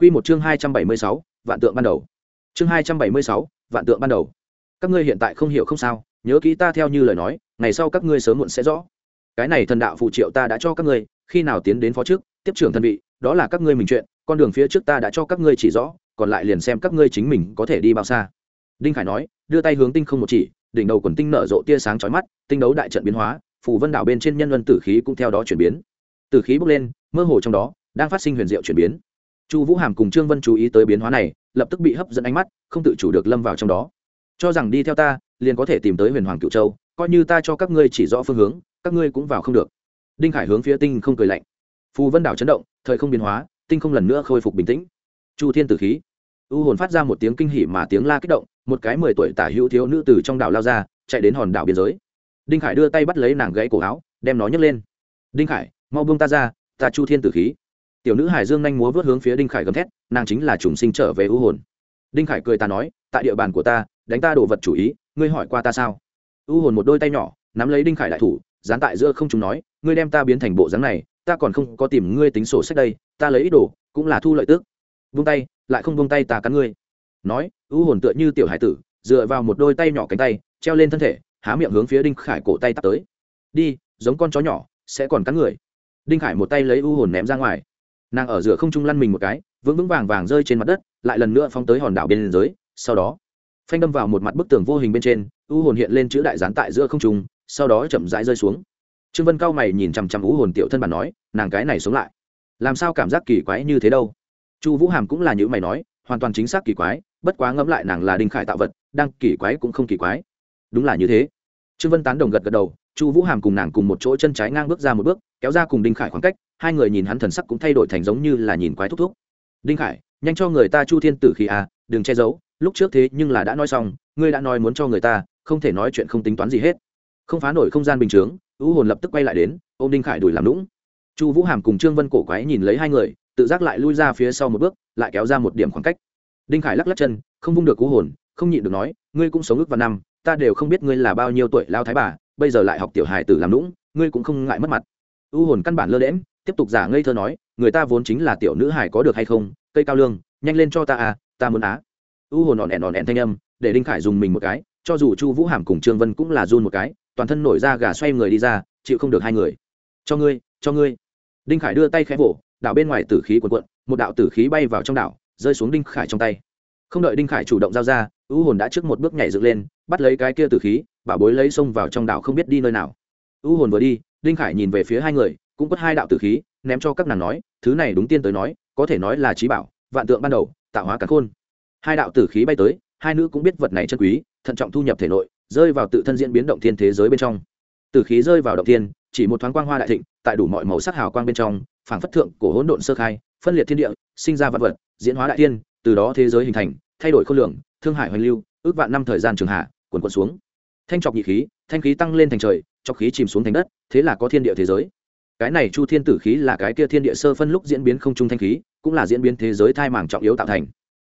Quy một chương 276, vạn tượng ban đầu. Chương 276, vạn tượng ban đầu. Các ngươi hiện tại không hiểu không sao, nhớ kỹ ta theo như lời nói, ngày sau các ngươi sớm muộn sẽ rõ. Cái này thần đạo phù triệu ta đã cho các ngươi, khi nào tiến đến phó trước, tiếp trưởng thần vị, đó là các ngươi mình chuyện, con đường phía trước ta đã cho các ngươi chỉ rõ, còn lại liền xem các ngươi chính mình có thể đi bao xa. Đinh Khải nói, đưa tay hướng tinh không một chỉ, đỉnh đầu quần tinh nở rộ tia sáng chói mắt, tinh đấu đại trận biến hóa, phù vân đảo bên trên nhân luân tử khí cũng theo đó chuyển biến. Tử khí bốc lên, mơ hồ trong đó đang phát sinh huyền diệu chuyển biến chu vũ hàm cùng trương vân chú ý tới biến hóa này, lập tức bị hấp dẫn ánh mắt, không tự chủ được lâm vào trong đó. Cho rằng đi theo ta, liền có thể tìm tới huyền hoàng cựu châu, coi như ta cho các ngươi chỉ rõ phương hướng, các ngươi cũng vào không được. Đinh khải hướng phía tinh không cười lạnh. Phù vân đảo chấn động, thời không biến hóa, tinh không lần nữa khôi phục bình tĩnh. Chu thiên tử khí. U hồn phát ra một tiếng kinh hỉ mà tiếng la kích động, một cái mười tuổi tả hữu thiếu nữ từ trong đảo lao ra, chạy đến hòn đảo biên giới. Đinh khải đưa tay bắt lấy nàng gãy cổ áo, đem nó nhấc lên. Đinh khải, mau buông ta ra, ta chu thiên tử khí tiểu nữ hải dương nhanh múa vớt hướng phía đinh khải gầm thét, nàng chính là trùng sinh trở về ưu hồn. Đinh khải cười ta nói, tại địa bàn của ta, đánh ta đồ vật chủ ý, ngươi hỏi qua ta sao? Ưu hồn một đôi tay nhỏ, nắm lấy đinh khải đại thủ, dán tại giữa không chúng nói, ngươi đem ta biến thành bộ dáng này, ta còn không có tìm ngươi tính sổ sách đây, ta lấy ít đồ, cũng là thu lợi tước vung tay, lại không vung tay ta cắn ngươi. Nói, ưu hồn tựa như tiểu hải tử, dựa vào một đôi tay nhỏ cánh tay, treo lên thân thể, há miệng hướng phía đinh khải cổ tay tắt tới. Đi, giống con chó nhỏ, sẽ còn cắn người. Đinh khải một tay lấy u hồn ném ra ngoài nàng ở giữa không trung lăn mình một cái, vững vững vàng vàng rơi trên mặt đất, lại lần nữa phóng tới hòn đảo bên dưới sau đó, phanh đâm vào một mặt bức tường vô hình bên trên, u hồn hiện lên chữ đại gián tại giữa không trung, sau đó chậm rãi rơi xuống. Trương vân cao mày nhìn chằm chằm u hồn tiểu thân bản nói, nàng cái này sống lại. Làm sao cảm giác kỳ quái như thế đâu? Chu vũ hàm cũng là những mày nói, hoàn toàn chính xác kỳ quái, bất quá ngẫm lại nàng là đinh khải tạo vật, đang kỳ quái cũng không kỳ quái. Đúng là như thế. Trương vân tán đồng gật gật đầu, chu vũ hàm cùng nàng cùng một chỗ chân trái ngang bước ra một bước, kéo ra cùng đinh khải khoảng cách hai người nhìn hắn thần sắc cũng thay đổi thành giống như là nhìn quái thúc thúc. Đinh khải, nhanh cho người ta chu thiên tử khí à đừng che giấu, lúc trước thế nhưng là đã nói xong, ngươi đã nói muốn cho người ta, không thể nói chuyện không tính toán gì hết. Không phá nổi không gian bình chướng u hồn lập tức quay lại đến ô m đinh khải đuổi làm lũng. Chu vũ hàm cùng trương vân cổ quái nhìn lấy hai người, tự giác lại lui ra phía sau một bước, lại kéo ra một điểm khoảng cách. Đinh khải lắc lắc chân, không vung được u hồn, không nhịn được nói, ngươi cũng sống ước vào năm, ta đều không biết ngươi là bao nhiêu tuổi lao thái bà, bây giờ lại học tiểu hài tử làm lũng, ngươi cũng không ngại mất mặt. U hồn căn bản lơ đễm tiếp tục giả ngây thơ nói, người ta vốn chính là tiểu nữ hải có được hay không, cây cao lương, nhanh lên cho ta à ta muốn á. U hồn nọn ẻn nọn ẻn thanh âm, để đinh khải dùng mình một cái, cho dù chu vũ hàm cùng trương vân cũng là run một cái, toàn thân nổi ra gà xoay người đi ra, chịu không được hai người. Cho ngươi cho ngươi. Đinh khải đưa tay khẽ vỗ, đảo bên ngoài tử khí quần quận một đạo tử khí bay vào trong đảo, rơi xuống đinh khải trong tay. Không đợi đinh khải chủ động giao ra, u hồn đã trước một bước nhảy dựng lên, bắt lấy cái kia tử khí, bảo bối lấy xông vào trong đảo không biết đi nơi nào. U hồn vừa đi, đinh khải nhìn về phía hai người cũng quất hai đạo tử khí, ném cho các nàng nói, thứ này đúng tiên tới nói, có thể nói là trí bảo, vạn tượng ban đầu, tạo hóa cả khôn. Hai đạo tử khí bay tới, hai nữ cũng biết vật này chân quý, thận trọng thu nhập thể nội, rơi vào tự thân diễn biến động thiên thế giới bên trong. Tử khí rơi vào động thiên, chỉ một thoáng quang hoa đại thịnh, tại đủ mọi màu sắc hào quang bên trong, phảng phất thượng cổ hỗn độn sơ khai, phân liệt thiên địa, sinh ra vật vật, diễn hóa đại thiên, từ đó thế giới hình thành, thay đổi khối lượng thương hải hoành lưu, ước vạn năm thời gian trường hạ quần quần xuống. Thanh trọc nhị khí, thanh khí tăng lên thành trời trọc khí chìm xuống thành đất, thế là có thiên địa thế giới cái này chu thiên tử khí là cái kia thiên địa sơ phân lúc diễn biến không trung thanh khí, cũng là diễn biến thế giới thai màng trọng yếu tạo thành.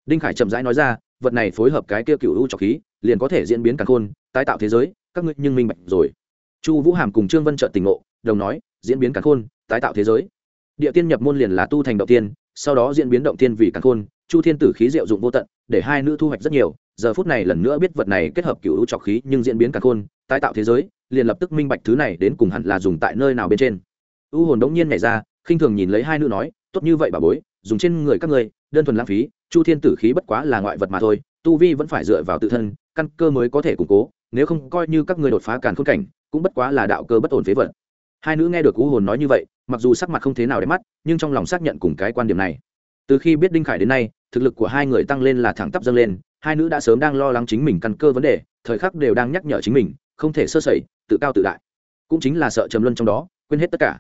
Đinh khải chậm rãi nói ra, vật này phối hợp cái kia cựu u trọc khí, liền có thể diễn biến càng khôn, tái tạo thế giới, các ngươi nhưng minh bạch rồi. Chu vũ hàm cùng trương vân trợ tình ngộ, đồng nói, diễn biến càng khôn, tái tạo thế giới. Địa tiên nhập môn liền là tu thành động tiên, sau đó diễn biến động tiên vì càng khôn, chu thiên tử khí diệu dụng vô tận, để hai nữ thu hoạch rất nhiều, giờ phút này lần nữa biết vật này kết hợp cựu u trọc khí nhưng diễn biến càng khôn, tái tạo thế giới, liền lập tức minh bạch thứ này đến cùng hẳn là dùng tại nơi nào bên trên u hồn đống nhiên nhảy ra, khinh thường nhìn lấy hai nữ nói, tốt như vậy bà bối, dùng trên người các ngươi, đơn thuần lãng phí, chu thiên tử khí bất quá là ngoại vật mà thôi, tu vi vẫn phải dựa vào tự thân, căn cơ mới có thể củng cố, nếu không coi như các ngươi đột phá càn khôn cảnh, cũng bất quá là đạo cơ bất ổn phế vật. Hai nữ nghe được u hồn nói như vậy, mặc dù sắc mặt không thế nào đẹp mắt, nhưng trong lòng xác nhận cùng cái quan điểm này. Từ khi biết đinh khải đến nay, thực lực của hai người tăng lên là thẳng tắp dâng lên, hai nữ đã sớm đang lo lắng chính mình căn cơ vấn đề, thời khắc đều đang nhắc nhở chính mình, không thể sơ sẩy, tự cao tự đại. Cũng chính là sợ trầm luân trong đó, quên hết tất cả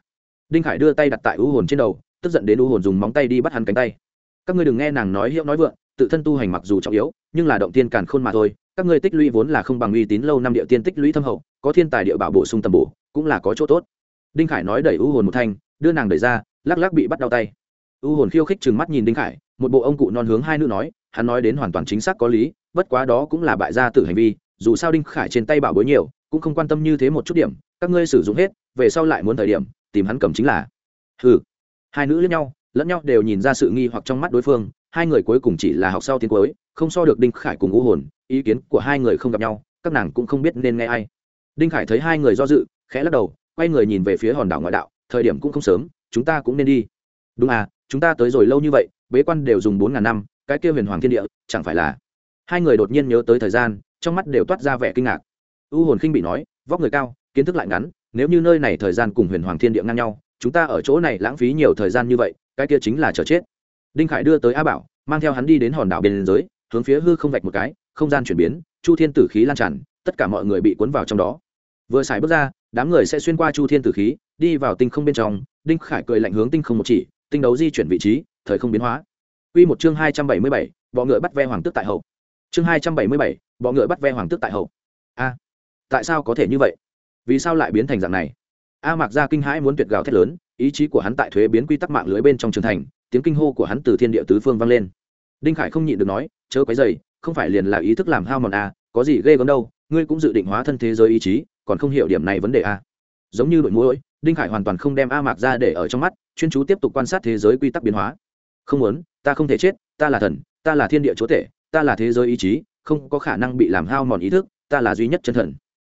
đinh khải đưa tay đặt tại u hồn trên đầu, tức giận đến u hồn dùng móng tay đi bắt hắn cánh tay. Các ngươi đừng nghe nàng nói hiệu nói vượng, tự thân tu hành mặc dù trọng yếu, nhưng là động tiên càn khôn mà thôi. Các ngươi tích lũy vốn là không bằng uy tín lâu năm địa tiên tích lũy thâm hậu, có thiên tài địa bảo bổ sung tầm bổ, cũng là có chỗ tốt. Đinh khải nói đẩy u hồn một thanh, đưa nàng đẩy ra, lắc lắc bị bắt đau tay. U hồn khiêu khích trừng mắt nhìn đinh khải, một bộ ông cụ non hướng hai nữ nói, hắn nói đến hoàn toàn chính xác có lý, bất quá đó cũng là bại gia tử hành vi, dù sao đinh khải trên tay bảo bối nhiều, cũng không quan tâm như thế một chút điểm, các ngươi sử dụng hết, về sau lại muốn thời điểm tìm hắn cầm chính là. Ừ hai nữ lẫn nhau lẫn nhau đều nhìn ra sự nghi hoặc trong mắt đối phương, hai người cuối cùng chỉ là học sau tiến cuối, không so được đinh khải cùng u hồn, ý kiến của hai người không gặp nhau, các nàng cũng không biết nên nghe ai. Đinh khải thấy hai người do dự, khẽ lắc đầu, quay người nhìn về phía hòn đảo ngoại đạo, thời điểm cũng không sớm, chúng ta cũng nên đi. Đúng à chúng ta tới rồi lâu như vậy, bế quan đều dùng bốn ngàn năm, cái kia huyền hoàng thiên địa, chẳng phải là? Hai người đột nhiên nhớ tới thời gian, trong mắt đều toát ra vẻ kinh ngạc. U hồn khinh bị nói, vóc người cao, kiến thức lại ngắn nếu như nơi này thời gian cùng huyền hoàng thiên địa ngang nhau chúng ta ở chỗ này lãng phí nhiều thời gian như vậy cái kia chính là chờ chết đinh khải đưa tới a bảo mang theo hắn đi đến hòn đảo bên giới hướng phía hư không vạch một cái không gian chuyển biến chu thiên tử khí lan tràn tất cả mọi người bị cuốn vào trong đó vừa xài bước ra đám người sẽ xuyên qua chu thiên tử khí đi vào tinh không bên trong đinh khải cười lạnh hướng tinh không một chỉ tinh đấu di chuyển vị trí thời không biến hóa Quy một chương hai trăm bảy mươi bảy, bọ ngựa bắt ve hoàng tước tại hậu. Chương hai trăm bảy mươi bảy, bọ ngựa bắt ve hoàng tước tại hậu. A, tại sao có thể như vậy? Vì sao lại biến thành dạng này? A Mạc Gia kinh hãi muốn tuyệt gào thét lớn, ý chí của hắn tại thuế biến quy tắc mạng lưới bên trong trường thành, tiếng kinh hô của hắn từ thiên địa tứ phương vang lên. Đinh Khải không nhịn được nói, chớ quấy dày không phải liền là ý thức làm hao mòn a, có gì ghê gớm đâu, ngươi cũng dự định hóa thân thế giới ý chí, còn không hiểu điểm này vấn đề a. Giống như đội mũi, Đinh Khải hoàn toàn không đem A Mạc Gia để ở trong mắt, chuyên chú tiếp tục quan sát thế giới quy tắc biến hóa. Không muốn, ta không thể chết, ta là thần, ta là thiên địa chúa tể, ta là thế giới ý chí, không có khả năng bị làm hao mòn ý thức, ta là duy nhất chân thần.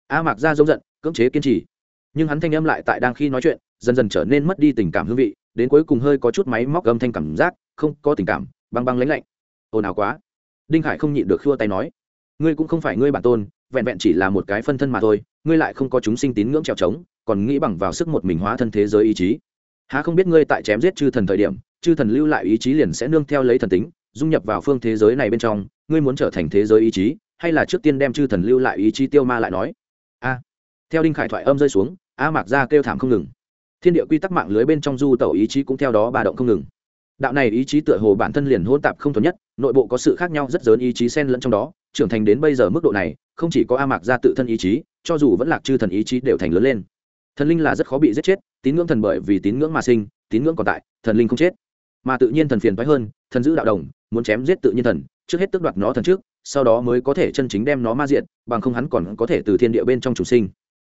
A Mạc Gia giống giận, cưỡng chế kiên trì. Nhưng hắn thanh âm lại tại đang khi nói chuyện, dần dần trở nên mất đi tình cảm hương vị, đến cuối cùng hơi có chút máy móc âm thanh cảm giác, không có tình cảm, băng băng lãnh lạnh. Ồn ào quá. Đinh hải không nhịn được khua tay nói, ngươi cũng không phải ngươi bản tôn, vẹn vẹn chỉ là một cái phân thân mà thôi, ngươi lại không có chúng sinh tín ngưỡng trèo trống, còn nghĩ bằng vào sức một mình hóa thân thế giới ý chí. Há không biết ngươi tại chém giết chư thần thời điểm, chư thần lưu lại ý chí liền sẽ nương theo lấy thần tính, dung nhập vào phương thế giới này bên trong, ngươi muốn trở thành thế giới ý chí, hay là trước tiên đem chư thần lưu lại ý chí tiêu ma lại nói? Theo đinh khải thoại âm rơi xuống, a mạc ra kêu thảm không ngừng. Thiên địa quy tắc mạng lưới bên trong du tẩu ý chí cũng theo đó bà động không ngừng. Đạo này ý chí tựa hồ bản thân liền hôn tạp không thuần nhất, nội bộ có sự khác nhau rất lớn ý chí xen lẫn trong đó, trưởng thành đến bây giờ mức độ này, không chỉ có a mạc ra tự thân ý chí, cho dù vẫn lạc chư thần ý chí đều thành lớn lên. Thần linh là rất khó bị giết chết, tín ngưỡng thần bởi vì tín ngưỡng mà sinh, tín ngưỡng còn tại, thần linh không chết. Mà tự nhiên thần phiền thoái hơn, thần giữ đạo đồng, muốn chém giết tự nhiên thần, trước hết tước đoạt nó thần trước, sau đó mới có thể chân chính đem nó ma diện bằng không hắn còn có thể từ thiên địa bên trong chủ sinh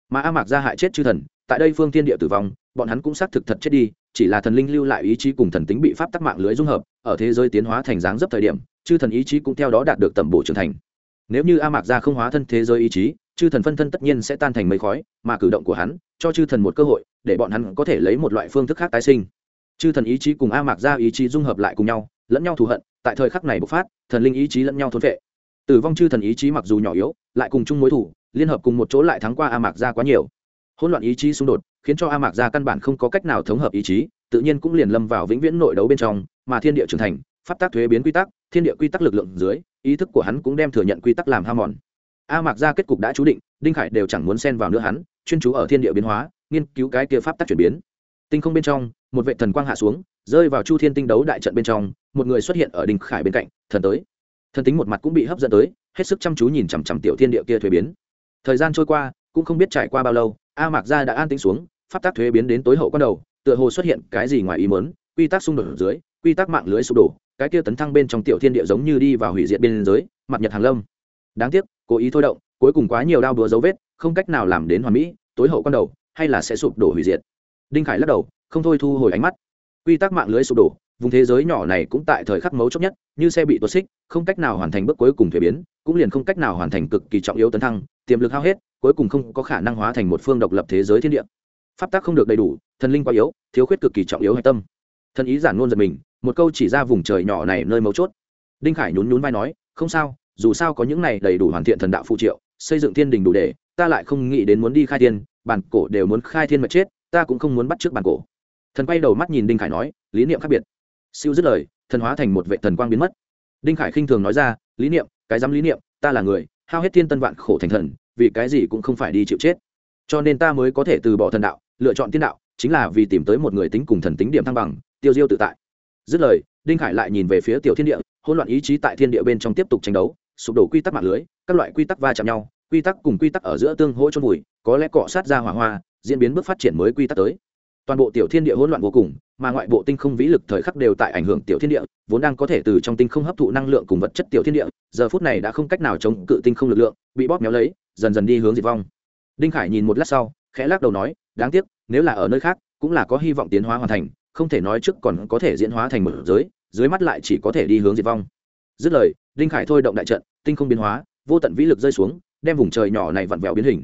mà a mạc gia hại chết chư thần, tại đây phương thiên địa tử vong, bọn hắn cũng xác thực thật chết đi, chỉ là thần linh lưu lại ý chí cùng thần tính bị pháp tắc mạng lưới dung hợp, ở thế giới tiến hóa thành dáng dấp thời điểm, chư thần ý chí cũng theo đó đạt được tầm bổ trưởng thành. Nếu như a mạc gia không hóa thân thế giới ý chí, chư thần phân thân tất nhiên sẽ tan thành mây khói, mà cử động của hắn, cho chư thần một cơ hội, để bọn hắn có thể lấy một loại phương thức khác tái sinh. Chư thần ý chí cùng a mạc gia ý chí dung hợp lại cùng nhau, lẫn nhau thù hận, tại thời khắc này bộc phát, thần linh ý chí lẫn nhau thốn vệ tử vong chư thần ý chí mặc dù nhỏ yếu, lại cùng chung mối thủ liên hợp cùng một chỗ lại thắng qua a mạc gia quá nhiều. Hỗn loạn ý chí xung đột khiến cho a mạc gia căn bản không có cách nào thống hợp ý chí, tự nhiên cũng liền lâm vào vĩnh viễn nội đấu bên trong, mà thiên địa trưởng thành, pháp tác thuế biến quy tắc, thiên địa quy tắc lực lượng dưới, ý thức của hắn cũng đem thừa nhận quy tắc làm ham mòn. A mạc gia kết cục đã chú định, đinh khải đều chẳng muốn xen vào nữa hắn, chuyên chú ở thiên địa biến hóa, nghiên cứu cái kia pháp tắc chuyển biến. Tinh không bên trong, một vệ thần quang hạ xuống, rơi vào chu thiên tinh đấu đại trận bên trong, một người xuất hiện ở đinh khải bên cạnh, thần tới. Thần tính một mặt cũng bị hấp dẫn tới, hết sức chăm chú nhìn chằm chằm tiểu thiên địa kia thuế biến thời gian trôi qua, cũng không biết trải qua bao lâu, a mạc gia đã an tính xuống, pháp tắc thuế biến đến tối hậu quan đầu, tựa hồ xuất hiện cái gì ngoài ý mớn quy tắc xung đột ở dưới, quy tắc mạng lưới sụp đổ, cái kia tấn thăng bên trong tiểu thiên địa giống như đi vào hủy diệt biên giới, mặt nhật hàng lâm. Đáng tiếc, cố ý thôi động, cuối cùng quá nhiều đao đùa dấu vết, không cách nào làm đến hoàn mỹ, tối hậu quan đầu, hay là sẽ sụp đổ hủy diệt. Đinh khải lắc đầu, không thôi thu hồi ánh mắt. Quy tắc mạng lưới sụp đổ, vùng thế giới nhỏ này cũng tại thời khắc mấu chốt nhất, như xe bị tuột xích, không cách nào hoàn thành bước cuối cùng thuế biến, cũng liền không cách nào hoàn thành cực kỳ trọng yếu tấn thăng tiềm lực hao hết, cuối cùng không có khả năng hóa thành một phương độc lập thế giới thiên địa. Pháp tác không được đầy đủ, thần linh quá yếu, thiếu khuyết cực kỳ trọng yếu hạch tâm. Thần ý giản ngôn giật mình, một câu chỉ ra vùng trời nhỏ này nơi mấu chốt. Đinh khải nhún nhún vai nói, không sao, dù sao có những này đầy đủ hoàn thiện thần đạo phụ triệu, xây dựng thiên đình đủ để, ta lại không nghĩ đến muốn đi khai thiên, bản cổ đều muốn khai thiên mà chết, ta cũng không muốn bắt trước bản cổ. Thần quay đầu mắt nhìn đinh khải nói, lý niệm khác biệt. Siêu dứt lời, thần hóa thành một vệ thần quang biến mất. Đinh khải khinh thường nói ra, lý niệm, cái dám lý niệm, ta là người hao hết thiên tân vạn khổ thành thần, vì cái gì cũng không phải đi chịu chết. Cho nên ta mới có thể từ bỏ thần đạo, lựa chọn tiên đạo, chính là vì tìm tới một người tính cùng thần tính điểm thăng bằng, tiêu diêu tự tại. Dứt lời, đinh khải lại nhìn về phía tiểu thiên địa, hỗn loạn ý chí tại thiên địa bên trong tiếp tục tranh đấu, sụp đổ quy tắc mạng lưới, các loại quy tắc va chạm nhau, quy tắc cùng quy tắc ở giữa tương hỗ trôn vùi, có lẽ cọ sát ra hỏa hoa, diễn biến bước phát triển mới quy tắc tới toàn bộ tiểu thiên địa hỗn loạn vô cùng, mà ngoại bộ tinh không vĩ lực thời khắc đều tại ảnh hưởng tiểu thiên địa, vốn đang có thể từ trong tinh không hấp thụ năng lượng cùng vật chất tiểu thiên địa, giờ phút này đã không cách nào chống cự tinh không lực lượng, bị bóp méo lấy, dần dần đi hướng diệt vong. Đinh khải nhìn một lát sau, khẽ lắc đầu nói, đáng tiếc, nếu là ở nơi khác, cũng là có hy vọng tiến hóa hoàn thành, không thể nói trước còn có thể diễn hóa thành một giới, dưới mắt lại chỉ có thể đi hướng diệt vong. Dứt lời, đinh khải thôi động đại trận, tinh không biến hóa, vô tận vĩ lực rơi xuống, đem vùng trời nhỏ này vặn vẹo biến hình.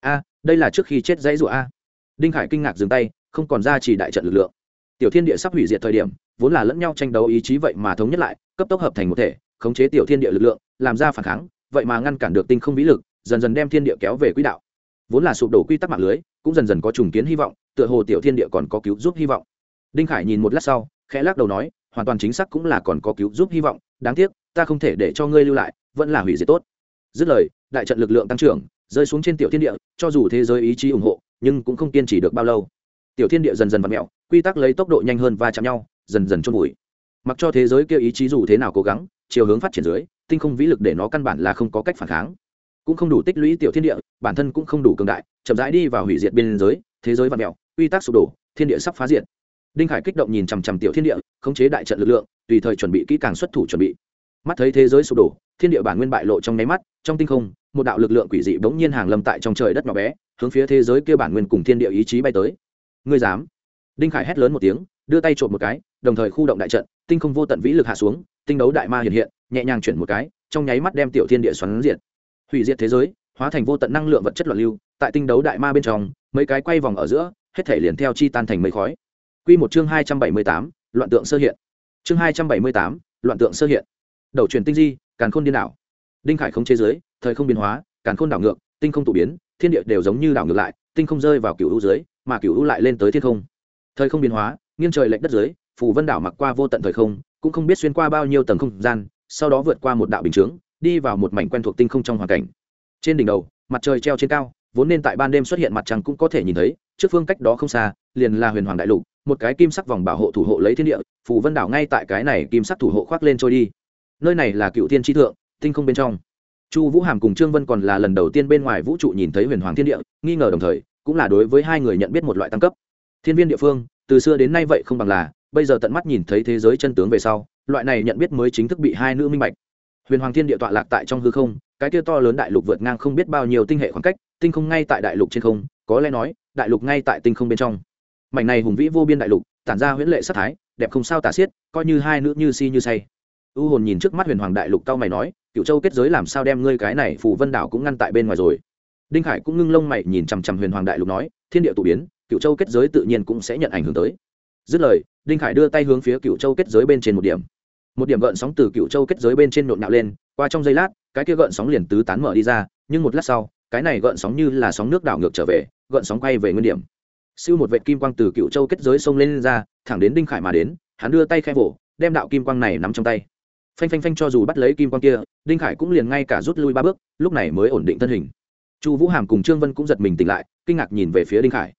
A, đây là trước khi chết dãy rụa a. Đinh khải kinh ngạc dừng tay không còn ra chỉ đại trận lực lượng. Tiểu thiên địa sắp hủy diệt thời điểm, vốn là lẫn nhau tranh đấu ý chí vậy mà thống nhất lại, cấp tốc hợp thành một thể, khống chế tiểu thiên địa lực lượng, làm ra phản kháng, vậy mà ngăn cản được tinh không vĩ lực, dần dần đem thiên địa kéo về quỹ đạo. Vốn là sụp đổ quy tắc mạng lưới, cũng dần dần có trùng kiến hy vọng, tựa hồ tiểu thiên địa còn có cứu giúp hy vọng. Đinh khải nhìn một lát sau, khẽ lắc đầu nói, hoàn toàn chính xác cũng là còn có cứu giúp hy vọng, đáng tiếc, ta không thể để cho ngươi lưu lại, vẫn là hủy diệt tốt. Dứt lời, đại trận lực lượng tăng trưởng, rơi xuống trên tiểu thiên địa, cho dù thế giới ý chí ủng hộ, nhưng cũng không kiên trì được bao lâu tiểu thiên địa dần dần vặn mẹo, quy tắc lấy tốc độ nhanh hơn và chạm nhau, dần dần trôn vùi. Mặc cho thế giới kia ý chí dù thế nào cố gắng, chiều hướng phát triển dưới, tinh không vĩ lực để nó căn bản là không có cách phản kháng. Cũng không đủ tích lũy tiểu thiên địa, bản thân cũng không đủ cường đại, chậm rãi đi vào hủy diệt biên giới, thế giới vặn mèo quy tắc sụp đổ, thiên địa sắp phá diệt. Đinh khải kích động nhìn chằm chằm tiểu thiên địa, khống chế đại trận lực lượng, tùy thời chuẩn bị kỹ càng xuất thủ chuẩn bị. Mắt thấy thế giới sụp đổ, thiên địa bản nguyên bại lộ trong nháy mắt, trong tinh không, một đạo lực lượng quỷ dị bỗng nhiên hàng lâm tại trong trời đất nhỏ bé, hướng phía thế giới kia bản nguyên cùng thiên địa ý chí bay tới ngươi dám đinh khải hét lớn một tiếng đưa tay trộm một cái đồng thời khu động đại trận tinh không vô tận vĩ lực hạ xuống tinh đấu đại ma hiện hiện nhẹ nhàng chuyển một cái trong nháy mắt đem tiểu thiên địa xoắn diệt hủy diệt thế giới hóa thành vô tận năng lượng vật chất loạn lưu tại tinh đấu đại ma bên trong mấy cái quay vòng ở giữa hết thể liền theo chi tan thành mây khói Quy một chương hai trăm bảy mươi tám, loạn tượng sơ hiện. Chương hai trăm bảy mươi tám, loạn tượng sơ hiện. Đầu truyền tinh di, càn khôn điên đảo. Đinh Khải không chế giới, thời không biến hóa, càn khôn đảo ngược, tinh không tụ biến, thiên địa đều giống như đảo ngược lại, tinh không rơi vào cửu u dưới, mà cửu u lại lên tới thiên không. Thời không biến hóa, nghiêng trời lệch đất dưới, phù vân đảo mặc qua vô tận thời không, cũng không biết xuyên qua bao nhiêu tầng không gian, sau đó vượt qua một đạo bình chướng, đi vào một mảnh quen thuộc tinh không trong hoàn cảnh. Trên đỉnh đầu mặt trời treo trên cao vốn nên tại ban đêm xuất hiện mặt trăng cũng có thể nhìn thấy trước phương cách đó không xa liền là huyền hoàng đại lục một cái kim sắc vòng bảo hộ thủ hộ lấy thiên địa phù vân đảo ngay tại cái này kim sắc thủ hộ khoác lên trôi đi. Nơi này là cựu thiên tri thượng tinh không bên trong. Chu vũ hàm cùng trương vân còn là lần đầu tiên bên ngoài vũ trụ nhìn thấy huyền hoàng thiên địa nghi ngờ đồng thời cũng là đối với hai người nhận biết một loại tăng cấp. Thiên viên địa phương, từ xưa đến nay vậy không bằng là, bây giờ tận mắt nhìn thấy thế giới chân tướng về sau, loại này nhận biết mới chính thức bị hai nữ minh bạch. Huyền hoàng thiên địa tọa lạc tại trong hư không, cái kia to lớn đại lục vượt ngang không biết bao nhiêu tinh hệ khoảng cách, tinh không ngay tại đại lục trên không, có lẽ nói, đại lục ngay tại tinh không bên trong. Mảnh này hùng vĩ vô biên đại lục, tản ra huyễn lệ sắc thái, đẹp không sao tả xiết, coi như hai nữ như si như say. U hồn nhìn trước mắt huyền hoàng đại lục cao mày nói cựu châu kết giới làm sao đem ngươi cái này phù vân đảo cũng ngăn tại bên ngoài rồi? Đinh khải cũng ngưng lông mày nhìn chằm chằm huyền hoàng đại lục nói thiên địa tụ biến cựu châu kết giới tự nhiên cũng sẽ nhận ảnh hưởng tới. Dứt lời đinh khải đưa tay hướng phía cựu châu kết giới bên trên một điểm. Một điểm gợn sóng từ cựu châu kết giới bên trên nộn nhạo lên qua trong giây lát cái kia gợn sóng liền tứ tán mở đi ra nhưng một lát sau cái này gợn sóng như là sóng nước đảo ngược trở về gợn sóng quay về nguyên điểm. Siêu một vệ kim quang từ cựu châu kết giới xông lên, lên ra thẳng đến đinh khải mà đến hắn đưa tay khai vỗ đem đạo kim quang này nắm trong tay. Phanh phanh phanh cho dù bắt lấy kim quang kia đinh khải cũng liền ngay cả rút lui ba bước lúc này mới ổn định thân hình chu vũ hàm cùng trương vân cũng giật mình tỉnh lại, kinh ngạc nhìn về phía đinh khải.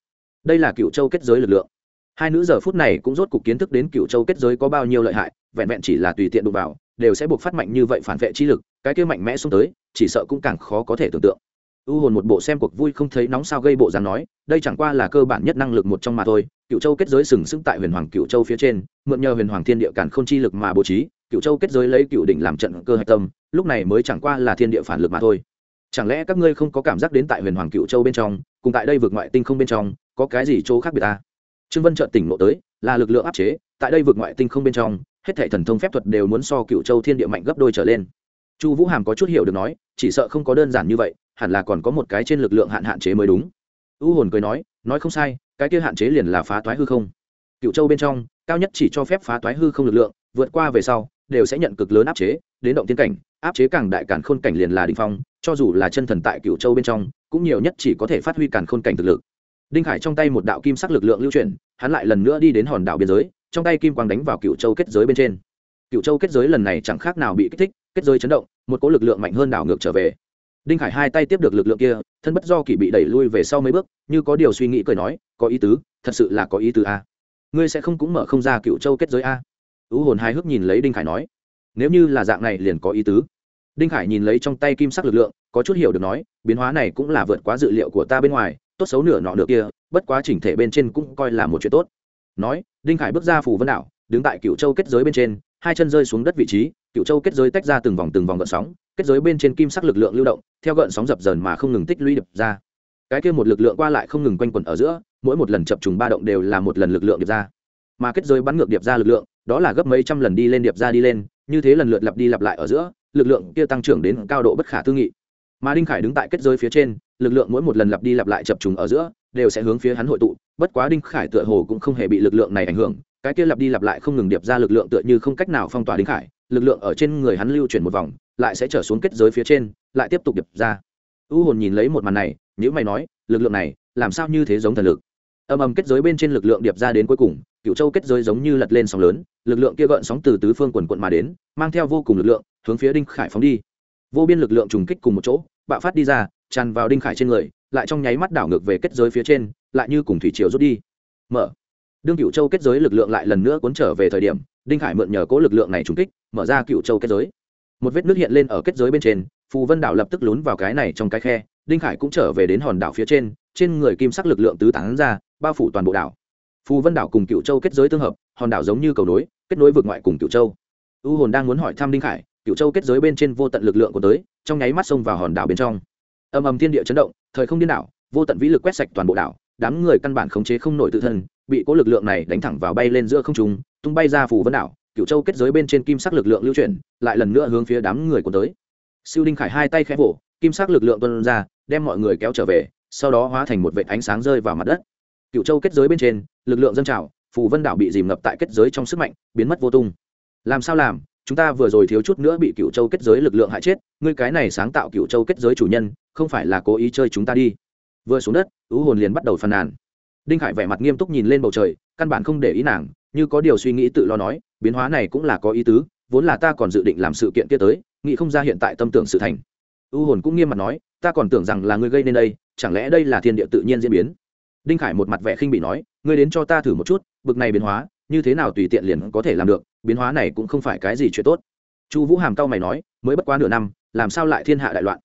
Đây là cựu châu kết giới lực lượng. Hai nữ giờ phút này cũng rốt cục kiến thức đến cựu châu kết giới có bao nhiêu lợi hại, vẹn vẹn chỉ là tùy tiện đụng vào, đều sẽ buộc phát mạnh như vậy phản vệ chi lực, cái kia mạnh mẽ xuống tới, chỉ sợ cũng càng khó có thể tưởng tượng. U hồn một bộ xem cuộc vui không thấy nóng sao gây bộ dáng nói, đây chẳng qua là cơ bản nhất năng lực một trong mà thôi, cựu châu kết giới sừng sững tại huyền hoàng cựu châu phía trên, mượn nhờ huyền hoàng thiên địa cản không chi lực mà bố trí, cựu châu kết giới lấy cựu đỉnh làm trận cơ hạch tâm, lúc này mới chẳng qua là thiên địa phản lực mà thôi chẳng lẽ các ngươi không có cảm giác đến tại huyền hoàng cựu châu bên trong, cùng tại đây vượt ngoại tinh không bên trong, có cái gì chỗ khác biệt ta? Trương vân trợn tỉnh ngộ tới, là lực lượng áp chế, tại đây vượt ngoại tinh không bên trong, hết thảy thần thông phép thuật đều muốn so cựu châu thiên địa mạnh gấp đôi trở lên. Chu vũ hàm có chút hiểu được nói, chỉ sợ không có đơn giản như vậy, hẳn là còn có một cái trên lực lượng hạn hạn chế mới đúng. U hồn cười nói nói không sai, cái kia hạn chế liền là phá toái hư không. Cựu châu bên trong, cao nhất chỉ cho phép phá toái hư không lực lượng, vượt qua về sau, đều sẽ nhận cực lớn áp chế, đến động tiên cảnh, áp chế càng đại càng khôn cảnh liền là đ ỉ n h phong cho dù là chân thần tại cựu châu bên trong, cũng nhiều nhất chỉ có thể phát huy càn khôn cảnh thực lực. Đinh khải trong tay một đạo kim sắc lực lượng lưu chuyển, hắn lại lần nữa đi đến hòn đảo biên giới, trong tay kim quang đánh vào cựu châu kết giới bên trên. Cựu châu kết giới lần này chẳng khác nào bị kích thích, kết giới chấn động, một cỗ lực lượng mạnh hơn đảo ngược trở về. Đinh khải hai tay tiếp được lực lượng kia, thân bất do kỳ bị đẩy lui về sau mấy bước, như có điều suy nghĩ cười nói, có ý tứ, thật sự là có ý tứ a. Ngươi sẽ không cũng mở không ra cựu châu kết giới a? Ú hồn hai hước nhìn lấy đinh khải nói, nếu như là dạng này liền có ý tứ đinh khải nhìn lấy trong tay kim sắc lực lượng, có chút hiểu được nói, biến hóa này cũng là vượt quá dự liệu của ta bên ngoài, tốt xấu nửa nọ nửa kia, bất quá chỉnh thể bên trên cũng coi là một chuyện tốt. Nói, đinh khải bước ra phủ vân đảo, đứng tại cựu châu kết giới bên trên, hai chân rơi xuống đất vị trí cựu châu kết giới tách ra từng vòng từng vòng gợn sóng, kết giới bên trên kim sắc lực lượng lưu động, theo gợn sóng dập dờn mà không ngừng tích lũy đập ra. Cái kia một lực lượng qua lại không ngừng quanh quẩn ở giữa, mỗi một lần chập trùng ba động đều là một lần lực lượng điệp ra. Mà kết giới bắn ngược điệp ra lực lượng, đó là gấp mấy trăm lần đi lên điệp ra đi lên, như thế lần lượt lặp đi lặp lại ở giữa lực lượng kia tăng trưởng đến cao độ bất khả tư nghị. Mà đinh khải đứng tại kết giới phía trên, lực lượng mỗi một lần lặp đi lặp lại chập trùng ở giữa, đều sẽ hướng phía hắn hội tụ, bất quá đinh khải tựa hồ cũng không hề bị lực lượng này ảnh hưởng, cái kia lặp đi lặp lại không ngừng điệp ra lực lượng tựa như không cách nào phong tỏa đinh khải, lực lượng ở trên người hắn lưu chuyển một vòng, lại sẽ trở xuống kết giới phía trên, lại tiếp tục điệp ra. U hồn nhìn lấy một màn này nhữ mày nói, lực lượng này, làm sao như thế giống thần lực? Âm ầm kết giới bên trên lực lượng điệp ra đến cuối cùng cựu châu kết giới giống như lật lên sóng lớn, lực lượng kia gợn sóng từ tứ phương quần quận mà đến, mang theo vô cùng lực lượng hướng phía đinh khải phóng đi. Vô biên lực lượng trùng kích cùng một chỗ, bạo phát đi ra, tràn vào đinh khải trên người, lại trong nháy mắt đảo ngược về kết giới phía trên, lại như cùng thủy chiều rút đi. Mở. Đương cựu châu kết giới lực lượng lại lần nữa cuốn trở về thời điểm, đinh khải mượn nhờ cố lực lượng này trùng kích, mở ra cựu châu kết giới. Một vết nước hiện lên ở kết giới bên trên, phù vân đảo lập tức lún vào cái này trong cái khe, đinh khải cũng trở về đến hòn đảo phía trên trên người kim sắc lực lượng tứ tán ra, bao phủ toàn bộ đảo. Phù vân đảo cùng cựu châu kết giới tương hợp, hòn đảo giống như cầu nối, kết nối vượt ngoại cùng cựu châu. U hồn đang muốn hỏi thăm đinh khải cựu châu kết giới bên trên vô tận lực lượng của tới, trong nháy mắt xông vào hòn đảo bên trong. Âm ầm thiên địa chấn động, thời không điên đảo, vô tận vĩ lực quét sạch toàn bộ đảo, đám người căn bản khống chế không nổi tự thân, bị cố lực lượng này đánh thẳng vào bay lên giữa không trung, tung bay ra phù vân đảo cựu châu kết giới bên trên kim sắc lực lượng lưu chuyển, lại lần nữa hướng phía đám người của tới. Siêu đinh khải hai tay khẽ vỗ, kim sắc lực lượng tuân ra, đem mọi người kéo trở về, sau đó hóa thành một vệt ánh sáng rơi vào mặt đất. Cựu châu kết giới bên trên, lực lượng dân trào, phù vân đảo bị dìm ngập tại kết giới trong sức mạnh, biến mất vô tung. Làm sao làm? Chúng ta vừa rồi thiếu chút nữa bị cựu châu kết giới lực lượng hại chết, ngươi cái này sáng tạo cựu châu kết giới chủ nhân, không phải là cố ý chơi chúng ta đi. Vừa xuống đất ú hồn liền bắt đầu phàn nàn. Đinh khải vẻ mặt nghiêm túc nhìn lên bầu trời, căn bản không để ý nàng, như có điều suy nghĩ tự lo nói, biến hóa này cũng là có ý tứ, vốn là ta còn dự định làm sự kiện kia tới, nghĩ không ra hiện tại tâm tưởng sự thành. U hồn cũng nghiêm mặt nói, ta còn tưởng rằng là ngươi gây nên đây, chẳng lẽ đây là thiên địa tự nhiên diễn biến? Đinh khải một mặt vẻ khinh bị nói, ngươi đến cho ta thử một chút, bực này biến hóa như thế nào tùy tiện liền có thể làm được, biến hóa này cũng không phải cái gì chuyện tốt. Chu vũ hàm cao mày nói, mới bất quá nửa năm, làm sao lại thiên hạ đại loạn?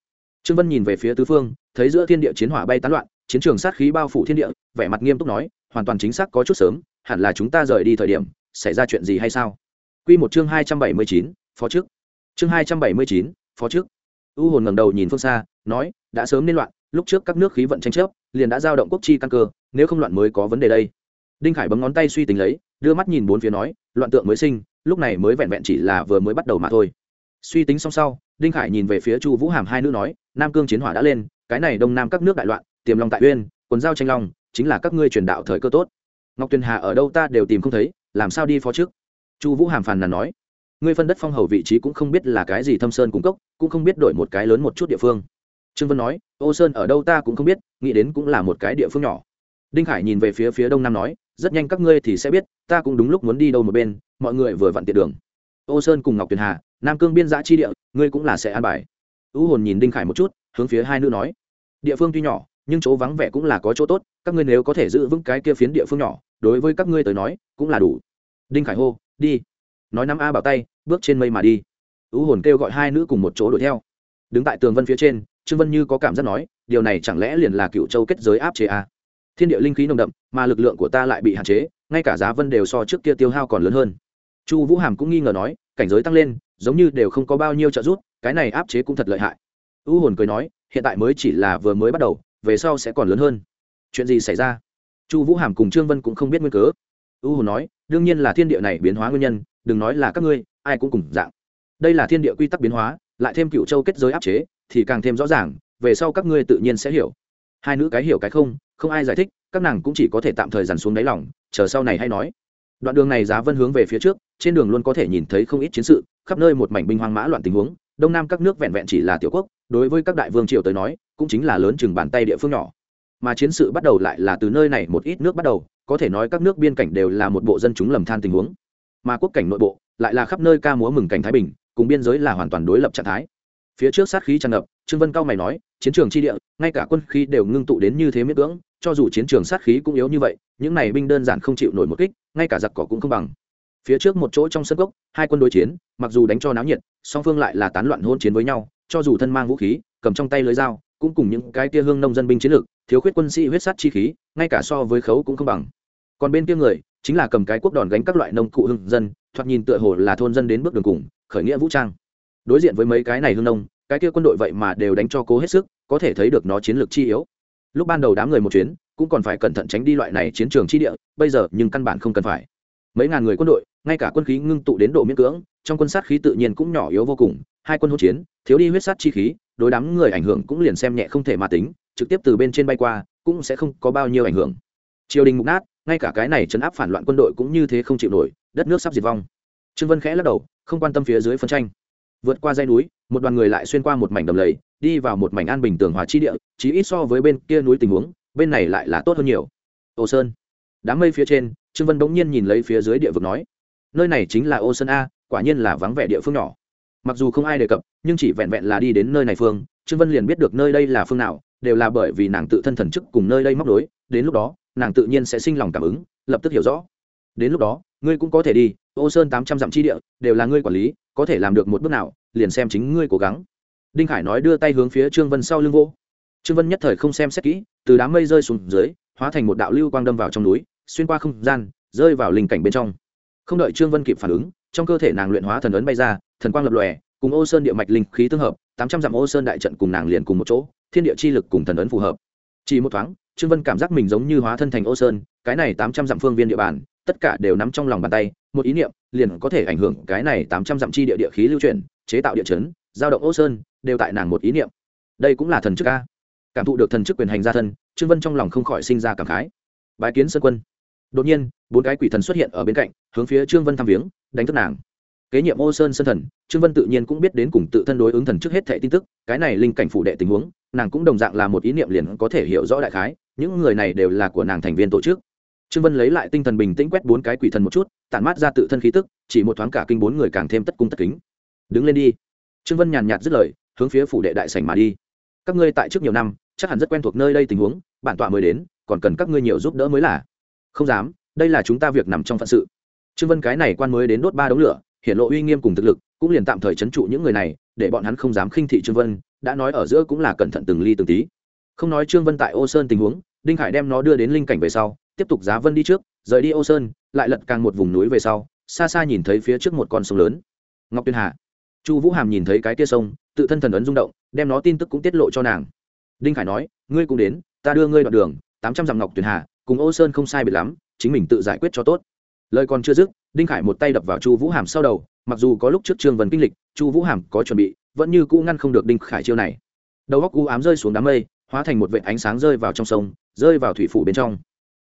Trương vân nhìn về phía tứ phương, thấy giữa thiên địa chiến hỏa bay tán loạn, chiến trường sát khí bao phủ thiên địa, vẻ mặt nghiêm túc nói, hoàn toàn chính xác có chút sớm, hẳn là chúng ta rời đi thời điểm, xảy ra chuyện gì hay sao? Quy một chương hai trăm bảy mươi chín, phó trước. Chương hai trăm bảy mươi chín, phó trước. U hồn ngẩng đầu nhìn phương xa, nói, đã sớm nên loạn, lúc trước các nước khí vận tranh chấp, liền đã giao động quốc chi căn cơ, nếu không loạn mới có vấn đề đây. Đinh khải bấm ngón tay suy tính lấy đưa mắt nhìn bốn phía nói, loạn tượng mới sinh, lúc này mới vẹn vẹn chỉ là vừa mới bắt đầu mà thôi. Suy tính xong sau, đinh khải nhìn về phía chu vũ hàm hai nữ nói, nam cương chiến hỏa đã lên, cái này đông nam các nước đại loạn, tiềm long tại uyên, quần giao tranh long, chính là các ngươi truyền đạo thời cơ tốt. Ngọc tuyền hà ở đâu ta đều tìm không thấy, làm sao đi phó trước? Chu vũ hàm phàn nàn nói, ngươi phân đất phong hầu vị trí cũng không biết là cái gì thâm sơn cung cốc, cũng không biết đổi một cái lớn một chút địa phương. Trương vân nói, ô sơn ở đâu ta cũng không biết, nghĩ đến cũng là một cái địa phương nhỏ đinh khải nhìn về phía phía đông nam nói, rất nhanh các ngươi thì sẽ biết, ta cũng đúng lúc muốn đi đâu một bên, mọi người vừa vặn tiện đường. Ô sơn cùng ngọc tuyền hà, nam cương biên giã chi địa, ngươi cũng là sẽ an bài. U hồn nhìn đinh khải một chút, hướng phía hai nữ nói, địa phương tuy nhỏ, nhưng chỗ vắng vẻ cũng là có chỗ tốt, các ngươi nếu có thể giữ vững cái kia phiến địa phương nhỏ, đối với các ngươi tới nói, cũng là đủ. Đinh khải hô, đi. Nói năm a bảo tay, bước trên mây mà đi. U hồn kêu gọi hai nữ cùng một chỗ đuổi theo. Đứng tại tường vân phía trên, trương vân như có cảm giác nói, điều này chẳng lẽ liền là cựu châu kết giới áp chế a? Thiên địa linh khí nồng đậm, mà lực lượng của ta lại bị hạn chế, ngay cả giá vân đều so trước kia tiêu hao còn lớn hơn. Chu vũ hàm cũng nghi ngờ nói, cảnh giới tăng lên, giống như đều không có bao nhiêu trợ giúp, cái này áp chế cũng thật lợi hại. U hồn cười nói, hiện tại mới chỉ là vừa mới bắt đầu, về sau sẽ còn lớn hơn. Chuyện gì xảy ra? Chu vũ hàm cùng trương vân cũng không biết nguyên cớ. U hồn nói, đương nhiên là thiên địa này biến hóa nguyên nhân, đừng nói là các ngươi, ai cũng cùng dạng. Đây là thiên địa quy tắc biến hóa, lại thêm cựu châu kết giới áp chế, thì càng thêm rõ ràng, về sau các ngươi tự nhiên sẽ hiểu. Hai nữ cái hiểu cái không không ai giải thích, các nàng cũng chỉ có thể tạm thời dằn xuống đáy lòng, chờ sau này hay nói. Đoạn đường này giá vân hướng về phía trước, trên đường luôn có thể nhìn thấy không ít chiến sự, khắp nơi một mảnh binh hoang mã loạn tình huống, đông nam các nước vẹn vẹn chỉ là tiểu quốc, đối với các đại vương triều tới nói, cũng chính là lớn chừng bàn tay địa phương nhỏ. Mà chiến sự bắt đầu lại là từ nơi này một ít nước bắt đầu, có thể nói các nước biên cảnh đều là một bộ dân chúng lầm than tình huống. Mà quốc cảnh nội bộ, lại là khắp nơi ca múa mừng cảnh thái bình, cùng biên giới là hoàn toàn đối lập trạng thái. Phía trước sát khí tràn ngập, trương vân cao mày nói, chiến trường chi địa, ngay cả quân khí đều ngưng tụ đến như thế miễn cưỡng cho dù chiến trường sát khí cũng yếu như vậy, những này binh đơn giản không chịu nổi một kích, ngay cả giặc cỏ cũng không bằng. Phía trước một chỗ trong sân gốc hai quân đối chiến, mặc dù đánh cho náo nhiệt, song phương lại là tán loạn hôn chiến với nhau, cho dù thân mang vũ khí, cầm trong tay lưới dao, cũng cùng những cái kia hương nông dân binh chiến lược, thiếu khuyết quân sĩ huyết sát chi khí, ngay cả so với khấu cũng không bằng. Còn bên kia người, chính là cầm cái quốc đòn gánh các loại nông cụ hương dân, thoạt nhìn tựa hồ là thôn dân đến bước đường cùng, khởi nghĩa vũ trang. Đối diện với mấy cái này hương nông, cái kia quân đội vậy mà đều đánh cho cố hết sức, có thể thấy được nó chiến lược chi yếu lúc ban đầu đám người một chuyến, cũng còn phải cẩn thận tránh đi loại này chiến trường chi địa, bây giờ nhưng căn bản không cần phải. Mấy ngàn người quân đội, ngay cả quân khí ngưng tụ đến độ miễn cưỡng, trong quân sát khí tự nhiên cũng nhỏ yếu vô cùng, hai quân hỗn chiến, thiếu đi huyết sát chi khí, đối đám người ảnh hưởng cũng liền xem nhẹ không thể mà tính, trực tiếp từ bên trên bay qua, cũng sẽ không có bao nhiêu ảnh hưởng. Triều đình mục nát, ngay cả cái này chấn áp phản loạn quân đội cũng như thế không chịu nổi, đất nước sắp diệt vong. Trương vân khẽ lắc đầu, không quan tâm phía dưới phân tranh. Vượt qua dãy núi, một đoàn người lại xuyên qua một mảnh đầm lầy đi vào một mảnh an bình tường hòa chi địa chỉ ít so với bên kia núi tình huống, bên này lại là tốt hơn nhiều. Ô sơn. Đám mây phía trên, trương vân bỗng nhiên nhìn lấy phía dưới địa vực nói, nơi này chính là ô sơn a, quả nhiên là vắng vẻ địa phương nhỏ. Mặc dù không ai đề cập, nhưng chỉ vẹn vẹn là đi đến nơi này phương, trương vân liền biết được nơi đây là phương nào, đều là bởi vì nàng tự thân thần chức cùng nơi đây móc đối đến lúc đó, nàng tự nhiên sẽ sinh lòng cảm ứng, lập tức hiểu rõ. Đến lúc đó, ngươi cũng có thể đi, ô sơn tám trăm dặm chi địa, đều là ngươi quản lý, có thể làm được một bước nào, liền xem chính ngươi cố gắng đinh khải nói đưa tay hướng phía trương vân sau lưng vô trương vân nhất thời không xem xét kỹ, từ đám mây rơi xuống dưới, hóa thành một đạo lưu quang đâm vào trong núi, xuyên qua không gian, rơi vào linh cảnh bên trong. Không đợi trương vân kịp phản ứng, trong cơ thể nàng luyện hóa thần ấn bay ra, thần quang lập lòe, cùng ô sơn địa mạch linh khí tương hợp, tám trăm dặm ô sơn đại trận cùng nàng liền cùng một chỗ, thiên địa chi lực cùng thần ấn phù hợp. Chỉ một thoáng, trương vân cảm giác mình giống như hóa thân thành ô sơn, cái này tám trăm dặm phương viên địa bàn, tất cả đều nắm trong lòng bàn tay, một ý niệm, liền có thể ảnh hưởng cái này tám trăm dặm chi địa địa khí lưu chuyển, chế tạo địa chấn giao động ô sơn, đều tại nàng một ý niệm. Đây cũng là thần chức ca cảm thụ được thần chức quyền hành gia thân, trương vân trong lòng không khỏi sinh ra cảm khái. Bái kiến sơn quân. Đột nhiên, bốn cái quỷ thần xuất hiện ở bên cạnh, hướng phía trương vân thăm viếng, đánh thức nàng. Kế nhiệm ô sơn sơn thần, trương vân tự nhiên cũng biết đến cùng tự thân đối ứng thần trước hết thệ tin tức, cái này linh cảnh phủ đệ tình huống, nàng cũng đồng dạng là một ý niệm liền có thể hiểu rõ đại khái, những người này đều là của nàng thành viên tổ chức. Trương vân lấy lại tinh thần bình tĩnh quét bốn cái quỷ thần một chút, tản mát ra tự thân khí tức, chỉ một thoáng cả kinh bốn người càng thêm tất cung tất kính. Đứng lên đi trương vân nhàn nhạt dứt lời, hướng phía phủ đệ đại sảnh mà đi. Các ngươi tại trước nhiều năm, chắc hẳn rất quen thuộc nơi đây tình huống, bản tọa mới đến, còn cần các ngươi nhiều giúp đỡ mới là. Không dám, đây là chúng ta việc nằm trong phận sự. Trương vân cái này quan mới đến đốt ba đống lửa hiện lộ uy nghiêm cùng thực lực, cũng liền tạm thời trấn trụ những người này, để bọn hắn không dám khinh thị trương vân, đã nói ở giữa cũng là cẩn thận từng ly từng tí. Không nói trương vân tại ô sơn tình huống, đinh khải đem nó đưa đến linh cảnh về sau, tiếp tục giá vân đi trước, rời đi ô sơn, lại lật càng một vùng núi về sau, xa xa nhìn thấy phía trước một con sông lớn. Ngọc tuyên hà chu vũ hàm nhìn thấy cái tia sông, tự thân thần ấn rung động, đem nó tin tức cũng tiết lộ cho nàng. Đinh khải nói, ngươi cũng đến, ta đưa ngươi đoạn đường, tám trăm dặm ngọc tuyền hà, cùng ô sơn không sai biệt lắm, chính mình tự giải quyết cho tốt. Lời còn chưa dứt, đinh khải một tay đập vào chu vũ hàm sau đầu, mặc dù có lúc trước trương vân kinh lịch, chu vũ hàm có chuẩn bị, vẫn như cũ ngăn không được đinh khải chiêu này. Đầu góc u ám rơi xuống đám mây, hóa thành một vệ ánh sáng rơi vào trong sông, rơi vào thủy phủ bên trong.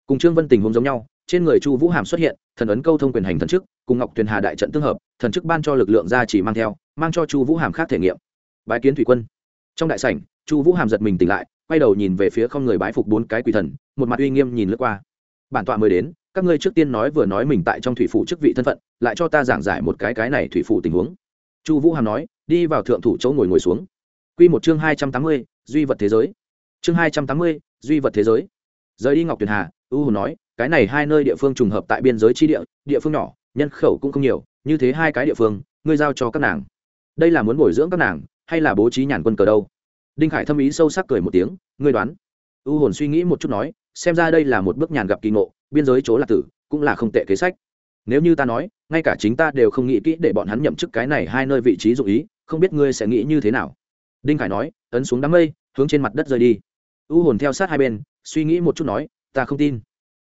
Cùng trương vân tình huống giống nhau trên người chu vũ hàm xuất hiện, thần ấn câu thông quyền hành thần chức, cùng ngọc tuyền hà đại trận tương hợp, thần chức ban cho lực lượng ra chỉ mang theo, mang cho chu vũ hàm khác thể nghiệm. Bái kiến thủy quân. Trong đại sảnh, chu vũ hàm giật mình tỉnh lại, quay đầu nhìn về phía không người bái phục bốn cái quỷ thần, một mặt uy nghiêm nhìn lướt qua. Bản tọa mới đến, các ngươi trước tiên nói vừa nói mình tại trong thủy phủ chức vị thân phận, lại cho ta giảng giải một cái cái này thủy phủ tình huống. Chu vũ hàm nói, đi vào thượng thủ chỗ ngồi ngồi xuống. Q một chương hai trăm tám mươi, duy vật thế giới. Chương hai trăm tám mươi, duy vật thế giới. Rời đi ngọc tuyền hà, u hồ nói cái này hai nơi địa phương trùng hợp tại biên giới tri địa địa phương nhỏ, nhân khẩu cũng không nhiều, như thế hai cái địa phương, ngươi giao cho các nàng. Đây là muốn bồi dưỡng các nàng, hay là bố trí nhàn quân cờ đâu? Đinh khải thâm ý sâu sắc cười một tiếng, ngươi đoán. U hồn suy nghĩ một chút nói, xem ra đây là một bước nhàn gặp kỳ ngộ, biên giới chỗ lạc tử, cũng là không tệ kế sách. Nếu như ta nói, ngay cả chính ta đều không nghĩ kỹ để bọn hắn nhậm chức cái này hai nơi vị trí dụ ý, không biết ngươi sẽ nghĩ như thế nào. Đinh khải nói, ấn xuống đám mây, hướng trên mặt đất rơi đi. U hồn theo sát hai bên, suy nghĩ một chút nói, ta không tin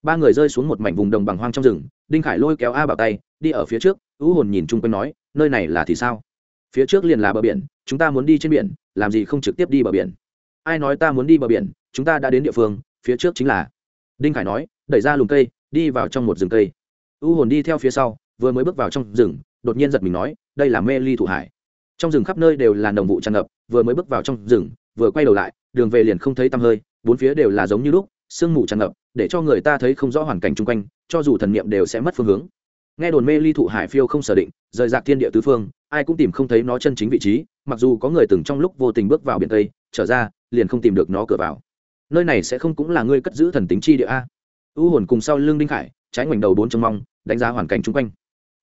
ba người rơi xuống một mảnh vùng đồng bằng hoang trong rừng, đinh khải lôi kéo a bảo tay, đi ở phía trước u hồn nhìn chung quanh nói, nơi này là thì sao? Phía trước liền là bờ biển, chúng ta muốn đi trên biển, làm gì không trực tiếp đi bờ biển? Ai nói ta muốn đi bờ biển, chúng ta đã đến địa phương, phía trước chính là. Đinh khải nói, đẩy ra lùm cây, đi vào trong một rừng cây. U hồn đi theo phía sau, vừa mới bước vào trong rừng, đột nhiên giật mình nói, đây là mê ly thủ hải. Trong rừng khắp nơi đều là đồng vụ tràn ngập, vừa mới bước vào trong rừng, vừa quay đầu lại, đường về liền không thấy tăm hơi, bốn phía đều là giống như lúc, sương mù tràn ngập để cho người ta thấy không rõ hoàn cảnh chung quanh, cho dù thần niệm đều sẽ mất phương hướng. Nghe đồn mê ly thụ hải phiêu không sở định, rời rạc thiên địa tứ phương, ai cũng tìm không thấy nó chân chính vị trí, mặc dù có người từng trong lúc vô tình bước vào biển tây, trở ra, liền không tìm được nó cửa vào. Nơi này sẽ không cũng là ngươi cất giữ thần tính chi địa a. U hồn cùng sau lưng đinh khải, trái ngoảnh đầu bốn trong mong, đánh giá hoàn cảnh chung quanh.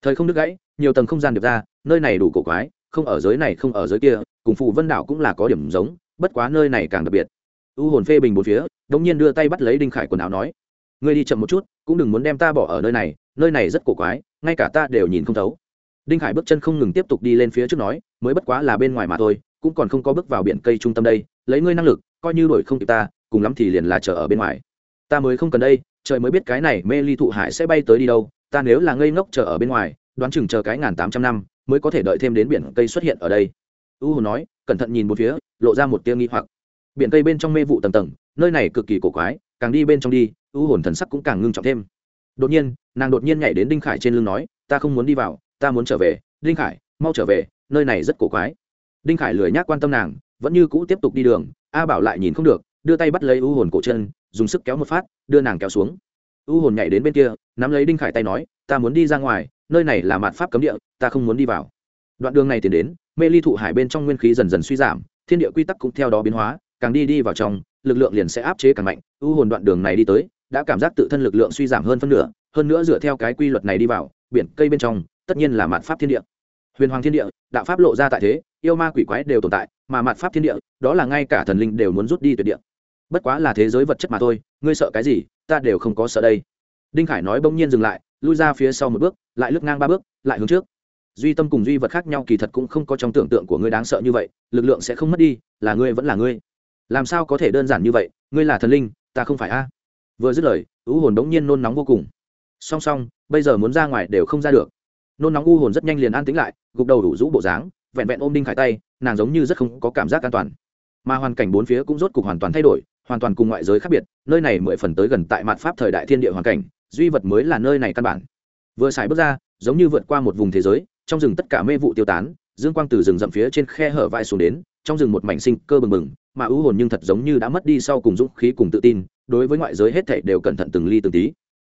Thời không đứt gãy, nhiều tầng không gian được ra, nơi này đủ cổ quái, không ở giới này không ở giới kia, cùng phù vân đảo cũng là có điểm giống, bất quá nơi này càng đặc biệt u hồn phê bình bốn phía, đống nhiên đưa tay bắt lấy đinh khải quần áo nói, ngươi đi chậm một chút, cũng đừng muốn đem ta bỏ ở nơi này nơi này rất cổ quái, ngay cả ta đều nhìn không thấu. Đinh khải bước chân không ngừng tiếp tục đi lên phía trước nói, mới bất quá là bên ngoài mà thôi, cũng còn không có bước vào biển cây trung tâm đây, lấy ngươi năng lực, coi như đổi không kịp ta, cùng lắm thì liền là chờ ở bên ngoài. Ta mới không cần đây, trời mới biết cái này mê ly thụ hải sẽ bay tới đi đâu, ta nếu là ngây ngốc chờ ở bên ngoài, đoán chừng chờ cái ngàn tám trăm năm, mới có thể đợi thêm đến biển cây xuất hiện ở đây. U hồn nói, cẩn thận nhìn một phía, lộ ra một tia nghi hoặc biển cây bên trong mê vụ tầng tầng, nơi này cực kỳ cổ quái, càng đi bên trong đi, ưu hồn thần sắc cũng càng ngưng trọng thêm. Đột nhiên, nàng đột nhiên nhảy đến đinh khải trên lưng nói, ta không muốn đi vào, ta muốn trở về, đinh khải, mau trở về, nơi này rất cổ quái. Đinh khải lười nhác quan tâm nàng, vẫn như cũ tiếp tục đi đường, a bảo lại nhìn không được, đưa tay bắt lấy ưu hồn cổ chân, dùng sức kéo một phát, đưa nàng kéo xuống. Ưu hồn nhảy đến bên kia, nắm lấy đinh khải tay nói, ta muốn đi ra ngoài, nơi này là mạt pháp cấm địa, ta không muốn đi vào. Đoạn đường này tiến đến, mê ly thụ hải bên trong nguyên khí dần dần suy giảm, thiên địa quy tắc cũng theo đó biến hóa càng đi đi vào trong, lực lượng liền sẽ áp chế càng mạnh, u hồn đoạn đường này đi tới, đã cảm giác tự thân lực lượng suy giảm hơn phân nửa, hơn nữa dựa theo cái quy luật này đi vào, biển, cây bên trong, tất nhiên là mạt pháp thiên địa. Huyền hoàng thiên địa, đạo pháp lộ ra tại thế, yêu ma quỷ quái đều tồn tại, mà mạt pháp thiên địa, đó là ngay cả thần linh đều muốn rút đi tuyệt địa. Bất quá là thế giới vật chất mà thôi, ngươi sợ cái gì, ta đều không có sợ đây. Đinh khải nói bỗng nhiên dừng lại, lui ra phía sau một bước, lại lướt ngang ba bước, lại hướng trước. Duy tâm cùng duy vật khác nhau kỳ thật cũng không có trong tưởng tượng của ngươi đáng sợ như vậy, lực lượng sẽ không mất đi, là ngươi vẫn là ngươi làm sao có thể đơn giản như vậy, ngươi là thần linh, ta không phải a. Vừa dứt lời u hồn đống nhiên nôn nóng vô cùng. Song song, bây giờ muốn ra ngoài đều không ra được. Nôn nóng u hồn rất nhanh liền an tĩnh lại, gục đầu đủ rũ bộ dáng, vẹn vẹn ôm đinh khải tay, nàng giống như rất không có cảm giác an toàn. Mà hoàn cảnh bốn phía cũng rốt cục hoàn toàn thay đổi, hoàn toàn cùng ngoại giới khác biệt, nơi này mười phần tới gần tại mặt pháp thời đại thiên địa hoàn cảnh, duy vật mới là nơi này căn bản. Vừa xài bước ra, giống như vượt qua một vùng thế giới, trong rừng tất cả mê vụ tiêu tán, dương quang từ rừng rậm phía trên khe hở vai xuống đến, trong rừng một mảnh sinh cơ bừng bừng mà ưu hồn nhưng thật giống như đã mất đi sau cùng dũng khí cùng tự tin, đối với ngoại giới hết thảy đều cẩn thận từng ly từng tí.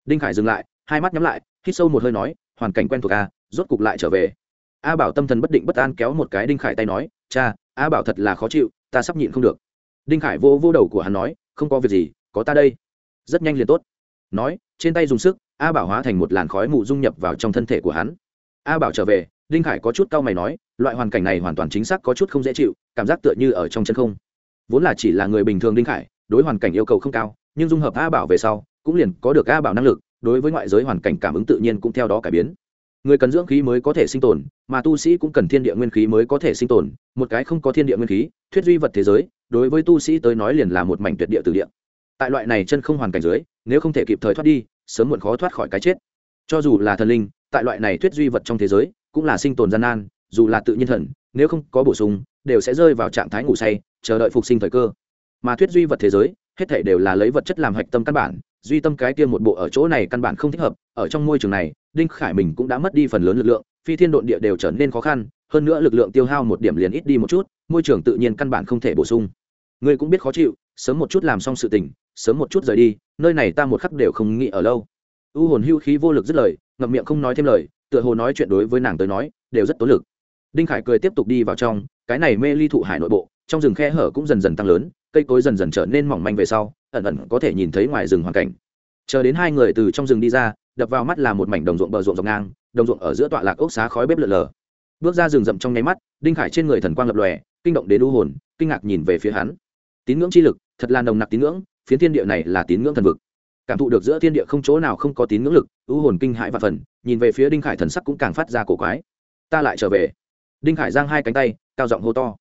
Đinh khải dừng lại, hai mắt nhắm lại, hít sâu một hơi nói, hoàn cảnh quen thuộc a rốt cục lại trở về. A bảo tâm thần bất định bất an kéo một cái đinh khải tay nói, cha, a bảo thật là khó chịu, ta sắp nhịn không được. Đinh khải vô vô đầu của hắn nói, không có việc gì, có ta đây. Rất nhanh liền tốt. Nói, trên tay dùng sức, a bảo hóa thành một làn khói mù dung nhập vào trong thân thể của hắn. A bảo trở về, đinh khải có chút cau mày nói, loại hoàn cảnh này hoàn toàn chính xác có chút không dễ chịu, cảm giác tựa như ở trong chân không vốn là chỉ là người bình thường đinh khải, đối hoàn cảnh yêu cầu không cao, nhưng dung hợp a bảo về sau, cũng liền có được a bảo năng lực, đối với ngoại giới hoàn cảnh cảm ứng tự nhiên cũng theo đó cải biến. Người cần dưỡng khí mới có thể sinh tồn, mà tu sĩ cũng cần thiên địa nguyên khí mới có thể sinh tồn, một cái không có thiên địa nguyên khí, thuyết duy vật thế giới, đối với tu sĩ tới nói liền là một mảnh tuyệt địa từ địa. Tại loại này chân không hoàn cảnh dưới, nếu không thể kịp thời thoát đi, sớm muộn khó thoát khỏi cái chết. Cho dù là thần linh, tại loại này thuyết duy vật trong thế giới, cũng là sinh tồn gian nan, dù là tự nhiên thần, nếu không có bổ sung đều sẽ rơi vào trạng thái ngủ say, chờ đợi phục sinh thời cơ. Mà thuyết duy vật thế giới, hết thể đều là lấy vật chất làm hạch tâm căn bản, duy tâm cái tiên một bộ ở chỗ này căn bản không thích hợp, ở trong môi trường này, đinh khải mình cũng đã mất đi phần lớn lực lượng, phi thiên độn địa đều trở nên khó khăn, hơn nữa lực lượng tiêu hao một điểm liền ít đi một chút, môi trường tự nhiên căn bản không thể bổ sung. Ngươi cũng biết khó chịu, sớm một chút làm xong sự tình, sớm một chút rời đi, nơi này ta một khắc đều không nghĩ ở lâu. U hồn hưu khí vô lực dứt lời, ngậm miệng không nói thêm lời, tựa hồ nói chuyện đối với nàng tới nói, đều rất tốn lực. Đinh khải cười tiếp tục đi vào trong cái này mê ly thụ hải nội bộ, trong rừng khe hở cũng dần dần tăng lớn, cây cối dần dần trở nên mỏng manh về sau, ẩn ẩn có thể nhìn thấy ngoài rừng hoàn cảnh. Chờ đến hai người từ trong rừng đi ra, đập vào mắt là một mảnh đồng ruộng bờ ruộng dọc ngang, đồng ruộng ở giữa tọa lạc ốc xá khói bếp lợn lờ bước ra rừng rậm trong nháy mắt, đinh khải trên người thần quang lập lòe, kinh động đến u hồn, kinh ngạc nhìn về phía hắn. Tín ngưỡng chi lực, thật là nồng nặc tín ngưỡng, phiến thiên địa này là tín ngưỡng thần vực. Cảm thụ được giữa thiên địa không chỗ nào không có tín ngưỡng lực, u hồn kinh hãi và phần, nhìn về phía đinh khải thần sắc cũng càng phát ra cổ quái. Ta lại trở về. Đinh khải giang hai cánh tay cao giọng hô to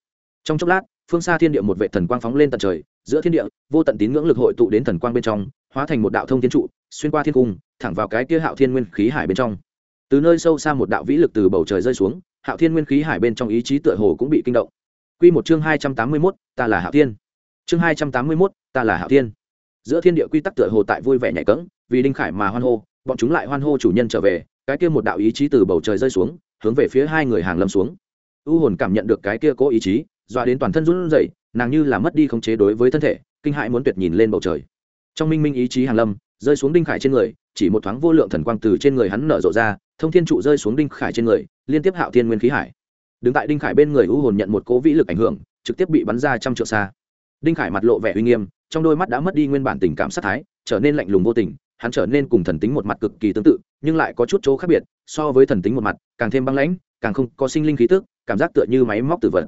trong chốc lát phương xa thiên địa một vệ thần quang phóng lên tận trời giữa thiên địa vô tận tín ngưỡng lực hội tụ đến thần quang bên trong hóa thành một đạo thông thiên trụ xuyên qua thiên cung thẳng vào cái kia hạo thiên nguyên khí hải bên trong từ nơi sâu xa một đạo vĩ lực từ bầu trời rơi xuống hạo thiên nguyên khí hải bên trong ý chí tựa hồ cũng bị kinh động Quy một chương hai trăm tám mươi 281, ta là Hạo Thiên. Chương hai trăm tám mươi 281, ta là Hạo Thiên. Giữa thiên địa quy tắc tựa hồ tại vui vẻ nhảy cẫng, vì Đinh Khải mà hoan hô, bọn chúng lại hoan hô chủ nhân trở về, cái kia một đạo ý chí từ bầu trời rơi xuống, hướng về phía hai người hàng lâm xuống. U hồn cảm nhận được cái kia cố ý chí, dọa đến toàn thân run rẩy, nàng như là mất đi khống chế đối với thân thể, kinh hãi muốn tuyệt nhìn lên bầu trời. Trong minh minh ý chí hàn lâm, rơi xuống Đinh Khải trên người, chỉ một thoáng vô lượng thần quang từ trên người hắn nở rộ ra, thông thiên trụ rơi xuống Đinh Khải trên người, liên tiếp Hạo Thiên nguyên khí hải đứng tại đinh khải bên người u hồn nhận một cố vĩ lực ảnh hưởng trực tiếp bị bắn ra trăm triệu xa đinh khải mặt lộ vẻ uy nghiêm trong đôi mắt đã mất đi nguyên bản tình cảm sát thái trở nên lạnh lùng vô tình hắn trở nên cùng thần tính một mặt cực kỳ tương tự nhưng lại có chút chỗ khác biệt so với thần tính một mặt càng thêm băng lãnh càng không có sinh linh khí tức cảm giác tựa như máy móc tự vật.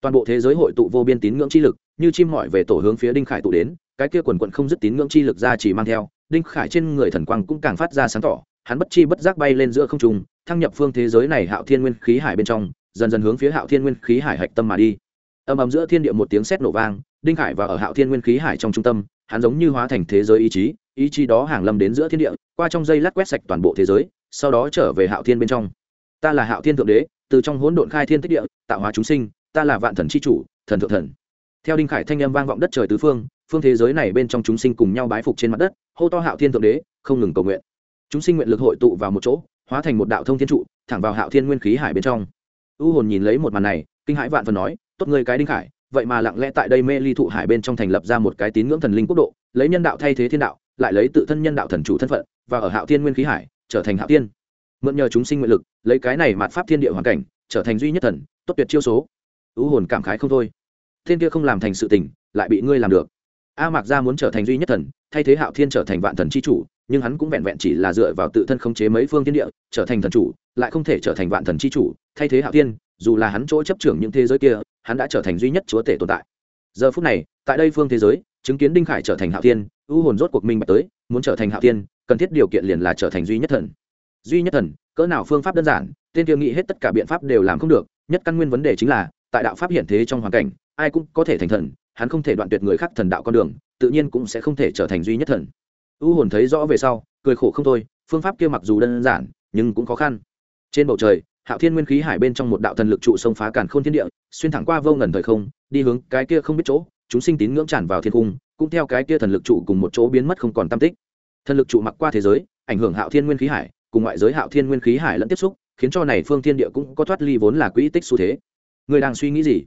Toàn bộ thế giới hội tụ vô biên tín ngưỡng chi lực, như chim mỏi về tổ hướng phía đinh khải tụ đến, cái kia quần quận không dứt tín ngưỡng chi lực ra chỉ mang theo, đinh khải trên người thần quang cũng càng phát ra sáng tỏ, hắn bất chi bất giác bay lên giữa không trung, thăng nhập phương thế giới này hạo thiên nguyên khí hải bên trong, dần dần hướng phía hạo thiên nguyên khí hải hạch tâm mà đi. Âm ầm giữa thiên địa một tiếng sét nổ vang, đinh Khải và ở hạo thiên nguyên khí hải trong trung tâm, hắn giống như hóa thành thế giới ý chí ý chí đó hàng lâm đến giữa thiên địa, qua trong dây lát quét sạch toàn bộ thế giới, sau đó trở về hạo thiên bên trong. Ta là hạo thiên thượng đế từ trong hỗn độn khai thiên tích địa, tạo hóa chúng sinh, ta là vạn thần c h i chủ, thần thượng thần. Theo đinh khải thanh â m vang vọng đất trời tứ phương phương thế giới này bên trong chúng sinh cùng nhau bái phục trên mặt đất, hô to hạo thiên thượng đế, không ngừng cầu nguyện. Chúng sinh nguyện lực hội tụ vào một chỗ, hóa thành một đạo thông thiên trụ, thẳng vào hạo thiên nguyên khí hải bên trong. U hồn nhìn lấy một màn này, kinh hãi vạn phần nói, tốt người cái đinh khải, vậy mà lặng lẽ tại đây mê ly thụ hải bên trong thành lập ra một cái tín ngưỡng thần linh quốc độ, lấy nhân đạo thay thế thiên đạo, lại lấy tự thân nhân đạo thần chủ thân phận, và ở hạo thiên nguyên khí hải, trở thành hạo thiên mượn nhờ chúng sinh nguyện lực, lấy cái này mạt pháp thiên địa hoàn cảnh, trở thành duy nhất thần, tốt tuyệt chiêu số. U hồn cảm khái không thôi. Thiên kia không làm thành sự tình, lại bị ngươi làm được. A mạc gia muốn trở thành duy nhất thần, thay thế hạo thiên trở thành vạn thần c h i chủ, nhưng hắn cũng vẹn vẹn chỉ là dựa vào tự thân khống chế mấy phương thiên địa, trở thành thần chủ, lại không thể trở thành vạn thần c h i chủ, thay thế hạo thiên, dù là hắn chỗ chấp trưởng những thế giới kia, hắn đã trở thành duy nhất chúa tể tồn tại. Giờ phút này, tại đây phương thế giới, chứng kiến đinh khải trở thành hạo thiên u hồn rốt cuộc minh bạch tới, muốn trở thành hạo thiên, cần thiết điều kiện liền là trở thành duy nhất thần duy nhất thần, cỡ nào phương pháp đơn giản, tên kia nghĩ hết tất cả biện pháp đều làm không được, nhất căn nguyên vấn đề chính là, tại đạo pháp hiện thế trong hoàn cảnh, ai cũng có thể thành thần, hắn không thể đoạn tuyệt người khác thần đạo con đường, tự nhiên cũng sẽ không thể trở thành duy nhất thần. U hồn thấy rõ về sau, cười khổ không thôi, phương pháp kia mặc dù đơn giản, nhưng cũng khó khăn. Trên bầu trời, hạo thiên nguyên khí hải bên trong một đạo thần lực trụ sông phá cản k h ô n thiên địa, xuyên thẳng qua vô ngần thời không, đi hướng cái kia không biết chỗ, chúng sinh tín ngưỡng tràn vào thiên cung, cũng theo cái kia thần lực trụ cùng một chỗ biến mất không còn tam tích. Thần lực trụ mặc qua thế giới, ảnh hưởng hạo thiên nguyên khí hải cùng ngoại giới hạo thiên nguyên khí hải lẫn tiếp xúc, khiến cho này phương thiên địa cũng có thoát ly vốn là quỹ tích xu thế. Người đang suy nghĩ gì?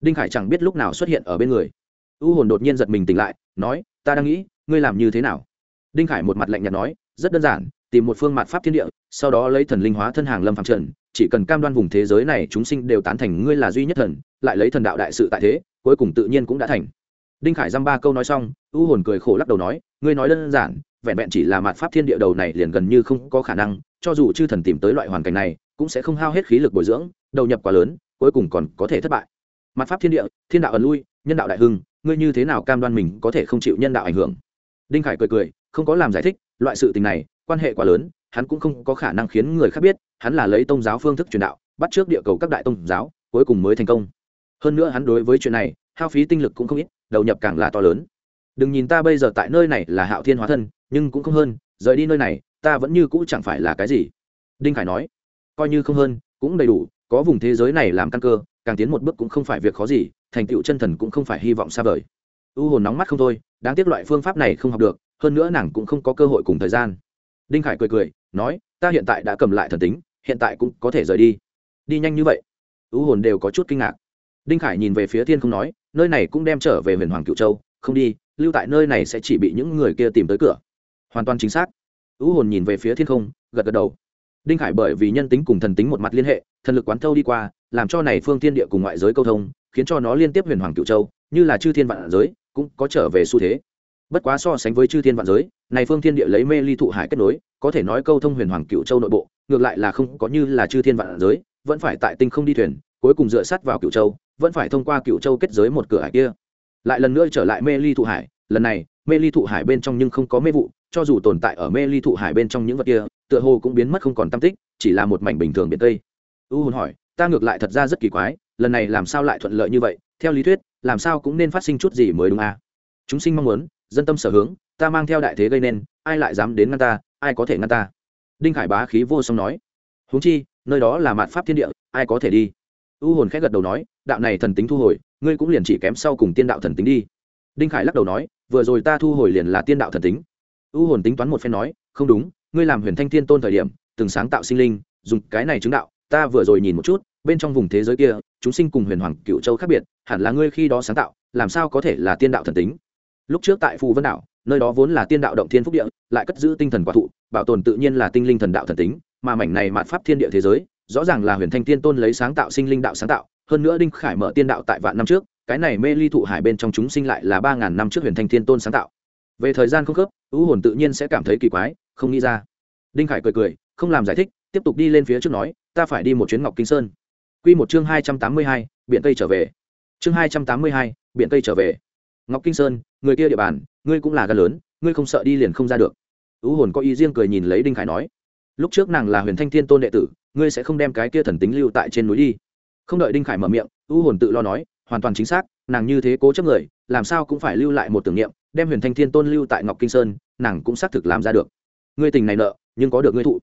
Đinh khải chẳng biết lúc nào xuất hiện ở bên người. U hồn đột nhiên giật mình tỉnh lại, nói, ta đang nghĩ, ngươi làm như thế nào? Đinh khải một mặt lạnh nhạt nói, rất đơn giản, tìm một phương mặt pháp thiên địa, sau đó lấy thần linh hóa thân hàng lâm phạm trần, chỉ cần cam đoan vùng thế giới này chúng sinh đều tán thành ngươi là duy nhất thần, lại lấy thần đạo đại sự tại thế, cuối cùng tự nhiên cũng đã thành. Đinh khải dăm ba câu nói xong, u hồn cười khổ lắc đầu nói, ngươi nói đơn giản vẹn vẹn chỉ là mặt pháp thiên địa đầu này liền gần như không có khả năng, cho dù chư thần tìm tới loại hoàn cảnh này, cũng sẽ không hao hết khí lực bồi dưỡng, đầu nhập quá lớn, cuối cùng còn có thể thất bại. Mặt pháp thiên địa, thiên đạo ẩn lui, nhân đạo đại hưng, ngươi như thế nào cam đoan mình có thể không chịu nhân đạo ảnh hưởng? Đinh khải cười cười, không có làm giải thích, loại sự tình này, quan hệ quá lớn, hắn cũng không có khả năng khiến người khác biết, hắn là lấy tôn giáo phương thức truyền đạo, bắt trước địa cầu các đại tôn giáo, cuối cùng mới thành công. Hơn nữa hắn đối với chuyện này, hao phí tinh lực cũng không ít, đầu nhập càng là to lớn. Đừng nhìn ta bây giờ tại nơi này là hạo thiên hóa thân nhưng cũng không hơn, rời đi nơi này, ta vẫn như cũ chẳng phải là cái gì. Đinh khải nói. Coi như không hơn, cũng đầy đủ, có vùng thế giới này làm căn cơ, càng tiến một bước cũng không phải việc khó gì, thành tựu chân thần cũng không phải hy vọng xa vời. U hồn nóng mắt không thôi, đáng tiếc loại phương pháp này không học được, hơn nữa nàng cũng không có cơ hội cùng thời gian. Đinh khải cười cười, nói, ta hiện tại đã cầm lại thần tính, hiện tại cũng có thể rời đi. Đi nhanh như vậy? U hồn đều có chút kinh ngạc. Đinh khải nhìn về phía thiên không nói, nơi này cũng đem trở về huyền hoàng cựu châu, không đi, lưu tại nơi này sẽ chỉ bị những người kia tìm tới cửa hoàn toàn chính xác. U hồn nhìn về phía thiên không, gật gật đầu. Đinh khải bởi vì nhân tính cùng thần tính một mặt liên hệ, thần lực quán thâu đi qua, làm cho này phương thiên địa cùng ngoại giới câu thông, khiến cho nó liên tiếp huyền hoàng cựu châu, như là chư thiên vạn giới, cũng có trở về xu thế. Bất quá so sánh với chư thiên vạn giới, này phương thiên địa lấy mê ly thụ hải kết nối, có thể nói câu thông huyền hoàng cựu châu nội bộ, ngược lại là không có như là chư thiên vạn giới, vẫn phải tại tinh không đi thuyền, cuối cùng dựa sát vào cựu châu, vẫn phải thông qua cựu châu kết giới một cửa hải kia. Lại lần nữa trở lại mê ly thụ hải, lần này mê ly thụ hải bên trong nhưng không có mê vụ, cho dù tồn tại ở mê ly thụ hải bên trong những vật kia, tựa hồ cũng biến mất không còn tam tích, chỉ là một mảnh bình thường biển tây. U hồn hỏi, ta ngược lại thật ra rất kỳ quái, lần này làm sao lại thuận lợi như vậy? Theo lý thuyết, làm sao cũng nên phát sinh chút gì mới đúng à? Chúng sinh mong muốn, dân tâm sở hướng, ta mang theo đại thế gây nên, ai lại dám đến ngăn ta, ai có thể ngăn ta? Đinh khải bá khí vô song nói, huống chi, nơi đó là mạt pháp thiên địa, ai có thể đi? U hồn khẽ gật đầu nói, đạo này thần tính thu hồi, ngươi cũng liền chỉ kém sau cùng tiên đạo thần tính đi đinh khải lắc đầu nói, vừa rồi ta thu hồi liền là tiên đạo thần tính. U hồn tính toán một phen nói, không đúng, ngươi làm huyền thanh thiên tôn thời điểm, từng sáng tạo sinh linh, dùng cái này chứng đạo, ta vừa rồi nhìn một chút, bên trong vùng thế giới kia, chúng sinh cùng huyền hoàng cựu châu khác biệt, hẳn là ngươi khi đó sáng tạo, làm sao có thể là tiên đạo thần tính? Lúc trước tại phù vân đảo, nơi đó vốn là tiên đạo động thiên phúc địa, lại cất giữ tinh thần quả thụ, bảo tồn tự nhiên là tinh linh thần đạo thần tính, mà mảnh này mạt pháp thiên địa thế giới, rõ ràng là huyền thanh tiên tôn lấy sáng tạo sinh linh đạo sáng tạo, hơn nữa đinh khải mở tiên đạo tại vạn năm trước cái này mê ly thụ hải bên trong chúng sinh lại là ba ngàn năm trước huyền thanh thiên tôn sáng tạo. Về thời gian không khớp u hồn tự nhiên sẽ cảm thấy kỳ quái, không nghĩ ra. Đinh khải cười cười, không làm giải thích, tiếp tục đi lên phía trước nói, ta phải đi một chuyến ngọc kinh sơn. Q một chương hai trăm tám mươi hai biện tây trở về. Chương hai trăm tám mươi hai biện tây trở về. Ngọc kinh sơn, người kia địa bàn, ngươi cũng là gan lớn, ngươi không sợ đi liền không ra được. U hồn có ý riêng cười nhìn lấy đinh khải nói, lúc trước nàng là huyền thanh thiên tôn đệ tử, ngươi sẽ không đem cái kia thần tính lưu tại trên núi đi. Không đợi đinh khải mở miệng u hồn tự lo nói hoàn toàn chính xác, nàng như thế cố chấp người, làm sao cũng phải lưu lại một tưởng niệm, đem huyền thanh thiên tôn lưu tại ngọc kinh sơn, nàng cũng xác thực làm ra được. Ngươi tình này nợ, nhưng có được ngươi thụ.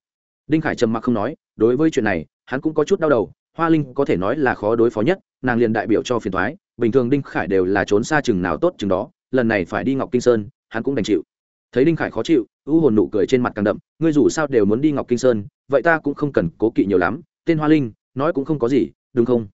Đinh khải trầm mặc không nói, đối với chuyện này, hắn cũng có chút đau đầu, hoa linh có thể nói là khó đối phó nhất, nàng liền đại biểu cho phiền thoái bình thường đinh khải đều là trốn xa chừng nào tốt chừng đó, lần này phải đi ngọc kinh sơn, hắn cũng đành chịu. Thấy đinh khải khó chịu, ưu hồn nụ cười trên mặt càng đậm, ngươi dù sao đều muốn đi ngọc kinh sơn, vậy ta cũng không cần cố kỵ nhiều lắm, tên hoa linh, nói cũng không có gì, đúng không?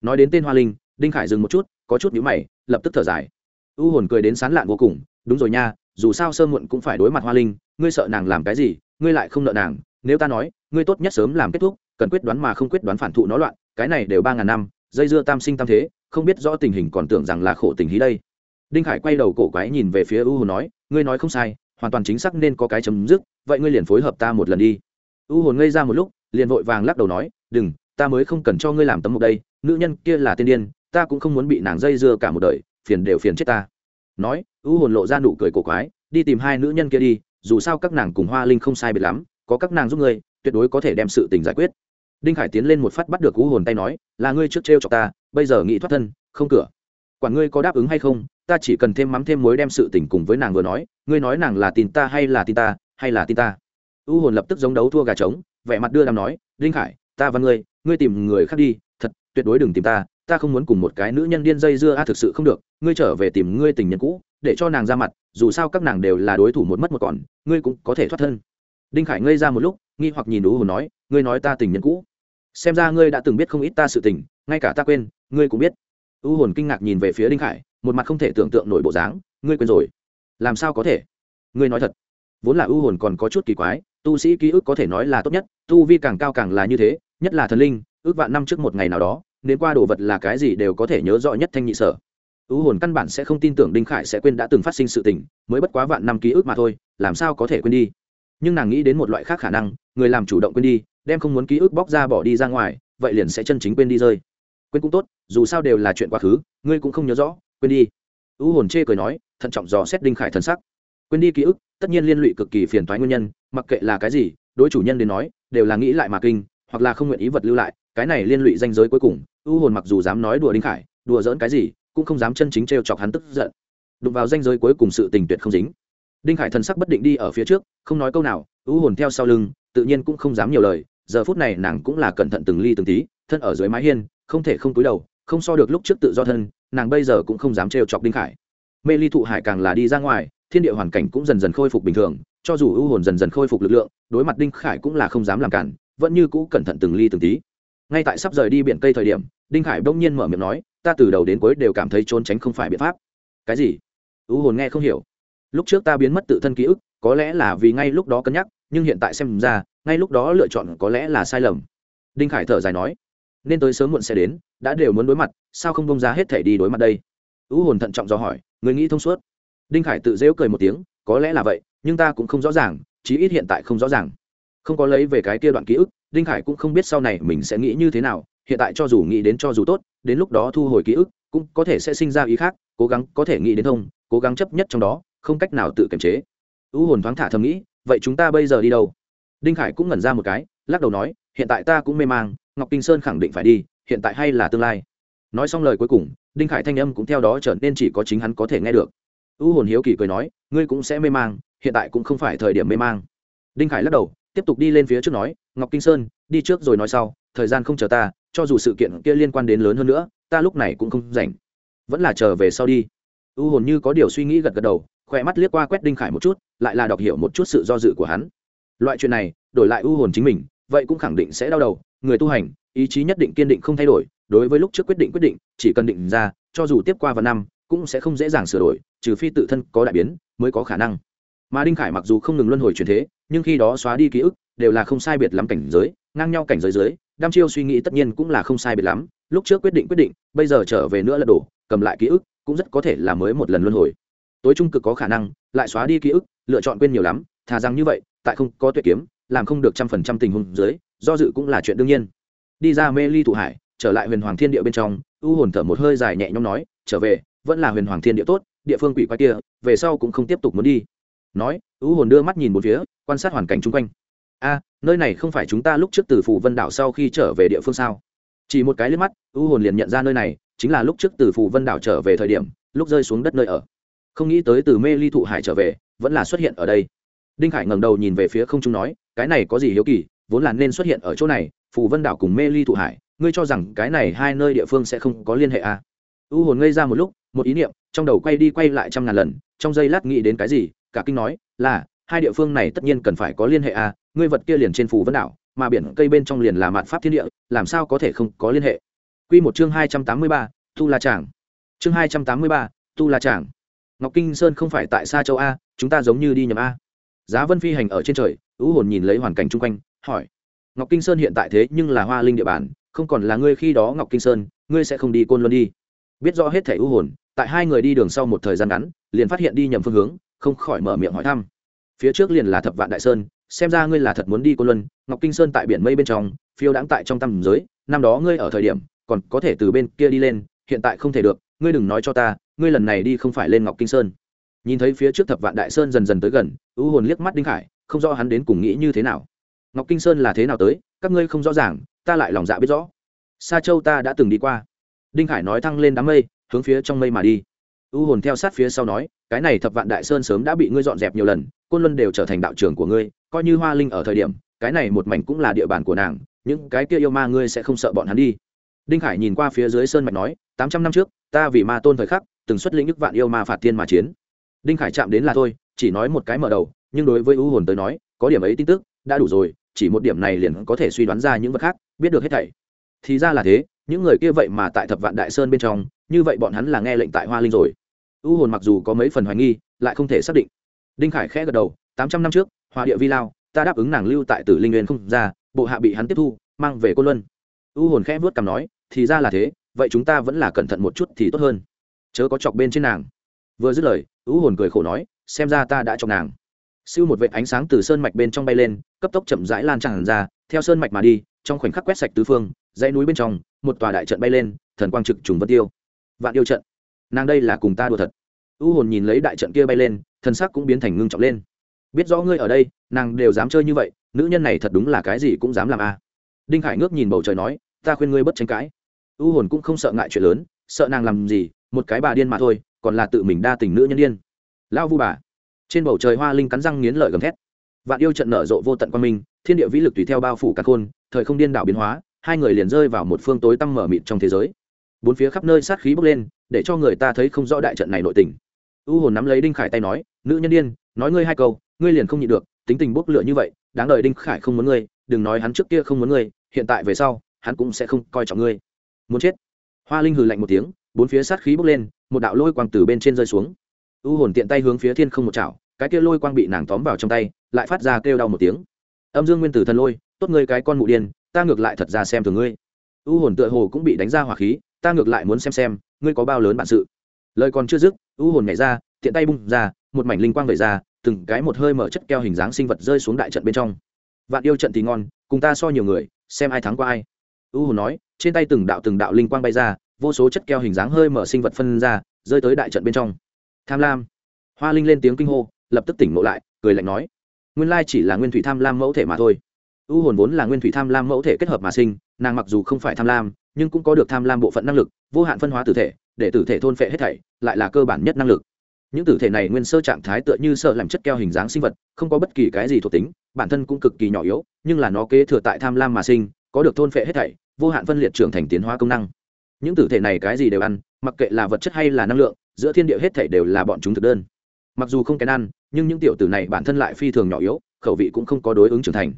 Nói đến tên hoa linh đinh khải dừng một chút, có chút nhữ mày, lập tức thở dài. U hồn cười đến sán lạn vô cùng, đúng rồi nha, dù sao sơ muộn cũng phải đối mặt hoa linh, ngươi sợ nàng làm cái gì, ngươi lại không nợ nàng. Nếu ta nói, ngươi tốt nhất sớm làm kết thúc, cần quyết đoán mà không quyết đoán phản thụ nó loạn, cái này đều ba ngàn năm, dây dưa tam sinh tam thế, không biết rõ tình hình còn tưởng rằng là khổ tình hí đây. Đinh khải quay đầu cổ quái nhìn về phía u hồn nói, ngươi nói không sai, hoàn toàn chính xác nên có cái chấm dứt, vậy ngươi liền phối hợp ta một lần đi. U hồn ngây ra một lúc, liền vội vàng lắc đầu nói, đừng, ta mới không cần cho ngươi làm tấm mục đây, nữ nhân kia là tiên điên ta cũng không muốn bị nàng dây dưa cả một đời, phiền đều phiền chết ta. Nói u hồn lộ ra nụ cười cổ quái, đi tìm hai nữ nhân kia đi, dù sao các nàng cùng hoa linh không sai biệt lắm, có các nàng giúp ngươi, tuyệt đối có thể đem sự tình giải quyết. Đinh khải tiến lên một phát bắt được u hồn tay nói, là ngươi trước t r cho ta, bây giờ nghĩ thoát thân, không cửa. Quản ngươi có đáp ứng hay không, ta chỉ cần thêm mắm thêm muối đem sự tình cùng với nàng vừa nói, ngươi nói nàng là tin ta hay là tin ta, hay là tin ta. U hồn lập tức giống đấu thua gà trống, vẻ mặt đưa đàm nói, đinh khải, ta và ngươi ngươi tìm người khác đi, thật, tuyệt đối đừng tìm ta ta không muốn cùng một cái nữ nhân điên dây dưa, a, thực sự không được, ngươi trở về tìm ngươi tình nhân cũ, để cho nàng ra mặt, dù sao các nàng đều là đối thủ một mất một còn, ngươi cũng có thể thoát thân. Đinh khải ngây ra một lúc, nghi hoặc nhìn u hồn nói, ngươi nói ta tình nhân cũ. Xem ra ngươi đã từng biết không ít ta sự tình, ngay cả ta quên, ngươi cũng biết. U hồn kinh ngạc nhìn về phía đinh khải, một mặt không thể tưởng tượng nổi bộ dáng, ngươi quên rồi. Làm sao có thể? Ngươi nói thật. Vốn là U hồn còn có chút kỳ quái, tu sĩ ký ức có thể nói là tốt nhất, tu vi càng cao càng là như thế, nhất là thần linh, ước vạn năm trước một ngày nào đó nên qua đồ vật là cái gì đều có thể nhớ rõ nhất thanh nhị sở. Ưu hồn căn bản sẽ không tin tưởng đinh khải sẽ quên đã từng phát sinh sự tình, mới bất quá vạn năm ký ức mà thôi, làm sao có thể quên đi. Nhưng nàng nghĩ đến một loại khác khả năng, người làm chủ động quên đi, đem không muốn ký ức bóc ra bỏ đi ra ngoài, vậy liền sẽ chân chính quên đi rơi. Quên cũng tốt, dù sao đều là chuyện quá khứ, ngươi cũng không nhớ rõ, quên đi. U hồn chê cười nói, thận trọng dò xét đinh khải thân sắc. Quên đi ký ức, tất nhiên liên lụy cực kỳ phiền toái nguyên nhân, mặc kệ là cái gì, đối chủ nhân đến nói, đều là nghĩ lại mà kinh, hoặc là không nguyện ý vật lưu lại, cái này liên lụy danh giới cuối cùng u hồn mặc dù dám nói đùa đinh khải, đùa dỡn cái gì, cũng không dám chân chính t chọc hắn tức giận. Đụng vào danh giới cuối cùng sự tình tuyệt không dính. Đinh khải thần sắc bất định đi ở phía trước, không nói câu nào, u hồn theo sau lưng, tự nhiên cũng không dám nhiều lời, giờ phút này nàng cũng là cẩn thận từng ly từng tí, thân ở dưới mái hiên, không thể không cúi đầu, không so được lúc trước tự do thân, nàng bây giờ cũng không dám trêu chọc đinh khải. Mê ly thụ hải càng là đi ra ngoài, thiên địa hoàn cảnh cũng dần dần khôi phục bình thường, cho dù ưu hồn dần dần khôi phục lực lượng, đối mặt đinh khải cũng là không dám làm cản, vẫn như cũ cẩn thận từng ly từng tí ngay tại sắp rời đi biển cây thời điểm, đinh khải bỗng nhiên mở miệng nói, ta từ đầu đến cuối đều cảm thấy trốn tránh không phải biện pháp. Cái gì? Ưu hồn nghe không hiểu. Lúc trước ta biến mất tự thân ký ức, có lẽ là vì ngay lúc đó cân nhắc, nhưng hiện tại xem ra, ngay lúc đó lựa chọn có lẽ là sai lầm. Đinh khải thở dài nói, nên tới sớm muộn sẽ đến, đã đều muốn đối mặt, sao không bông ra hết thể đi đối mặt đây? U hồn thận trọng do hỏi, người nghĩ thông suốt? Đinh khải tự dễu cười một tiếng, có lẽ là vậy, nhưng ta cũng không rõ ràng, chí ít hiện tại không rõ ràng. Không có lấy về cái kia đoạn ký ức đinh khải cũng không biết sau này mình sẽ nghĩ như thế nào, hiện tại cho dù nghĩ đến cho dù tốt, đến lúc đó thu hồi ký ức, cũng có thể sẽ sinh ra ý khác, cố gắng có thể nghĩ đến thông, cố gắng chấp nhất trong đó, không cách nào tự kiềm chế. U hồn thoáng thả thầm nghĩ, vậy chúng ta bây giờ đi đâu? Đinh khải cũng ngẩn ra một cái, lắc đầu nói, hiện tại ta cũng mê mang, ngọc kinh sơn khẳng định phải đi, hiện tại hay là tương lai? Nói xong lời cuối cùng, đinh khải thanh âm cũng theo đó trở nên chỉ có chính hắn có thể nghe được. U hồn hiếu kỳ cười nói, ngươi cũng sẽ mê mang, hiện tại cũng không phải thời điểm mê mang. Đinh khải lắc đầu tiếp tục đi lên phía trước nói, ngọc kinh sơn, đi trước rồi nói sau, thời gian không chờ ta, cho dù sự kiện kia liên quan đến lớn hơn nữa, ta lúc này cũng không rảnh. Vẫn là chờ về sau đi. U hồn như có điều suy nghĩ gật gật đầu, khỏe mắt liếc qua quét đinh khải một chút, lại là đọc hiểu một chút sự do dự của hắn. Loại chuyện này, đổi lại u hồn chính mình, vậy cũng khẳng định sẽ đau đầu, người tu hành, ý chí nhất định kiên định không thay đổi, đối với lúc trước quyết định quyết định, chỉ cần định ra, cho dù tiếp qua vài năm, cũng sẽ không dễ dàng sửa đổi, trừ phi tự thân có đại biến, mới có khả năng mà đinh khải mặc dù không ngừng luân hồi truyền thế, nhưng khi đó xóa đi ký ức, đều là không sai biệt lắm cảnh giới, ngang nhau cảnh giới dưới đam chiêu suy nghĩ tất nhiên cũng là không sai biệt lắm, lúc trước quyết định quyết định, bây giờ trở về nữa là đổ cầm lại ký ức, cũng rất có thể là mới một lần luân hồi. Tối trung cực có khả năng, lại xóa đi ký ức, lựa chọn quên nhiều lắm, thà rằng như vậy, tại không có tuyệt kiếm, làm không được trăm phần trăm tình huống dưới, do dự cũng là chuyện đương nhiên. Đi ra mê ly thụ hải, trở lại huyền hoàng thiên địa bên trong, u hồn thở một hơi dài nhẹ nhõm nói, trở về, vẫn là huyền hoàng thiên địa tốt, địa phương quỷ quái kia, về sau cũng không tiếp tục muốn đi nói u hồn đưa mắt nhìn một phía, quan sát hoàn cảnh chung quanh. A, nơi này không phải chúng ta lúc trước từ phủ vân đảo sau khi trở về địa phương sao? Chỉ một cái liếc mắt u hồn liền nhận ra nơi này chính là lúc trước từ phủ vân đảo trở về thời điểm, lúc rơi xuống đất nơi ở. Không nghĩ tới từ mê ly thụ hải trở về, vẫn là xuất hiện ở đây. Đinh Hải ngẩng đầu nhìn về phía không trung nói, cái này có gì hiếu kỳ, vốn là nên xuất hiện ở chỗ này, phủ vân đảo cùng mê ly thụ hải, ngươi cho rằng cái này hai nơi địa phương sẽ không có liên hệ à. u hồn ngây ra một lúc, một ý niệm, trong đầu quay đi quay lại trăm ngàn lần, trong giây lát nghĩ đến cái gì cả kinh nói là hai địa phương này tất nhiên cần phải có liên hệ à ngươi vật kia liền trên phù vân đảo mà biển cây bên trong liền là mạn pháp thiên địa làm sao có thể không có liên hệ Quy một chương hai trăm tám mươi ba, Tu La Tràng. Chương hai trăm tám mươi ba, Tu La Tràng. Ngọc Kinh Sơn không phải tại xa Châu a, chúng ta giống như đi nhầm a. Giá Vân phi hành ở trên trời, ưu hồn nhìn lấy hoàn cảnh chung quanh, hỏi: Ngọc Kinh Sơn hiện tại thế nhưng là Hoa Linh địa bàn, không còn là ngươi khi đó Ngọc Kinh Sơn, ngươi sẽ không đi Côn Luân đi. Biết rõ hết thảy ưu hồn, tại hai người đi đường sau một thời gian ngắn, liền phát hiện đi nhầm phương hướng, không khỏi mở miệng hỏi thăm. Phía trước liền là Thập Vạn Đại Sơn, xem ra ngươi là thật muốn đi Côn Luân, Ngọc Kinh Sơn tại biển mây bên trong, phiêu đãng tại trong tâm giới, năm đó ngươi ở thời điểm, còn có thể từ bên kia đi lên hiện tại không thể được ngươi đừng nói cho ta ngươi lần này đi không phải lên ngọc kinh sơn. Nhìn thấy phía trước thập vạn đại sơn dần dần tới gần ưu hồn liếc mắt đinh khải không rõ hắn đến cùng nghĩ như thế nào. Ngọc kinh sơn là thế nào tới các ngươi không rõ ràng ta lại lòng dạ biết rõ. Sa châu ta đã từng đi qua. Đinh khải nói thăng lên đám mây hướng phía trong mây mà đi u hồn theo sát phía sau nói, cái này thập vạn đại sơn sớm đã bị ngươi dọn dẹp nhiều lần, côn luân đều trở thành đạo trưởng của ngươi, coi như hoa linh ở thời điểm, cái này một mảnh cũng là địa bàn của nàng, những cái kia yêu ma ngươi sẽ không sợ bọn hắn đi. Đinh khải nhìn qua phía dưới sơn mạch nói, tám trăm năm trước, ta vì ma tôn thời khắc, từng xuất lĩnh nhức vạn yêu ma phạt thiên mà chiến. Đinh khải chạm đến là thôi, chỉ nói một cái mở đầu, nhưng đối với u hồn tới nói, có điểm ấy tin tức, đã đủ rồi, chỉ một điểm này liền có thể suy đoán ra những vật khác, biết được hết thảy. Thì ra là thế, những người kia vậy mà tại thập vạn đại sơn bên trong, như vậy bọn hắn là nghe lệnh tại hoa linh rồi. U hồn mặc dù có mấy phần hoài nghi, lại không thể xác định. Đinh khải khẽ gật đầu, tám trăm năm trước hòa địa vi lao, ta đáp ứng nàng lưu tại tử linh nguyên không ra, bộ hạ bị hắn tiếp thu, mang về côn luân. U hồn khẽ vuốt cằm nói, thì ra là thế, vậy chúng ta vẫn là cẩn thận một chút thì tốt hơn. Chớ có chọc bên trên nàng. Vừa dứt lời, u hồn cười khổ nói, xem ra ta đã chọc nàng. Siêu một vệ ánh sáng từ sơn mạch bên trong bay lên, cấp tốc chậm rãi lan tràn ra, theo sơn mạch mà đi, trong khoảnh khắc quét sạch tứ phương, dãy núi bên trong, một tòa đại trận bay lên, thần quang trực trùng vân tiêu. Vạn yêu trận nàng đây là cùng ta đùa thật. U hồn nhìn lấy đại trận kia bay lên, thân xác cũng biến thành ngưng trọng lên. Biết rõ ngươi ở đây, nàng đều dám chơi như vậy, nữ nhân này thật đúng là cái gì cũng dám làm a đinh khải ngước nhìn bầu trời nói, ta khuyên ngươi bất tranh cãi. U hồn cũng không sợ ngại chuyện lớn, sợ nàng làm gì, một cái bà điên mà thôi, còn là tự mình đa tình nữ nhân điên. Lao vu bà. Trên bầu trời hoa linh cắn răng nghiến lợi gầm thét. Vạn yêu trận nở rộ vô tận quan minh, thiên địa vĩ lực tùy theo bao phủ cả khôn, thời không điên đảo biến hóa, hai người liền rơi vào một phương tối tăm mở mịt trong thế giới bốn phía khắp nơi sát khí bốc lên, để cho người ta thấy không rõ đại trận này nội tình. U hồn nắm lấy đinh khải tay nói, nữ nhân điên, nói ngươi hai câu, ngươi liền không nhịn được, tính tình bốc lửa như vậy, đáng đời đinh khải không muốn ngươi, đừng nói hắn trước kia không muốn ngươi, hiện tại về sau, hắn cũng sẽ không coi trọng ngươi. Muốn chết. Hoa linh hừ lạnh một tiếng, bốn phía sát khí bốc lên, một đạo lôi quang từ bên trên rơi xuống. U hồn tiện tay hướng phía thiên không một chảo, cái kia lôi quang bị nàng tóm vào trong tay, lại phát ra kêu đau một tiếng. Âm dương nguyên tử thần lôi, tốt ngươi cái con mụ điên, ta ngược lại thật ra xem thường ngươi. U hồn tựa hồ cũng bị đánh ra hỏa khí ta ngược lại muốn xem xem, ngươi có bao lớn bản sự. Lời còn chưa dứt, u hồn nhảy ra, tiện tay bung ra, một mảnh linh quang vẩy ra, từng cái một hơi mở chất keo hình dáng sinh vật rơi xuống đại trận bên trong. Vạn yêu trận thì ngon, cùng ta so nhiều người, xem ai thắng qua ai. U hồn nói, trên tay từng đạo từng đạo linh quang bay ra, vô số chất keo hình dáng hơi mở sinh vật phân ra, rơi tới đại trận bên trong. Tham lam. Hoa linh lên tiếng kinh hô, lập tức tỉnh ngộ lại, cười lạnh nói, nguyên lai chỉ là nguyên thủy tham lam mẫu thể mà thôi. U hồn vốn là nguyên thủy tham lam mẫu thể kết hợp mà sinh, nàng mặc dù không phải tham lam nhưng cũng có được tham lam bộ phận năng lực, vô hạn phân hóa tử thể, để tử thể thôn phệ hết thảy, lại là cơ bản nhất năng lực. Những tử thể này nguyên sơ trạng thái tựa như sợ làm chất keo hình dáng sinh vật, không có bất kỳ cái gì thuộc tính, bản thân cũng cực kỳ nhỏ yếu, nhưng là nó kế thừa tại tham lam mà sinh, có được thôn phệ hết thảy, vô hạn phân liệt trưởng thành tiến hóa công năng. Những tử thể này cái gì đều ăn, mặc kệ là vật chất hay là năng lượng, giữa thiên địa hết thảy đều là bọn chúng thực đơn. Mặc dù không kén ăn, nhưng những tiểu tử này bản thân lại phi thường nhỏ yếu, khẩu vị cũng không có đối ứng trưởng thành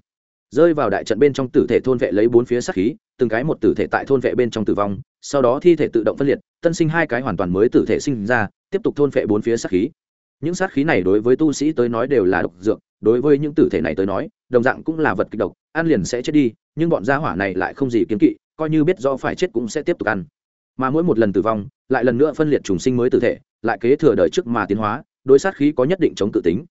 rơi vào đại trận bên trong tử thể thôn vệ lấy bốn phía sát khí, từng cái một tử thể tại thôn vệ bên trong tử vong, sau đó thi thể tự động phân liệt, tân sinh hai cái hoàn toàn mới tử thể sinh ra, tiếp tục thôn vệ bốn phía sát khí. Những sát khí này đối với tu sĩ tới nói đều là độc dược, đối với những tử thể này tới nói, đồng dạng cũng là vật kịch độc, ăn liền sẽ chết đi, nhưng bọn gia hỏa này lại không gì kiến kỵ, coi như biết do phải chết cũng sẽ tiếp tục ăn. Mà mỗi một lần tử vong, lại lần nữa phân liệt trùng sinh mới tử thể, lại kế thừa đời trước mà tiến hóa, đối sát khí có nhất định chống tự tính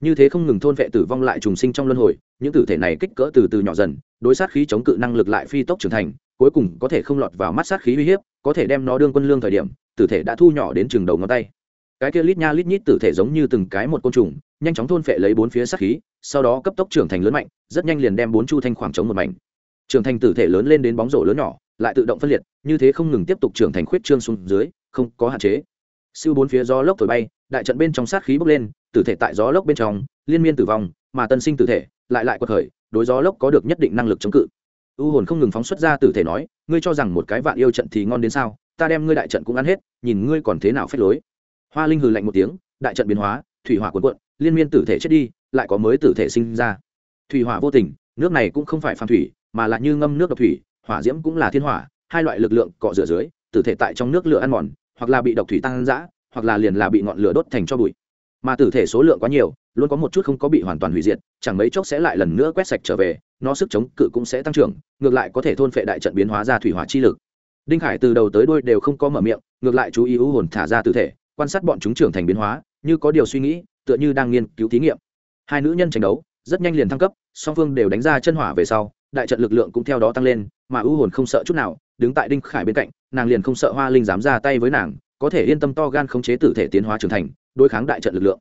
như thế không ngừng thôn vệ tử vong lại trùng sinh trong luân hồi, những tử thể này kích cỡ từ từ nhỏ dần, đối sát khí chống cự năng lực lại phi tốc trưởng thành, cuối cùng có thể không lọt vào mắt sát khí uy hiếp, có thể đem nó đương quân lương thời điểm, tử thể đã thu nhỏ đến chừng đầu ngón tay. Cái kia lít nha lít nhít tử thể giống như từng cái một côn trùng, nhanh chóng thôn phệ lấy bốn phía sát khí, sau đó cấp tốc trưởng thành lớn mạnh, rất nhanh liền đem bốn chu thanh khoảng trống một mảnh. Trưởng thành tử thể lớn lên đến bóng rổ lớn nhỏ, lại tự động phân liệt, như thế không ngừng tiếp tục trưởng thành khuyết trương xuống dưới, không có hạn chế siêu bốn phía gió lốc thổi bay, đại trận bên trong sát khí bốc lên, tử thể tại gió lốc bên trong, liên miên tử vong, mà tân sinh tử thể lại lại quật khởi, đối gió lốc có được nhất định năng lực chống cự. U hồn không ngừng phóng xuất ra tử thể nói, ngươi cho rằng một cái vạn yêu trận thì ngon đến sao? Ta đem ngươi đại trận cũng ăn hết, nhìn ngươi còn thế nào phép lối. Hoa linh hừ lạnh một tiếng, đại trận biến hóa, thủy hỏa cuộn cuộn, liên miên tử thể chết đi, lại có mới tử thể sinh ra. Thủy hỏa vô tình, nước này cũng không phải phàm thủy, mà là như ngâm nước độc thủy, hỏa diễm cũng là thiên hỏa, hai loại lực lượng cọ rửa dưới, tử thể tại trong nước lửa ăn mòn hoặc là bị độc thủy tăng dã, hoặc là liền là bị ngọn lửa đốt thành cho bụi. Mà tử thể số lượng quá nhiều luôn có một chút không có bị hoàn toàn hủy diệt chẳng mấy chốc sẽ lại lần nữa quét sạch trở về nó sức chống cự cũng sẽ tăng trưởng ngược lại có thể thôn phệ đại trận biến hóa ra thủy hỏa chi lực. Đinh khải từ đầu tới đuôi đều không có mở miệng ngược lại chú ý ưu hồn thả ra tử thể quan sát bọn chúng trưởng thành biến hóa như có điều suy nghĩ tựa như đang nghiên cứu thí nghiệm. Hai nữ nhân tranh đấu rất nhanh liền thăng cấp song phương đều đánh ra chân hỏa về sau đại trận lực lượng cũng theo đó tăng lên mà ưu hồn không sợ chút nào đứng tại đinh khải bên cạnh nàng liền không sợ hoa linh dám ra tay với nàng có thể yên tâm to gan khống chế tử thể tiến hóa trưởng thành đối kháng đại trận lực lượng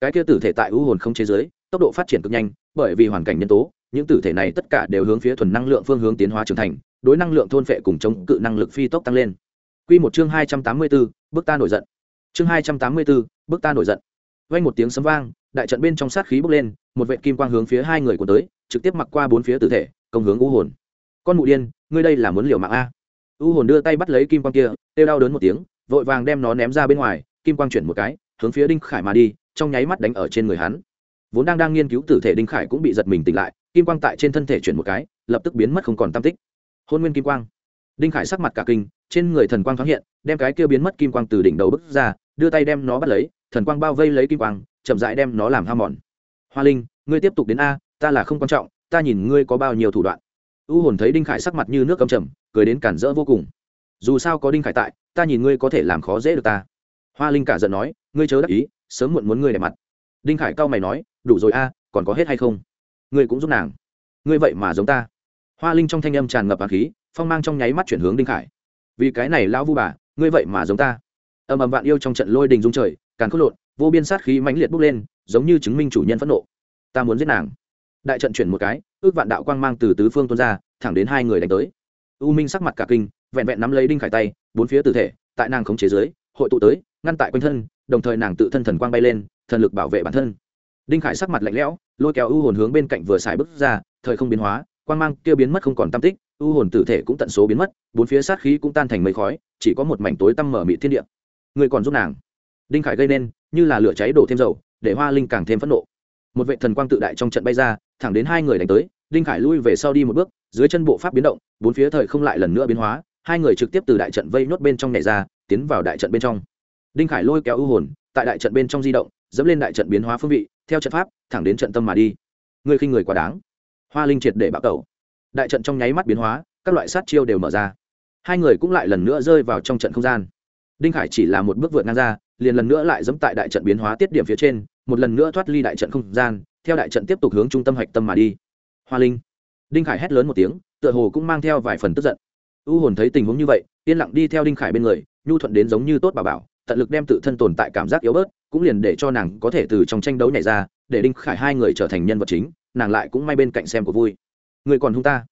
cái kia tử thể tại ưu hồn không chế giới tốc độ phát triển cực nhanh bởi vì hoàn cảnh nhân tố những tử thể này tất cả đều hướng phía thuần năng lượng phương hướng tiến hóa trưởng thành đối năng lượng thôn phệ cùng chống cự năng lực phi tốc tăng lên Quy một chương hai trăm tám mươi 284, bước ta nổi giận. Chương hai trăm tám mươi 284, bước ta nổi giận. Vang một tiếng sấm vang, đại trận bên trong sát khí bốc lên, một vệt kim quang hướng phía hai người của tới, trực tiếp mặc qua bốn phía tử thể, công hướng u hồn. Con mụ điên, ngươi đây là muốn liều mạng a? U hồn đưa tay bắt lấy kim quang kia, tiêu đau đớn một tiếng, vội vàng đem nó ném ra bên ngoài, kim quang chuyển một cái, hướng phía Đinh Khải mà đi, trong nháy mắt đánh ở trên người hắn. Vốn đang đang nghiên cứu tử thể Đinh Khải cũng bị giật mình tỉnh lại, kim quang tại trên thân thể chuyển một cái, lập tức biến mất không còn tam tích. Hôn nguyên kim quang. Đinh Khải sắc mặt cả kinh, trên người thần quang thoáng hiện, đem cái kia biến mất kim quang từ đỉnh đầu bước ra, đưa tay đem nó bắt lấy, thần quang bao vây lấy kim quang, chậm rãi đem nó làm ham mòn. Hoa Linh, ngươi tiếp tục đến a, ta là không quan trọng, ta nhìn ngươi có bao nhiêu thủ đoạn. U hồn thấy Đinh Khải sắc mặt như nước cầm trầm, cười đến cản rỡ vô cùng. Dù sao có Đinh Khải tại, ta nhìn ngươi có thể làm khó dễ được ta. Hoa Linh cả giận nói, ngươi chớ đắc ý, sớm muộn muốn ngươi để mặt. Đinh Khải cau mày nói, đủ rồi a, còn có hết hay không? Ngươi cũng giúp nàng. Ngươi vậy mà giống ta. Hoa Linh trong thanh âm tràn ngập á khí, phong mang trong nháy mắt chuyển hướng Đinh Khải. Vì cái này lão vu bà, ngươi vậy mà giống ta. Ầm ầm vạn yêu trong trận lôi đình dung trời, càn khốc lộn, vô biên sát khí mãnh liệt bốc lên, giống như chứng minh chủ nhân phẫn nộ. Ta muốn giết nàng. Đại trận chuyển một cái, ước vạn đạo quang mang từ tứ phương tuôn ra, thẳng đến hai người đánh tới. U Minh sắc mặt cả kinh, vẹn vẹn nắm lấy Đinh Khải tay, bốn phía tử thể, tại nàng khống chế dưới, hội tụ tới, ngăn tại quanh thân, đồng thời nàng tự thân thần quang bay lên, thần lực bảo vệ bản thân. Đinh Khải sắc mặt lạnh lẽo, lôi kéo u hồn hướng bên cạnh vừa xài bước ra, thời không biến hóa, quang mang kia biến mất không còn tam tích, u hồn tử thể cũng tận số biến mất, bốn phía sát khí cũng tan thành mây khói, chỉ có một mảnh tối tăm mở mị thiên địa. Người còn giúp nàng. Đinh Khải gây nên, như là lửa cháy đổ thêm dầu, để Hoa Linh càng thêm phẫn nộ. Một vệ thần quang tự đại trong trận bay ra, thẳng đến hai người đánh tới, Đinh Khải lui về sau đi một bước, dưới chân bộ pháp biến động, bốn phía thời không lại lần nữa biến hóa, hai người trực tiếp từ đại trận vây nốt bên trong nhảy ra, tiến vào đại trận bên trong. Đinh Khải lôi kéo ưu hồn, tại đại trận bên trong di động, dẫm lên đại trận biến hóa phương vị, theo trận pháp, thẳng đến trận tâm mà đi. Người khinh người quá đáng. Hoa Linh triệt để bạo cầu Đại trận trong nháy mắt biến hóa, các loại sát chiêu đều mở ra. Hai người cũng lại lần nữa rơi vào trong trận không gian. Đinh Khải chỉ là một bước vượt ngang ra, liền lần nữa lại dẫm tại đại trận biến hóa tiết điểm phía trên, một lần nữa thoát ly đại trận không gian, theo đại trận tiếp tục hướng trung tâm hạch tâm mà đi. Hoa Linh. Đinh Khải hét lớn một tiếng, tựa hồ cũng mang theo vài phần tức giận. U hồn thấy tình huống như vậy, yên lặng đi theo Đinh Khải bên người, nhu thuận đến giống như tốt bà bảo, tận lực đem tự thân tồn tại cảm giác yếu bớt, cũng liền để cho nàng có thể từ trong tranh đấu nhảy ra, để Đinh Khải hai người trở thành nhân vật chính, nàng lại cũng may bên cạnh xem của vui. Người còn hung ta.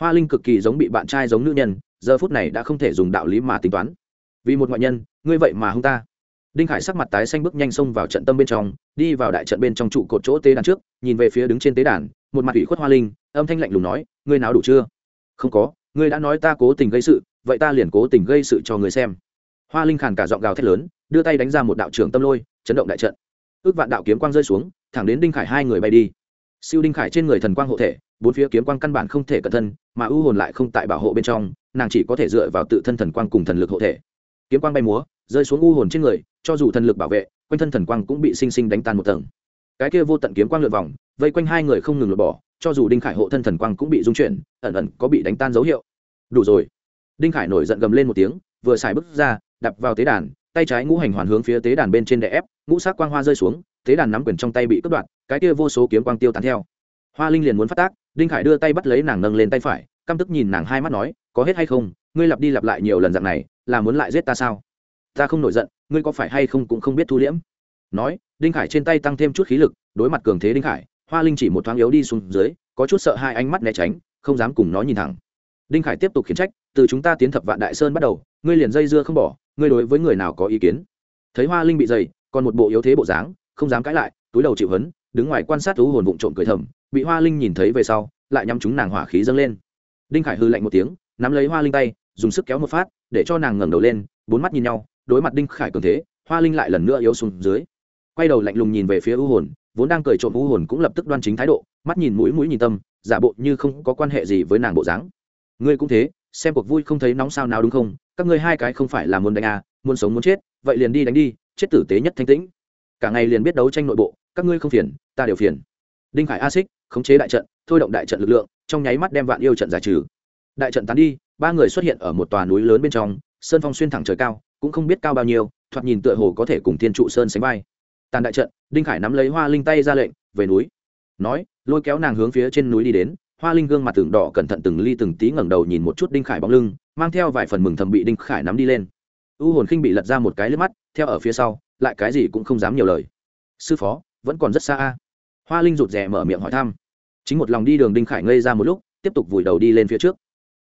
Hoa Linh cực kỳ giống bị bạn trai giống nữ nhân, giờ phút này đã không thể dùng đạo lý mà tính toán. Vì một ngoại nhân, ngươi vậy mà hung ta. Đinh Khải sắc mặt tái xanh bước nhanh xông vào trận tâm bên trong, đi vào đại trận bên trong trụ cột chỗ tế đàn trước, nhìn về phía đứng trên tế đàn, một mặt ủy khuất Hoa Linh, âm thanh lạnh lùng nói, ngươi nào đủ chưa? Không có, ngươi đã nói ta cố tình gây sự, vậy ta liền cố tình gây sự cho ngươi xem. Hoa Linh khàn cả giọng gào thét lớn, đưa tay đánh ra một đạo trưởng tâm lôi, chấn động đại trận. Ước vạn đạo kiếm quang rơi xuống, thẳng đến Đinh Khải hai người bay đi. Siêu Đinh Khải trên người thần quang hộ thể, bốn phía kiếm quang căn bản không thể cẩn thân, mà ưu hồn lại không tại bảo hộ bên trong, nàng chỉ có thể dựa vào tự thân thần quang cùng thần lực hộ thể. Kiếm quang bay múa, rơi xuống u hồn trên người, cho dù thần lực bảo vệ, quanh thân thần quang cũng bị sinh sinh đánh tan một tầng. Cái kia vô tận kiếm quang lượn vòng, vây quanh hai người không ngừng lột bỏ, cho dù Đinh Khải hộ thân thần quang cũng bị dung chuyển, ẩn ẩn có bị đánh tan dấu hiệu. Đủ rồi. Đinh Khải nổi giận gầm lên một tiếng, vừa xài bước ra, đập vào tế đàn, tay trái ngũ hành hoàn hướng phía tế đàn bên trên đè ép, ngũ sắc quang hoa rơi xuống, tế đàn nắm quyền trong tay bị cắt đoạn, cái kia vô số kiếm quang tiêu tán theo. Hoa Linh liền muốn phát tác, Đinh Khải đưa tay bắt lấy nàng nâng lên tay phải, căm tức nhìn nàng hai mắt nói, có hết hay không, ngươi lặp đi lặp lại nhiều lần dạng này, là muốn lại giết ta sao? Ta không nổi giận, ngươi có phải hay không cũng không biết thu liễm. Nói, Đinh Khải trên tay tăng thêm chút khí lực, đối mặt cường thế Đinh Khải, Hoa Linh chỉ một thoáng yếu đi xuống dưới, có chút sợ hai ánh mắt né tránh, không dám cùng nó nhìn thẳng. Đinh Khải tiếp tục khiển trách, từ chúng ta tiến thập vạn đại sơn bắt đầu, ngươi liền dây dưa không bỏ, ngươi đối với người nào có ý kiến? Thấy Hoa Linh bị dày, còn một bộ yếu thế bộ dáng, không dám cãi lại túi đầu chịu hấn đứng ngoài quan sát thú hồn vụng trộm cười thầm bị hoa linh nhìn thấy về sau lại nhắm chúng nàng hỏa khí dâng lên đinh khải hư lạnh một tiếng nắm lấy hoa linh tay dùng sức kéo một phát để cho nàng ngẩng đầu lên bốn mắt nhìn nhau đối mặt đinh khải cường thế, hoa linh lại lần nữa yếu xuống dưới. Quay đầu lạnh lùng nhìn về phía u hồn, vốn đang cười trộm u hồn cũng lập tức đoan chính thái độ, mắt nhìn mũi mũi nhìn tâm, giả bộ như không có quan hệ gì với nàng bộ dáng. Ngươi cũng thế, xem cuộc vui không thấy nóng sao nào đúng không? Các ngươi hai cái không phải là muốn đánh à muốn sống muốn chết, vậy liền đi đánh đi, chết tử tế nhất thanh tĩnh. Cả ngày liền biết đấu tranh nội bộ, các ngươi không phiền, ta đều phiền. Đinh khải a xích, khống chế đại trận, thôi động đại trận lực lượng, trong nháy mắt đem vạn yêu trận giải trừ. Đại trận tán đi, ba người xuất hiện ở một tòa núi lớn bên trong sơn phong xuyên thẳng trời cao, cũng không biết cao bao nhiêu, thoạt nhìn tựa hồ có thể cùng thiên trụ sơn sánh vai. Tàn đại trận, đinh khải nắm lấy hoa linh tay ra lệnh, về núi. Nói, lôi kéo nàng hướng phía trên núi đi đến, hoa linh gương mặt tưởng đỏ cẩn thận từng ly từng tí ngẩng đầu nhìn một chút đinh khải bóng lưng, mang theo vài phần mừng thầm bị đinh khải nắm đi lên. U hồn khinh bị lật ra một cái lướt mắt, theo ở phía sau, lại cái gì cũng không dám nhiều lời. Sư phó, vẫn còn rất xa a. Hoa linh rụt rè mở miệng hỏi thăm. Chính một lòng đi đường đinh khải ngây ra một lúc, tiếp tục vùi đầu đi lên phía trước.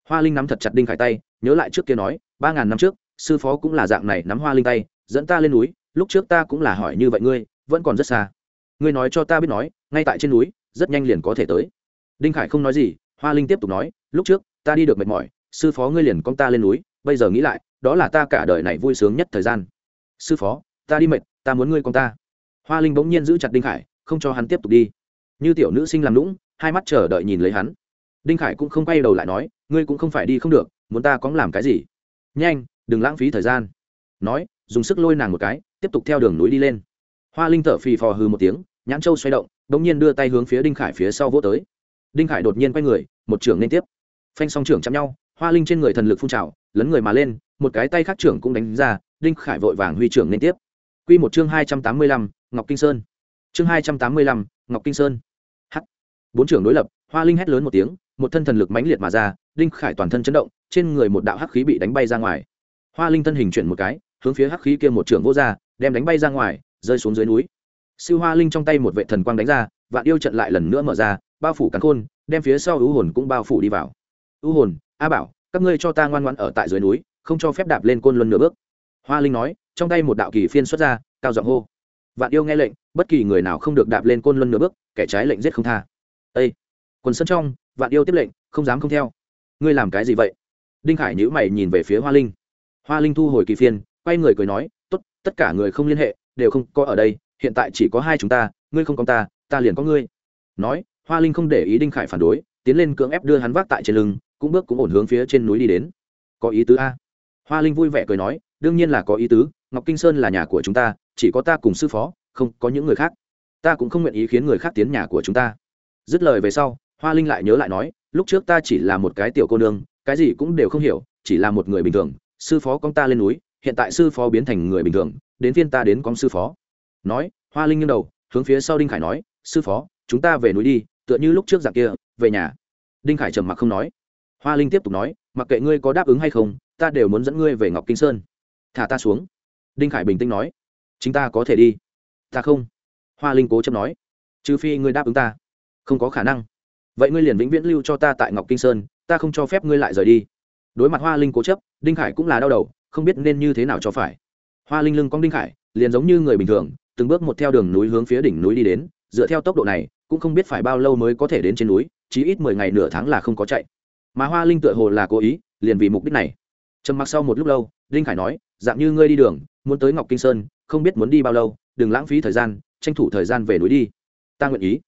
Hoa linh nắm thật chặt đinh khải tay, nhớ lại trước kia nói ba ngàn năm trước, sư phó cũng là dạng này nắm hoa linh tay, dẫn ta lên núi, lúc trước ta cũng là hỏi như vậy ngươi, vẫn còn rất xa. Ngươi nói cho ta biết nói, ngay tại trên núi, rất nhanh liền có thể tới. Đinh khải không nói gì, hoa linh tiếp tục nói, lúc trước, ta đi được mệt mỏi, sư phó ngươi liền con ta lên núi, bây giờ nghĩ lại, đó là ta cả đời này vui sướng nhất thời gian. Sư phó, ta đi mệt, ta muốn ngươi con ta. Hoa linh bỗng nhiên giữ chặt đinh khải, không cho hắn tiếp tục đi. Như tiểu nữ sinh làm lũng hai mắt chờ đợi nhìn lấy hắn. Đinh khải cũng không quay đầu lại nói, ngươi cũng không phải đi không được, muốn ta có làm cái gì? Nhanh, đừng lãng phí thời gian. Nói, dùng sức lôi nàng một cái, tiếp tục theo đường núi đi lên. Hoa linh thở phì phò hư một tiếng, nhãn châu xoay động đ ỗ n g nhiên đưa tay hướng phía đinh khải phía sau vô tới. Đinh khải đột nhiên quay người, một trưởng liên tiếp. Phanh song trưởng chạm nhau, hoa linh trên người thần lực phun trào, lấn người mà lên, một cái tay khác trưởng cũng đánh ra, đinh khải vội vàng huy trưởng liên tiếp. Q một chương hai trăm tám mươi lăm, ngọc kinh sơn. Chương hai trăm tám mươi lăm, ngọc kinh sơn. H bốn trưởng đối lập, hoa linh hét lớn một tiếng, một thân thần lực mãnh liệt mà ra, đinh khải toàn thân chấn động trên người một đạo hắc khí bị đánh bay ra ngoài. Hoa linh thân hình chuyển một cái, hướng phía hắc khí kia một trưởng vô ra, đem đánh bay ra ngoài, rơi xuống dưới núi. Siêu hoa linh trong tay một vệ thần quang đánh ra, vạn yêu trận lại lần nữa mở ra, bao phủ cắn khôn, đem phía sau ưu hồn cũng bao phủ đi vào. Ưu hồn, a bảo, các ngươi cho ta ngoan ngoãn ở tại dưới núi, không cho phép đạp lên côn luân nửa bước. Hoa linh nói, trong tay một đạo kỳ phiên xuất ra, cao giọng hô. Vạn yêu nghe lệnh, bất kỳ người nào không được đạp lên côn luân nửa bước, kẻ trái lệnh giết không tha. Ây quần sân trong, vạn yêu tiếp lệnh, không dám không theo. Ngươi làm cái gì vậy? Đinh khải nhữ mày nhìn về phía hoa linh. Hoa linh thu hồi kỳ phiên, quay người cười nói, tốt, tất cả người không liên hệ, đều không có ở đây, hiện tại chỉ có hai chúng ta, ngươi không có ta ta liền có ngươi. Nói, hoa linh không để ý đinh khải phản đối, tiến lên cưỡng ép đưa hắn vác tại trên lưng, cũng bước cũng ổn hướng phía trên núi đi đến. Có ý tứ a? Hoa linh vui vẻ cười nói, đương nhiên là có ý tứ, ngọc kinh sơn là nhà của chúng ta, chỉ có ta cùng sư phó, không có những người khác. Ta cũng không nguyện ý khiến người khác tiến nhà của chúng ta. Dứt lời về sau, hoa linh lại nhớ lại nói, lúc trước ta chỉ là một cái tiểu cô nương cái gì cũng đều không hiểu, chỉ là một người bình thường, sư phó con ta lên núi, hiện tại sư phó biến thành người bình thường, đến phiên ta đến con sư phó. Nói, hoa linh nghiêng đầu, hướng phía sau đinh khải nói, sư phó, chúng ta về núi đi, tựa như lúc trước dạng kia, về nhà. Đinh khải trầm mặc không nói. Hoa linh tiếp tục nói, mặc kệ ngươi có đáp ứng hay không, ta đều muốn dẫn ngươi về ngọc kinh sơn. Thả ta xuống. Đinh khải bình tĩnh nói, chính ta có thể đi. Ta không. Hoa linh cố chấp nói, trừ phi ngươi đáp ứng ta. Không có khả năng. Vậy ngươi liền vĩnh viễn lưu cho ta tại ngọc kinh sơn ta không cho phép ngươi lại rời đi. Đối mặt hoa linh cố chấp, đinh khải cũng là đau đầu, không biết nên như thế nào cho phải. Hoa linh lưng cong đinh khải, liền giống như người bình thường, từng bước một theo đường núi hướng phía đỉnh núi đi đến, dựa theo tốc độ này, cũng không biết phải bao lâu mới có thể đến trên núi, chí ít mười ngày nửa tháng là không có chạy. Mà hoa linh tựa hồ là cố ý, liền vì mục đích này. Trầm mặc sau một lúc lâu, đinh khải nói, dạng như ngươi đi đường, muốn tới ngọc kinh sơn, không biết muốn đi bao lâu, đừng lãng phí thời gian, tranh thủ thời gian về núi đi. Ta nguyện ý.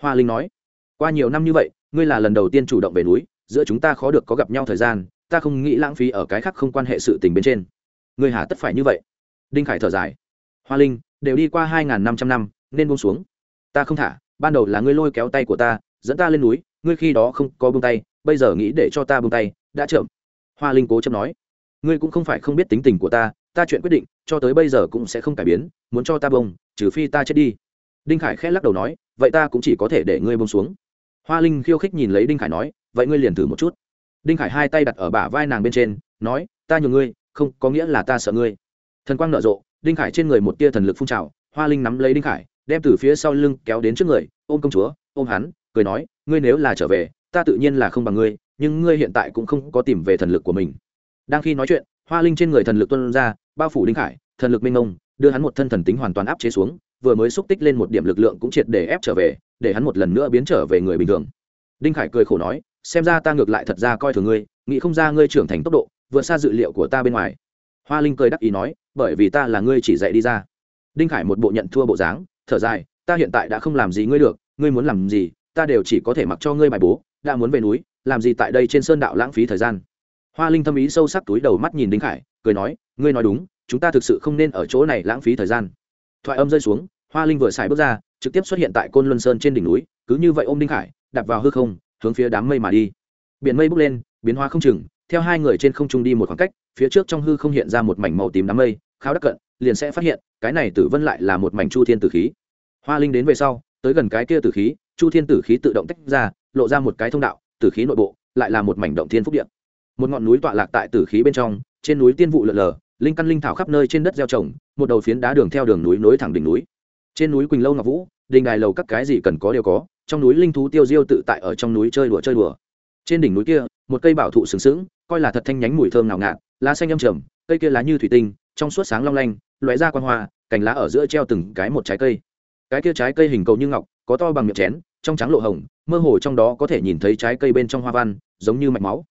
Hoa linh nói, qua nhiều năm như vậy, ngươi là lần đầu tiên chủ động về núi giữa chúng ta khó được có gặp nhau thời gian, ta không nghĩ lãng phí ở cái khác không quan hệ sự tình bên trên. Ngươi hà tất phải như vậy. Đinh khải thở dài. Hoa linh, đều đi qua hai n g h n năm trăm năm, nên buông xuống. Ta không thả, ban đầu là ngươi lôi kéo tay của ta, dẫn ta lên núi, ngươi khi đó không có buông tay, bây giờ nghĩ để cho ta buông tay, đã chậm. Hoa linh cố chấp nói. Ngươi cũng không phải không biết tính tình của ta ta chuyện quyết định, cho tới bây giờ cũng sẽ không cải biến, muốn cho ta bông trừ phi ta chết đi. Đinh khải khẽ lắc đầu nói, vậy ta cũng chỉ có thể để ngươi bông xuống. Hoa linh khiêu khích nhìn lấy đinh khải nói vậy ngươi liền thử một chút. Đinh khải hai tay đặt ở bả vai nàng bên trên, nói, ta nhường ngươi, không, có nghĩa là ta sợ ngươi. Thần quang nở rộ, đinh khải trên người một tia thần lực phun trào, hoa linh nắm lấy đinh khải, đem từ phía sau lưng kéo đến trước người, ôm công chúa, ôm hắn, cười nói, ngươi nếu là trở về, ta tự nhiên là không bằng ngươi, nhưng ngươi hiện tại cũng không có tìm về thần lực của mình. Đang khi nói chuyện, hoa linh trên người thần lực tuân ra, bao phủ đinh khải, thần lực minh ông đưa hắn một thân thần tính hoàn toàn áp chế xuống, vừa mới xúc tích lên một điểm lực lượng cũng triệt để ép trở về, để hắn một lần nữa biến trở về người bình thường. Đinh khải cười khổ nói xem ra ta ngược lại thật ra coi thường ngươi, nghĩ không ra ngươi trưởng thành tốc độ, vượt xa dự liệu của ta bên ngoài. Hoa linh cười đắc ý nói, bởi vì ta là ngươi chỉ dạy đi ra. Đinh khải một bộ nhận thua bộ dáng, thở dài, ta hiện tại đã không làm gì ngươi được, ngươi muốn làm gì, ta đều chỉ có thể mặc cho ngươi bài bố, đã muốn về núi, làm gì tại đây trên sơn đạo lãng phí thời gian. Hoa linh thâm ý sâu sắc túi đầu mắt nhìn đinh khải, cười nói, ngươi nói đúng, chúng ta thực sự không nên ở chỗ này lãng phí thời gian. Thoại âm rơi xuống, hoa linh vừa xài bước ra, trực tiếp xuất hiện tại côn luân sơn trên đỉnh núi, cứ như vậy ôm đinh khải, đạp vào hư không hướng phía đám mây mà đi. Biển mây bốc lên, biến hóa không chừng, theo hai người trên không trung đi một khoảng cách, phía trước trong hư không hiện ra một mảnh màu tím đám mây khao đắc cận, liền sẽ phát hiện, cái này tử vân lại là một mảnh chu thiên tử khí. Hoa linh đến về sau, tới gần cái kia tử khí, chu thiên tử khí tự động tách ra, lộ ra một cái thông đạo, tử khí nội bộ lại là một mảnh động thiên phúc điện một ngọn núi tọa lạc tại tử khí bên trong, trên núi tiên vụ lợn lờ, linh căn linh thảo khắp nơi trên đất gieo trồng, một đầu phiến đá đường theo đường núi nối thẳng đỉnh núi. Trên núi quỳnh lâu ngọc vũ, đình đài lầu các cái gì cần có đều có trong núi linh thú tiêu diêu tự tại ở trong núi chơi đùa chơi đùa. Trên đỉnh núi kia, một cây bảo thụ sừng sững, coi là thật thanh nhánh mùi thơm nào ngạt, lá xanh âm trầm, cây kia lá như thủy tinh, trong suốt sáng long lanh loé ra quan hoa, cành lá ở giữa treo từng cái một trái cây. Cái kia trái cây hình cầu như ngọc, có to bằng miệng chén, trong trắng lộ hồng, mơ hồ trong đó có thể nhìn thấy trái cây bên trong hoa văn, giống như mạch máu.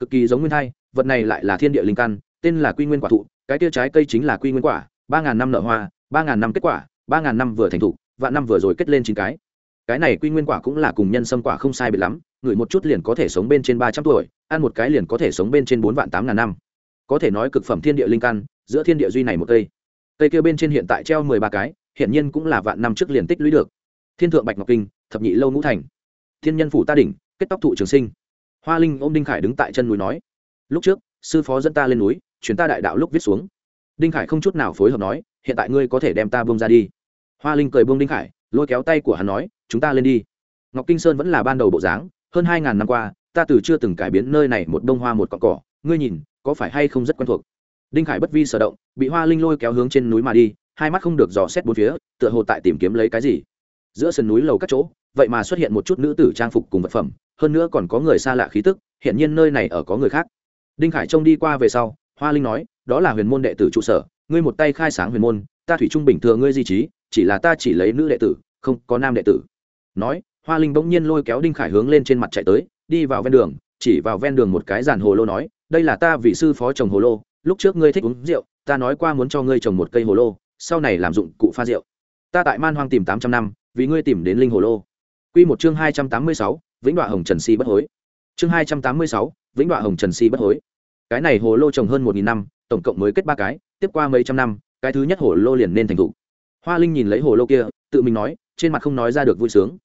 Cực kỳ giống nguyên thai, vật này lại là thiên địa linh căn, tên là quy nguyên quả thụ, cái kia trái cây chính là quy nguyên quả, ba ngàn năm nở hoa, ba ngàn năm kết quả, ba ngàn năm vừa thành thụ, vạn năm vừa rồi kết lên chín cái cái này quy nguyên quả cũng là cùng nhân sâm quả không sai biệt lắm ngửi một chút liền có thể sống bên trên ba trăm tuổi, ăn một cái liền có thể sống bên trên bốn vạn tám ngàn năm. Có thể nói cực phẩm thiên địa linh căn, giữa thiên địa duy này một cây. Cây kia bên trên hiện tại treo mười ba cái, hiển nhiên cũng là vạn năm trước liền tích lũy được. Thiên thượng bạch ngọc kinh, thập nhị lâu ngũ thành. Thiên nhân phủ ta đỉnh, kết tóc thụ trường sinh. Hoa linh ôm đinh khải đứng tại chân núi nói, lúc trước, sư phó dẫn ta lên núi chuyến ta đại đạo lúc viết xuống. Đinh khải không chút nào phối hợp nói, hiện tại ngươi có thể đem ta bông ra đi. Hoa linh cười bông đinh khải, lôi kéo tay của hắn nói chúng ta lên đi. Ngọc kinh sơn vẫn là ban đầu bộ dáng, hơn hai ngàn năm qua, ta từ chưa từng cải biến nơi này một bông hoa một cọn cỏ, ngươi nhìn, có phải hay không rất quen thuộc? Đinh khải bất vi sở động, bị hoa linh lôi kéo hướng trên núi mà đi, hai mắt không được dò xét bốn phía, tựa hồ tại tìm kiếm lấy cái gì. Giữa sườn núi lầu các chỗ, vậy mà xuất hiện một chút nữ tử trang phục cùng vật phẩm, hơn nữa còn có người xa lạ khí tức hiện nhiên nơi này ở có người khác. Đinh khải trông đi qua về sau, hoa linh nói, đó là huyền môn đệ tử trụ sở, ngươi một tay khai sáng huyền môn, ta thủy trung bình thường ngươi di trí, chỉ là ta chỉ lấy nữ đệ tử, không có nam đệ tử nói, hoa linh bỗng nhiên lôi kéo đinh khải hướng lên trên mặt chạy tới, đi vào ven đường, chỉ vào ven đường một cái giàn hồ lô nói, đây là ta vị sư phó trồng hồ lô, lúc trước ngươi thích uống rượu, ta nói qua muốn cho ngươi trồng một cây hồ lô, sau này làm dụng cụ pha rượu. Ta tại man hoang tìm tám trăm năm, vì ngươi tìm đến linh hồ lô. Q một chương hai trăm tám mươi sáu, vĩnh đoạn hồng trần si bất hối. Chương hai trăm tám mươi sáu, vĩnh đoạn hồng trần si bất hối. Cái này hồ lô trồng hơn một nghìn năm, tổng cộng mới kết ba cái, tiếp qua mấy trăm năm, cái thứ nhất hồ lô liền nên thành thục hoa linh nhìn lấy hồ lô kia, tự mình nói, trên mặt không nói ra được vui sướng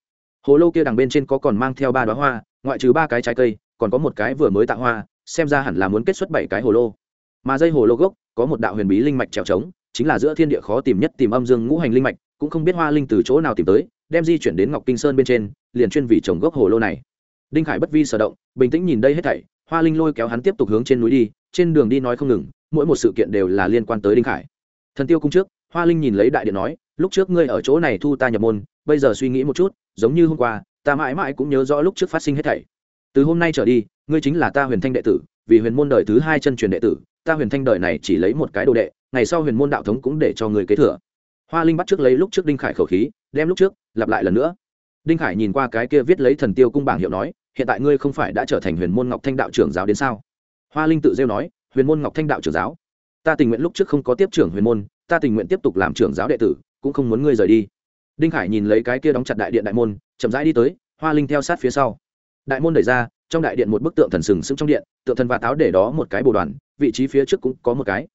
hồ lô kia đằng bên trên có còn mang theo ba đoá hoa, ngoại trừ ba cái trái cây, còn có một cái vừa mới tạo hoa, xem ra hẳn là muốn kết xuất bảy cái hồ lô. Mà dây hồ lô gốc, có một đạo huyền bí linh mạch trèo trống, chính là giữa thiên địa khó tìm nhất tìm âm dương ngũ hành linh mạch, cũng không biết hoa linh từ chỗ nào tìm tới, đem di chuyển đến ngọc kinh sơn bên trên, liền chuyên vì trồng gốc hồ lô này. Đinh khải bất vi sở động, bình tĩnh nhìn đây hết thảy, hoa linh lôi kéo hắn tiếp tục hướng trên núi đi, trên đường đi nói không ngừng, mỗi một sự kiện đều là liên quan tới đinh khải. Thần tiêu cung trước, hoa linh nhìn lấy đại điện nói, lúc trước ngươi ở chỗ này thu ta nhập môn, bây giờ suy nghĩ một chút giống như hôm qua, ta mãi mãi cũng nhớ rõ lúc trước phát sinh hết thảy. Từ hôm nay trở đi, ngươi chính là ta huyền thanh đệ tử, vì huyền môn đời thứ hai chân truyền đệ tử, ta huyền thanh đời này chỉ lấy một cái đồ đệ, ngày sau huyền môn đạo thống cũng để cho người kế thừa. Hoa linh bắt trước lấy lúc trước đinh khải khẩu khí, đem lúc trước, lặp lại lần nữa. Đinh khải nhìn qua cái kia viết lấy thần tiêu cung bảng hiệu nói, hiện tại ngươi không phải đã trở thành huyền môn ngọc thanh đạo trưởng giáo đến sao? Hoa linh tự rêu nói, huyền môn ngọc thanh đạo trưởng giáo? Ta tình nguyện lúc trước không có tiếp trưởng huyền môn, ta tình nguyện tiếp tục làm trưởng giáo đệ tử, cũng không muốn ngươi rời đi đinh khải nhìn lấy cái kia đóng chặt đại điện đại môn, chậm rãi đi tới, hoa linh theo sát phía sau. Đại môn đẩy ra, trong đại điện một bức tượng thần sừng sững trong điện, tượng thần và táo để đó một cái bồ đoàn, vị trí phía trước cũng có một cái.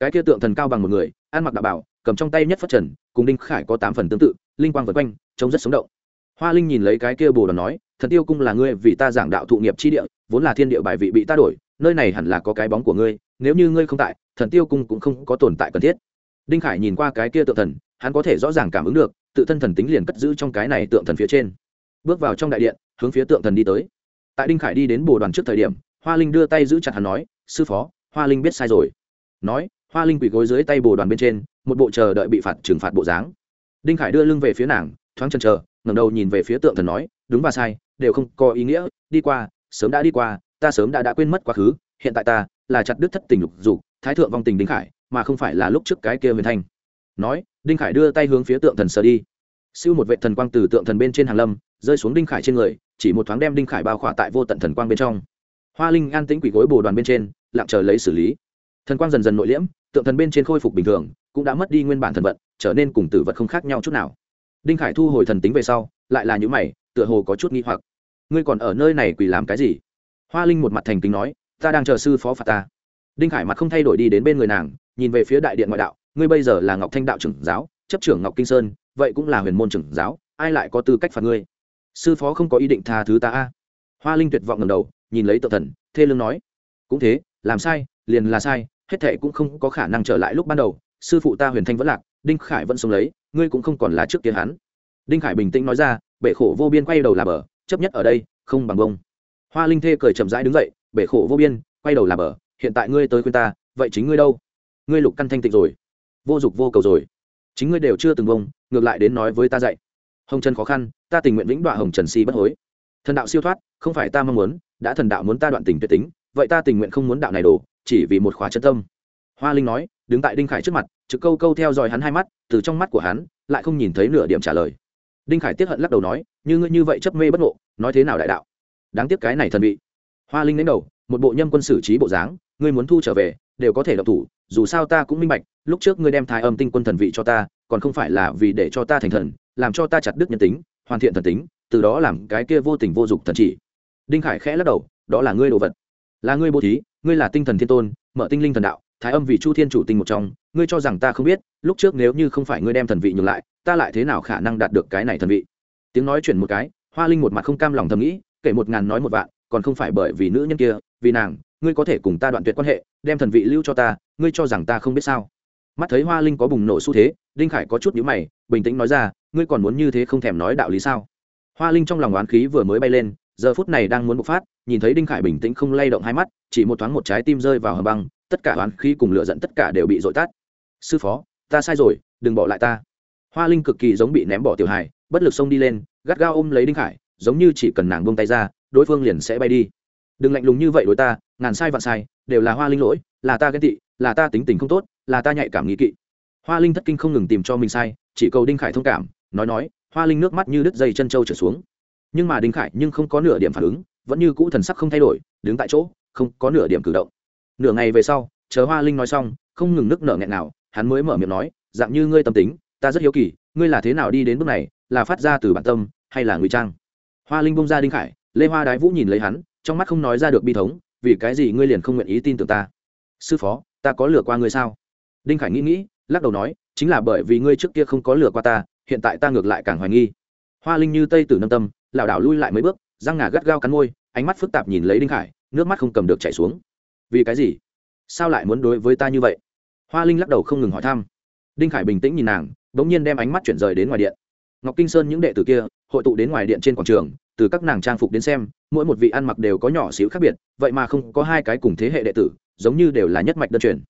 Cái kia tượng thần cao bằng một người, ăn mặc đạo bảo, cầm trong tay nhất phát trần, cùng đinh khải có tám phần tương tự, linh quang vượt quanh, trông rất sống động. Hoa linh nhìn lấy cái kia bồ đoàn nói, thần tiêu cung là ngươi vì ta giảng đạo thụ nghiệp chi địa, vốn là thiên địa bài vị bị ta đổi, nơi này hẳn là có cái bóng của ngươi, nếu như ngươi không tại, thần tiêu cung cũng không có tồn tại cần thiết. Đinh khải nhìn qua cái kia tượng thần, hắn có thể rõ ràng cảm ứng được tự thân thần tính liền cất giữ trong cái này tượng thần phía trên. Bước vào trong đại điện, hướng phía tượng thần đi tới. Tại đinh khải đi đến bồ đoàn trước thời điểm, hoa linh đưa tay giữ chặt hắn nói, sư phó, hoa linh biết sai rồi. Nói, hoa linh quỳ gối dưới tay bồ đoàn bên trên, một bộ chờ đợi bị phạt trừng phạt bộ dáng. Đinh khải đưa lưng về phía nàng, thoáng chân chờ, ngẩng đầu nhìn về phía tượng thần nói, đúng và sai, đều không có ý nghĩa, đi qua, sớm đã đi qua, ta sớm đã đã quên mất quá khứ, hiện tại ta là chặt đứt thất tình lục dục, thái thượng vong tình đinh khải, mà không phải là lúc trước cái kia huyền thanh nói, đinh khải đưa tay hướng phía tượng thần sờ đi. Siêu một vệ thần quang từ tượng thần bên trên hàng lâm, rơi xuống đinh khải trên người, chỉ một thoáng đem đinh khải bao khỏa tại vô tận thần quang bên trong. Hoa linh an tĩnh quỷ gối bồ đoàn bên trên, lặng chờ lấy xử lý. Thần quang dần dần nội liễm, tượng thần bên trên khôi phục bình thường, cũng đã mất đi nguyên bản thần vận, trở nên cùng tử vật không khác nhau chút nào. Đinh khải thu hồi thần tính về sau, lại là những mày, tựa hồ có chút nghi hoặc. Ngươi còn ở nơi này quỳ làm cái gì? Hoa linh một mặt thành kính nói, ta đang chờ sư phó phạt ta. Đinh khải mặt không thay đổi đi đến bên người nàng, nhìn về phía đại điện ngoại đạo ngươi bây giờ là ngọc thanh đạo trưởng giáo, chấp trưởng ngọc kinh sơn, vậy cũng là huyền môn trưởng giáo, ai lại có tư cách phạt ngươi? Sư phó không có ý định tha thứ ta a. Hoa linh tuyệt vọng ngầm đầu, nhìn lấy tự thần, thê lương nói, cũng thế, làm sai, liền là sai, hết thệ cũng không có khả năng trở lại lúc ban đầu, sư phụ ta huyền thanh vẫn lạc, đinh khải vẫn sống lấy, ngươi cũng không còn là trước kia hắn. Đinh khải bình tĩnh nói ra bệ khổ vô biên quay đầu là bờ, chấp nhất ở đây, không bằng bông. Hoa linh thê cười chậm rãi đứng dậy bệ khổ vô biên, quay đầu là bờ, hiện tại ngươi tới khuyên ta, vậy chính ngươi đâu? Ngươi lục căn thanh tịnh rồi vô dục vô cầu rồi. Chính ngươi đều chưa từng bông ngược lại đến nói với ta dạy. Hồng trần khó khăn, ta tình nguyện vĩnh đoạn hồng trần si bất hối. Thần đạo siêu thoát, không phải ta mong muốn, đã thần đạo muốn ta đoạn tình tuyệt tính, vậy ta tình nguyện không muốn đạo này đổ, chỉ vì một khóa chân tâm. Hoa linh nói, đứng tại đinh khải trước mặt, trực câu câu theo dõi hắn hai mắt, từ trong mắt của hắn, lại không nhìn thấy nửa điểm trả lời. Đinh khải tiếp hận lắc đầu nói, như ngươi như vậy chấp mê bất ngộ, nói thế nào đại đạo? Đáng tiếc cái này thần vị. Hoa linh đến đầu, một bộ nhâm quân xử trí bộ dáng, ngươi muốn thu trở về đều có thể động thủ, dù sao ta cũng minh bạch, lúc trước ngươi đem thái âm tinh quân thần vị cho ta, còn không phải là vì để cho ta thành thần, làm cho ta chặt đứt nhân tính, hoàn thiện thần tính, từ đó làm cái kia vô tình vô dụng thần chỉ. Đinh khải khẽ lắc đầu, đó là ngươi đồ vật. Là ngươi bố thí, ngươi là tinh thần thiên tôn, mở tinh linh thần đạo, thái âm vì chu thiên chủ tinh một trong, ngươi cho rằng ta không biết, lúc trước nếu như không phải ngươi đem thần vị nhường lại, ta lại thế nào khả năng đạt được cái này thần vị? Tiếng nói chuyển một cái, hoa linh một mặt không cam lòng thầm nghĩ, kể một ngàn nói một vạn, còn không phải bởi vì nữ nhân kia, vì nàng ngươi có thể cùng ta đoạn tuyệt quan hệ, đem thần vị lưu cho ta, ngươi cho rằng ta không biết sao? Mắt thấy hoa linh có bùng nổ xu thế, đinh khải có chút nhíu mày, bình tĩnh nói ra, ngươi còn muốn như thế không thèm nói đạo lý sao? Hoa linh trong lòng oán khí vừa mới bay lên, giờ phút này đang muốn bộc phát, nhìn thấy đinh khải bình tĩnh không lay động hai mắt, chỉ một thoáng một trái tim rơi vào hầm băng, tất cả oán khí cùng lửa giận tất cả đều bị dội tắt. Sư phó, ta sai rồi, đừng bỏ lại ta. Hoa linh cực kỳ giống bị ném bỏ tiểu hài, bất lực xông đi lên, gắt gao ôm lấy đinh khải, giống như chỉ cần nàng buông tay ra, đối phương liền sẽ bay đi đừng lạnh lùng như vậy đối ta, ngàn sai vạn sai, đều là hoa linh lỗi, là ta ghen tị, là ta tính tình không tốt, là ta nhạy cảm nghĩ kỵ. Hoa linh thất kinh không ngừng tìm cho mình sai, chỉ cầu đinh khải thông cảm, nói nói, hoa linh nước mắt như đứt dây chân trâu trở xuống. Nhưng mà đinh khải nhưng không có nửa điểm phản ứng, vẫn như cũ thần sắc không thay đổi, đứng tại chỗ, không có nửa điểm cử động. Nửa ngày về sau, chờ hoa linh nói xong, không ngừng nức nở nghẹn nào hắn mới mở miệng nói, dạng như ngươi tâm tính, ta rất hiếu kỳ, ngươi là thế nào đi đến bước này, là phát ra từ bản tâm, hay là ngụy trang? Hoa linh bông ra đinh khải, lê hoa đái vũ nhìn lấy hắn trong mắt không nói ra được bi thống, vì cái gì ngươi liền không nguyện ý tin tưởng ta? Sư phó, ta có lừa qua ngươi sao? Đinh khải nghĩ nghĩ, lắc đầu nói, chính là bởi vì ngươi trước kia không có lừa qua ta, hiện tại ta ngược lại càng hoài nghi. Hoa linh như tây tử nâm tâm, lảo đảo lui lại mấy bước, răng ngà gắt gao cắn môi, ánh mắt phức tạp nhìn lấy đinh khải, nước mắt không cầm được chảy xuống. Vì cái gì? Sao lại muốn đối với ta như vậy? Hoa linh lắc đầu không ngừng hỏi thăm. Đinh khải bình tĩnh nhìn nàng đ ỗ n g nhiên đem ánh mắt chuyển rời đến ngoài điện. Ngọc kinh sơn những đệ tử kia, hội tụ đến ngoài điện trên quảng trường từ các nàng trang phục đến xem, mỗi một vị ăn mặc đều có nhỏ xíu khác biệt, vậy mà không có hai cái cùng thế hệ đệ tử, giống như đều là nhất mạch đơn truyền.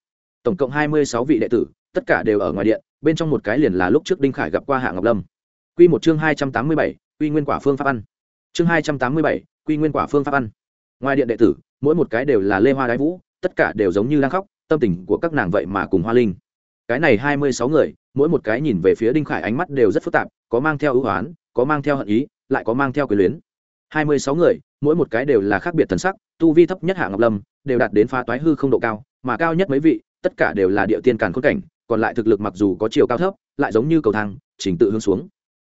Tổng cộng hai mươi sáu vị đệ tử, tất cả đều ở ngoài điện, bên trong một cái liền là lúc trước đinh khải gặp qua hạ ngọc lâm. Q một chương hai trăm tám mươi bảy, quy nguyên quả phương pháp ăn. Chương hai trăm tám mươi bảy, quy nguyên quả phương pháp ăn. Ngoài điện đệ tử, mỗi một cái đều là lê hoa đái vũ, tất cả đều giống như đang khóc, tâm tình của các nàng vậy mà cùng hoa linh. Cái này hai mươi sáu người, mỗi một cái nhìn về phía đinh khải ánh mắt đều rất phức tạp, có mang theo ưu hoán có mang theo hận ý lại có mang theo quyền luyến. Hai mươi sáu người, mỗi một cái đều là khác biệt thần sắc, tu vi thấp nhất hạ ngọc lâm, đều đạt đến phá toái hư không độ cao, mà cao nhất mấy vị, tất cả đều là địa tiên càn khôn cảnh, còn lại thực lực mặc dù có chiều cao thấp, lại giống như cầu thang trình tự hướng xuống.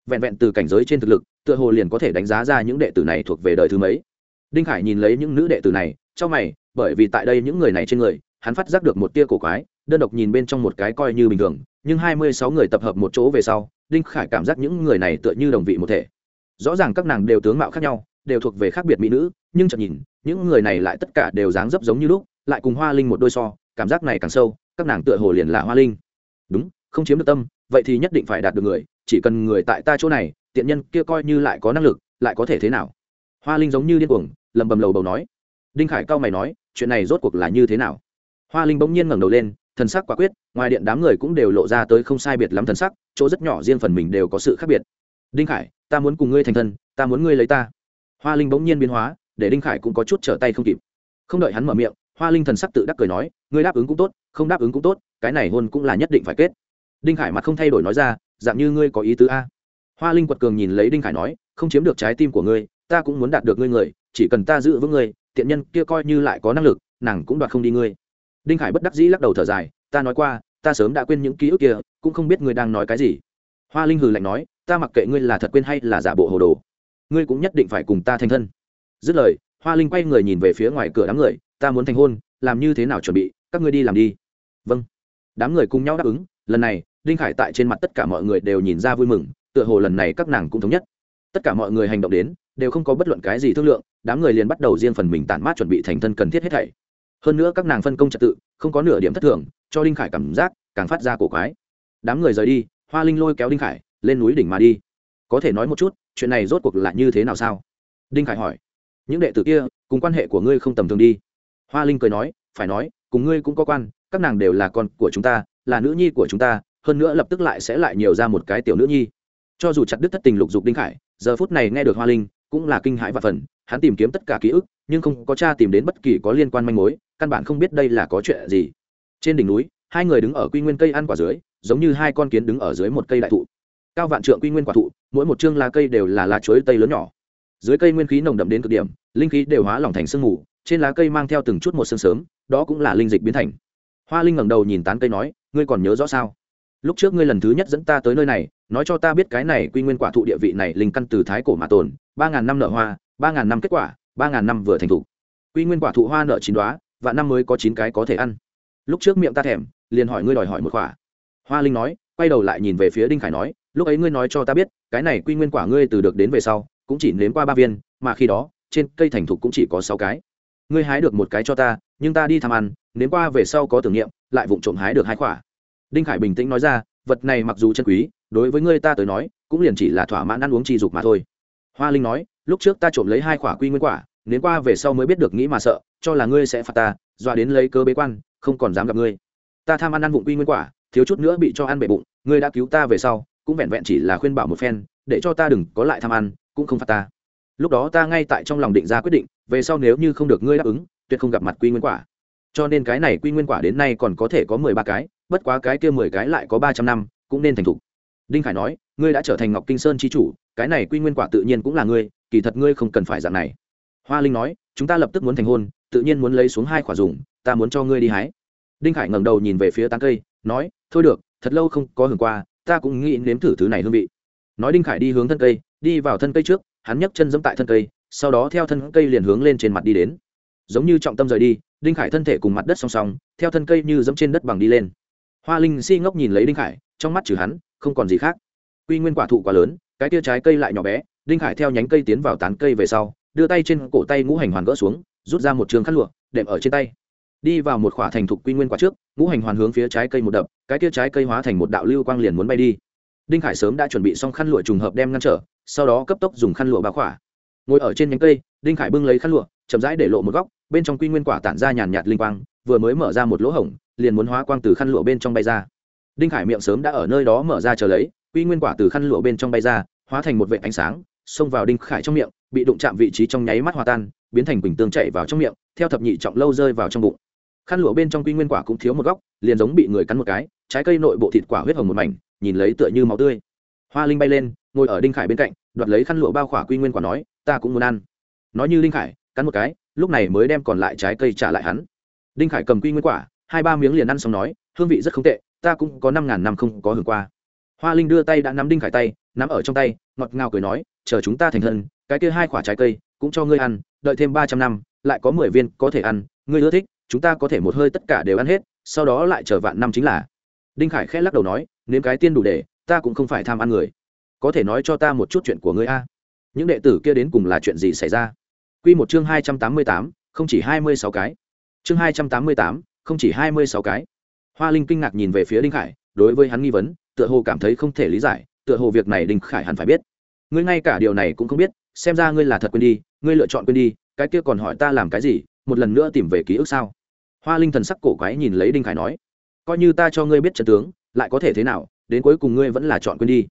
Vẹn vẹn từ cảnh giới trên thực lực, tựa hồ liền có thể đánh giá ra những đệ tử này thuộc về đời thứ mấy. Đinh khải nhìn lấy những nữ đệ tử này, trong mày, bởi vì tại đây những người này trên người, hắn phát giác được một tia cổ quái, đơn độc nhìn bên trong một cái coi như bình thường, nhưng hai mươi sáu người tập hợp một chỗ về sau, đinh khải cảm giác những người này tựa như đồng vị một thể rõ ràng các nàng đều tướng mạo khác nhau, đều thuộc về khác biệt mỹ nữ, nhưng chợt nhìn, những người này lại tất cả đều dáng dấp giống như lúc, lại cùng hoa linh một đôi so, cảm giác này càng sâu, các nàng tựa hồ liền là hoa linh. Đúng, không chiếm được tâm, vậy thì nhất định phải đạt được người, chỉ cần người tại ta chỗ này, tiện nhân kia coi như lại có năng lực, lại có thể thế nào? Hoa linh giống như điên cuồng, lầm bầm lầu bầu nói. Đinh khải cao mày nói, chuyện này rốt cuộc là như thế nào? Hoa linh bỗng nhiên ngẩng đầu lên, thần sắc quả quyết, ngoài điện đám người cũng đều lộ ra tới không sai biệt lắm thần sắc, chỗ rất nhỏ riêng phần mình đều có sự khác biệt. Đinh khải ta muốn cùng ngươi thành thân, ta muốn ngươi lấy ta. Hoa linh bỗng nhiên biến hóa, để đinh khải cũng có chút trở tay không kịp. Không đợi hắn mở miệng, hoa linh thần sắc tự đắc cười nói, ngươi đáp ứng cũng tốt, không đáp ứng cũng tốt, cái này hôn cũng là nhất định phải kết. Đinh khải mặt không thay đổi nói ra, dạng như ngươi có ý tứ a. Hoa linh quật cường nhìn lấy đinh khải nói, không chiếm được trái tim của ngươi, ta cũng muốn đạt được ngươi người, chỉ cần ta giữ vững ngươi, tiện nhân kia coi như lại có năng lực, nàng cũng đoạt không đi ngươi. Đinh khải bất đắc dĩ lắc đầu thở dài, ta nói qua, ta sớm đã quên những ký ức kia, cũng không biết ngươi đang nói cái gì. Hoa linh hừ lạnh nói ta mặc kệ ngươi là thật quên hay là giả bộ hồ đồ, ngươi cũng nhất định phải cùng ta thành thân. Dứt lời, hoa linh quay người nhìn về phía ngoài cửa đám người, ta muốn thành hôn, làm như thế nào chuẩn bị, các ngươi đi làm đi. Vâng. Đám người cùng nhau đáp ứng, lần này, đinh khải tại trên mặt tất cả mọi người đều nhìn ra vui mừng, tựa hồ lần này các nàng cũng thống nhất. Tất cả mọi người hành động đến, đều không có bất luận cái gì thương lượng, đám người liền bắt đầu riêng phần mình tản mát chuẩn bị thành thân cần thiết hết thảy. Hơn nữa các nàng phân công trật tự, không có nửa điểm thất thường, cho đinh khải cảm giác càng phát ra cổ quái. Đám người rời đi, hoa linh lôi kéo đinh khải lên núi đỉnh mà đi. Có thể nói một chút, chuyện này rốt cuộc là như thế nào sao? Đinh khải hỏi. Những đệ tử kia, cùng quan hệ của ngươi không tầm thường đi. Hoa linh cười nói, phải nói, cùng ngươi cũng có quan, các nàng đều là con của chúng ta, là nữ nhi của chúng ta, hơn nữa lập tức lại sẽ lại nhiều ra một cái tiểu nữ nhi. Cho dù chặt đứt thất tình lục dục đinh khải, giờ phút này nghe được hoa linh, cũng là kinh hãi và phần hắn tìm kiếm tất cả ký ức, nhưng không có cha tìm đến bất kỳ có liên quan manh mối, căn bản không biết đây là có chuyện gì. Trên đỉnh núi, hai người đứng ở quy nguyên cây ăn quả dưới, giống như hai con kiến đứng ở dưới một cây đại thụ cao vạn trượng quy nguyên quả thụ, mỗi một chương lá cây đều là lá chuối tây lớn nhỏ. Dưới cây nguyên khí nồng đậm đến cực điểm, linh khí đều hóa lỏng thành sương mù, trên lá cây mang theo từng chút một sương sớm, đó cũng là linh dịch biến thành. Hoa linh ngẩng đầu nhìn tán cây nói, ngươi còn nhớ rõ sao? Lúc trước ngươi lần thứ nhất dẫn ta tới nơi này, nói cho ta biết cái này quy nguyên quả thụ địa vị này linh căn từ thái cổ mà tồn, ba ngàn năm nợ hoa, ba ngàn năm kết quả, ba ngàn năm vừa thành thụ. quy nguyên quả thụ hoa nợ chín đoá và năm mới có chín cái có thể ăn. Lúc trước miệng ta thèm, liền hỏi ngươi đòi hỏi một quả. Hoa linh nói quay đầu lại nhìn về phía đinh khải nói, lúc ấy ngươi nói cho ta biết, cái này quy nguyên quả ngươi từ được đến về sau, cũng chỉ nếm qua ba viên, mà khi đó, trên cây thành thục cũng chỉ có sáu cái. Ngươi hái được một cái cho ta, nhưng ta đi tham ăn, nếm qua về sau có tưởng niệm, lại vụng trộm hái được hai quả. Đinh khải bình tĩnh nói ra, vật này mặc dù chân quý, đối với ngươi ta tới nói, cũng liền chỉ là thỏa mãn ăn uống chi dục mà thôi. Hoa linh nói, lúc trước ta trộm lấy hai quả quy nguyên quả, nếm qua về sau mới biết được nghĩ mà sợ, cho là ngươi sẽ phạt ta, dọa đến lấy cơ bế quan, không còn dám gặp ngươi. Ta tham ăn ăn vụng quy nguyên quả, thiếu chút nữa bị cho ăn bể bụng ngươi đã cứu ta về sau, cũng vẹn vẹn chỉ là khuyên bảo một phen, để cho ta đừng có lại tham ăn, cũng không phạt ta. Lúc đó ta ngay tại trong lòng định ra quyết định, về sau nếu như không được ngươi đáp ứng, tuyệt không gặp mặt quy nguyên quả. Cho nên cái này quy nguyên quả đến nay còn có thể có mười ba cái, bất quá cái kia mười cái lại có ba trăm năm, cũng nên thành thục. Đinh khải nói, ngươi đã trở thành ngọc kinh sơn c h i chủ, cái này quy nguyên quả tự nhiên cũng là ngươi, kỳ thật ngươi không cần phải dạng này. Hoa linh nói, chúng ta lập tức muốn thành hôn, tự nhiên muốn lấy xuống hai quả dùng, ta muốn cho ngươi đi hái. Đinh khải ngẩng đầu nhìn về phía tán cây, nói, thôi được thật lâu không có hưởng qua, ta cũng nghĩ nếm thử thứ này hương vị. Nói đinh khải đi hướng thân cây, đi vào thân cây trước, hắn nhấc chân dẫm tại thân cây, sau đó theo thân cây liền hướng lên trên mặt đi đến. Giống như trọng tâm rời đi, đinh khải thân thể cùng mặt đất song song, theo thân cây như dẫm trên đất bằng đi lên. Hoa linh si ngốc nhìn lấy đinh khải, trong mắt trừ hắn, không còn gì khác. Quy nguyên quả thụ quá lớn, cái tia trái cây lại nhỏ bé, đinh khải theo nhánh cây tiến vào tán cây về sau, đưa tay trên cổ tay ngũ hành hoàn gỡ xuống, rút ra một trường khăn lụa, đệm ở trên tay đi vào một khỏa thành thục quy nguyên quả trước, ngũ hành hoàn hướng phía trái cây một đập, cái tia trái cây hóa thành một đạo lưu quang liền muốn bay đi. Đinh khải sớm đã chuẩn bị xong khăn lụa trùng hợp đem ngăn trở, sau đó cấp tốc dùng khăn lụa bá khỏa. Ngồi ở trên nhánh cây, đinh khải bưng lấy khăn lụa, chậm rãi để lộ một góc, bên trong quy nguyên quả tản ra nhàn nhạt linh quang, vừa mới mở ra một lỗ hổng, liền muốn hóa quang từ khăn lụa bên trong bay ra. Đinh khải miệng sớm đã ở nơi đó mở ra chờ lấy, quy nguyên quả từ khăn lụa bên trong bay ra, hóa thành một vệ ánh sáng, xông vào đinh khải trong miệng, bị đụng chạm vị trí trong nháy mắt hòa tan, biến thành bình tương chạy vào trong miệng, theo thập nhị trọng lâu rơi vào trong bụng khăn lụa bên trong quy nguyên quả cũng thiếu một góc, liền giống bị người cắn một cái, trái cây nội bộ thịt quả huyết hồng một mảnh, nhìn lấy tựa như máu tươi. Hoa linh bay lên, ngồi ở đinh khải bên cạnh, đoạt lấy khăn lụa bao khỏa quy nguyên quả nói, ta cũng muốn ăn. Nói như đinh khải, cắn một cái, lúc này mới đem còn lại trái cây trả lại hắn. Đinh khải cầm quy nguyên quả, hai ba miếng liền ăn xong nói, hương vị rất không tệ, ta cũng có năm ngàn năm không có hưởng qua. Hoa linh đưa tay đã nắm đinh khải tay, nắm ở trong tay, ngọt ngào cười nói, chờ chúng ta thành thân, cái kia hai quả trái cây, cũng cho ngươi ăn, đợi thêm ba trăm năm, lại có mười viên có thể ăn, ngươi ưa thích chúng ta có thể một hơi tất cả đều ăn hết, sau đó lại chờ vạn năm chính là. Đinh khải khẽ lắc đầu nói nếu cái tiên đủ để, ta cũng không phải tham ăn người. Có thể nói cho ta một chút chuyện của ngươi a. Những đệ tử kia đến cùng là chuyện gì xảy ra? Q một chương hai trăm tám mươi tám, không chỉ hai mươi sáu cái. Chương hai trăm tám mươi tám, không chỉ hai mươi sáu cái. Hoa linh kinh ngạc nhìn về phía đinh khải, đối với hắn nghi vấn, tựa hồ cảm thấy không thể lý giải, tựa hồ việc này đinh khải hẳn phải biết. Ngươi ngay cả điều này cũng không biết, xem ra ngươi là thật quên đi, ngươi lựa chọn quên đi, cái kia còn hỏi ta làm cái gì, một lần nữa tìm về ký ức sao? Hoa linh thần sắc cổ quái nhìn lấy đinh khải nói, coi như ta cho ngươi biết trận tướng, lại có thể thế nào, đến cuối cùng ngươi vẫn là chọn quên đi.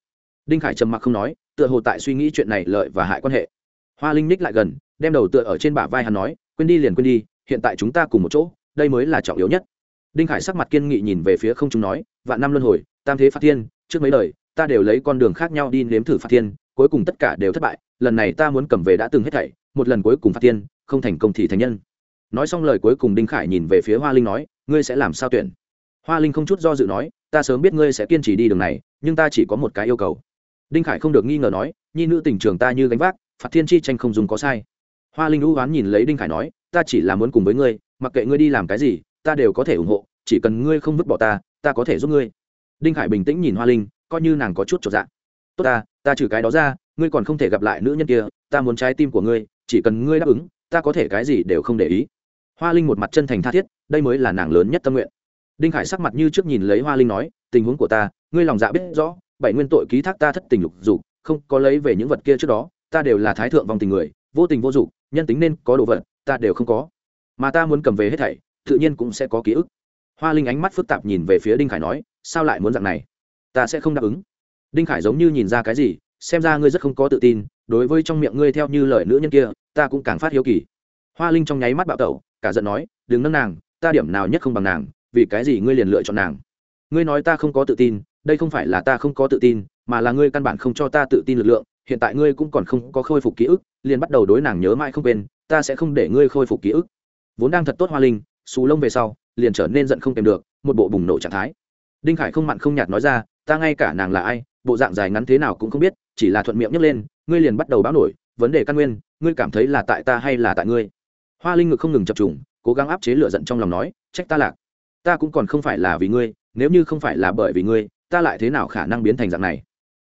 Đinh khải trầm mặc không nói, tựa hồ tại suy nghĩ chuyện này lợi và hại quan hệ. Hoa linh ních lại gần, đem đầu tựa ở trên bả vai hắn nói, quên đi liền quên đi, hiện tại chúng ta cùng một chỗ, đây mới là trọng yếu nhất. Đinh khải sắc mặt kiên nghị nhìn về phía không chúng nói, vạn năm luân hồi, tam thế phát thiên, trước mấy đời, ta đều lấy con đường khác nhau đi nếm thử phát thiên, cuối cùng tất cả đều thất bại, lần này ta muốn cầm về đã từng hết thảy, một lần cuối cùng phát thiên, không thành công thì thành nhân nói xong lời cuối cùng đinh khải nhìn về phía hoa linh nói, ngươi sẽ làm sao tuyển? Hoa linh không chút do dự nói, ta sớm biết ngươi sẽ kiên trì đi đường này, nhưng ta chỉ có một cái yêu cầu. Đinh khải không được nghi ngờ nói, nhi nữ tình trường ta như gánh vác, phạt thiên chi tranh không dùng có sai. Hoa linh lũ oán nhìn lấy đinh khải nói, ta chỉ là muốn cùng với ngươi, mặc kệ ngươi đi làm cái gì, ta đều có thể ủng hộ, chỉ cần ngươi không vứt bỏ ta ta có thể giúp ngươi. Đinh khải bình tĩnh nhìn hoa linh, coi như nàng có chút trọn dạng tốt ta ta trừ cái đó ra, ngươi còn không thể gặp lại nữ nhân kia, ta muốn trái tim của ngươi, chỉ cần ngươi đáp ứng, ta có thể cái gì đều không để ý hoa linh một mặt chân thành tha thiết, đây mới là nàng lớn nhất tâm nguyện. Đinh khải sắc mặt như trước nhìn lấy hoa linh nói, tình huống của ta, ngươi lòng dạ biết rõ, bảy nguyên tội ký thác ta thất tình lục dục, không có lấy về những vật kia trước đó, ta đều là thái thượng vòng tình người, vô tình vô dụng nhân tính nên có đồ vật, ta đều không có. Mà ta muốn cầm về hết thảy, tự nhiên cũng sẽ có ký ức. Hoa linh ánh mắt phức tạp nhìn về phía đinh khải nói, sao lại muốn dạng này? Ta sẽ không đáp ứng. Đinh khải giống như nhìn ra cái gì, xem ra ngươi rất không có tự tin, đối với trong miệng ngươi theo như lời nữ nhân kia, ta cũng càng phát hiếu kỳ. Hoa linh trong nháy mắt bạo tẩu cả giận nói, đừng nâng nàng, ta điểm nào nhất không bằng nàng, vì cái gì ngươi liền lựa chọn nàng? Ngươi nói ta không có tự tin, đây không phải là ta không có tự tin, mà là ngươi căn bản không cho ta tự tin lực lượng, hiện tại ngươi cũng còn không có khôi phục ký ức, liền bắt đầu đối nàng nhớ mãi không quên, ta sẽ không để ngươi khôi phục ký ức. Vốn đang thật tốt hoa linh, xù lông về sau, liền trở nên giận không kèm được, một bộ bùng nổ trạng thái. Đinh khải không mặn không nhạt nói ra, ta ngay cả nàng là ai, bộ dạng dài ngắn thế nào cũng không biết, chỉ là thuận miệng nhấc lên, ngươi liền bắt đầu báo nổi, vấn đề căn nguyên, ngươi cảm thấy là tại ta hay là tại ngươi? Hoa linh ngực không ngừng chập trùng, cố gắng áp chế lửa giận trong lòng nói, trách ta lạc. Ta cũng còn không phải là vì ngươi, nếu như không phải là bởi vì ngươi, ta lại thế nào khả năng biến thành dạng này?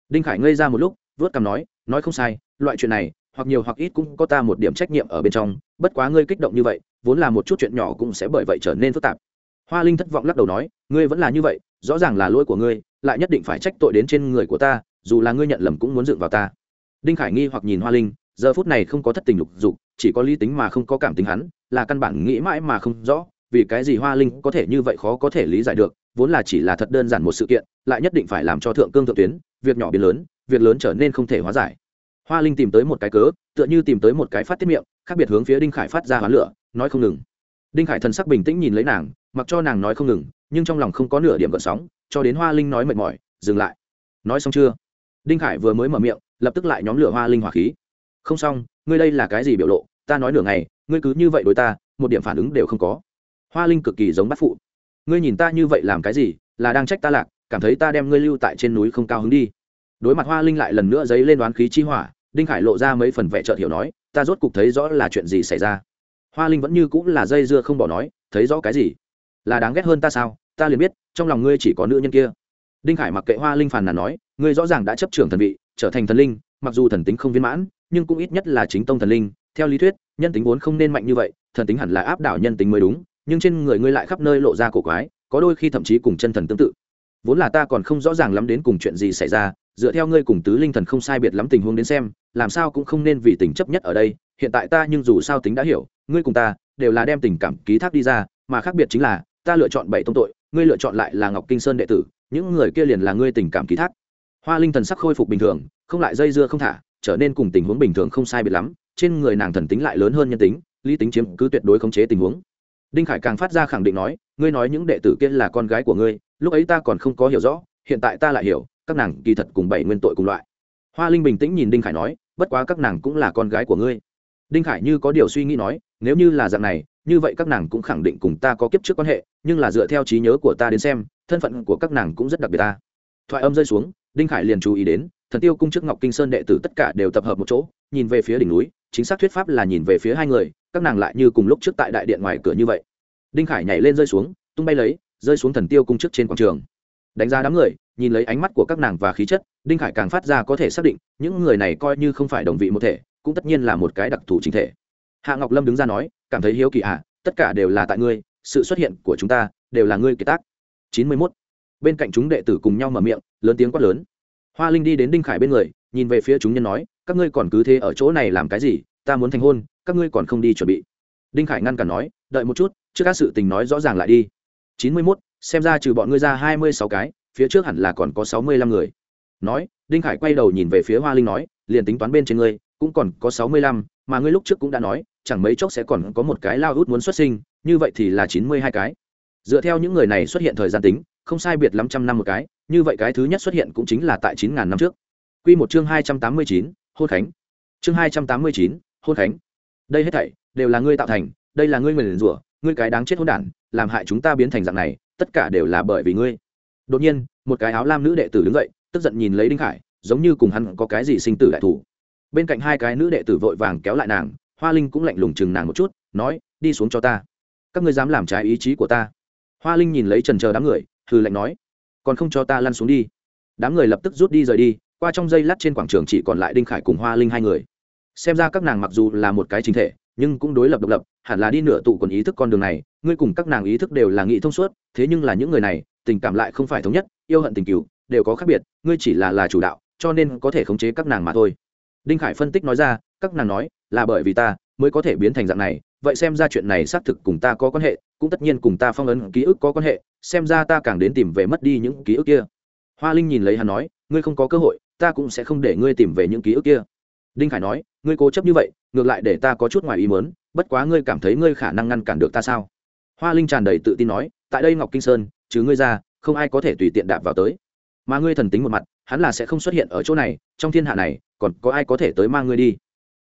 Đinh khải ngây ra một lúc, vớt cằm nói nói không sai, loại chuyện này, hoặc nhiều hoặc ít cũng có ta một điểm trách nhiệm ở bên trong, bất quá ngươi kích động như vậy, vốn là một chút chuyện nhỏ cũng sẽ bởi vậy trở nên phức tạp. Hoa linh thất vọng lắc đầu nói, ngươi vẫn là như vậy, rõ ràng là lỗi của ngươi, lại nhất định phải trách tội đến trên người của ta, dù là ngươi nhận lầm cũng muốn dựng vào ta. Đinh khải nghi hoặc nhìn hoa linh giờ phút này không có thất tình lục dục, chỉ có lý tính mà không có cảm tính hắn, là căn bản nghĩ mãi mà không rõ, vì cái gì hoa linh có thể như vậy khó có thể lý giải được, vốn là chỉ là thật đơn giản một sự kiện, lại nhất định phải làm cho thượng cương thượng tuyến, việc nhỏ biến lớn, việc lớn trở nên không thể hóa giải. Hoa linh tìm tới một cái cớ, tựa như tìm tới một cái phát tiết miệng, khác biệt hướng phía đinh khải phát ra hoán lửa, nói không ngừng. Đinh khải thần sắc bình tĩnh nhìn lấy nàng, mặc cho nàng nói không ngừng, nhưng trong lòng không có nửa điểm gợn sóng, cho đến hoa linh nói mệt mỏi, dừng lại. Nói xong chưa? Đinh khải vừa mới mở miệng, lập tức lại nhóm lửa hoa linh hỏa khí không xong, ngươi đây là cái gì biểu lộ? Ta nói nửa ngày, ngươi cứ như vậy đối ta, một điểm phản ứng đều không có. Hoa linh cực kỳ giống bắt phụ. Ngươi nhìn ta như vậy làm cái gì, là đang trách ta lạc, cảm thấy ta đem ngươi lưu tại trên núi không cao hứng đi. Đối mặt hoa linh lại lần nữa dấy lên đoán khí chi hỏa, đinh khải lộ ra mấy phần vẻ trợt hiểu nói, ta rốt cục thấy rõ là chuyện gì xảy ra. Hoa linh vẫn như cũng là dây dưa không bỏ nói, thấy rõ cái gì? Là đáng ghét hơn ta sao? Ta liền biết, trong lòng ngươi chỉ có nữ nhân kia. Đinh khải mặc kệ hoa linh phàn nàn nói, ngươi rõ ràng đã chấp trưởng thần vị, trở thành thần linh, mặc dù thần tính không viên mãn nhưng cũng ít nhất là chính tông thần linh, theo lý thuyết, nhân tính vốn không nên mạnh như vậy, thần tính hẳn là áp đảo nhân tính mới đúng, nhưng trên người ngươi lại khắp nơi lộ ra cổ quái, có đôi khi thậm chí cùng chân thần tương tự. Vốn là ta còn không rõ ràng lắm đến cùng chuyện gì xảy ra, dựa theo ngươi cùng tứ linh thần không sai biệt lắm tình huống đến xem, làm sao cũng không nên vì tình chấp nhất ở đây, hiện tại ta nhưng dù sao tính đã hiểu, ngươi cùng ta đều là đem tình cảm ký thác đi ra, mà khác biệt chính là, ta lựa chọn bảy tông tội, ngươi lựa chọn lại là ngọc kinh sơn đệ tử, những người kia liền là ngươi tình cảm ký thác. Hoa linh thần sắc khôi phục bình thường, không lại dây dưa không thả trở nên cùng tình huống bình thường không sai biệt lắm, trên người nàng thần tính lại lớn hơn nhân tính, lý tính chiếm cứ tuyệt đối khống chế tình huống. Đinh khải càng phát ra khẳng định nói, ngươi nói những đệ tử kia là con gái của ngươi, lúc ấy ta còn không có hiểu rõ, hiện tại ta lại hiểu, các nàng kỳ thật cùng bảy nguyên tội cùng loại. Hoa linh bình tĩnh nhìn đinh khải nói, bất quá các nàng cũng là con gái của ngươi. Đinh khải như có điều suy nghĩ nói, nếu như là dạng này, như vậy các nàng cũng khẳng định cùng ta có kiếp trước quan hệ, nhưng là dựa theo trí nhớ của ta đến xem, thân phận của các nàng cũng rất đặc biệt ta. Thoại âm rơi xuống, đinh khải liền chú ý đến thần tiêu cung trước ngọc kinh sơn đệ tử tất cả đều tập hợp một chỗ nhìn về phía đỉnh núi chính xác thuyết pháp là nhìn về phía hai người các nàng lại như cùng lúc trước tại đại điện ngoài cửa như vậy. Đinh khải nhảy lên rơi xuống tung bay lấy rơi xuống thần tiêu cung trước trên quảng trường. Đánh giá đám người nhìn lấy ánh mắt của các nàng và khí chất đinh khải càng phát ra có thể xác định những người này coi như không phải đồng vị một thể cũng tất nhiên là một cái đặc thù chính thể. Hạ ngọc lâm đứng ra nói cảm thấy hiếu kỳ ạ à, tất cả đều là tại ngươi sự xuất hiện của chúng ta đều là ngươi kế tác. Chín mươi mốt. Bên cạnh chúng đệ tử cùng nhau mở miệng lớn tiếng quát lớn hoa linh đi đến đinh khải bên người, nhìn về phía chúng nhân nói, các ngươi còn cứ thế ở chỗ này làm cái gì? Ta muốn thành hôn, các ngươi còn không đi chuẩn bị. Đinh khải ngăn cản nói, đợi một chút, trước các sự tình nói rõ ràng lại đi. Chín mươi mốt, xem ra trừ bọn ngươi ra hai mươi sáu cái, phía trước hẳn là còn có sáu mươi lăm người. Nói, đinh khải quay đầu nhìn về phía hoa linh nói, liền tính toán bên trên ngươi, cũng còn có sáu mươi lăm, mà ngươi lúc trước cũng đã nói, chẳng mấy chốc sẽ còn có một cái lao út muốn xuất sinh, như vậy thì là chín mươi hai cái. Dựa theo những người này xuất hiện thời gian tính không sai biệt lắm trăm năm một cái, như vậy cái thứ nhất xuất hiện cũng chính là tại chín ngàn năm trước. Q một chương hai trăm tám mươi chín, hôn khánh. Chương hai trăm tám mươi chín, hôn khánh. Đây hết thảy đều là ngươi tạo thành, đây là ngươi nguyền rủa, ngươi cái đáng chết hôn đản, làm hại chúng ta biến thành dạng này, tất cả đều là bởi vì ngươi. Đột nhiên, một cái áo lam nữ đệ tử đứng dậy, tức giận nhìn lấy đinh khải, giống như cùng hắn có cái gì sinh tử đại thủ bên cạnh hai cái nữ đệ tử vội vàng kéo lại nàng, hoa linh cũng lạnh lùng chừng nàng một chút, nói, đi xuống cho ta. Các ngươi dám làm trái ý chí của ta. Hoa linh nhìn lấy trần chờ đám người hừ lạnh nói, còn không cho ta lăn xuống đi. Đám người lập tức rút đi rời đi, qua trong dây lát trên quảng trường chỉ còn lại đinh khải cùng hoa linh hai người. Xem ra các nàng mặc dù là một cái chính thể, nhưng cũng đối lập độc lập, hẳn là đi nửa tụ còn ý thức con đường này, ngươi cùng các nàng ý thức đều là nghĩ thông suốt, thế nhưng là những người này, tình cảm lại không phải thống nhất, yêu hận tình cứu đều có khác biệt, ngươi chỉ là là chủ đạo, cho nên có thể khống chế các nàng mà thôi. Đinh khải phân tích nói ra, các nàng nói, là bởi vì ta mới có thể biến thành dạng này vậy xem ra chuyện này xác thực cùng ta có quan hệ, cũng tất nhiên cùng ta phong ấn ký ức có quan hệ, xem ra ta càng đến tìm về mất đi những ký ức kia. Hoa linh nhìn lấy hắn nói, ngươi không có cơ hội, ta cũng sẽ không để ngươi tìm về những ký ức kia. Đinh khải nói, ngươi cố chấp như vậy, ngược lại để ta có chút ngoài ý mớn bất quá ngươi cảm thấy ngươi khả năng ngăn cản được ta sao? Hoa linh tràn đầy tự tin nói, tại đây ngọc kinh sơn chứ ngươi ra, không ai có thể tùy tiện đạp vào tới. Mà ngươi thần tính một mặt, hắn là sẽ không xuất hiện ở chỗ này, trong thiên hạ này, còn có ai có thể tới mang ngươi đi?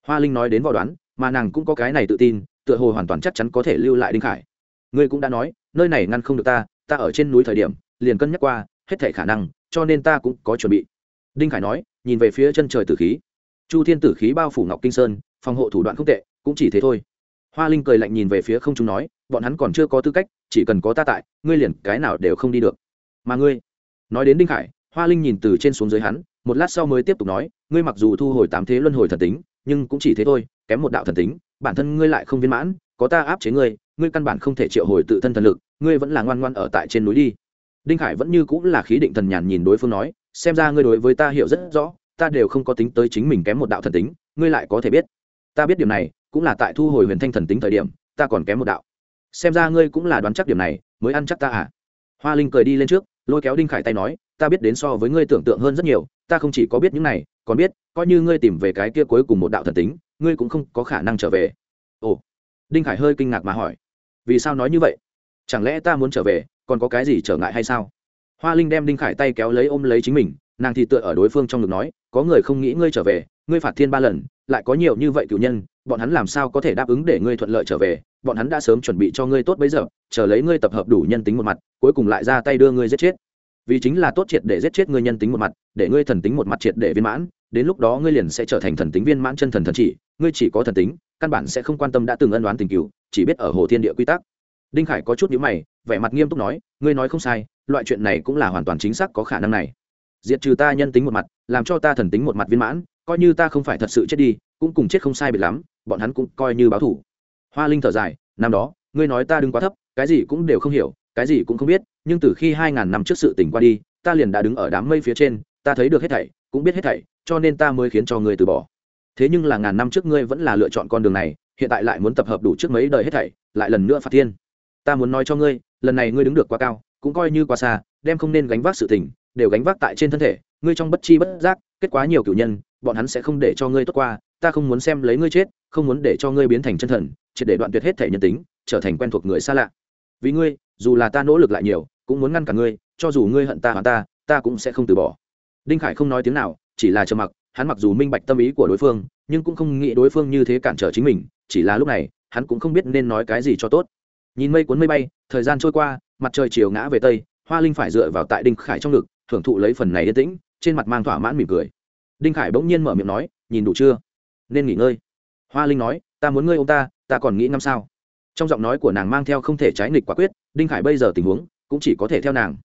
Hoa linh nói đến vò đoán, mà nàng cũng có cái này tự tin tựa hồ hoàn toàn chắc chắn có thể lưu lại đinh khải. Ngươi cũng đã nói, nơi này ngăn không được ta ta ở trên núi thời điểm, liền cân nhắc qua, hết thể khả năng, cho nên ta cũng có chuẩn bị. Đinh khải nói, nhìn về phía chân trời tử khí. Chu thiên tử khí bao phủ ngọc kinh sơn, phòng hộ thủ đoạn không tệ, cũng chỉ thế thôi. Hoa linh cười lạnh nhìn về phía không chúng nói, bọn hắn còn chưa có tư cách, chỉ cần có ta tại, ngươi liền cái nào đều không đi được. Mà ngươi, nói đến đinh khải, hoa linh nhìn từ trên xuống dưới hắn, một lát sau mới tiếp tục nói, ngươi mặc dù thu hồi tám thế luân hồi thần tính, nhưng cũng chỉ thế thôi, kém một đạo thần tính bản thân ngươi lại không viên mãn, có ta áp chế ngươi ngươi căn bản không thể triệu hồi tự thân thần lực, ngươi vẫn là ngoan ngoan ở tại trên núi đi. Đinh khải vẫn như cũng là khí định thần nhàn nhìn đối phương nói, xem ra ngươi đối với ta hiểu rất rõ, ta đều không có tính tới chính mình kém một đạo thần tính, ngươi lại có thể biết. Ta biết điểm này, cũng là tại thu hồi huyền thanh thần tính thời điểm, ta còn kém một đạo. Xem ra ngươi cũng là đoán chắc điểm này, mới ăn chắc ta à? Hoa linh cười đi lên trước, lôi kéo đinh khải tay nói, ta biết đến so với ngươi tưởng tượng hơn rất nhiều, ta không chỉ có biết những này, còn biết, coi như ngươi tìm về cái kia cuối cùng một đạo thần tính ngươi cũng không có khả năng trở về. Ồ, đinh khải hơi kinh ngạc mà hỏi, vì sao nói như vậy? Chẳng lẽ ta muốn trở về, còn có cái gì trở ngại hay sao? Hoa linh đem đinh khải tay kéo lấy ôm lấy chính mình, nàng thì tựa ở đối phương trong ngực nói, có người không nghĩ ngươi trở về, ngươi phạt thiên ba lần, lại có nhiều như vậy cựu nhân, bọn hắn làm sao có thể đáp ứng để ngươi thuận lợi trở về? Bọn hắn đã sớm chuẩn bị cho ngươi tốt bấy giờ, chờ lấy ngươi tập hợp đủ nhân tính một mặt, cuối cùng lại ra tay đưa ngươi giết chết vì chính là tốt triệt để giết chết ngươi nhân tính một mặt, để ngươi thần tính một mặt triệt để viên mãn, đến lúc đó ngươi liền sẽ trở thành thần tính viên mãn chân thần thần chỉ, ngươi chỉ có thần tính, căn bản sẽ không quan tâm đã từng ân đoán tình cựu chỉ biết ở hồ thiên địa quy tắc. Đinh khải có chút nhíu mày, vẻ mặt nghiêm túc nói, ngươi nói không sai, loại chuyện này cũng là hoàn toàn chính xác có khả năng này. Diệt trừ ta nhân tính một mặt, làm cho ta thần tính một mặt viên mãn, coi như ta không phải thật sự chết đi, cũng cùng chết không sai biệt lắm, bọn hắn cũng coi như báo thủ. Hoa linh thở dài, năm đó, ngươi nói ta đừng quá thấp, cái gì cũng đều không hiểu cái gì cũng không biết, nhưng từ khi hai ngàn năm trước sự tỉnh qua đi, ta liền đã đứng ở đám mây phía trên, ta thấy được hết thảy, cũng biết hết thảy, cho nên ta mới khiến cho ngươi từ bỏ. Thế nhưng là ngàn năm trước ngươi vẫn là lựa chọn con đường này, hiện tại lại muốn tập hợp đủ trước mấy đời hết thảy, lại lần nữa phạt thiên. Ta muốn nói cho ngươi, lần này ngươi đứng được quá cao, cũng coi như quá xa, đem không nên gánh vác sự tình, đều gánh vác tại trên thân thể, ngươi trong bất chi bất giác, kết quá nhiều cửu nhân, bọn hắn sẽ không để cho ngươi tốt qua, ta không muốn xem lấy ngươi chết, không muốn để cho ngươi biến thành chân thần, triệt để đoạn tuyệt hết thể nhân tính, trở thành quen thuộc người xa lạ. Vì ngươi dù là ta nỗ lực lại nhiều, cũng muốn ngăn cả ngươi, cho dù ngươi hận ta hoặc ta ta cũng sẽ không từ bỏ. Đinh khải không nói tiếng nào, chỉ là trầm mặc, hắn mặc dù minh bạch tâm ý của đối phương, nhưng cũng không nghĩ đối phương như thế cản trở chính mình, chỉ là lúc này, hắn cũng không biết nên nói cái gì cho tốt. Nhìn mây cuốn mây bay, thời gian trôi qua, mặt trời chiều ngã về tây, hoa linh phải dựa vào tại đinh khải trong ngực, thưởng thụ lấy phần này yên tĩnh, trên mặt mang thỏa mãn mỉm cười. Đinh khải bỗng nhiên mở miệng nói, nhìn đủ chưa? Nên nghỉ ngơi. Hoa linh nói, ta muốn ngươi ô m ta ta còn nghĩ năm sao? Trong giọng nói của nàng mang theo không thể trái nghịch quả quyết đinh khải bây giờ tình huống cũng chỉ có thể theo nàng.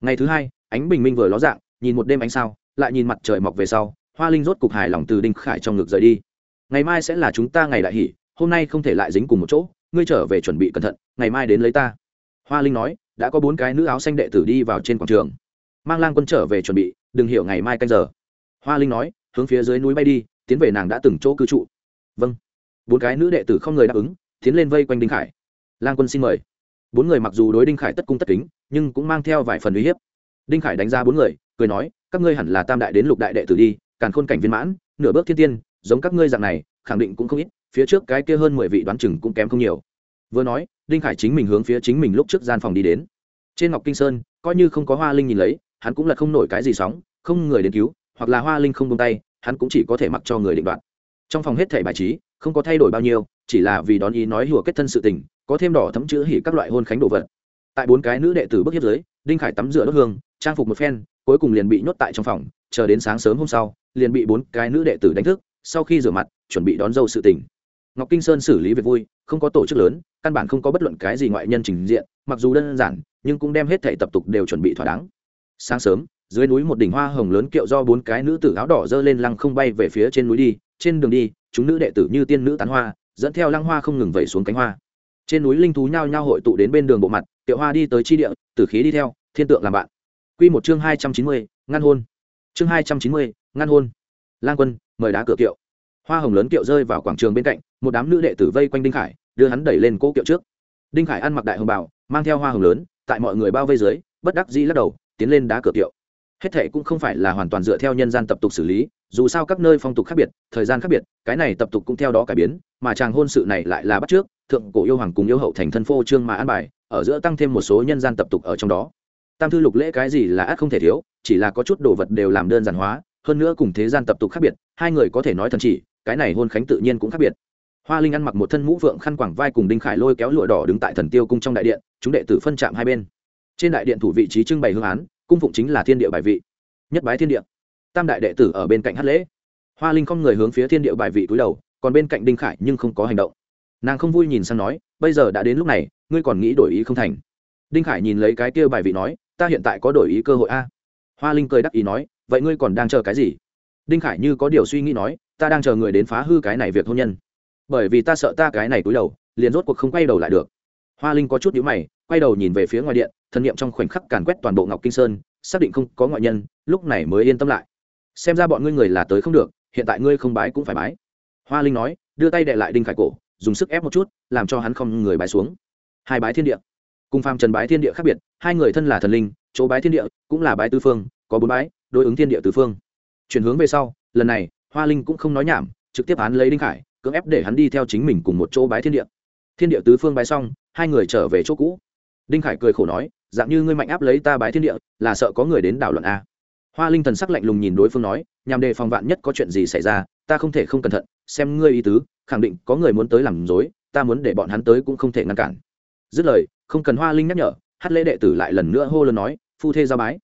Ngày thứ hai ánh bình minh vừa ló dạng nhìn một đêm ánh sao lại nhìn mặt trời mọc về sau hoa linh rốt cục hài lòng từ đinh khải trong ngực rời đi. Ngày mai sẽ là chúng ta ngày đại hỉ, hôm nay không thể lại dính cùng một chỗ ngươi trở về chuẩn bị cẩn thận ngày mai đến lấy ta. Hoa linh nói đã có bốn cái nữ áo xanh đệ tử đi vào trên quảng trường. Mang lang quân trở về chuẩn bị đừng hiểu ngày mai canh giờ. Hoa linh nói hướng phía dưới núi bay đi tiến về nàng đã từng chỗ cư trụ. Vâng. Bốn cái nữ đệ tử không người đáp ứng tiến lên vây quanh đinh khải. Lang quân xin mời. Bốn người mặc dù đối đinh khải tất cung tất kính, nhưng cũng mang theo vài phần uy hiếp. Đinh khải đánh ra bốn người, cười nói, các ngươi hẳn là tam đại đến lục đại đệ tử đi, càn khôn cảnh viên mãn, nửa bước thiên tiên, giống các ngươi dạng này, khẳng định cũng không ít, phía trước cái kia hơn mười vị đoán chừng cũng kém không nhiều. Vừa nói, đinh khải chính mình hướng phía chính mình lúc trước gian phòng đi đến. Trên ngọc kinh sơn, coi như không có hoa linh nhìn lấy, hắn cũng là không nổi cái gì sóng, không người đến cứu, hoặc là hoa linh không tung tay, hắn cũng chỉ có thể mặc cho người định đoạt. Trong phòng hết thể bài trí, không có thay đổi bao nhiêu chỉ là vì đón ý nói hùa kết thân sự tình, có thêm đỏ thấm chữ hỉ các loại hôn khánh đồ vật. Tại bốn cái nữ đệ tử bước hiếp dưới, đinh khải tắm rửa đốt hương, trang phục một phen, cuối cùng liền bị nhốt tại trong phòng, chờ đến sáng sớm hôm sau, liền bị bốn cái nữ đệ tử đánh thức, sau khi rửa mặt, chuẩn bị đón dâu sự tình. Ngọc kinh sơn xử lý việc vui, không có tổ chức lớn, căn bản không có bất luận cái gì ngoại nhân trình diện, mặc dù đơn giản, nhưng cũng đem hết thảy tập tục đều chuẩn bị thỏa đáng. Sáng sớm, dưới núi một đỉnh hoa hồng lớn kiệu do bốn cái nữ tử áo đỏ dơ lên lăng không bay về phía trên núi đi, trên đường đi, chúng nữ đệ tử như tiên nữ tán hoa dẫn theo lăng hoa không ngừng vẩy xuống cánh hoa. Trên núi linh thú nhao nhao hội tụ đến bên đường bộ mặt tiệu hoa đi tới chi địa, tử khí đi theo, thiên tượng làm bạn. Quy một chương hai trăm chín mươi, ngăn hôn. Chương hai trăm chín mươi, ngăn hôn. Lang quân, mời đá cửa kiệu. Hoa hồng lớn kiệu rơi vào quảng trường bên cạnh, một đám nữ đệ tử vây quanh đinh khải, đưa hắn đẩy lên cỗ kiệu trước. Đinh khải ăn mặc đại hồng bảo mang theo hoa hồng lớn, tại mọi người bao vây dưới, bất đắc dĩ lắc đầu, tiến lên đá cửa kiệu hết thệ cũng không phải là hoàn toàn dựa theo nhân gian tập tục xử lý, dù sao các nơi phong tục khác biệt, thời gian khác biệt, cái này tập tục cũng theo đó cải biến, mà chàng hôn sự này lại là bắt trước, thượng cổ yêu hoàng cùng yêu hậu thành thân phô trương mà an bài, ở giữa tăng thêm một số nhân gian tập tục ở trong đó. Tam thư lục lễ cái gì là ác không thể thiếu, chỉ là có chút đồ vật đều làm đơn giản hóa, hơn nữa cùng thế gian tập tục khác biệt, hai người có thể nói thần chỉ, cái này hôn khánh tự nhiên cũng khác biệt. Hoa linh ăn mặc một thân mũ vượng khăn quảng vai cùng đinh khải lôi kéo lụa đỏ đứng tại thần tiêu cung trong đại điện, chúng đệ tử phân chạm hai bên. Trên đại điện thủ vị trí trưng bày hương án cung phụng chính là thiên địa bài vị, nhất bái thiên địa. Tam đại đệ tử ở bên cạnh hát lễ. Hoa linh không người hướng phía thiên địa bài vị túi đầu, còn bên cạnh đinh khải nhưng không có hành động. Nàng không vui nhìn sang nói, bây giờ đã đến lúc này, ngươi còn nghĩ đổi ý không thành? Đinh khải nhìn lấy cái kia bài vị nói, ta hiện tại có đổi ý cơ hội a. Hoa linh cười đắc ý nói, vậy ngươi còn đang chờ cái gì? Đinh khải như có điều suy nghĩ nói, ta đang chờ người đến phá hư cái này việc hôn nhân. Bởi vì ta sợ ta cái này túi đầu, liền rốt cuộc không quay đầu lại được. Hoa linh có chút nhíu mày quay đầu nhìn về phía ngoài điện, thần niệm trong khoảnh khắc càn quét toàn bộ ngọc kinh sơn, xác định không có ngoại nhân, lúc này mới yên tâm lại. Xem ra bọn ngươi người là tới không được, hiện tại ngươi không bái cũng phải bái. Hoa linh nói, đưa tay đệ lại đinh khải cổ, dùng sức ép một chút, làm cho hắn không người bái xuống. Hai bái thiên địa. Cùng phàm trần bái thiên địa khác biệt, hai người thân là thần linh, chỗ bái thiên địa cũng là bái tư phương, có bốn bái, đối ứng thiên địa tứ phương. Chuyển hướng về sau, lần này, hoa linh cũng không nói nhảm, trực tiếp án lấy đinh khải, cưỡng ép để hắn đi theo chính mình cùng một chỗ bái thiên địa. Thiên địa tứ phương bái xong, hai người trở về chỗ cũ đinh khải cười khổ nói, dạng như ngươi mạnh áp lấy ta bái thiên địa, là sợ có người đến đảo luận a hoa linh thần sắc lạnh lùng nhìn đối phương nói, nhằm đề phòng vạn nhất có chuyện gì xảy ra, ta không thể không cẩn thận, xem ngươi ý tứ, khẳng định có người muốn tới làm dối ta muốn để bọn hắn tới cũng không thể ngăn cản. Dứt lời, không cần hoa linh nhắc nhở, hát lễ đệ tử lại lần nữa hô lớn nói, phu thê ra bái.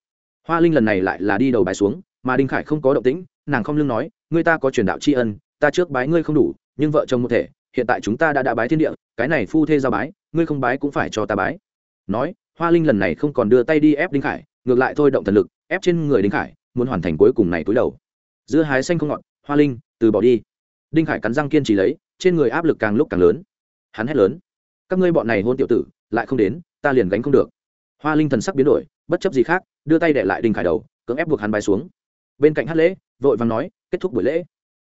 Hoa linh lần này lại là đi đầu bài xuống, mà đinh khải không có động tĩnh, nàng không lưng nói, ngươi ta có truyền đạo tri ân, ta trước bái ngươi không đủ, nhưng vợ chồng một thể, hiện tại chúng ta đã đã bái thiên địa, cái này phu thê giao bái, ngươi không bái cũng phải cho ta bái nói, hoa linh lần này không còn đưa tay đi ép đinh khải, ngược lại thôi động thần lực, ép trên người đinh khải, muốn hoàn thành cuối cùng này túi đầu. Giữa hái xanh không ngọt, hoa linh, từ bỏ đi. Đinh khải cắn răng kiên trì lấy, trên người áp lực càng lúc càng lớn. Hắn hét lớn, các ngươi bọn này hôn tiểu tử, lại không đến, ta liền gánh không được. Hoa linh thần sắc biến đổi, bất chấp gì khác, đưa tay để lại đinh khải đầu, cưỡng ép buộc hắn bay xuống. Bên cạnh hát lễ, vội vàng nói, kết thúc buổi lễ.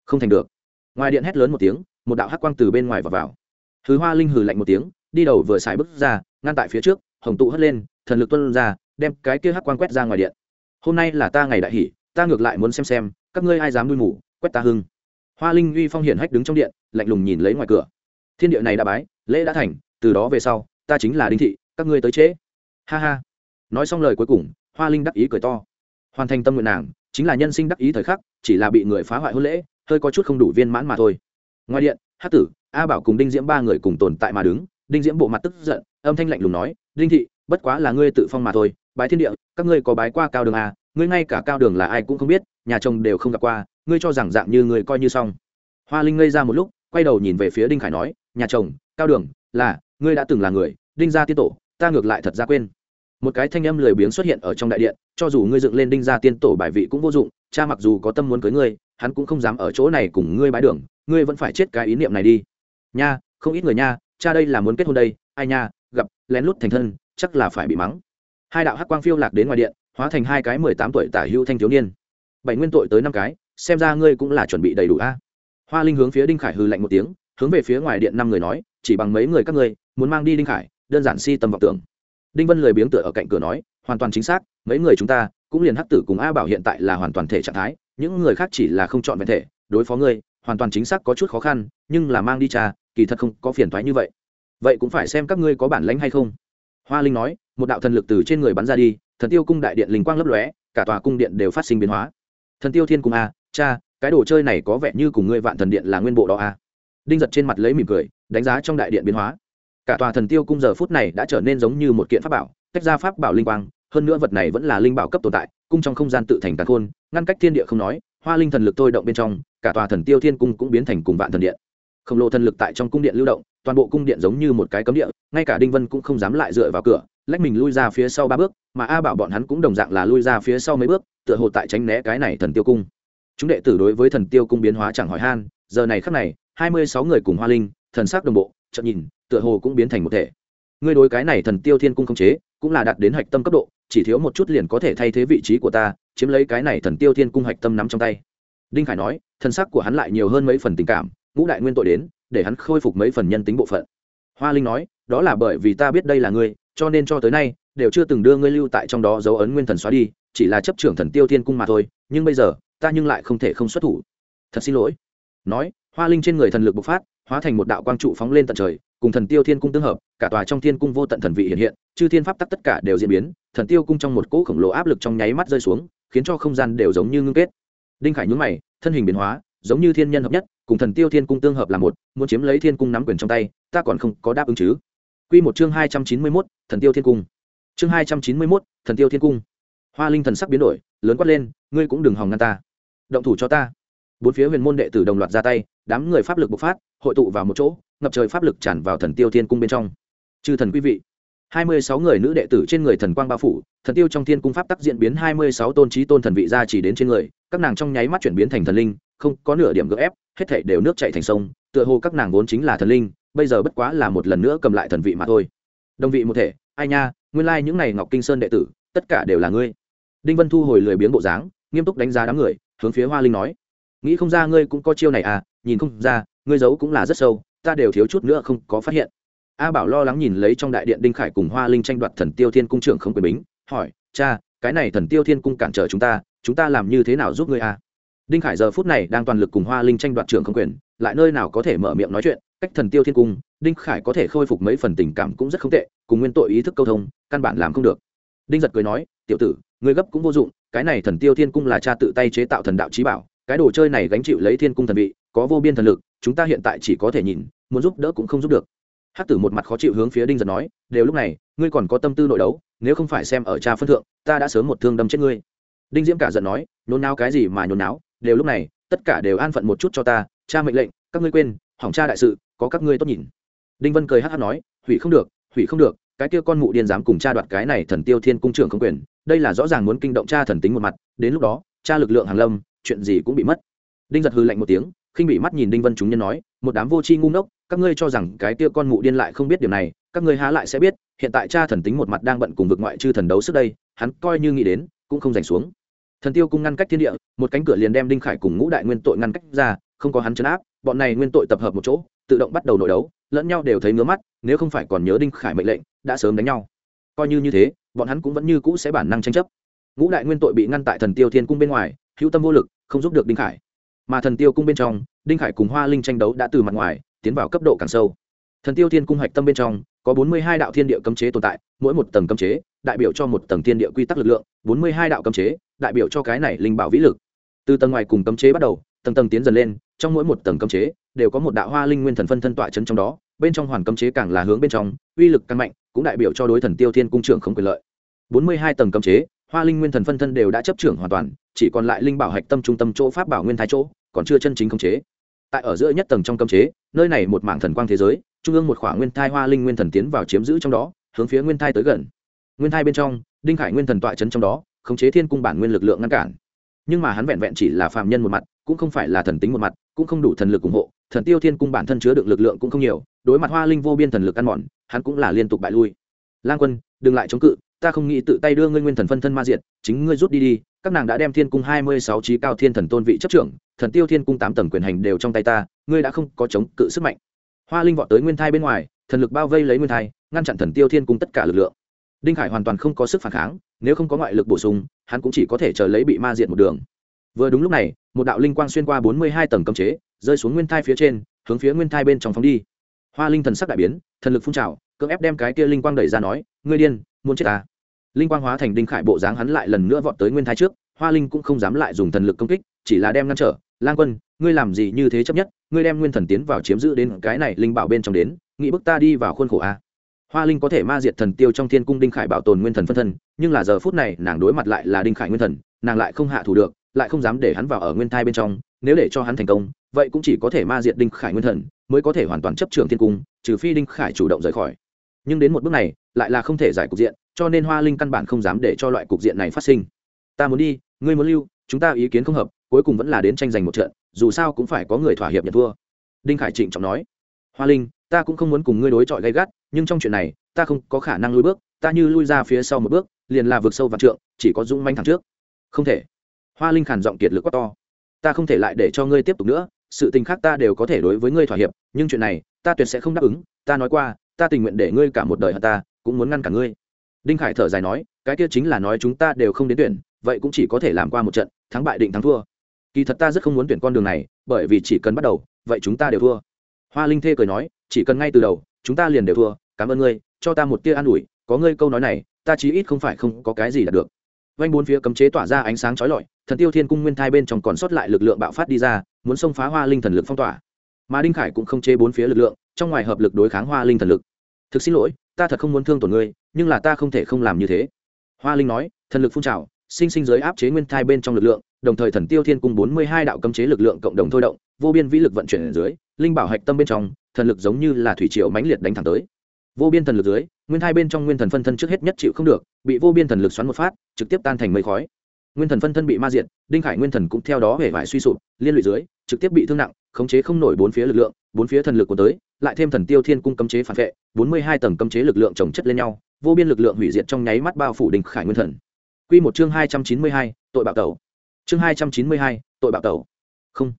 Không thành được. Ngoài điện hét lớn một tiếng, một đạo hát quang từ bên ngoài và vào. Hứ hoa linh hừ lạnh một tiếng, đi đầu vừa xài bước ra, ngăn tại phía trước hồng tụ hất lên, thần lực tuân ra, đem cái kia hắc quang quét ra ngoài điện. Hôm nay là ta ngày đại hỷ, ta ngược lại muốn xem xem, các ngươi ai dám đuôi mủ quét ta hưng. Hoa linh uy phong hiển hách đứng trong điện, lạnh lùng nhìn lấy ngoài cửa. Thiên địa này đã bái, lễ đã thành, từ đó về sau, ta chính là đinh thị, các ngươi tới trễ. Ha ha. Nói xong lời cuối cùng, hoa linh đắc ý cười to. Hoàn thành tâm nguyện nàng, chính là nhân sinh đắc ý thời khắc, chỉ là bị người phá hoại hôn lễ, hơi có chút không đủ viên mãn mà thôi. Ngoài điện hát tử, a bảo cùng đinh diễm ba người cùng tồn tại mà đứng, đinh diễm bộ mặt tức giận, âm thanh lạnh lùng nói đinh thị, bất quá là ngươi tự phong mà thôi, bái thiên địa, các ngươi có bái qua cao đường à ngươi ngay cả cao đường là ai cũng không biết, nhà chồng đều không gặp qua, ngươi cho rằng dạng như người coi như xong. Hoa linh ngây ra một lúc, quay đầu nhìn về phía đinh khải nói, nhà chồng, cao đường, là, ngươi đã từng là người, đinh gia tiên tổ, ta ngược lại thật ra quên. Một cái thanh âm lười biếng xuất hiện ở trong đại điện, cho dù ngươi dựng lên đinh gia tiên tổ bài vị cũng vô dụng, cha mặc dù có tâm muốn cưới ngươi, hắn cũng không dám ở chỗ này cùng ngươi bái đường, ngươi vẫn phải chết cái ý niệm này đi. Nha, không ít người nha, cha đây là muốn kết hôn đây, ai nha lén lút thành thân, chắc là phải bị mắng. Hai đạo hắc quang phiêu lạc đến ngoài điện, hóa thành hai cái mười tám tuổi tả hữu thanh thiếu niên. Bảy nguyên tội tới năm cái, xem ra ngươi cũng là chuẩn bị đầy đủ a. Hoa linh hướng phía đinh khải hư lạnh một tiếng, hướng về phía ngoài điện năm người nói, chỉ bằng mấy người các ngươi, muốn mang đi đinh khải, đơn giản si tầm vào tưởng. Đinh vân lười biếng tựa ở cạnh cửa nói, hoàn toàn chính xác, mấy người chúng ta, cũng liền hắc tử cùng a bảo hiện tại là hoàn toàn thể trạng thái, những người khác chỉ là không chọn vẹn thể, đối phó ngươi, hoàn toàn chính xác có chút khó khăn, nhưng là mang đi trà kỳ thật không có phiền thoái như vậy vậy cũng phải xem các ngươi có bản lãnh hay không. Hoa linh nói, một đạo thần lực từ trên người bắn ra đi, thần tiêu cung đại điện linh quang lấp lóe, cả tòa cung điện đều phát sinh biến hóa. Thần tiêu thiên cung a cha, cái đồ chơi này có vẻ như cùng ngươi vạn thần điện là nguyên bộ đó a đinh giật trên mặt lấy mỉm cười, đánh giá trong đại điện biến hóa. Cả tòa thần tiêu cung giờ phút này đã trở nên giống như một kiện pháp bảo, tách ra pháp bảo linh quang, hơn nữa vật này vẫn là linh bảo cấp tồn tại, cung trong không gian tự thành tàn khôn, ngăn cách thiên địa không nói, hoa linh thần lực thôi động bên trong, cả tòa thần tiêu thiên cung cũng biến thành cùng vạn thần điện. Khổng lồ thần lực tại trong cung điện lưu động toàn bộ cung điện giống như một cái cấm địa, ngay cả đinh vân cũng không dám lại dựa vào cửa, lách mình lui ra phía sau ba bước, mà a bảo bọn hắn cũng đồng dạng là lui ra phía sau mấy bước, tựa hồ tại tránh né cái này thần tiêu cung. Chúng đệ tử đối với thần tiêu cung biến hóa chẳng hỏi han, giờ này khắc này, hai mươi sáu người cùng hoa linh, thần sắc đồng bộ chậm nhìn, tựa hồ cũng biến thành một thể. Ngươi đối cái này thần tiêu thiên cung không chế, cũng là đạt đến hạch tâm cấp độ, chỉ thiếu một chút liền có thể thay thế vị trí của ta, chiếm lấy cái này thần tiêu thiên cung hạch tâm nắm trong tay. Đinh khải nói, Thần sắc của hắn lại nhiều hơn mấy phần tình cảm, ngũ đại nguyên tội đến để hắn khôi phục mấy phần nhân tính bộ phận. Hoa linh nói, đó là bởi vì ta biết đây là ngươi, cho nên cho tới nay, đều chưa từng đưa ngươi lưu tại trong đó dấu ấn nguyên thần xóa đi, chỉ là chấp trưởng thần tiêu thiên cung mà thôi, nhưng bây giờ, ta nhưng lại không thể không xuất thủ. Thật xin lỗi. Nói, hoa linh trên người thần lực bộc phát, hóa thành một đạo quang trụ phóng lên tận trời, cùng thần tiêu thiên cung tương hợp, cả tòa trong thiên cung vô tận thần vị hiện hiện, chư thiên pháp tắc tất cả đều diễn biến, thần tiêu cung trong một cỗ khổng lồ áp lực trong nháy mắt rơi xuống, khiến cho không gian đều giống như ngưng kết. Đinh khải nhún mày, thân hình biến hóa giống như thiên nhân hợp nhất cùng thần tiêu thiên cung tương hợp là một muốn chiếm lấy thiên cung nắm quyền trong tay ta còn không có đáp ứng chứ Quy một chương hai trăm chín mươi 291, thần tiêu thiên cung. Chương hai trăm chín mươi 291, thần tiêu thiên cung. Hoa Linh thần sắc biến đổi, lớn quát lên, ngươi cũng đừng hòng ngăn ta. Động thủ cho ta. Bốn phía huyền môn đệ tử đồng loạt ra tay, đám người pháp lực bộc phát, hội tụ vào một chỗ, ngập trời pháp lực tràn vào thần tiêu thiên cung bên trong chư thần quý vị hai mươi sáu người nữ đệ tử trên người thần quang bao phủ, thần tiêu trong thiên cung pháp tắc diễn biến hai mươi sáu tôn trí tôn thần vị ra chỉ đến trên người, các nàng trong nháy mắt chuyển biến thành thần linh, không có nửa điểm gỡ ép, hết thảy đều nước chảy thành sông, tựa hồ các nàng vốn chính là thần linh, bây giờ bất quá là một lần nữa cầm lại thần vị mà thôi. Đồng vị một thể, ai nha, nguyên lai những này ngọc kinh sơn đệ tử, tất cả đều là ngươi. Đinh vân thu hồi lười biếng bộ dáng, nghiêm túc đánh giá đám người, hướng phía hoa linh nói, nghĩ không ra ngươi cũng có chiêu này à nhìn không ra, ngươi giấu cũng là rất sâu, ta đều thiếu chút nữa không có phát hiện a bảo lo lắng nhìn lấy trong đại điện đinh khải cùng hoa linh tranh đoạt thần tiêu thiên cung trưởng không quyền bính, hỏi, cha, cái này thần tiêu thiên cung cản trở chúng ta chúng ta làm như thế nào giúp ngươi a? Đinh khải giờ phút này đang toàn lực cùng hoa linh tranh đoạt trưởng không quyền, lại nơi nào có thể mở miệng nói chuyện, cách thần tiêu thiên cung, đinh khải có thể khôi phục mấy phần tình cảm cũng rất không tệ, cùng nguyên tội ý thức câu thông, căn bản làm không được. Đinh giật cười nói, tiểu tử, ngươi gấp cũng vô dụng, cái này thần tiêu thiên cung là cha tự tay chế tạo thần đạo trí bảo, cái đồ chơi này gánh chịu lấy thiên cung thần vị, có vô biên thần lực, chúng ta hiện tại chỉ có thể nhìn, muốn giúp đỡ cũng không giúp được hắc tử một mặt khó chịu hướng phía đinh giật nói, đều lúc này, ngươi còn có tâm tư nội đấu, nếu không phải xem ở cha phân thượng, ta đã sớm một thương đâm chết ngươi. Đinh diễm cả giận nói, nhốn náo cái gì mà nhốn náo, đều lúc này, tất cả đều an phận một chút cho ta, cha mệnh lệnh, các ngươi quên, hỏng cha đại sự, có các ngươi tốt nhìn. Đinh vân cười hắc hắc nói, hủy không được, hủy không được, cái kia con mụ điên dám cùng cha đoạt cái này thần tiêu thiên cung trưởng không quyền, đây là rõ ràng muốn kinh động cha thần tính một mặt, đến lúc đó, cha lực lượng hàng lâm, chuyện gì cũng bị mất. Đinh giật hư lạnh một tiếng, khinh bị mắt nhìn đinh vân chúng nhân nói, một đám vô tri ngu ngốc các ngươi cho rằng cái tia con mụ điên lại không biết điều này, các ngươi há lại sẽ biết, hiện tại cha thần tính một mặt đang bận cùng vực ngoại chư thần đấu trước đây, hắn coi như nghĩ đến, cũng không giành xuống. Thần tiêu cung ngăn cách thiên địa, một cánh cửa liền đem đinh khải cùng ngũ đại nguyên tội ngăn cách ra, không có hắn chấn áp, bọn này nguyên tội tập hợp một chỗ, tự động bắt đầu nội đấu, lẫn nhau đều thấy ngứa mắt, nếu không phải còn nhớ đinh khải mệnh lệnh, đã sớm đánh nhau. Coi như như thế, bọn hắn cũng vẫn như cũ sẽ bản năng tranh chấp. Ngũ đại nguyên tội bị ngăn tại thần tiêu thiên cung bên ngoài, hữu tâm vô lực, không giúp được đinh khải. Mà thần tiêu cung bên trong, đinh khải cùng hoa linh tranh đấu đã từ mặt ngoài tiến vào cấp độ càng sâu. Thần tiêu thiên cung hạch tâm bên trong, có bốn mươi hai đạo thiên địa cấm chế tồn tại, mỗi một tầng cấm chế đại biểu cho một tầng thiên địa quy tắc lực lượng, bốn mươi hai đạo cấm chế đại biểu cho cái này linh bảo vĩ lực. Từ tầng ngoài cùng cấm chế bắt đầu, tầng tầng tiến dần lên, trong mỗi một tầng cấm chế đều có một đạo hoa linh nguyên thần phân thân tọa chấn trong đó, bên trong hoàn cấm chế càng là hướng bên trong, uy lực càng mạnh, cũng đại biểu cho đối thần tiêu thiên cung trưởng không quyền lợi. bốn mươi hai tầng cấm chế, hoa linh nguyên thần phân thân đều đã chấp trưởng hoàn toàn, chỉ còn lại linh bảo hạch tâm trung tâm chỗ pháp bảo nguyên thái chỗ, còn chưa chân chính khống chế tại ở giữa nhất tầng trong cấm chế, nơi này một mảng thần quang thế giới, trung ương một khoảng nguyên thai hoa linh nguyên thần tiến vào chiếm giữ trong đó, hướng phía nguyên thai tới gần. Nguyên thai bên trong, đinh khải nguyên thần tọa chấn trong đó, khống chế thiên cung bản nguyên lực lượng ngăn cản. Nhưng mà hắn vẹn vẹn chỉ là phạm nhân một mặt, cũng không phải là thần tính một mặt, cũng không đủ thần lực ủng hộ, thần tiêu thiên cung bản thân chứa được lực lượng cũng không nhiều, đối mặt hoa linh vô biên thần lực ăn mòn, hắn cũng là liên tục bại lui. Lang quân, đừng lại chống cự, ta không nghĩ tự tay đưa ngươi nguyên thần phân thân ma diệt, chính ngươi rút đi đi, các nàng đã đem thiên cung hai mươi sáu trí cao thiên thần tôn vị chấp trưởng thần tiêu thiên cung tám tầng quyền hành đều trong tay ta, ngươi đã không có chống cự sức mạnh. Hoa linh vọt tới nguyên thai bên ngoài, thần lực bao vây lấy nguyên thai, ngăn chặn thần tiêu thiên cung tất cả lực lượng. Đinh khải hoàn toàn không có sức phản kháng, nếu không có ngoại lực bổ sung, hắn cũng chỉ có thể chờ lấy bị ma diệt một đường. Vừa đúng lúc này, một đạo linh quang xuyên qua bốn mươi hai tầng cấm chế, rơi xuống nguyên thai phía trên, hướng phía nguyên thai bên trong phóng đi. Hoa linh thần sắc đại biến, thần lực phun trào, cưỡng ép đem cái kia linh quang đẩy ra nói, ngươi điên, muốn chết ta. Linh quang hóa thành đinh khải bộ dáng hắn lại lần nữa vọt tới nguyên thai trước, hoa linh cũng không dám lại dùng thần lực công kích, chỉ là đem ngăn trở lang quân, ngươi làm gì như thế chấp nhất? Ngươi đem nguyên thần tiến vào chiếm giữ đến cái này linh bảo bên trong đến, nghĩ bức ta đi vào khuôn khổ a. Hoa linh có thể ma diệt thần tiêu trong thiên cung đinh khải bảo tồn nguyên thần phân thân, nhưng là giờ phút này nàng đối mặt lại là đinh khải nguyên thần, nàng lại không hạ thủ được, lại không dám để hắn vào ở nguyên thai bên trong, nếu để cho hắn thành công, vậy cũng chỉ có thể ma diệt đinh khải nguyên thần, mới có thể hoàn toàn chấp trường thiên cung, trừ phi đinh khải chủ động rời khỏi. Nhưng đến một bước này, lại là không thể giải cục diện, cho nên hoa linh căn bản không dám để cho loại cục diện này phát sinh. Ta muốn đi, ngươi muốn lưu, chúng ta ý kiến không hợp cuối cùng vẫn là đến tranh giành một trận, dù sao cũng phải có người thỏa hiệp nhận thua. Đinh khải trịnh trọng nói. Hoa linh, ta cũng không muốn cùng ngươi đối chọi gay gắt, nhưng trong chuyện này, ta không có khả năng lui bước, ta như lui ra phía sau một bước, liền là vượt sâu và trượng, chỉ có dũng manh thẳng trước. Không thể. Hoa linh khản giọng kiệt lực quá to. Ta không thể lại để cho ngươi tiếp tục nữa, sự tình khác ta đều có thể đối với ngươi thỏa hiệp, nhưng chuyện này, ta tuyệt sẽ không đáp ứng, ta nói qua, ta tình nguyện để ngươi cả một đời hận ta, cũng muốn ngăn cả ngươi. Đinh khải thở dài nói, cái kia chính là nói chúng ta đều không đến tuyển, vậy cũng chỉ có thể làm qua một trận, thắng bại định thắng thua kỳ thật ta rất không muốn tuyển con đường này, bởi vì chỉ cần bắt đầu, vậy chúng ta đều thua. Hoa linh thê cười nói, chỉ cần ngay từ đầu, chúng ta liền đều thua, cảm ơn ngươi, cho ta một tia an ủi, có ngươi câu nói này, ta chí ít không phải không có cái gì đạt được. Vanh bốn phía cấm chế tỏa ra ánh sáng chói lọi, thần tiêu thiên cung nguyên thai bên trong còn sót lại lực lượng bạo phát đi ra, muốn xông phá hoa linh thần lực phong tỏa. Mà đinh khải cũng không chế bốn phía lực lượng, trong ngoài hợp lực đối kháng hoa linh thần lực. Thực xin lỗi, ta thật không muốn thương tổn ngươi, nhưng là ta không thể không làm như thế. Hoa linh nói, thần lực phun trào, sinh sinh giới áp chế nguyên thai bên trong lực lượng đồng thời thần tiêu thiên cung bốn mươi hai đạo cấm chế lực lượng cộng đồng thôi động, vô biên vĩ lực vận chuyển ở dưới, linh bảo hạch tâm bên trong, thần lực giống như là thủy triều mãnh liệt đánh thẳng tới. Vô biên thần lực dưới, nguyên hai bên trong nguyên thần phân thân trước hết nhất chịu không được, bị vô biên thần lực xoắn một phát, trực tiếp tan thành mây khói. Nguyên thần phân thân bị ma diệt, đinh khải nguyên thần cũng theo đó hể vải suy sụp, liên lụy dưới, trực tiếp bị thương nặng, khống chế không nổi bốn phía lực lượng, bốn phía thần lực của tới, lại thêm thần tiêu thiên cung cấm chế phản vệ, bốn mươi hai tầng cấm chế lực lượng chồng chất lên nhau, vô biên lực lượng hủy diệt trong nháy mắt bao phủ đinh khải nguyên thần. Quy một chương hai trăm chín mươi hai, tội bạo tẩu chương hai trăm chín mươi hai, tội bạo tẩu. Không.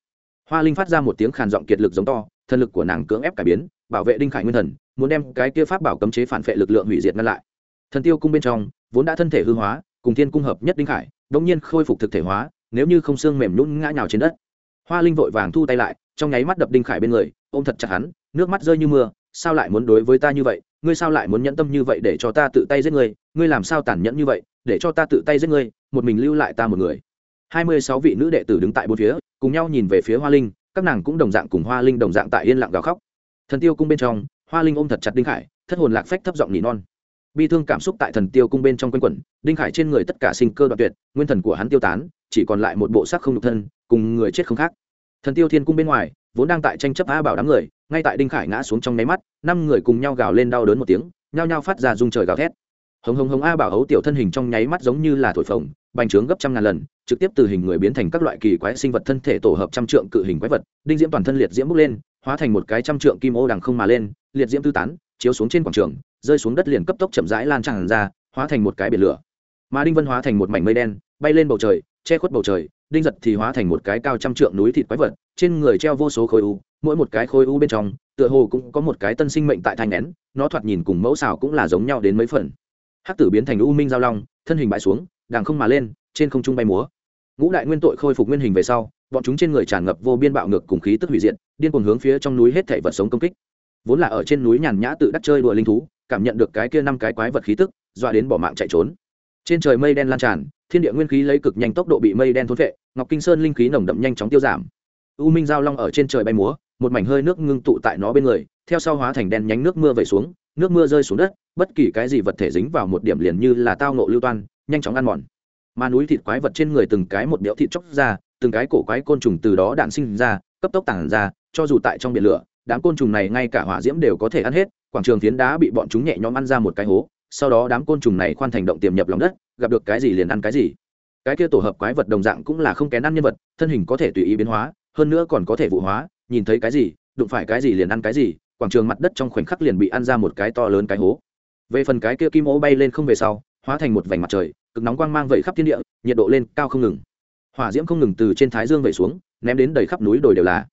Hoa linh phát ra một tiếng khàn giọng kiệt lực giống to, thần lực của nàng cưỡng ép cải biến, bảo vệ đinh khải nguyên thần, muốn đem cái kia pháp bảo cấm chế phản vệ lực lượng hủy diệt ngăn lại. Thần tiêu cung bên trong, vốn đã thân thể hư hóa, cùng thiên cung hợp nhất đinh khải, đống nhiên khôi phục thực thể hóa, nếu như không xương mềm nhún ngã nhào trên đất. Hoa linh vội vàng thu tay lại, trong nháy mắt đập đinh khải bên người, ôm thật chặt hắn, nước mắt rơi như mưa, sao lại muốn đối với ta như vậy? Ngươi sao lại muốn nhẫn tâm như vậy để cho ta tự tay giết ngươi? Ngươi làm sao tàn nhẫn như vậy, để cho ta tự tay giết ngươi? Một mình lưu lại ta một người hai mươi sáu vị nữ đệ tử đứng tại bốn phía, cùng nhau nhìn về phía hoa linh, các nàng cũng đồng dạng cùng hoa linh đồng dạng tại yên lặng gào khóc. Thần tiêu cung bên trong, hoa linh ôm thật chặt đinh khải, thất hồn lạc phách thấp giọng nỉ non. Bi thương cảm xúc tại thần tiêu cung bên trong quanh quẩn, đinh khải trên người tất cả sinh cơ đoạn tuyệt, nguyên thần của hắn tiêu tán, chỉ còn lại một bộ xác không nhục thân, cùng người chết không khác. Thần tiêu thiên cung bên ngoài, vốn đang tại tranh chấp a bảo đám người, ngay tại đinh khải ngã xuống trong nháy mắt, năm người cùng nhau gào lên đau đớn một tiếng, nhao nhao phát ra rung trời gào thét. Hùng hùng hùng a bảo hấu tiểu thân hình trong nháy mắt giống như là thổi phồng bành trướng gấp trăm ngàn lần, trực tiếp từ hình người biến thành các loại kỳ quái sinh vật thân thể tổ hợp trăm trượng cự hình quái vật, đinh diễm toàn thân liệt diễm bốc lên, hóa thành một cái trăm trượng kim ô đằng không mà lên, liệt diễm tư tán, chiếu xuống trên quảng trường, rơi xuống đất liền cấp tốc chậm rãi lan tràn ra, hóa thành một cái biển lửa. Mà đinh vân hóa thành một mảnh mây đen, bay lên bầu trời, che khuất bầu trời, đinh giật thì hóa thành một cái cao trăm trượng núi thịt quái vật, trên người treo vô số khối u, mỗi một cái khối u bên trong, tựa hồ cũng có một cái tân sinh mệnh tại thành nén, nó thoạt nhìn cùng mẫu xào cũng là giống nhau đến mấy phần. Hắc tử biến thành u minh giao long, thân hình bãi xuống đàng không mà lên, trên không trung bay múa. Ngũ đại nguyên tội khôi phục nguyên hình về sau, bọn chúng trên người tràn ngập vô biên bạo ngược cùng khí tức hủy diệt, điên cuồng hướng phía trong núi hết thảy vật sống công kích. Vốn là ở trên núi nhàn nhã tự đắc chơi đùa linh thú, cảm nhận được cái kia năm cái quái vật khí tức, dọa đến bỏ mạng chạy trốn. Trên trời mây đen lan tràn, thiên địa nguyên khí lấy cực nhanh tốc độ bị mây đen thốn vệ ngọc kinh sơn linh khí nồng đậm nhanh chóng tiêu giảm. U minh giao long ở trên trời bay múa, một mảnh hơi nước ngưng tụ tại nó bên người, theo sau hóa thành đen nhánh nước mưa về xuống, nước mưa rơi xuống đất, bất kỳ cái gì vật thể dính vào một điểm liền như là tao nộ lưu toan nhanh chóng ăn mòn. Mà núi thịt quái vật trên người từng cái một đẽo thịt chóc ra, từng cái cổ quái côn trùng từ đó đạn sinh ra, cấp tốc tản ra, cho dù tại trong biển lửa, đám côn trùng này ngay cả hỏa diễm đều có thể ăn hết, quảng trường phiến đá bị bọn chúng nhẹ nhõm ăn ra một cái hố, sau đó đám côn trùng này khoan thành động tiềm nhập lòng đất, gặp được cái gì liền ăn cái gì. Cái kia tổ hợp quái vật đồng dạng cũng là không kén ăn nhân vật, thân hình có thể tùy ý biến hóa, hơn nữa còn có thể vụ hóa, nhìn thấy cái gì, đụng phải cái gì liền ăn cái gì, quảng trường mặt đất trong khoảnh khắc liền bị ăn ra một cái to lớn cái hố. Về phần cái kia kim ố bay lên không về sau, hóa thành một vành mặt trời cực nóng quang mang vẩy khắp thiên địa, nhiệt độ lên cao không ngừng. Hỏa diễm không ngừng từ trên thái dương vẩy xuống, ném đến đầy khắp núi đồi đều là.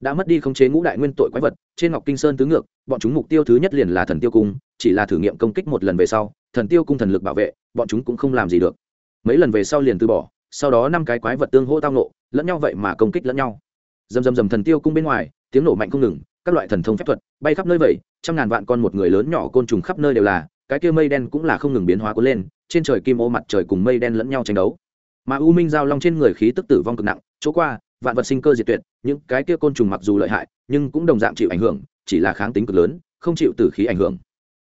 Đã mất đi khống chế ngũ đại nguyên tội quái vật, trên ngọc kinh sơn tứ ngược, bọn chúng mục tiêu thứ nhất liền là thần tiêu cung, chỉ là thử nghiệm công kích một lần về sau, thần tiêu cung thần lực bảo vệ, bọn chúng cũng không làm gì được. Mấy lần về sau liền từ bỏ, sau đó năm cái quái vật tương hỗ tao nộ lẫn nhau vậy mà công kích lẫn nhau. Dầm dầm dầm thần tiêu cung bên ngoài, tiếng nổ mạnh không ngừng, các loại thần thông phép thuật bay khắp nơi vậy, trăm ngàn vạn con một người lớn nhỏ côn trùng khắp nơi đều là, cái kia mây đen cũng là không ngừng biến hóa cuốn lên trên trời kim ô mặt trời cùng mây đen lẫn nhau tranh đấu. Mà u minh giao long trên người khí tức tử vong cực nặng, chỗ qua, vạn vật sinh cơ diệt tuyệt, những cái kia côn trùng mặc dù lợi hại, nhưng cũng đồng dạng chịu ảnh hưởng, chỉ là kháng tính cực lớn, không chịu tử khí ảnh hưởng.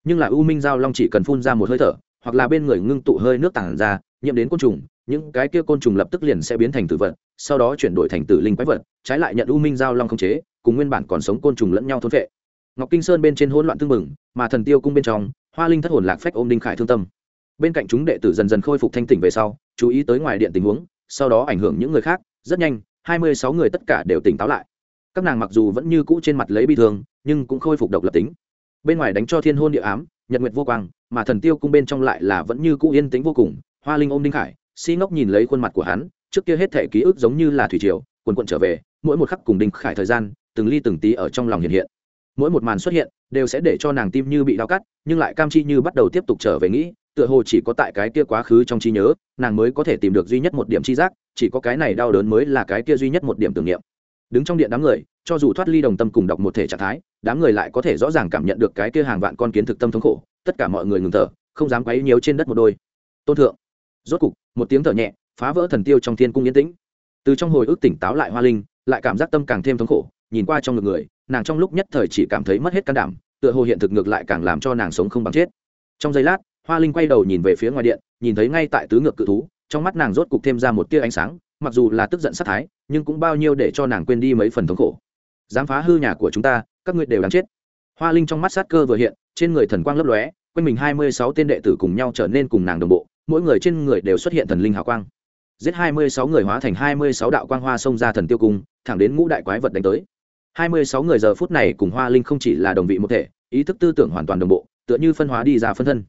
Nhưng là u minh giao long chỉ cần phun ra một hơi thở, hoặc là bên người ngưng tụ hơi nước tản ra, nhiễm đến côn trùng, những cái kia côn trùng lập tức liền sẽ biến thành tử vật, sau đó chuyển đổi thành tử linh quái vật, trái lại nhận u minh giao long không chế, cùng nguyên bản còn sống côn trùng lẫn nhau thôn vệ ngọc kinh sơn bên trên hỗn loạn tương mừng mà thần tiêu cung bên trong, hoa linh thất hồn lạc phách ôm đinh khải thương tâm bên cạnh chúng đệ tử dần dần khôi phục thanh tỉnh về sau, chú ý tới ngoài điện tình huống, sau đó ảnh hưởng những người khác, rất nhanh, hai mươi sáu người tất cả đều tỉnh táo lại. Các nàng mặc dù vẫn như cũ trên mặt lấy bi thương, nhưng cũng khôi phục độc lập tính. Bên ngoài đánh cho thiên hôn địa ám, nhật nguyệt vô quang, mà thần tiêu cung bên trong lại là vẫn như cũ yên tĩnh vô cùng, hoa linh ôm đinh khải, si ngốc nhìn lấy khuôn mặt của hắn, trước kia hết thể ký ức giống như là thủy triều, quần quận trở về, mỗi một khắc cùng đinh khải thời gian, từng ly từng tí ở trong lòng hiện hiện. Mỗi một màn xuất hiện, đều sẽ để cho nàng tim như bị đau cắt, nhưng lại cam chi như bắt đầu tiếp tục trở về nghĩ tựa hồ chỉ có tại cái kia quá khứ trong trí nhớ, nàng mới có thể tìm được duy nhất một điểm chi giác, chỉ có cái này đau đớn mới là cái kia duy nhất một điểm tưởng niệm. Đứng trong điện đám người, cho dù thoát ly đồng tâm cùng đọc một thể trạng thái, đám người lại có thể rõ ràng cảm nhận được cái kia hàng vạn con kiến thực tâm thống khổ, tất cả mọi người ngừng thở, không dám quấy nhiều trên đất một đôi. Tôn thượng, rốt cục, một tiếng thở nhẹ, phá vỡ thần tiêu trong thiên cung yên tĩnh. Từ trong hồi ức tỉnh táo lại hoa linh, lại cảm giác tâm càng thêm thống khổ, nhìn qua trong ngực người, nàng trong lúc nhất thời chỉ cảm thấy mất hết can đảm, tựa hồ hiện thực ngược lại càng làm cho nàng sống không bằng chết. Trong giây lát hoa linh quay đầu nhìn về phía ngoài điện, nhìn thấy ngay tại tứ ngược cự thú, trong mắt nàng rốt cục thêm ra một tia ánh sáng, mặc dù là tức giận sát thái, nhưng cũng bao nhiêu để cho nàng quên đi mấy phần thống khổ. Dám phá hư nhà của chúng ta, các ngươi đều đáng chết. Hoa linh trong mắt sát cơ vừa hiện, trên người thần quang lấp lóe, quanh mình hai mươi sáu tên đệ tử cùng nhau trở nên cùng nàng đồng bộ, mỗi người trên người đều xuất hiện thần linh hào quang. Giết hai mươi sáu người hóa thành hai mươi sáu đạo quang hoa xông ra thần tiêu cung, thẳng đến ngũ đại quái vật đánh tới. Hai mươi sáu người giờ phút này cùng hoa linh không chỉ là đồng vị một thể, ý thức tư tưởng hoàn toàn đồng bộ, tựa như phân hóa đi ra phân thân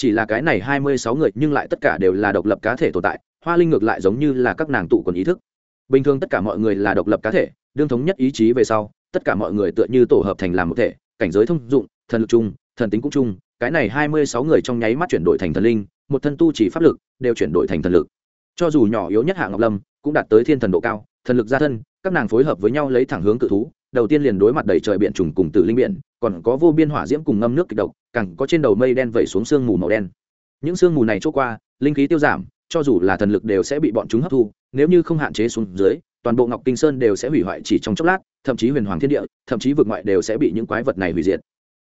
chỉ là cái này hai mươi sáu người, nhưng lại tất cả đều là độc lập cá thể tồn tại, hoa linh ngược lại giống như là các nàng tụ còn ý thức. Bình thường tất cả mọi người là độc lập cá thể, đương thống nhất ý chí về sau, tất cả mọi người tựa như tổ hợp thành làm một thể, cảnh giới thông dụng, thần lực chung, thần tính cũng chung, cái này hai mươi sáu người trong nháy mắt chuyển đổi thành thần linh, một thân tu chỉ pháp lực đều chuyển đổi thành thần lực. Cho dù nhỏ yếu nhất hạ ngọc lâm cũng đạt tới thiên thần độ cao, thần lực gia thân, các nàng phối hợp với nhau lấy thẳng hướng cự thú đầu tiên liền đối mặt đầy trời biển trùng cùng tử linh biển còn có vô biên hỏa diễm cùng ngâm nước kịch độc càng có trên đầu mây đen vẩy xuống sương mù màu đen. Những sương mù này trôi qua linh khí tiêu giảm cho dù là thần lực đều sẽ bị bọn chúng hấp thu nếu như không hạn chế xuống dưới toàn bộ ngọc kinh sơn đều sẽ hủy hoại chỉ trong chốc lát thậm chí huyền hoàng thiên địa thậm chí vực ngoại đều sẽ bị những quái vật này hủy diệt.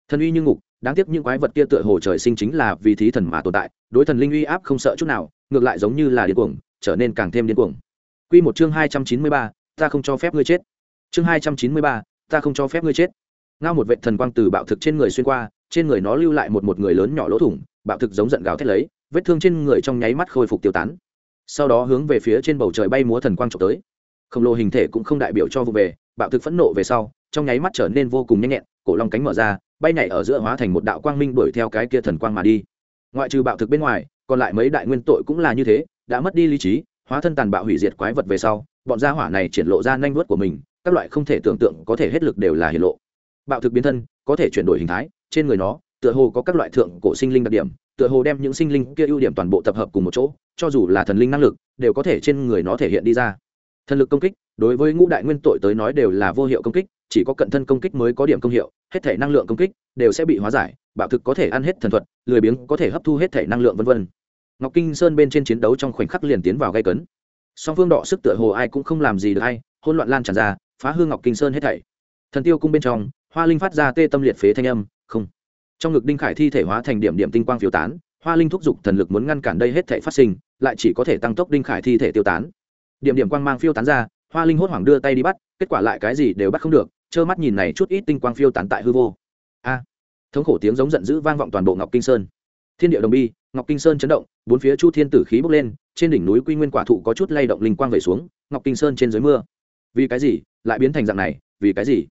Thần uy như ngục đáng tiếc những quái vật kia tựa hồ trời sinh chính là vì thí thần mà tồn tại đối thần linh uy áp không sợ chút nào ngược lại giống như là điên cuồng trở nên càng thêm điên cuồng. Quy một chương hai trăm chín mươi ba, ta không cho phép ngươi chết. Chương hai trăm chín mươi ba, ta không cho phép ngươi chết. Ngao một vệt thần quang từ bạo thực trên người xuyên qua, trên người nó lưu lại một một người lớn nhỏ lỗ thủng, bạo thực giống giận gào thét lấy, vết thương trên người trong nháy mắt khôi phục tiêu tán. Sau đó hướng về phía trên bầu trời bay múa thần quang trộm tới. Khổng lồ hình thể cũng không đại biểu cho vụ về, bạo thực phẫn nộ về sau, trong nháy mắt trở nên vô cùng nhanh nhẹn, cổ long cánh mở ra, bay nhảy ở giữa hóa thành một đạo quang minh đuổi theo cái kia thần quang mà đi. Ngoại trừ bạo thực bên ngoài, còn lại mấy đại nguyên tội cũng là như thế, đã mất đi lý trí, hóa thân tàn bạo hủy diệt quái vật về sau bọn gia hỏa này triển lộ ra nhanh vuốt của mình các loại không thể tưởng tượng có thể hết lực đều là hiện lộ. Bạo thực biến thân, có thể chuyển đổi hình thái, trên người nó, tựa hồ có các loại thượng cổ sinh linh đặc điểm, tựa hồ đem những sinh linh kia ưu điểm toàn bộ tập hợp cùng một chỗ, cho dù là thần linh năng lực, đều có thể trên người nó thể hiện đi ra. Thần lực công kích, đối với ngũ đại nguyên tội tới nói đều là vô hiệu công kích, chỉ có cận thân công kích mới có điểm công hiệu, hết thể năng lượng công kích đều sẽ bị hóa giải, bạo thực có thể ăn hết thần thuật, lười biếng có thể hấp thu hết thể năng lượng v v ngọc kinh sơn bên trên chiến đấu trong khoảnh khắc liền tiến vào gây cấn. Song phương đọ sức tựa hồ ai cũng không làm gì được hay hôn loạn lan tràn ra phá hương ngọc kinh sơn hết thảy. Thần tiêu cung bên trong, hoa linh phát ra tê tâm liệt phế thanh âm, không. Trong ngực đinh khải thi thể hóa thành điểm điểm tinh quang phiêu tán, hoa linh thúc giục thần lực muốn ngăn cản đây hết thể phát sinh, lại chỉ có thể tăng tốc đinh khải thi thể tiêu tán. Điểm điểm quang mang phiêu tán ra, hoa linh hốt hoảng đưa tay đi bắt, kết quả lại cái gì đều bắt không được, trơ mắt nhìn này chút ít tinh quang phiêu tán tại hư vô. A. Thống khổ tiếng giống giận dữ vang vọng toàn bộ ngọc kinh sơn. Thiên địa đồng bi, ngọc kinh sơn chấn động, bốn phía chu thiên tử khí bốc lên, trên đỉnh núi quy nguyên quả thụ có chút lay động linh quang về xuống, ngọc kinh sơn trên dưới mưa. Vì cái gì? Lại biến thành dạng này, vì cái gì?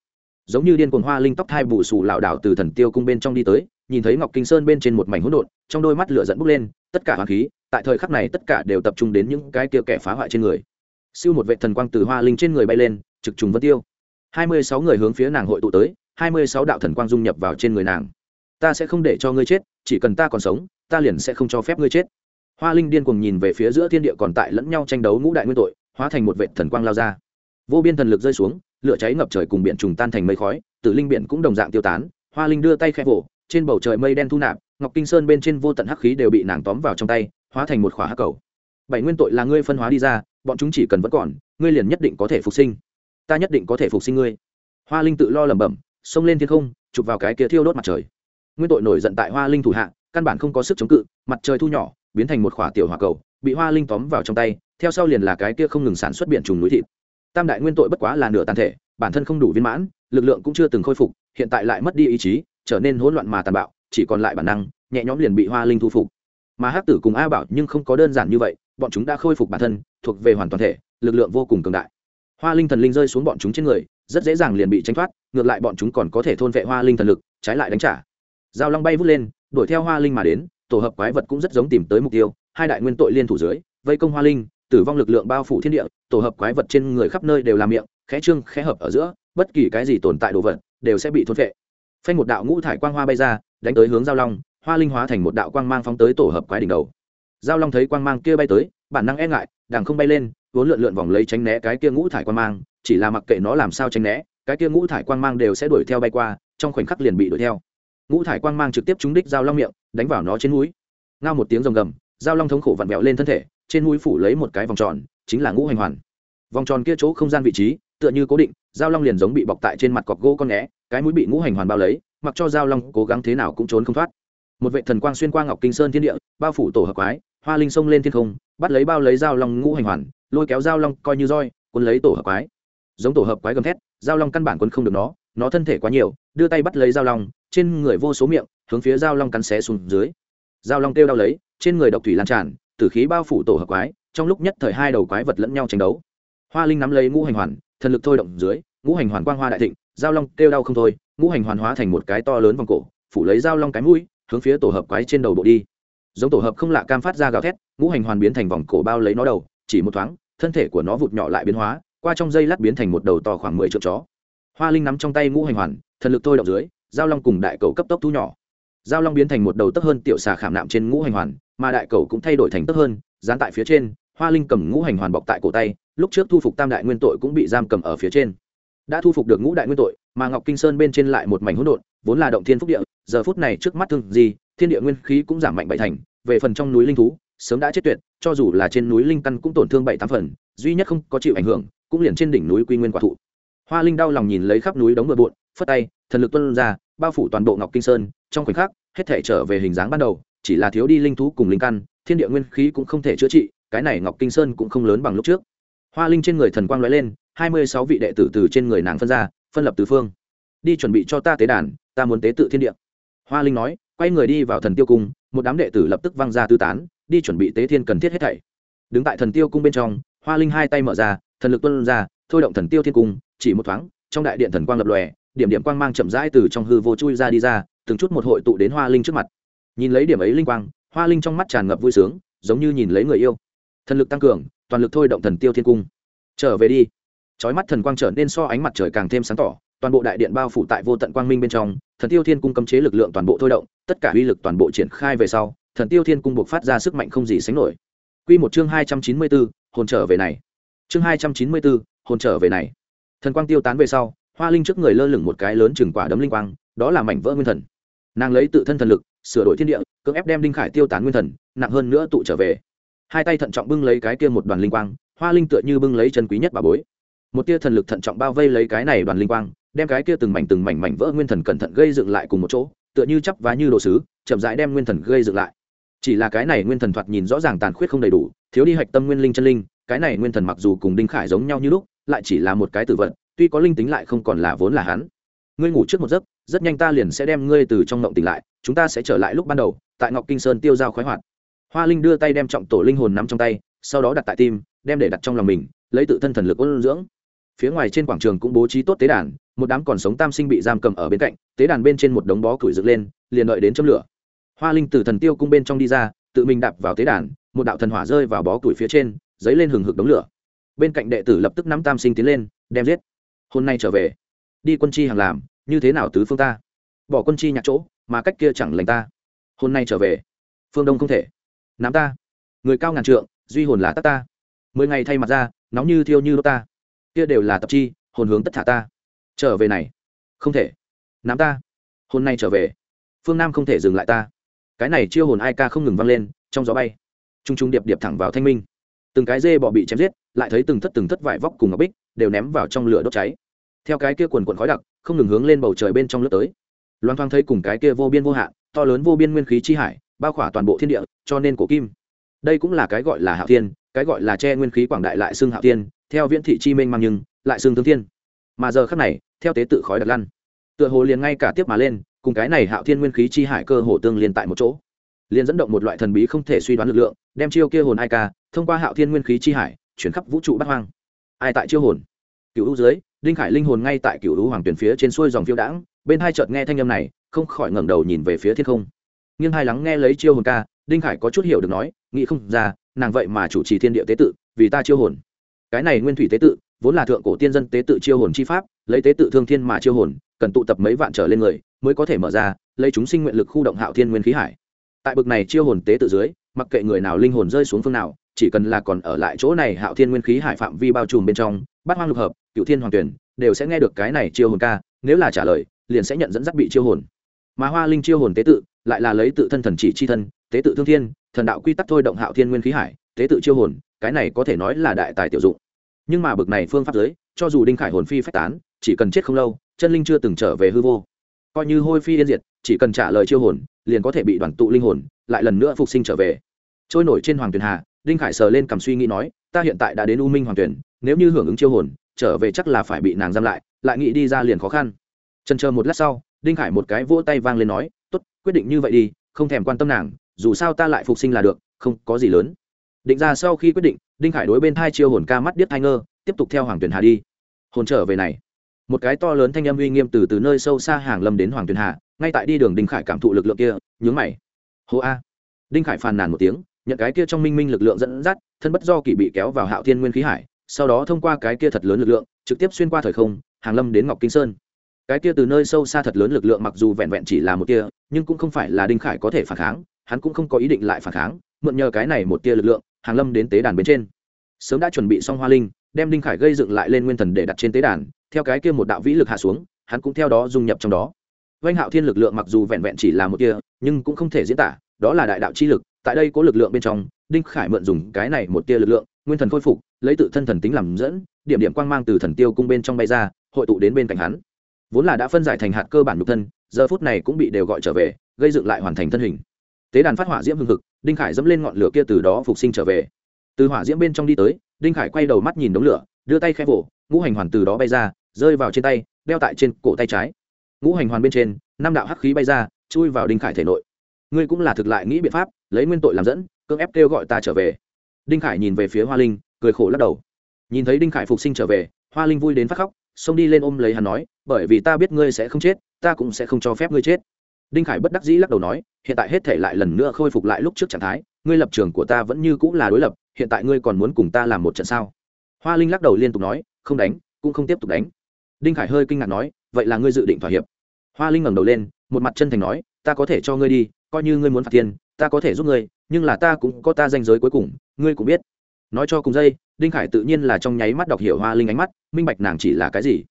Giống như điên cuồng hoa linh tóc thai bù xù lảo đảo từ thần tiêu cung bên trong đi tới, nhìn thấy ngọc kinh sơn bên trên một mảnh hỗn độn, trong đôi mắt lửa dẫn bốc lên, tất cả hoàng khí, tại thời khắc này tất cả đều tập trung đến những cái kia kẻ phá hoại trên người. Siêu một vệ thần quang từ hoa linh trên người bay lên, trực trùng vân tiêu. Hai mươi sáu người hướng phía nàng hội tụ tới, hai mươi sáu đạo thần quang dung nhập vào trên người nàng. Ta sẽ không để cho ngươi chết, chỉ cần ta còn sống, ta liền sẽ không cho phép ngươi chết. Hoa linh điên cuồng nhìn về phía giữa thiên địa còn tại lẫn nhau tranh đấu ngũ đại nguyên tội, hóa thành một vệ thần quang lao ra vô biên thần lực rơi xuống, lửa cháy ngập trời cùng biển trùng tan thành mây khói, tử linh biển cũng đồng dạng tiêu tán, hoa linh đưa tay khẽ vỗ trên bầu trời mây đen thu nạp, ngọc kinh sơn bên trên vô tận hắc khí đều bị nàng tóm vào trong tay, hóa thành một khỏa hắc cầu. Bảy nguyên tội là ngươi phân hóa đi ra, bọn chúng chỉ cần vẫn còn, ngươi liền nhất định có thể phục sinh. Ta nhất định có thể phục sinh ngươi. Hoa linh tự lo lẩm bẩm, xông lên thiên không, chụp vào cái kia thiêu đốt mặt trời. Nguyên tội nổi giận tại hoa linh thủ hạ, căn bản không có sức chống cự, mặt trời thu nhỏ, biến thành một khỏa tiểu hỏa cầu, bị hoa linh tóm vào trong tay, theo sau liền là cái kia không ngừng sản xuất biển trùng núi thịt tam đại nguyên tội bất quá là nửa tàn thể, bản thân không đủ viên mãn, lực lượng cũng chưa từng khôi phục, hiện tại lại mất đi ý chí, trở nên hỗn loạn mà tàn bạo, chỉ còn lại bản năng, nhẹ nhõm liền bị hoa linh thu phục. Mà hắc tử cùng a bảo nhưng không có đơn giản như vậy, bọn chúng đã khôi phục bản thân, thuộc về hoàn toàn thể, lực lượng vô cùng cường đại. Hoa linh thần linh rơi xuống bọn chúng trên người, rất dễ dàng liền bị tránh thoát, ngược lại bọn chúng còn có thể thôn vệ hoa linh thần lực, trái lại đánh trả. Dao long bay vút lên, đuổi theo hoa linh mà đến, tổ hợp quái vật cũng rất giống tìm tới mục tiêu, hai đại nguyên tội liên thủ dưới, vây công hoa linh tử vong lực lượng bao phủ thiên địa, tổ hợp quái vật trên người khắp nơi đều làm miệng, khẽ trương, khẽ hợp ở giữa, bất kỳ cái gì tồn tại đồ vật đều sẽ bị thôn vệ phanh một đạo ngũ thải quang hoa bay ra, đánh tới hướng giao long, hoa linh hóa thành một đạo quang mang phóng tới tổ hợp quái đỉnh đầu. Giao long thấy quang mang kia bay tới, bản năng e ngại đàng không bay lên, vốn lượn lượn vòng lấy tránh né cái kia ngũ thải quang mang, chỉ là mặc kệ nó làm sao tránh né, cái kia ngũ thải quang mang đều sẽ đuổi theo bay qua, trong khoảnh khắc liền bị đuổi theo. Ngũ thải quang mang trực tiếp trúng đích giao long miệng, đánh vào nó trên núi ngao một tiếng rồng gầm, giao long thống khổ vặn vẹo lên thân thể trên mũi phủ lấy một cái vòng tròn, chính là ngũ hành hoàn. Vòng tròn kia chỗ không gian vị trí, tựa như cố định, giao long liền giống bị bọc tại trên mặt cọc gỗ con né cái mũi bị ngũ hành hoàn bao lấy, mặc cho giao long cố gắng thế nào cũng trốn không thoát. Một vệ thần quang xuyên qua ngọc kinh sơn thiên địa, bao phủ tổ hợp quái, hoa linh sông lên thiên không, bắt lấy bao lấy giao long ngũ hành hoàn, lôi kéo giao long coi như roi quân lấy tổ hợp quái. Giống tổ hợp quái gầm thét, giao long căn bản quân không được nó nó thân thể quá nhiều, đưa tay bắt lấy giao long, trên người vô số miệng, hướng phía giao long cắn xé xuống dưới. Giao long kêu đau lấy, trên người độc thủy lan tràn tử khí bao phủ tổ hợp quái, trong lúc nhất thời hai đầu quái vật lẫn nhau tranh đấu. Hoa linh nắm lấy ngũ hành hoàn, thần lực thôi động dưới, ngũ hành hoàn quang hoa đại thịnh, giao long kêu đau không thôi, ngũ hành hoàn hóa thành một cái to lớn vòng cổ, phủ lấy giao long cái mũi, hướng phía tổ hợp quái trên đầu bộ đi. Giống tổ hợp không lạ cam phát ra gào thét, ngũ hành hoàn biến thành vòng cổ bao lấy nó đầu, chỉ một thoáng, thân thể của nó vụt nhỏ lại biến hóa, qua trong dây lát biến thành một đầu to khoảng mười triệu chó. Hoa linh nắm trong tay ngũ hành hoàn, thần lực thôi động dưới, giao long cùng đại cầu cấp tốc thu nhỏ. Giao long biến thành một đầu tấp hơn tiểu xà khảm nạm trên ngũ hành hoàn mà đại cầu cũng thay đổi thành tấp hơn, dán tại phía trên, hoa linh cầm ngũ hành hoàn bọc tại cổ tay, lúc trước thu phục tam đại nguyên tội cũng bị giam cầm ở phía trên. Đã thu phục được ngũ đại nguyên tội, mà ngọc kinh sơn bên trên lại một mảnh hỗn độn, vốn là động thiên phúc địa, giờ phút này trước mắt thương gì, thiên địa nguyên khí cũng giảm mạnh bảy thành, về phần trong núi linh thú, sớm đã chết tuyệt, cho dù là trên núi linh căn cũng tổn thương bảy tám phần, duy nhất không có chịu ảnh hưởng, cũng liền trên đỉnh núi quy nguyên quả thụ. Hoa linh đau lòng nhìn lấy khắp núi đống bừa bộn, phất tay, thần lực tuân ra, bao phủ toàn bộ ngọc kinh sơn, trong khoảnh khắc, hết thể trở về hình dáng ban đầu chỉ là thiếu đi linh thú cùng linh căn, thiên địa nguyên khí cũng không thể chữa trị, cái này ngọc kinh sơn cũng không lớn bằng lúc trước. Hoa linh trên người thần quang lóe lên, hai mươi sáu vị đệ tử từ trên người nàng phân ra, phân lập tứ phương. Đi chuẩn bị cho ta tế đàn, ta muốn tế tự thiên địa. Hoa linh nói, quay người đi vào thần tiêu cung, một đám đệ tử lập tức văng ra tư tán, đi chuẩn bị tế thiên cần thiết hết thảy. Đứng tại thần tiêu cung bên trong, hoa linh hai tay mở ra, thần lực tuân ra, thôi động thần tiêu thiên cung, chỉ một thoáng, trong đại điện thần quang lập lòe, điểm điểm quang mang chậm rãi từ trong hư vô chui ra đi ra, từng chút một hội tụ đến hoa linh trước mặt nhìn lấy điểm ấy linh quang, hoa linh trong mắt tràn ngập vui sướng, giống như nhìn lấy người yêu. Thần lực tăng cường, toàn lực thôi động thần tiêu thiên cung. Trở về đi. Trói mắt thần quang trở nên so ánh mặt trời càng thêm sáng tỏ, toàn bộ đại điện bao phủ tại vô tận quang minh bên trong, thần tiêu thiên cung cấm chế lực lượng toàn bộ thôi động, tất cả uy lực toàn bộ triển khai về sau, thần tiêu thiên cung buộc phát ra sức mạnh không gì sánh nổi. Q một chương hai trăm chín mươi bốn hồn trở về này. Chương hai trăm chín mươi bốn hồn trở về này. Thần quang tiêu tán về sau, hoa linh trước người lơ lửng một cái lớn chừng quả đấm linh quang, đó là mảnh vỡ nguyên thần. Nàng lấy tự thân thần lực sửa đổi thiên địa, cưỡng ép đem đinh khải tiêu tán nguyên thần, nặng hơn nữa tụ trở về. Hai tay thận trọng bưng lấy cái kia một đoàn linh quang, hoa linh tựa như bưng lấy chân quý nhất bà bối. Một tia thần lực thận trọng bao vây lấy cái này đoàn linh quang, đem cái kia từng mảnh từng mảnh mảnh vỡ nguyên thần cẩn thận gây dựng lại cùng một chỗ, tựa như chắp vá như đồ sứ, chậm rãi đem nguyên thần gây dựng lại. Chỉ là cái này nguyên thần thoạt nhìn rõ ràng tàn khuyết không đầy đủ, thiếu đi hạch tâm nguyên linh chân linh, cái này nguyên thần mặc dù cùng đinh khải giống nhau như lúc, lại chỉ là một cái tử vận tuy có linh tính lại không còn là vốn là hắn. Ngươi ngủ trước một giấc, rất nhanh ta liền sẽ đem ngươi từ trong ngộng tỉnh lại chúng ta sẽ trở lại lúc ban đầu, tại ngọc kinh sơn tiêu giao khoái hoạt. Hoa linh đưa tay đem trọng tổ linh hồn nắm trong tay, sau đó đặt tại tim, đem để đặt trong lòng mình, lấy tự thân thần lực ôn dưỡng. Phía ngoài trên quảng trường cũng bố trí tốt tế đàn, một đám còn sống tam sinh bị giam cầm ở bên cạnh, tế đàn bên trên một đống bó củi dựng lên, liền đợi đến châm lửa. Hoa linh từ thần tiêu cung bên trong đi ra, tự mình đạp vào tế đàn, một đạo thần hỏa rơi vào bó củi phía trên dấy lên hừng hực đống lửa. Bên cạnh đệ tử lập tức nắm tam sinh tiến lên, đem giết. Hôm nay trở về, đi quân chi hàng làm, như thế nào tứ phương ta? Bỏ quân chi nhạc chỗ mà cách kia chẳng lành ta. Hôm nay trở về, phương đông không thể. Nắm ta. Người cao ngàn trượng, duy hồn là tắc ta. Mười ngày thay mặt ra, nóng như thiêu như đốt ta. Kia đều là tập chi, hồn hướng tất thả ta. Trở về này, không thể. Nắm ta. Hôm nay trở về, phương nam không thể dừng lại ta. Cái này chiêu hồn ai ca không ngừng vang lên, trong gió bay. T r u n g t r u n g điệp điệp thẳng vào thanh minh. Từng cái dê bọ bị chém giết, lại thấy từng thất từng thất vải vóc cùng ngọc bích, đều ném vào trong lửa đốt cháy. Theo cái kia quần quần khói đặc, không ngừng hướng lên bầu trời bên trong lướt tới loan thoáng thấy cùng cái kia vô biên vô hạn, to lớn vô biên nguyên khí chi hải, bao khỏa toàn bộ thiên địa, cho nên cổ kim. Đây cũng là cái gọi là hạo thiên, cái gọi là che nguyên khí quảng đại lại xưng hạo thiên, theo viễn thị chi minh mang nhưng, lại xưng thương thiên. Mà giờ khắc này, theo tế tự khói đặt lăn, tựa hồ liền ngay cả tiếp mà lên, cùng cái này hạo thiên nguyên khí chi hải cơ hồ tương liên tại một chỗ. Liền dẫn động một loại thần bí không thể suy đoán lực lượng, đem chiêu kia hồn ai ca, thông qua hạo thiên nguyên khí chi hải, chuyển khắp vũ trụ bắc hoang. Ai tại chiêu hồn? Cựu hữu dưới đinh khải linh hồn ngay tại cựu lũ hoàng tuyển phía trên xuôi dòng phiêu đãng, bên hai chợt nghe thanh âm này, không khỏi ngẩng đầu nhìn về phía thiên không. Nhưng hai lắng nghe lấy chiêu hồn ca, đinh khải có chút hiểu được nói, nghĩ không ra, nàng vậy mà chủ trì thiên địa tế tự, vì ta chiêu hồn. Cái này nguyên thủy tế tự, vốn là thượng cổ tiên dân tế tự chiêu hồn chi pháp, lấy tế tự thương thiên mà chiêu hồn, cần tụ tập mấy vạn trở lên người, mới có thể mở ra, lấy chúng sinh nguyện lực khu động hạo thiên nguyên khí hải. Tại bực này chiêu hồn tế tự dưới, mặc kệ người nào linh hồn rơi xuống phương nào, chỉ cần là còn ở lại chỗ này hạo thiên nguyên khí hải phạm vi bao trùm bên trong bát hoang lục hợp cựu thiên hoàng tuyển đều sẽ nghe được cái này chiêu hồn ca, nếu là trả lời, liền sẽ nhận dẫn dắt bị chiêu hồn. Mà hoa linh chiêu hồn tế tự, lại là lấy tự thân thần chỉ chi thân, tế tự thương thiên, thần đạo quy tắc thôi động hạo thiên nguyên khí hải, tế tự chiêu hồn, cái này có thể nói là đại tài tiểu dụng. Nhưng mà bực này phương pháp giới, cho dù đinh khải hồn phi phách tán, chỉ cần chết không lâu, chân linh chưa từng trở về hư vô. Coi như hôi phi yên diệt, chỉ cần trả lời chiêu hồn, liền có thể bị đoàn tụ linh hồn, lại lần nữa phục sinh trở về. Trôi nổi trên hoàng tuyền hà, đinh khải sờ lên cầm suy nghĩ nói, ta hiện tại đã đến u minh hoàng tuyền nếu như hưởng ứng chiêu hồn, trở về chắc là phải bị nàng giam lại lại nghĩ đi ra liền khó khăn. Trần chờ một lát sau, đinh khải một cái vỗ tay vang lên nói, tốt, quyết định như vậy đi, không thèm quan tâm nàng, dù sao ta lại phục sinh là được, không có gì lớn. Định ra sau khi quyết định, đinh khải đối bên thai chiêu hồn ca mắt điếc thai ngơ, tiếp tục theo hoàng tuyền hà đi. Hồn trở về này, một cái to lớn thanh âm uy nghiêm từ từ nơi sâu xa hàng lâm đến hoàng tuyền hà, ngay tại đi đường đinh khải cảm thụ lực lượng kia, nhướng mày. Hô a. Đinh khải phàn nàn một tiếng, nhận cái kia trong minh minh lực lượng dẫn dắt, thân bất do kỷ bị kéo vào hạo thiên nguyên khí hải sau đó thông qua cái kia thật lớn lực lượng, trực tiếp xuyên qua thời không, hàng lâm đến ngọc kinh sơn. Cái kia từ nơi sâu xa thật lớn lực lượng mặc dù vẹn vẹn chỉ là một tia, nhưng cũng không phải là đinh khải có thể phản kháng, hắn cũng không có ý định lại phản kháng, mượn nhờ cái này một tia lực lượng, hàng lâm đến tế đàn bên trên. Sớm đã chuẩn bị xong hoa linh, đem đinh khải gây dựng lại lên nguyên thần để đặt trên tế đàn, theo cái kia một đạo vĩ lực hạ xuống, hắn cũng theo đó dung nhập trong đó. Vanh hạo thiên lực lượng mặc dù vẹn vẹn chỉ là một tia, nhưng cũng không thể diễn tả, đó là đại đạo chi lực, tại đây có lực lượng bên trong, đinh khải mượn dùng cái này một tia lực lượng nguyên thần khôi phục, lấy tự thân thần tính làm dẫn, điểm điểm quang mang từ thần tiêu cung bên trong bay ra, hội tụ đến bên cạnh hắn. Vốn là đã phân giải thành hạt cơ bản nhục thân, giờ phút này cũng bị đều gọi trở về, gây dựng lại hoàn thành thân hình. Tế đàn phát hỏa diễm hưng hực, đinh khải dẫm lên ngọn lửa kia từ đó phục sinh trở về. Từ hỏa diễm bên trong đi tới, đinh khải quay đầu mắt nhìn đống lửa, đưa tay khẽ vỗ, ngũ hành hoàn từ đó bay ra, rơi vào trên tay, đeo tại trên cổ tay trái. Ngũ hành hoàn bên trên, năm đạo hắc khí bay ra, chui vào đinh khải thể nội. Ngươi cũng là thực lại nghĩ biện pháp, lấy nguyên tội làm dẫn, cưỡng ép kêu gọi ta trở về đinh khải nhìn về phía hoa linh, cười khổ lắc đầu. Nhìn thấy đinh khải phục sinh trở về, hoa linh vui đến phát khóc, xông đi lên ôm lấy hắn nói, bởi vì ta biết ngươi sẽ không chết, ta cũng sẽ không cho phép ngươi chết. Đinh khải bất đắc dĩ lắc đầu nói, hiện tại hết thể lại lần nữa khôi phục lại lúc trước trạng thái, ngươi lập trường của ta vẫn như cũng là đối lập, hiện tại ngươi còn muốn cùng ta làm một trận sao? Hoa linh lắc đầu liên tục nói, không đánh, cũng không tiếp tục đánh. Đinh khải hơi kinh ngạc nói, vậy là ngươi dự định thỏa hiệp. Hoa linh ngẩng đầu lên, một mặt chân thành nói, ta có thể cho ngươi đi, coi như ngươi muốn phạt tiền ta có thể giúp ngươi, nhưng là ta cũng có ta danh giới cuối cùng, ngươi cũng biết. Nói cho cùng dây, đinh khải tự nhiên là trong nháy mắt đọc hiểu hoa linh ánh mắt, minh bạch nàng chỉ là cái gì.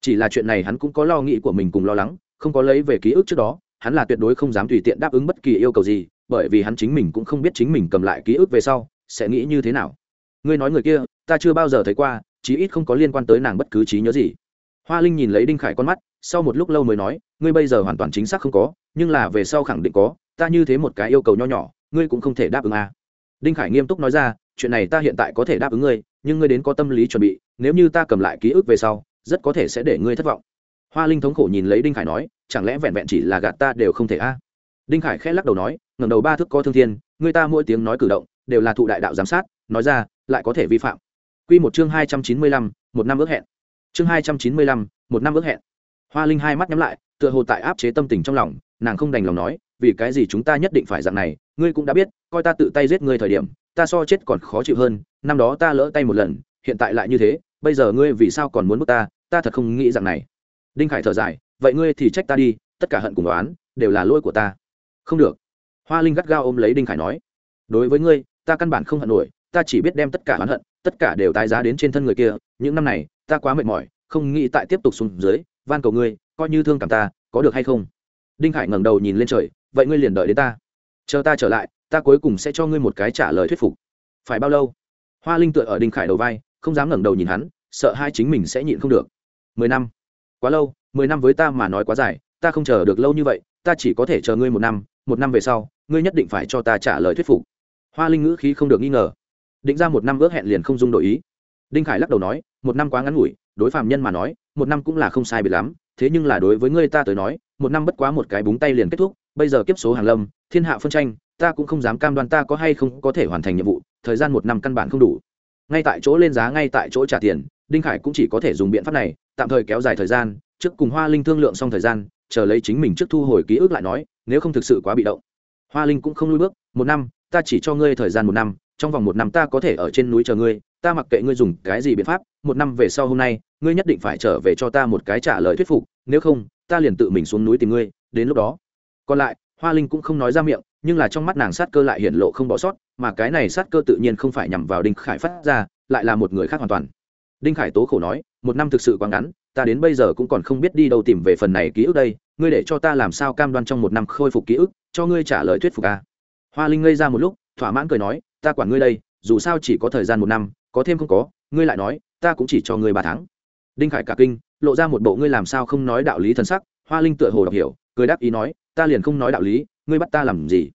Chỉ là chuyện này hắn cũng có lo nghĩ của mình cùng lo lắng, không có lấy về ký ức trước đó, hắn là tuyệt đối không dám tùy tiện đáp ứng bất kỳ yêu cầu gì, bởi vì hắn chính mình cũng không biết chính mình cầm lại ký ức về sau, sẽ nghĩ như thế nào. Ngươi nói người kia, ta chưa bao giờ thấy qua, chí ít không có liên quan tới nàng bất cứ trí nhớ gì. Hoa linh nhìn lấy đinh khải con mắt, sau một lúc lâu mới nói, ngươi bây giờ hoàn toàn chính xác không có nhưng là về sau khẳng định có, ta như thế một cái yêu cầu nho nhỏ, ngươi cũng không thể đáp ứng à. đinh khải nghiêm túc nói ra, chuyện này ta hiện tại có thể đáp ứng ngươi, nhưng ngươi đến có tâm lý chuẩn bị, nếu như ta cầm lại ký ức về sau, rất có thể sẽ để ngươi thất vọng hoa linh thống khổ nhìn lấy đinh khải nói, chẳng lẽ vẹn vẹn chỉ là gạt ta đều không thể a à? đinh khải khẽ lắc đầu nói, ngẩng đầu ba thức có thương thiên, người ta mỗi tiếng nói cử động, đều là thụ đại đạo giám sát, nói ra, lại có thể vi phạm Quy một chương hai trăm chín mươi lăm, một năm ước hẹn chương hai trăm chín mươi lăm, một năm ước hẹn hoa linh hai mắt nhắm lại, tựa hồ tại áp chế tâm tình trong lòng nàng không đành lòng nói, vì cái gì chúng ta nhất định phải dạng này? Ngươi cũng đã biết, coi ta tự tay giết ngươi thời điểm, ta so chết còn khó chịu hơn, năm đó ta lỡ tay một lần, hiện tại lại như thế, bây giờ ngươi vì sao còn muốn bước ta? Ta thật không nghĩ dạng này. Đinh khải thở dài, vậy ngươi thì trách ta đi, tất cả hận cùng đoán đều là lỗi của ta. Không được. Hoa linh gắt gao ôm lấy đinh khải nói, đối với ngươi, ta căn bản không hận nổi, ta chỉ biết đem tất cả oán hận, tất cả đều tái giá đến trên thân người kia, những năm này, ta quá mệt mỏi, không nghĩ tại tiếp tục xuống dưới, van cầu ngươi, coi như thương cảm ta, có được hay không? Đinh khải ngẩng đầu nhìn lên trời, vậy ngươi liền đợi đến ta. Chờ ta trở lại, ta cuối cùng sẽ cho ngươi một cái trả lời thuyết phục. Phải bao lâu? Hoa linh tựa ở đinh khải đầu vai, không dám ngẩng đầu nhìn hắn, sợ hai chính mình sẽ nhịn không được. Mười năm. Quá lâu, mười năm với ta mà nói quá dài, ta không chờ được lâu như vậy, ta chỉ có thể chờ ngươi một năm một năm về sau, ngươi nhất định phải cho ta trả lời thuyết phục. Hoa linh ngữ khí không được nghi ngờ. Định ra một năm ước hẹn liền không dung đổi ý. Đinh khải lắc đầu nói một năm quá ngắn ngủi, đối phạm nhân mà nói, một năm cũng là không sai biệt lắm. Thế nhưng là đối với ngươi ta tới nói, một năm bất quá một cái búng tay liền kết thúc. Bây giờ kiếp số hàng lâm, thiên hạ phân tranh, ta cũng không dám cam đoan ta có hay không có thể hoàn thành nhiệm vụ, thời gian một năm căn bản không đủ. Ngay tại chỗ lên giá, ngay tại chỗ trả tiền, đinh khải cũng chỉ có thể dùng biện pháp này, tạm thời kéo dài thời gian, trước cùng hoa linh thương lượng xong thời gian, chờ lấy chính mình trước thu hồi ký ức lại nói, nếu không thực sự quá bị động. Hoa linh cũng không lui bước, một năm, ta chỉ cho ngươi thời gian một năm, trong vòng một năm ta có thể ở trên núi chờ ngươi ta mặc kệ ngươi dùng cái gì biện pháp, một năm về sau hôm nay, ngươi nhất định phải trở về cho ta một cái trả lời thuyết phục, nếu không, ta liền tự mình xuống núi tìm ngươi, đến lúc đó còn lại, hoa linh cũng không nói ra miệng, nhưng là trong mắt nàng sát cơ lại hiện lộ không bỏ sót, mà cái này sát cơ tự nhiên không phải nhằm vào đinh khải phát ra, lại là một người khác hoàn toàn đinh khải tố khổ nói, một năm thực sự quá ngắn, ta đến bây giờ cũng còn không biết đi đâu tìm về phần này ký ức đây, ngươi để cho ta làm sao cam đoan trong một năm khôi phục ký ức, cho ngươi trả lời thuyết phục à. hoa linh ngây ra một lúc, thỏa mãn cười nói, ta quản ngươi đây, dù sao chỉ có thời gian một năm có thêm không có, ngươi lại nói, ta cũng chỉ cho ngươi ba tháng. Đinh khải cả kinh, lộ ra một bộ ngươi làm sao không nói đạo lý thân sắc, hoa linh tựa hồ đọc hiểu, cười đáp ý nói, ta liền không nói đạo lý, ngươi bắt ta làm gì?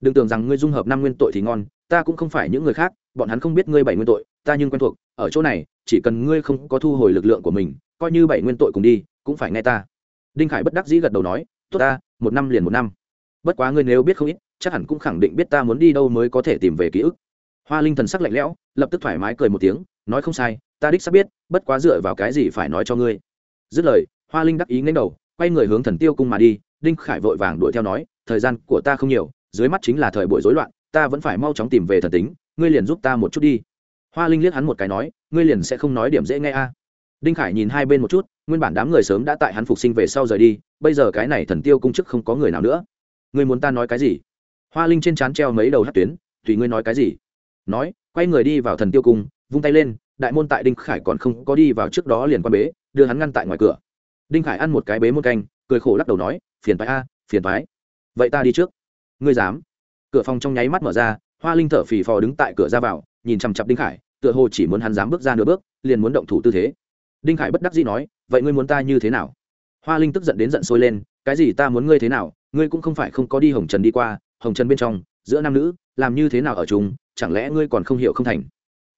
Đừng tưởng rằng ngươi dung hợp năm nguyên tội thì ngon, ta cũng không phải những người khác, bọn hắn không biết ngươi bảy nguyên tội, ta nhưng quen thuộc, ở chỗ này, chỉ cần ngươi không có thu hồi lực lượng của mình, coi như bảy nguyên tội cùng đi, cũng phải nghe ta. Đinh khải bất đắc dĩ gật đầu nói, tốt ta, một năm liền một năm. Bất quá ngươi nếu biết không ít, chắc hẳn cũng khẳng định biết ta muốn đi đâu mới có thể tìm về ký ức hoa linh thần sắc lạnh lẽo, lập tức thoải mái cười một tiếng, nói không sai, ta đích sắp biết, bất quá dựa vào cái gì phải nói cho ngươi. Dứt lời, hoa linh đắc ý nên đầu, quay người hướng thần tiêu cung mà đi, đinh khải vội vàng đuổi theo nói, thời gian của ta không nhiều, dưới mắt chính là thời buổi rối loạn, ta vẫn phải mau chóng tìm về thần tính, ngươi liền giúp ta một chút đi. Hoa linh liếc hắn một cái nói, ngươi liền sẽ không nói điểm dễ nghe a. Đinh khải nhìn hai bên một chút, nguyên bản đám người sớm đã tại hắn phục sinh về sau rời đi, bây giờ cái này thần tiêu cung chức không có người nào nữa. Ngươi muốn ta nói cái gì? Hoa linh trên trán treo mấy đầu hát tuyến, tùy ngươi nói cái gì? Nói, quay người đi vào thần tiêu cung, vung tay lên, đại môn tại đinh khải còn không có đi vào trước đó liền quan bế, đưa hắn ngăn tại ngoài cửa. Đinh khải ăn một cái bế một canh, cười khổ lắc đầu nói, phiền phái a, phiền phái vậy ta đi trước. Ngươi dám? Cửa phòng trong nháy mắt mở ra, hoa linh thở phì phò đứng tại cửa ra vào, nhìn chằm chặp đinh khải, tựa hồ chỉ muốn hắn dám bước ra nửa bước, liền muốn động thủ tư thế. Đinh khải bất đắc dĩ nói, vậy ngươi muốn ta như thế nào? Hoa linh tức giận đến giận sôi lên, cái gì ta muốn ngươi thế nào? Ngươi cũng không phải không có đi hồng trần đi qua, hồng trần bên trong, giữa nam nữ làm như thế nào ở chung, chẳng lẽ ngươi còn không hiểu không thành?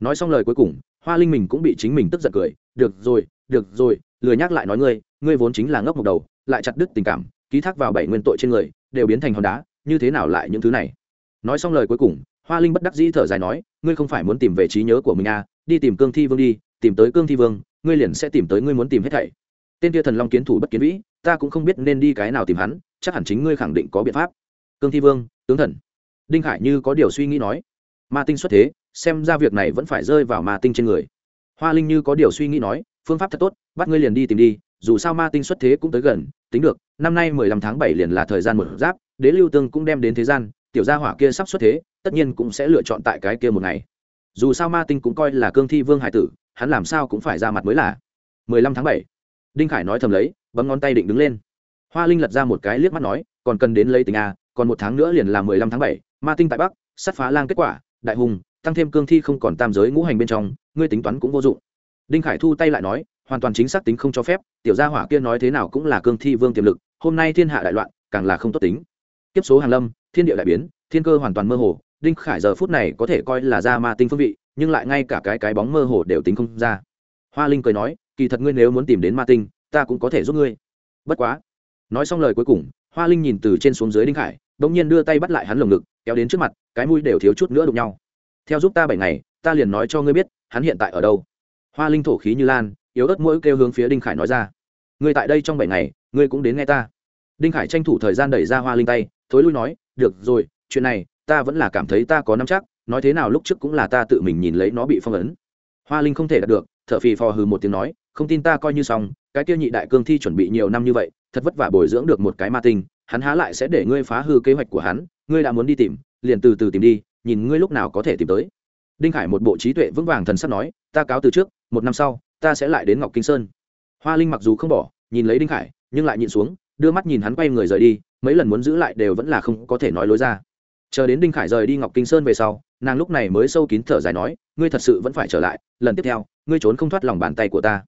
Nói xong lời cuối cùng, hoa linh mình cũng bị chính mình tức giận cười. Được rồi được rồi, lười nhắc lại nói ngươi ngươi vốn chính là ngốc một đầu, lại chặt đứt tình cảm, ký thác vào bảy nguyên tội trên người, đều biến thành hòn đá, như thế nào lại những thứ này? Nói xong lời cuối cùng, hoa linh bất đắc dĩ thở dài nói, ngươi không phải muốn tìm về trí nhớ của mình à đi tìm cương thi vương đi, tìm tới cương thi vương, ngươi liền sẽ tìm tới ngươi muốn tìm hết thảy. Tên kia thần long kiến thủ bất kiến vĩ, ta cũng không biết nên đi cái nào tìm hắn, chắc hẳn chính ngươi khẳng định có biện pháp. Cương thi vương, tướng thần đinh khải như có điều suy nghĩ nói, ma tinh xuất thế, xem ra việc này vẫn phải rơi vào ma tinh trên người. Hoa linh như có điều suy nghĩ nói, phương pháp thật tốt, bắt ngươi liền đi tìm đi, dù sao ma tinh xuất thế cũng tới gần, tính được, năm nay mười lăm tháng bảy liền là thời gian một giáp, đế lưu tương cũng đem đến thế gian, tiểu gia hỏa kia sắp xuất thế, tất nhiên cũng sẽ lựa chọn tại cái kia một ngày. Dù sao ma tinh cũng coi là cương thi vương hải tử, hắn làm sao cũng phải ra mặt mới là. mười lăm tháng bảy, đinh khải nói thầm lấy, bấm ngón tay định đứng lên. Hoa linh lật ra một cái liếc mắt nói, còn cần đến lấy tình a à, còn một tháng nữa liền là mười lăm tháng bảy ma tinh tại bắc, sát phá lang kết quả, đại hùng, tăng thêm cương thi không còn tam giới ngũ hành bên trong, ngươi tính toán cũng vô dụng. Đinh khải thu tay lại nói, hoàn toàn chính xác tính không cho phép, tiểu gia hỏa kia nói thế nào cũng là cương thi vương tiềm lực, hôm nay thiên hạ đại loạn, càng là không tốt tính. Tiếp số hàng lâm, thiên địa đại biến, thiên cơ hoàn toàn mơ hồ, đinh khải giờ phút này có thể coi là ra ma tinh phương vị, nhưng lại ngay cả cái cái bóng mơ hồ đều tính không ra. Hoa linh cười nói, kỳ thật ngươi nếu muốn tìm đến ma tinh, ta cũng có thể giúp ngươi. Bất quá. Nói xong lời cuối cùng, hoa linh nhìn từ trên xuống dưới đinh khải đ ỗ n g nhiên đưa tay bắt lại hắn lồng ngực kéo đến trước mặt, cái mũi đều thiếu chút nữa đụng nhau. Theo giúp ta bảy ngày, ta liền nói cho ngươi biết, hắn hiện tại ở đâu. Hoa linh thổ khí như lan, yếu ớt mũi kêu hướng phía đinh khải nói ra. Ngươi tại đây trong bảy ngày, ngươi cũng đến nghe ta. Đinh khải tranh thủ thời gian đẩy ra hoa linh tay, thối lui nói, được rồi, chuyện này, ta vẫn là cảm thấy ta có nắm chắc, nói thế nào lúc trước cũng là ta tự mình nhìn lấy nó bị phong ấn. Hoa linh không thể đạt được t h ở phì phò hừ một tiếng nói, không tin ta coi như xong, cái tiêu nhị đại cương thi chuẩn bị nhiều năm như vậy, thật vất vả bồi dưỡng được một cái ma tinh hắn há lại sẽ để ngươi phá hư kế hoạch của hắn, ngươi đã muốn đi tìm, liền từ từ tìm đi, nhìn ngươi lúc nào có thể tìm tới. Đinh khải một bộ trí tuệ vững vàng thần sắp nói, ta cáo từ trước, một năm sau, ta sẽ lại đến ngọc kinh sơn. Hoa linh mặc dù không bỏ, nhìn lấy đinh khải, nhưng lại nhìn xuống, đưa mắt nhìn hắn quay người rời đi, mấy lần muốn giữ lại đều vẫn là không có thể nói lối ra. Chờ đến đinh khải rời đi ngọc kinh sơn về sau, nàng lúc này mới sâu kín thở dài nói, ngươi thật sự vẫn phải trở lại, lần tiếp theo, ngươi trốn không thoát lòng bàn tay của ta.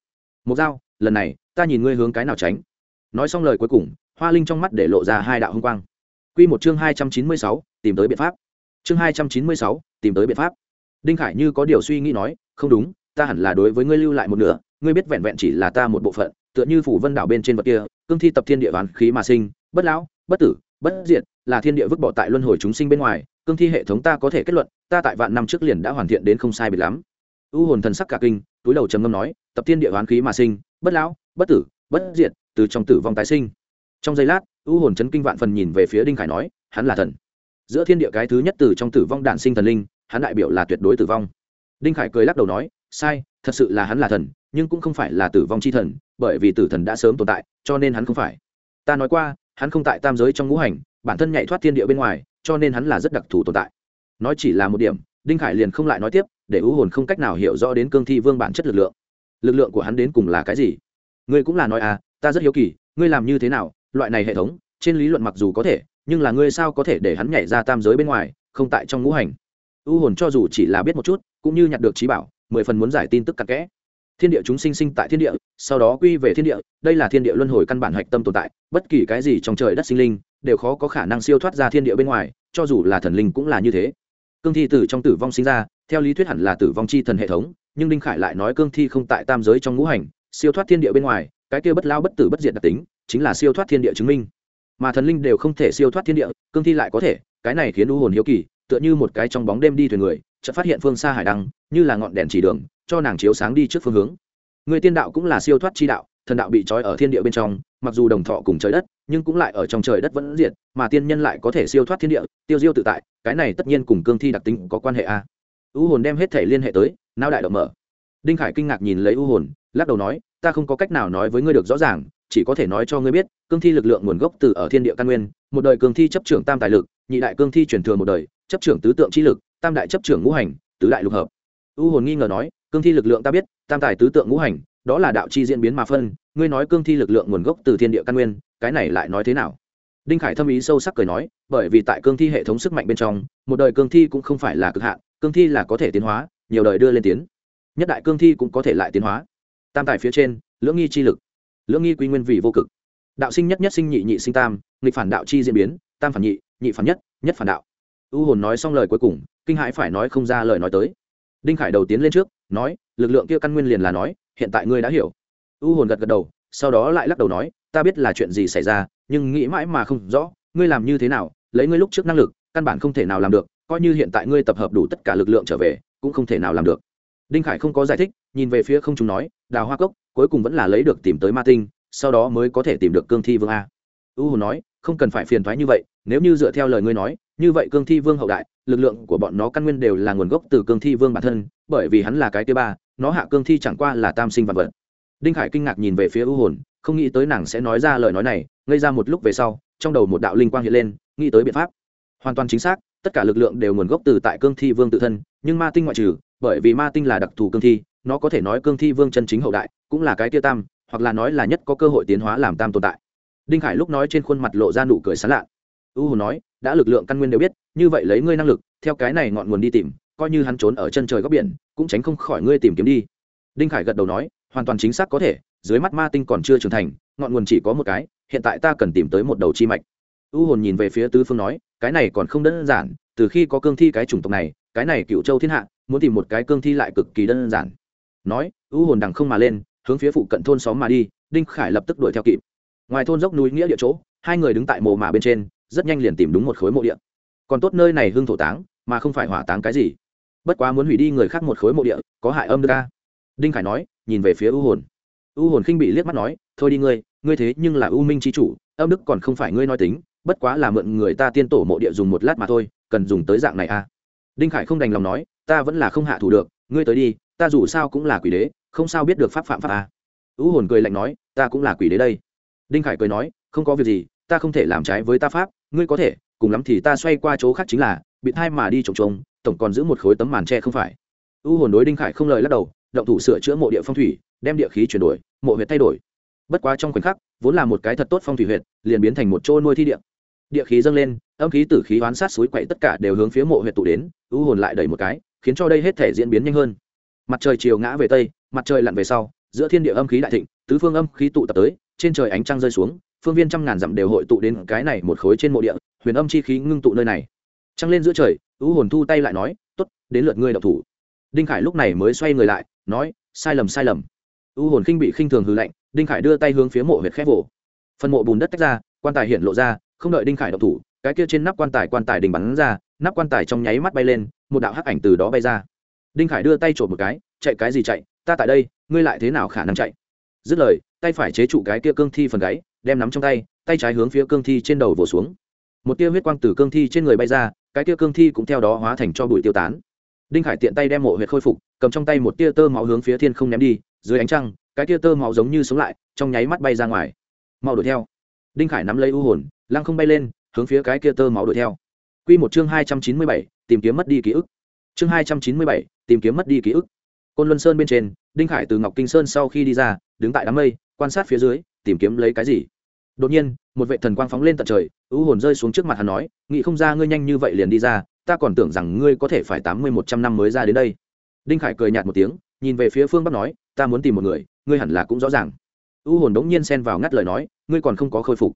Một dao lần này, ta nhìn ngươi hướng cái nào tránh. Nói xong lời cuối cùng hoa linh trong mắt để lộ ra hai đạo hung quang. Q một chương hai trăm chín mươi sáu, tìm tới biện pháp. Chương hai trăm chín mươi sáu, tìm tới biện pháp. Đinh khải như có điều suy nghĩ nói, không đúng, ta hẳn là đối với ngươi lưu lại một nửa, ngươi biết vẹn vẹn chỉ là ta một bộ phận, tựa như phủ vân đảo bên trên vật kia, cương thi tập thiên địa ván khí mà sinh, bất lão, bất tử, bất diệt, là thiên địa vứt bỏ tại luân hồi chúng sinh bên ngoài, cương thi hệ thống ta có thể kết luận, ta tại vạn năm trước liền đã hoàn thiện đến không sai biệt lắm. U hồn thần sắc cả kinh, túi đầu trầm ngâm nói, tập thiên địa ván khí mà sinh, bất lão, bất tử, bất diệt, từ trong tử vong tái sinh trong giây lát, u hồn chấn kinh vạn phần nhìn về phía đinh khải nói, hắn là thần. Giữa thiên địa cái thứ nhất từ trong tử vong đản sinh thần linh, hắn đại biểu là tuyệt đối tử vong. Đinh khải cười lắc đầu nói, sai, thật sự là hắn là thần, nhưng cũng không phải là tử vong c h i thần, bởi vì tử thần đã sớm tồn tại, cho nên hắn không phải. Ta nói qua, hắn không tại tam giới trong ngũ hành, bản thân nhảy thoát thiên địa bên ngoài, cho nên hắn là rất đặc thù tồn tại. Nói chỉ là một điểm, đinh khải liền không lại nói tiếp, để ưu hồn không cách nào hiểu rõ đến cương thi vương bản chất lực lượng. Lực lượng của hắn đến cùng là cái gì? Ngươi cũng là nói à ta rất hiếu kỳ, ngươi làm như thế nào loại này hệ thống, trên lý luận mặc dù có thể, nhưng là ngươi sao có thể để hắn nhảy ra tam giới bên ngoài, không tại trong ngũ hành? U hồn cho dù chỉ là biết một chút, cũng như nhặt được trí bảo, mười phần muốn giải tin tức cặn kẽ. Thiên địa chúng sinh sinh tại thiên địa, sau đó quy về thiên địa, đây là thiên địa luân hồi căn bản hạch tâm tồn tại, bất kỳ cái gì trong trời đất sinh linh, đều khó có khả năng siêu thoát ra thiên địa bên ngoài, cho dù là thần linh cũng là như thế. Cương thi từ trong tử vong sinh ra, theo lý thuyết hẳn là tử vong chi thần hệ thống, nhưng đinh khải lại nói cương thi không tại tam giới trong ngũ hành, siêu thoát thiên địa bên ngoài, cái kia bất lao bất tử bất diệt đặc tính chính là siêu thoát thiên địa chứng minh. Mà thần linh đều không thể siêu thoát thiên địa, cương thi lại có thể, cái này khiến u hồn hiếu kỳ, tựa như một cái trong bóng đêm đi thuyền người, chợt phát hiện phương xa hải đăng, như là ngọn đèn chỉ đường, cho nàng chiếu sáng đi trước phương hướng. Người tiên đạo cũng là siêu thoát chi đạo, thần đạo bị trói ở thiên địa bên trong, mặc dù đồng thọ cùng trời đất, nhưng cũng lại ở trong trời đất vẫn diệt, mà tiên nhân lại có thể siêu thoát thiên địa, tiêu diêu tự tại, cái này tất nhiên cùng cương thi đặc tính có quan hệ a. U hồn đem hết thể liên hệ tới, não đại động mở. Đinh khải kinh ngạc nhìn lấy u hồn, lắc đầu nói, ta không có cách nào nói với ngươi được rõ ràng chỉ có thể nói cho ngươi biết, cương thi lực lượng nguồn gốc từ ở thiên địa căn nguyên, một đời cương thi chấp trưởng tam tài lực, nhị đại cương thi truyền thừa một đời, chấp trưởng tứ tượng chi lực, tam đại chấp trưởng ngũ hành, tứ đại lục hợp. U hồn nghi ngờ nói, cương thi lực lượng ta biết, tam tài tứ tượng ngũ hành, đó là đạo chi diễn biến mà phân, ngươi nói cương thi lực lượng nguồn gốc từ thiên địa căn nguyên, cái này lại nói thế nào? Đinh khải thâm ý sâu sắc cười nói, bởi vì tại cương thi hệ thống sức mạnh bên trong, một đời cương thi cũng không phải là cực hạn, cương thi là có thể tiến hóa, nhiều đời đưa lên tiến. Nhất đại cương thi cũng có thể lại tiến hóa. Tam tài phía trên, lưỡng nghi chi lực lưỡng nghi quy nguyên vị vô cực. Đạo sinh nhất nhất sinh nhị nhị sinh tam, nghịch phản đạo chi diễn biến, tam phản nhị nhị phản nhất nhất phản đạo. U hồn nói xong lời cuối cùng, kinh hãi phải nói không ra lời nói tới. Đinh khải đầu tiến lên trước, nói, lực lượng kia căn nguyên liền là nói, hiện tại ngươi đã hiểu. U hồn gật gật đầu, sau đó lại lắc đầu nói, ta biết là chuyện gì xảy ra, nhưng nghĩ mãi mà không rõ, ngươi làm như thế nào, lấy ngươi lúc trước năng lực, căn bản không thể nào làm được, coi như hiện tại ngươi tập hợp đủ tất cả lực lượng trở về, cũng không thể nào làm được. Đinh khải không có giải thích, nhìn về phía không chúng nói, đào hoa cốc cuối cùng vẫn là lấy được tìm tới ma tinh, sau đó mới có thể tìm được cương thi vương a. U hồn nói, không cần phải phiền thoái như vậy, nếu như dựa theo lời ngươi nói, như vậy cương thi vương hậu đại, lực lượng của bọn nó căn nguyên đều là nguồn gốc từ cương thi vương bản thân, bởi vì hắn là cái thứ ba, nó hạ cương thi chẳng qua là tam sinh vật vật. Đinh khải kinh ngạc nhìn về phía u hồn, không nghĩ tới nàng sẽ nói ra lời nói này, ngây ra một lúc về sau, trong đầu một đạo linh quang hiện lên, nghĩ tới biện pháp. Hoàn toàn chính xác, tất cả lực lượng đều nguồn gốc từ tại cương thi vương tự thân, nhưng ma tinh ngoại trừ, bởi vì ma tinh là đặc thù cương thi nó có thể nói cương thi vương chân chính hậu đại, cũng là cái tia tam, hoặc là nói là nhất có cơ hội tiến hóa làm tam tồn tại. Đinh khải lúc nói trên khuôn mặt lộ ra nụ cười sán lạ. U hồn nói, đã lực lượng căn nguyên đều biết, như vậy lấy ngươi năng lực, theo cái này ngọn nguồn đi tìm, coi như hắn trốn ở chân trời góc biển, cũng tránh không khỏi ngươi tìm kiếm đi. Đinh khải gật đầu nói, hoàn toàn chính xác có thể, dưới mắt ma tinh còn chưa trưởng thành, ngọn nguồn chỉ có một cái, hiện tại ta cần tìm tới một đầu chi mạch. U hồn nhìn về phía tứ phương nói, cái này còn không đơn giản, từ khi có cương thi cái chủng tộc này, cái này cựu châu thiên hạ, muốn tìm một cái cương thi lại cực kỳ đơn giản nói, u hồn đằng không mà lên, hướng phía phụ cận thôn xóm mà đi. Đinh khải lập tức đuổi theo kịp. Ngoài thôn dốc núi nghĩa địa chỗ, hai người đứng tại mồ mả bên trên, rất nhanh liền tìm đúng một khối mộ địa. Còn tốt nơi này hưng thổ táng, mà không phải hỏa táng cái gì. Bất quá muốn hủy đi người khác một khối mộ địa, có hại âm đức ca đinh khải nói, nhìn về phía u hồn. U hồn khinh bị liếc mắt nói, thôi đi ngươi ngươi thế nhưng là u minh trí chủ, âm đức còn không phải ngươi nói tính, bất quá là mượn người ta tiên tổ mộ địa dùng một lát mà thôi, cần dùng tới dạng này à đinh khải không đành lòng nói, ta vẫn là không hạ thủ được, ngươi tới đi ta dù sao cũng là quỷ đế, không sao biết được pháp phạm pháp à. u hồn cười lạnh nói, ta cũng là quỷ đế đây. Đinh khải cười nói, không có việc gì, ta không thể làm trái với ta pháp, ngươi có thể, cùng lắm thì ta xoay qua chỗ khác chính là, bị thai mà đi trồng trồng, tổng còn giữ một khối tấm màn tre không phải. U hồn đối đinh khải không lời lắc đầu, động thủ sửa chữa mộ địa phong thủy, đem địa khí chuyển đổi, mộ huyệt thay đổi. Bất quá trong khoảnh khắc, vốn là một cái thật tốt phong thủy huyệt, liền biến thành một chỗ nuôi thi địa. Địa khí dâng lên, âm khí tử khí oán sát suối quậy tất cả đều hướng phía mộ huyệt tụ đến ưu hồn lại đẩy một cái, khiến cho đây hết thể diễn biến nhanh hơn mặt trời chiều ngã về tây, mặt trời lặn về sau, giữa thiên địa âm khí đại thịnh, tứ phương âm khí tụ tập tới, trên trời ánh trăng rơi xuống, phương viên trăm ngàn dặm đều hội tụ đến cái này một khối trên mộ địa, huyền âm chi khí ngưng tụ nơi này. Trăng lên giữa trời, ưu hồn thu tay lại nói t ố t đến lượt ngươi đậu thủ. Đinh khải lúc này mới xoay người lại, nói, sai lầm sai lầm. Ưu hồn khinh bị khinh thường hư lạnh, đinh khải đưa tay hướng phía mộ huyệt khép vỗ phần mộ bùn đất tách ra, quan tài hiện lộ ra, không đợi đinh khải đậu thủ, cái kia trên nắp quan tài quan tài đình bắn ra, nắp quan tài trong nháy mắt bay lên, một đạo hắc ảnh từ đó bay ra đinh khải đưa tay trộm một cái, chạy cái gì chạy? Ta tại đây, ngươi lại thế nào khả năng chạy? Dứt lời, tay phải chế trụ cái kia cương thi phần gáy, đem nắm trong tay tay trái hướng phía cương thi trên đầu vỗ xuống. Một tia huyết quang từ cương thi trên người bay ra, cái tia cương thi cũng theo đó hóa thành cho bụi tiêu tán. Đinh khải tiện tay đem mộ huyệt khôi phục, cầm trong tay một tia tơ máu hướng phía thiên không ném đi, dưới ánh trăng, cái tia tơ máu giống như sống lại, trong nháy mắt bay ra ngoài. Mau đuổi theo. Đinh khải nắm lấy u hồn, lăng không bay lên, hướng phía cái kia tơ máu đuổi theo. Q một chương hai trăm chín mươi bảy, tìm kiếm mất đi ký ức chương hai trăm chín mươi bảy, tìm kiếm mất đi ký ức. Côn luân sơn bên trên, đinh khải từ ngọc kinh sơn sau khi đi ra, đứng tại đám mây, quan sát phía dưới, tìm kiếm lấy cái gì. Đột nhiên, một vệ thần quang phóng lên tận trời, ưu hồn rơi xuống trước mặt hắn nói, nghĩ không ra ngươi nhanh như vậy liền đi ra, ta còn tưởng rằng ngươi có thể phải tám mươi một trăm năm mới ra đến đây. Đinh khải cười nhạt một tiếng, nhìn về phía phương bắc nói, ta muốn tìm một người, ngươi hẳn là cũng rõ ràng. Ưu hồn đống nhiên xen vào ngắt lời nói, ngươi còn không có khôi phục.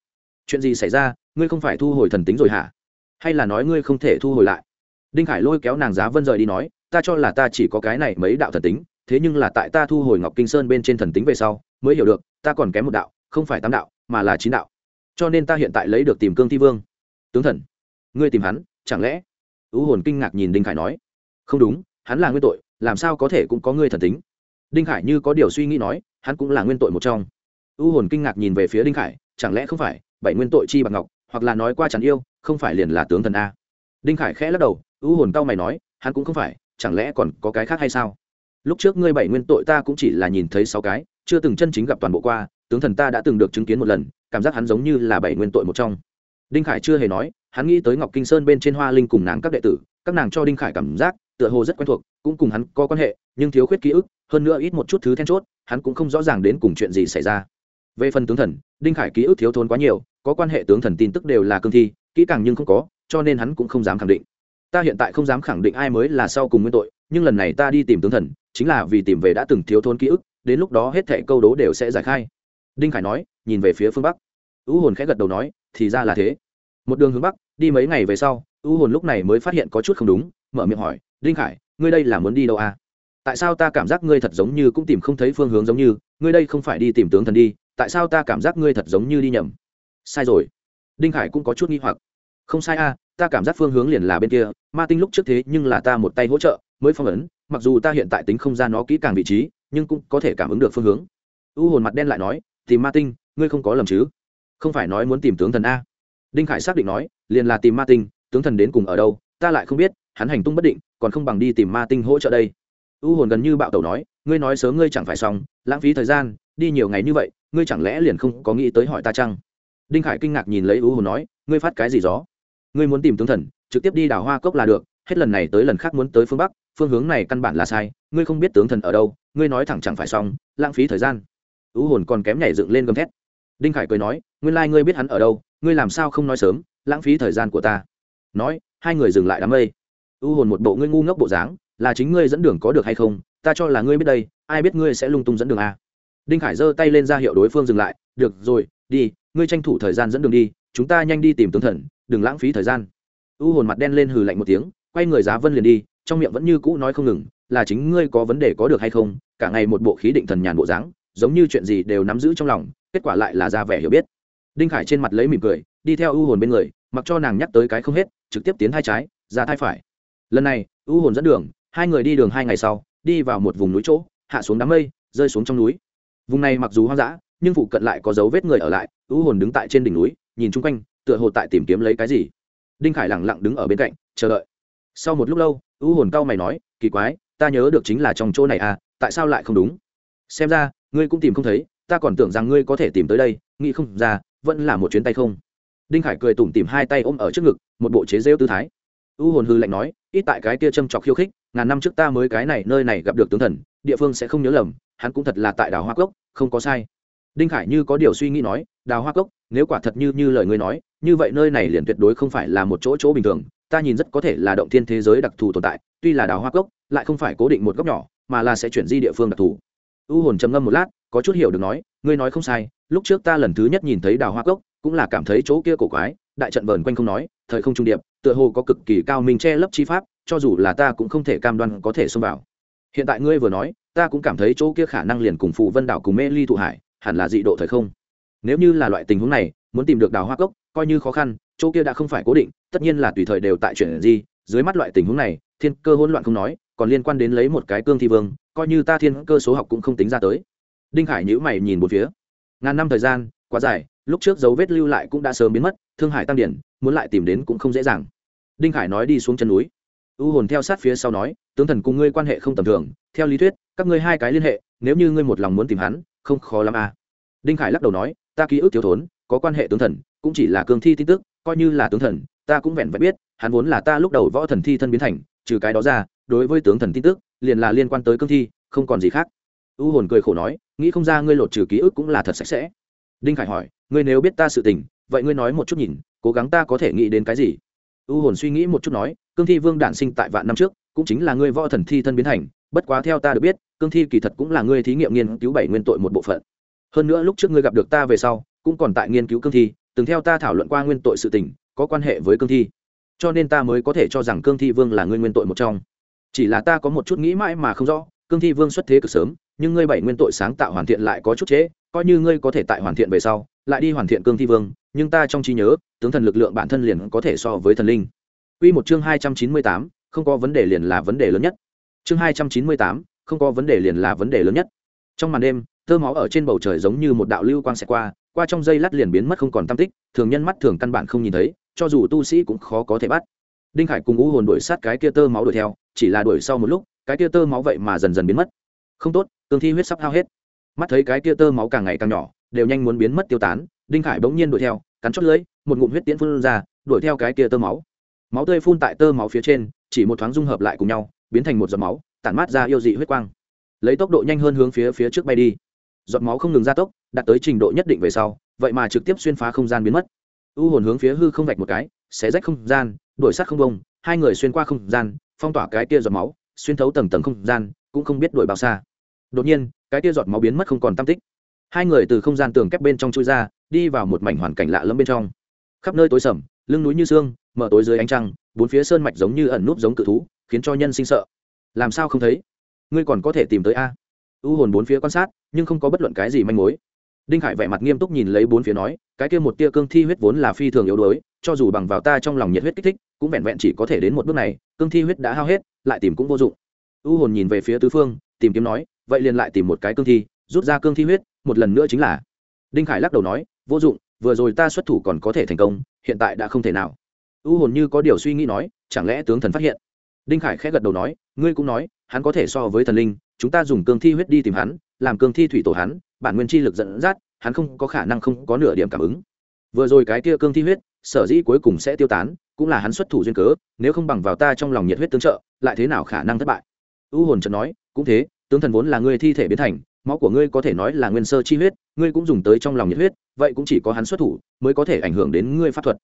Chuyện gì xảy ra, ngươi không phải thu hồi thần tính rồi hả? Hay là nói ngươi không thể thu hồi lại? Đinh khải lôi kéo nàng giá vân rời đi nói, ta cho là ta chỉ có cái này mấy đạo thần tính, thế nhưng là tại ta thu hồi ngọc kinh sơn bên trên thần tính về sau, mới hiểu được, ta còn kém một đạo, không phải tám đạo, mà là chín đạo. Cho nên ta hiện tại lấy được tìm cương thi vương. Tướng thần, ngươi tìm hắn, chẳng lẽ? Ưu hồn kinh ngạc nhìn đinh khải nói. Không đúng, hắn là nguyên tội, làm sao có thể cũng có ngươi thần tính? Đinh khải như có điều suy nghĩ nói, hắn cũng là nguyên tội một trong. Ưu hồn kinh ngạc nhìn về phía đinh khải, chẳng lẽ không phải, bảy nguyên tội chi bằng ngọc, hoặc là nói qua chẳng yêu, không phải liền là tướng thần a? Đinh khải khẽ lắc đầu ưu hồn cao mày nói, hắn cũng không phải, chẳng lẽ còn có cái khác hay sao? Lúc trước ngươi bảy nguyên tội ta cũng chỉ là nhìn thấy sáu cái, chưa từng chân chính gặp toàn bộ qua, tướng thần ta đã từng được chứng kiến một lần, cảm giác hắn giống như là bảy nguyên tội một trong. Đinh khải chưa hề nói, hắn nghĩ tới ngọc kinh sơn bên trên hoa linh cùng nàng các đệ tử, các nàng cho đinh khải cảm giác, tựa hồ rất quen thuộc, cũng cùng hắn có quan hệ, nhưng thiếu khuyết ký ức, hơn nữa ít một chút thứ then chốt, hắn cũng không rõ ràng đến cùng chuyện gì xảy ra. Về phần tướng thần, đinh khải ký ức thiếu thốn quá nhiều, có quan hệ tướng thần tin tức đều là cương thi, kỹ càng nhưng không có, cho nên hắn cũng không dám khẳng định ta hiện tại không dám khẳng định ai mới là sau cùng nguyên tội, nhưng lần này ta đi tìm tướng thần, chính là vì tìm về đã từng thiếu thốn ký ức, đến lúc đó hết thẻ câu đố đều sẽ giải khai. Đinh khải nói, nhìn về phía phương bắc. U hồn khẽ gật đầu nói, thì ra là thế. Một đường hướng bắc, đi mấy ngày về sau, u hồn lúc này mới phát hiện có chút không đúng, mở miệng hỏi, đinh khải, ngươi đây là muốn đi đâu à? Tại sao ta cảm giác ngươi thật giống như cũng tìm không thấy phương hướng giống như, ngươi đây không phải đi tìm tướng thần đi, tại sao ta cảm giác ngươi thật giống như đi nhầm? Sai rồi. Đinh khải cũng có chút nghi hoặc không sai a à, ta cảm giác phương hướng liền là bên kia ma tinh lúc trước thế nhưng là ta một tay hỗ trợ mới phong ấn mặc dù ta hiện tại tính không ra nó kỹ càng vị trí nhưng cũng có thể cảm ứng được phương hướng. U hồn mặt đen lại nói tìm ma tinh ngươi không có lầm chứ? Không phải nói muốn tìm tướng thần a. Đinh khải xác định nói liền là tìm ma tinh tướng thần đến cùng ở đâu ta lại không biết hắn hành tung bất định còn không bằng đi tìm ma tinh hỗ trợ đây. U hồn gần như bạo tẩu nói ngươi nói sớm ngươi chẳng phải xong lãng phí thời gian đi nhiều ngày như vậy ngươi chẳng lẽ liền không có nghĩ tới hỏi ta chăng? Đinh khải kinh ngạc nhìn lấy u hồn nói ngươi phát cái gì gió? Ngươi muốn tìm tướng thần, trực tiếp đi đảo hoa cốc là được, hết lần này tới lần khác muốn tới phương bắc, phương hướng này căn bản là sai, ngươi không biết tướng thần ở đâu, ngươi nói thẳng chẳng phải xong, lãng phí thời gian. U hồn còn kém nhảy dựng lên gầm thét. Đinh khải cười nói, nguyên lai、like、ngươi biết hắn ở đâu, ngươi làm sao không nói sớm, lãng phí thời gian của ta. Nói, hai người dừng lại đám mây. U hồn một bộ ngươi ngu ngốc bộ dáng, là chính ngươi dẫn đường có được hay không, ta cho là ngươi biết đây, ai biết ngươi sẽ lung tung dẫn đường à? đinh khải giơ tay lên ra hiệu đối phương dừng lại, được rồi, đi, ngươi tranh thủ thời gian dẫn đường đi, chúng ta nhanh đi tìm tướng thần đừng lãng phí thời gian. U hồn mặt đen lên hừ lạnh một tiếng, quay người giá vân liền đi, trong miệng vẫn như cũ nói không ngừng, là chính ngươi có vấn đề có được hay không, cả ngày một bộ khí định thần nhàn bộ dáng, giống như chuyện gì đều nắm giữ trong lòng, kết quả lại là ra vẻ hiểu biết. Đinh khải trên mặt lấy mỉm cười, đi theo u hồn bên người, mặc cho nàng nhắc tới cái không hết, trực tiếp tiến hai trái, ra thai phải. Lần này, u hồn dẫn đường, hai người đi đường hai ngày sau, đi vào một vùng núi chỗ, hạ xuống đám mây, rơi xuống trong núi. Vùng này mặc dù hoang dã, nhưng phụ cận lại có dấu vết người ở lại, u hồn đứng tại trên đỉnh núi, nhìn chung quanh tựa hồ tại tìm kiếm lấy cái gì. Đinh khải lẳng lặng đứng ở bên cạnh, chờ đợi. Sau một lúc lâu, u hồn cao mày nói, kỳ quái, ta nhớ được chính là trong chỗ này à tại sao lại không đúng? Xem ra, ngươi cũng tìm không thấy, ta còn tưởng rằng ngươi có thể tìm tới đây, nghĩ không ra, vẫn là một chuyến tay không. Đinh khải cười tủm tìm hai tay ôm ở trước ngực, một bộ chế rêu tư thái. U hồn hư lạnh nói, ít tại cái kia châm chọc khiêu khích, ngàn năm trước ta mới cái này, nơi này gặp được tướng thần, địa phương sẽ không nhớ lầm, hắn cũng thật là tại đảo hoa cốc, không có sai đinh khải như có điều suy nghĩ nói, đào hoa cốc, nếu quả thật như như lời ngươi nói, như vậy nơi này liền tuyệt đối không phải là một chỗ chỗ bình thường. Ta nhìn rất có thể là động thiên thế giới đặc thù tồn tại, tuy là đào hoa cốc, lại không phải cố định một góc nhỏ, mà là sẽ chuyển di địa phương đặc thù. U hồn trầm ngâm một lát, có chút hiểu được nói, ngươi nói không sai, lúc trước ta lần thứ nhất nhìn thấy đào hoa cốc, cũng là cảm thấy chỗ kia cổ quái, đại trận vờn quanh không nói, thời không trung điệp, tựa hồ có cực kỳ cao minh che lấp chi pháp, cho dù là ta cũng không thể cam đoan có thể xông vào. Hiện tại ngươi vừa nói, ta cũng cảm thấy chỗ kia khả năng liền cùng phù vân đảo cùng mê ly thụ hải hẳn là dị độ thời không. Nếu như là loại tình huống này, muốn tìm được đào hoa cốc, coi như khó khăn, chỗ kia đã không phải cố định, tất nhiên là tùy thời đều tại chuyển gì. Dưới mắt loại tình huống này, thiên cơ hỗn loạn không nói, còn liên quan đến lấy một cái cương thi vương, coi như ta thiên cơ số học cũng không tính ra tới. Đinh Hải nhữ mày nhìn một phía. Ngàn năm thời gian, quá dài, lúc trước dấu vết lưu lại cũng đã sớm biến mất, thương hải tăng điển, muốn lại tìm đến cũng không dễ dàng. Đinh Hải nói đi xuống chân núi. U hồn theo sát phía sau nói, tướng thần cùng ngươi quan hệ không tầm thường, theo lý thuyết, các ngươi hai cái liên hệ, nếu như ngươi một lòng muốn tìm hắn không khó lắm à. đinh khải lắc đầu nói, ta ký ức thiếu thốn, có quan hệ tướng thần, cũng chỉ là cương thi tin tức, coi như là tướng thần, ta cũng vẹn vẹn biết, hắn vốn là ta lúc đầu võ thần thi thân biến thành, trừ cái đó ra, đối với tướng thần tin tức, liền là liên quan tới cương thi, không còn gì khác. U hồn cười khổ nói, nghĩ không ra ngươi lột trừ ký ức cũng là thật sạch sẽ. Đinh khải hỏi, ngươi nếu biết ta sự tình, vậy ngươi nói một chút nhìn, cố gắng ta có thể nghĩ đến cái gì? U hồn suy nghĩ một chút nói, cương thi vương đản sinh tại vạn năm trước, cũng chính là ngươi võ thần thi thân biến thành bất quá theo ta được biết cương thi kỳ thật cũng là ngươi thí nghiệm nghiên cứu bảy nguyên tội một bộ phận. Hơn nữa lúc trước ngươi gặp được ta về sau cũng còn tại nghiên cứu cương thi từng theo ta thảo luận qua nguyên tội sự tình có quan hệ với cương thi. Cho nên ta mới có thể cho rằng cương thi vương là ngươi nguyên tội một trong. Chỉ là ta có một chút nghĩ mãi mà không rõ cương thi vương xuất thế cực sớm nhưng ngươi bảy nguyên tội sáng tạo hoàn thiện lại có chút trễ coi như ngươi có thể tại hoàn thiện về sau lại đi hoàn thiện cương thi vương nhưng ta trong trí nhớ tướng thần lực lượng bản thân liền có thể so với thần linh. Quy một chương hai trăm chín mươi tám, không có vấn đề liền là vấn đề lớn nhất. Chương hai trăm chín mươi tám, không có vấn đề liền là vấn đề lớn nhất. Trong màn đêm, tơ máu ở trên bầu trời giống như một đạo lưu quang sẽ qua, qua trong dây lát liền biến mất không còn tăm tích, thường nhân mắt thường căn bản không nhìn thấy, cho dù tu sĩ cũng khó có thể bắt. Đinh Khải cùng U hồn đuổi sát cái kia tơ máu đuổi theo, chỉ là đuổi sau một lúc, cái kia tơ máu vậy mà dần dần biến mất. Không tốt, cương thi huyết sắp hao hết. Mắt thấy cái kia tơ máu càng ngày càng nhỏ, đều nhanh muốn biến mất tiêu tán, Đinh Khải bỗng nhiên đuổi theo, cắn chót lưỡi, một ngụm huyết tiễn phun ra, đuổi theo cái kia tơ máu máu tươi phun tại tơ máu phía trên chỉ một thoáng dung hợp lại cùng nhau biến thành một giọt máu, tản mát ra yêu dị huyết quang. Lấy tốc độ nhanh hơn hướng phía phía trước bay đi. Giọt máu không ngừng gia tốc, đạt tới trình độ nhất định về sau, vậy mà trực tiếp xuyên phá không gian biến mất. U hồn hướng phía hư không vạch một cái, xé rách không gian, đuổi sát không bông, hai người xuyên qua không gian, phong tỏa cái tia giọt máu, xuyên thấu tầng tầng không gian, cũng không biết đuổi bao xa. Đột nhiên, cái tia giọt máu biến mất không còn tam tích. Hai người từ không gian tường kép bên trong chui ra, đi vào một mảnh hoàn cảnh lạ lẫm bên trong. Khắp nơi tối sầm, lưng núi như xương, mở tối dưới ánh trăng, bốn phía sơn mạch giống như ẩn núp giống cự thú khiến cho nhân sinh sợ. Làm sao không thấy? Ngươi còn có thể tìm tới a. U hồn bốn phía quan sát, nhưng không có bất luận cái gì manh mối. Đinh khải vẻ mặt nghiêm túc nhìn lấy bốn phía nói, cái kia một tia cương thi huyết vốn là phi thường yếu đuối, cho dù bằng vào ta trong lòng nhiệt huyết kích thích, cũng vẹn vẹn chỉ có thể đến một bước này, cương thi huyết đã hao hết, lại tìm cũng vô dụng. U hồn nhìn về phía tứ phương, tìm kiếm nói, vậy liền lại tìm một cái cương thi, rút ra cương thi huyết, một lần nữa chính là. Đinh khải lắc đầu nói, vô dụng, vừa rồi ta xuất thủ còn có thể thành công, hiện tại đã không thể nào. U hồn như có điều suy nghĩ nói, chẳng lẽ tướng thần phát hiện? Đinh khải khẽ gật đầu nói, ngươi cũng nói, hắn có thể so với thần linh, chúng ta dùng cương thi huyết đi tìm hắn, làm cương thi thủy tổ hắn, bản nguyên chi lực dẫn dắt, hắn không có khả năng không có nửa điểm cảm ứng. Vừa rồi cái kia cương thi huyết, sở dĩ cuối cùng sẽ tiêu tán, cũng là hắn xuất thủ duyên cớ, nếu không bằng vào ta trong lòng nhiệt huyết tương trợ, lại thế nào khả năng thất bại? U hồn chợt nói, cũng thế, tướng thần vốn là ngươi thi thể biến thành, máu của ngươi có thể nói là nguyên sơ chi huyết, ngươi cũng dùng tới trong lòng nhiệt huyết, vậy cũng chỉ có hắn xuất thủ mới có thể ảnh hưởng đến ngươi pháp thuật.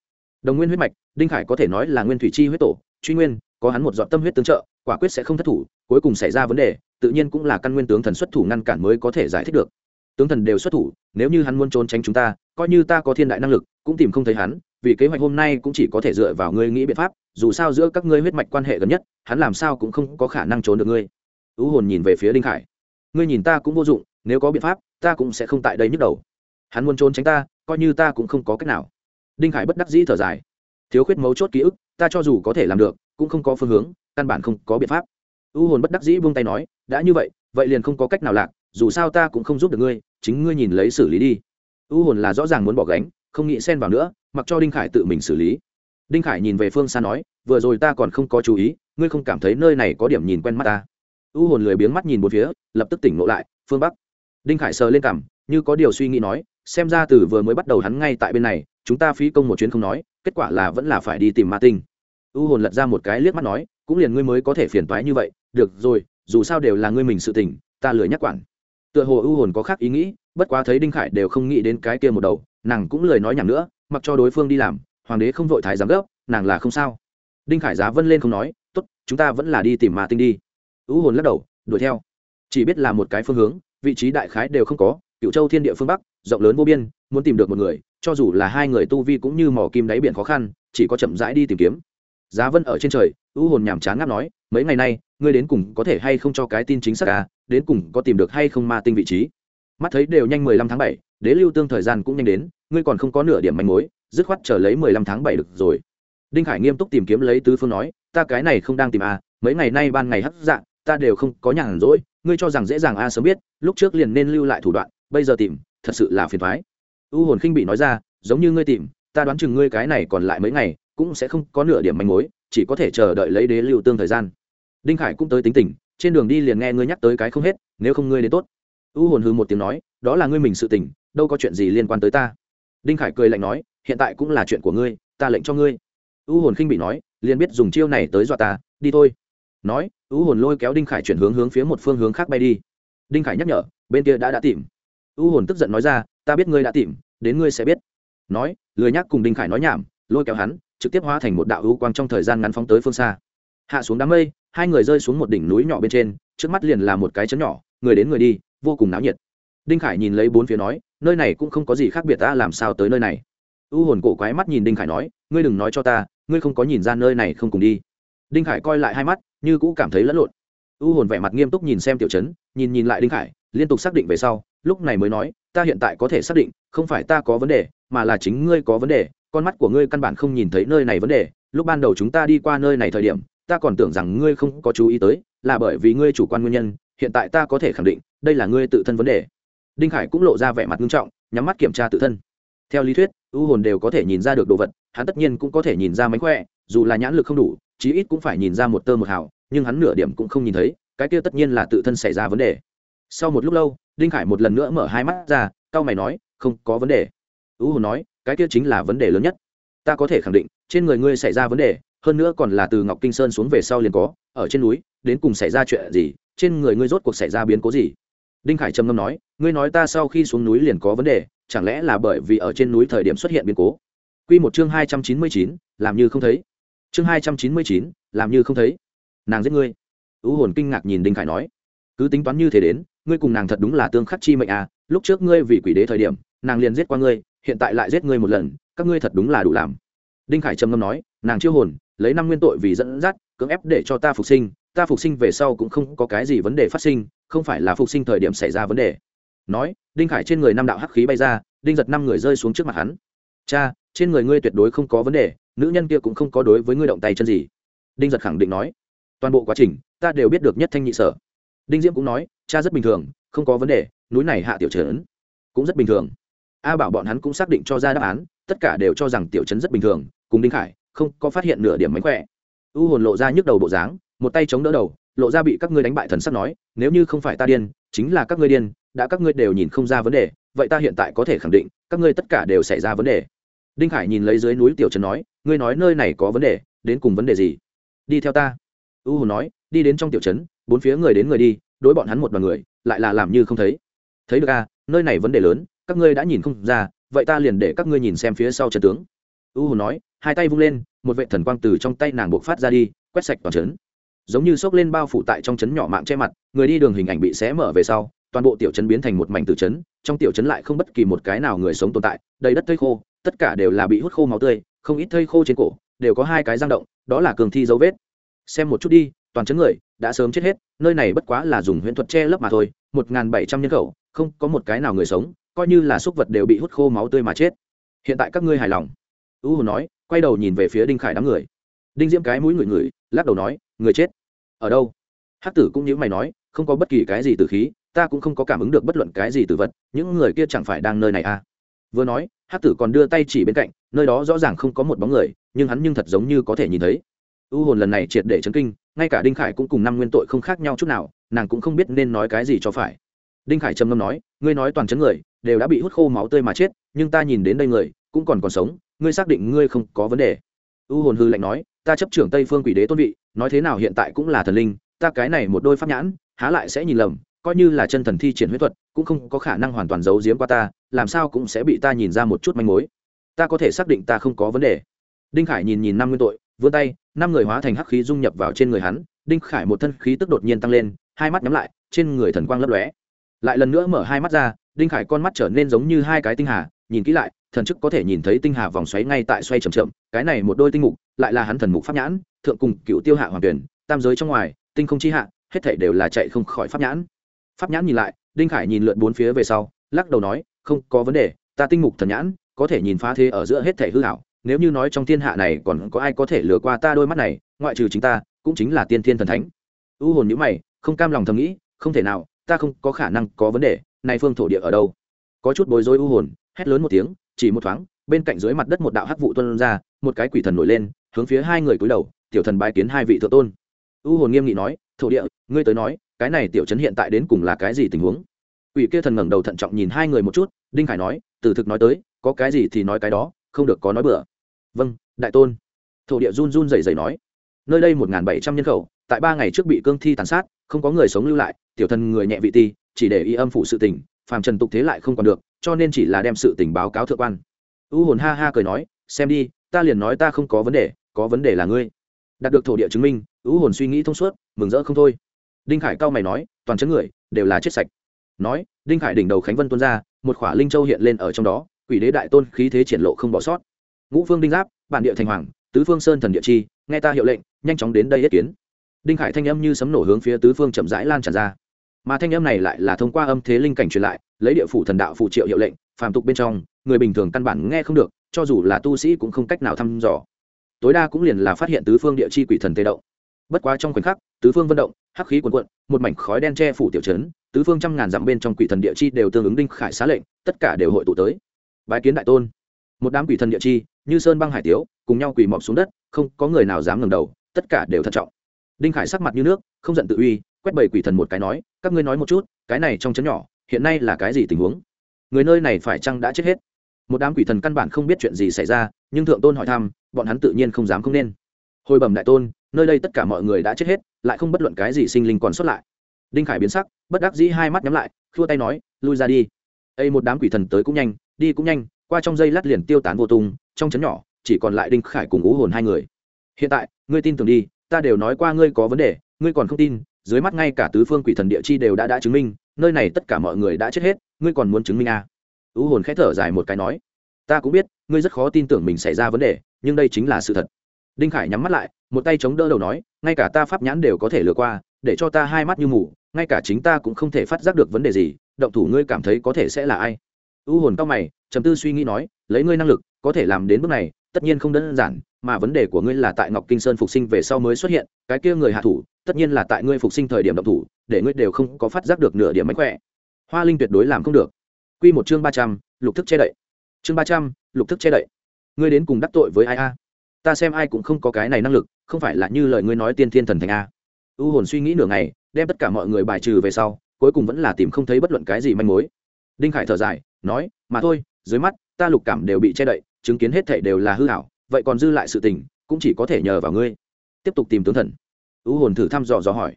Đồng nguyên huyết mạch, đinh khải có thể nói là nguyên thủy chi huyết tổ, truy nguyên có hắn một dọn tâm huyết tương trợ, quả quyết sẽ không thất thủ, cuối cùng xảy ra vấn đề, tự nhiên cũng là căn nguyên tướng thần xuất thủ ngăn cản mới có thể giải thích được. Tướng thần đều xuất thủ, nếu như hắn muốn trốn tránh chúng ta, coi như ta có thiên đại năng lực, cũng tìm không thấy hắn, vì kế hoạch hôm nay cũng chỉ có thể dựa vào ngươi nghĩ biện pháp, dù sao giữa các ngươi huyết mạch quan hệ gần nhất, hắn làm sao cũng không có khả năng trốn được ngươi. U hồn nhìn về phía đinh khải. Ngươi nhìn ta cũng vô dụng, nếu có biện pháp, ta cũng sẽ không tại đây nhức đầu. Hắn muốn trốn tránh ta, coi như ta cũng không có cách nào. Đinh khải bất đắc dĩ thở dài. Thiếu khuyết mấu chốt ký ức, ta cho dù có thể làm được cũng không có phương hướng, căn bản không có biện pháp. U hồn bất đắc dĩ buông tay nói, đã như vậy vậy liền không có cách nào lạc, dù sao ta cũng không giúp được ngươi, chính ngươi nhìn lấy xử lý đi. U hồn là rõ ràng muốn bỏ gánh, không nghĩ xen vào nữa, mặc cho đinh khải tự mình xử lý. Đinh khải nhìn về phương xa nói, vừa rồi ta còn không có chú ý, ngươi không cảm thấy nơi này có điểm nhìn quen mắt ta? U hồn lười biếng mắt nhìn một phía, lập tức tỉnh ngộ lại, phương bắc. Đinh khải sờ lên cằm, như có điều suy nghĩ nói, xem ra từ vừa mới bắt đầu hắn ngay tại bên này, chúng ta phí công một chuyến không nói, kết quả là vẫn là phải đi tìm ma tinh u hồn lật ra một cái liếc mắt nói, cũng liền ngươi mới có thể phiền toái như vậy, được rồi, dù sao đều là ngươi mình sự tình, ta lười nhắc quản. Tựa hồ u hồn có khác ý nghĩ, bất quá thấy đinh khải đều không nghĩ đến cái kia một đầu, nàng cũng lười nói nhảm nữa, mặc cho đối phương đi làm, hoàng đế không vội thái giám gấp nàng là không sao. Đinh khải giá vân lên không nói, tốt, chúng ta vẫn là đi tìm mà tinh đi. U hồn lắc đầu, đuổi theo. Chỉ biết là một cái phương hướng, vị trí đại khái đều không có cựu châu thiên địa phương bắc, rộng lớn vô biên, muốn tìm được một người, cho dù là hai người tu vi cũng như mỏ kim đáy biển khó khăn, chỉ có chậm rãi đi tìm kiếm giá vân ở trên trời ưu hồn nhàm chán ngáp nói, mấy ngày nay, ngươi đến cùng có thể hay không cho cái tin chính xác à? Đến cùng có tìm được hay không ma tinh vị trí? Mắt thấy đều nhanh mười lăm tháng bảy, đế lưu tương thời gian cũng nhanh đến, ngươi còn không có nửa điểm manh mối, dứt khoát chờ lấy mười lăm tháng bảy được rồi. Đinh khải nghiêm túc tìm kiếm lấy tứ phương nói, ta cái này không đang tìm à mấy ngày nay ban ngày hấp dạng, ta đều không có nhàn rỗi, ngươi cho rằng dễ dàng a sớm biết, lúc trước liền nên lưu lại thủ đoạn, bây giờ tìm, thật sự là phiền thoái u hồn khinh bị nói ra, giống như ngươi tìm, ta đoán chừng ngươi cái này còn lại mấy ngày cũng sẽ không có nửa điểm manh mối, chỉ có thể chờ đợi lấy đế lưu tương thời gian. Đinh khải cũng tới tính tình, trên đường đi liền nghe ngươi nhắc tới cái không hết, nếu không ngươi đến tốt. U hồn hư một tiếng nói, đó là ngươi mình sự tình, đâu có chuyện gì liên quan tới ta. Đinh khải cười lạnh nói, hiện tại cũng là chuyện của ngươi, ta lệnh cho ngươi. U hồn khinh bị nói, liền biết dùng chiêu này tới dọa ta, đi thôi. Nói, u hồn lôi kéo đinh khải chuyển hướng hướng phía một phương hướng khác bay đi. Đinh khải nhắc nhở, bên kia đã đã tìm. U hồn tức giận nói ra, ta biết ngươi đã tìm, đến ngươi sẽ biết. Nói, lười nhắc cùng đinh khải nói nhảm lôi kéo hắn, trực tiếp hóa thành một đạo hữu quang trong thời gian ngắn phóng tới phương xa. Hạ xuống đám mây, hai người rơi xuống một đỉnh núi nhỏ bên trên, trước mắt liền là một cái chấn nhỏ, người đến người đi, vô cùng náo nhiệt. Đinh khải nhìn lấy bốn phía nói, nơi này cũng không có gì khác biệt ta, làm sao tới nơi này? U hồn cổ quái mắt nhìn đinh khải nói, ngươi đừng nói cho ta, ngươi không có nhìn ra nơi này không cùng đi. Đinh khải coi lại hai mắt, như cũ cảm thấy lẫn lộn. U hồn vẻ mặt nghiêm túc nhìn xem tiểu chấn nhìn nhìn lại đinh khải, liên tục xác định về sau, lúc này mới nói, ta hiện tại có thể xác định, không phải ta có vấn đề, mà là chính ngươi có vấn đề con mắt của ngươi căn bản không nhìn thấy nơi này vấn đề. Lúc ban đầu chúng ta đi qua nơi này thời điểm, ta còn tưởng rằng ngươi không có chú ý tới, là bởi vì ngươi chủ quan nguyên nhân, hiện tại ta có thể khẳng định, đây là ngươi tự thân vấn đề. Đinh khải cũng lộ ra vẻ mặt nghiêm trọng, nhắm mắt kiểm tra tự thân. Theo lý thuyết u hồn đều có thể nhìn ra được đồ vật, hắn tất nhiên cũng có thể nhìn ra mánh khỏe, dù là nhãn lực không đủ, chí ít cũng phải nhìn ra một tơ một hào, nhưng hắn nửa điểm cũng không nhìn thấy, cái kia tất nhiên là tự thân xảy ra vấn đề. Sau một lúc lâu, đinh khải một lần nữa mở hai mắt ra cao mày nói, không có vấn đề. U hồn nói cái kia chính là vấn đề lớn nhất. Ta có thể khẳng định, trên người ngươi xảy ra vấn đề, hơn nữa còn là từ ngọc kinh sơn xuống về sau liền có, ở trên núi, đến cùng xảy ra chuyện gì, trên người ngươi rốt cuộc xảy ra biến cố gì? Đinh khải trầm ngâm nói, ngươi nói ta sau khi xuống núi liền có vấn đề, chẳng lẽ là bởi vì ở trên núi thời điểm xuất hiện biến cố? Q một chương hai trăm chín mươi chín, làm như không thấy. Chương hai trăm chín mươi chín, làm như không thấy. Nàng giết ngươi. Ưu hồn kinh ngạc nhìn đinh khải nói, cứ tính toán như thế đến, ngươi cùng nàng thật đúng là tương khắc chi mệnh à lúc trước ngươi vì quỷ đế thời điểm, nàng liền giết qua ngươi hiện tại lại giết ngươi một lần, các ngươi thật đúng là đủ làm. Đinh khải trầm ngâm nói, nàng chiêu hồn, lấy năm nguyên tội vì dẫn dắt, cưỡng ép để cho ta phục sinh, ta phục sinh về sau cũng không có cái gì vấn đề phát sinh, không phải là phục sinh thời điểm xảy ra vấn đề. Nói, đinh khải trên người năm đạo hắc khí bay ra, đinh giật năm người rơi xuống trước mặt hắn. Cha, trên người ngươi tuyệt đối không có vấn đề, nữ nhân kia cũng không có đối với ngươi động tay chân gì. Đinh giật khẳng định nói, toàn bộ quá trình, ta đều biết được nhất thanh nhị sở. Đinh diễm cũng nói, cha rất bình thường, không có vấn đề, núi này hạ tiểu trấn cũng rất bình thường a bảo bọn hắn cũng xác định cho ra đáp án, tất cả đều cho rằng tiểu trấn rất bình thường, cùng đinh khải, không có phát hiện nửa điểm mánh khỏe. U hồn lộ ra nhức đầu bộ dáng, một tay chống đỡ đầu, lộ ra bị các ngươi đánh bại thần sắc nói, nếu như không phải ta điên, chính là các ngươi điên, đã các ngươi đều nhìn không ra vấn đề, vậy ta hiện tại có thể khẳng định, các ngươi tất cả đều xảy ra vấn đề. Đinh khải nhìn lấy dưới núi tiểu trấn nói, ngươi nói nơi này có vấn đề, đến cùng vấn đề gì? Đi theo ta. U hồn nói, đi đến trong tiểu trấn, bốn phía người đến người đi, đối bọn hắn một đoàn người, lại là làm như không thấy. Thấy được à nơi này vấn đề lớn các ngươi đã nhìn không ra, vậy ta liền để các ngươi nhìn xem phía sau trận tướng. U hồn nói, hai tay vung lên, một vệ thần quang từ trong tay nàng buộc phát ra đi, quét sạch toàn trấn. Giống như xốc lên bao phủ tại trong trấn nhỏ mạng che mặt, người đi đường hình ảnh bị xé mở về sau, toàn bộ tiểu trấn biến thành một mảnh từ trấn, trong tiểu trấn lại không bất kỳ một cái nào người sống tồn tại, đầy đất thây khô, tất cả đều là bị hút khô máu tươi, không ít thây khô trên cổ, đều có hai cái răng động, đó là cường thi dấu vết. Xem một chút đi, toàn trấn người đã sớm chết hết, nơi này bất quá là dùng huyễn thuật che lấp mà thôi, một n g h n bảy trăm nhân khẩu, không có một cái nào người sống coi như là súc vật đều bị hút khô máu tươi mà chết. Hiện tại các ngươi hài lòng. U hồn nói, quay đầu nhìn về phía đinh khải đám người. Đinh diễm cái mũi người người lắc đầu nói, người chết. Ở đâu? Hắc tử cũng như mày nói, không có bất kỳ cái gì từ khí, ta cũng không có cảm ứng được bất luận cái gì từ vật, những người kia chẳng phải đang nơi này à? Vừa nói, hắc tử còn đưa tay chỉ bên cạnh, nơi đó rõ ràng không có một bóng người, nhưng hắn nhưng thật giống như có thể nhìn thấy. U hồn lần này triệt để chấn kinh, ngay cả đinh khải cũng cùng năm nguyên tội không khác nhau chút nào, nàng cũng không biết nên nói cái gì cho phải. Đinh khải trầm ngâm nói, ngươi nói toàn chấn người đều đã bị hút khô máu tươi mà chết, nhưng ta nhìn đến đây người, cũng còn còn sống, ngươi xác định ngươi không có vấn đề. U hồn hư lạnh nói, ta chấp trưởng tây phương quỷ đế tôn vị, nói thế nào hiện tại cũng là thần linh, ta cái này một đôi pháp nhãn, há lại sẽ nhìn lầm, coi như là chân thần thi triển huyết thuật, cũng không có khả năng hoàn toàn giấu giếm qua ta, làm sao cũng sẽ bị ta nhìn ra một chút manh mối. Ta có thể xác định ta không có vấn đề. Đinh khải nhìn nhìn năm nguyên tội, vươn tay, năm người hóa thành hắc khí dung nhập vào trên người hắn, đinh khải một thân khí tức đột nhiên tăng lên, hai mắt nhắm lại, trên người thần quang lấp lóe. Lại lần nữa mở hai mắt ra đinh khải con mắt trở nên giống như hai cái tinh hà, nhìn kỹ lại, thần chức có thể nhìn thấy tinh hà vòng xoáy ngay tại xoay chậm chậm, cái này một đôi tinh mục, lại là hắn thần mục pháp nhãn, thượng cùng cựu tiêu hạ hoàng tuyển, tam giới trong ngoài, tinh không chi hạ, hết thảy đều là chạy không khỏi pháp nhãn. Pháp nhãn nhìn lại, đinh khải nhìn lượn bốn phía về sau, lắc đầu nói, không có vấn đề, ta tinh mục thần nhãn, có thể nhìn phá thế ở giữa hết thảy hư hảo nếu như nói trong thiên hạ này còn có ai có thể lừa qua ta đôi mắt này, ngoại trừ chính ta, cũng chính là tiên thiên thần thánh. U hồn nhữ mày, không cam lòng thầm nghĩ, không thể nào ta không có khả năng có vấn đề, này phương thổ địa ở đâu? Có chút bối rối u hồn, hét lớn một tiếng, chỉ một thoáng, bên cạnh dưới mặt đất một đạo hắc vụ tuân ra, một cái quỷ thần nổi lên, hướng phía hai người cúi đầu, tiểu thần bái kiến hai vị thượng tôn. U hồn nghiêm nghị nói, thổ địa, ngươi tới nói, cái này tiểu trấn hiện tại đến cùng là cái gì tình huống? Quỷ kia thần ngẩng đầu thận trọng nhìn hai người một chút, đinh khải nói, từ thực nói tới, có cái gì thì nói cái đó, không được có nói bừa. Vâng đại tôn. Thổ địa run run rẩy rẩy nói nơi đây một bảy trăm nhân khẩu, tại ba ngày trước bị cương thi tàn sát, không có người sống lưu lại, tiểu thần người nhẹ vị ti, chỉ để y âm phủ sự tình, phàm trần tục thế lại không còn được, cho nên chỉ là đem sự tình báo cáo thượng quan. U hồn ha ha cười nói, xem đi, ta liền nói ta không có vấn đề, có vấn đề là ngươi. Đạt được thổ địa chứng minh, u hồn suy nghĩ thông suốt, mừng rỡ không thôi. Đinh khải cao mày nói, toàn chấn người, đều là chết sạch. Nói, đinh khải đỉnh đầu khánh vân tuôn ra, một khỏa linh châu hiện lên ở trong đó, quỷ đế đại tôn khí thế triển lộ không bỏ sót. Ngũ phương đinh giáp, bản địa thành hoàng, tứ phương sơn thần địa chi nghe ta hiệu lệnh, nhanh chóng đến đây yết kiến. Đinh khải thanh âm như sấm nổ hướng phía tứ phương chậm rãi lan tràn ra. Mà thanh âm này lại là thông qua âm thế linh cảnh truyền lại, lấy địa phủ thần đạo phụ triệu hiệu lệnh, phàm tục bên trong, người bình thường căn bản nghe không được, cho dù là tu sĩ cũng không cách nào thăm dò. Tối đa cũng liền là phát hiện tứ phương địa chi quỷ thần tê động. Bất quá trong khoảnh khắc, tứ phương vận động, hắc khí quần quận một mảnh khói đen che phủ tiểu trấn, tứ phương trăm ngàn dặm bên trong quỷ thần địa chi đều tương ứng đinh khải xá lệnh, tất cả đều hội tụ tới. Bái kiến đại tôn một đám quỷ thần địa chi, như sơn băng hải tiếu, cùng nhau quỳ mọc xuống đất, không có người nào dám ngẩng đầu, tất cả đều thận trọng. Đinh khải sắc mặt như nước, không giận tự uy, quét bầy quỷ thần một cái nói, các ngươi nói một chút, cái này trong chấn nhỏ, hiện nay là cái gì tình huống? Người nơi này phải chăng đã chết hết? Một đám quỷ thần căn bản không biết chuyện gì xảy ra, nhưng thượng tôn hỏi thăm, bọn hắn tự nhiên không dám không nên. Hồi bẩm đại tôn, nơi đây tất cả mọi người đã chết hết, lại không bất luận cái gì sinh linh còn xuất lại. Đinh khải biến sắc, bất đắc dĩ hai mắt nhắm lại, khua tay nói, lui ra đi. Ây một đám quỷ thần tới cũng nhanh, đi cũng nhanh qua trong dây lát liền tiêu tán vô tung, trong chấn nhỏ, chỉ còn lại đinh khải cùng ú hồn hai người. Hiện tại, ngươi tin tưởng đi, ta đều nói qua ngươi có vấn đề, ngươi còn không tin, dưới mắt ngay cả tứ phương quỷ thần địa chi đều đã đã chứng minh, nơi này tất cả mọi người đã chết hết, ngươi còn muốn chứng minh à. ú hồn khẽ thở dài một cái nói. Ta cũng biết, ngươi rất khó tin tưởng mình xảy ra vấn đề, nhưng đây chính là sự thật. Đinh khải nhắm mắt lại, một tay chống đỡ đầu nói, ngay cả ta pháp nhãn đều có thể lừa qua, để cho ta hai mắt như mù, ngay cả chính ta cũng không thể phát giác được vấn đề gì, động thủ ngươi cảm thấy có thể sẽ là ai? U hồn cao mày trầm tư suy nghĩ nói, lấy ngươi năng lực, có thể làm đến bước này, tất nhiên không đơn giản, mà vấn đề của ngươi là tại ngọc kinh sơn phục sinh về sau mới xuất hiện, cái kia người hạ thủ, tất nhiên là tại ngươi phục sinh thời điểm động thủ, để ngươi đều không có phát giác được nửa điểm mánh khỏe. Hoa linh tuyệt đối làm không được. Q một chương ba trăm, lục thức che đậy. Chương ba trăm, lục thức che đậy. Ngươi đến cùng đắc tội với ai a? Ta xem ai cũng không có cái này năng lực, không phải là như lời ngươi nói tiên thiên thần thành a. U hồn suy nghĩ nửa ngày, đem tất cả mọi người bài trừ về sau, cuối cùng vẫn là tìm không thấy bất luận cái gì manh mối. Đinh khải thở dài, nói, mà thôi dưới mắt, ta lục cảm đều bị che đậy, chứng kiến hết thảy đều là hư hảo vậy còn dư lại sự tình, cũng chỉ có thể nhờ vào ngươi. Tiếp tục tìm tướng thần. U hồn thử thăm dò dò hỏi.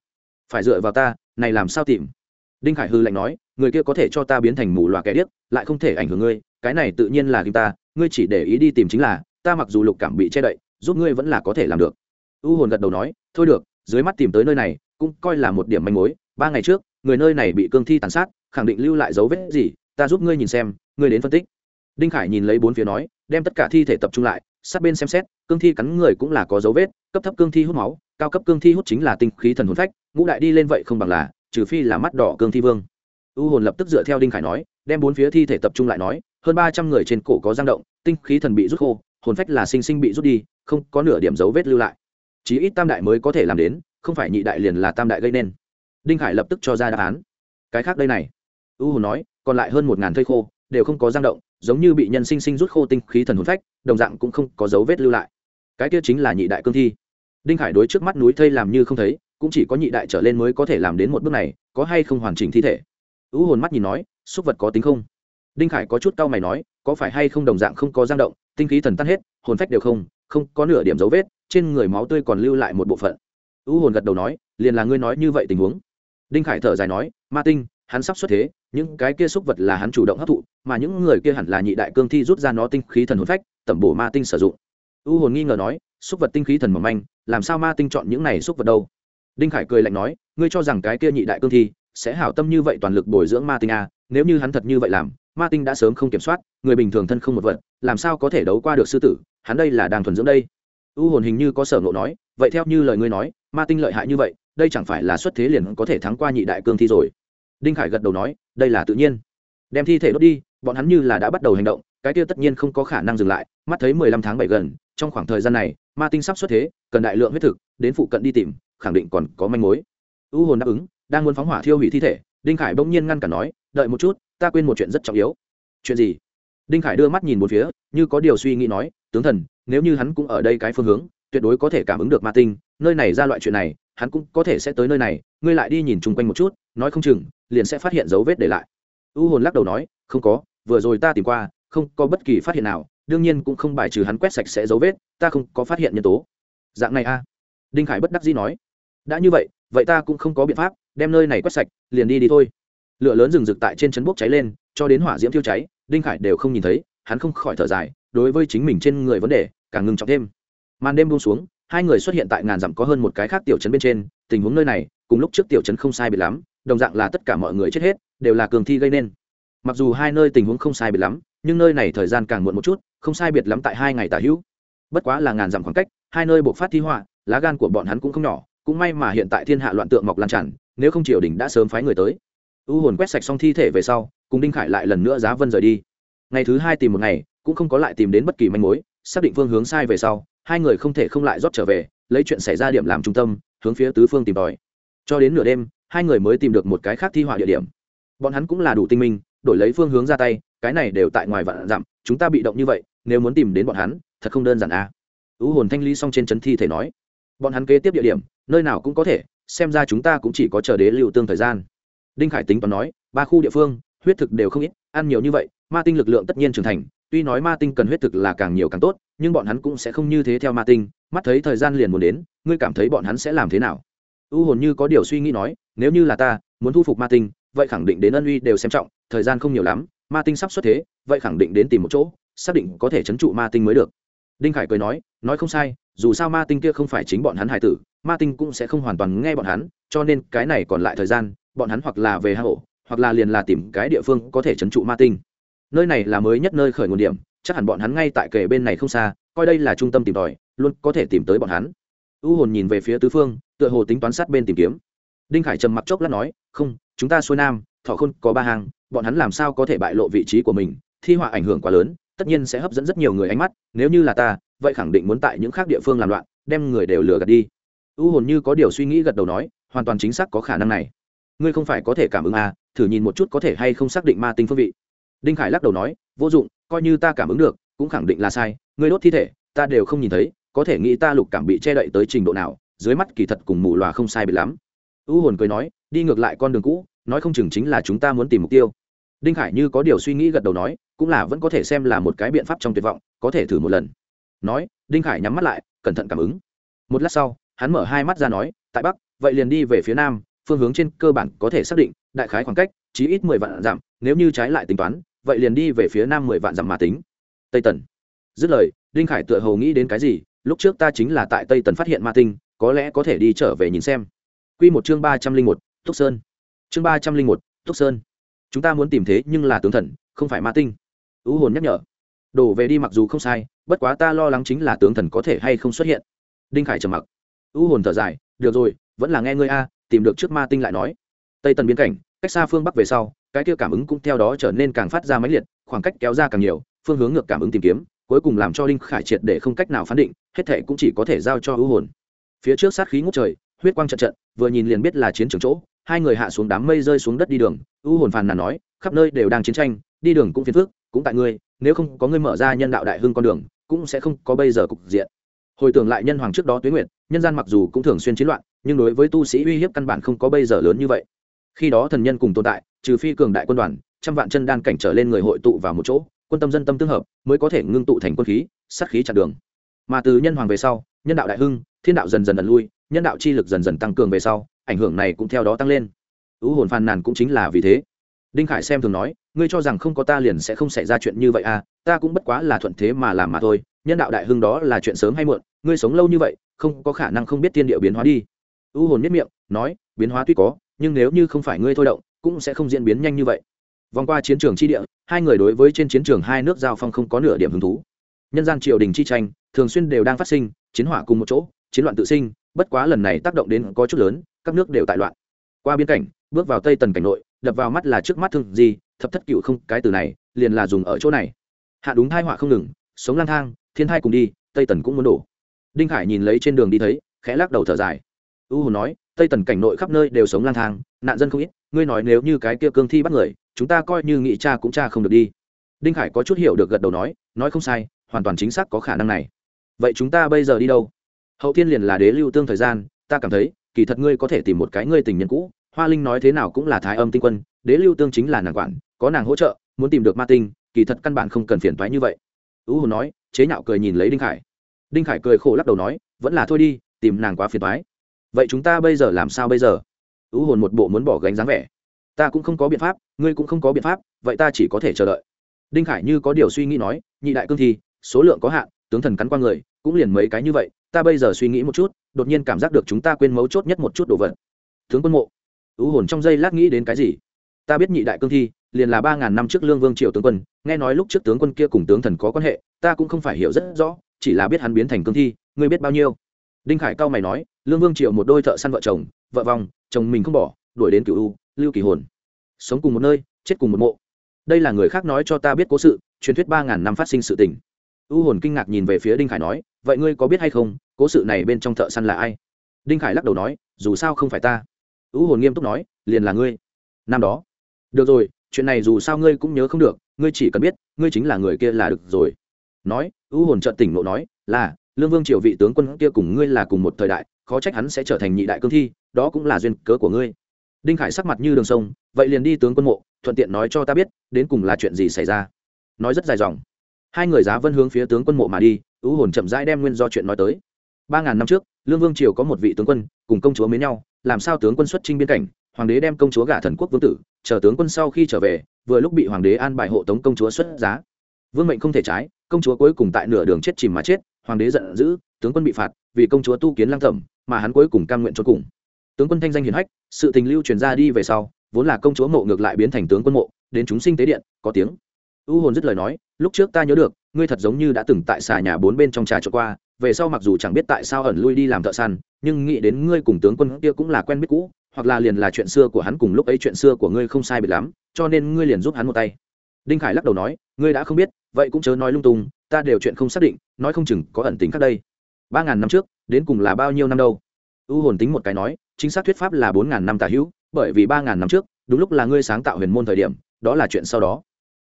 Phải dựa vào ta, này làm sao tìm? Đinh khải hư lạnh nói, người kia có thể cho ta biến thành mù loà kẻ điếc, lại không thể ảnh hưởng ngươi, cái này tự nhiên là kim ta, ngươi chỉ để ý đi tìm chính là, ta mặc dù lục cảm bị che đậy, giúp ngươi vẫn là có thể làm được. U hồn gật đầu nói, thôi được, dưới mắt tìm tới nơi này, cũng coi là một điểm manh mối, ba ngày trước, người nơi này bị cương thi tàn sát, khẳng định lưu lại dấu vết gì, ta giúp ngươi nhìn xem, ngươi đến phân tích đinh khải nhìn lấy bốn phía nói, đem tất cả thi thể tập trung lại, sát bên xem xét, cương thi cắn người cũng là có dấu vết, cấp thấp cương thi hút máu, cao cấp cương thi hút chính là tinh khí thần hồn phách, ngũ đại đi lên vậy không bằng là, trừ phi là mắt đỏ cương thi vương. U hồn lập tức dựa theo đinh khải nói, đem bốn phía thi thể tập trung lại nói, hơn ba trăm người trên cổ có giang động, tinh khí thần bị rút khô, hồn phách là sinh sinh bị rút đi, không có nửa điểm dấu vết lưu lại. Chí ít tam đại mới có thể làm đến, không phải nhị đại liền là tam đại gây nên. Đinh khải lập tức cho ra đáp án. Cái khác đây này. U hồn nói, còn lại hơn một ngàn thây khô, đều không có giang động giống như bị nhân sinh sinh rút khô tinh khí thần hồn phách, đồng dạng cũng không có dấu vết lưu lại. Cái kia chính là nhị đại cương thi. Đinh khải đối trước mắt núi thây làm như không thấy, cũng chỉ có nhị đại trở lên mới có thể làm đến một bước này, có hay không hoàn chỉnh thi thể? Ưu hồn mắt nhìn nói, xúc vật có tính không? Đinh khải có chút cau mày nói, có phải hay không đồng dạng không có giang động, tinh khí thần tan hết, hồn phách đều không không có nửa điểm dấu vết, trên người máu tươi còn lưu lại một bộ phận. Ưu hồn gật đầu nói, liền là ngươi nói như vậy tình huống. Đinh khải thở dài nói, ma tinh hắn sắp xuất thế, những cái kia xúc vật là hắn chủ động hấp thụ, mà những người kia hẳn là nhị đại cương thi rút ra nó tinh khí thần hồn phách, tẩm bổ ma tinh sử dụng. U hồn nghi ngờ nói xúc vật tinh khí thần mỏng manh, làm sao ma tinh chọn những này xúc vật đâu? Đinh khải cười lạnh nói, ngươi cho rằng cái kia nhị đại cương thi sẽ hảo tâm như vậy toàn lực bồi dưỡng ma tinh à? nếu như hắn thật như vậy làm, ma tinh đã sớm không kiểm soát, người bình thường thân không một vật, làm sao có thể đấu qua được sư tử, hắn đây là đang thuần dưỡng đây. U hồn hình như có sở ngộ nói, vậy theo như lời ngươi nói, ma tinh lợi hại như vậy, đây chẳng phải là xuất thế liền có thể thắng qua nhị đại cương thi rồi đinh khải gật đầu nói, đây là tự nhiên. Đem thi thể đốt đi, bọn hắn như là đã bắt đầu hành động, cái kia tất nhiên không có khả năng dừng lại. Mắt thấy mười lăm tháng bảy gần, trong khoảng thời gian này, ma tinh sắp xuất thế, cần đại lượng huyết thực, đến phụ cận đi tìm, khẳng định còn có manh mối. U hồn đáp ứng, đang muốn phóng hỏa thiêu hủy thi thể, đinh khải bỗng nhiên ngăn cản nói, đợi một chút, ta quên một chuyện rất trọng yếu. Chuyện gì? Đinh khải đưa mắt nhìn một phía, như có điều suy nghĩ nói, tướng thần, nếu như hắn cũng ở đây cái phương hướng, tuyệt đối có thể cảm ứng được ma tinh, nơi này ra loại chuyện này, hắn cũng có thể sẽ tới nơi này, ngươi lại đi nhìn chung quanh một chút nói không chừng, liền sẽ phát hiện dấu vết để lại. U hồn lắc đầu nói, không có, vừa rồi ta tìm qua, không có bất kỳ phát hiện nào, đương nhiên cũng không bài trừ hắn quét sạch sẽ dấu vết, ta không có phát hiện nhân tố. Dạng này a. Đinh khải bất đắc dĩ nói, đã như vậy vậy ta cũng không có biện pháp, đem nơi này quét sạch, liền đi đi thôi. Lửa lớn rừng rực tại trên chấn bốc cháy lên, cho đến hỏa diễm thiêu cháy, đinh khải đều không nhìn thấy, hắn không khỏi thở dài, đối với chính mình trên người vấn đề, càng ngừng trọng thêm. Màn đêm buông xuống, hai người xuất hiện tại ngàn dặm có hơn một cái khác tiểu trấn bên trên, tình huống nơi này, cùng lúc trước tiểu trấn không sai biệt lắm đồng dạng là tất cả mọi người chết hết, đều là cường thi gây nên. Mặc dù hai nơi tình huống không sai biệt lắm, nhưng nơi này thời gian càng muộn một chút, không sai biệt lắm tại hai ngày tả hữu. Bất quá là ngàn dặm khoảng cách, hai nơi buộc phát thi họa, lá gan của bọn hắn cũng không nhỏ, cũng may mà hiện tại thiên hạ loạn tượng mọc lan tràn, nếu không triều đình đã sớm phái người tới. U hồn quét sạch xong thi thể về sau, cùng đinh khải lại lần nữa giá vân rời đi. Ngày thứ hai tìm một ngày, cũng không có lại tìm đến bất kỳ manh mối, xác định phương hướng sai về sau, hai người không thể không lại rót trở về, lấy chuyện xảy ra điểm làm trung tâm, hướng phía tứ phương tìm tòi. Cho đến nửa đêm hai người mới tìm được một cái khác thi họa địa điểm. Bọn hắn cũng là đủ tinh minh, đổi lấy phương hướng ra tay, cái này đều tại ngoài vạn dặm, chúng ta bị động như vậy, nếu muốn tìm đến bọn hắn, thật không đơn giản à? U hồn thanh ly xong trên chấn thi thể nói. Bọn hắn kế tiếp địa điểm, nơi nào cũng có thể, xem ra chúng ta cũng chỉ có chờ đế lưu tương thời gian. Đinh khải tính toán nói, ba khu địa phương, huyết thực đều không ít, ăn nhiều như vậy, ma tinh lực lượng tất nhiên trưởng thành, tuy nói ma tinh cần huyết thực là càng nhiều càng tốt, nhưng bọn hắn cũng sẽ không như thế theo ma tinh. Mắt thấy thời gian liền muốn đến, ngươi cảm thấy bọn hắn sẽ làm thế nào? U hồn như có điều suy nghĩ nói, nếu như là ta, muốn thu phục ma tinh, vậy khẳng định đến ân uy đều xem trọng, thời gian không nhiều lắm, ma tinh sắp xuất thế, vậy khẳng định đến tìm một chỗ, xác định có thể chấn trụ ma tinh mới được. Đinh khải cười nói nói không sai, dù sao ma tinh kia không phải chính bọn hắn hải tử, ma tinh cũng sẽ không hoàn toàn nghe bọn hắn, cho nên cái này còn lại thời gian, bọn hắn hoặc là về hà hộ hoặc là liền là tìm cái địa phương có thể trấn trụ ma tinh. Nơi này là mới nhất nơi khởi nguồn điểm, chắc hẳn bọn hắn ngay tại kề bên này không xa, coi đây là trung tâm tìm tòi, luôn có thể tìm tới bọn hắn u hồn nhìn về phía tứ phương, tựa hồ tính toán sát bên tìm kiếm. Đinh khải trầm mặc chốc lát nói, không, chúng ta xuôi nam, thọ khôn có ba hàng, bọn hắn làm sao có thể bại lộ vị trí của mình? Thi họa ảnh hưởng quá lớn, tất nhiên sẽ hấp dẫn rất nhiều người ánh mắt, nếu như là ta, vậy khẳng định muốn tại những khác địa phương làm loạn, đem người đều lừa gạt đi. U hồn như có điều suy nghĩ gật đầu nói, hoàn toàn chính xác có khả năng này. Ngươi không phải có thể cảm ứng à thử nhìn một chút có thể hay không xác định ma tinh phương vị. Đinh khải lắc đầu nói, vô dụng, coi như ta cảm ứng được, cũng khẳng định là sai, ngươi đốt thi thể, ta đều không nhìn thấy có thể nghĩ ta lục cảm bị che đậy tới trình độ nào, dưới mắt kỳ thật cùng mù loà không sai biệt lắm. U hồn cười nói, đi ngược lại con đường cũ, nói không chừng chính là chúng ta muốn tìm mục tiêu. Đinh khải như có điều suy nghĩ gật đầu nói, cũng là vẫn có thể xem là một cái biện pháp trong tuyệt vọng, có thể thử một lần. Nói, đinh khải nhắm mắt lại, cẩn thận cảm ứng. Một lát sau, hắn mở hai mắt ra nói, tại bắc, vậy liền đi về phía nam, phương hướng trên cơ bản có thể xác định, đại khái khoảng cách, chí ít mười vạn dặm, nếu như trái lại tính toán, vậy liền đi về phía nam mười vạn dặm mà tính. Tây tần. Dứt lời, đinh khải tựa hồ nghĩ đến cái gì lúc trước ta chính là tại tây tần phát hiện ma tinh, có lẽ có thể đi trở về nhìn xem. Q một chương ba trăm linh một, túc sơn. Chương ba trăm linh một, túc sơn. Chúng ta muốn tìm thế nhưng là tướng thần, không phải ma tinh. Ưu hồn nhắc nhở. Đổ về đi mặc dù không sai, bất quá ta lo lắng chính là tướng thần có thể hay không xuất hiện. Đinh khải trầm mặc. Ưu hồn thở dài, được rồi, vẫn là nghe ngươi a, tìm được trước ma tinh lại nói. Tây tần biên cảnh, cách xa phương bắc về sau, cái kia cảm ứng cũng theo đó trở nên càng phát ra mãnh liệt, khoảng cách kéo ra càng nhiều, phương hướng ngược cảm ứng tìm kiếm cuối cùng làm cho đinh khải triệt để không cách nào phán định, hết thệ cũng chỉ có thể giao cho ưu hồn. Phía trước sát khí ngút trời, huyết quang trận trận, vừa nhìn liền biết là chiến trường chỗ, hai người hạ xuống đám mây rơi xuống đất đi đường, ưu hồn phàn nàn nói, khắp nơi đều đang chiến tranh, đi đường cũng phiền phức, cũng tại ngươi, nếu không có ngươi mở ra nhân đạo đại hưng con đường, cũng sẽ không có bây giờ cục diện. Hồi tưởng lại nhân hoàng trước đó tuyến nguyện nhân gian mặc dù cũng thường xuyên chiến loạn, nhưng đối với tu sĩ uy hiếp căn bản không có bây giờ lớn như vậy. Khi đó thần nhân cùng tồn tại, trừ phi cường đại quân đoàn, trăm vạn chân đan cảnh trở lên người hội tụ vào một chỗ quân tâm dân tâm tương hợp, mới có thể ngưng tụ thành quân khí, sát khí chặn đường. Mà từ nhân hoàng về sau, nhân đạo đại hưng, thiên đạo dần dần ẩn lui, nhân đạo chi lực dần dần tăng cường về sau, ảnh hưởng này cũng theo đó tăng lên. Ưu hồn phàn nàn cũng chính là vì thế. Đinh khải xem thường nói, ngươi cho rằng không có ta liền sẽ không xảy ra chuyện như vậy à? Ta cũng bất quá là thuận thế mà làm mà thôi. Nhân đạo đại hưng đó là chuyện sớm hay muộn, ngươi sống lâu như vậy, không có khả năng không biết tiên địa biến hóa đi. Ưu hồn nhất miệng, nói, biến hóa tuy có, nhưng nếu như không phải ngươi thôi động, cũng sẽ không diễn biến nhanh như vậy vòng qua chiến trường chi địa, hai người đối với trên chiến trường hai nước giao phong không có nửa điểm hứng thú. Nhân gian triều đình chi tranh, thường xuyên đều đang phát sinh, chiến hỏa cùng một chỗ, chiến loạn tự sinh, bất quá lần này tác động đến có chút lớn, các nước đều tại loạn. Qua biên cảnh, bước vào tây tần cảnh nội, đập vào mắt là trước mắt thương gì thập thất cựu không, cái từ này, liền là dùng ở chỗ này. Hạ đúng thai họa không ngừng, sống lang thang, thiên thai cùng đi, tây tần cũng muốn đổ. Đinh khải nhìn lấy trên đường đi thấy, khẽ lắc đầu thở dài. U hồ nói, tây tần cảnh nội khắp nơi đều sống lang thang, nạn dân không ít ngươi nói nếu như cái kia cương thi bắt người, chúng ta coi như nghị cha cũng cha không được đi. Đinh khải có chút hiểu được gật đầu nói nói không sai, hoàn toàn chính xác có khả năng này. Vậy chúng ta bây giờ đi đâu? Hậu thiên liền là đế lưu tương thời gian, ta cảm thấy, kỳ thật ngươi có thể tìm một cái ngươi tình nhân cũ, hoa linh nói thế nào cũng là thái âm tinh quân, đế lưu tương chính là nàng quản, có nàng hỗ trợ, muốn tìm được ma tinh, kỳ thật căn bản không cần phiền toái như vậy. Ưu hồ nói, chế nhạo cười nhìn lấy đinh khải. Đinh khải cười khổ lắc đầu nói, vẫn là thôi đi, tìm nàng quá phiền toái. Vậy chúng ta bây giờ làm sao bây giờ? Ưu hồn một bộ muốn bỏ gánh dáng vẻ. Ta cũng không có biện pháp, ngươi cũng không có biện pháp, vậy ta chỉ có thể chờ đợi. Đinh khải như có điều suy nghĩ nói, nhị đại cương thi, số lượng có hạn, tướng thần cắn qua người, cũng liền mấy cái như vậy, ta bây giờ suy nghĩ một chút, đột nhiên cảm giác được chúng ta quên mấu chốt nhất một chút đồ vật. Tướng quân mộ ưu hồn trong giây lát nghĩ đến cái gì? Ta biết nhị đại cương thi, liền là ba ngàn năm trước lương vương triều tướng quân, nghe nói lúc trước tướng quân kia cùng tướng thần có quan hệ, ta cũng không phải hiểu rất rõ, chỉ là biết hắn biến thành cương thi, ngươi biết bao nhiêu? Đinh khải cao mày nói, lương vương triều một đôi thợ săn vợ chồng vợ vòng, chồng mình không bỏ, đuổi đến cựu u, lưu kỳ hồn. Sống cùng một nơi, chết cùng một mộ. Đây là người khác nói cho ta biết cố sự, truyền thuyết ba ngàn năm phát sinh sự tình. U hồn kinh ngạc nhìn về phía đinh khải nói, vậy ngươi có biết hay không, cố sự này bên trong thợ săn là ai? Đinh khải lắc đầu nói, dù sao không phải ta. U hồn nghiêm túc nói, liền là ngươi. Năm đó. Được rồi, chuyện này dù sao ngươi cũng nhớ không được, ngươi chỉ cần biết, ngươi chính là người kia là được rồi. Nói, u hồn trợn tỉnh lộ nói, là, lương vương triều vị tướng quân kia cùng ngươi là cùng một thời đại, khó trách hắn sẽ trở thành nhị đại cương thi đó cũng là duyên cớ của ngươi. Đinh khải sắc mặt như đường sông, vậy liền đi tướng quân mộ, thuận tiện nói cho ta biết, đến cùng là chuyện gì xảy ra. Nói rất dài dòng. Hai người giá vân hướng phía tướng quân mộ mà đi, ưu hồn chậm rãi đem nguyên do chuyện nói tới. Ba ngàn năm trước, lương vương triều có một vị tướng quân, cùng công chúa mến nhau, làm sao tướng quân xuất trinh biên cảnh, hoàng đế đem công chúa gả thần quốc vương tử, chờ tướng quân sau khi trở về, vừa lúc bị hoàng đế an bài hộ tống công chúa xuất giá. Vương mệnh không thể trái, công chúa cuối cùng tại nửa đường chết chìm mà chết, hoàng đế giận dữ, tướng quân bị phạt, vì công chúa tu kiến lang thẩm, mà hắn cuối cùng cam nguyện cho cùng tướng quân thanh danh hiển hách, sự tình lưu truyền ra đi về sau, vốn là công chúa mộ ngược lại biến thành tướng quân mộ, đến chúng sinh tế điện, có tiếng. U hồn dứt lời nói, lúc trước ta nhớ được, ngươi thật giống như đã từng tại xà nhà bốn bên trong trà trộn qua, về sau mặc dù chẳng biết tại sao ẩn lui đi làm thợ săn, nhưng nghĩ đến ngươi cùng tướng quân kia cũng là quen biết cũ, hoặc là liền là chuyện xưa của hắn cùng lúc ấy chuyện xưa của ngươi không sai biệt lắm, cho nên ngươi liền giúp hắn một tay. Đinh khải lắc đầu nói, ngươi đã không biết, vậy cũng chớ nói lung tung, ta đều chuyện không xác định, nói không chừng có ẩn tính khác đây. Ba ngàn năm trước, đến cùng là bao nhiêu năm đâu? U hồn tính một cái nói chính xác thuyết pháp là bốn ngàn năm tả hữu, bởi vì ba ngàn năm trước, đúng lúc là ngươi sáng tạo huyền môn thời điểm, đó là chuyện sau đó.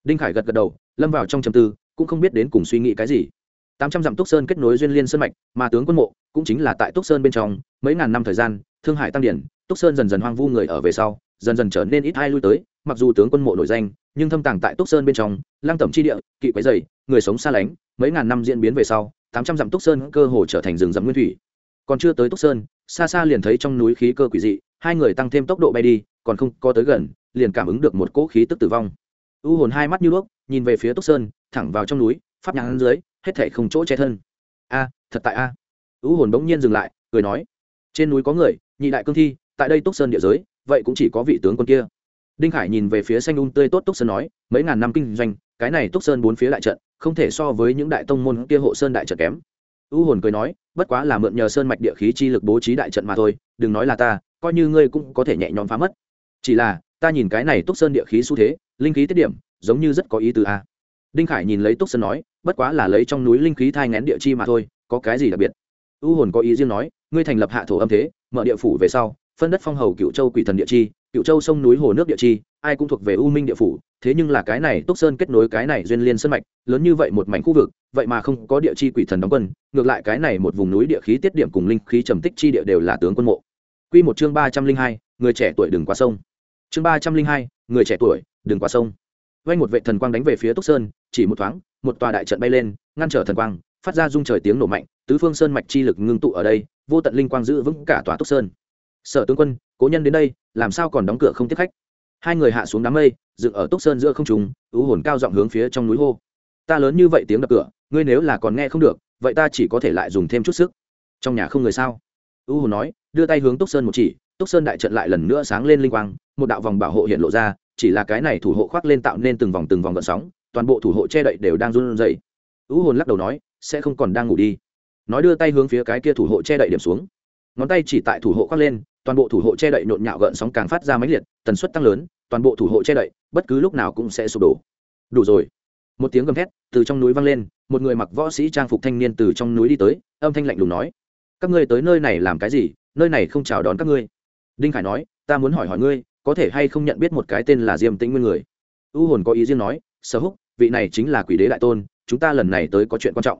Đinh khải gật gật đầu, lâm vào trong trầm tư, cũng không biết đến cùng suy nghĩ cái gì. Tám trăm dặm túc sơn kết nối duyên liên sơn mạch, mà tướng quân mộ, cũng chính là tại túc sơn bên trong, mấy ngàn năm thời gian, thương hải tăng điển, túc sơn dần dần hoang vu người ở về sau, dần dần trở nên ít ai lui tới, mặc dù tướng quân mộ nổi danh, nhưng thâm tàng tại túc sơn bên trong lang tẩm chi địa, kỵ quấy dày, người sống xa lánh, mấy ngàn năm diễn biến về sau, tám trăm dặm túc sơn cơ hồ trở thành rừng rậm nguyên thủy. Còn chưa tới túc sơn xa xa liền thấy trong núi khí cơ quỷ dị, hai người tăng thêm tốc độ bay đi, còn không có tới gần, liền cảm ứng được một cỗ khí tức tử vong. U hồn hai mắt như đuốc, nhìn về phía túc sơn, thẳng vào trong núi, pháp nhãn dưới, hết thể không chỗ che thân. A, thật tại a. U hồn bỗng nhiên dừng lại, cười nói, trên núi có người, nhị đại cương thi, tại đây túc sơn địa giới, vậy cũng chỉ có vị tướng quân kia. Đinh khải nhìn về phía xanh un um tươi tốt túc sơn nói, mấy ngàn năm kinh doanh, cái này túc sơn bốn phía đại trận, không thể so với những đại tông môn kia hộ sơn đại trận kém u hồn cười nói, bất quá là mượn nhờ sơn mạch địa khí chi lực bố trí đại trận mà thôi, đừng nói là ta, coi như ngươi cũng có thể nhẹ nhõm phá mất. Chỉ là, ta nhìn cái này túc sơn địa khí xu thế, linh khí tiết điểm, giống như rất có ý tứ a. Đinh khải nhìn lấy túc sơn nói, bất quá là lấy trong núi linh khí thai ngén địa chi mà thôi, có cái gì đặc biệt? U hồn có ý riêng nói, ngươi thành lập hạ thổ âm thế, mở địa phủ về sau, phân đất phong hầu cựu châu quỷ thần địa chi cựu châu sông núi hồ nước địa chi, ai cũng thuộc về u minh địa phủ, thế nhưng là cái này túc sơn kết nối cái này duyên liên sơn mạch, lớn như vậy một mảnh khu vực, vậy mà không có địa chi quỷ thần đóng quân, ngược lại cái này một vùng núi địa khí tiết điểm cùng linh khí trầm tích chi địa đều là tướng quân mộ. Quy một chương ba trăm linh hai, người trẻ tuổi đừng qua sông. Chương ba trăm linh hai, người trẻ tuổi đừng qua sông. Vay một vệ thần quang đánh về phía túc sơn, chỉ một thoáng, một tòa đại trận bay lên, ngăn trở thần quang, phát ra rung trời tiếng nổ mạnh, tứ phương sơn mạch chi lực ngưng tụ ở đây, vô tận linh quang giữ vững cả tòa túc sơn sở tướng quân, cố nhân đến đây, làm sao còn đóng cửa không tiếp khách? Hai người hạ xuống đám mây, dựng ở túc sơn giữa không trùng ưu hồn cao giọng hướng phía trong núi hô. Ta lớn như vậy tiếng đập cửa, ngươi nếu là còn nghe không được, vậy ta chỉ có thể lại dùng thêm chút sức. Trong nhà không người sao? Ưu hồn nói, đưa tay hướng túc sơn một chỉ, túc sơn đại trận lại lần nữa sáng lên linh quang, một đạo vòng bảo hộ hiện lộ ra, chỉ là cái này thủ hộ khoác lên tạo nên từng vòng từng vòng gợn sóng, toàn bộ thủ hộ che đậy đều đang run rẩy. Ưu hồn lắc đầu nói, sẽ không còn đang ngủ đi. Nói đưa tay hướng phía cái kia thủ hộ che đậy điểm xuống. Ngón tay chỉ tại thủ hộ khoác lên toàn bộ thủ hộ che đậy nhộn nhạo gợn sóng càng phát ra máy liệt, tần suất tăng lớn, toàn bộ thủ hộ che đậy, bất cứ lúc nào cũng sẽ sụp đổ. Đủ rồi. Một tiếng gầm thét từ trong núi vang lên, một người mặc võ sĩ trang phục thanh niên từ trong núi đi tới, âm thanh lạnh lùng nói, các ngươi tới nơi này làm cái gì? Nơi này không chào đón các ngươi. Đinh khải nói, ta muốn hỏi hỏi ngươi, có thể hay không nhận biết một cái tên là diêm tĩnh nguyên người? U hồn có ý riêng nói, sở húc, vị này chính là quỷ đế đại tôn, chúng ta lần này tới có chuyện quan trọng.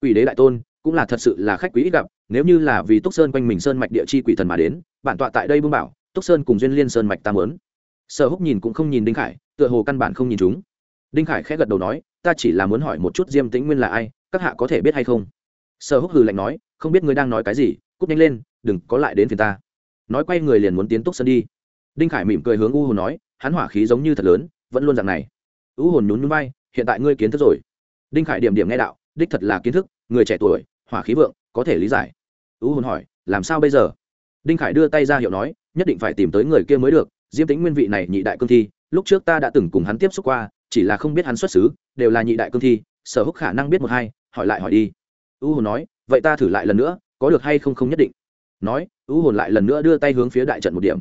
Quỷ đế đại tôn cũng là thật sự là khách quý ít gặp, nếu như là vì túc sơn quanh mình sơn mạch địa chi quỷ thần mà đến, bản tọa tại đây bưng bảo, túc sơn cùng duyên liên sơn mạch ta mớn sở húc nhìn cũng không nhìn đinh khải, tựa hồ căn bản không nhìn chúng. Đinh khải khẽ gật đầu nói, ta chỉ là muốn hỏi một chút diêm tĩnh nguyên là ai, các hạ có thể biết hay không? Sở húc hừ lạnh nói, không biết ngươi đang nói cái gì cúp nhanh lên, đừng có lại đến phiền ta. Nói quay người liền muốn tiến túc sơn đi. Đinh khải mỉm cười hướng u hồn nói, hắn hỏa khí giống như thật lớn, vẫn luôn dạng này. U hồn nhún nhún vai, hiện tại ngươi kiến thức rồi. Đinh khải điểm điểm nghe đạo, đích thật là kiến thức, người trẻ tuổi hỏa khí vượng, có thể lý giải. U hồn hỏi, làm sao bây giờ? Đinh khải đưa tay ra hiệu nói, nhất định phải tìm tới người kia mới được, diêm tính nguyên vị này nhị đại cương thi, lúc trước ta đã từng cùng hắn tiếp xúc qua, chỉ là không biết hắn xuất xứ, đều là nhị đại cương thi, sở húc khả năng biết một hai, hỏi lại hỏi đi. U hồn nói, vậy ta thử lại lần nữa, có được hay không không nhất định. Nói u hồn lại lần nữa đưa tay hướng phía đại trận một điểm.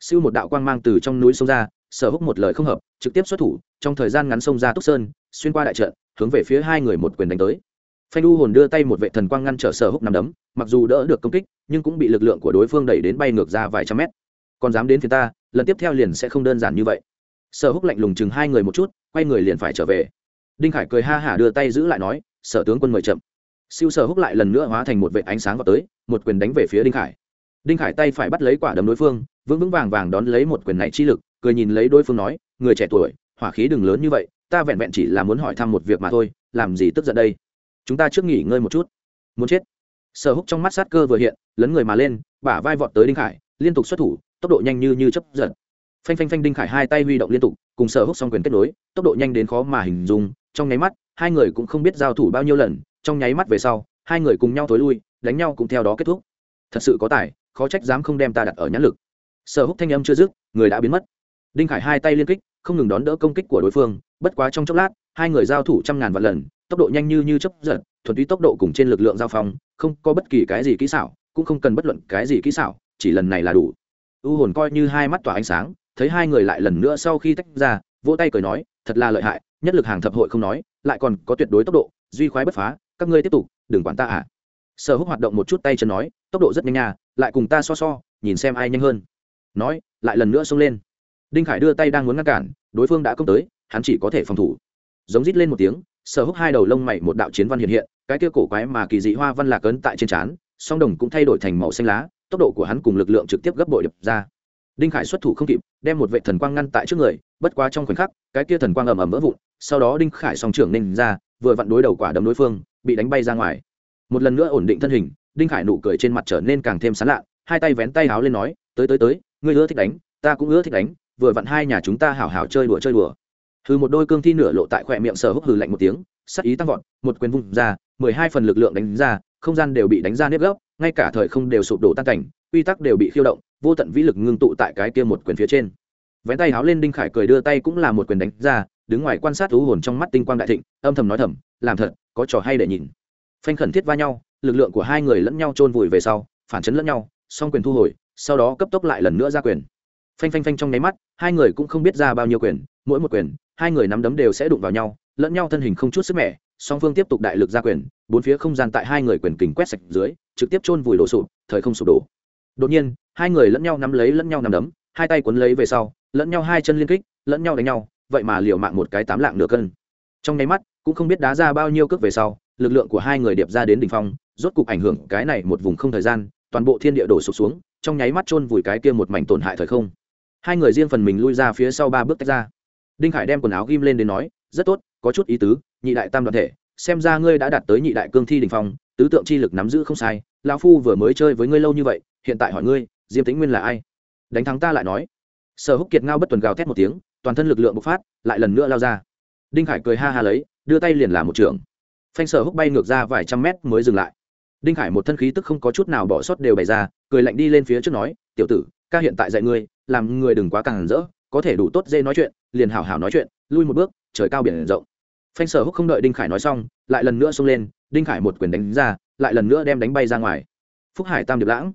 Siêu một đạo quang mang từ trong núi sông ra, sở húc một lời không hợp, trực tiếp xuất thủ, trong thời gian ngắn sông ra túc sơn, xuyên qua đại trận, hướng về phía hai người một quyền đánh tới phanh u hồn đưa tay một vệ thần quang ngăn trở sở húc nằm đấm, mặc dù đỡ được công kích, nhưng cũng bị lực lượng của đối phương đẩy đến bay ngược ra vài trăm mét. Còn dám đến phía ta, lần tiếp theo liền sẽ không đơn giản như vậy. Sở húc lạnh lùng chừng hai người một chút, quay người liền phải trở về. Đinh khải cười ha hả đưa tay giữ lại nói, sở tướng quân mời chậm. Siêu sở húc lại lần nữa hóa thành một vệ ánh sáng vào tới, một quyền đánh về phía đinh khải. Đinh khải tay phải bắt lấy quả đấm đối phương, vững vững vàng vàng đón lấy một quyền này chi lực, cười nhìn lấy đối phương nói, người trẻ tuổi, hỏa khí đừng lớn như vậy, ta vẹn vẹn chỉ là muốn hỏi thăm một việc mà thôi, làm gì tức giận đây? Chúng ta trước nghỉ ngơi một chút. Muốn chết. Sở húc trong mắt sát cơ vừa hiện, lấn người mà lên, bả vai vọt tới đinh khải, liên tục xuất thủ, tốc độ nhanh như như chấp giật. Phanh phanh phanh đinh khải hai tay huy động liên tục, cùng sở húc song quyền kết nối, tốc độ nhanh đến khó mà hình dung. Trong nháy mắt, hai người cũng không biết giao thủ bao nhiêu lần, trong nháy mắt về sau, hai người cùng nhau tối lui, đánh nhau cũng theo đó kết thúc. Thật sự có tài, khó trách dám không đem ta đặt ở nhãn lực. Sở húc thanh âm chưa dứt, người đã biến mất. Đinh khải hai tay liên kích, không ngừng đón đỡ công kích của đối phương, bất quá trong chốc lát, hai người giao thủ trăm ngàn vạn lần tốc độ nhanh như như chấp giật, thuần túy tốc độ cùng trên lực lượng giao phong, không có bất kỳ cái gì kỹ xảo, cũng không cần bất luận cái gì kỹ xảo, chỉ lần này là đủ. U hồn coi như hai mắt tỏa ánh sáng, thấy hai người lại lần nữa sau khi tách ra, vỗ tay cười nói, thật là lợi hại, nhất lực hàng thập hội không nói, lại còn có tuyệt đối tốc độ, duy khoái bất phá, các ngươi tiếp tục, đừng quản ta à sở húc hoạt động một chút tay chân nói, tốc độ rất nhanh nha, lại cùng ta so so, nhìn xem ai nhanh hơn. Nói, lại lần nữa xông lên. Đinh khải đưa tay đang muốn ngăn cản, đối phương đã công tới, hắn chỉ có thể phòng thủ. Giống rít lên một tiếng sở húc hai đầu lông mày một đạo chiến văn hiện hiện, cái kia cổ quái mà kỳ dị hoa văn lạc ấn tại trên trán, song đồng cũng thay đổi thành màu xanh lá, tốc độ của hắn cùng lực lượng trực tiếp gấp bội đập ra. Đinh khải xuất thủ không kịp, đem một vệ thần quang ngăn tại trước người, bất quá trong khoảnh khắc, cái kia thần quang ầm ầm vỡ vụn, sau đó đinh khải song trưởng ninh ra, vừa vặn đối đầu quả đấm đối phương, bị đánh bay ra ngoài. Một lần nữa ổn định thân hình, đinh khải nụ cười trên mặt trở nên càng thêm sán lạ hai tay vén tay háo lên nói, tới tới tới, ngươi ưa thích đánh, ta cũng ưa thích đánh, vừa vặn hai nhà chúng ta hảo hảo chơi đùa chơi đùa hư một đôi cương thi nửa lộ tại khỏe miệng sở húc hừ lạnh một tiếng, sắc ý tăng vọt, một quyền vung ra, mười hai phần lực lượng đánh ra, không gian đều bị đánh ra nếp gốc ngay cả thời không đều sụp đổ tan cảnh, quy tắc đều bị khiêu động, vô tận vĩ lực ngưng tụ tại cái kia một quyền phía trên. Vén tay háo lên đinh khải cười đưa tay cũng là một quyền đánh ra, đứng ngoài quan sát thú hồn trong mắt tinh quang đại thịnh, âm thầm nói thầm, làm thật, có trò hay để nhìn. Phanh khẩn thiết va nhau, lực lượng của hai người lẫn nhau chôn vùi về sau, phản chấn lẫn nhau, song quyền thu hồi, sau đó cấp tốc lại lần nữa ra quyền. Phanh phanh phanh trong nháy mắt, hai người cũng không biết ra bao nhiêu quyền mỗi một quyền, hai người nắm đấm đều sẽ đụng vào nhau, lẫn nhau thân hình không chút sức mẻ, song phương tiếp tục đại lực ra quyền, bốn phía không gian tại hai người quyền kình quét sạch dưới, trực tiếp chôn vùi đổ sụp, thời không sụp đổ. Đột nhiên, hai người lẫn nhau nắm lấy lẫn nhau nắm đấm, hai tay quấn lấy về sau, lẫn nhau hai chân liên kích, lẫn nhau đánh nhau, vậy mà liều mạng một cái tám lạng nửa cân. Trong nháy mắt, cũng không biết đá ra bao nhiêu cước về sau, lực lượng của hai người điệp ra đến đỉnh phong, rốt cục ảnh hưởng cái này một vùng không thời gian, toàn bộ thiên địa đổ sụp xuống, trong nháy mắt chôn vùi cái kia một mảnh tổn hại thời không. Hai người riêng phần mình lui ra phía sau ba bước tách ra đinh khải đem quần áo ghim lên đến nói, rất tốt, có chút ý tứ, nhị đại tam đoàn thể, xem ra ngươi đã đạt tới nhị đại cương thi đình phong, tứ tượng chi lực nắm giữ không sai, lão phu vừa mới chơi với ngươi lâu như vậy, hiện tại hỏi ngươi, diêm tĩnh nguyên là ai? Đánh thắng ta lại nói. Sở húc kiệt ngao bất tuần gào thét một tiếng, toàn thân lực lượng bộc phát, lại lần nữa lao ra. Đinh khải cười ha ha lấy, đưa tay liền làm một trường. Phanh sở húc bay ngược ra vài trăm mét mới dừng lại. Đinh khải một thân khí tức không có chút nào bỏ sót đều bày ra, cười lạnh đi lên phía trước nói, tiểu tử, ca hiện tại dạy ngươi, làm người đừng quá càng rỡ có thể đủ tốt dê nói chuyện, liền hảo hảo nói chuyện, lui một bước, trời cao biển rộng. Phanh sở húc không đợi đinh khải nói xong, lại lần nữa xông lên, đinh khải một quyền đánh ra, lại lần nữa đem đánh bay ra ngoài. Phúc hải tam điệp lãng.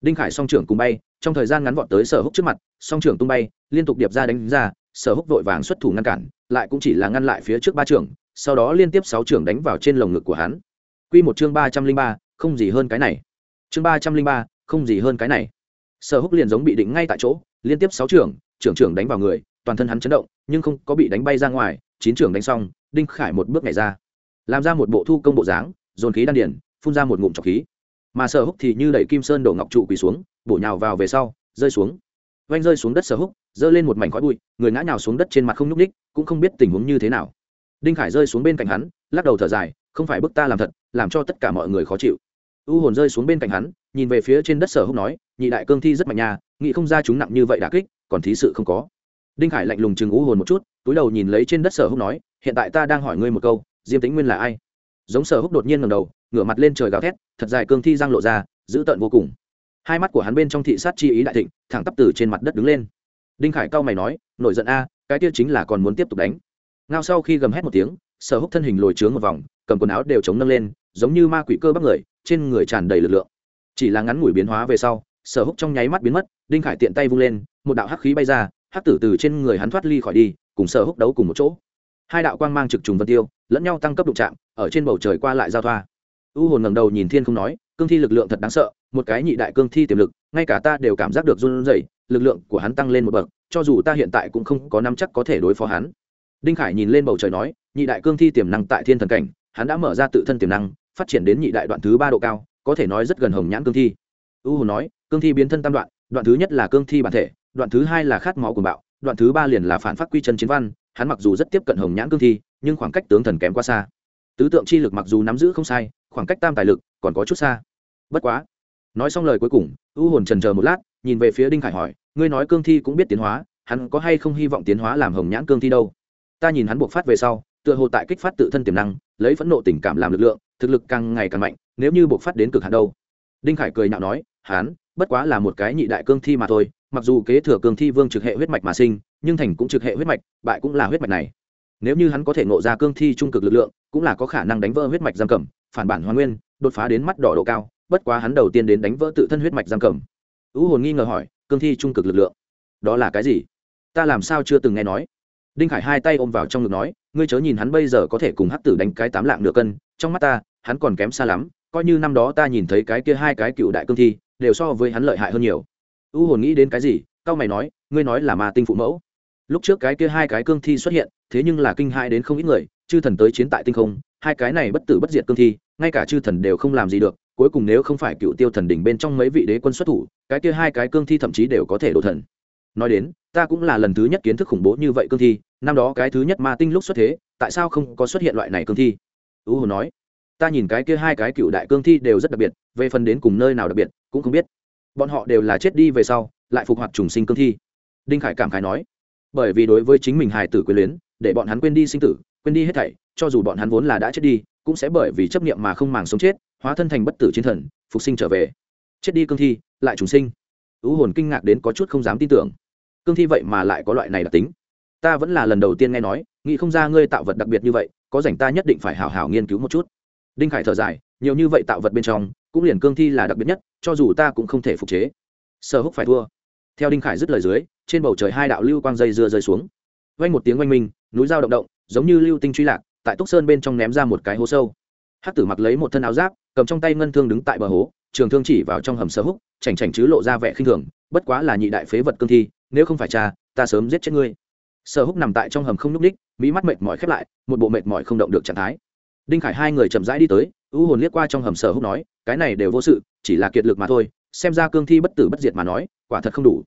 Đinh khải song trưởng cùng bay, trong thời gian ngắn vọt tới sở húc trước mặt, song trưởng tung bay, liên tục điệp ra đánh ra, sở húc vội vàng xuất thủ ngăn cản, lại cũng chỉ là ngăn lại phía trước ba trưởng, sau đó liên tiếp sáu trưởng đánh vào trên lồng ngực của hắn. Q một chương ba trăm linh ba, không gì hơn cái này. Chương ba trăm linh ba, không gì hơn cái này. Sở húc liền giống bị định ngay tại chỗ, liên tiếp sáu trưởng trưởng trưởng đánh vào người, toàn thân hắn chấn động, nhưng không có bị đánh bay ra ngoài, chín trưởng đánh xong, đinh khải một bước nhảy ra. Làm ra một bộ thu công bộ dáng, dồn khí đan điển, phun ra một ngụm trọc khí. Mà sở húc thì như đẩy kim sơn đổ ngọc trụ quỳ xuống, bổ nhào vào về sau, rơi xuống. Vanh rơi xuống đất sở húc, giơ lên một mảnh khói bụi, người ngã nhào xuống đất trên mặt không nhúc ních cũng không biết tình huống như thế nào. Đinh khải rơi xuống bên cạnh hắn, lắc đầu thở dài, không phải bức ta làm thật, làm cho tất cả mọi người khó chịu. U hồn rơi xuống bên cạnh hắn, nhìn về phía trên đất sở húc nói, nhị đại cương thi rất mạnh nhà nghị không ra chúng nặng như vậy đà kích còn thí sự không có. Đinh khải lạnh lùng chừng u hồn một chút, túi đầu nhìn lấy trên đất sở húc nói, hiện tại ta đang hỏi ngươi một câu, diêm tính nguyên là ai? Giống sở húc đột nhiên ngầm đầu, ngửa mặt lên trời gào thét, thật dài cương thi giang lộ ra, dữ tợn vô cùng. Hai mắt của hắn bên trong thị sát chi ý đại thịnh, thẳng tắp từ trên mặt đất đứng lên. Đinh khải cao mày nói, nổi giận a, cái kia chính là còn muốn tiếp tục đánh. Ngao sau khi gầm hét một tiếng, sở húc thân hình lồi trướng một vòng, cầm quần áo đều chống nâng lên, giống như ma quỷ cơ bắp người, trên người tràn đầy lực lượng. Chỉ là ngắn ngủi biến hóa về sau, sở húc trong nháy mắt biến mất, đinh khải tiện tay vung lên một đạo hắc khí bay ra, hắc tử từ trên người hắn thoát ly khỏi đi, cùng sở húc đấu cùng một chỗ. Hai đạo quang mang trực trùng vân tiêu, lẫn nhau tăng cấp đụng chạm, ở trên bầu trời qua lại giao thoa. U hồn ngẩng đầu nhìn thiên không nói, cương thi lực lượng thật đáng sợ, một cái nhị đại cương thi tiềm lực, ngay cả ta đều cảm giác được run rẩy, lực lượng của hắn tăng lên một bậc, cho dù ta hiện tại cũng không có nắm chắc có thể đối phó hắn. Đinh khải nhìn lên bầu trời nói, nhị đại cương thi tiềm năng tại thiên thần cảnh, hắn đã mở ra tự thân tiềm năng, phát triển đến nhị đại đoạn thứ ba độ cao, có thể nói rất gần hồng nhãn cương thi. U hồn nói, cương thi biến thân tam đoạn đoạn thứ nhất là cương thi bản thể đoạn thứ hai là khát máu của bạo, đoạn thứ ba liền là phản phát quy chân chiến văn, hắn mặc dù rất tiếp cận hồng nhãn cương thi, nhưng khoảng cách tướng thần kém quá xa. Tứ tượng chi lực mặc dù nắm giữ không sai, khoảng cách tam tài lực còn có chút xa. Bất quá, nói xong lời cuối cùng, u hồn trần chờ một lát, nhìn về phía đinh khải hỏi, ngươi nói cương thi cũng biết tiến hóa, hắn có hay không hy vọng tiến hóa làm hồng nhãn cương thi đâu? Ta nhìn hắn buộc phát về sau, tựa hồ tại kích phát tự thân tiềm năng, lấy phẫn nộ tình cảm làm lực lượng, thực lực càng ngày càng mạnh, nếu như buộc phát đến cực hạn đâu. Đinh khải cười nhạo nói hắn bất quá là một cái nhị đại cương thi mà thôi mặc dù kế thừa cương thi vương trực hệ huyết mạch mà sinh, nhưng thành cũng trực hệ huyết mạch, bại cũng là huyết mạch này. Nếu như hắn có thể ngộ ra cương thi trung cực lực lượng, cũng là có khả năng đánh vỡ huyết mạch giam cầm, phản bản hoàn nguyên, đột phá đến mắt đỏ độ cao, bất quá hắn đầu tiên đến đánh vỡ tự thân huyết mạch giam cầm. U hồn nghi ngờ hỏi, cương thi trung cực lực lượng, đó là cái gì? Ta làm sao chưa từng nghe nói. Đinh khải hai tay ôm vào trong ngực nói, ngươi chớ nhìn hắn bây giờ có thể cùng hắc tử đánh cái tám lạng nửa cân, trong mắt ta, hắn còn kém xa lắm, coi như năm đó ta nhìn thấy cái kia hai cái cựu đại cương thi, đều so với hắn lợi hại hơn nhiều u hồn nghĩ đến cái gì cao mày nói, ngươi nói là ma tinh phụ mẫu. Lúc trước cái kia hai cái cương thi xuất hiện, thế nhưng là kinh hai đến không ít người, chư thần tới chiến tại tinh không, hai cái này bất tử bất diệt cương thi, ngay cả chư thần đều không làm gì được, cuối cùng nếu không phải cựu tiêu thần đỉnh bên trong mấy vị đế quân xuất thủ, cái kia hai cái cương thi thậm chí đều có thể đổ thần. Nói đến, ta cũng là lần thứ nhất kiến thức khủng bố như vậy cương thi, năm đó cái thứ nhất ma tinh lúc xuất thế, tại sao không có xuất hiện loại này cương thi? U hồ nói, ta nhìn cái kia hai cái cựu đại cương thi đều rất đặc biệt, về phần đến cùng nơi nào đặc biệt, cũng không biết bọn họ đều là chết đi về sau, lại phục hoạt trùng sinh cương thi. Đinh khải cảm khái nói, bởi vì đối với chính mình hài tử quyền luyến, để bọn hắn quên đi sinh tử, quên đi hết thảy, cho dù bọn hắn vốn là đã chết đi, cũng sẽ bởi vì chấp niệm mà không màng sống chết, hóa thân thành bất tử chiến thần, phục sinh trở về. Chết đi cương thi, lại trùng sinh. Ưu hồn kinh ngạc đến có chút không dám tin tưởng. Cương thi vậy mà lại có loại này đặc tính. Ta vẫn là lần đầu tiên nghe nói, nghĩ không ra ngươi tạo vật đặc biệt như vậy, có rảnh ta nhất định phải hào hào nghiên cứu một chút. Đinh khải thở dài nhiều như vậy tạo vật bên trong, cũng liền cương thi là đặc biệt nhất, cho dù ta cũng không thể phục chế. Sơ húc phải thua. Theo đinh khải dứt lời dưới, trên bầu trời hai đạo lưu quang dây dưa rơi xuống. Vang một tiếng oanh minh, núi dao động động, giống như lưu tinh truy lạc, tại túc sơn bên trong ném ra một cái hố sâu. Hắc tử mặc lấy một thân áo giáp, cầm trong tay ngân thương đứng tại bờ hố, trường thương chỉ vào trong hầm sơ húc, chảnh chảnh chứ lộ ra vẻ khinh thường, bất quá là nhị đại phế vật cương thi, nếu không phải cha, ta sớm giết chết ngươi. Sơ húc nằm tại trong hầm không nhúc ních mỹ mắt mệt mỏi khép lại, một bộ mệt mỏi không động được trạng thái đinh khải hai người chậm rãi đi tới, ưu hồn liếc qua trong hầm sở húc nói, cái này đều vô sự, chỉ là kiệt lực mà thôi, xem ra cương thi bất tử bất diệt mà nói, quả thật không đủ.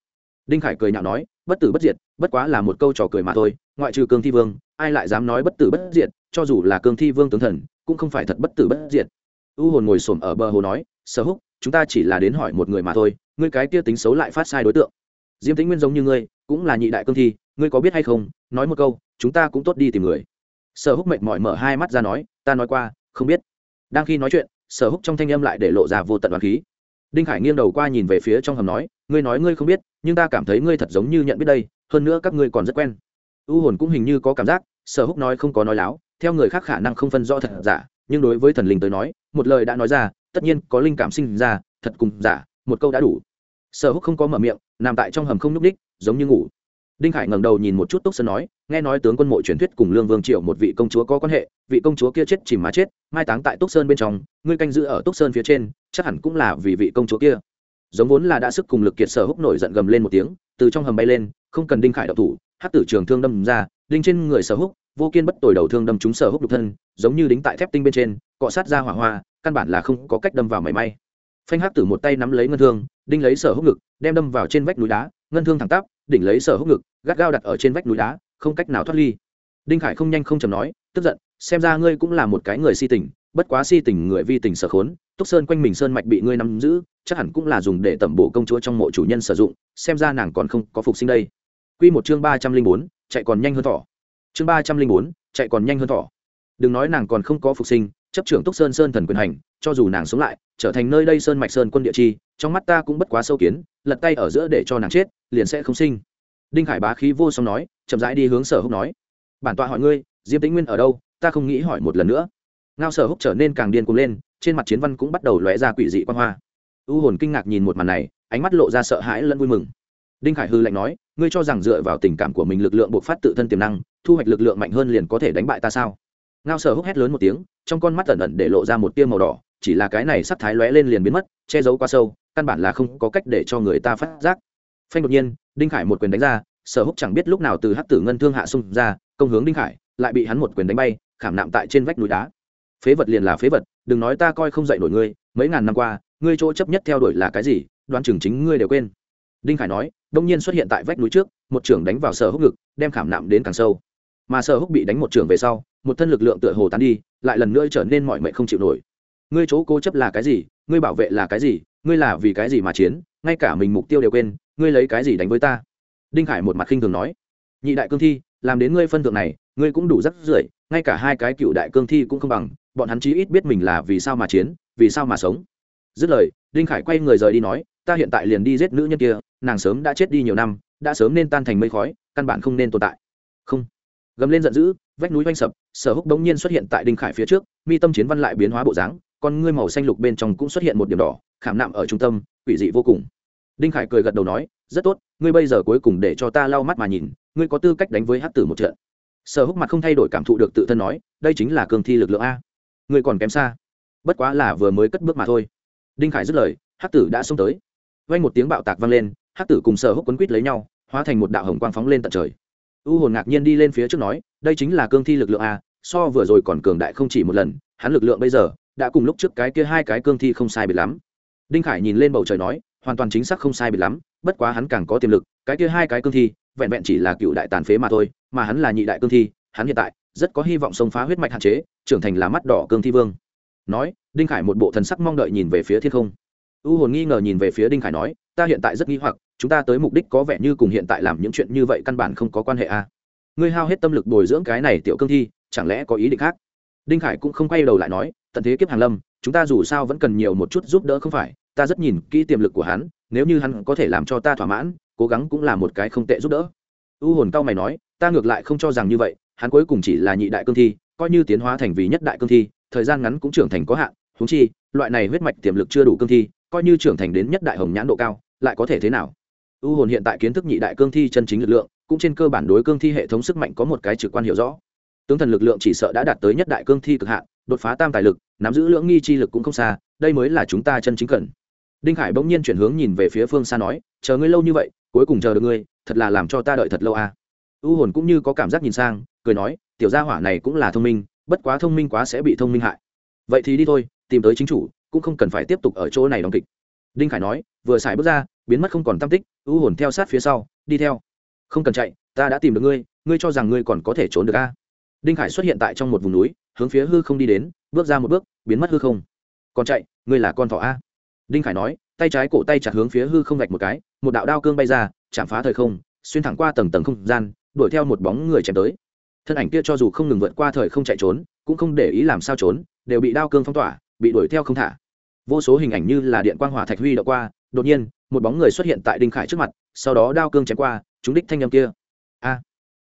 Đinh khải cười nhạo nói, bất tử bất diệt, bất quá là một câu trò cười mà thôi, ngoại trừ cương thi vương, ai lại dám nói bất tử bất diệt, cho dù là cương thi vương tướng thần, cũng không phải thật bất tử bất diệt. U hồn ngồi xổm ở bờ hồ nói, sở húc, chúng ta chỉ là đến hỏi một người mà thôi, ngươi cái kia tính xấu lại phát sai đối tượng. Diêm tĩnh nguyên giống như ngươi, cũng là nhị đại cương thi, ngươi có biết hay không? Nói một câu, chúng ta cũng tốt đi tìm người sở húc mệt mỏi mở hai mắt ra nói, ta nói qua, không biết. Đang khi nói chuyện, sở húc trong thanh âm lại để lộ ra vô tận đoán khí. Đinh khải nghiêng đầu qua nhìn về phía trong hầm nói, ngươi nói ngươi không biết, nhưng ta cảm thấy ngươi thật giống như nhận biết đây, hơn nữa các ngươi còn rất quen. U hồn cũng hình như có cảm giác, sở húc nói không có nói láo, theo người khác khả năng không phân rõ thật giả, nhưng đối với thần linh tới nói, một lời đã nói ra, tất nhiên có linh cảm sinh ra, thật cùng giả, một câu đã đủ. Sở húc không có mở miệng, nằm tại trong hầm không nhúc ních giống như ngủ đinh khải ngẩng đầu nhìn một chút túc sơn nói, nghe nói tướng quân mộ truyền thuyết cùng lương vương triệu một vị công chúa có quan hệ, vị công chúa kia chết chìm má chết, mai táng tại túc sơn bên trong, ngươi canh giữ ở túc sơn phía trên, chắc hẳn cũng là vì vị công chúa kia. Giống vốn là đã sức cùng lực kiệt sở húc nổi giận gầm lên một tiếng, từ trong hầm bay lên, không cần đinh khải đậu thủ hát tử trường thương đâm ra, đinh trên người sở húc, vô kiên bất tồi đầu thương đâm trúng sở húc đục thân, giống như đính tại thép tinh bên trên, cọ sát ra hỏa hoa, căn bản là không có cách đâm vào mảy may. Phanh hát tử một tay nắm lấy ngân thương, đinh lấy sở húc ngực, đem đâm vào trên vách núi đá, ngân thương thẳng tắp đỉnh lấy sở húc ngực, gắt gao đặt ở trên vách núi đá, không cách nào thoát ly. Đinh khải không nhanh không chầm nói, tức giận, xem ra ngươi cũng là một cái người si tình, bất quá si tình người vi tình sở khốn, túc sơn quanh mình sơn mạch bị ngươi nắm giữ, chắc hẳn cũng là dùng để tẩm bổ công chúa trong mộ chủ nhân sử dụng, xem ra nàng còn không có phục sinh đây. Quy một chương ba trăm linh bốn, chạy còn nhanh hơn thỏ. Chương ba trăm linh bốn, chạy còn nhanh hơn thỏ. Đừng nói nàng còn không có phục sinh, chấp trưởng túc sơn sơn thần quyền hành, cho dù nàng sống lại, trở thành nơi đây sơn mạch sơn quân địa chi trong mắt ta cũng bất quá sâu kiến, lật tay ở giữa để cho nàng chết, liền sẽ không sinh. Đinh khải bá khí vô song nói, chậm rãi đi hướng sở húc nói. Bản tọa hỏi ngươi, diêm tĩnh nguyên ở đâu? Ta không nghĩ hỏi một lần nữa. Ngao sở húc trở nên càng điên cuồng lên, trên mặt chiến văn cũng bắt đầu lóe ra quỷ dị quan hoa. U hồn kinh ngạc nhìn một màn này, ánh mắt lộ ra sợ hãi lẫn vui mừng. Đinh khải hư lạnh nói, ngươi cho rằng dựa vào tình cảm của mình lực lượng buộc phát tự thân tiềm năng, thu hoạch lực lượng mạnh hơn liền có thể đánh bại ta sao? Ngao sở húc hét lớn một tiếng, trong con mắt ẩn ẩn để lộ ra một tia màu đỏ, chỉ là cái này sắc thái lóe lên liền biến mất, che giấu quá sâu căn bản là không có cách để cho người ta phát giác. Phanh đột nhiên, đinh khải một quyền đánh ra, sở húc chẳng biết lúc nào từ hắc tử ngân thương hạ xung ra, công hướng đinh khải, lại bị hắn một quyền đánh bay, khảm nạm tại trên vách núi đá. Phế vật liền là phế vật, đừng nói ta coi không dạy nổi ngươi, mấy ngàn năm qua, ngươi chỗ chấp nhất theo đuổi là cái gì, đoán chừng chính ngươi đều quên. Đinh khải nói đông nhiên xuất hiện tại vách núi trước, một trưởng đánh vào sở húc ngực, đem khảm nạm đến càng sâu. Mà sở húc bị đánh một trưởng về sau, một thân lực lượng tựa hồ tán đi, lại lần nữa trở nên mọi mệnh không chịu nổi. Ngươi chỗ cố chấp là cái gì, ngươi bảo vệ là cái gì ngươi là vì cái gì mà chiến, ngay cả mình mục tiêu đều quên, ngươi lấy cái gì đánh với ta? Đinh khải một mặt khinh thường nói. Nhị đại cương thi, làm đến ngươi phân thượng này, ngươi cũng đủ rất rưởi, ngay cả hai cái cựu đại cương thi cũng không bằng, bọn hắn chí ít biết mình là vì sao mà chiến, vì sao mà sống. Dứt lời, đinh khải quay người rời đi nói, ta hiện tại liền đi giết nữ nhân kia, nàng sớm đã chết đi nhiều năm, đã sớm nên tan thành mây khói, căn bản không nên tồn tại. Không. Gầm lên giận dữ, vách núi oanh sập, sở húc đống nhiên xuất hiện tại đinh khải phía trước, mi tâm chiến văn lại biến hóa bộ dáng, con ngươi màu xanh lục bên trong cũng xuất hiện một điểm đỏ khảm nạm ở trung tâm, quỷ dị vô cùng. Đinh khải cười gật đầu nói, rất tốt, ngươi bây giờ cuối cùng để cho ta lau mắt mà nhìn, ngươi có tư cách đánh với hát tử một trận. Sở húc mặt không thay đổi cảm thụ được tự thân nói, đây chính là cường thi lực lượng a. Ngươi còn kém xa. Bất quá là vừa mới cất bước mà thôi. Đinh khải dứt lời hát tử đã xông tới. Vang một tiếng bạo tạc vang lên hát tử cùng sở húc quấn quýt lấy nhau, hóa thành một đạo hồng quang phóng lên tận trời. U hồn ngạc nhiên đi lên phía trước nói, đây chính là cương thi lực lượng a, so vừa rồi còn cường đại không chỉ một lần, hắn lực lượng bây giờ, đã cùng lúc trước cái kia hai cái cương thi không sai biệt lắm đinh khải nhìn lên bầu trời nói, hoàn toàn chính xác không sai biệt lắm, bất quá hắn càng có tiềm lực, cái kia hai cái cương thi, vẹn vẹn chỉ là cựu đại tàn phế mà thôi, mà hắn là nhị đại cương thi, hắn hiện tại rất có hy vọng xông phá huyết mạch hạn chế, trưởng thành là mắt đỏ cương thi vương. Nói, đinh khải một bộ thần sắc mong đợi nhìn về phía thiên không. U hồn nghi ngờ nhìn về phía đinh khải nói, ta hiện tại rất nghi hoặc, chúng ta tới mục đích có vẻ như cùng hiện tại làm những chuyện như vậy căn bản không có quan hệ a à. ngươi hao hết tâm lực bồi dưỡng cái này tiểu cương thi, chẳng lẽ có ý định khác? Đinh khải cũng không quay đầu lại nói, tận thế kiếp hàng lâm, chúng ta dù sao vẫn cần nhiều một chút giúp đỡ không phải ta rất nhìn kỹ tiềm lực của hắn, nếu như hắn có thể làm cho ta thỏa mãn, cố gắng cũng là một cái không tệ giúp đỡ. U hồn cao mày nói, ta ngược lại không cho rằng như vậy, hắn cuối cùng chỉ là nhị đại cương thi, coi như tiến hóa thành vì nhất đại cương thi, thời gian ngắn cũng trưởng thành có hạn húng chi, loại này huyết mạch tiềm lực chưa đủ cương thi, coi như trưởng thành đến nhất đại hồng nhãn độ cao, lại có thể thế nào? U hồn hiện tại kiến thức nhị đại cương thi chân chính lực lượng, cũng trên cơ bản đối cương thi hệ thống sức mạnh có một cái trực quan hiểu rõ. Tướng thần lực lượng chỉ sợ đã đạt tới nhất đại cương thi cực hạn, đột phá tam tài lực, nắm giữ lưỡng nghi chi lực cũng không xa, đây mới là chúng ta chân chính cần đinh khải bỗng nhiên chuyển hướng nhìn về phía phương xa nói, chờ ngươi lâu như vậy, cuối cùng chờ được ngươi, thật là làm cho ta đợi thật lâu à. u hồn cũng như có cảm giác nhìn sang, cười nói, tiểu gia hỏa này cũng là thông minh, bất quá thông minh quá sẽ bị thông minh hại. Vậy thì đi thôi, tìm tới chính chủ, cũng không cần phải tiếp tục ở chỗ này đóng kịch. Đinh khải nói, vừa xài bước ra, biến mất không còn tam tích, u hồn theo sát phía sau, đi theo. Không cần chạy, ta đã tìm được ngươi ngươi cho rằng ngươi còn có thể trốn được a à? đinh khải xuất hiện tại trong một vùng núi, hướng phía hư không đi đến, bước ra một bước, biến mất hư không. Còn chạy, ngươi là con thỏ a đinh khải nói, tay trái cổ tay chặt hướng phía hư không vạch một cái, một đạo đao cương bay ra, chạm phá thời không, xuyên thẳng qua tầng tầng không gian, đuổi theo một bóng người chém tới. Thân ảnh kia cho dù không ngừng vượt qua thời không chạy trốn, cũng không để ý làm sao trốn, đều bị đao cương phong tỏa, bị đuổi theo không thả. Vô số hình ảnh như là điện quang hỏa thạch huy đã qua, đột nhiên, một bóng người xuất hiện tại đinh khải trước mặt, sau đó đao cương chém qua chúng đích thanh â m kia. A!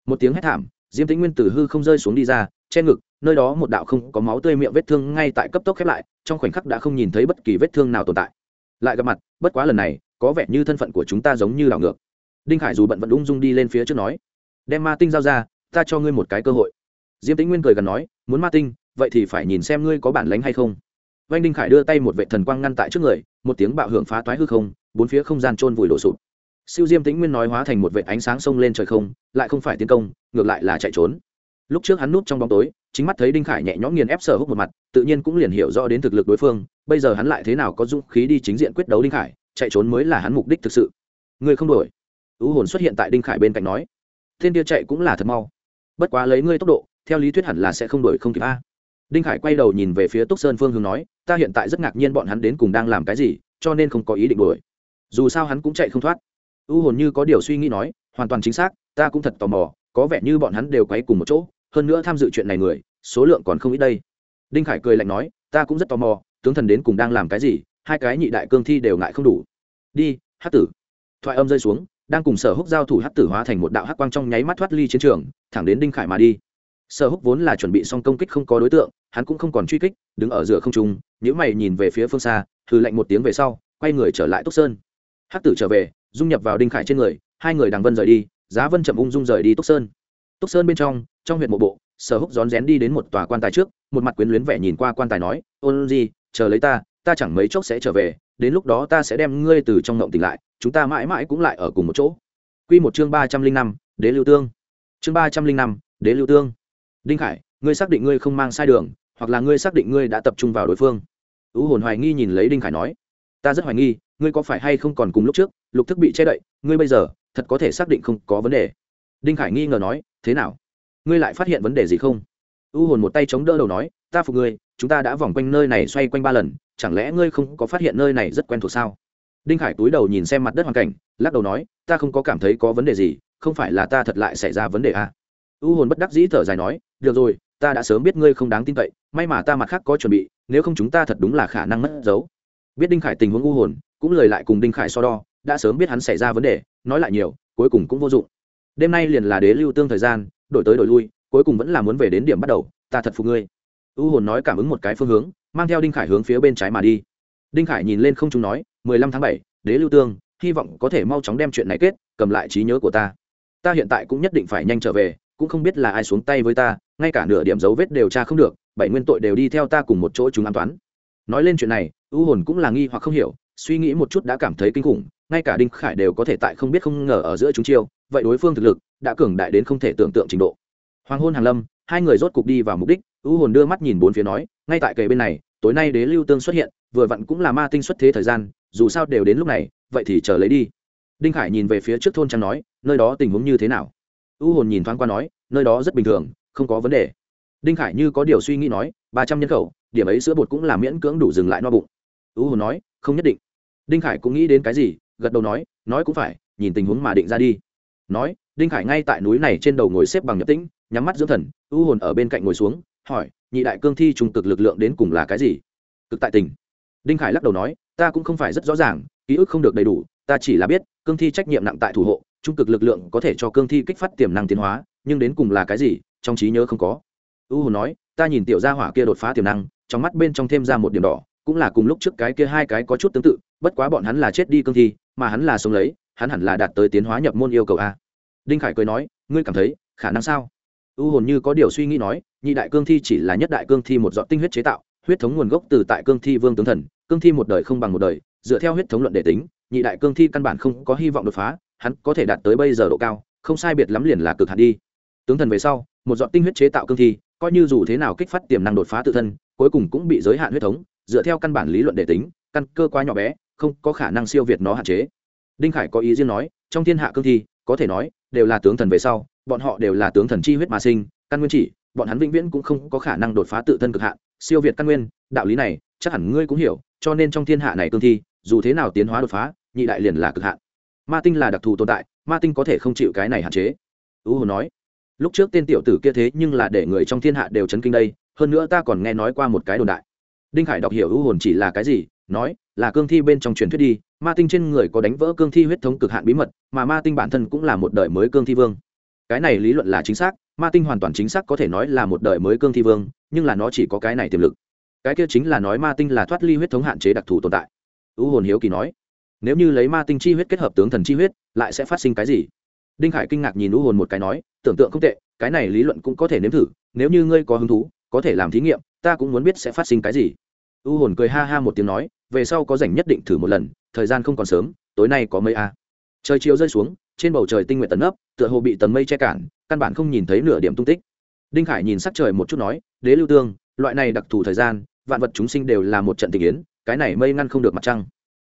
Một tiếng hét thảm, diêm tĩnh nguyên tử hư không rơi xuống đi ra, che ngực nơi đó một đạo không có máu tươi miệng vết thương ngay tại cấp tốc khép lại, trong khoảnh khắc đã không nhìn thấy bất kỳ vết thương nào tồn tại. Lại gặp mặt, bất quá lần này, có vẻ như thân phận của chúng ta giống như đảo ngược. Đinh khải dù bận vẫn ung dung đi lên phía trước nói, đem ma tinh giao ra, ta cho ngươi một cái cơ hội. Diêm tĩnh nguyên cười gần nói, muốn ma tinh, vậy thì phải nhìn xem ngươi có bản lánh hay không. Vanh đinh khải đưa tay một vệ thần quang ngăn tại trước người, một tiếng bạo hưởng phá toái hư không, bốn phía không gian trôn vùi đổ sụp. Siêu diêm tĩnh nguyên nói hóa thành một vệ ánh sáng sông lên trời không, lại không phải tiến công, ngược lại là chạy trốn lúc trước hắn núp trong bóng tối, chính mắt thấy đinh khải nhẹ nhõm nghiền ép sở húc một mặt, tự nhiên cũng liền hiểu rõ đến thực lực đối phương, bây giờ hắn lại thế nào có dũng khí đi chính diện quyết đấu đinh khải, chạy trốn mới là hắn mục đích thực sự. Ngươi không đổi ưu hồn xuất hiện tại đinh khải bên cạnh nói. Thiên kia chạy cũng là thật mau. Bất quá lấy ngươi tốc độ, theo lý thuyết hẳn là sẽ không đổi không kịp a. Đinh khải quay đầu nhìn về phía túc sơn phương hướng nói, ta hiện tại rất ngạc nhiên bọn hắn đến cùng đang làm cái gì, cho nên không có ý định đuổi. Dù sao hắn cũng chạy không thoát. U hồn như có điều suy nghĩ nói, hoàn toàn chính xác, ta cũng thật tò mò, có vẻ như bọn hắn đều quấy cùng một chỗ hơn nữa tham dự chuyện này người, số lượng còn không ít đây. Đinh khải cười lạnh nói, ta cũng rất tò mò, tướng thần đến cùng đang làm cái gì, hai cái nhị đại cương thi đều ngại không đủ. Đi hát tử. Thoại âm rơi xuống, đang cùng sở húc giao thủ hát tử hóa thành một đạo hát quang trong nháy mắt thoát ly chiến trường, thẳng đến đinh khải mà đi. Sở húc vốn là chuẩn bị xong công kích không có đối tượng, hắn cũng không còn truy kích, đứng ở giữa không trung nhữ mày nhìn về phía phương xa thử lạnh một tiếng về sau, quay người trở lại túc sơn. Hát tử trở về, dung nhập vào đinh khải trên người, hai người đằng vân rời đi, giá vân chậm ung dung rời đi túc sơn túc sơn bên trong trong huyện mộ bộ, sở húc rón rén đi đến một tòa quan tài trước, một mặt quyến luyến vẻ nhìn qua quan tài nói, ôn gì chờ lấy ta ta chẳng mấy chốc sẽ trở về, đến lúc đó ta sẽ đem ngươi từ trong ngộng tỉnh lại, chúng ta mãi mãi cũng lại ở cùng một chỗ. Quy một chương ba trăm linh năm, đế lưu tương. Chương ba trăm linh năm, đế lưu tương. Đinh khải, ngươi xác định ngươi không mang sai đường, hoặc là ngươi xác định ngươi đã tập trung vào đối phương? U hồn hoài nghi nhìn lấy đinh khải nói, ta rất hoài nghi, ngươi có phải hay không còn cùng lúc trước? Lục thức bị che đậy, ngươi bây giờ thật có thể xác định không có vấn đề. Đinh khải nghi ngờ nói thế nào? Ngươi lại phát hiện vấn đề gì không? U hồn một tay chống đỡ đầu nói, ta phục ngươi, chúng ta đã vòng quanh nơi này xoay quanh ba lần, chẳng lẽ ngươi không có phát hiện nơi này rất quen thuộc sao? Đinh khải túi đầu nhìn xem mặt đất hoàn cảnh, lắc đầu nói, ta không có cảm thấy có vấn đề gì, không phải là ta thật lại xảy ra vấn đề à. u hồn bất đắc dĩ thở dài nói, được rồi, ta đã sớm biết ngươi không đáng tin cậy, may mà ta mặt khác có chuẩn bị, nếu không chúng ta thật đúng là khả năng mất dấu. Biết đinh khải tình huống u hồn, cũng lời lại cùng đinh khải so đo, đã sớm biết hắn xảy ra vấn đề, nói lại nhiều, cuối cùng cũng vô dụng đêm nay liền là đế lưu tương thời gian, đổi tới đổi lui, cuối cùng vẫn là muốn về đến điểm bắt đầu, ta thật phục ngươi. U hồn nói cảm ứng một cái phương hướng, mang theo đinh khải hướng phía bên trái mà đi. Đinh khải nhìn lên không chúng nói, mười lăm tháng bảy, đế lưu tương, hy vọng có thể mau chóng đem chuyện này kết, cầm lại trí nhớ của ta. Ta hiện tại cũng nhất định phải nhanh trở về, cũng không biết là ai xuống tay với ta, ngay cả nửa điểm dấu vết đều tra không được, bảy nguyên tội đều đi theo ta cùng một chỗ chúng an toán. Nói lên chuyện này, u hồn cũng là nghi hoặc không hiểu, suy nghĩ một chút đã cảm thấy kinh khủng, ngay cả đinh khải đều có thể tại không biết không ngờ ở giữa chúng chiêu vậy đối phương thực lực đã cường đại đến không thể tưởng tượng trình độ. Hoàng hôn hàng lâm, hai người rốt cục đi vào mục đích, u hồn đưa mắt nhìn bốn phía nói, ngay tại kề bên này, tối nay đế lưu tương xuất hiện, vừa vặn cũng là ma tinh xuất thế thời gian, dù sao đều đến lúc này, vậy thì chờ lấy đi. Đinh khải nhìn về phía trước thôn trang nói, nơi đó tình huống như thế nào? U hồn nhìn thoáng qua nói, nơi đó rất bình thường, không có vấn đề. Đinh khải như có điều suy nghĩ nói, ba trăm nhân khẩu, điểm ấy sữa bột cũng là miễn cưỡng đủ dừng lại no bụng. U hồn nói, không nhất định. Đinh khải cũng nghĩ đến cái gì, gật đầu nói nói cũng phải, nhìn tình huống mà định ra đi nói, đinh khải ngay tại núi này trên đầu ngồi xếp bằng nhập tĩnh, nhắm mắt dưỡng thần u hồn ở bên cạnh ngồi xuống, hỏi, nhị đại cương thi trung cực lực lượng đến cùng là cái gì? Cực tại tình. Đinh khải lắc đầu nói, ta cũng không phải rất rõ ràng, ký ức không được đầy đủ, ta chỉ là biết, cương thi trách nhiệm nặng tại thủ hộ, trung cực lực lượng có thể cho cương thi kích phát tiềm năng tiến hóa, nhưng đến cùng là cái gì, trong trí nhớ không có. U hồn nói, ta nhìn tiểu gia hỏa kia đột phá tiềm năng, trong mắt bên trong thêm ra một điểm đỏ, cũng là cùng lúc trước cái kia hai cái có chút tương tự, bất quá bọn hắn là chết đi cương thi, mà hắn là sống lấy hắn hẳn là đạt tới tiến hóa nhập môn yêu cầu a. Đinh khải cười nói, ngươi cảm thấy, khả năng sao? U hồn như có điều suy nghĩ nói, nhị đại cương thi chỉ là nhất đại cương thi một dọn tinh huyết chế tạo, huyết thống nguồn gốc từ tại cương thi vương tướng thần, cương thi một đời không bằng một đời, dựa theo huyết thống luận để tính, nhị đại cương thi căn bản không có hy vọng đột phá, hắn có thể đạt tới bây giờ độ cao, không sai biệt lắm liền là cực hạn đi. Tướng thần về sau, một dọn tinh huyết chế tạo cương thi, coi như dù thế nào kích phát tiềm năng đột phá tự thân, cuối cùng cũng bị giới hạn huyết thống, dựa theo căn bản lý luận để tính, căn cơ quá nhỏ bé, không có khả năng siêu việt nó hạn chế đinh khải có ý riêng nói, trong thiên hạ cương thi, có thể nói, đều là tướng thần về sau, bọn họ đều là tướng thần chi huyết mà sinh, căn nguyên chỉ, bọn hắn vĩnh viễn cũng không có khả năng đột phá tự thân cực hạn. Siêu việt căn nguyên, đạo lý này, chắc hẳn ngươi cũng hiểu, cho nên trong thiên hạ này cương thi, dù thế nào tiến hóa đột phá, nhị đại liền là cực hạn. Ma tinh là đặc thù tồn tại, ma tinh có thể không chịu cái này hạn chế. U hồn nói, lúc trước tên tiểu tử kia thế nhưng là để người trong thiên hạ đều chấn kinh đây, hơn nữa ta còn nghe nói qua một cái đồn đại. Đinh khải đọc hiểu u hồn chỉ là cái gì nói, là cương thi bên trong truyền thuyết đi, ma tinh trên người có đánh vỡ cương thi huyết thống cực hạn bí mật, mà ma tinh bản thân cũng là một đời mới cương thi vương. Cái này lý luận là chính xác, ma tinh hoàn toàn chính xác có thể nói là một đời mới cương thi vương, nhưng là nó chỉ có cái này tiềm lực. Cái kia chính là nói ma tinh là thoát ly huyết thống hạn chế đặc thù tồn tại. U hồn hiếu kỳ nói, nếu như lấy ma tinh chi huyết kết hợp tướng thần chi huyết, lại sẽ phát sinh cái gì? Đinh khải kinh ngạc nhìn u hồn một cái nói, tưởng tượng không tệ, cái này lý luận cũng có thể nếm thử, nếu như ngươi có hứng thú, có thể làm thí nghiệm, ta cũng muốn biết sẽ phát sinh cái gì u hồn cười ha ha một tiếng nói, về sau có rảnh nhất định thử một lần, thời gian không còn sớm, tối nay có mây a trời chiều rơi xuống, trên bầu trời tinh nguyện tấn ấp tựa hồ bị tầng mây che cản, căn bản không nhìn thấy nửa điểm tung tích. Đinh khải nhìn sắc trời một chút nói, đế lưu tương, loại này đặc thù thời gian, vạn vật chúng sinh đều là một trận tình yến, cái này mây ngăn không được mặt trăng.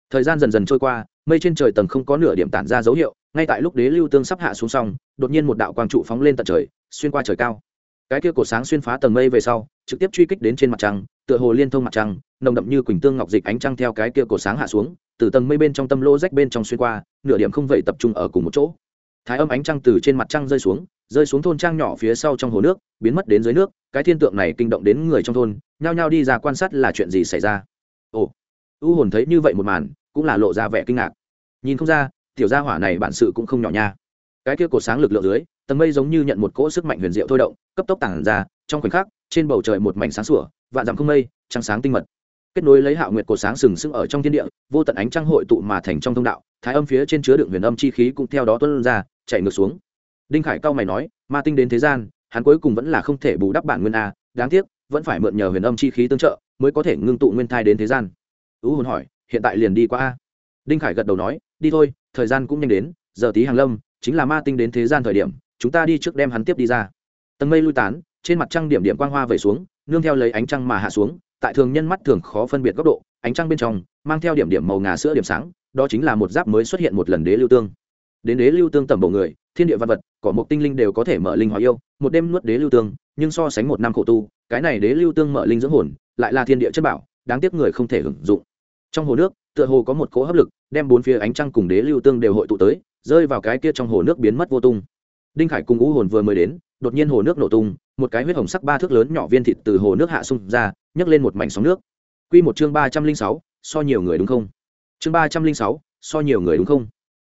Thời gian dần dần trôi qua, mây trên trời tầng không có nửa điểm tản ra dấu hiệu, ngay tại lúc đế lưu tương sắp hạ xuống xong, đột nhiên một đạo quang trụ phóng lên tận trời, xuyên qua trời cao. Cái kia cổ sáng xuyên phá tầng mây về sau, trực tiếp truy kích đến trên mặt trăng, tựa hồ liên thông mặt trăng nồng đậm như quỳnh tương ngọc dịch ánh trăng theo cái kia cổ sáng hạ xuống, từ tầng mây bên trong tâm lô rách bên trong xuyên qua, nửa điểm không vậy tập trung ở cùng một chỗ. Thái âm ánh trăng từ trên mặt trăng rơi xuống rơi xuống thôn trang nhỏ phía sau trong hồ nước, biến mất đến dưới nước, cái thiên tượng này kinh động đến người trong thôn, nhao nhao đi ra quan sát là chuyện gì xảy ra. Ồ u hồn thấy như vậy một màn, cũng là lộ ra vẻ kinh ngạc. Nhìn không ra, tiểu gia hỏa này bản sự cũng không nhỏ nha. Cái kia cột sáng lực lượng dưới, tầng mây giống như nhận một cỗ sức mạnh huyền diệu thôi động, cấp tốc tản ra, trong khoảnh khắc, trên bầu trời một mảnh sáng sủa, vạn dặm không mây, trăng sáng tinh mật kết nối lấy hạo nguyệt cột sáng sừng sững ở trong thiên địa, vô tận ánh trăng hội tụ mà thành trong thông đạo, thái âm phía trên chứa đựng huyền âm chi khí cũng theo đó tuân ra, chạy ngược xuống. Đinh khải cao mày nói, ma tinh đến thế gian, hắn cuối cùng vẫn là không thể bù đắp bản nguyên a, đáng tiếc, vẫn phải mượn nhờ huyền âm chi khí tương trợ, mới có thể ngưng tụ nguyên thai đến thế gian. Ưu hồn hỏi, hiện tại liền đi qua a? Đinh khải gật đầu nói, đi thôi, thời gian cũng nhanh đến, giờ tí hàng lâm, chính là ma tinh đến thế gian thời điểm, chúng ta đi trước đem hắn tiếp đi ra. Tầng mây lui tán, trên mặt trăng điểm điểm quang hoa về xuống, nương theo lấy ánh trăng mà hạ xuống tại thường nhân mắt thường khó phân biệt góc độ, ánh trăng bên trong, mang theo điểm điểm màu ngà sữa điểm sáng, đó chính là một giáp mới xuất hiện một lần đế lưu tương. Đến đế lưu tương tầm bộ người, thiên địa văn vật, cỏ mộc tinh linh đều có thể mở linh hóa yêu, một đêm nuốt đế lưu tương, nhưng so sánh một năm khổ tu, cái này đế lưu tương mở linh dưỡng hồn, lại là thiên địa chất bảo, đáng tiếc người không thể hưởng dụng. Trong hồ nước, tựa hồ có một cỗ hấp lực, đem bốn phía ánh trăng cùng đế lưu tương đều hội tụ tới, rơi vào cái kia trong hồ nước biến mất vô tung. Đinh khải cùng ngũ hồn vừa mới đến, đột nhiên hồ nước nổ tung một cái huyết hồng sắc ba thước lớn nhỏ viên thịt từ hồ nước hạ sung ra, nhấc lên một mảnh sóng nước. Q một chương ba trăm linh sáu, so nhiều người đúng không? Chương ba trăm linh sáu, so nhiều người đúng không?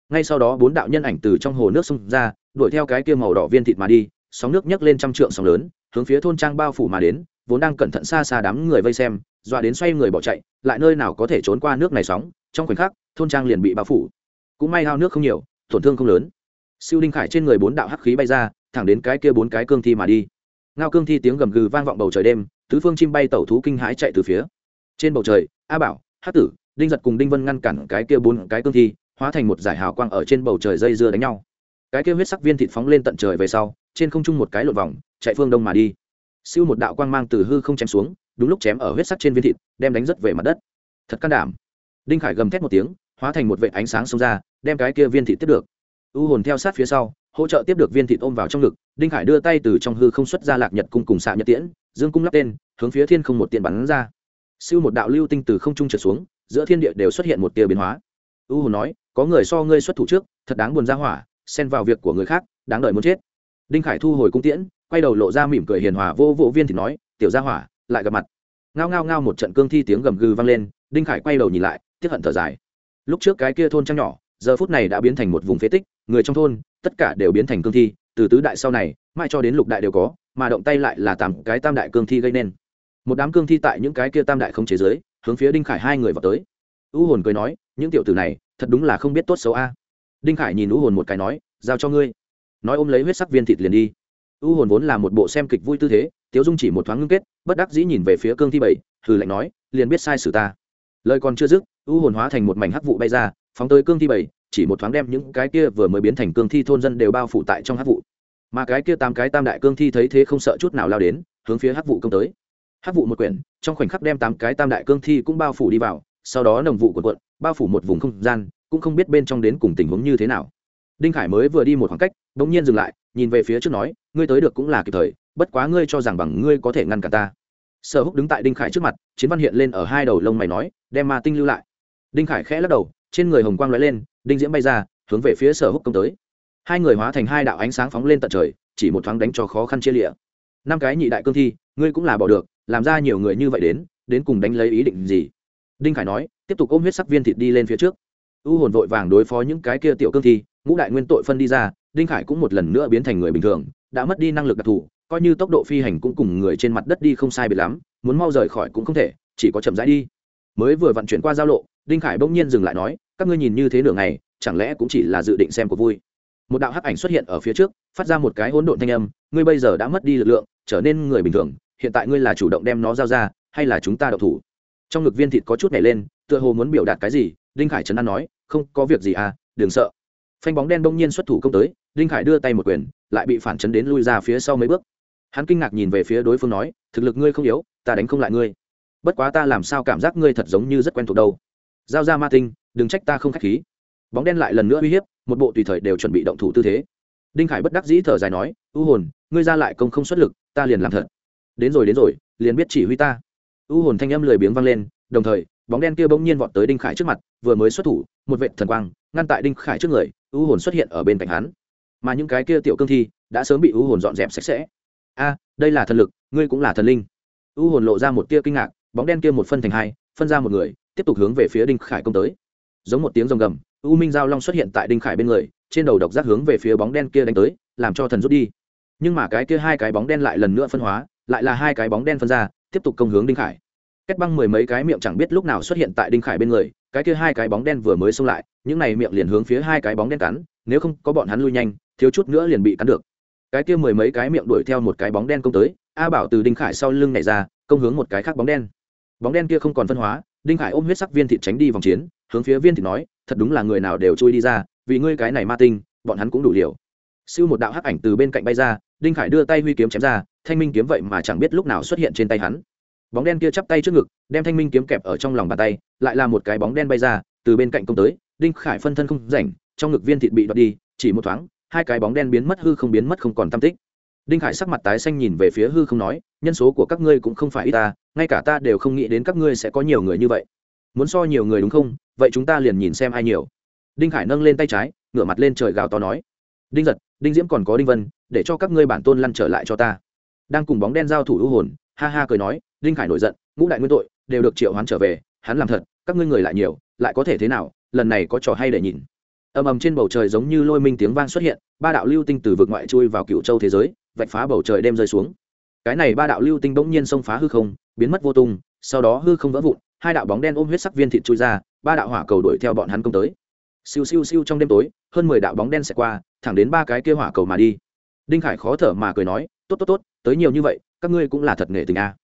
Ngay sau đó bốn đạo nhân ảnh từ trong hồ nước sung ra, đuổi theo cái kia màu đỏ viên thịt mà đi, sóng nước nhấc lên trăm trượng sóng lớn, hướng phía thôn trang bao phủ mà đến, vốn đang cẩn thận xa xa đám người vây xem, dọa đến xoay người bỏ chạy, lại nơi nào có thể trốn qua nước này sóng, trong khoảnh khắc, thôn trang liền bị bao phủ. Cũng may hao nước không nhiều, tổn thương không lớn. Siêu đinh khải trên người bốn đạo hắc khí bay ra, thẳng đến cái kia bốn cái cương thi mà đi ngao cương thi tiếng gầm gừ vang vọng bầu trời đêm, tứ phương chim bay tẩu thú kinh hãi chạy từ phía trên bầu trời, a bảo, hắc tử, đinh giật cùng đinh vân ngăn cản cái kia bốn cái cương thi, hóa thành một giải hào quang ở trên bầu trời dây dưa đánh nhau. Cái kia huyết sắc viên thịt phóng lên tận trời về sau, trên không trung một cái lột vòng, chạy phương đông mà đi. Siêu một đạo quang mang từ hư không chém xuống, đúng lúc chém ở huyết sắc trên viên thịt, đem đánh rất về mặt đất. Thật can đảm. Đinh khải gầm thét một tiếng, hóa thành một vệ ánh sáng xông ra, đem cái kia viên thịt tiếp được. U hồn theo sát phía sau hỗ trợ tiếp được viên thịt ôm vào trong ngực, đinh khải đưa tay từ trong hư không xuất ra lạc nhật cung cùng xạ nhật tiễn, dương cung lắp tên, hướng phía thiên không một tiện bắn ra. Siêu một đạo lưu tinh từ không trung trượt xuống, giữa thiên địa đều xuất hiện một tia biến hóa. U hồn nói, có người so ngươi xuất thủ trước, thật đáng buồn ra hỏa, xen vào việc của người khác, đáng đợi muốn chết. Đinh khải thu hồi cung tiễn, quay đầu lộ ra mỉm cười hiền hòa vô vô viên thì nói, tiểu gia hỏa, lại gặp mặt. Ngao ngao ngao một trận cương thi tiếng gầm gừ vang lên, đinh khải quay đầu nhìn lại tiếp hận thở dài. Lúc trước cái kia thôn trăng nhỏ, giờ phút này đã biến thành một vùng phế tích, người trong thôn tất cả đều biến thành cương thi, từ tứ đại sau này mai cho đến lục đại đều có, mà động tay lại là tám cái tam đại cương thi gây nên. Một đám cương thi tại những cái kia tam đại không chế giới, hướng phía đinh khải hai người vào tới. U hồn cười nói, những tiểu tử này, thật đúng là không biết tốt xấu a. Đinh khải nhìn u hồn một cái nói, giao cho ngươi. Nói ôm lấy huyết sắc viên thịt liền đi. U hồn vốn là một bộ xem kịch vui tư thế, tiếu dung chỉ một thoáng ngưng kết, bất đắc dĩ nhìn về phía cương thi bảy, hừ lạnh nói, liền biết sai sự ta. Lời còn chưa dứt, u hồn hóa thành một mảnh hắc vụ bay ra, phóng tới cương thi bảy chỉ một thoáng đem những cái kia vừa mới biến thành cương thi thôn dân đều bao phủ tại trong hắc vụ. Mà cái kia tám cái tam đại cương thi thấy thế không sợ chút nào lao đến, hướng phía hắc vụ công tới. Hắc vụ một quyển, trong khoảnh khắc đem tám cái tam đại cương thi cũng bao phủ đi vào, sau đó nồng vụ quần quận bao phủ một vùng không gian, cũng không biết bên trong đến cùng tình huống như thế nào. Đinh khải mới vừa đi một khoảng cách đ ỗ n g nhiên dừng lại, nhìn về phía trước nói, ngươi tới được cũng là kịp thời, bất quá ngươi cho rằng bằng ngươi có thể ngăn cả ta. Sở húc đứng tại đinh khải trước mặt, chiến văn hiện lên ở hai đầu lông mày nói, đem ma tinh lưu lại. Đinh khải khẽ lắc đầu, trên người hồng quang lóe lên đinh diễm bay ra, hướng về phía sở húc công tới. Hai người hóa thành hai đạo ánh sáng phóng lên tận trời, chỉ một thoáng đánh cho khó khăn chia lịa năm cái nhị đại cương thi, ngươi cũng là bỏ được, làm ra nhiều người như vậy đến đến cùng đánh lấy ý định gì? Đinh khải nói, tiếp tục ôm huyết sắc viên thịt đi lên phía trước. U hồn vội vàng đối phó những cái kia tiểu cương thi, ngũ đại nguyên tội phân đi ra, đinh khải cũng một lần nữa biến thành người bình thường, đã mất đi năng lực đặc thù, coi như tốc độ phi hành cũng cùng người trên mặt đất đi không sai biệt lắm, muốn mau rời khỏi cũng không thể, chỉ có chậm rãi đi. Mới vừa vận chuyển qua giao lộ, đinh khải bỗng nhiên dừng lại nói các ngươi nhìn như thế nửa ngày, chẳng lẽ cũng chỉ là dự định xem cuộc vui? Một đạo hắc ảnh xuất hiện ở phía trước, phát ra một cái hỗn độn thanh âm, ngươi bây giờ đã mất đi lực lượng, trở nên người bình thường, hiện tại ngươi là chủ động đem nó giao ra, hay là chúng ta đậu thủ? Trong ngực viên thịt có chút nhảy lên, tựa hồ muốn biểu đạt cái gì, đinh khải trấn an nói, không, có việc gì à đừng sợ. Phanh bóng đen bỗng nhiên xuất thủ công tới, đinh khải đưa tay một quyền, lại bị phản chấn đến lui ra phía sau mấy bước. Hắn kinh ngạc nhìn về phía đối phương nói, thực lực ngươi không yếu, ta đánh không lại ngươi. Bất quá ta làm sao cảm giác ngươi thật giống như rất quen thuộc đâu. Giao ra ma tinh đừng trách ta không k h á c h khí. Bóng đen lại lần nữa uy hiếp, một bộ tùy thời đều chuẩn bị động thủ tư thế. Đinh khải bất đắc dĩ thở dài nói, u hồn, ngươi ra lại công không xuất lực, ta liền làm thật. Đến rồi đến rồi, liền biết chỉ huy ta. U hồn thanh âm lười biếng vang lên, đồng thời, bóng đen kia bỗng nhiên vọt tới đinh khải trước mặt, vừa mới xuất thủ, một vệ thần quang ngăn tại đinh khải trước người, u hồn xuất hiện ở bên cạnh hắn. Mà những cái kia tiểu cương thi đã sớm bị u hồn dọn dẹp sạch sẽ. A, đây là thần lực, ngươi cũng là thần linh. U hồn lộ ra một tia kinh ngạc, bóng đen kia một phân thành hai, phân ra một người, tiếp tục hướng về phía đinh khải công tới giống một tiếng rồng gầm, u minh giao long xuất hiện tại đinh khải bên người, trên đầu độc giác hướng về phía bóng đen kia đánh tới, làm cho thần rút đi. Nhưng mà cái kia hai cái bóng đen lại lần nữa phân hóa, lại là hai cái bóng đen phân ra, tiếp tục công hướng đinh khải. Kết băng mười mấy cái miệng chẳng biết lúc nào xuất hiện tại đinh khải bên người, cái kia hai cái bóng đen vừa mới xông lại, những này miệng liền hướng phía hai cái bóng đen cắn, nếu không có bọn hắn lui nhanh, thiếu chút nữa liền bị cắn được. Cái kia mười mấy cái miệng đuổi theo một cái bóng đen công tới, a bảo từ đinh khải sau lưng nhảy ra, công hướng một cái khác bóng đen. Bóng đen kia không còn phân hóa, đinh khải ôm huyết sắc viên thịt tránh đi vòng chiến hướng phía viên thịt nói, thật đúng là người nào đều chui đi ra, vì ngươi cái này ma tinh, bọn hắn cũng đủ liều. Siêu một đạo hắc ảnh từ bên cạnh bay ra, đinh khải đưa tay huy kiếm chém ra, thanh minh kiếm vậy mà chẳng biết lúc nào xuất hiện trên tay hắn. Bóng đen kia chắp tay trước ngực, đem thanh minh kiếm kẹp ở trong lòng bàn tay, lại là một cái bóng đen bay ra, từ bên cạnh công tới, đinh khải phân thân không rảnh, trong ngực viên thịt bị đoạt đi, chỉ một thoáng, hai cái bóng đen biến mất hư không biến mất không còn tam tích. Đinh khải sắc mặt tái xanh nhìn về phía hư không nói, nhân số của các ngươi cũng không phải ít ta, ngay cả ta đều không nghĩ đến các ngươi sẽ có nhiều người như vậy. Muốn so nhiều người đúng không? Vậy chúng ta liền nhìn xem ai nhiều. Đinh khải nâng lên tay trái, ngửa mặt lên trời gào to nói. Đinh giật, đinh diễm còn có đinh vân, để cho các ngươi bản tôn lăn trở lại cho ta. Đang cùng bóng đen giao thủ ưu hồn, ha ha cười nói, đinh khải nổi giận, ngũ đại nguyên tội, đều được triệu hoán trở về, hắn làm thật, các ngươi người lại nhiều, lại có thể thế nào, lần này có trò hay để nhìn. Ầm ầm trên bầu trời giống như lôi minh tiếng vang xuất hiện, ba đạo lưu tinh từ vực ngoại chui vào cựu châu thế giới, vạch phá bầu trời đem rơi xuống. Cái này ba đạo lưu tinh bỗng nhiên xông phá hư không, biến mất vô tung, sau đó hư không vỡ vụn hai đạo bóng đen ôm huyết sắc viên thịt chui ra, ba đạo hỏa cầu đuổi theo bọn hắn công tới. Siêu siêu siêu trong đêm tối, hơn mười đạo bóng đen sẽ qua, thẳng đến ba cái kia hỏa cầu mà đi. Đinh khải khó thở mà cười nói, tốt tốt tốt, tới nhiều như vậy, các ngươi cũng là thật nghệ tình a.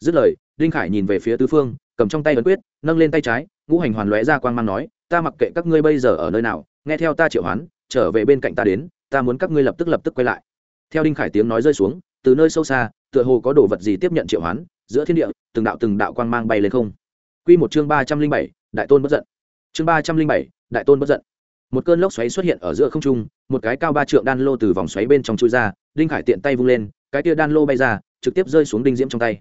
Dứt lời, đinh khải nhìn về phía tứ phương, cầm trong tay ấn quyết, nâng lên tay trái, ngũ hành hoàn lóe ra quang mang nói, ta mặc kệ các ngươi bây giờ ở nơi nào, nghe theo ta triệu hoán, trở về bên cạnh ta đến, ta muốn các ngươi lập tức lập tức quay lại. Theo đinh khải tiếng nói rơi xuống, từ nơi sâu xa, tựa hồ có đồ vật gì tiếp nhận triệu hoán, giữa thiên địa, từng đạo từng đạo quang mang bay lên không. Quy một chương ba trăm linh bảy, đại tôn bất giận. Chương ba trăm linh bảy, đại tôn bất giận. Một cơn lốc xoáy xuất hiện ở giữa không trung, một cái cao ba trượng đan lô từ vòng xoáy bên trong chui ra, đinh khải tiện tay vung lên, cái kia đan lô bay ra, trực tiếp rơi xuống đinh diễm trong tay.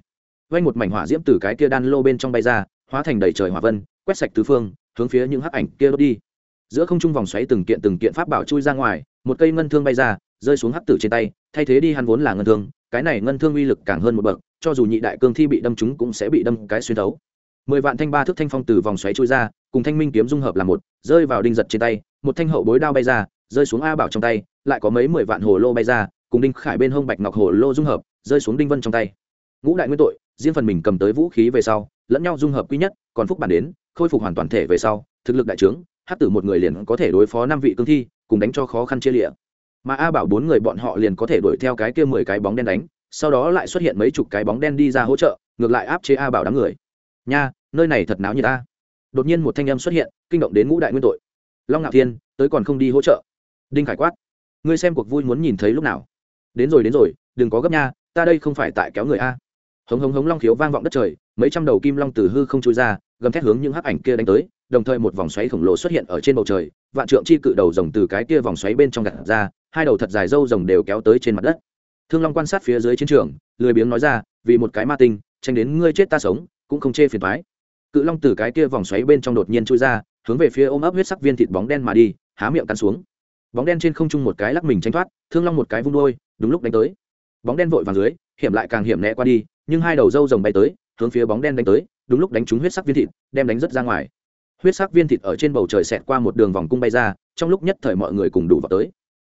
Vây một mảnh hỏa diễm từ cái kia đan lô bên trong bay ra, hóa thành đầy trời hỏa vân, quét sạch tứ phương, hướng phía những hắc ảnh kia đốt đi. Giữa không trung vòng xoáy từng kiện từng kiện pháp bảo chui ra ngoài, một cây ngân thương bay ra, rơi xuống hắc tử trên tay, thay thế đi hắn vốn là ngân thương, cái này ngân thương uy lực càng hơn một bậc, cho dù nhị đại cương thi bị đâm chúng cũng sẽ bị đâm cái xuyên thấu mười vạn thanh ba thước thanh phong từ vòng xoáy trôi ra, cùng thanh minh kiếm dung hợp là một, rơi vào đinh giật trên tay, một thanh hậu bối đao bay ra, rơi xuống a bảo trong tay, lại có mấy mười vạn hồ lô bay ra, cùng đinh khải bên hông bạch ngọc hồ lô dung hợp, rơi xuống đinh vân trong tay. Ngũ đại nguyên tội, riêng phần mình cầm tới vũ khí về sau, lẫn nhau dung hợp quý nhất, còn phúc bản đến, khôi phục hoàn toàn thể về sau, thực lực đại trướng, hát tử một người liền có thể đối phó năm vị cương thi, cùng đánh cho khó khăn chia lịa. Mà a bảo bốn người bọn họ liền có thể đuổi theo cái kia mười cái bóng đen đánh, sau đó lại xuất hiện mấy chục cái bóng đen đi ra hỗ trợ, ngược lại áp chế a bảo đám người nha, nơi này thật náo như ta. Đột nhiên một thanh âm xuất hiện, kinh động đến ngũ đại nguyên tội. Long ngạo thiên, tới còn không đi hỗ trợ. Đinh khải quát. Ngươi xem cuộc vui muốn nhìn thấy lúc nào. Đến rồi đến rồi, đừng có gấp nha, ta đây không phải tại kéo người a. Hống hống hống, long khiếu vang vọng đất trời, mấy trăm đầu kim long từ hư không trôi ra, gầm thét hướng những hắc ảnh kia đánh tới, đồng thời một vòng xoáy khổng lồ xuất hiện ở trên bầu trời, vạn trượng chi cự đầu rồng từ cái kia vòng xoáy bên trong gạt ra, hai đầu thật dài râu rồng đều kéo tới trên mặt đất. Thương long quan sát phía dưới chiến trường, lười biếng nói ra, vì một cái ma tinh, tranh đến ngươi chết ta sống cũng không chê phiền thoái. Cự long từ cái kia vòng xoáy bên trong đột nhiên chui ra, hướng về phía ôm ấp huyết sắc viên thịt bóng đen mà đi, há miệng cắn xuống. Bóng đen trên không trung một cái lắc mình tránh thoát, thương long một cái vung đôi, đúng lúc đánh tới. Bóng đen vội vàng dưới, hiểm lại càng hiểm né qua đi, nhưng hai đầu râu rồng bay tới, hướng phía bóng đen đánh tới, đúng lúc đánh trúng huyết sắc viên thịt, đem đánh rất ra ngoài. Huyết sắc viên thịt ở trên bầu trời xẹt qua một đường vòng cung bay ra, trong lúc nhất thời mọi người cùng đủ vào tới.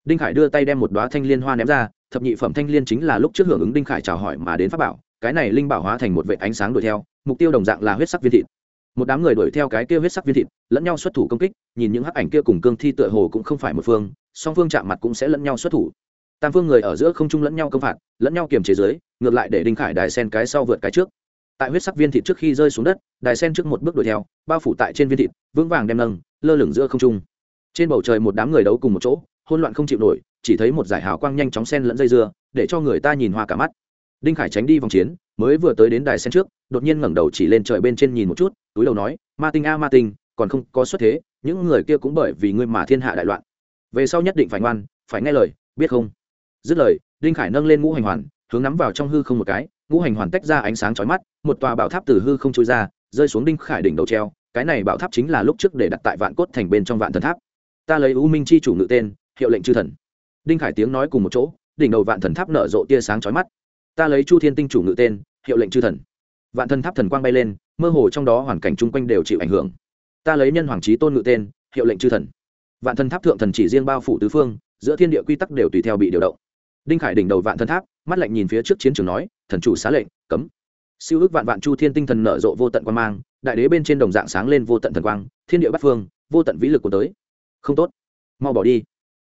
Đinh khải đưa tay đem một đoá thanh liên hoa ném ra, thập nhị phẩm thanh liên chính là lúc trước hưởng ứng đinh khải chào hỏi mà đến pháp bảo cái này linh bảo hóa thành một vệ ánh sáng đuổi theo, mục tiêu đồng dạng là huyết sắc viên thịt. Một đám người đuổi theo cái kia huyết sắc viên thịt, lẫn nhau xuất thủ công kích, nhìn những hắc ảnh kia cùng cương thi tựa hồ cũng không phải một phương, song phương chạm mặt cũng sẽ lẫn nhau xuất thủ. Tam phương người ở giữa không trung lẫn nhau công phạt, lẫn nhau kiềm chế giới ngược lại để đinh khải đài sen cái sau vượt cái trước. Tại huyết sắc viên thịt trước khi rơi xuống đất, đài sen trước một bước đuổi theo, bao phủ tại trên viên thịt, vững vàng đem nâng, lơ lửng giữa không trung. Trên bầu trời một đám người đấu cùng một chỗ hôn loạn không chịu nổi, chỉ thấy một giải hào quang nhanh chóng sen lẫn dây dưa, để cho người ta nhìn hoa cả mắt đinh khải tránh đi vòng chiến, mới vừa tới đến đài sen trước, đột nhiên ngẩng đầu chỉ lên trời bên trên nhìn một chút, túi đầu nói, ma tinh a, ma tinh, còn không có xuất thế, những người kia cũng bởi vì ngươi mà thiên hạ đại loạn. Về sau nhất định phải ngoan, phải nghe lời, biết không? Dứt lời, đinh khải nâng lên ngũ hành hoàn, hướng nắm vào trong hư không một cái, ngũ hành hoàn tách ra ánh sáng chói mắt, một tòa bảo tháp từ hư không trôi ra, rơi xuống đinh khải đỉnh đầu treo, cái này bảo tháp chính là lúc trước để đặt tại vạn cốt thành bên trong vạn thần tháp. Ta lấy u minh chi chủ ngự tên, hiệu lệnh chư thần. Đinh khải tiếng nói cùng một chỗ, đỉnh đầu vạn thần tháp nở rộ tia sáng chói mắt ta lấy chu thiên tinh chủ ngự tên, hiệu lệnh chư thần. Vạn thần tháp thần quang bay lên, mơ hồ trong đó hoàn cảnh chung quanh đều chịu ảnh hưởng. Ta lấy nhân hoàng trí tôn ngự tên, hiệu lệnh chư thần. Vạn thần tháp thượng thần chỉ riêng bao phủ tứ phương, giữa thiên địa quy tắc đều tùy theo bị điều động. Đinh khải đỉnh đầu vạn thần tháp, mắt lạnh nhìn phía trước chiến trường nói, thần chủ xá lệnh, cấm. Siêu ước vạn vạn chu thiên tinh thần nở rộ vô tận quan mang, đại đế bên trên đồng dạng sáng lên vô tận thần quang, thiên địa bắc phương, vô tận vĩ lực của tới. Không tốt, mau bỏ đi.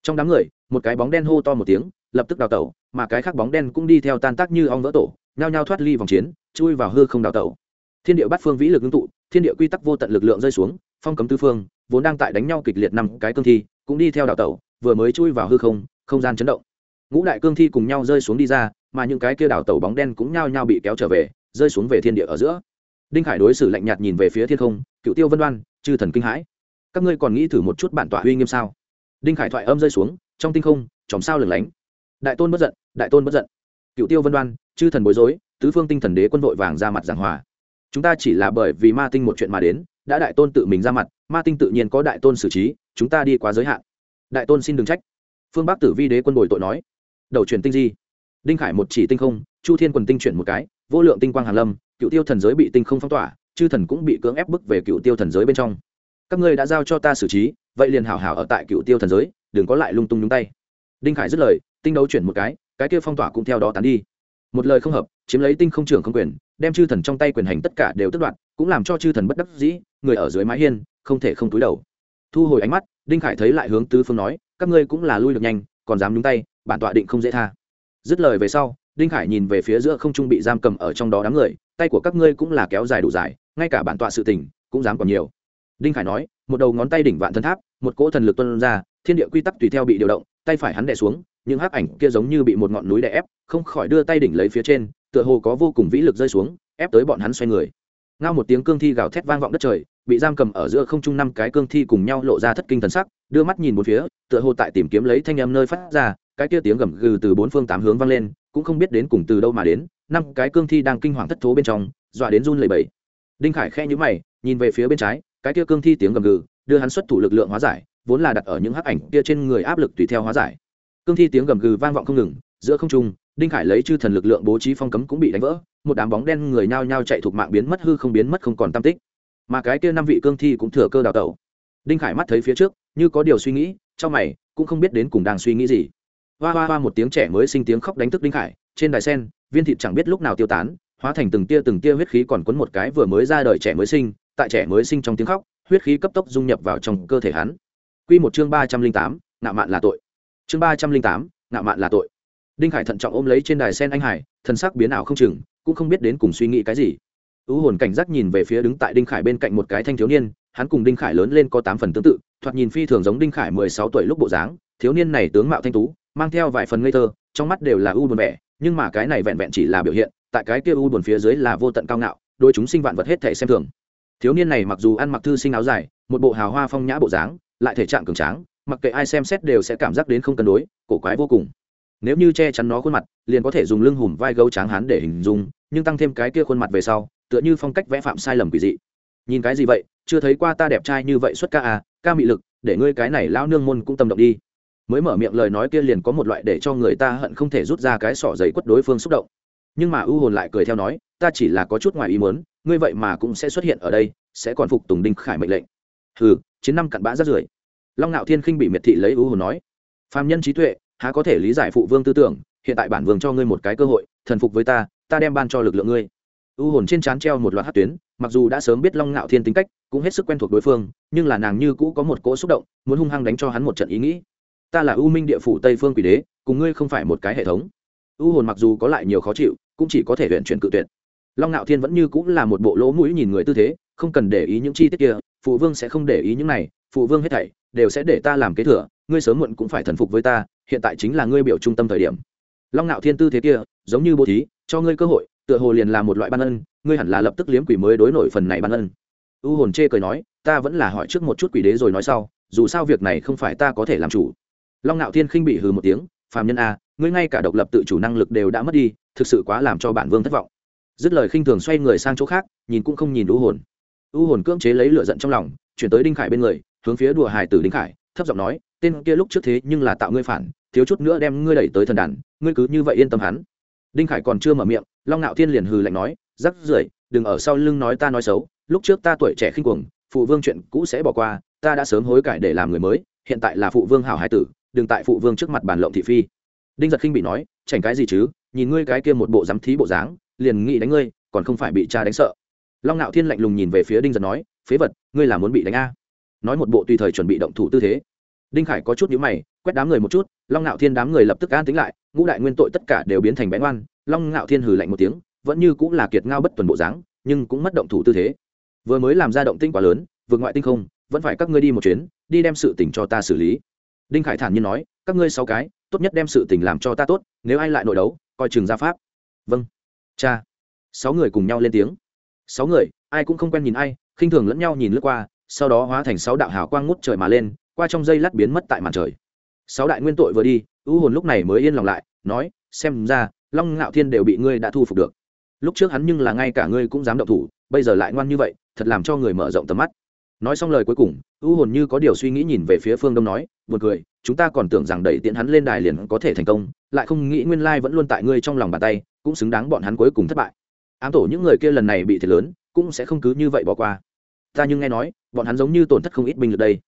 Trong đám người, một cái bóng đen hô to một tiếng, lập tức đào tẩu mà cái khác bóng đen cũng đi theo tan tác như ong vỡ tổ, nhao nhao thoát ly vòng chiến, chui vào hư không đào tẩu. Thiên địa bắt phương vĩ lực ngưng tụ, thiên địa quy tắc vô tận lực lượng rơi xuống, phong cấm tư phương, vốn đang tại đánh nhau kịch liệt năm cái cương thi, cũng đi theo đào tẩu, vừa mới chui vào hư không không gian chấn động. Ngũ đại cương thi cùng nhau rơi xuống đi ra, mà những cái kia đào tẩu bóng đen cũng nhao nhao bị kéo trở về, rơi xuống về thiên địa ở giữa. Đinh khải đối xử lạnh nhạt nhìn về phía thiên không, cựu tiêu vân đoan, chư thần kinh hãi. Các ngươi còn nghĩ thử một chút bản tỏa uy nghiêm sao? Đinh khải thoại âm rơi xuống, trong tinh không, chòm sao lửng lánh đại tôn bất giận, đại tôn bất giận. Cựu tiêu vân đoan, chư thần bối rối, tứ phương tinh thần đế quân vội vàng ra mặt giảng hòa. Chúng ta chỉ là bởi vì ma tinh một chuyện mà đến, đã đại tôn tự mình ra mặt, ma tinh tự nhiên có đại tôn xử trí, chúng ta đi quá giới hạn. Đại tôn xin đừng trách. Phương bắc tử vi đế quân bồi tội nói. Đầu chuyển tinh di. Đinh khải một chỉ tinh không, chu thiên quần tinh chuyển một cái, vô lượng tinh quang hàn lâm, cựu tiêu thần giới bị tinh không phong tỏa, chư thần cũng bị cưỡng ép bức về cựu tiêu thần giới bên trong. Các ngươi đã giao cho ta xử trí, vậy liền hảo hảo ở tại cựu tiêu thần giới, đừng có lại lung tung nhúng tay. Đinh khải dứt lời tinh đấu chuyển một cái cái kia phong tỏa cũng theo đó tán đi. Một lời không hợp, chiếm lấy tinh không trưởng không quyền, đem chư thần trong tay quyền hành tất cả đều tất đoạt, cũng làm cho chư thần bất đắc dĩ, người ở dưới mái hiên, không thể không túi đầu. Thu hồi ánh mắt, đinh khải thấy lại hướng tứ phương nói, các ngươi cũng là lui được nhanh, còn dám nhúng tay, bản tọa định không dễ tha. Dứt lời về sau, đinh khải nhìn về phía giữa không trung bị giam cầm ở trong đó đám người, tay của các ngươi cũng là kéo dài đủ dài, ngay cả bản tọa sự tình, cũng dám còn nhiều. Đinh khải nói, một đầu ngón tay đỉnh vạn thân tháp, một cỗ thần lực tuân ra, thiên địa quy tắc tùy theo bị điều động, tay phải hắn đè xuống những hắc ảnh kia giống như bị một ngọn núi đè ép, không khỏi đưa tay đỉnh lấy phía trên, tựa hồ có vô cùng vĩ lực rơi xuống, ép tới bọn hắn xoay người. Ngao một tiếng cương thi gào thét vang vọng đất trời, bị giam cầm ở giữa không trung năm cái cương thi cùng nhau lộ ra thất kinh thần sắc, đưa mắt nhìn một phía, tựa hồ tại tìm kiếm lấy thanh âm nơi phát ra, cái kia tiếng gầm gừ từ bốn phương tám hướng vang lên, cũng không biết đến cùng từ đâu mà đến, năm cái cương thi đang kinh hoàng thất thố bên trong, dọa đến run lẩy bẩy. Đinh khải khe nhíu mày, nhìn về phía bên trái, cái kia cương thi tiếng gầm gừ, đưa hắn xuất thủ lực lượng hóa giải, vốn là đặt ở những hắc ảnh kia trên người áp lực tùy theo hóa giải cương thi tiếng gầm gừ vang vọng không ngừng, giữa không trung, đinh khải lấy chư thần lực lượng bố trí phong cấm cũng bị đánh vỡ, một đám bóng đen người nhao nhao chạy thuộc mạng biến mất hư không biến mất không còn tam tích. Mà cái kia năm vị cương thi cũng thừa cơ đào tẩu. Đinh khải mắt thấy phía trước, như có điều suy nghĩ, trong mày cũng không biết đến cùng đang suy nghĩ gì. Hoa hoa hoa một tiếng trẻ mới sinh tiếng khóc đánh thức đinh khải, trên đài sen, viên thịt chẳng biết lúc nào tiêu tán, hóa thành từng tia từng tia huyết khí còn quấn một cái vừa mới ra đời trẻ mới sinh, tại trẻ mới sinh trong tiếng khóc, huyết khí cấp tốc dung nhập vào trong cơ thể hắn. Quy một chương ba trăm linh tám nạo mạn là tội chương ba trăm linh tám, ngạo mạn là tội. Đinh khải thận trọng ôm lấy trên đài sen anh hải thân sắc biến ảo không chừng, cũng không biết đến cùng suy nghĩ cái gì. Ưu hồn cảnh giác nhìn về phía đứng tại đinh khải bên cạnh một cái thanh thiếu niên, hắn cùng đinh khải lớn lên có tám phần tương tự, thoạt nhìn phi thường giống đinh khải mười sáu tuổi lúc bộ dáng, thiếu niên này tướng mạo thanh tú, mang theo vài phần ngây thơ, trong mắt đều là u buồn vẻ, nhưng mà cái này vẹn vẹn chỉ là biểu hiện, tại cái kia u buồn phía dưới là vô tận cao ngạo, đôi chúng sinh vạn vật hết thể xem thường. Thiếu niên này mặc dù ăn mặc thư sinh áo dài, một bộ hào hoa phong nhã bộ dáng, lại thể trạng cường tráng mặc kệ ai xem xét đều sẽ cảm giác đến không cân đối, cổ quái vô cùng. Nếu như che chắn nó khuôn mặt, liền có thể dùng lưng hùm vai gấu tráng hán để hình dung, nhưng tăng thêm cái kia khuôn mặt về sau, tựa như phong cách vẽ phạm sai lầm quỷ dị. Nhìn cái gì vậy? Chưa thấy qua ta đẹp trai như vậy xuất ca à ca mị lực, để ngươi cái này lão nương môn cũng tâm động đi. Mới mở miệng lời nói kia liền có một loại để cho người ta hận không thể rút ra cái sỏ giấy quất đối phương xúc động. Nhưng mà ưu hồn lại cười theo nói, ta chỉ là có chút ngoài ý muốn, ngươi vậy mà cũng sẽ xuất hiện ở đây, sẽ còn phục tùng đinh khải mệnh lệnh. Hừ, chiến năm cặn bã rất rưởi long ngạo thiên khinh bị miệt thị lấy ưu hồn nói, phàm nhân trí tuệ, há có thể lý giải phụ vương tư tưởng? Hiện tại bản vương cho ngươi một cái cơ hội, thần phục với ta ta đem ban cho lực lượng ngươi. Ưu hồn trên trán treo một loạt hát tuyến, mặc dù đã sớm biết long ngạo thiên tính cách, cũng hết sức quen thuộc đối phương, nhưng là nàng như cũ có một cỗ xúc động, muốn hung hăng đánh cho hắn một trận ý nghĩ. Ta là ưu minh địa phủ tây phương quỷ đế, cùng ngươi không phải một cái hệ thống. Ưu hồn mặc dù có lại nhiều khó chịu, cũng chỉ có thể luyện chuyển cự tuyệt. Long ngạo thiên vẫn như cũng là một bộ lỗ mũi nhìn người tư thế, không cần để ý những chi tiết kia, phụ vương sẽ không để ý những này, phụ vương hết thảy đều sẽ để ta làm kế thừa, ngươi sớm muộn cũng phải thần phục với ta, hiện tại chính là ngươi biểu trung tâm thời điểm. Long ngạo thiên tư thế kia, giống như bố thí, cho ngươi cơ hội, tựa hồ liền là một loại ban ân, ngươi hẳn là lập tức liếm quỷ mới đối nổi phần này ban ân. U hồn chê cười nói, ta vẫn là hỏi trước một chút quỷ đế rồi nói sau, dù sao việc này không phải ta có thể làm chủ. Long ngạo thiên khinh bị hừ một tiếng, phàm nhân a, ngươi ngay cả độc lập tự chủ năng lực đều đã mất đi, thực sự quá làm cho bản vương thất vọng. Dứt lời khinh thường xoay người sang chỗ khác, nhìn cũng không nhìn u hồn. U hồn cưỡng chế lấy lửa giận trong lòng, chuyển tới đinh khải bên người hướng phía đùa hài tử đinh khải, thấp giọng nói, tên kia lúc trước thế nhưng là tạo ngươi phản, thiếu chút nữa đem ngươi đẩy tới thần đàn, ngươi cứ như vậy yên tâm hắn. Đinh khải còn chưa mở miệng, long ngạo thiên liền hừ lạnh nói, rắc rưởi, đừng ở sau lưng nói ta nói xấu, lúc trước ta tuổi trẻ khinh cuồng, phụ vương chuyện cũ sẽ bỏ qua, ta đã sớm hối cải để làm người mới, hiện tại là phụ vương hảo hải tử, đừng tại phụ vương trước mặt bàn lộng thị phi. Đinh giật khinh bị nói, chảnh cái gì chứ, nhìn ngươi cái kia một bộ dám thí bộ dáng, liền nghĩ đánh ngươi, còn không phải bị cha đánh sợ. Long ngạo thiên lạnh lùng nhìn về phía đinh giật nói, phế vật, ngươi là muốn bị đánh a nói một bộ tùy thời chuẩn bị động thủ tư thế. Đinh khải có chút nhíu mày, quét đám người một chút, long ngạo thiên đám người lập tức an tính lại, ngũ đại nguyên tội tất cả đều biến thành bén oan long ngạo thiên hừ lạnh một tiếng, vẫn như cũng là kiệt ngao bất tuần bộ dáng, nhưng cũng mất động thủ tư thế. Vừa mới làm ra động tinh quá lớn, vượt ngoại tinh không, vẫn phải các ngươi đi một chuyến, đi đem sự tình cho ta xử lý. Đinh khải thản nhiên nói, các ngươi sáu cái, tốt nhất đem sự tình làm cho ta tốt, nếu ai lại nội đấu, coi chừng ra pháp. Vâng. Cha. Sáu người cùng nhau lên tiếng. Sáu người, ai cũng không quen nhìn ai, khinh thường lẫn nhau nhìn lướt qua sau đó hóa thành sáu đạo hào quang ngút trời mà lên, qua trong dây lát biến mất tại màn trời. Sáu đại nguyên tội vừa đi u hồn lúc này mới yên lòng lại, nói, xem ra, long ngạo thiên đều bị ngươi đã thu phục được. Lúc trước hắn nhưng là ngay cả ngươi cũng dám động thủ, bây giờ lại ngoan như vậy, thật làm cho người mở rộng tầm mắt. Nói xong lời cuối cùng u hồn như có điều suy nghĩ nhìn về phía phương đông nói, buồn cười, chúng ta còn tưởng rằng đẩy tiện hắn lên đài liền có thể thành công, lại không nghĩ nguyên lai vẫn luôn tại ngươi trong lòng bàn tay, cũng xứng đáng bọn hắn cuối cùng thất bại. Ám tổ những người kia lần này bị thiệt lớn, cũng sẽ không cứ như vậy bỏ qua. Ta nhưng nghe nói bọn hắn giống như tổn thất không ít binh lực đây.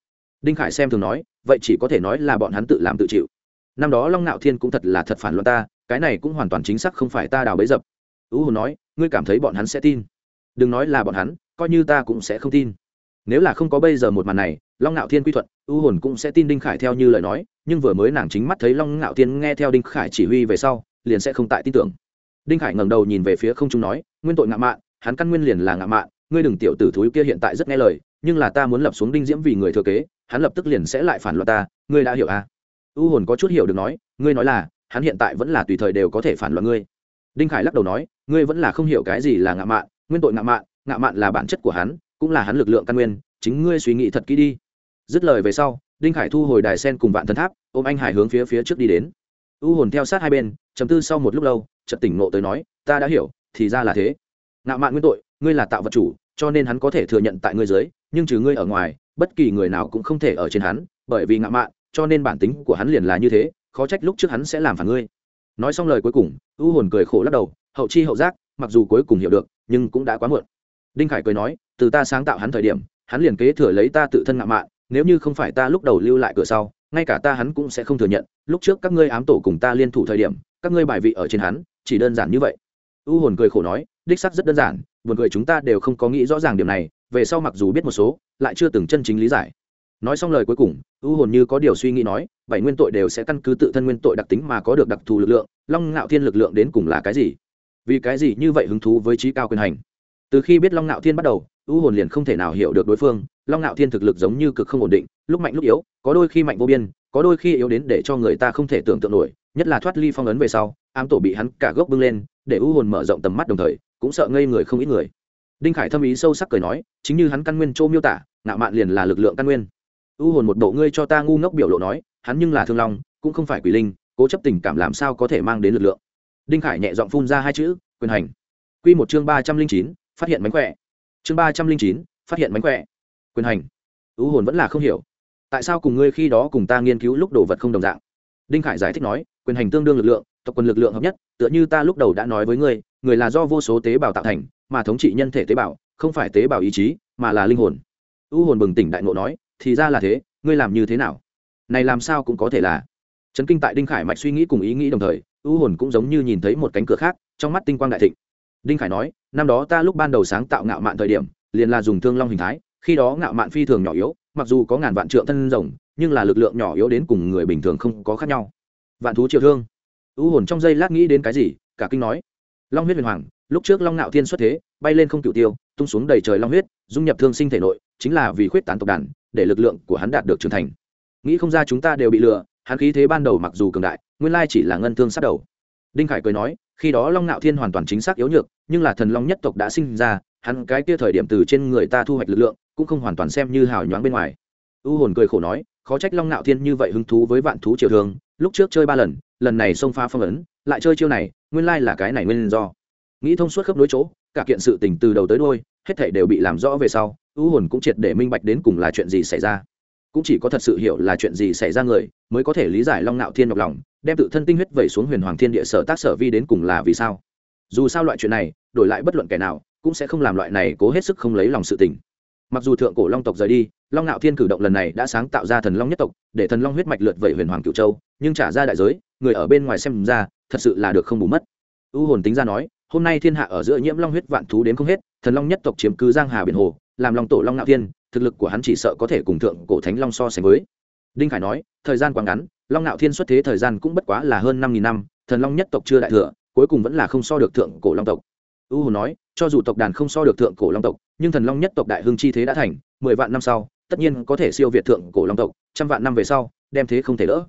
Đinh khải xem thường nói, vậy chỉ có thể nói là bọn hắn tự làm tự chịu. Năm đó long nạo thiên cũng thật là thật phản loạn ta, cái này cũng hoàn toàn chính xác không phải ta đào bấy dập. Ưu hồn nói, ngươi cảm thấy bọn hắn sẽ tin. Đừng nói là bọn hắn, coi như ta cũng sẽ không tin. Nếu là không có bây giờ một màn này, long ngạo thiên quy thuận ưu hồn cũng sẽ tin đinh khải theo như lời nói, nhưng vừa mới nàng chính mắt thấy long ngạo thiên nghe theo đinh khải chỉ huy về sau, liền sẽ không tại tin tưởng. Đinh khải ngẩng đầu nhìn về phía không trung nói, nguyên tội ngạo mạn, hắn căn nguyên liền là ngạo mạn, ngươi đừng tiểu tử thúi kia hiện tại rất nghe lời nhưng là ta muốn lập xuống đinh diễm vì người thừa kế, hắn lập tức liền sẽ lại phản loạn ta, ngươi đã hiểu à? U hồn có chút hiểu được nói, ngươi nói là, hắn hiện tại vẫn là tùy thời đều có thể phản loạn ngươi. Đinh khải lắc đầu nói, ngươi vẫn là không hiểu cái gì là ngạo mạn, nguyên tội ngạo mạn ngạo mạn là bản chất của hắn, cũng là hắn lực lượng căn nguyên, chính ngươi suy nghĩ thật kỹ đi. Dứt lời về sau, đinh khải thu hồi đài sen cùng vạn thần tháp, ôm anh hải hướng phía phía trước đi đến. U hồn theo sát hai bên chấm tư sau một lúc lâu, chợt tỉnh ngộ tới nói, ta đã hiểu, thì ra là thế. Ngạo mạn nguyên tội, ngươi là tạo vật chủ, cho nên hắn có thể thừa nhận tại ngươi dưới nhưng trừ ngươi ở ngoài, bất kỳ người nào cũng không thể ở trên hắn, bởi vì ngạo mạn, cho nên bản tính của hắn liền là như thế, khó trách lúc trước hắn sẽ làm phản ngươi. Nói xong lời cuối cùng, u hồn cười khổ lắc đầu, hậu chi hậu giác, mặc dù cuối cùng hiểu được, nhưng cũng đã quá muộn. Đinh khải cười nói, từ ta sáng tạo hắn thời điểm, hắn liền kế thừa lấy ta tự thân ngạo mạn, nếu như không phải ta lúc đầu lưu lại cửa sau, ngay cả ta hắn cũng sẽ không thừa nhận, lúc trước các ngươi ám tổ cùng ta liên thủ thời điểm, các ngươi bài vị ở trên hắn, chỉ đơn giản như vậy. U hồn cười khổ nói, đích sắc rất đơn giản, buồn cười chúng ta đều không có nghĩ rõ ràng điểm này về sau mặc dù biết một số, lại chưa từng chân chính lý giải. Nói xong lời cuối cùng u hồn như có điều suy nghĩ nói, bảy nguyên tội đều sẽ căn cứ tự thân nguyên tội đặc tính mà có được đặc thù lực lượng, long ngạo thiên lực lượng đến cùng là cái gì? Vì cái gì như vậy hứng thú với trí cao quyền hành? Từ khi biết long ngạo thiên bắt đầu u hồn liền không thể nào hiểu được đối phương, long ngạo thiên thực lực giống như cực không ổn định, lúc mạnh lúc yếu, có đôi khi mạnh vô biên, có đôi khi yếu đến để cho người ta không thể tưởng tượng nổi, nhất là thoát ly phong ấn về sau, ám tổ bị hắn cả gốc bưng lên, để u hồn mở rộng tầm mắt đồng thời, cũng sợ ngây người không ít người đinh khải thâm ý sâu sắc cười nói, chính như hắn căn nguyên châu miêu tả, ngạo mạn liền là lực lượng căn nguyên. U hồn một bộ ngươi cho ta ngu ngốc biểu lộ nói, hắn nhưng là thương long, cũng không phải quỷ linh, cố chấp tình cảm làm sao có thể mang đến lực lượng. Đinh khải nhẹ giọng phun ra hai chữ, quyền hành. Q một chương ba trăm linh chín, phát hiện mánh khỏe. Chương ba trăm linh chín, phát hiện mánh khỏe. Quyền hành. U hồn vẫn là không hiểu. Tại sao cùng ngươi khi đó cùng ta nghiên cứu lúc đồ vật không đồng dạng? Đinh khải giải thích nói, quyền hành tương đương lực lượng tập quân lực lượng hợp nhất, tựa như ta lúc đầu đã nói với ngươi, người là do vô số tế bào tạo thành mà thống trị nhân thể tế bào, không phải tế bào ý chí, mà là linh hồn. Ưu hồn bừng tỉnh đại ngộ nói, thì ra là thế, ngươi làm như thế nào? Này làm sao cũng có thể là. Chấn kinh tại đinh khải mạch suy nghĩ cùng ý nghĩ đồng thời ưu hồn cũng giống như nhìn thấy một cánh cửa khác, trong mắt tinh quang đại thịnh. Đinh khải nói, năm đó ta lúc ban đầu sáng tạo ngạo mạn thời điểm, liền là dùng thương long hình thái, khi đó ngạo mạn phi thường nhỏ yếu, mặc dù có ngàn vạn trượng thân rồng, nhưng là lực lượng nhỏ yếu đến cùng người bình thường không có khác nhau. Vạn thú triệu thương. Ưu hồn trong giây lát nghĩ đến cái gì, cả kinh nói. Long huyết huyền hoàng lúc trước long ngạo thiên xuất thế, bay lên không cựu tiêu, tung xuống đầy trời long huyết, dung nhập thương sinh thể nội, chính là vì khuyết tán tộc đàn, để lực lượng của hắn đạt được trưởng thành. Nghĩ không ra chúng ta đều bị lừa, hắn khí thế ban đầu mặc dù cường đại, nguyên lai chỉ là ngân thương sát đầu. Đinh khải cười nói, khi đó long ngạo thiên hoàn toàn chính xác yếu nhược, nhưng là thần long nhất tộc đã sinh ra, hắn cái kia thời điểm từ trên người ta thu hoạch lực lượng, cũng không hoàn toàn xem như hào nhoáng bên ngoài. U hồn cười khổ nói, khó trách long ngạo thiên như vậy hứng thú với vạn thú triều thương, lúc trước chơi ba lần lần này xông pha phong ấn, lại chơi chiêu này, nguyên lai là cái này nguyên do nghĩ thông suốt khớp nối chỗ, cả kiện sự tình từ đầu tới đôi hết thảy đều bị làm rõ về sau u hồn cũng triệt để minh bạch đến cùng là chuyện gì xảy ra. Cũng chỉ có thật sự hiểu là chuyện gì xảy ra người, mới có thể lý giải long nạo thiên nhọc lòng, đem tự thân tinh huyết vẩy xuống huyền hoàng thiên địa sở tác sở vi đến cùng là vì sao. Dù sao loại chuyện này, đổi lại bất luận kẻ nào, cũng sẽ không làm loại này cố hết sức không lấy lòng sự tình. Mặc dù thượng cổ long tộc rời đi, long nạo thiên cử động lần này đã sáng tạo ra thần long nhất tộc, để thần long huyết mạch lượt vẩy huyền hoàng cựu châu, nhưng trả ra đại giới, người ở bên ngoài xem ra, thật sự là được không bù mất. U hồn tính ra nói hôm nay thiên hạ ở giữa nhiễm long huyết vạn thú đến không hết, thần long nhất tộc chiếm cứ giang hà biển hồ, làm long tổ long ngạo thiên, thực lực của hắn chỉ sợ có thể cùng thượng cổ thánh long so sánh với. Đinh khải nói, thời gian quá ngắn, long ngạo thiên xuất thế thời gian cũng bất quá là hơn năm nghìn năm, thần long nhất tộc chưa đại thừa, cuối cùng vẫn là không so được thượng cổ long tộc. U hồ nói, cho dù tộc đàn không so được thượng cổ long tộc, nhưng thần long nhất tộc đại hưng chi thế đã thành, mười vạn năm sau, tất nhiên có thể siêu việt thượng cổ long tộc, trăm vạn năm về sau, đem thế không thể đỡ.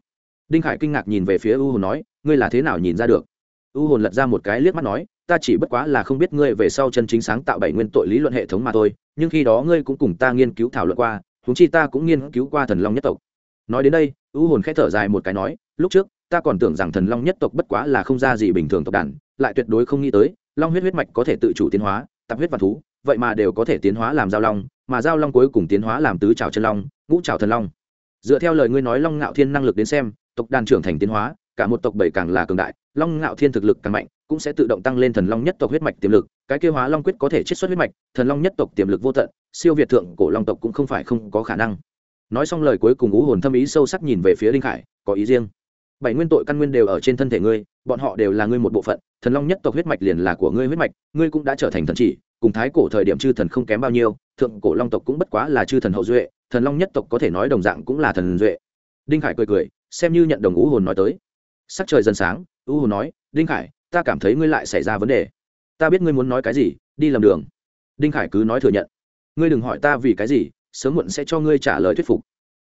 Đinh khải kinh ngạc nhìn về phía u hồn nói, ngươi là thế nào nhìn ra được? U hồn lật ra một cái liếc mắt nói ta chỉ bất quá là không biết ngươi về sau chân chính sáng tạo bảy nguyên tội lý luận hệ thống mà thôi, nhưng khi đó ngươi cũng cùng ta nghiên cứu thảo luận qua húng chi ta cũng nghiên cứu qua thần long nhất tộc. Nói đến đây u hồn khẽ thở dài một cái nói, lúc trước, ta còn tưởng rằng thần long nhất tộc bất quá là không ra gì bình thường tộc đản lại tuyệt đối không nghĩ tới, long huyết huyết mạch có thể tự chủ tiến hóa tạp huyết và thú, vậy mà đều có thể tiến hóa làm giao long, mà giao long cuối cùng tiến hóa làm tứ trào chân long, ngũ trào thần long. Dựa theo lời ngươi nói long ngạo thiên năng lực đến xem, tộc đàn trưởng thành tiến hóa cả một tộc bảy càng là cường đại, long ngạo thiên thực lực càng mạnh, cũng sẽ tự động tăng lên thần long nhất tộc huyết mạch tiềm lực. Cái kêu hóa long quyết có thể chiết xuất huyết mạch, thần long nhất tộc tiềm lực vô tận, siêu việt thượng cổ long tộc cũng không phải không có khả năng. Nói xong lời cuối cùng ú hồn thâm ý sâu sắc nhìn về phía đinh khải, có ý riêng. Bảy nguyên tội căn nguyên đều ở trên thân thể ngươi, bọn họ đều là ngươi một bộ phận, thần long nhất tộc huyết mạch liền là của ngươi huyết mạch, ngươi cũng đã trở thành thần chỉ, cùng thái cổ thời điểm chư thần không kém bao nhiêu, thượng cổ long tộc cũng bất quá là chư thần hậu duệ, thần long nhất tộc có thể nói đồng dạng cũng là thần duệ. Đinh khải cười cười, xem như nhận đồng ngũ hồn nói tới sắc trời dần sáng, U hồn nói, đinh khải, ta cảm thấy ngươi lại xảy ra vấn đề. Ta biết ngươi muốn nói cái gì, đi làm đường. Đinh khải cứ nói thừa nhận. Ngươi đừng hỏi ta vì cái gì, sớm muộn sẽ cho ngươi trả lời thuyết phục.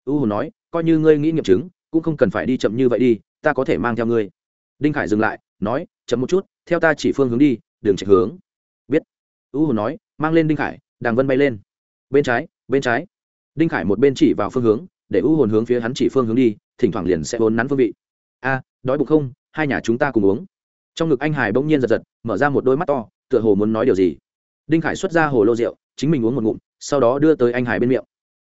U hồn nói, coi như ngươi nghĩ nghiệm chứng, cũng không cần phải đi chậm như vậy đi, ta có thể mang theo ngươi. Đinh khải dừng lại, nói, chậm một chút, theo ta chỉ phương hướng đi, đường chạy hướng. Biết. U hồn nói, mang lên đinh khải, đàng vân bay lên. Bên trái bên trái. Đinh khải một bên chỉ vào phương hướng, để u hồn hướng phía hắn chỉ phương hướng đi, thỉnh thoảng liền sẽ vốn nắn phương vị a, đói bụng không? Hai nhà chúng ta cùng uống. Trong ngực anh hải bỗng nhiên giật giật, mở ra một đôi mắt to, tựa hồ muốn nói điều gì. Đinh khải xuất ra hồ lô rượu, chính mình uống một ngụm, sau đó đưa tới anh hải bên miệng.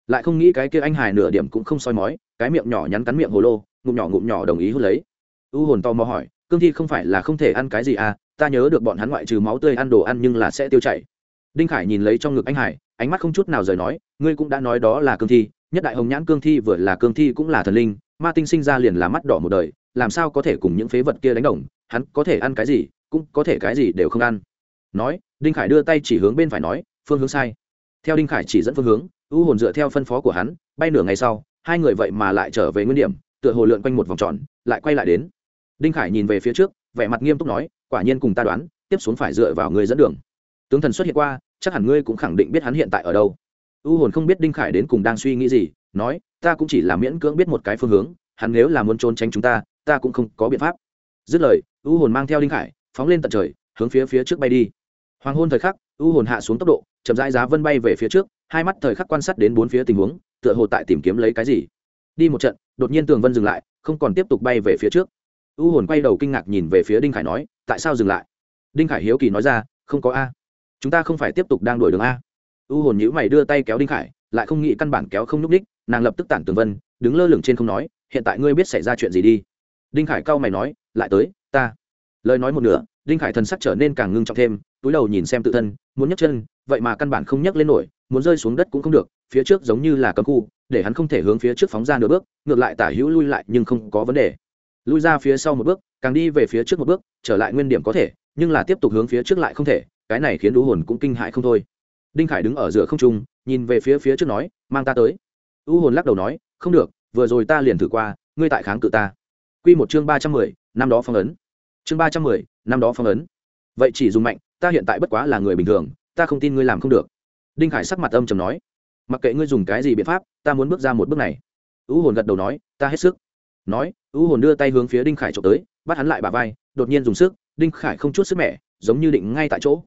Lại không nghĩ cái kia anh hải nửa điểm cũng không soi mói, cái miệng nhỏ nhắn cắn miệng hồ lô, ngụm nhỏ ngụm nhỏ đồng ý hút lấy. U hồn to mò hỏi, cương thi không phải là không thể ăn cái gì à? Ta nhớ được bọn hắn ngoại trừ máu tươi ăn đồ ăn nhưng là sẽ tiêu chảy. Đinh khải nhìn lấy trong ngực anh hải, ánh mắt không chút nào rời nói, ngươi cũng đã nói đó là cương thi, nhất đại hồng nhãn cương thi vừa là cương thi cũng là thần linh, ma tinh sinh ra liền là mắt đỏ một đời làm sao có thể cùng những phế vật kia đánh đồng, hắn có thể ăn cái gì, cũng có thể cái gì đều không ăn. Nói, đinh khải đưa tay chỉ hướng bên phải nói, phương hướng sai. Theo đinh khải chỉ dẫn phương hướng u hồn dựa theo phân phó của hắn, bay nửa ngày sau, hai người vậy mà lại trở về nguyên điểm, tựa hồ lượn quanh một vòng tròn, lại quay lại đến. Đinh khải nhìn về phía trước, vẻ mặt nghiêm túc nói, quả nhiên cùng ta đoán, tiếp xuống phải dựa vào người dẫn đường. Tướng thần xuất hiện qua, chắc hẳn ngươi cũng khẳng định biết hắn hiện tại ở đâu. U hồn không biết đinh khải đến cùng đang suy nghĩ gì, nói, ta cũng chỉ là miễn cưỡng biết một cái phương hướng hắn nếu là muốn trốn tránh chúng ta ta cũng không có biện pháp. Dứt lời, u hồn mang theo đinh khải, phóng lên tận trời, hướng phía phía trước bay đi. Hoàng hôn thời khắc, u hồn hạ xuống tốc độ, chậm rãi giá vân bay về phía trước, hai mắt thời khắc quan sát đến bốn phía tình huống, tựa hồ tại tìm kiếm lấy cái gì. Đi một trận, đột nhiên tường vân dừng lại, không còn tiếp tục bay về phía trước. U hồn quay đầu kinh ngạc nhìn về phía đinh khải nói, tại sao dừng lại? Đinh khải hiếu kỳ nói ra, không có a. Chúng ta không phải tiếp tục đang đuổi đường a. U hồn nhữ mày đưa tay kéo đinh khải, lại không nghĩ căn bản kéo không nhúc ních nàng lập tức tản tường vân, đứng lơ lửng trên không nói hiện tại ngươi biết xảy ra chuyện gì đi. Đinh khải cau mày nói, lại tới, ta. Lời nói một nửa, đinh khải thần sắc trở nên càng ngưng trọng thêm, túi đầu nhìn xem tự thân, muốn nhấc chân, vậy mà căn bản không nhấc lên nổi, muốn rơi xuống đất cũng không được, phía trước giống như là cấm khu, để hắn không thể hướng phía trước phóng ra nửa bước, ngược lại tả hữu lui lại nhưng không có vấn đề. Lui ra phía sau một bước, càng đi về phía trước một bước, trở lại nguyên điểm có thể, nhưng là tiếp tục hướng phía trước lại không thể, cái này khiến đũ hồn cũng kinh hại không thôi. Đinh khải đứng ở giữa không trung, nhìn về phía phía trước nói, mang ta tới. U hồn lắc đầu nói, không được vừa rồi ta liền thử qua, ngươi tại kháng cự ta. Quy một chương ba trăm mười, năm đó phong ấn. Chương ba trăm mười, năm đó phong ấn. Vậy chỉ dùng mạnh, ta hiện tại bất quá là người bình thường, ta không tin ngươi làm không được. Đinh khải sắc mặt âm trầm nói, mặc kệ ngươi dùng cái gì biện pháp, ta muốn bước ra một bước này. U hồn gật đầu nói, ta hết sức. Nói u hồn đưa tay hướng phía đinh khải trộm tới, bắt hắn lại bà vai, đột nhiên dùng sức, đinh khải không chút sức mẻ, giống như định ngay tại chỗ.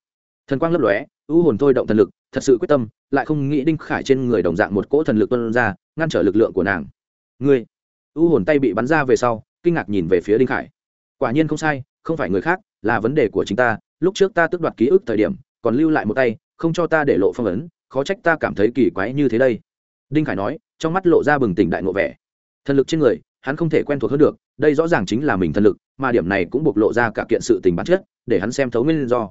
Thần quang lấp lóe u hồn thôi động thần lực, thật sự quyết tâm, lại không nghĩ đinh khải trên người đồng dạng một cỗ thần lực tuân ra, ngăn trở lực lượng của nàng ngươi. U hồn tay bị bắn ra về sau, kinh ngạc nhìn về phía đinh khải. Quả nhiên không sai, không phải người khác, là vấn đề của chính ta. Lúc trước ta tước đoạt ký ức thời điểm, còn lưu lại một tay, không cho ta để lộ phong ấn, khó trách ta cảm thấy kỳ quái như thế đây. Đinh khải nói, trong mắt lộ ra bừng tỉnh đại ngộ vẻ. Thần lực trên người, hắn không thể quen thuộc hơn được, đây rõ ràng chính là mình thần lực, mà điểm này cũng bộc lộ ra cả kiện sự tình bản chất, để hắn xem thấu nguyên do.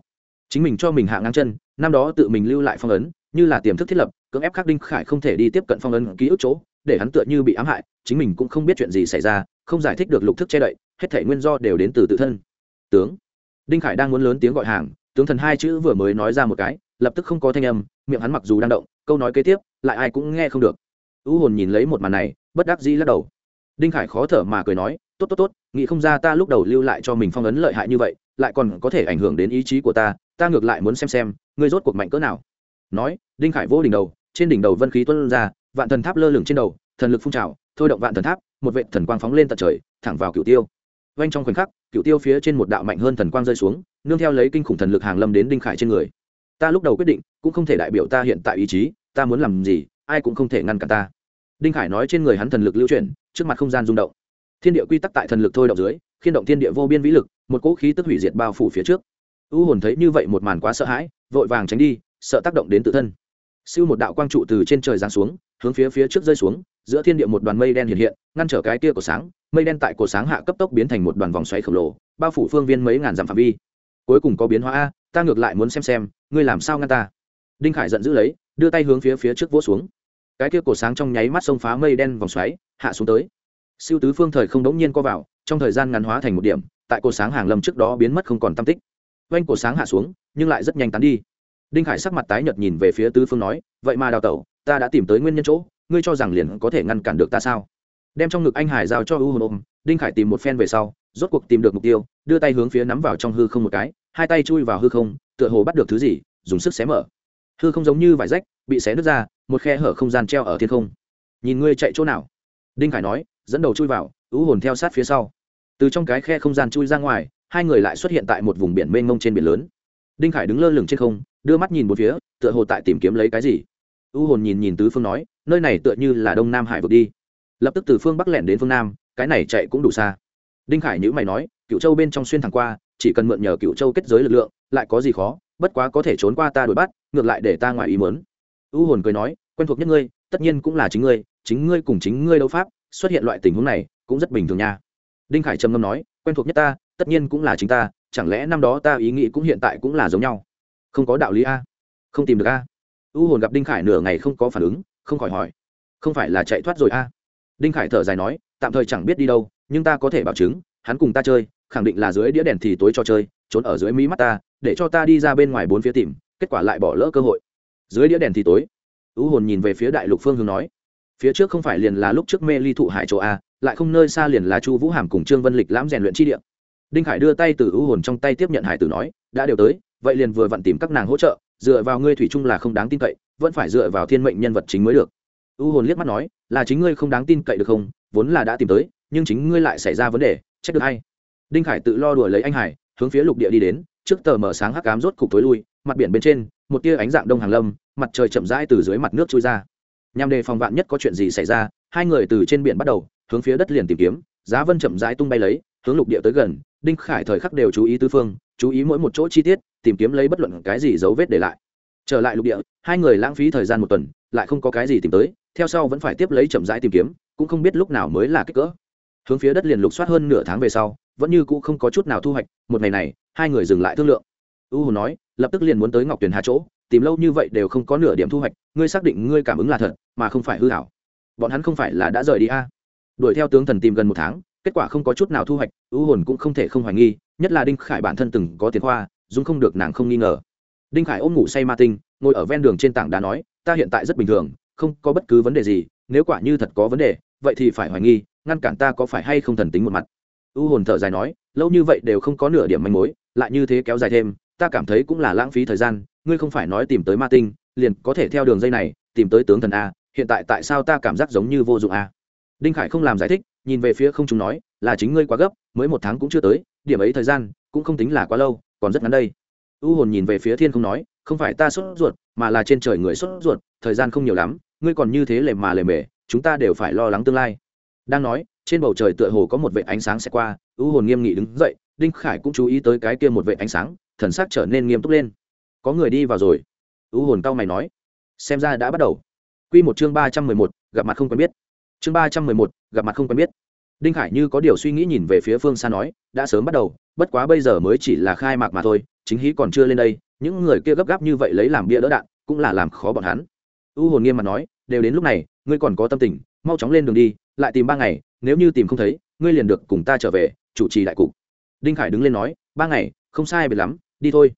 Chính mình cho mình hạ ngang chân, năm đó tự mình lưu lại phong ấn, như là tiềm thức thiết lập, cưỡng ép khắc đinh khải không thể đi tiếp cận phong ấn ký ức chỗ để hắn tựa như bị ám hại, chính mình cũng không biết chuyện gì xảy ra, không giải thích được lục thức che đậy, hết thể nguyên do đều đến từ tự thân. Tướng. Đinh khải đang muốn lớn tiếng gọi hàng, tướng thần hai chữ vừa mới nói ra một cái, lập tức không có thanh âm, miệng hắn mặc dù đang động, câu nói kế tiếp, lại ai cũng nghe không được. Ưu hồn nhìn lấy một màn này, bất đắc dĩ lắc đầu. Đinh khải khó thở mà cười nói, tốt tốt tốt, nghĩ không ra ta lúc đầu lưu lại cho mình phong ấn lợi hại như vậy, lại còn có thể ảnh hưởng đến ý chí của ta ta ngược lại muốn xem xem, ngươi rốt cuộc mạnh cỡ nào. Nói, đinh khải vô đỉnh đầu, trên đỉnh đầu vân khí tuân ra vạn thần tháp lơ lửng trên đầu, thần lực phun trào, thôi động vạn thần tháp, một vệ thần quang phóng lên tận trời, thẳng vào Cựu tiêu. Vanh trong khoảnh khắc Cựu tiêu phía trên một đạo mạnh hơn thần quang rơi xuống, nương theo lấy kinh khủng thần lực hàng lâm đến đinh khải trên người. Ta lúc đầu quyết định, cũng không thể đại biểu ta hiện tại ý chí, ta muốn làm gì, ai cũng không thể ngăn cản ta. Đinh khải nói trên người hắn thần lực lưu chuyển, trước mặt không gian rung động. Thiên địa quy tắc tại thần lực thôi động dưới, khiên động thiên địa vô biên vĩ lực, một cỗ khí tức hủy diệt bao phủ phía trước. U hồn thấy như vậy một màn quá sợ hãi, vội vàng tránh đi, sợ tác động đến tự thân siêu một đạo quang trụ từ trên trời giáng xuống, hướng phía phía trước rơi xuống, giữa thiên địa một đoàn mây đen hiện hiện, ngăn trở cái kia của sáng, mây đen tại cổ sáng hạ cấp tốc biến thành một đoàn vòng xoáy khổng lồ, bao phủ phương viên mấy ngàn dặm phạm vi. Cuối cùng có biến hóa a, ta ngược lại muốn xem xem, ngươi làm sao ngăn ta? Đinh khải giận dữ lấy, đưa tay hướng phía phía trước vỗ xuống. Cái kia cổ sáng trong nháy mắt xông phá mây đen vòng xoáy, hạ xuống tới. Siêu tứ phương thời không đống nhiên co vào, trong thời gian ngắn hóa thành một điểm, tại cổ sáng hàng lâm trước đó biến mất không còn tam tích. Quanh cổ sáng hạ xuống, nhưng lại rất nhanh tán đi đinh khải sắc mặt tái nhợt nhìn về phía tứ phương nói, vậy mà đào tẩu, ta đã tìm tới nguyên nhân chỗ, ngươi cho rằng liền có thể ngăn cản được ta sao? Đem trong ngực anh hải giao cho u hồn ôm, đinh khải tìm một phen về sau, rốt cuộc tìm được mục tiêu, đưa tay hướng phía nắm vào trong hư không một cái, hai tay chui vào hư không, tựa hồ bắt được thứ gì, dùng sức xé mở. Hư không giống như vải rách, bị xé nứt ra, một khe hở không gian treo ở thiên không. Nhìn ngươi chạy chỗ nào? Đinh khải nói, dẫn đầu chui vào, u hồn theo sát phía sau. Từ trong cái khe không gian chui ra ngoài, hai người lại xuất hiện tại một vùng biển mênh mông trên biển lớn. Đinh khải đứng lơ lửng trên không đưa mắt nhìn một phía, tựa hồ tại tìm kiếm lấy cái gì. U hồn nhìn nhìn tứ phương nói, nơi này tựa như là đông nam hải vực đi. Lập tức từ phương bắc lẻn đến phương nam, cái này chạy cũng đủ xa. Đinh khải nhữ mày nói cựu châu bên trong xuyên thẳng qua, chỉ cần mượn nhờ cựu châu kết giới lực lượng, lại có gì khó, bất quá có thể trốn qua ta đuổi bắt, ngược lại để ta ngoài ý mớn u hồn cười nói, quen thuộc nhất ngươi, tất nhiên cũng là chính ngươi chính ngươi cùng chính ngươi đấu pháp, xuất hiện loại tình huống này, cũng rất bình thường nha. Đinh khải trầm ngâm nói, quen thuộc nhất ta, tất nhiên cũng là chính ta, chẳng lẽ năm đó ta ý nghĩ cũng hiện tại cũng là giống nhau? Không có đạo lý a, không tìm được a. U hồn gặp đinh khải nửa ngày không có phản ứng, không khỏi hỏi, không phải là chạy thoát rồi a? Đinh khải thở dài nói, tạm thời chẳng biết đi đâu, nhưng ta có thể bảo chứng, hắn cùng ta chơi, khẳng định là dưới đĩa đèn thì tối cho chơi, trốn ở dưới mí mắt ta, để cho ta đi ra bên ngoài bốn phía tìm, kết quả lại bỏ lỡ cơ hội. Dưới đĩa đèn thì tối. U hồn nhìn về phía đại lục phương hướng nói, phía trước không phải liền là lúc trước mê ly thụ hải chỗ a, lại không nơi xa liền là chu vũ hàm cùng trương vân lịch lãm rèn luyện chi địa. Đinh khải đưa tay từ u hồn trong tay tiếp nhận hải tử nói, đã đều tới vậy liền vừa vặn tìm các nàng hỗ trợ, dựa vào ngươi thủy chung là không đáng tin cậy, vẫn phải dựa vào thiên mệnh nhân vật chính mới được. U hồn liếc mắt nói, là chính ngươi không đáng tin cậy được không? Vốn là đã tìm tới, nhưng chính ngươi lại xảy ra vấn đề, trách được hay đinh khải tự lo đùa lấy anh hải, hướng phía lục địa đi đến, trước tờ mở sáng hắc cám rốt cục tối lui, mặt biển bên trên, một tia ánh dạng đông hàng lâm, mặt trời chậm rãi từ dưới mặt nước trôi ra. Nhằm đề phòng vạn nhất có chuyện gì xảy ra, hai người từ trên biển bắt đầu, hướng phía đất liền tìm kiếm, giá vân chậm rãi tung bay lấy, hướng lục địa tới gần, đinh khải thời khắc đều chú ý tư phương, chú ý mỗi một chỗ chi tiết tìm kiếm lấy bất luận cái gì dấu vết để lại. Trở lại lục địa, hai người lãng phí thời gian một tuần, lại không có cái gì tìm tới, theo sau vẫn phải tiếp lấy chậm rãi tìm kiếm, cũng không biết lúc nào mới là kích cỡ. Hướng phía đất liền lục soát hơn nửa tháng về sau, vẫn như cũ không có chút nào thu hoạch, một ngày này, hai người dừng lại thương lượng. U hồ nói, lập tức liền muốn tới ngọc tuyền hà chỗ, tìm lâu như vậy đều không có nửa điểm thu hoạch, ngươi xác định ngươi cảm ứng là thật, mà không phải hư hảo bọn hắn không phải là đã rời đi a? À. đuổi theo tướng thần tìm gần một tháng, kết quả không có chút nào thu hoạch, u hồn cũng không thể không hoài nghi, nhất là đinh khải bản thân từng có tiền khoa dung không được nàng không nghi ngờ. Đinh khải ôm ngủ say ma tinh, ngồi ở ven đường trên tảng đá nói, ta hiện tại rất bình thường, không có bất cứ vấn đề gì, nếu quả như thật có vấn đề, vậy thì phải hoài nghi, ngăn cản ta có phải hay không thần tính một mặt. U hồn thở dài nói, lâu như vậy đều không có nửa điểm manh mối, lại như thế kéo dài thêm, ta cảm thấy cũng là lãng phí thời gian, ngươi không phải nói tìm tới ma tinh, liền có thể theo đường dây này, tìm tới tướng thần a, hiện tại tại sao ta cảm giác giống như vô dụng a? Đinh khải không làm giải thích, nhìn về phía không chúng nói, là chính ngươi quá gấp, mới một tháng cũng chưa tới, điểm ấy thời gian, cũng không tính là quá lâu còn rất ngắn đây. U hồn nhìn về phía thiên không nói, không phải ta sốt ruột, mà là trên trời người sốt ruột, thời gian không nhiều lắm, ngươi còn như thế lề mà lề mề, chúng ta đều phải lo lắng tương lai. Đang nói, trên bầu trời tựa hồ có một vệ ánh sáng sẽ qua, u hồn nghiêm nghị đứng dậy, đinh khải cũng chú ý tới cái kia một vệ ánh sáng, thần sắc trở nên nghiêm túc lên. Có người đi vào rồi. U hồn cao mày nói, xem ra đã bắt đầu. Q một chương ba trăm mười một, gặp mặt không quen biết. Chương ba trăm mười một, gặp mặt không quen biết đinh khải như có điều suy nghĩ nhìn về phía phương xa nói, đã sớm bắt đầu, bất quá bây giờ mới chỉ là khai mạc mà thôi, chính hí còn chưa lên đây, những người kia gấp gáp như vậy lấy làm bia đỡ đạn, cũng là làm khó bọn hắn. U hồn nghiêm mặt nói, đều đến lúc này, ngươi còn có tâm tình, mau chóng lên đường đi, lại tìm ba ngày, nếu như tìm không thấy, ngươi liền được cùng ta trở về, chủ trì đại cục. Đinh khải đứng lên nói, ba ngày, không sai biệt lắm, đi thôi.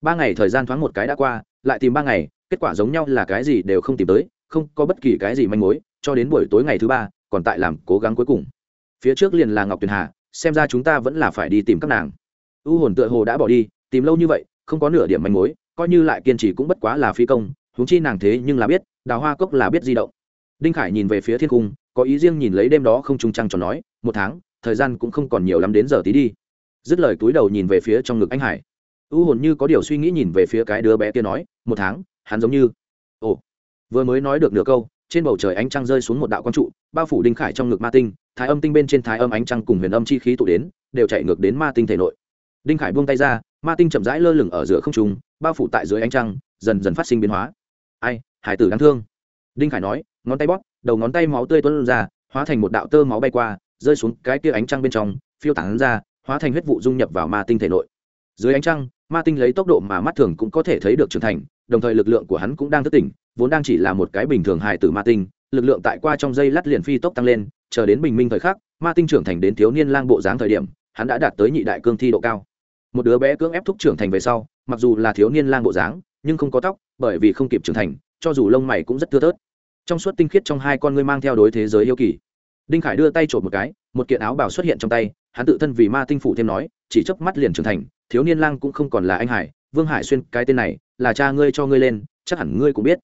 Ba ngày thời gian thoáng một cái đã qua, lại tìm ba ngày, kết quả giống nhau là cái gì đều không tìm tới, không có bất kỳ cái gì manh mối, cho đến buổi tối ngày thứ ba, còn tại làm cố gắng cuối cùng phía trước liền là ngọc tuyền hà, xem ra chúng ta vẫn là phải đi tìm các nàng. U hồn tựa hồ đã bỏ đi, tìm lâu như vậy, không có nửa điểm manh mối, coi như lại kiên trì cũng bất quá là phi công, huống chi nàng thế nhưng là biết, đào hoa cốc là biết di động. Đinh khải nhìn về phía thiên cung, có ý riêng nhìn lấy đêm đó không trung trăng cho nói, một tháng, thời gian cũng không còn nhiều lắm đến giờ tí đi. Dứt lời túi đầu nhìn về phía trong ngực anh hải. U hồn như có điều suy nghĩ nhìn về phía cái đứa bé kia nói, một tháng, hắn giống như ồ, vừa mới nói được nửa câu trên bầu trời ánh trăng rơi xuống một đạo quang trụ, bao phủ đinh khải trong ngực ma tinh, thái âm tinh bên trên thái âm ánh trăng cùng huyền âm chi khí tụ đến, đều chạy ngược đến ma tinh thể nội. Đinh khải buông tay ra, ma tinh chậm rãi lơ lửng ở giữa không trung, bao phủ tại dưới ánh trăng, dần dần phát sinh biến hóa. Ai, hải tử đáng thương. Đinh khải nói, ngón tay bóp, đầu ngón tay máu tươi tuôn ra, hóa thành một đạo tơ máu bay qua, rơi xuống cái kia ánh trăng bên trong, phiêu tản ra, hóa thành huyết vụ dung nhập vào ma tinh thể nội. Dưới ánh trăng, ma tinh lấy tốc độ mà mắt thường cũng có thể thấy được trưởng thành, đồng thời lực lượng của hắn cũng đang thức tỉnh vốn đang chỉ là một cái bình thường hài tử ma tinh, lực lượng tại qua trong dây lát liền phi tốc tăng lên, chờ đến bình minh thời khắc, ma tinh trưởng thành đến thiếu niên lang bộ dáng thời điểm, hắn đã đạt tới nhị đại cương thi độ cao. Một đứa bé cưỡng ép thúc trưởng thành về sau, mặc dù là thiếu niên lang bộ dáng, nhưng không có tóc, bởi vì không kịp trưởng thành, cho dù lông mày cũng rất thưa thớt. Trong suốt tinh khiết trong hai con ngươi mang theo đối thế giới yêu kỳ, đinh khải đưa tay trộm một cái, một kiện áo bào xuất hiện trong tay, hắn tự thân vì ma tinh phụ thêm nói, chỉ chớp mắt liền trưởng thành, thiếu niên lang cũng không còn là anh hải, vương hải xuyên, cái tên này là cha ngươi cho ngươi lên, chắc hẳn ngươi cũng biết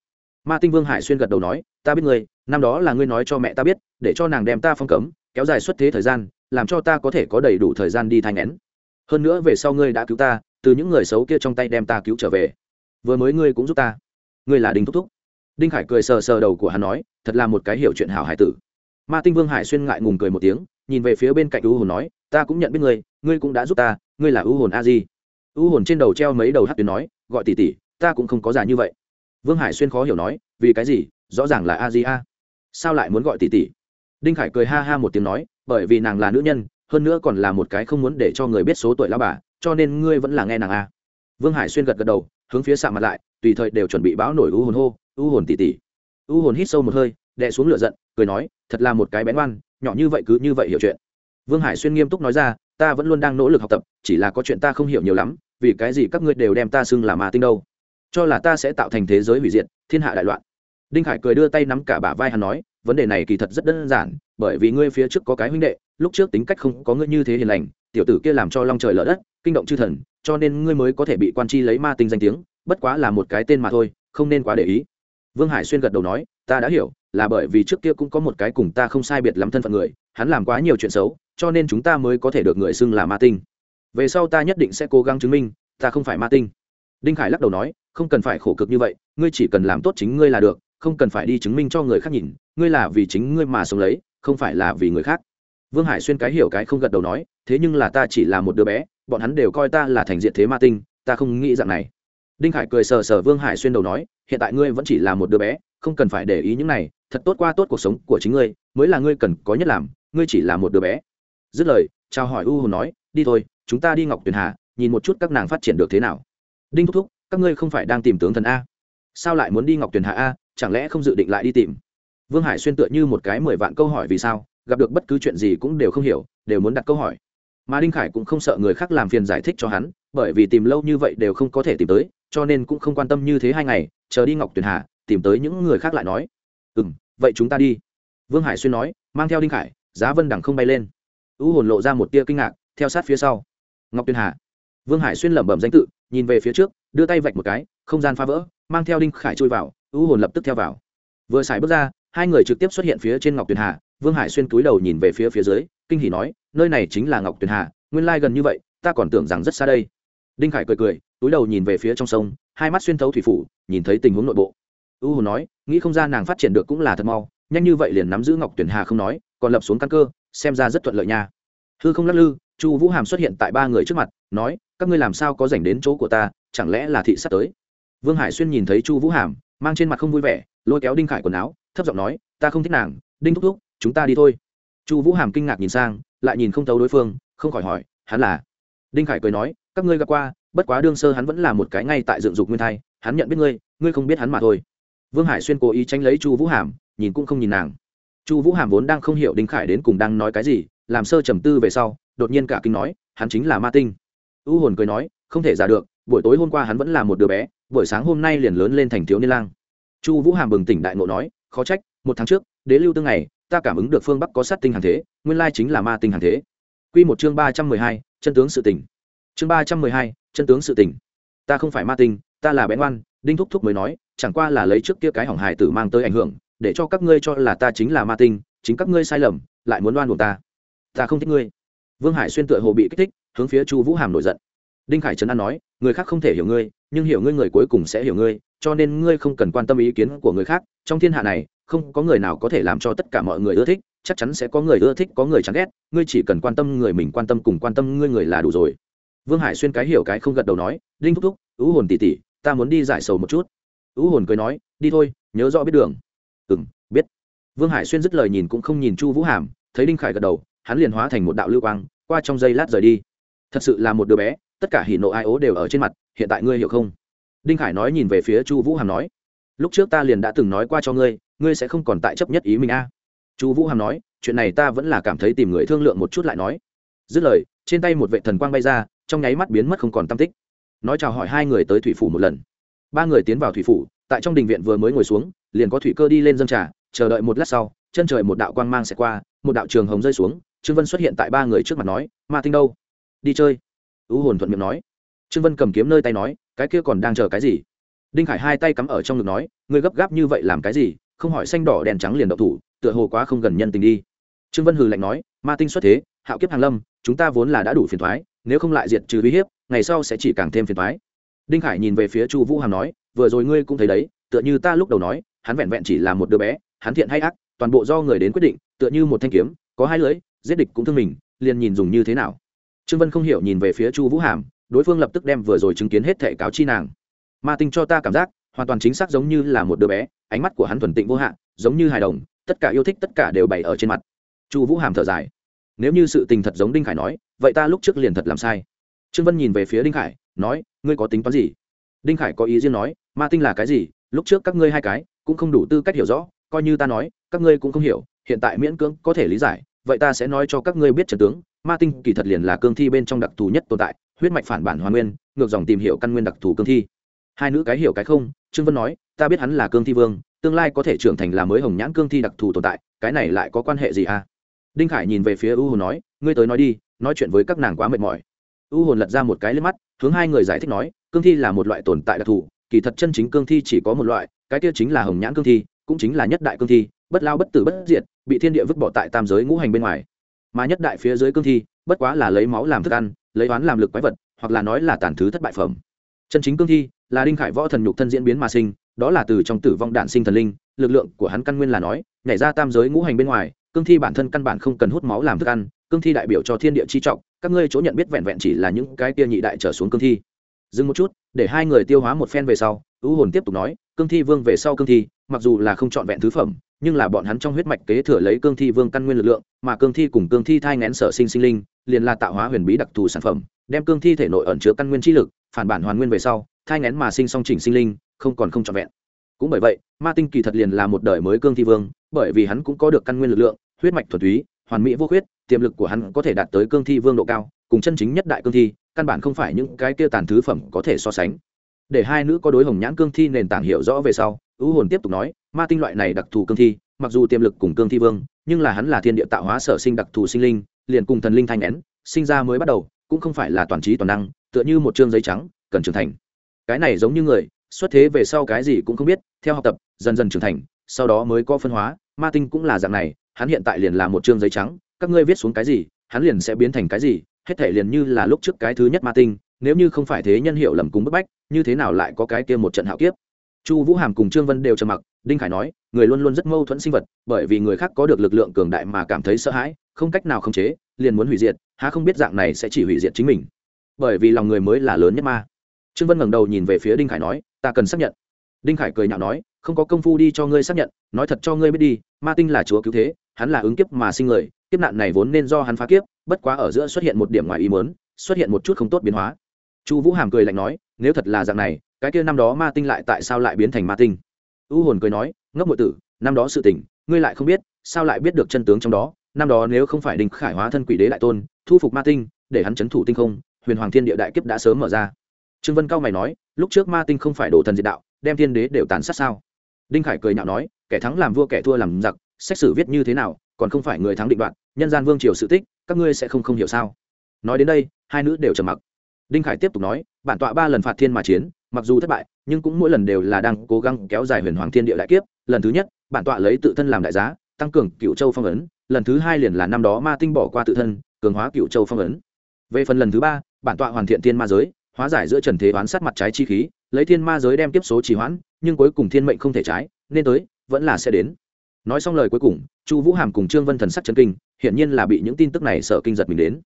ma tinh vương hải xuyên gật đầu nói, ta biết ngươi, năm đó là ngươi nói cho mẹ ta biết, để cho nàng đem ta phong cấm, kéo dài suốt thế thời gian, làm cho ta có thể có đầy đủ thời gian đi thai ngén hơn nữa về sau ngươi đã cứu ta, từ những người xấu kia trong tay đem ta cứu trở về. Vừa mới ngươi cũng giúp ta. Ngươi là đinh thúc thúc. Đinh khải cười sờ sờ đầu của hắn nói, thật là một cái hiểu chuyện hảo hải tử. Ma tinh vương hải xuyên ngại ngùng cười một tiếng, nhìn về phía bên cạnh u hồn nói, ta cũng nhận biết ngươi ngươi cũng đã giúp ta, ngươi là u hồn a di. U hồn trên đầu treo mấy đầu hát tuyến nói, gọi tỷ tỷ, ta cũng không có già như vậy vương hải xuyên khó hiểu nói, vì cái gì? Rõ ràng là a di a. Sao lại muốn gọi tỷ tỷ? Đinh khải cười ha ha một tiếng nói, bởi vì nàng là nữ nhân, hơn nữa còn là một cái không muốn để cho người biết số tuổi lao bà, cho nên ngươi vẫn là nghe nàng a. Vương hải xuyên gật gật đầu, hướng phía xạ mặt lại, tùy thời đều chuẩn bị báo nổi u hồn hô, u hồn tỷ tỷ. U hồn hít sâu một hơi, đè xuống lửa giận, cười nói, thật là một cái bén ngoan, nhỏ như vậy cứ như vậy hiểu chuyện. Vương hải xuyên nghiêm túc nói ra, ta vẫn luôn đang nỗ lực học tập, chỉ là có chuyện ta không hiểu nhiều lắm, vì cái gì các ngươi đều đem ta xưng là ma tinh đâu? Cho là ta sẽ tạo thành thế giới hủy diệt, thiên hạ đại loạn. Đinh khải cười đưa tay nắm cả bả vai hắn nói, vấn đề này kỳ thật rất đơn giản, bởi vì ngươi phía trước có cái huynh đệ, lúc trước tính cách không có ngươi như thế hiền lành, tiểu tử kia làm cho long trời lở đất, kinh động chư thần, cho nên ngươi mới có thể bị quan chi lấy ma tinh danh tiếng, bất quá là một cái tên mà thôi, không nên quá để ý. Vương hải xuyên gật đầu nói, ta đã hiểu, là bởi vì trước kia cũng có một cái cùng ta không sai biệt lắm thân phận người, hắn làm quá nhiều chuyện xấu, cho nên chúng ta mới có thể được người xưng là ma tinh. Về sau ta nhất định sẽ cố gắng chứng minh, ta không phải ma tinh. Đinh khải lắc đầu nói không cần phải khổ cực như vậy, ngươi chỉ cần làm tốt chính ngươi là được, không cần phải đi chứng minh cho người khác nhìn, ngươi là vì chính ngươi mà sống lấy, không phải là vì người khác. Vương hải xuyên cái hiểu cái không gật đầu nói, thế nhưng là ta chỉ là một đứa bé, bọn hắn đều coi ta là thành diện thế ma tinh, ta không nghĩ dạng này. Đinh khải cười sờ sờ vương hải xuyên đầu nói, hiện tại ngươi vẫn chỉ là một đứa bé, không cần phải để ý những này, thật tốt qua tốt cuộc sống của chính ngươi, mới là ngươi cần có nhất làm, ngươi chỉ là một đứa bé. Dứt lời, chào hỏi u hồ nói, đi thôi, chúng ta đi ngọc tuyền hà, nhìn một chút các nàng phát triển được thế nào. Đinh thúc thúc các ngươi không phải đang tìm tướng thần a. Sao lại muốn đi ngọc tuyền hạ a, chẳng lẽ không dự định lại đi tìm? Vương hải xuyên tựa như một cái mười vạn câu hỏi vì sao, gặp được bất cứ chuyện gì cũng đều không hiểu, đều muốn đặt câu hỏi. Mà đinh khải cũng không sợ người khác làm phiền giải thích cho hắn, bởi vì tìm lâu như vậy đều không có thể tìm tới, cho nên cũng không quan tâm như thế hai ngày, chờ đi ngọc tuyền hà tìm tới những người khác lại nói. Ừ m vậy chúng ta đi. Vương hải xuyên nói, mang theo đinh khải, giá vân đằng không bay lên. U hồn lộ ra một tia kinh ngạc, theo sát phía sau. Ngọc tuyền hà vương hải xuyên lẩm bẩm danh tự, nhìn về phía trước đưa tay vạch một cái, không gian phá vỡ, mang theo đinh khải chui vào, u hồn lập tức theo vào. Vừa xài bước ra, hai người trực tiếp xuất hiện phía trên ngọc tuyền hà, vương hải xuyên cúi đầu nhìn về phía phía dưới, kinh hỉ nói, nơi này chính là ngọc tuyền hà, nguyên lai gần như vậy, ta còn tưởng rằng rất xa đây. Đinh khải cười cười, túi đầu nhìn về phía trong sông, hai mắt xuyên thấu thủy phủ, nhìn thấy tình huống nội bộ. U hồn nói, nghĩ không ra nàng phát triển được cũng là thật mau, nhanh như vậy liền nắm giữ ngọc tuyển hà không nói, còn lập xuống căn cơ, xem ra rất thuận lợi nha. Hư không lắc lư, chu vũ hàm xuất hiện tại ba người trước mặt, nói, các ngươi làm sao có dành đến chỗ của ta chẳng lẽ là thị sắp tới? Vương hải xuyên nhìn thấy chu vũ hàm, mang trên mặt không vui vẻ, lôi kéo đinh khải quần áo, thấp giọng nói, ta không thích nàng, đinh thúc thúc, chúng ta đi thôi. Chu vũ hàm kinh ngạc nhìn sang, lại nhìn không thấu đối phương, không khỏi hỏi, hắn là? Đinh khải cười nói, các ngươi gặp qua, bất quá đương sơ hắn vẫn là một cái ngay tại dựng dục nguyên thai, hắn nhận biết ngươi ngươi không biết hắn mà thôi. Vương hải xuyên cố ý tránh lấy chu vũ hàm, nhìn cũng không nhìn nàng. Chu vũ hàm vốn đang không hiểu đinh khải đến cùng đang nói cái gì, làm sơ trầm tư về sau, đột nhiên cả kinh nói, hắn chính là ma tinh. U hồn cười nói, không thể giả được buổi tối hôm qua hắn vẫn là một đứa bé, buổi sáng hôm nay liền lớn lên thành thiếu niên lang. Chu vũ hàm bừng tỉnh đại ngộ nói, khó trách, một tháng trước, đế lưu tương ngày, ta cảm ứng được phương bắc có sát tinh hàng thế, nguyên lai chính là ma tinh hàng thế. Q một chương ba trăm mười hai, chân tướng sự tỉnh chương ba trăm mười hai, chân tướng sự tỉnh ta không phải ma tinh, ta là bén oan đinh thúc thúc mới nói, chẳng qua là lấy trước kia cái hỏng hài tử mang tới ảnh hưởng, để cho các ngươi cho là ta chính là ma tinh, chính các ngươi sai lầm, lại muốn đoan buộc ta. Ta không thích ngươi. Vương hải xuyên tựa hồ bị kích thích, hướng phía chu vũ hàm nổi giận đinh khải trấn an nói, người khác không thể hiểu ngươi, nhưng hiểu ngươi người cuối cùng sẽ hiểu ngươi, cho nên ngươi không cần quan tâm ý kiến của người khác. Trong thiên hạ này, không có người nào có thể làm cho tất cả mọi người ưa thích, chắc chắn sẽ có người ưa thích, có người chán ghét. Ngươi chỉ cần quan tâm người mình, quan tâm cùng quan tâm ngươi người là đủ rồi. Vương hải xuyên cái hiểu cái không gật đầu nói, đinh thúc thúc, ứ hồn tỉ tỉ ta muốn đi giải sầu một chút. Ứ hồn cười nói, đi thôi, nhớ rõ biết đường. Ừ m biết. Vương hải xuyên dứt lời nhìn cũng không nhìn chu vũ hàm, thấy đinh khải gật đầu, hắn liền hóa thành một đạo lưu quang, qua trong giây lát rời đi. Thật sự là một đứa bé tất cả hỉ nộ ai ố đều ở trên mặt, hiện tại ngươi hiểu không? Đinh khải nói nhìn về phía chu vũ hàm nói, lúc trước ta liền đã từng nói qua cho ngươi ngươi sẽ không còn tại chấp nhất ý mình a. Chu vũ hàm nói, chuyện này ta vẫn là cảm thấy tìm người thương lượng một chút lại nói. Dứt lời, trên tay một vệ thần quang bay ra, trong nháy mắt biến mất không còn tam tích. Nói chào hỏi hai người tới thủy phủ một lần. Ba người tiến vào thủy phủ, tại trong đình viện vừa mới ngồi xuống, liền có thủy cơ đi lên dân trà, chờ đợi một lát sau, chân trời một đạo quang mang sẽ qua, một đạo trường hồng rơi xuống, trương vân xuất hiện tại ba người trước mặt nói, ma tinh đâu? Đi chơi ưu hồn thuận miệng nói. Trương vân cầm kiếm nơi tay nói, cái kia còn đang chờ cái gì? Đinh khải hai tay cắm ở trong ngực nói người gấp gáp như vậy làm cái gì? Không hỏi xanh đỏ đèn trắng liền đậu thủ, tựa hồ quá không gần nhân tình đi. Trương vân hừ lạnh nói, ma tinh xuất thế, hạo kiếp hàng lâm, chúng ta vốn là đã đủ phiền thoái nếu không lại diệt trừ uy hiếp, ngày sau sẽ chỉ càng thêm phiền thoái đinh khải nhìn về phía chu vũ hàm nói, vừa rồi ngươi cũng thấy đấy, tựa như ta lúc đầu nói, hắn vẹn vẹn chỉ là một đứa bé, hắn thiện hay ác, toàn bộ do người đến quyết định, tựa như một thanh kiếm, có hai lưỡi, giết địch cũng thương mình, liền nhìn dùng như thế nào trương vân không hiểu nhìn về phía chu vũ hàm, đối phương lập tức đem vừa rồi chứng kiến hết thệ cáo chi nàng. Ma tinh cho ta cảm giác, hoàn toàn chính xác giống như là một đứa bé, ánh mắt của hắn thuần tịnh vô hạn, giống như hài đồng, tất cả yêu thích tất cả đều bày ở trên mặt. Chu vũ hàm thở dài. Nếu như sự tình thật giống đinh khải nói, vậy ta lúc trước liền thật làm sai. Trương vân nhìn về phía đinh khải, nói, ngươi có tính toán gì? Đinh khải có ý riêng nói, ma tinh là cái gì? Lúc trước các ngươi hai cái cũng không đủ tư cách hiểu rõ, coi như ta nói, các ngươi cũng không hiểu, hiện tại miễn cưỡng có thể lý giải, vậy ta sẽ nói cho các ngươi biết trần tướng ma tinh kỳ thật liền là cương thi bên trong đặc thù nhất tồn tại, huyết mạch phản bản hoàn nguyên, ngược dòng tìm hiểu căn nguyên đặc thù cương thi. Hai nữ cái hiểu cái không, trương vân nói, ta biết hắn là cương thi vương, tương lai có thể trưởng thành là mới hồng nhãn cương thi đặc thù tồn tại, cái này lại có quan hệ gì à? Đinh khải nhìn về phía u hồn nói, ngươi tới nói đi, nói chuyện với các nàng quá mệt mỏi. U hồn lật ra một cái lên mắt, hướng hai người giải thích nói, cương thi là một loại tồn tại đặc thù, kỳ thật chân chính cương thi chỉ có một loại, cái kia chính là hồng nhãn cương thi, cũng chính là nhất đại cương thi, bất lao bất tử bất diệt, bị thiên địa vứt bỏ tại tam giới ngũ hành bên ngoài mà nhất đại phía dưới cương thi, bất quá là lấy máu làm thức ăn, lấy oán làm lực quái vật, hoặc là nói là tàn thứ thất bại phẩm. Chân chính cương thi là đinh khải võ thần nhục thân diễn biến mà sinh, đó là từ trong tử vong đạn sinh thần linh, lực lượng của hắn căn nguyên là nói, nhảy ra tam giới ngũ hành bên ngoài, cương thi bản thân căn bản không cần hút máu làm thức ăn, cương thi đại biểu cho thiên địa chi trọng, các ngươi chỗ nhận biết vẹn vẹn chỉ là những cái kia nhị đại trở xuống cương thi. Dừng một chút, để hai người tiêu hóa một phen về sau, ưu hồn tiếp tục nói, cương thi vương về sau cương thi, mặc dù là không trọn vẹn thứ phẩm nhưng là bọn hắn trong huyết mạch kế thừa lấy cương thi vương căn nguyên lực lượng, mà cương thi cùng cương thi thai ngén sở sinh sinh linh, liền là tạo hóa huyền bí đặc thù sản phẩm, đem cương thi thể nội ẩn chứa căn nguyên chi lực, phản bản hoàn nguyên về sau, thai ngén mà sinh song chỉnh sinh linh, không còn không trọn vẹn. Cũng bởi vậy, ma tinh kỳ thật liền là một đời mới cương thi vương, bởi vì hắn cũng có được căn nguyên lực lượng, huyết mạch thuần túy, hoàn mỹ vô khuyết, tiềm lực của hắn có thể đạt tới cương thi vương độ cao, cùng chân chính nhất đại cương thi, căn bản không phải những cái kia tàn thứ phẩm có thể so sánh. Để hai nữ có đối hồng nhãn cương thi nền tảng hiểu rõ về sau, ưu hồn tiếp tục nói ma tinh loại này đặc thù cương thi, mặc dù tiềm lực cùng cương thi vương, nhưng là hắn là thiên địa tạo hóa sở sinh đặc thù sinh linh, liền cùng thần linh thanh nén, sinh ra mới bắt đầu, cũng không phải là toàn trí toàn năng, tựa như một chương giấy trắng, cần trưởng thành. Cái này giống như người, xuất thế về sau cái gì cũng không biết, theo học tập, dần dần trưởng thành, sau đó mới có phân hóa, ma tinh cũng là dạng này, hắn hiện tại liền là một chương giấy trắng, các ngươi viết xuống cái gì, hắn liền sẽ biến thành cái gì, hết thể liền như là lúc trước cái thứ nhất ma tinh, nếu như không phải thế nhân hiệu lầm cúng bức bách, như thế nào lại có cái kia một trận hạo kiếp? Chu vũ hàm cùng trương vân đều trầm mặc đinh khải nói, người luôn luôn rất mâu thuẫn sinh vật, bởi vì người khác có được lực lượng cường đại mà cảm thấy sợ hãi, không cách nào khống chế, liền muốn hủy diệt, há không biết dạng này sẽ chỉ hủy diệt chính mình. Bởi vì lòng người mới là lớn nhất ma. Trương vân ngẩng đầu nhìn về phía đinh khải nói, ta cần xác nhận. Đinh khải cười nhạo nói, không có công phu đi cho ngươi xác nhận, nói thật cho ngươi biết đi, ma tinh là chúa cứu thế, hắn là ứng kiếp mà sinh người, kiếp nạn này vốn nên do hắn phá kiếp, bất quá ở giữa xuất hiện một điểm ngoài ý mớn xuất hiện một chút không tốt biến hóa. Chu vũ hàm cười lạnh nói, nếu thật là dạng này, cái kia năm đó ma tinh lại tại sao lại biến thành ma tinh? U hồn cười nói, ngốc ngụy tử, năm đó sự tình, ngươi lại không biết, sao lại biết được chân tướng trong đó? Năm đó nếu không phải đình khải hóa thân quỷ đế đại tôn, thu phục ma tinh, để hắn chấn thủ tinh không, huyền hoàng thiên địa đại kiếp đã sớm mở ra. Trương vân cao mày nói, lúc trước ma tinh không phải đổ thần diệt đạo, đem thiên đế đều tàn sát sao? Đinh khải cười nhạo nói, kẻ thắng làm vua kẻ thua làm giặc, xét xử viết như thế nào, còn không phải người thắng định đoạt, nhân gian vương triều sự tích, các ngươi sẽ không không hiểu sao? Nói đến đây, hai nữ đều trầm mặc. Đinh khải tiếp tục nói, bản tọa ba lần phạt thiên mà chiến mặc dù thất bại, nhưng cũng mỗi lần đều là đang cố gắng kéo dài huyền hoàng thiên địa đại kiếp. Lần thứ nhất, bản tọa lấy tự thân làm đại giá, tăng cường cựu châu phong ấn. Lần thứ hai liền là năm đó ma tinh bỏ qua tự thân, cường hóa cựu châu phong ấn. Về phần lần thứ ba, bản tọa hoàn thiện thiên ma giới, hóa giải giữa trần thế oán sát mặt trái chi khí, lấy thiên ma giới đem tiếp số trì hoãn, nhưng cuối cùng thiên mệnh không thể trái, nên tới, vẫn là sẽ đến. Nói xong lời cuối cùng, chu vũ hàm cùng trương vân thần sắc chân kinh, hiển nhiên là bị những tin tức này sợ kinh giật mình đến.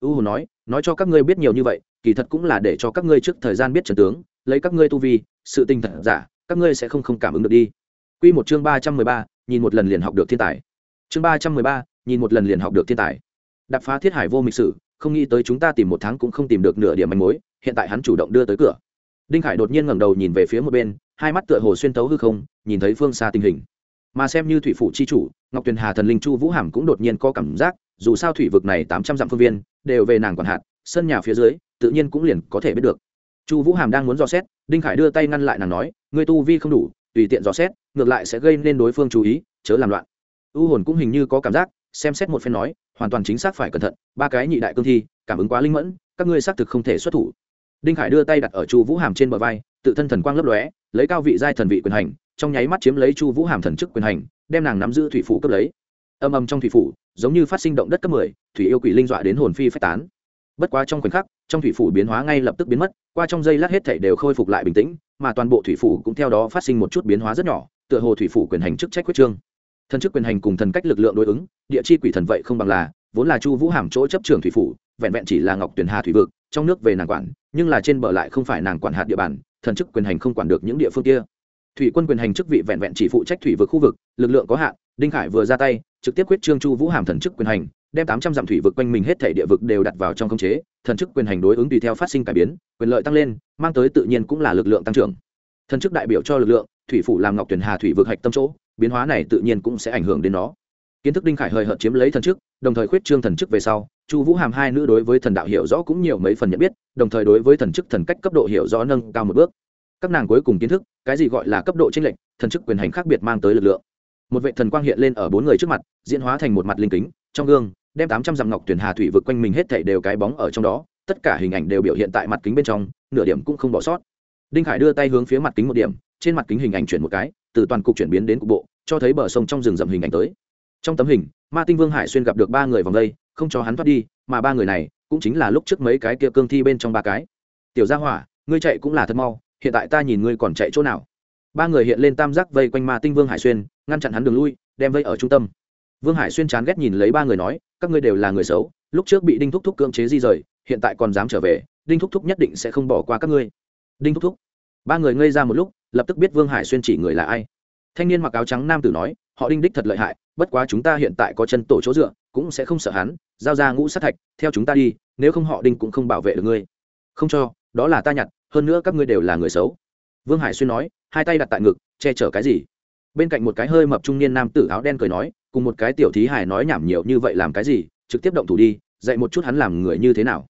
U hồ nói nói cho các ngươi biết nhiều như vậy kỳ thật cũng là để cho các ngươi trước thời gian biết trần tướng, lấy các ngươi tu vi, sự tinh thật giả, các ngươi sẽ không không cảm ứng được đi. Quy một chương ba trăm mười ba, nhìn một lần liền học được thiên tài. Chương ba trăm mười ba, nhìn một lần liền học được thiên tài. Đập phá thiết hải vô mịch sử, không nghĩ tới chúng ta tìm một tháng cũng không tìm được nửa điểm manh mối, hiện tại hắn chủ động đưa tới cửa. Đinh khải đột nhiên ngẩng đầu nhìn về phía một bên, hai mắt tựa hồ xuyên tấu hư không, nhìn thấy phương xa tình hình. Mà xem như thủy phủ chi chủ, ngọc tuyền hà thần linh chu vũ hàm cũng đột nhiên có cảm giác, dù sao thủy vực này tám trăm dặm phương viên, đều về nàng quản hạt, sân nhà phía dưới tự nhiên cũng liền có thể biết được. Chu vũ hàm đang muốn dò xét, đinh khải đưa tay ngăn lại nàng nói người tu vi không đủ, tùy tiện dò xét, ngược lại sẽ gây nên đối phương chú ý, chớ làm loạn. U hồn cũng hình như có cảm giác, xem xét một phen nói, hoàn toàn chính xác phải cẩn thận, ba cái nhị đại cương thi, cảm ứng quá linh mẫn, các ngươi xác thực không thể xuất thủ. Đinh khải đưa tay đặt ở chu vũ hàm trên bờ vai, tự thân thần quang lấp lóe, lấy cao vị giai thần vị quyền hành, trong nháy mắt chiếm lấy chu vũ hàm thần chức quyền hành, đem nàng nắm giữ thủy phủ cấp lấy. Âm âm trong thủy phủ, giống như phát sinh động đất cấp mười, thủy yêu quỷ linh dọa đến hồn phi phách tán bất quá trong khoảnh khắc, trong thủy phủ biến hóa ngay lập tức biến mất, qua trong giây lát hết thảy đều khôi phục lại bình tĩnh, mà toàn bộ thủy phủ cũng theo đó phát sinh một chút biến hóa rất nhỏ, tựa hồ thủy phủ quyền hành chức trách quyết trương. Thần chức quyền hành cùng thần cách lực lượng đối ứng, địa chi quỷ thần vậy không bằng là, vốn là chu vũ hàm chỗ chấp trường thủy phủ, vẹn vẹn chỉ là ngọc tuyển hà thủy vực, trong nước về nàng quản, nhưng là trên bờ lại không phải nàng quản hạt địa bàn, thần chức quyền hành không quản được những địa phương kia. Thủy quân quyền hành chức vị vẹn vẹn chỉ phụ trách thủy vực khu vực, lực lượng có hạn, đinh khải vừa ra tay, trực tiếp quyết trương chu vũ hàm thần chức quyền hành đem tám trăm dặm thủy vực quanh mình hết thể địa vực đều đặt vào trong khống chế, thần chức quyền hành đối ứng tùy theo phát sinh cải biến, quyền lợi tăng lên, mang tới tự nhiên cũng là lực lượng tăng trưởng. Thần chức đại biểu cho lực lượng, thủy phủ làm ngọc tuyển hà thủy vực hạch tâm chỗ, biến hóa này tự nhiên cũng sẽ ảnh hưởng đến nó. Kiến thức đinh khải hời hợt chiếm lấy thần chức, đồng thời khuyết trương thần chức về sau, chu vũ hàm hai nữ đối với thần đạo hiểu rõ cũng nhiều mấy phần nhận biết, đồng thời đối với thần chức thần cách cấp độ hiểu rõ nâng cao một bước. Các nàng cuối cùng kiến thức, cái gì gọi là cấp độ tranh lệch, thần chức quyền hành khác biệt mang tới lực lượng. Một vệ thần quang hiện lên ở bốn người trước mặt, diễn hóa thành một mặt linh kính, trong gương đem tám trăm dặm ngọc tuyển hà thủy vực quanh mình hết thảy đều cái bóng ở trong đó, tất cả hình ảnh đều biểu hiện tại mặt kính bên trong, nửa điểm cũng không bỏ sót. Đinh khải đưa tay hướng phía mặt kính một điểm, trên mặt kính hình ảnh chuyển một cái, từ toàn cục chuyển biến đến cục bộ, cho thấy bờ sông trong rừng rậm hình ảnh tới. Trong tấm hình, ma tinh vương hải xuyên gặp được ba người vòng đây, không cho hắn thoát đi, mà ba người này cũng chính là lúc trước mấy cái kia cương thi bên trong ba cái. Tiểu gia hỏa, ngươi chạy cũng là thật mau, hiện tại ta nhìn ngươi còn chạy chỗ nào? Ba người hiện lên tam giác vây quanh ma tinh vương hải xuyên, ngăn chặn hắn đường lui, đem vây ở trung tâm vương hải xuyên chán ghét nhìn lấy ba người nói, các ngươi đều là người xấu, lúc trước bị đinh thúc thúc cưỡng chế di rời, hiện tại còn dám trở về, đinh thúc thúc nhất định sẽ không bỏ qua các ngươi. Đinh thúc thúc. Ba người ngây ra một lúc, lập tức biết vương hải xuyên chỉ người là ai. Thanh niên mặc áo trắng nam tử nói, họ đinh đích thật lợi hại, bất quá chúng ta hiện tại có chân tổ chỗ dựa, cũng sẽ không sợ hắn, giao ra ngũ sát thạch, theo chúng ta đi, nếu không họ đinh cũng không bảo vệ được ngươi. Không cho, đó là ta nhặt, hơn nữa các ngươi đều là người xấu. Vương hải xuyên nói, hai tay đặt tại ngực, che chở cái gì? Bên cạnh một cái hơi mập trung niên nam tử áo đen cười nói cùng một cái tiểu thí hải nói nhảm nhiều như vậy làm cái gì, trực tiếp động thủ đi, dạy một chút hắn làm người như thế nào.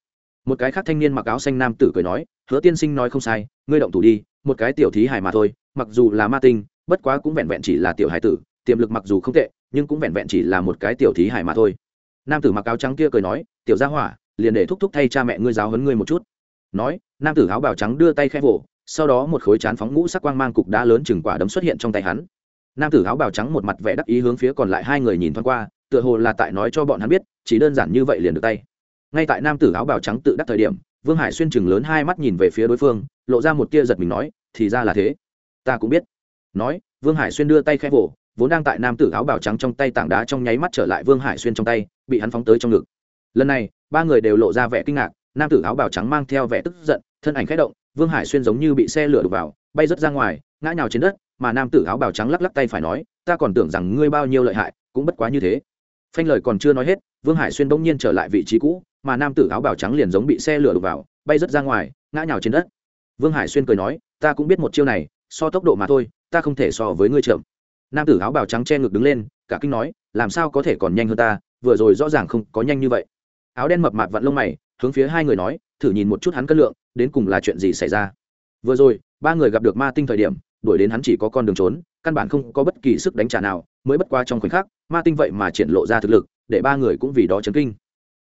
Một cái khác thanh niên mặc áo xanh nam tử cười nói, hứa tiên sinh nói không sai, ngươi động thủ đi, một cái tiểu thí hải mà thôi, mặc dù là ma tinh, bất quá cũng vẹn vẹn chỉ là tiểu hải tử, tiềm lực mặc dù không tệ, nhưng cũng vẹn vẹn chỉ là một cái tiểu thí hải mà thôi. Nam tử mặc áo trắng kia cười nói, tiểu gia hỏa, liền để thúc thúc thay cha mẹ ngươi giáo huấn ngươi một chút. Nói, nam tử áo bào trắng đưa tay khẽ vỗ, sau đó một khối chán phóng ngũ sắc quang mang cục đá lớn chừng quả đấm xuất hiện trong tay hắn nam tử áo bào trắng một mặt vẻ đắc ý hướng phía còn lại hai người nhìn thoáng qua, tựa hồ là tại nói cho bọn hắn biết, chỉ đơn giản như vậy liền được tay. Ngay tại nam tử áo bào trắng tự đắc thời điểm, vương hải xuyên chừng lớn hai mắt nhìn về phía đối phương, lộ ra một tia giật mình nói, thì ra là thế. Ta cũng biết. Nói, vương hải xuyên đưa tay khẽ vỗ, vốn đang tại nam tử áo bào trắng trong tay tảng đá trong nháy mắt trở lại vương hải xuyên trong tay, bị hắn phóng tới trong ngực. Lần này, ba người đều lộ ra vẻ kinh ngạc, nam tử áo bào trắng mang theo vẻ tức giận, thân ảnh khẽ động, vương hải xuyên giống như bị xe lửa đục vào, bay rớt ra ngoài, ngã nhào trên đất mà nam tử áo bào trắng lắc lắc tay phải nói, ta còn tưởng rằng ngươi bao nhiêu lợi hại, cũng bất quá như thế. Phanh lời còn chưa nói hết, vương hải xuyên bỗng nhiên trở lại vị trí cũ, mà nam tử áo bào trắng liền giống bị xe lửa đục vào, bay rớt ra ngoài, ngã nhào trên đất. Vương hải xuyên cười nói, ta cũng biết một chiêu này, so tốc độ mà thôi, ta không thể so với ngươi chậm. Nam tử áo bào trắng che ngực đứng lên, cả kinh nói, làm sao có thể còn nhanh hơn ta, vừa rồi rõ ràng không có nhanh như vậy. Áo đen mập mạp vặn lông mày, hướng phía hai người nói, thử nhìn một chút hắn cân lượng, đến cùng là chuyện gì xảy ra? Vừa rồi, ba người gặp được ma tinh thời điểm đuổi đến hắn chỉ có con đường trốn, căn bản không có bất kỳ sức đánh trả nào, mới bất qua trong khoảnh khắc, ma tinh vậy mà triển lộ ra thực lực, để ba người cũng vì đó chấn kinh.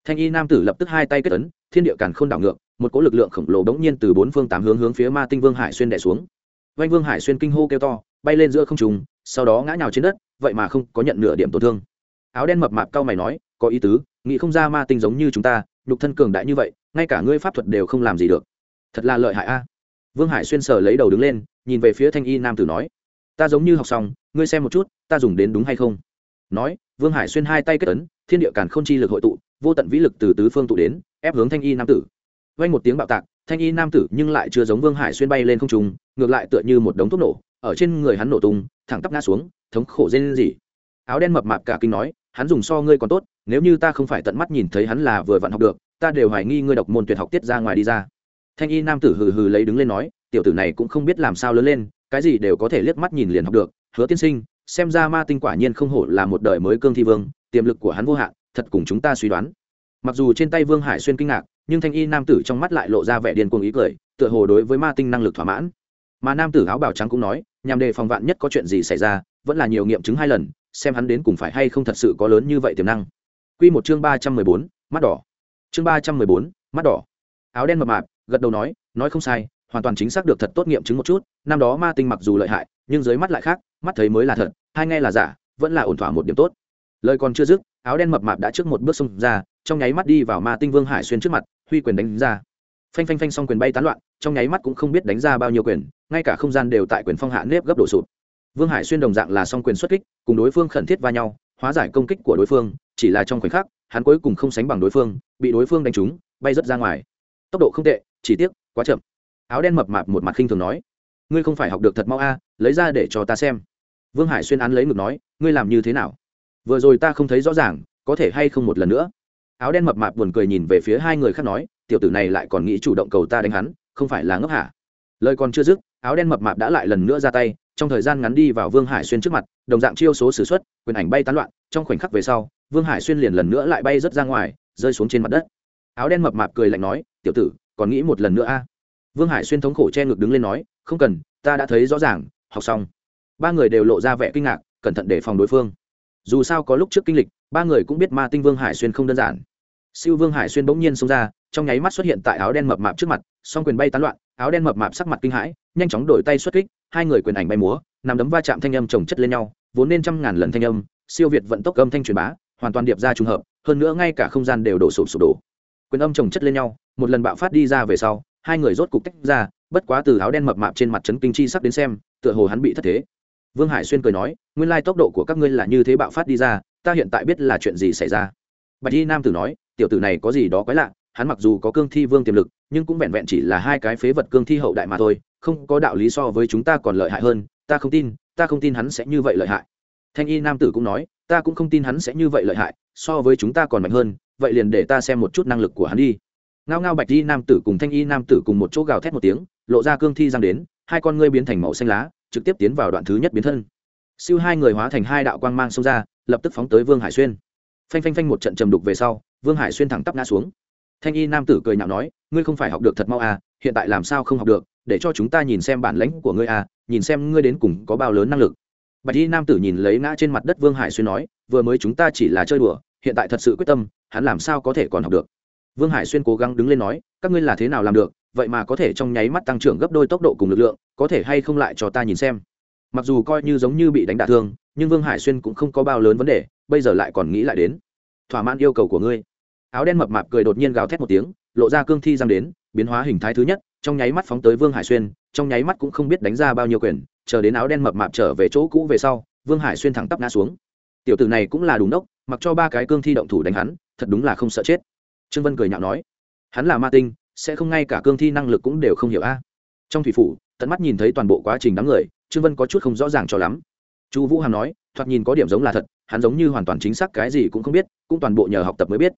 Thanh y nam tử lập tức hai tay kết ấn, thiên địa càn k h ô n đảo ngược, một cỗ lực lượng khổng lồ bỗng nhiên từ bốn phương tám hướng hướng phía ma tinh vương hải xuyên đẻ xuống. Vanh vương hải xuyên kinh hô kêu to, bay lên giữa không trùng sau đó ngã nhào trên đất, vậy mà không có nhận nửa điểm tổn thương. Áo đen mập mạp cao mày nói, có ý tứ, nghĩ không ra ma tinh giống như chúng ta, nhục thân cường đại như vậy, ngay cả ngươi pháp thuật đều không làm gì được. Thật là lợi hại a vương hải xuyên sở lấy đầu đứng lên, nhìn về phía thanh y nam tử nói, ta giống như học xong, ngươi xem một chút, ta dùng đến đúng hay không? Nói, vương hải xuyên hai tay kết ấn, thiên địa càn k h ô n chi lực hội tụ, vô tận vĩ lực từ tứ phương tụ đến, ép hướng thanh y nam tử. Vay một tiếng bạo tạc, thanh y nam tử nhưng lại chưa giống vương hải xuyên bay lên không trùng ngược lại tựa như một đống thuốc nổ, ở trên người hắn nổ tung, thẳng tắp ngã xuống, thống khổ dê lên gì áo đen mập mạp cả kinh nói, hắn dùng so ngươi còn tốt, nếu như ta không phải tận mắt nhìn thấy hắn là vừa vặn học được, ta đều hoài nghi ngươi độc môn tuyệt học tiết ra ngoài đi ra thanh y nam tử hừ hừ lấy đứng lên nói tiểu tử này cũng không biết làm sao lớn lên cái gì đều có thể liếc mắt nhìn liền học được hứa tiên sinh xem ra ma tinh quả nhiên không hổ là một đời mới cương thi vương tiềm lực của hắn vô hạn thật cùng chúng ta suy đoán mặc dù trên tay vương hải xuyên kinh ngạc nhưng thanh y nam tử trong mắt lại lộ ra vẻ điên cuồng ý cười tựa hồ đối với ma tinh năng lực thỏa mãn mà nam tử áo bào trắng cũng nói nhằm đề phòng vạn nhất có chuyện gì xảy ra vẫn là nhiều nghiệm chứng hai lần xem hắn đến cùng phải hay không thật sự có lớn như vậy tiềm năng Quy một chương ba trăm mười bốn, mắt đỏ. Chương ba trăm mười bốn, mắt đỏ. Áo đen mập mạp, gật đầu nói, nói không sai, hoàn toàn chính xác được thật tốt nghiệm chứng một chút năm đó ma tinh mặc dù lợi hại nhưng dưới mắt lại khác mắt thấy mới là thật hai nghe là giả vẫn là ổn thỏa một điểm tốt. Lời còn chưa dứt áo đen mập mạp đã trước một bước xông ra trong nháy mắt đi vào ma tinh vương hải xuyên trước mặt huy quyền đánh ra. Phanh phanh phanh xong quyền bay tán loạn trong nháy mắt cũng không biết đánh ra bao nhiêu quyền ngay cả không gian đều tại quyền phong hạ nếp gấp đổ sụp. Vương hải xuyên đồng dạng là song quyền xuất kích cùng đối phương khẩn thiết va nhau hóa giải công kích của đối phương chỉ là trong khoảnh khắc hắn cuối cùng không sánh bằng đối phương bị đối phương đánh trúng bay rớt ra ngoài. Tốc độ không tệ chỉ tiếc, quá chậm. Áo đen mập mạp một mặt khinh thường nói, ngươi không phải học được thật mau a, lấy ra để cho ta xem. Vương hải xuyên án lấy ngực nói, ngươi làm như thế nào? Vừa rồi ta không thấy rõ ràng, có thể hay không một lần nữa? Áo đen mập mạp buồn cười nhìn về phía hai người khác nói, tiểu tử này lại còn nghĩ chủ động cầu ta đánh hắn, không phải là ngốc hả? Lời còn chưa dứt, áo đen mập mạp đã lại lần nữa ra tay, trong thời gian ngắn đi vào vương hải xuyên trước mặt, đồng dạng chiêu số s ử x u ấ t quyền ảnh bay tán loạn, trong khoảnh khắc về sau, vương hải xuyên liền lần nữa lại bay rớt ra ngoài, rơi xuống trên mặt đất. Áo đen mập mạp cười lạnh nói, tiểu tử còn nghĩ một lần nữa a. Vương hải xuyên thống khổ che ngực đứng lên nói, không cần, ta đã thấy rõ ràng, học xong. Ba người đều lộ ra vẻ kinh ngạc, cẩn thận để phòng đối phương. Dù sao có lúc trước kinh lịch, ba người cũng biết ma tinh vương hải xuyên không đơn giản. Siêu vương hải xuyên bỗng nhiên xông ra, trong nháy mắt xuất hiện tại áo đen mập mạp trước mặt, song quyền bay tán loạn, áo đen mập mạp sắc mặt kinh hãi, nhanh chóng đổi tay xuất kích, hai người quyền ảnh bay múa, nằm đấm va chạm thanh âm trồng chất lên nhau, vốn nên trăm ngàn lần thanh âm, siêu việt vận tốc âm thanh truyền bá, hoàn toàn điệp ra trùng hợp, hơn nữa ngay cả không gian đều đổ sụp sụp đổ quyền âm trồng chất lên nhau, một lần bạo phát đi ra về sau, hai người rốt cục tách ra, bất quá từ áo đen mập mạp trên mặt trấn kinh chi sắc đến xem, tựa hồ hắn bị thất thế. Vương hải xuyên cười nói, nguyên lai tốc độ của các ngươi là như thế bạo phát đi ra, ta hiện tại biết là chuyện gì xảy ra. Bạch y nam tử nói, tiểu tử này có gì đó quái lạ, hắn mặc dù có cương thi vương tiềm lực, nhưng cũng vẹn vẹn chỉ là hai cái phế vật cương thi hậu đại mà thôi, không có đạo lý so với chúng ta còn lợi hại hơn, ta không tin, ta không tin hắn sẽ như vậy lợi hại. Thanh y nam tử cũng nói, ta cũng không tin hắn sẽ như vậy lợi hại, so với chúng ta còn mạnh hơn vậy liền để ta xem một chút năng lực của hắn đi. Ngao ngao bạch y nam tử cùng thanh y nam tử cùng một chỗ gào thét một tiếng, lộ ra cương thi giang đến, hai con ngươi biến thành màu xanh lá, trực tiếp tiến vào đoạn thứ nhất biến thân. Siêu hai người hóa thành hai đạo quang mang xông ra, lập tức phóng tới vương hải xuyên. Phanh phanh phanh một trận trầm đục về sau, vương hải xuyên thẳng tắp ngã xuống. Thanh y nam tử cười nhạo nói, ngươi không phải học được thật mau à hiện tại làm sao không học được, để cho chúng ta nhìn xem bản lãnh của ngươi à nhìn xem ngươi đến cùng có bao lớn năng lực. Bạch y nam tử nhìn lấy ngã trên mặt đất vương hải xuyên nói, vừa mới chúng ta chỉ là chơi đùa, hiện tại thật sự quyết tâm hắn làm sao có thể còn học được? Vương hải xuyên cố gắng đứng lên nói, các ngươi là thế nào làm được, vậy mà có thể trong nháy mắt tăng trưởng gấp đôi tốc độ cùng lực lượng, có thể hay không lại cho ta nhìn xem? Mặc dù coi như giống như bị đánh đả thương, nhưng vương hải xuyên cũng không có bao lớn vấn đề, bây giờ lại còn nghĩ lại đến. Thỏa mãn yêu cầu của ngươi. Áo đen mập mạp cười đột nhiên gào thét một tiếng, lộ ra cương thi giang đến, biến hóa hình thái thứ nhất, trong nháy mắt phóng tới vương hải xuyên, trong nháy mắt cũng không biết đánh ra bao nhiêu quyền, chờ đến áo đen mập mạp trở về chỗ cũ về sau, vương hải xuyên thẳng tắp ngã xuống. Tiểu tử này cũng là đúng đốc mặc cho ba cái cương thi động thủ đánh hắn thật đúng là không sợ chết. Trương vân cười nhạo nói, hắn là ma tinh, sẽ không ngay cả cương thi năng lực cũng đều không hiểu a. Trong thủy phủ, tận mắt nhìn thấy toàn bộ quá trình đám người, trương vân có chút không rõ ràng cho lắm. Chu vũ hàm nói, thoạt nhìn có điểm giống là thật, hắn giống như hoàn toàn chính xác cái gì cũng không biết, cũng toàn bộ nhờ học tập mới biết.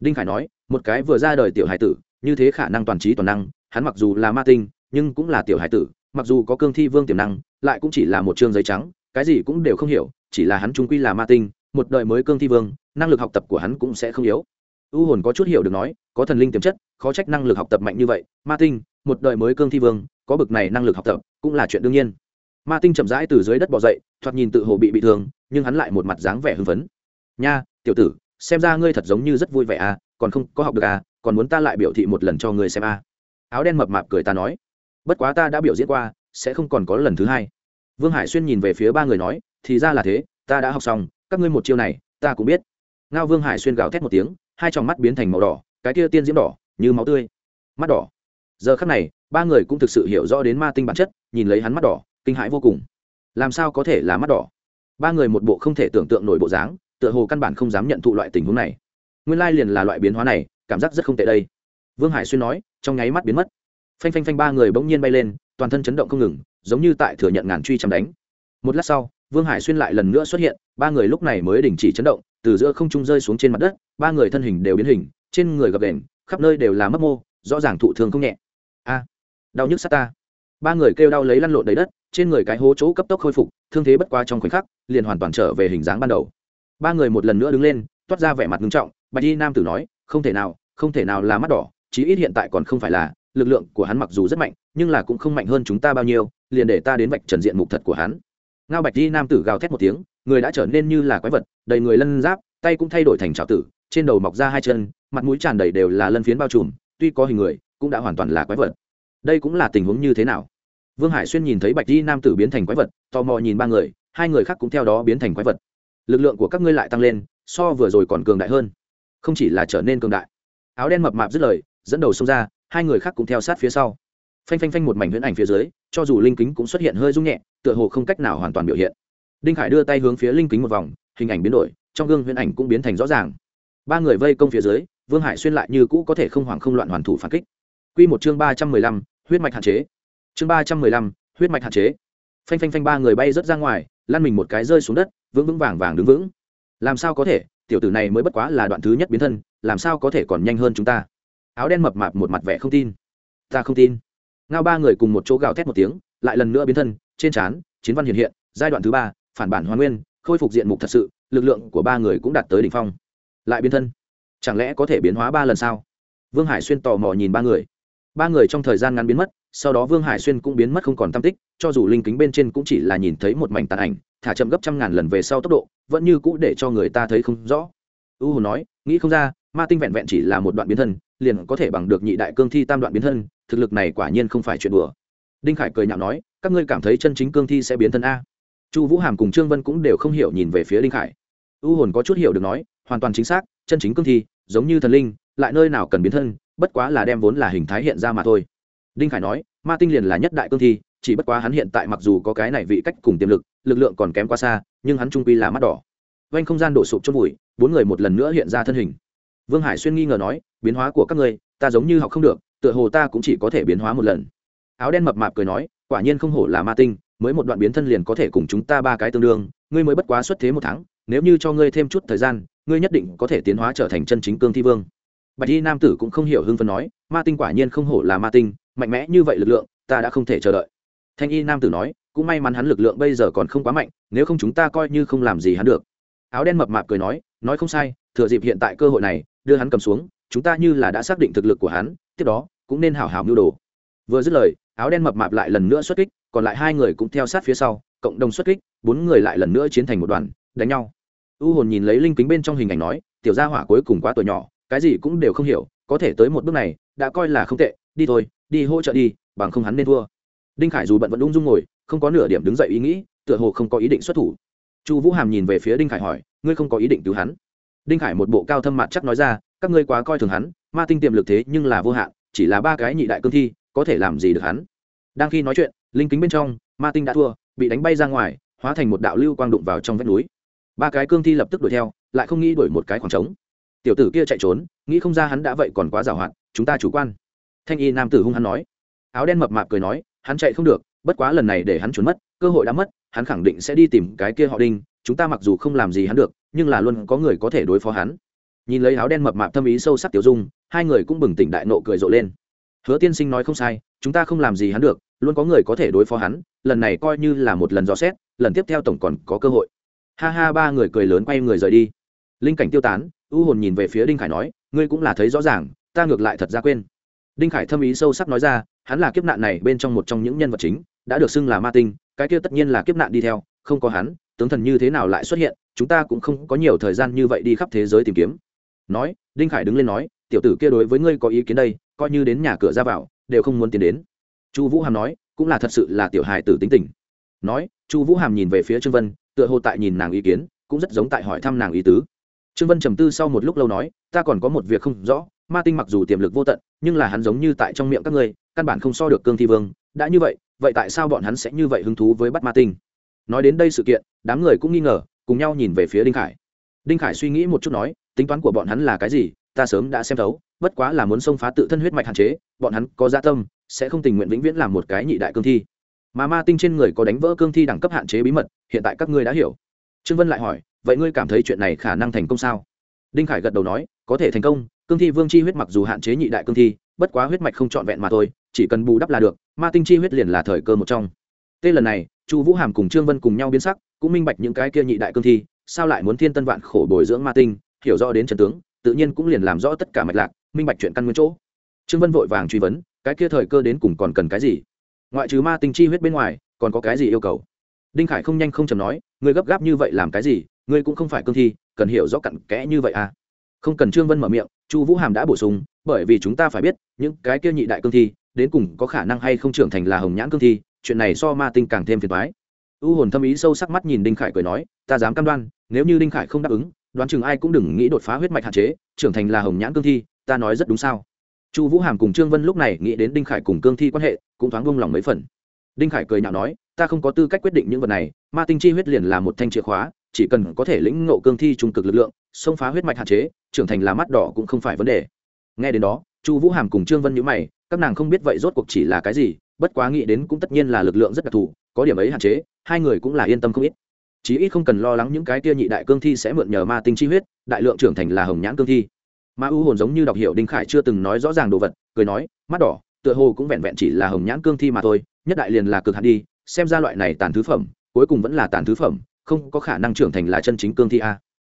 Đinh khải nói, một cái vừa ra đời tiểu hải tử, như thế khả năng toàn trí toàn năng, hắn mặc dù là ma tinh, nhưng cũng là tiểu hải tử, mặc dù có cương thi vương tiềm năng, lại cũng chỉ là một chương giấy trắng, cái gì cũng đều không hiểu, chỉ là hắn trung quy là ma tinh, một đời mới cương thi vương năng lực học tập của hắn cũng sẽ không yếu. U hồn có chút hiểu được nói, có thần linh tiềm chất, khó trách năng lực học tập mạnh như vậy. Ma tinh, một đời mới cương thi vương, có bực này năng lực học tập, cũng là chuyện đương nhiên. Ma tinh chậm rãi từ dưới đất bỏ dậy, thoạt nhìn tự hồ bị bị thương, nhưng hắn lại một mặt dáng vẻ hưng phấn. Nha, tiểu tử, xem ra ngươi thật giống như rất vui vẻ à còn không có học được à còn muốn ta lại biểu thị một lần cho ngươi xem à. Áo đen mập mạp cười ta nói. Bất quá ta đã biểu diễn qua, sẽ không còn có lần thứ hai. Vương hải xuyên nhìn về phía ba người nói, thì ra là thế, ta đã học xong, các ngươi một chiêu này, ta cũng biết ngao vương hải xuyên gào thét một tiếng, hai tròng mắt biến thành màu đỏ, cái kia tiên diễm đỏ, như máu tươi. Mắt đỏ. Giờ khắc này, ba người cũng thực sự hiểu rõ đến ma tinh bản chất, nhìn lấy hắn mắt đỏ, kinh hãi vô cùng. Làm sao có thể là mắt đỏ? Ba người một bộ không thể tưởng tượng nổi bộ dáng, tựa hồ căn bản không dám nhận thụ loại tình huống này. Nguyên lai liền là loại biến hóa này, cảm giác rất không tệ đây. Vương hải xuyên nói, trong nháy mắt biến mất. Phanh phanh phanh ba người bỗng nhiên bay lên, toàn thân chấn động không ngừng, giống như tại thừa nhận ngàn truy chằm đánh. Một lát sau vương hải xuyên lại lần nữa xuất hiện, ba người lúc này mới đình chỉ chấn động, từ giữa không trung rơi xuống trên mặt đất, ba người thân hình đều biến hình, trên người gập đền khắp nơi đều là mất mô, rõ ràng thụ thương không nhẹ. A, đau nhức sát ta. Ba người kêu đau lấy lăn lộn đầy đất, trên người cái hố chỗ cấp tốc khôi phục, thương thế bất qua trong khoảnh khắc, liền hoàn toàn trở về hình dáng ban đầu. Ba người một lần nữa đứng lên, toát ra vẻ mặt nghiêm trọng, bạch y nam tử nói, không thể nào, không thể nào là mắt đỏ, chí ít hiện tại còn không phải là, lực lượng của hắn mặc dù rất mạnh, nhưng là cũng không mạnh hơn chúng ta bao nhiêu, liền để ta đến vạch trần diện mục thật của hắn ngao bạch Di nam tử gào thét một tiếng, người đã trở nên như là quái vật, đầy người lân giáp, tay cũng thay đổi thành trào tử, trên đầu mọc ra hai chân, mặt mũi tràn đầy đều là lân phiến bao trùm, tuy có hình người, cũng đã hoàn toàn là quái vật. Đây cũng là tình huống như thế nào? Vương hải xuyên nhìn thấy bạch di nam tử biến thành quái vật, tò mò nhìn ba người, hai người khác cũng theo đó biến thành quái vật. Lực lượng của các ngươi lại tăng lên, so vừa rồi còn cường đại hơn. Không chỉ là trở nên cường đại. Áo đen mập mạp dứt lời, dẫn đầu xông ra, hai người khác cũng theo sát phía sau phanh phanh phanh một mảnh huyễn ảnh phía dưới, cho dù linh kính cũng xuất hiện hơi rung nhẹ, tựa hồ không cách nào hoàn toàn biểu hiện. Đinh khải đưa tay hướng phía linh kính một vòng, hình ảnh biến đổi, trong gương huyễn ảnh cũng biến thành rõ ràng. Ba người vây công phía dưới, vương hải xuyên lại như cũ có thể không hoảng không loạn hoàn thủ phản kích. Quy một chương ba trăm mười lăm, huyết mạch hạn chế. Chương ba trăm mười lăm, huyết mạch hạn chế. Phanh phanh phanh ba người bay rớt ra ngoài, lăn mình một cái rơi xuống đất, vững vững vàng vàng đứng vững. Làm sao có thể? Tiểu tử này mới bất quá là đoạn thứ nhất biến thân, làm sao có thể còn nhanh hơn chúng ta? Áo đen mập mạp một mặt vẻ không tin. Ta không tin ngao ba người cùng một chỗ gào thét một tiếng, lại lần nữa biến thân, trên trán, chiến văn hiện hiện, giai đoạn thứ ba, phản bản hoàn nguyên, khôi phục diện mục thật sự, lực lượng của ba người cũng đạt tới đỉnh phong. Lại biến thân. Chẳng lẽ có thể biến hóa ba lần sao? Vương hải xuyên tò mò nhìn ba người. Ba người trong thời gian ngắn biến mất, sau đó vương hải xuyên cũng biến mất không còn tam tích, cho dù linh kính bên trên cũng chỉ là nhìn thấy một mảnh tàn ảnh, thả chậm gấp trăm ngàn lần về sau tốc độ, vẫn như cũ để cho người ta thấy không rõ. U hồ nói, nghĩ không ra, ma tinh vẹn vẹn chỉ là một đoạn biến thân, liền có thể bằng được nhị đại cương thi tam đoạn biến thân thực lực này quả nhiên không phải chuyện đùa. Đinh khải cười nhạo nói, các ngươi cảm thấy chân chính cương thi sẽ biến thân a. Chu vũ hàm cùng trương vân cũng đều không hiểu nhìn về phía đinh khải. U hồn có chút hiểu được nói, hoàn toàn chính xác, chân chính cương thi, giống như thần linh, lại nơi nào cần biến thân, bất quá là đem vốn là hình thái hiện ra mà thôi. Đinh khải nói, ma tinh liền là nhất đại cương thi, chỉ bất quá hắn hiện tại mặc dù có cái này vị cách cùng tiềm lực lực lượng còn kém quá xa, nhưng hắn trung quy là mắt đỏ. Vanh không gian đổ sụp chốt bụi, bốn người một lần nữa hiện ra thân hình. Vương hải xuyên nghi ngờ nói, biến hóa của các ngươi, ta giống như học không được tựa hồ ta cũng chỉ có thể biến hóa một lần. Áo đen mập mạp cười nói, quả nhiên không hổ là ma tinh, mới một đoạn biến thân liền có thể cùng chúng ta ba cái tương đương, ngươi mới bất quá xuất thế một tháng, nếu như cho ngươi thêm chút thời gian, ngươi nhất định có thể tiến hóa trở thành chân chính cương thi vương. Bạch y nam tử cũng không hiểu hưng phân nói, ma tinh quả nhiên không hổ là ma tinh, mạnh mẽ như vậy lực lượng, ta đã không thể chờ đợi. Thanh y nam tử nói, cũng may mắn hắn lực lượng bây giờ còn không quá mạnh, nếu không chúng ta coi như không làm gì hắn được. Áo đen mập mạp cười nói nói không sai, thừa dịp hiện tại cơ hội này, đưa hắn cầm xuống, chúng ta như là đã xác định thực lực của hắn tiếp đó cũng nên hảo hảo mưu đồ. Vừa dứt lời, áo đen mập mạp lại lần nữa xuất kích, còn lại hai người cũng theo sát phía sau, cộng đồng xuất kích, bốn người lại lần nữa chiến thành một đoàn, đánh nhau. U hồn nhìn lấy linh kính bên trong hình ảnh nói, tiểu gia hỏa cuối cùng quá tuổi nhỏ, cái gì cũng đều không hiểu, có thể tới một bước này, đã coi là không tệ, đi thôi, đi hỗ trợ đi, bằng không hắn nên thua. Đinh khải dù bận vẫn ung dung ngồi, không có nửa điểm đứng dậy ý nghĩ, tựa hồ không có ý định xuất thủ. Chu vũ hàm nhìn về phía đinh khải hỏi, ngươi không có ý định cứu hắn? Đinh khải một bộ cao thâm mặt chắc nói ra các ngươi quá coi thường hắn, ma tinh tiềm lực thế nhưng là vô hạn, chỉ là ba cái nhị đại cương thi, có thể làm gì được hắn? Đang khi nói chuyện, linh kính bên trong, ma tinh đã thua, bị đánh bay ra ngoài, hóa thành một đạo lưu quang đụng vào trong vách núi. Ba cái cương thi lập tức đuổi theo, lại không nghĩ đuổi một cái khoảng trống. Tiểu tử kia chạy trốn, nghĩ không ra hắn đã vậy còn quá giàu hạn, chúng ta chủ quan. Thanh y nam tử hung hắn nói. Áo đen mập mạp cười nói, hắn chạy không được, bất quá lần này để hắn trốn mất, cơ hội đã mất, hắn khẳng định sẽ đi tìm cái kia họ đinh, chúng ta mặc dù không làm gì hắn được, nhưng là luôn có người có thể đối phó hắn nhìn lấy áo đen mập mạp thâm ý sâu sắc tiểu dung, hai người cũng bừng tỉnh đại nộ cười rộ lên. Hứa tiên sinh nói không sai, chúng ta không làm gì hắn được, luôn có người có thể đối phó hắn, lần này coi như là một lần dò xét, lần tiếp theo tổng còn có cơ hội. Ha ha, ba người cười lớn quay người rời đi. Linh cảnh tiêu tán, u hồn nhìn về phía đinh khải nói, ngươi cũng là thấy rõ ràng, ta ngược lại thật ra quên. Đinh khải thâm ý sâu sắc nói ra, hắn là kiếp nạn này bên trong một trong những nhân vật chính, đã được xưng là ma tinh, cái kia tất nhiên là kiếp nạn đi theo, không có hắn, tướng thần như thế nào lại xuất hiện, chúng ta cũng không có nhiều thời gian như vậy đi khắp thế giới tìm kiếm nói, đinh khải đứng lên nói, tiểu tử kia đối với ngươi có ý kiến đây, coi như đến nhà cửa ra vào, đều không muốn tiến đến. Chu vũ hàm nói, cũng là thật sự là tiểu hài tử tính tình. Nói, chu vũ hàm nhìn về phía trương vân, tựa hồ tại nhìn nàng ý kiến, cũng rất giống tại hỏi thăm nàng ý tứ. Trương vân trầm tư sau một lúc lâu nói, ta còn có một việc không rõ, ma tinh mặc dù tiềm lực vô tận, nhưng là hắn giống như tại trong miệng các ngươi, căn bản không so được cương thi vương, đã như vậy vậy tại sao bọn hắn sẽ như vậy hứng thú với bắt ma tinh? Nói đến đây sự kiện, đám người cũng nghi ngờ, cùng nhau nhìn về phía đinh khải. Đinh khải suy nghĩ một chút nói tính toán của bọn hắn là cái gì, ta sớm đã xem thấu, bất quá là muốn xông phá tự thân huyết mạch hạn chế, bọn hắn có gia tâm, sẽ không tình nguyện vĩnh viễn làm một cái nhị đại cương thi. Mà ma tinh trên người có đánh vỡ cương thi đẳng cấp hạn chế bí mật, hiện tại các ngươi đã hiểu. Trương vân lại hỏi, vậy ngươi cảm thấy chuyện này khả năng thành công sao? Đinh khải gật đầu nói, có thể thành công, cương thi vương chi huyết mặc dù hạn chế nhị đại cương thi, bất quá huyết mạch không trọn vẹn mà thôi, chỉ cần bù đắp là được, ma tinh chi huyết liền là thời cơ một trong. Tê lần này, chu vũ hàm cùng trương vân cùng nhau biến sắc, cũng minh bạch những cái kia nhị đại cương thi, sao lại muốn thiên tân vạn khổ bồi dưỡng ma tinh hiểu rõ đến trần tướng, tự nhiên cũng liền làm rõ tất cả mạch lạc, minh bạch chuyện căn nguyên chỗ. Trương vân vội vàng truy vấn, cái kia thời cơ đến cùng còn cần cái gì? Ngoại trừ ma tinh chi huyết bên ngoài, còn có cái gì yêu cầu? Đinh khải không nhanh không chầm nói ngươi gấp gáp như vậy làm cái gì ngươi cũng không phải cương thi, cần hiểu rõ cặn kẽ như vậy à? Không cần trương vân mở miệng, chu vũ hàm đã bổ sung, bởi vì chúng ta phải biết, những cái kia nhị đại cương thi, đến cùng có khả năng hay không trưởng thành là hồng nhãn cương thi, chuyện này so ma tinh càng thêm phiền toái. U hồn thâm ý sâu sắc mắt nhìn đinh khải cười nói, ta dám cam đoan, nếu như đinh khải không đáp ứng đoán chừng ai cũng đừng nghĩ đột phá huyết mạch hạn chế, trưởng thành là hồng nhãn cương thi, ta nói rất đúng sao? Chu vũ hàm cùng trương vân lúc này nghĩ đến đinh khải cùng cương thi quan hệ, cũng thoáng buông lòng mấy phần. Đinh khải cười nhạo nói, ta không có tư cách quyết định những vật này, ma tinh chi huyết liền là một thanh chìa khóa, chỉ cần có thể lĩnh ngộ cương thi trung cực lực lượng, xông phá huyết mạch hạn chế, trưởng thành là mắt đỏ cũng không phải vấn đề. Nghe đến đó, chu vũ hàm cùng trương vân nhữ mày, các nàng không biết vậy rốt cuộc chỉ là cái gì, bất quá nghĩ đến cũng tất nhiên là lực lượng rất đặc thù, có điểm ấy hạn chế, hai người cũng là yên tâm không ít chí ít không cần lo lắng những cái kia nhị đại cương thi sẽ mượn nhờ ma tinh chi huyết, đại lượng trưởng thành là hồng nhãn cương thi. Ma u hồn giống như đọc hiểu đinh khải chưa từng nói rõ ràng đồ vật, cười nói, mắt đỏ, tựa hồ cũng vẹn vẹn chỉ là hồng nhãn cương thi mà thôi, nhất đại liền là cực hạn đi, xem ra loại này tàn thứ phẩm, cuối cùng vẫn là tàn thứ phẩm, không có khả năng trưởng thành là chân chính cương thi a.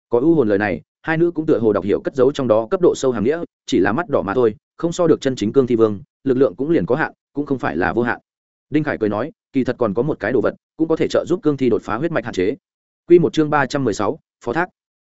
Có ưu hồn lời này, hai nữ cũng tựa hồ đọc hiểu cất giấu trong đó cấp độ sâu hàm nghĩa, chỉ là mắt đỏ mà thôi, không so được chân chính cương thi vương, lực lượng cũng liền có hạn, cũng không phải là vô hạn đinh khải cười nói, kỳ thật còn có một cái đồ vật, cũng có thể trợ giúp cương thi đột phá huyết mạch hạn chế. Q một chương ba trăm mười sáu, phó thác.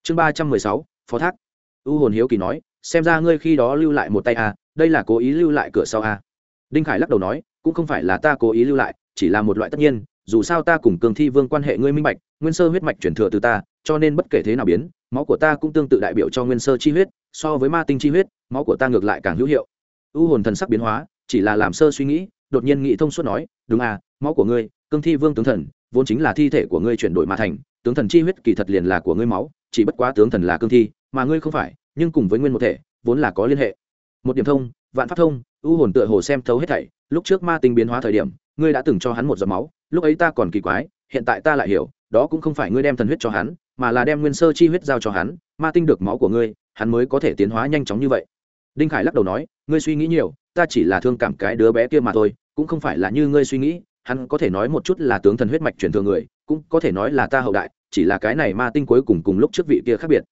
Chương ba trăm mười sáu, phó thác. U hồn hiếu kỳ nói, xem ra ngươi khi đó lưu lại một tay a đây là cố ý lưu lại cửa sau a đinh khải lắc đầu nói, cũng không phải là ta cố ý lưu lại, chỉ là một loại tất nhiên, dù sao ta cùng cương thi vương quan hệ ngươi minh bạch, nguyên sơ huyết mạch chuyển thừa từ ta, cho nên bất kể thế nào biến, máu của ta cũng tương tự đại biểu cho nguyên sơ chi huyết, so với ma tinh chi huyết, máu của ta ngược lại càng hữu hiệu. U hồn thần sắc biến hóa, chỉ là làm sơ suy nghĩ đột nhiên nghĩ thông suốt nói, đúng à máu của ngươi, cương thi vương tướng thần, vốn chính là thi thể của ngươi chuyển đổi mà thành, tướng thần chi huyết kỳ thật liền là của ngươi máu, chỉ bất quá tướng thần là cương thi, mà ngươi không phải, nhưng cùng với nguyên một thể, vốn là có liên hệ. Một điểm thông, vạn pháp thông, u hồn tựa hồ xem thấu hết thảy, lúc trước ma tinh biến hóa thời điểm, ngươi đã từng cho hắn một giọt máu, lúc ấy ta còn kỳ quái, hiện tại ta lại hiểu, đó cũng không phải ngươi đem thần huyết cho hắn, mà là đem nguyên sơ chi huyết giao cho hắn, ma tinh được máu của ngươi, hắn mới có thể tiến hóa nhanh chóng như vậy. Đinh khải lắc đầu nói, ngươi suy nghĩ nhiều, ta chỉ là thương cảm cái đứa bé kia mà thôi cũng không phải là như ngươi suy nghĩ, hắn có thể nói một chút là tướng thần huyết mạch truyền thừa người, cũng có thể nói là ta hậu đại, chỉ là cái này ma tinh cuối cùng cùng lúc trước vị kia khác biệt.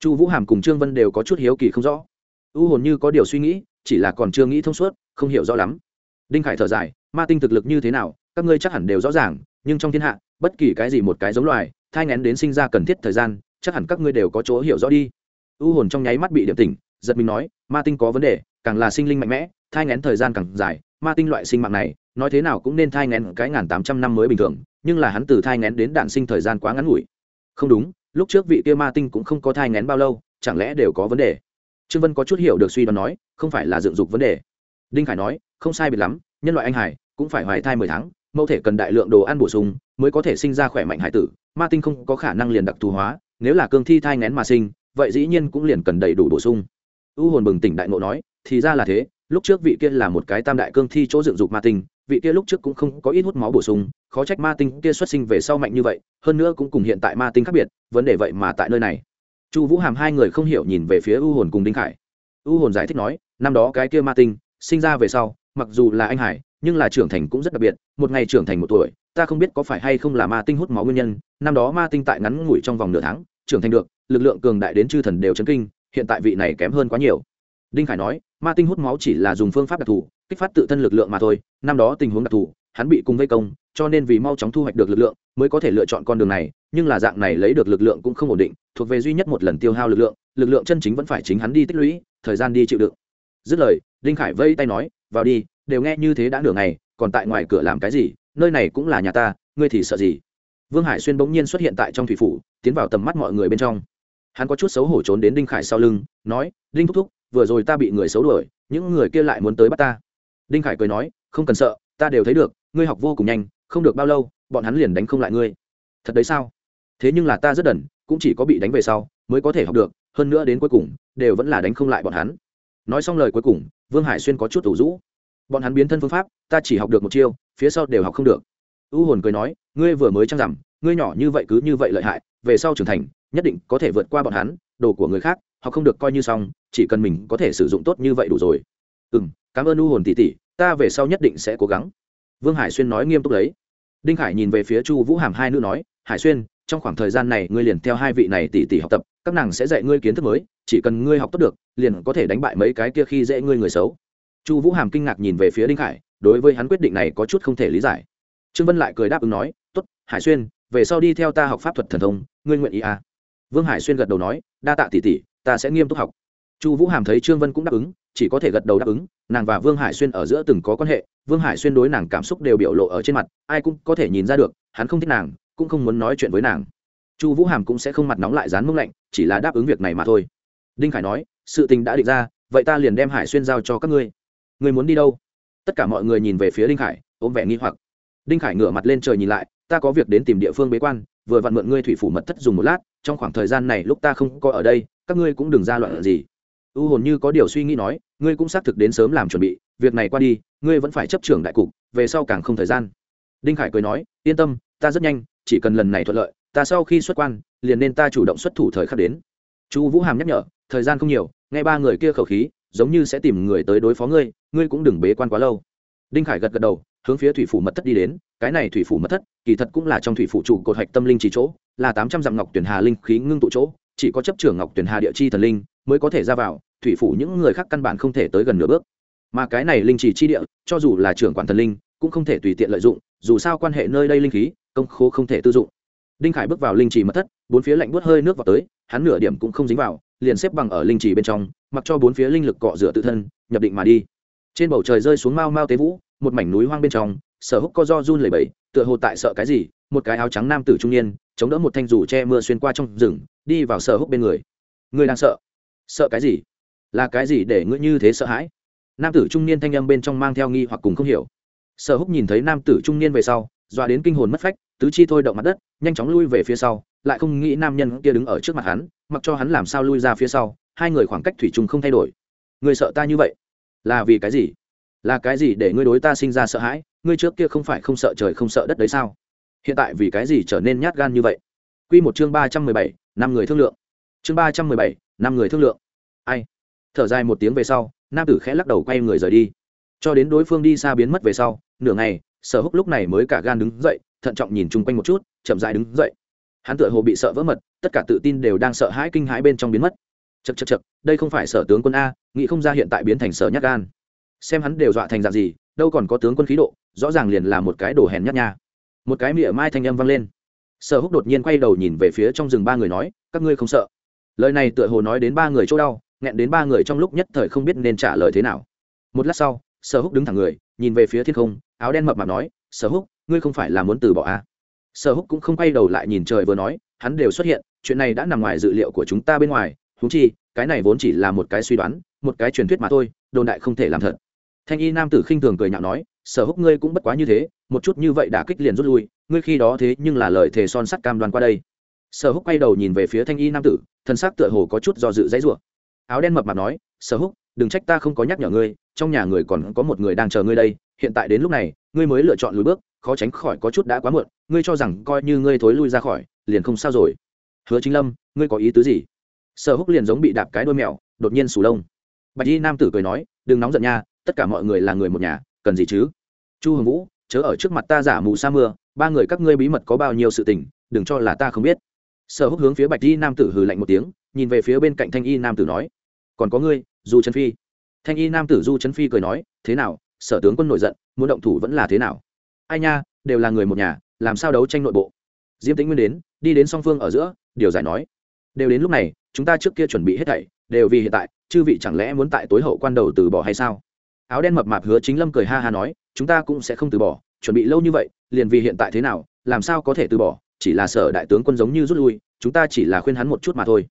Chu vũ hàm cùng trương vân đều có chút hiếu kỳ không rõ. U hồn như có điều suy nghĩ, chỉ là còn chưa nghĩ thông suốt, không hiểu rõ lắm. Đinh khải thở dài, ma tinh thực lực như thế nào, các ngươi chắc hẳn đều rõ ràng, nhưng trong thiên hạ, bất kỳ cái gì một cái giống loài, thai ngén đến sinh ra cần thiết thời gian, chắc hẳn các ngươi đều có chỗ hiểu rõ đi. U hồn trong nháy mắt bị điểm tỉnh, giật mình nói, ma tinh có vấn đề, càng là sinh linh mạnh mẽ, thai ngén thời gian càng dài ma tinh loại sinh mạng này, nói thế nào cũng nên thai ngén cái ngàn tám trăm năm mới bình thường, nhưng là hắn từ thai ngén đến đạn sinh thời gian quá ngắn ngủi. Không đúng, lúc trước vị kia ma tinh cũng không có thai ngén bao lâu, chẳng lẽ đều có vấn đề? Trương vân có chút hiểu được suy đoán nói, không phải là dựng dục vấn đề. Đinh khải nói, không sai biệt lắm, nhân loại anh hải cũng phải hoài thai mười tháng, mẫu thể cần đại lượng đồ ăn bổ sung mới có thể sinh ra khỏe mạnh hải tử, ma tinh không có khả năng liền đặc thù hóa, nếu là cương thi thai ngén mà sinh, vậy dĩ nhiên cũng liền cần đầy đủ bổ sung. U hồn bừng tỉnh đại ngộ nói, thì ra là thế lúc trước vị kia là một cái tam đại cương thi chỗ dựng dục ma tinh, vị kia lúc trước cũng không có ít hút máu bổ sung, khó trách ma tinh kia xuất sinh về sau mạnh như vậy, hơn nữa cũng cùng hiện tại ma tinh khác biệt, vấn đề vậy mà tại nơi này. Chu vũ hàm hai người không hiểu nhìn về phía u hồn cùng đinh khải. U hồn giải thích nói, năm đó cái kia ma tinh sinh ra về sau, mặc dù là anh hải, nhưng là trưởng thành cũng rất đặc biệt, một ngày trưởng thành một tuổi, ta không biết có phải hay không là ma tinh hút máu nguyên nhân, năm đó ma tinh tại ngắn ngủi trong vòng nửa tháng, trưởng thành được, lực lượng cường đại đến chư thần đều chấn kinh, hiện tại vị này kém hơn quá nhiều đinh khải nói, ma tinh hút máu chỉ là dùng phương pháp đặc thù, kích phát tự thân lực lượng mà thôi, năm đó tình huống đặc thù, hắn bị cùng vây công, cho nên vì mau chóng thu hoạch được lực lượng, mới có thể lựa chọn con đường này, nhưng là dạng này lấy được lực lượng cũng không ổn định, thuộc về duy nhất một lần tiêu hao lực lượng lực lượng chân chính vẫn phải chính hắn đi tích lũy, thời gian đi chịu đựng. Dứt lời, đinh khải vây tay nói, vào đi, đều nghe như thế đã nửa ngày, còn tại ngoài cửa làm cái gì, nơi này cũng là nhà ta, ngươi thì sợ gì? Vương hải xuyên bỗng nhiên xuất hiện tại trong thủy phủ, tiến vào tầm mắt mọi người bên trong. Hắn có chút xấu hổ trốn đến đinh khải sau lưng, nói, đinh thúc thúc vừa rồi ta bị người xấu đuổi những người kia lại muốn tới bắt ta. Đinh khải cười nói không cần sợ ta đều thấy được ngươi học vô cùng nhanh không được bao lâu bọn hắn liền đánh không lại ngươi. Thật đấy sao? Thế nhưng là ta rất đần cũng chỉ có bị đánh về sau mới có thể học được hơn nữa đến cuối cùng đều vẫn là đánh không lại bọn hắn. Nói xong lời cuối cùng vương hải xuyên có chút ủ rũ. Bọn hắn biến thân phương pháp ta chỉ học được một chiêu phía sau đều học không được. U hồn cười nói ngươi vừa mới trăng rằm, ngươi nhỏ như vậy cứ như vậy lợi hại về sau trưởng thành, nhất định có thể vượt qua bọn hắn, đồ của người khác họ không được coi như xong, chỉ cần mình có thể sử dụng tốt như vậy đủ rồi. Ừ m cảm ơn u hồn tỷ tỷ, ta về sau nhất định sẽ cố gắng. Vương hải xuyên nói nghiêm túc đấy. Đinh hải nhìn về phía chu vũ hàm hai nữ nói, hải xuyên, trong khoảng thời gian này ngươi liền theo hai vị này tỷ tỷ học tập, các nàng sẽ dạy ngươi kiến thức mới, chỉ cần ngươi học tốt được, liền có thể đánh bại mấy cái kia khi dễ ngươi người xấu. Chu vũ hàm kinh ngạc nhìn về phía đinh hải đối với hắn quyết định này có chút không thể lý giải. Trương vân lại cười đáp ứng nói t ố t hải xuyên về sau đi theo ta học pháp thuật thần thông, ngươi nguyện ý à. vương hải xuyên gật đầu nói, đa tạ tỷ tỷ, ta sẽ nghiêm túc học. Chu vũ hàm thấy trương vân cũng đáp ứng, chỉ có thể gật đầu đáp ứng, nàng và vương hải xuyên ở giữa từng có quan hệ, vương hải xuyên đối nàng cảm xúc đều biểu lộ ở trên mặt, ai cũng có thể nhìn ra được, hắn không thích nàng, cũng không muốn nói chuyện với nàng. Chu vũ hàm cũng sẽ không mặt nóng lại dán mông lạnh, chỉ là đáp ứng việc này mà thôi. Đinh khải nói, sự tình đã định ra, vậy ta liền đem hải xuyên giao cho các ngươi. Ngươi muốn đi đâu? Tất cả mọi người nhìn về phía đinh khải, ôm vẻ nghi hoặc. Đinh khải ngửa mặt lên trời nhìn lại ta có việc đến tìm địa phương bế quan, vừa vặn mượn ngươi thủy phủ mật thất dùng một lát, trong khoảng thời gian này lúc ta không có ở đây, các ngươi cũng đừng ra loạn gì. U hồn như có điều suy nghĩ nói, ngươi cũng xác thực đến sớm làm chuẩn bị, việc này qua đi, ngươi vẫn phải chấp trưởng đại cục, về sau càng không thời gian. Đinh khải cười nói, yên tâm, ta rất nhanh, chỉ cần lần này thuận lợi, ta sau khi xuất quan, liền nên ta chủ động xuất thủ thời khắc đến. Chu vũ hàm nhắc nhở, thời gian không nhiều, nghe ba người kia khẩu khí, giống như sẽ tìm người tới đối phó ngươi ngươi cũng đừng bế quan quá lâu. Đinh khải gật gật đầu, hướng phía thủy phủ mật thất đi đến, cái này thủy phủ mật thất kỳ thật cũng là trong thủy phủ trụ cột hạch tâm linh chỉ chỗ, là tám trăm dặm ngọc tuyển hà linh khí ngưng tụ chỗ, chỉ có chấp trưởng ngọc tuyển hà địa chi thần linh mới có thể ra vào, thủy phủ những người khác căn bản không thể tới gần nửa bước. Mà cái này linh chỉ chi địa, cho dù là trưởng quản thần linh, cũng không thể tùy tiện lợi dụng, dù sao quan hệ nơi đây linh khí, công khố không thể tư dụng. Đinh khải bước vào linh trì mật thất, bốn phía lạnh buốt hơi nước vào tới, hắn nửa điểm cũng không dính vào, liền xếp bằng ở linh trì bên trong, mặc cho bốn phía linh lực cọ rửa tự thân, nhập định mà đi. Trên bầu trời rơi xuống mau mau tế vũ, một mảnh núi hoang bên trong sở húc co do run lẩy bẩy, tựa hồ tại sợ cái gì, một cái áo trắng nam tử trung niên, chống đỡ một thanh rủ che mưa xuyên qua trong rừng, đi vào sở húc bên người. Người đang sợ. Sợ cái gì? Là cái gì để ngươi như thế sợ hãi? Nam tử trung niên thanh âm bên trong mang theo nghi hoặc cùng không hiểu. Sở húc nhìn thấy nam tử trung niên về sau doa đến kinh hồn mất phách, tứ chi thôi động mặt đất, nhanh chóng lui về phía sau, lại không nghĩ nam nhân kia đứng ở trước mặt hắn, mặc cho hắn làm sao lui ra phía sau, hai người khoảng cách thủy chung không thay đổi. Người sợ ta như vậy, là vì cái gì? Là cái gì để ngươi đối ta sinh ra sợ hãi? Ngươi trước kia không phải không sợ trời không sợ đất đấy sao? Hiện tại vì cái gì trở nên nhát gan như vậy? Q một chương ba trăm mười bảy, năm người thương lượng. Chương ba trăm mười bảy, năm người thương lượng. Ai? Thở dài một tiếng về sau, nam tử khẽ lắc đầu quay người rời đi. Cho đến đối phương đi xa biến mất về sau, nửa ngày, sở húc lúc này mới cả gan đứng dậy, thận trọng nhìn chung quanh một chút, chậm dại đứng dậy. Hắn tựa hồ bị sợ vỡ mật, tất cả tự tin đều đang sợ hãi kinh hãi bên trong biến mất. Chật chật chật đây không phải sở tướng quân a, nghĩ không ra hiện tại biến thành sở nhát gan xem hắn đều dọa thành dạng gì, đâu còn có tướng quân khí độ, rõ ràng liền là một cái đồ hèn nhát nha. Một cái mỉa mai thanh âm vang lên. Sở húc đột nhiên quay đầu nhìn về phía trong rừng ba người nói, các ngươi không sợ? Lời này tựa hồ nói đến ba người chỗ đau, nghẹn đến ba người trong lúc nhất thời không biết nên trả lời thế nào. Một lát sau, sở húc đứng thẳng người, nhìn về phía thiên không, áo đen mập mạp nói, sở húc, ngươi không phải là muốn từ bỏ à? sở húc cũng không quay đầu lại nhìn trời vừa nói, hắn đều xuất hiện, chuyện này đã nằm ngoài dự liệu của chúng ta bên ngoài húng chi, cái này vốn chỉ là một cái suy đoán, một cái truyền thuyết mà thôi, đồn đại không thể làm thật thanh y nam tử khinh thường cười nhạo nói, sở húc ngươi cũng bất quá như thế, một chút như vậy đã kích liền rút lui, ngươi khi đó thế nhưng là lời thề son sắt cam đoan qua đây. Sở húc quay đầu nhìn về phía thanh y nam tử thân xác tựa hồ có chút do dự dãy rủa. Áo đen mập mạp nói, sở húc, đừng trách ta không có nhắc nhở ngươi, trong nhà người còn có một người đang chờ ngươi đây, hiện tại đến lúc này, ngươi mới lựa chọn lùi bước, khó tránh khỏi có chút đã quá muộn, ngươi cho rằng coi như ngươi thối lui ra khỏi, liền không sao rồi. Hứa chính lâm, ngươi có ý tứ gì? Sở húc liền giống bị đạp cái đôi mèo, đột nhiên sù lông. Bạch y nam tử cười nói, đừng nóng giận nha tất cả mọi người là người một nhà, cần gì chứ? Chu hồng vũ, chớ ở trước mặt ta giả mù sa mưa, ba người các ngươi bí mật có bao nhiêu sự tình, đừng cho là ta không biết. Sở húc hướng phía bạch y nam tử hừ lạnh một tiếng, nhìn về phía bên cạnh thanh y nam tử nói, còn có ngươi, du trấn phi. Thanh y nam tử du trấn phi cười nói, thế nào, sở tướng quân nổi giận, muốn động thủ vẫn là thế nào? Ai nha, đều là người một nhà, làm sao đấu tranh nội bộ? Diêm tĩnh nguyên đến, đi đến song phương ở giữa, điều giải nói, đều đến lúc này, chúng ta trước kia chuẩn bị hết thảy, đều vì hiện tại, chư vị chẳng lẽ muốn tại tối hậu quan đầu từ bỏ hay sao? Áo đen mập mạp hứa chính lâm cười ha ha nói, chúng ta cũng sẽ không từ bỏ, chuẩn bị lâu như vậy, liền vì hiện tại thế nào, làm sao có thể từ bỏ, chỉ là sở đại tướng quân giống như rút lui, chúng ta chỉ là khuyên hắn một chút mà thôi.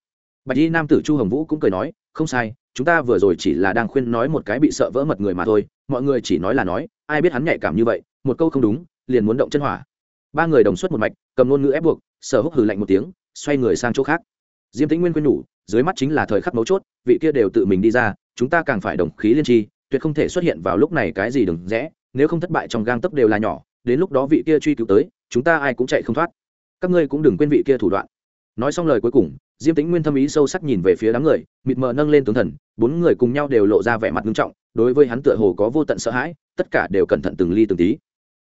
Bạch y nam tử chu hồng vũ cũng cười nói, không sai, chúng ta vừa rồi chỉ là đang khuyên nói một cái bị sợ vỡ mật người mà thôi, mọi người chỉ nói là nói, ai biết hắn nhạy cảm như vậy, một câu không đúng, liền muốn động chân hỏa. Ba người đồng xuất một mạch, cầm ngôn ngữ ép buộc, sở húc hừ lạnh một tiếng, xoay người sang chỗ khác. Diêm tĩnh nguyên quên nhủ, dưới mắt chính là thời khắc mấu chốt, vị kia đều tự mình đi ra, chúng ta càng phải đồng khí liên tri tuyệt không thể xuất hiện vào lúc này cái gì đừng rẽ nếu không thất bại trong gang tấp đều là nhỏ đến lúc đó vị kia truy cứu tới chúng ta ai cũng chạy không thoát. Các ngươi cũng đừng quên vị kia thủ đoạn. Nói xong lời cuối cùng diêm tĩnh nguyên thâm ý sâu sắc nhìn về phía đám người mịt mờ nâng lên tướng thần bốn người cùng nhau đều lộ ra vẻ mặt nghiêm trọng đối với hắn tựa hồ có vô tận sợ hãi tất cả đều cẩn thận từng ly từng tí.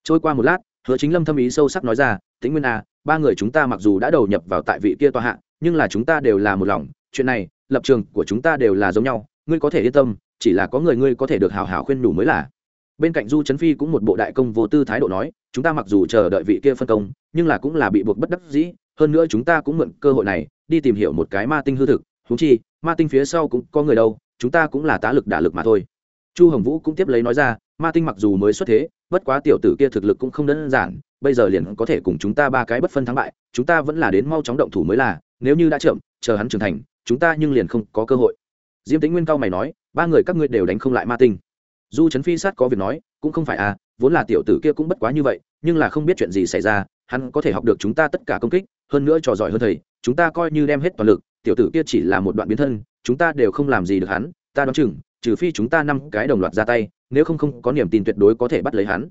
Trôi qua một lát hứa chính lâm thâm ý sâu sắc nói ra tĩnh nguyên a à, ba người chúng ta mặc dù đã đầu nhập vào tại vị kia tòa hạ nhưng là chúng ta đều là một lòng chuyện này lập trường của chúng ta đều là giống nhau ngươi có thể yên tâm chỉ là có người ngươi có thể được hào hào khuyên đủ mới là. Bên cạnh du trấn phi cũng một bộ đại công vô tư thái độ nói, chúng ta mặc dù chờ đợi vị kia phân công, nhưng là cũng là bị buộc bất đắc dĩ, hơn nữa chúng ta cũng mượn cơ hội này, đi tìm hiểu một cái ma tinh hư thực húng chi, ma tinh phía sau cũng có người đâu, chúng ta cũng là tá lực đả lực mà thôi. Chu hồng vũ cũng tiếp lấy nói ra, ma tinh mặc dù mới xuất thế, bất quá tiểu tử kia thực lực cũng không đơn giản, bây giờ liền có thể cùng chúng ta ba cái bất phân thắng bại, chúng ta vẫn là đến mau chóng động thủ mới là, nếu như đã chậm, chờ hắn trưởng thành, chúng ta nhưng liền không có cơ hội. Diêm tĩnh nguyên cao mày nói ba người các ngươi đều đánh không lại ma tinh. Du trấn phi sát có việc nói, cũng không phải à vốn là tiểu tử kia cũng bất quá như vậy, nhưng là không biết chuyện gì xảy ra, hắn có thể học được chúng ta tất cả công kích, hơn nữa trò giỏi hơn thầy, chúng ta coi như đem hết toàn lực, tiểu tử kia chỉ là một đoạn biến thân, chúng ta đều không làm gì được hắn, ta đoán chừng, trừ phi chúng ta năm cái đồng loạt ra tay, nếu không không có niềm tin tuyệt đối có thể bắt lấy hắn.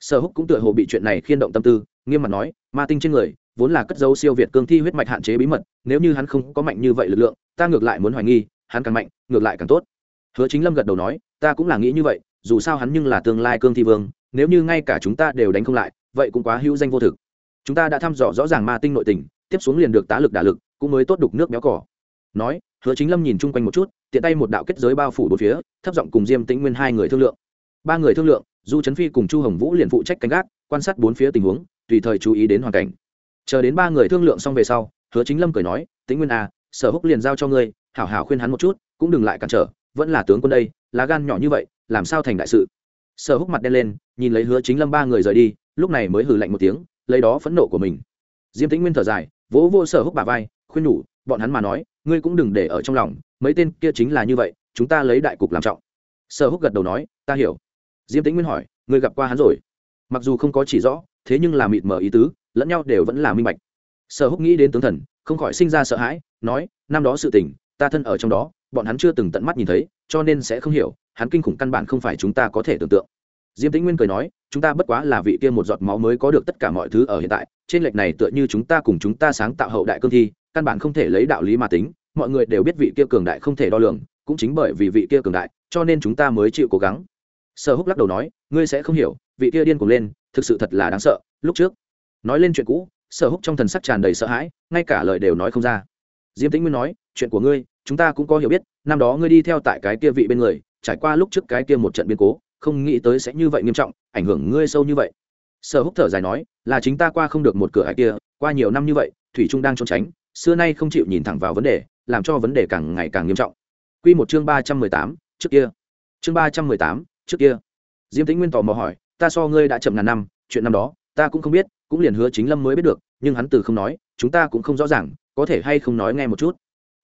Sở húc cũng tựa hồ bị chuyện này khiên động tâm tư, nghiêm mặt nói, ma tinh trên người, vốn là cất dấu siêu việt cương thi huyết mạch hạn chế bí mật, nếu như hắn không có mạnh như vậy lực lượng, ta ngược lại muốn hoài nghi, hắn càng mạnh, ngược lại càng tốt hứa chính lâm gật đầu nói, ta cũng là nghĩ như vậy, dù sao hắn nhưng là tương lai cương thi vương, nếu như ngay cả chúng ta đều đánh không lại, vậy cũng quá hữu danh vô thực. Chúng ta đã thăm dò rõ ràng ma tinh nội tình, tiếp xuống liền được tá lực đả lực, cũng mới tốt đục nước béo cỏ. Nói, hứa chính lâm nhìn chung quanh một chút, tiện tay một đạo kết giới bao phủ bốn phía, thấp giọng cùng diêm tĩnh nguyên hai người thương lượng. Ba người thương lượng, du trấn phi cùng chu hồng vũ liền phụ trách canh gác, quan sát bốn phía tình huống, tùy thời chú ý đến hoàn cảnh. Chờ đến ba người thương lượng xong về sau, hứa chính lâm cười nói, tĩnh nguyên à sở húc liền giao cho ngươi, hảo hảo khuyên hắn một chút, cũng đừng lại cản trở vẫn là tướng quân đây, lá gan nhỏ như vậy, làm sao thành đại sự? Sở húc mặt đen lên, nhìn lấy hứa chính lâm ba người rời đi, lúc này mới hừ lạnh một tiếng, lấy đó phẫn nộ của mình. Diêm tĩnh nguyên thở dài, vỗ vô sở húc bà vai, khuyên nhủ, bọn hắn mà nói, ngươi cũng đừng để ở trong lòng, mấy tên kia chính là như vậy, chúng ta lấy đại cục làm trọng. Sở húc gật đầu nói, ta hiểu. Diêm tĩnh nguyên hỏi, ngươi gặp qua hắn rồi? Mặc dù không có chỉ rõ, thế nhưng là mịt mờ ý tứ, lẫn nhau đều vẫn là minh bạch. Sở húc nghĩ đến tướng thần, không khỏi sinh ra sợ hãi, nói, năm đó sự tình, ta thân ở trong đó bọn hắn chưa từng tận mắt nhìn thấy, cho nên sẽ không hiểu, hắn kinh khủng căn bản không phải chúng ta có thể tưởng tượng. Diêm tĩnh nguyên cười nói, chúng ta bất quá là vị kia một giọt máu mới có được tất cả mọi thứ ở hiện tại, trên lệch này tựa như chúng ta cùng chúng ta sáng tạo hậu đại cương thi, căn bản không thể lấy đạo lý mà tính, mọi người đều biết vị kia cường đại không thể đo lường, cũng chính bởi vì vị kia cường đại, cho nên chúng ta mới chịu cố gắng. Sở húc lắc đầu nói, ngươi sẽ không hiểu, vị kia điên cuồng lên, thực sự thật là đáng sợ, lúc trước. Nói lên chuyện cũ, sở húc trong thần sắc tràn đầy sợ hãi, ngay cả lời đều nói không ra. Diêm tĩnh nguyên nói chuyện của ngươi, chúng ta cũng có hiểu biết, năm đó ngươi đi theo tại cái kia vị bên người, trải qua lúc trước cái kia một trận biến cố, không nghĩ tới sẽ như vậy nghiêm trọng, ảnh hưởng ngươi sâu như vậy. Sở húc thở dài nói, là chính ta qua không được một cửa hải kia, qua nhiều năm như vậy, thủy trung đang trốn tránh, xưa nay không chịu nhìn thẳng vào vấn đề, làm cho vấn đề càng ngày càng nghiêm trọng. Quy một chương ba trăm mười tám, trước kia. Chương ba trăm mười tám, trước kia. Diêm tĩnh nguyên tò mò hỏi, ta so ngươi đã chậm ngàn năm, chuyện năm đó, ta cũng không biết, cũng liền hứa chính lâm mới biết được, nhưng hắn từ không nói, chúng ta cũng không rõ ràng, có thể hay không nói nghe một chút?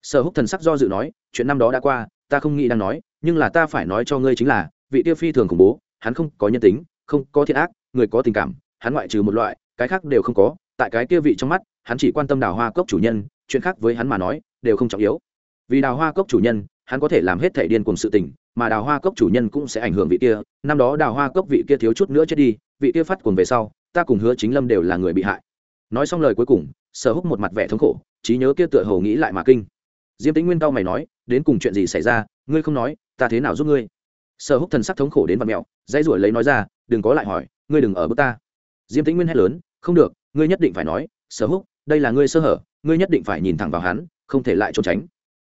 Sở húc thần sắc do dự nói, chuyện năm đó đã qua, ta không nghĩ đang nói, nhưng là ta phải nói cho ngươi chính là, vị tiêu phi thường khủng bố, hắn không có nhân tính, không có thiện ác, người có tình cảm, hắn ngoại trừ một loại, cái khác đều không có, tại cái kia vị trong mắt, hắn chỉ quan tâm đào hoa cốc chủ nhân, chuyện khác với hắn mà nói, đều không trọng yếu. Vì đào hoa cốc chủ nhân, hắn có thể làm hết thể điên cùng sự tình, mà đào hoa cốc chủ nhân cũng sẽ ảnh hưởng vị kia, năm đó đào hoa cốc vị kia thiếu chút nữa chết đi, vị kia phát cuồng về sau, ta cùng hứa chính lâm đều là người bị hại. Nói xong lời cuối cùng, sở húc một mặt vẻ thống khổ, trí nhớ kia tựa hồ nghĩ lại mà kinh diêm tĩnh nguyên cao mày nói, đến cùng chuyện gì xảy ra? Ngươi không nói, ta thế nào giúp ngươi? Sở húc thần sắc thống khổ đến vặt mẹo, dãy ruổi lấy nói ra, đừng có lại hỏi, ngươi đừng ở bước ta. Diêm tĩnh nguyên hét lớn, không được, ngươi nhất định phải nói, sở húc, đây là ngươi sơ hở, ngươi nhất định phải nhìn thẳng vào hắn, không thể lại trốn tránh.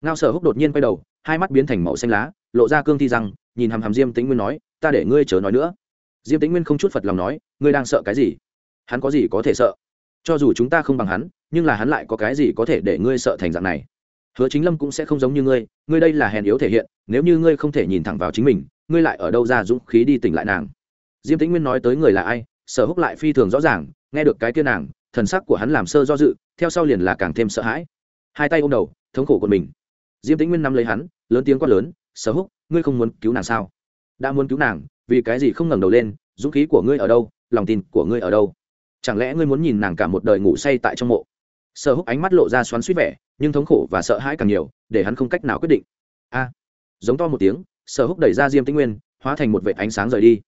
Ngao sở húc đột nhiên quay đầu, hai mắt biến thành màu xanh lá, lộ ra cương thi rằng nhìn hàm hàm diêm tĩnh nguyên nói, ta để ngươi chớ nói nữa. Diêm tĩnh nguyên không chút phật lòng nói, ngươi đang sợ cái gì? Hắn có gì có thể sợ? Cho dù chúng ta không bằng hắn, nhưng là hắn lại có cái gì có thể để ngươi sợ thành dạng này? Hứa chính lâm cũng sẽ không giống như ngươi ngươi đây là hèn yếu thể hiện, nếu như ngươi không thể nhìn thẳng vào chính mình, ngươi lại ở đâu ra dũng khí đi tỉnh lại nàng? Diêm tĩnh nguyên nói tới người là ai, sở húc lại phi thường rõ ràng, nghe được cái kia nàng, thần sắc của hắn làm sơ do dự, theo sau liền là càng thêm sợ hãi. Hai tay ôm đầu, thống khổ của mình. Diêm tĩnh nguyên nắm lấy hắn, lớn tiếng quát lớn, sở húc, ngươi không muốn cứu nàng sao? Đã muốn cứu nàng, vì cái gì không ngẩng đầu lên, dũng khí của ngươi ở đâu, lòng tin của ngươi ở đâu? Chẳng lẽ ngươi muốn nhìn nàng cả một đời ngủ say tại trong mộ? Sở húc ánh mắt lộ ra xoắn suýt vẻ nhưng thống khổ và sợ hãi càng nhiều, để hắn không cách nào quyết định. A! Giống to một tiếng, sở húc đẩy ra diêm tĩnh nguyên, hóa thành một vệ ánh sáng rời đi.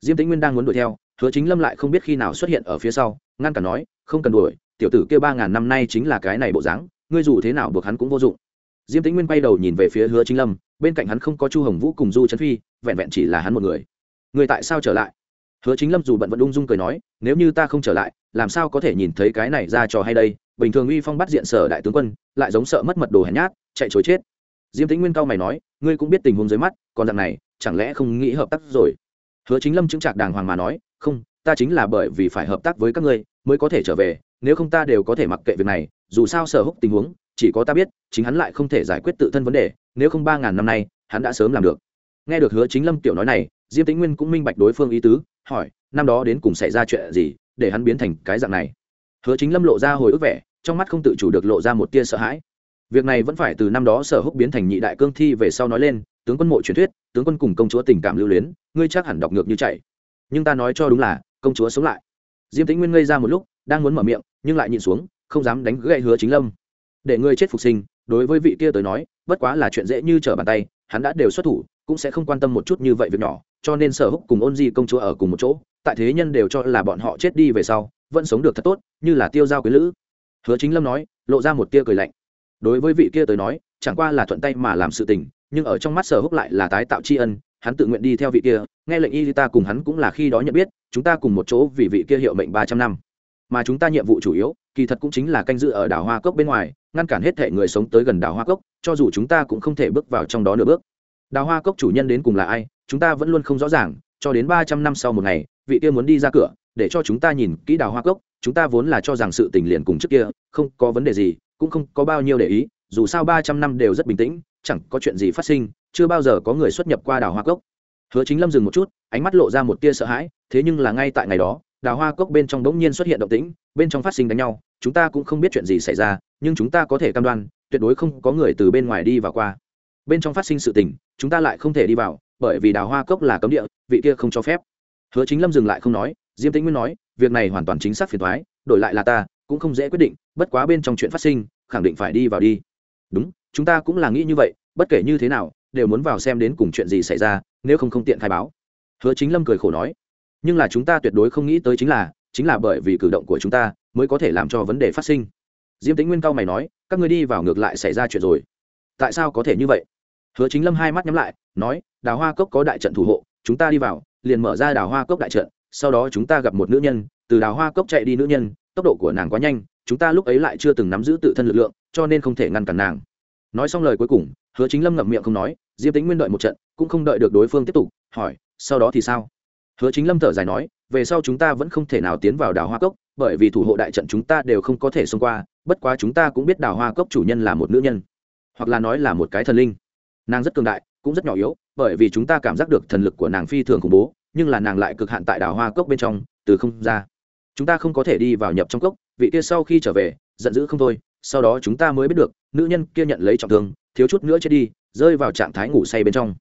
Diêm tĩnh nguyên đang muốn đuổi theo, hứa chính lâm lại không biết khi nào xuất hiện ở phía sau, ngăn cản nói, không cần đuổi, tiểu tử kêu ba ngàn năm nay chính là cái này bộ dáng, ngươi dù thế nào buộc hắn cũng vô dụng. Diêm tĩnh nguyên bay đầu nhìn về phía hứa chính lâm, bên cạnh hắn không có chu hồng vũ cùng du trấn phi, vẹn vẹn chỉ là hắn một người. Người tại sao trở lại? Hứa chính lâm dù bận vẫn ung dung cười nói, nếu như ta không trở lại, làm sao có thể nhìn thấy cái này ra trò hay đây? Bình thường uy phong bắt diện sở đại tướng quân, lại giống sợ mất mật đồ hèn nhát, chạy chối chết. Diêm tĩnh nguyên cao mày nói, ngươi cũng biết tình huống dưới mắt, còn dạng này, chẳng lẽ không nghĩ hợp tác rồi? Hứa chính lâm chứng trạc đàng hoàng mà nói, không, ta chính là bởi vì phải hợp tác với các ngươi, mới có thể trở về, nếu không ta đều có thể mặc kệ việc này, dù sao sở húc tình huống, chỉ có ta biết, chính hắn lại không thể giải quyết tự thân vấn đề, nếu không ba ngàn năm nay, hắn đã sớm làm được. Nghe được hứa chính lâm tiểu nói này, diêm tĩnh nguyên cũng minh bạch đối phương ý tứ, hỏi, năm đó đến cùng xảy ra chuyện gì, để hắn biến thành cái dạng này? Hứa chính lâm lộ ra hồi ức vẻ, trong mắt không tự chủ được lộ ra một tia sợ hãi. Việc này vẫn phải từ năm đó sở húc biến thành nhị đại cương thi về sau nói lên, tướng quân mộ truyền thuyết, tướng quân cùng công chúa tình cảm lưu luyến, ngươi chắc hẳn đọc ngược như chạy. Nhưng ta nói cho đúng là, công chúa sống lại. Diêm tĩnh nguyên ngây ra một lúc, đang muốn mở miệng, nhưng lại nhìn xuống, không dám đánh gậy hứa chính lâm. Để ngươi chết phục sinh, đối với vị kia tới nói, bất quá là chuyện dễ như trở bàn tay, hắn đã đều xuất thủ, cũng sẽ không quan tâm một chút như vậy việc nhỏ, cho nên sở húc cùng ôn di công chúa ở cùng một chỗ, tại thế nhân đều cho là bọn họ chết đi về sau, vẫn sống được thật tốt như là tiêu giao quý lữ. Hứa chính lâm nói, lộ ra một tia cười lạnh. Đối với vị kia tới nói, chẳng qua là thuận tay mà làm sự tình, nhưng ở trong mắt sở húc lại là tái tạo tri ân, hắn tự nguyện đi theo vị kia, nghe lệnh y ta cùng hắn cũng là khi đó nhận biết, chúng ta cùng một chỗ vì vị kia hiệu mệnh ba trăm năm. Mà chúng ta nhiệm vụ chủ yếu, kỳ thật cũng chính là canh giữ ở đảo hoa cốc bên ngoài, ngăn cản hết thể người sống tới gần đảo hoa cốc, cho dù chúng ta cũng không thể bước vào trong đó nửa bước. Đào hoa cốc chủ nhân đến cùng là ai, chúng ta vẫn luôn không rõ ràng, cho đến ba trăm năm sau một ngày, vị kia muốn đi ra cửa, để cho chúng ta nhìn kỹ đào hoa cốc chúng ta vốn là cho rằng sự tình liền cùng trước kia, không có vấn đề gì, cũng không có bao nhiêu để ý, dù sao ba trăm năm đều rất bình tĩnh, chẳng có chuyện gì phát sinh, chưa bao giờ có người xuất nhập qua đào hoa cốc. Hứa chính lâm dừng một chút, ánh mắt lộ ra một tia sợ hãi, thế nhưng là ngay tại ngày đó đào hoa cốc bên trong đ ố n g nhiên xuất hiện động tĩnh, bên trong phát sinh đánh nhau, chúng ta cũng không biết chuyện gì xảy ra, nhưng chúng ta có thể cam đoan, tuyệt đối không có người từ bên ngoài đi và qua. Bên trong phát sinh sự tình, chúng ta lại không thể đi vào, bởi vì đào hoa cốc là cấm địa, vị kia không cho phép. Hứa chính lâm dừng lại không nói diêm tĩnh nguyên nói, việc này hoàn toàn chính xác phiền thoái đổi lại là ta, cũng không dễ quyết định, bất quá bên trong chuyện phát sinh, khẳng định phải đi vào đi. Đúng, chúng ta cũng là nghĩ như vậy, bất kể như thế nào, đều muốn vào xem đến cùng chuyện gì xảy ra, nếu không không tiện khai báo. Hứa chính lâm cười khổ nói, nhưng là chúng ta tuyệt đối không nghĩ tới chính là chính là bởi vì cử động của chúng ta, mới có thể làm cho vấn đề phát sinh. Diêm tính nguyên cao mày nói, các người đi vào ngược lại xảy ra chuyện rồi. Tại sao có thể như vậy? Hứa chính lâm hai mắt nhắm lại, nói, đào hoa cốc có đại trận thủ hộ, chúng ta đi vào, liền mở ra đào hoa cốc đại trận sau đó chúng ta gặp một nữ nhân, từ đào hoa cốc chạy đi nữ nhân, tốc độ của nàng quá nhanh, chúng ta lúc ấy lại chưa từng nắm giữ tự thân lực lượng, cho nên không thể ngăn cản nàng. Nói xong lời cuối cùng, hứa chính lâm ngậm miệng không nói, diêm tính nguyên đợi một trận, cũng không đợi được đối phương tiếp tục, hỏi, sau đó thì sao? Hứa chính lâm thở dài nói, về sau chúng ta vẫn không thể nào tiến vào đào hoa cốc, bởi vì thủ hộ đại trận chúng ta đều không có thể xông qua, bất quá chúng ta cũng biết đào hoa cốc chủ nhân là một nữ nhân, hoặc là nói là một cái thần linh. Nàng rất cường đại, cũng rất nhỏ yếu, bởi vì chúng ta cảm giác được thần lực của nàng phi thường khủng bố nhưng là nàng lại cực hạn tại đảo hoa cốc bên trong, từ không ra. Chúng ta không có thể đi vào nhập trong cốc, vị kia sau khi trở về, giận dữ không thôi, sau đó chúng ta mới biết được, nữ nhân kia nhận lấy trọng thương, thiếu chút nữa chết đi, rơi vào trạng thái ngủ say bên trong.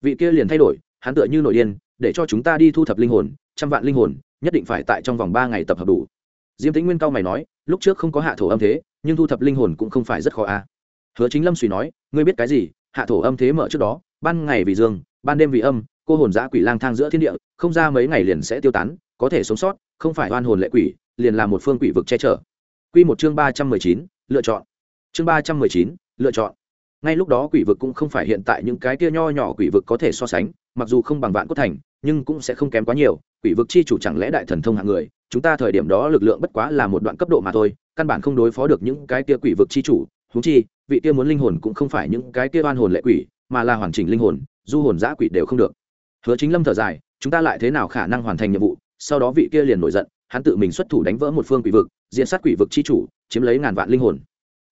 Vị kia liền thay đổi, hắn tựa như nội điên, để cho chúng ta đi thu thập linh hồn, trăm vạn linh hồn, nhất định phải tại trong vòng ba ngày tập hợp đủ. Diêm tĩnh nguyên cao mày nói, lúc trước không có hạ thổ âm thế, nhưng thu thập linh hồn cũng không phải rất khó a. À. hứa chính lâm suy nói, ngươi biết cái gì, hạ thổ âm thế mở trước đó, ban ngày vì dương, ban đêm vì âm cô hồn giã quỷ lang thang giữa thiên địa, không ra mấy ngày liền sẽ tiêu tán, có thể sống sót, không phải oan hồn lệ quỷ, liền là một phương quỷ vực che chở. Quy một chương ba trăm mười chín, lựa chọn. Chương ba trăm mười chín, lựa chọn. Ngay lúc đó quỷ vực cũng không phải hiện tại những cái kia nho nhỏ quỷ vực có thể so sánh, mặc dù không bằng vạn cốt thành, nhưng cũng sẽ không kém quá nhiều, quỷ vực chi chủ chẳng lẽ đại thần thông hạng người, chúng ta thời điểm đó lực lượng bất quá là một đoạn cấp độ mà thôi, căn bản không đối phó được những cái kia quỷ vực chi chủ húng chi, vị kia muốn linh hồn cũng không phải những cái kia oan hồn lệ quỷ, mà là hoàn chỉnh linh hồn, du hồn giã quỷ đều không được hứa chính lâm thở dài, chúng ta lại thế nào khả năng hoàn thành nhiệm vụ? Sau đó vị kia liền nổi giận, hắn tự mình xuất thủ đánh vỡ một phương quỷ vực diện sát quỷ vực chi chủ, chiếm lấy ngàn vạn linh hồn.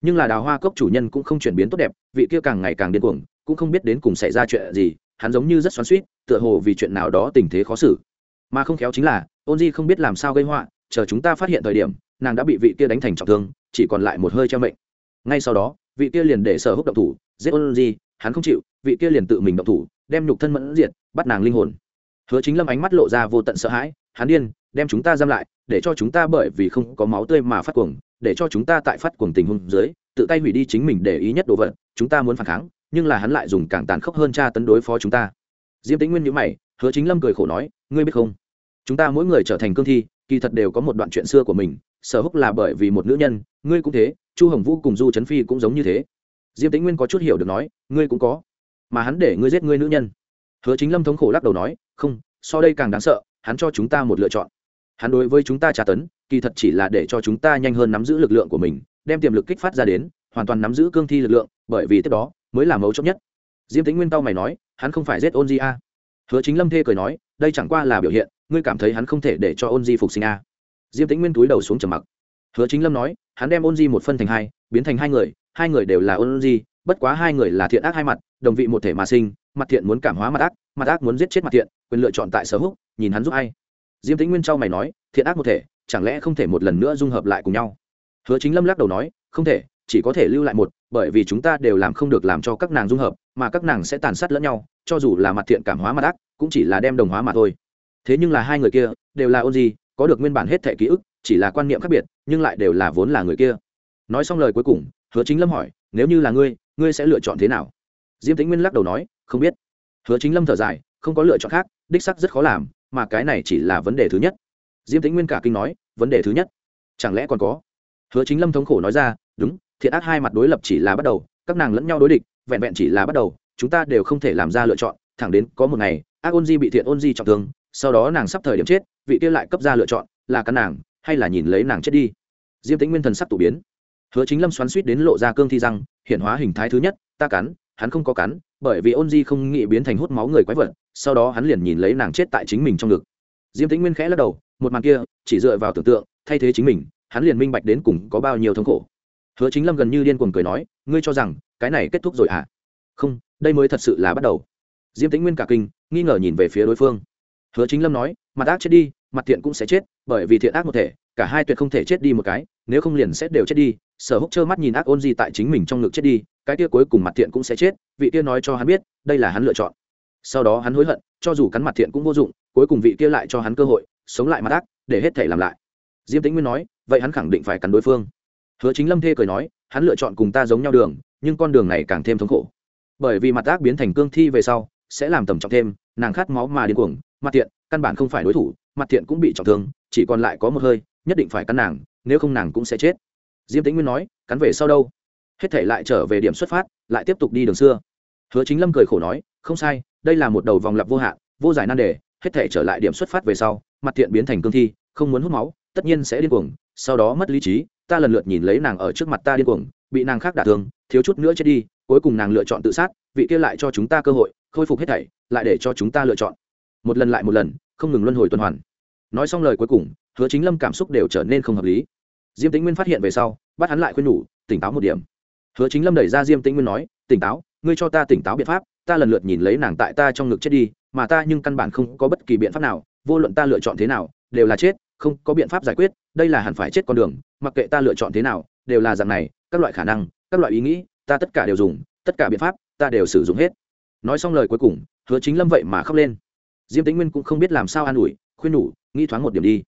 Nhưng là đào hoa cốc chủ nhân cũng không chuyển biến tốt đẹp, vị kia càng ngày càng điên cuồng, cũng không biết đến cùng xảy ra chuyện gì, hắn giống như rất xoắn suýt tựa hồ vì chuyện nào đó tình thế khó xử. Mà không khéo chính là, ôn di không biết làm sao gây họa, chờ chúng ta phát hiện thời điểm, nàng đã bị vị kia đánh thành trọng thương, chỉ còn lại một hơi treo mệnh. Ngay sau đó, vị kia liền để sở húc động thủ, giết ôn di, hắn không chịu, vị kia liền tự mình động thủ, đem nhục thân mẫn diệt bắt nàng linh hồn. Hứa chính lâm ánh mắt lộ ra vô tận sợ hãi hắn điên, đem chúng ta giam lại, để cho chúng ta bởi vì không có máu tươi mà phát cuồng, để cho chúng ta tại phát cuồng tình huống dưới, tự tay hủy đi chính mình để ý nhất đồ vật, chúng ta muốn phản kháng, nhưng là hắn lại dùng càng tàn khốc hơn tra tấn đối phó chúng ta. Diêm tĩnh nguyên nhữ mày, hứa chính lâm cười khổ nói, ngươi biết không? Chúng ta mỗi người trở thành cương thi, kỳ thật đều có một đoạn chuyện xưa của mình, sở húc là bởi vì một nữ nhân, ngươi cũng thế, chu hồng vũ cùng du trấn phi cũng giống như thế. Diêm tĩnh nguyên có chút hiểu được nói, ngươi cũng có, mà hắn để ngươi giết ngươi nữ nhân hứa chính lâm thống khổ lắc đầu nói, không, so đây càng đáng sợ, hắn cho chúng ta một lựa chọn. Hắn đối với chúng ta tra tấn, kỳ thật chỉ là để cho chúng ta nhanh hơn nắm giữ lực lượng của mình, đem tiềm lực kích phát ra đến, hoàn toàn nắm giữ cương thi lực lượng, bởi vì tiếp đó mới là mấu chốt nhất. Diêm tính nguyên tao mày nói, hắn không phải giết ôn di a. Hứa chính lâm thê cười nói, đây chẳng qua là biểu hiện, ngươi cảm thấy hắn không thể để cho ôn di phục sinh a. Diêm tính nguyên túi đầu xuống trầm mặc. Hứa chính lâm nói, hắn đem ôn di một phân thành hai, biến thành hai người hai người đều là ôn di bất quá hai người là thiện ác hai mặt, đồng vị một thể mà sinh mặt thiện muốn cảm hóa mặt ác mặt ác muốn giết chết mặt thiện, quyền lựa chọn tại sở húc nhìn hắn giúp ai. Diêm tĩnh nguyên trao mày nói, thiện ác một thể, chẳng lẽ không thể một lần nữa dung hợp lại cùng nhau? Hứa chính lâm lắc đầu nói, không thể, chỉ có thể lưu lại một, bởi vì chúng ta đều làm không được làm cho các nàng dung hợp, mà các nàng sẽ tàn sát lẫn nhau, cho dù là mặt thiện cảm hóa mặt ác, cũng chỉ là đem đồng hóa mà thôi. Thế nhưng là hai người kia, đều là ôn gì, có được nguyên bản hết thể ký ức, chỉ là quan niệm khác biệt, nhưng lại đều là vốn là người kia. Nói xong lời cuối cùng, hứa chính lâm hỏi, nếu như là ngươi ngươi sẽ lựa chọn thế nào? Diêm tĩnh nguyên lắc đầu nói không biết. Hứa chính lâm thở dài, không có lựa chọn khác, đích sắc rất khó làm, mà cái này chỉ là vấn đề thứ nhất. Diêm tĩnh nguyên cả kinh nói, vấn đề thứ nhất? Chẳng lẽ còn có? Hứa chính lâm thống khổ nói ra, đúng thiện ác hai mặt đối lập chỉ là bắt đầu, các nàng lẫn nhau đối địch, vẹn vẹn chỉ là bắt đầu, chúng ta đều không thể làm ra lựa chọn, thẳng đến có một ngày, ác ôn di bị thiện ôn di trọng thương, sau đó nàng sắp thời điểm chết, vị kia lại cấp ra lựa chọn, là cắn nàng, hay là nhìn lấy nàng chết đi? Diêm tĩnh nguyên thần sắc tủ biến. Hứa chính lâm xoắn suýt đến lộ ra cương thi răng hiện hóa hình thái thứ nhất, ta cắn, hắn không có cắn bởi vì ôn di không nghĩ biến thành hút máu người quái vật, sau đó hắn liền nhìn lấy nàng chết tại chính mình trong ngực. Diêm tĩnh nguyên khẽ lắc đầu, một màn kia, chỉ dựa vào tưởng tượng, thay thế chính mình, hắn liền minh bạch đến cùng có bao nhiêu thống khổ. Hứa chính lâm gần như điên cuồng cười nói, ngươi cho rằng, cái này kết thúc rồi à? Không, đây mới thật sự là bắt đầu. Diêm tĩnh nguyên cả kinh, nghi ngờ nhìn về phía đối phương. Hứa chính lâm nói, mặt ác chết đi, mặt thiện cũng sẽ chết, bởi vì thiện ác một thể, cả hai tuyệt không thể chết đi một cái, nếu không liền sẽ đều chết đi. Sở húc trơ mắt nhìn ác ôn gì tại chính mình trong ngực chết đi cái kia cuối cùng mặt thiện cũng sẽ chết, vị kia nói cho hắn biết, đây là hắn lựa chọn. Sau đó hắn hối hận, cho dù cắn mặt thiện cũng vô dụng, cuối cùng vị kia lại cho hắn cơ hội, sống lại mặt ác để hết thể làm lại. Diêm tĩnh nguyên nói, vậy hắn khẳng định phải cắn đối phương. Hứa chính lâm thê cười nói, hắn lựa chọn cùng ta giống nhau đường, nhưng con đường này càng thêm thống khổ. Bởi vì mặt ác biến thành cương thi về sau, sẽ làm tầm trọng thêm, nàng khát máu mà điên cuồng, mặt thiện, căn bản không phải đối thủ, mặt thiện cũng bị trọng thương, chỉ còn lại có một hơi, nhất định phải cắn nàng, nếu không nàng cũng sẽ chết. Diêm tĩnh nguyên nói, cắn về sau đâu? Hết thể lại trở về điểm xuất phát, lại tiếp tục đi đường xưa. Hứa chính lâm cười khổ nói, không sai, đây là một đầu vòng lặp vô hạn, vô giải nan đề, hết thể trở lại điểm xuất phát về sau, mặt thiện biến thành cương thi, không muốn hút máu, tất nhiên sẽ điên cuồng, sau đó mất lý trí, ta lần lượt nhìn lấy nàng ở trước mặt ta điên cuồng, bị nàng khác đả thương, thiếu chút nữa chết đi, cuối cùng nàng lựa chọn tự sát, vị kia lại cho chúng ta cơ hội, khôi phục hết thảy, lại để cho chúng ta lựa chọn. Một lần lại một lần, không ngừng luân hồi tuần hoàn. Nói xong lời cuối cùng, hứa chính lâm cảm xúc đều trở nên không hợp lý. Diêm tĩnh nguyên phát hiện về sau, bắt hắn lại khuyên nhủ, tỉnh táo một điểm hứa chính lâm đẩy ra diêm tĩnh nguyên nói, tỉnh táo, ngươi cho ta tỉnh táo biện pháp, ta lần lượt nhìn lấy nàng tại ta trong ngực chết đi, mà ta nhưng căn bản không có bất kỳ biện pháp nào, vô luận ta lựa chọn thế nào, đều là chết, không có biện pháp giải quyết, đây là hẳn phải chết con đường, mặc kệ ta lựa chọn thế nào, đều là dạng này, các loại khả năng, các loại ý nghĩ, ta tất cả đều dùng, tất cả biện pháp, ta đều sử dụng hết. Nói xong lời cuối cùng, hứa chính lâm vậy mà khóc lên. Diêm tĩnh nguyên cũng không biết làm sao an ủi, khuyên nhủ, nghĩ thoáng một điểm đi.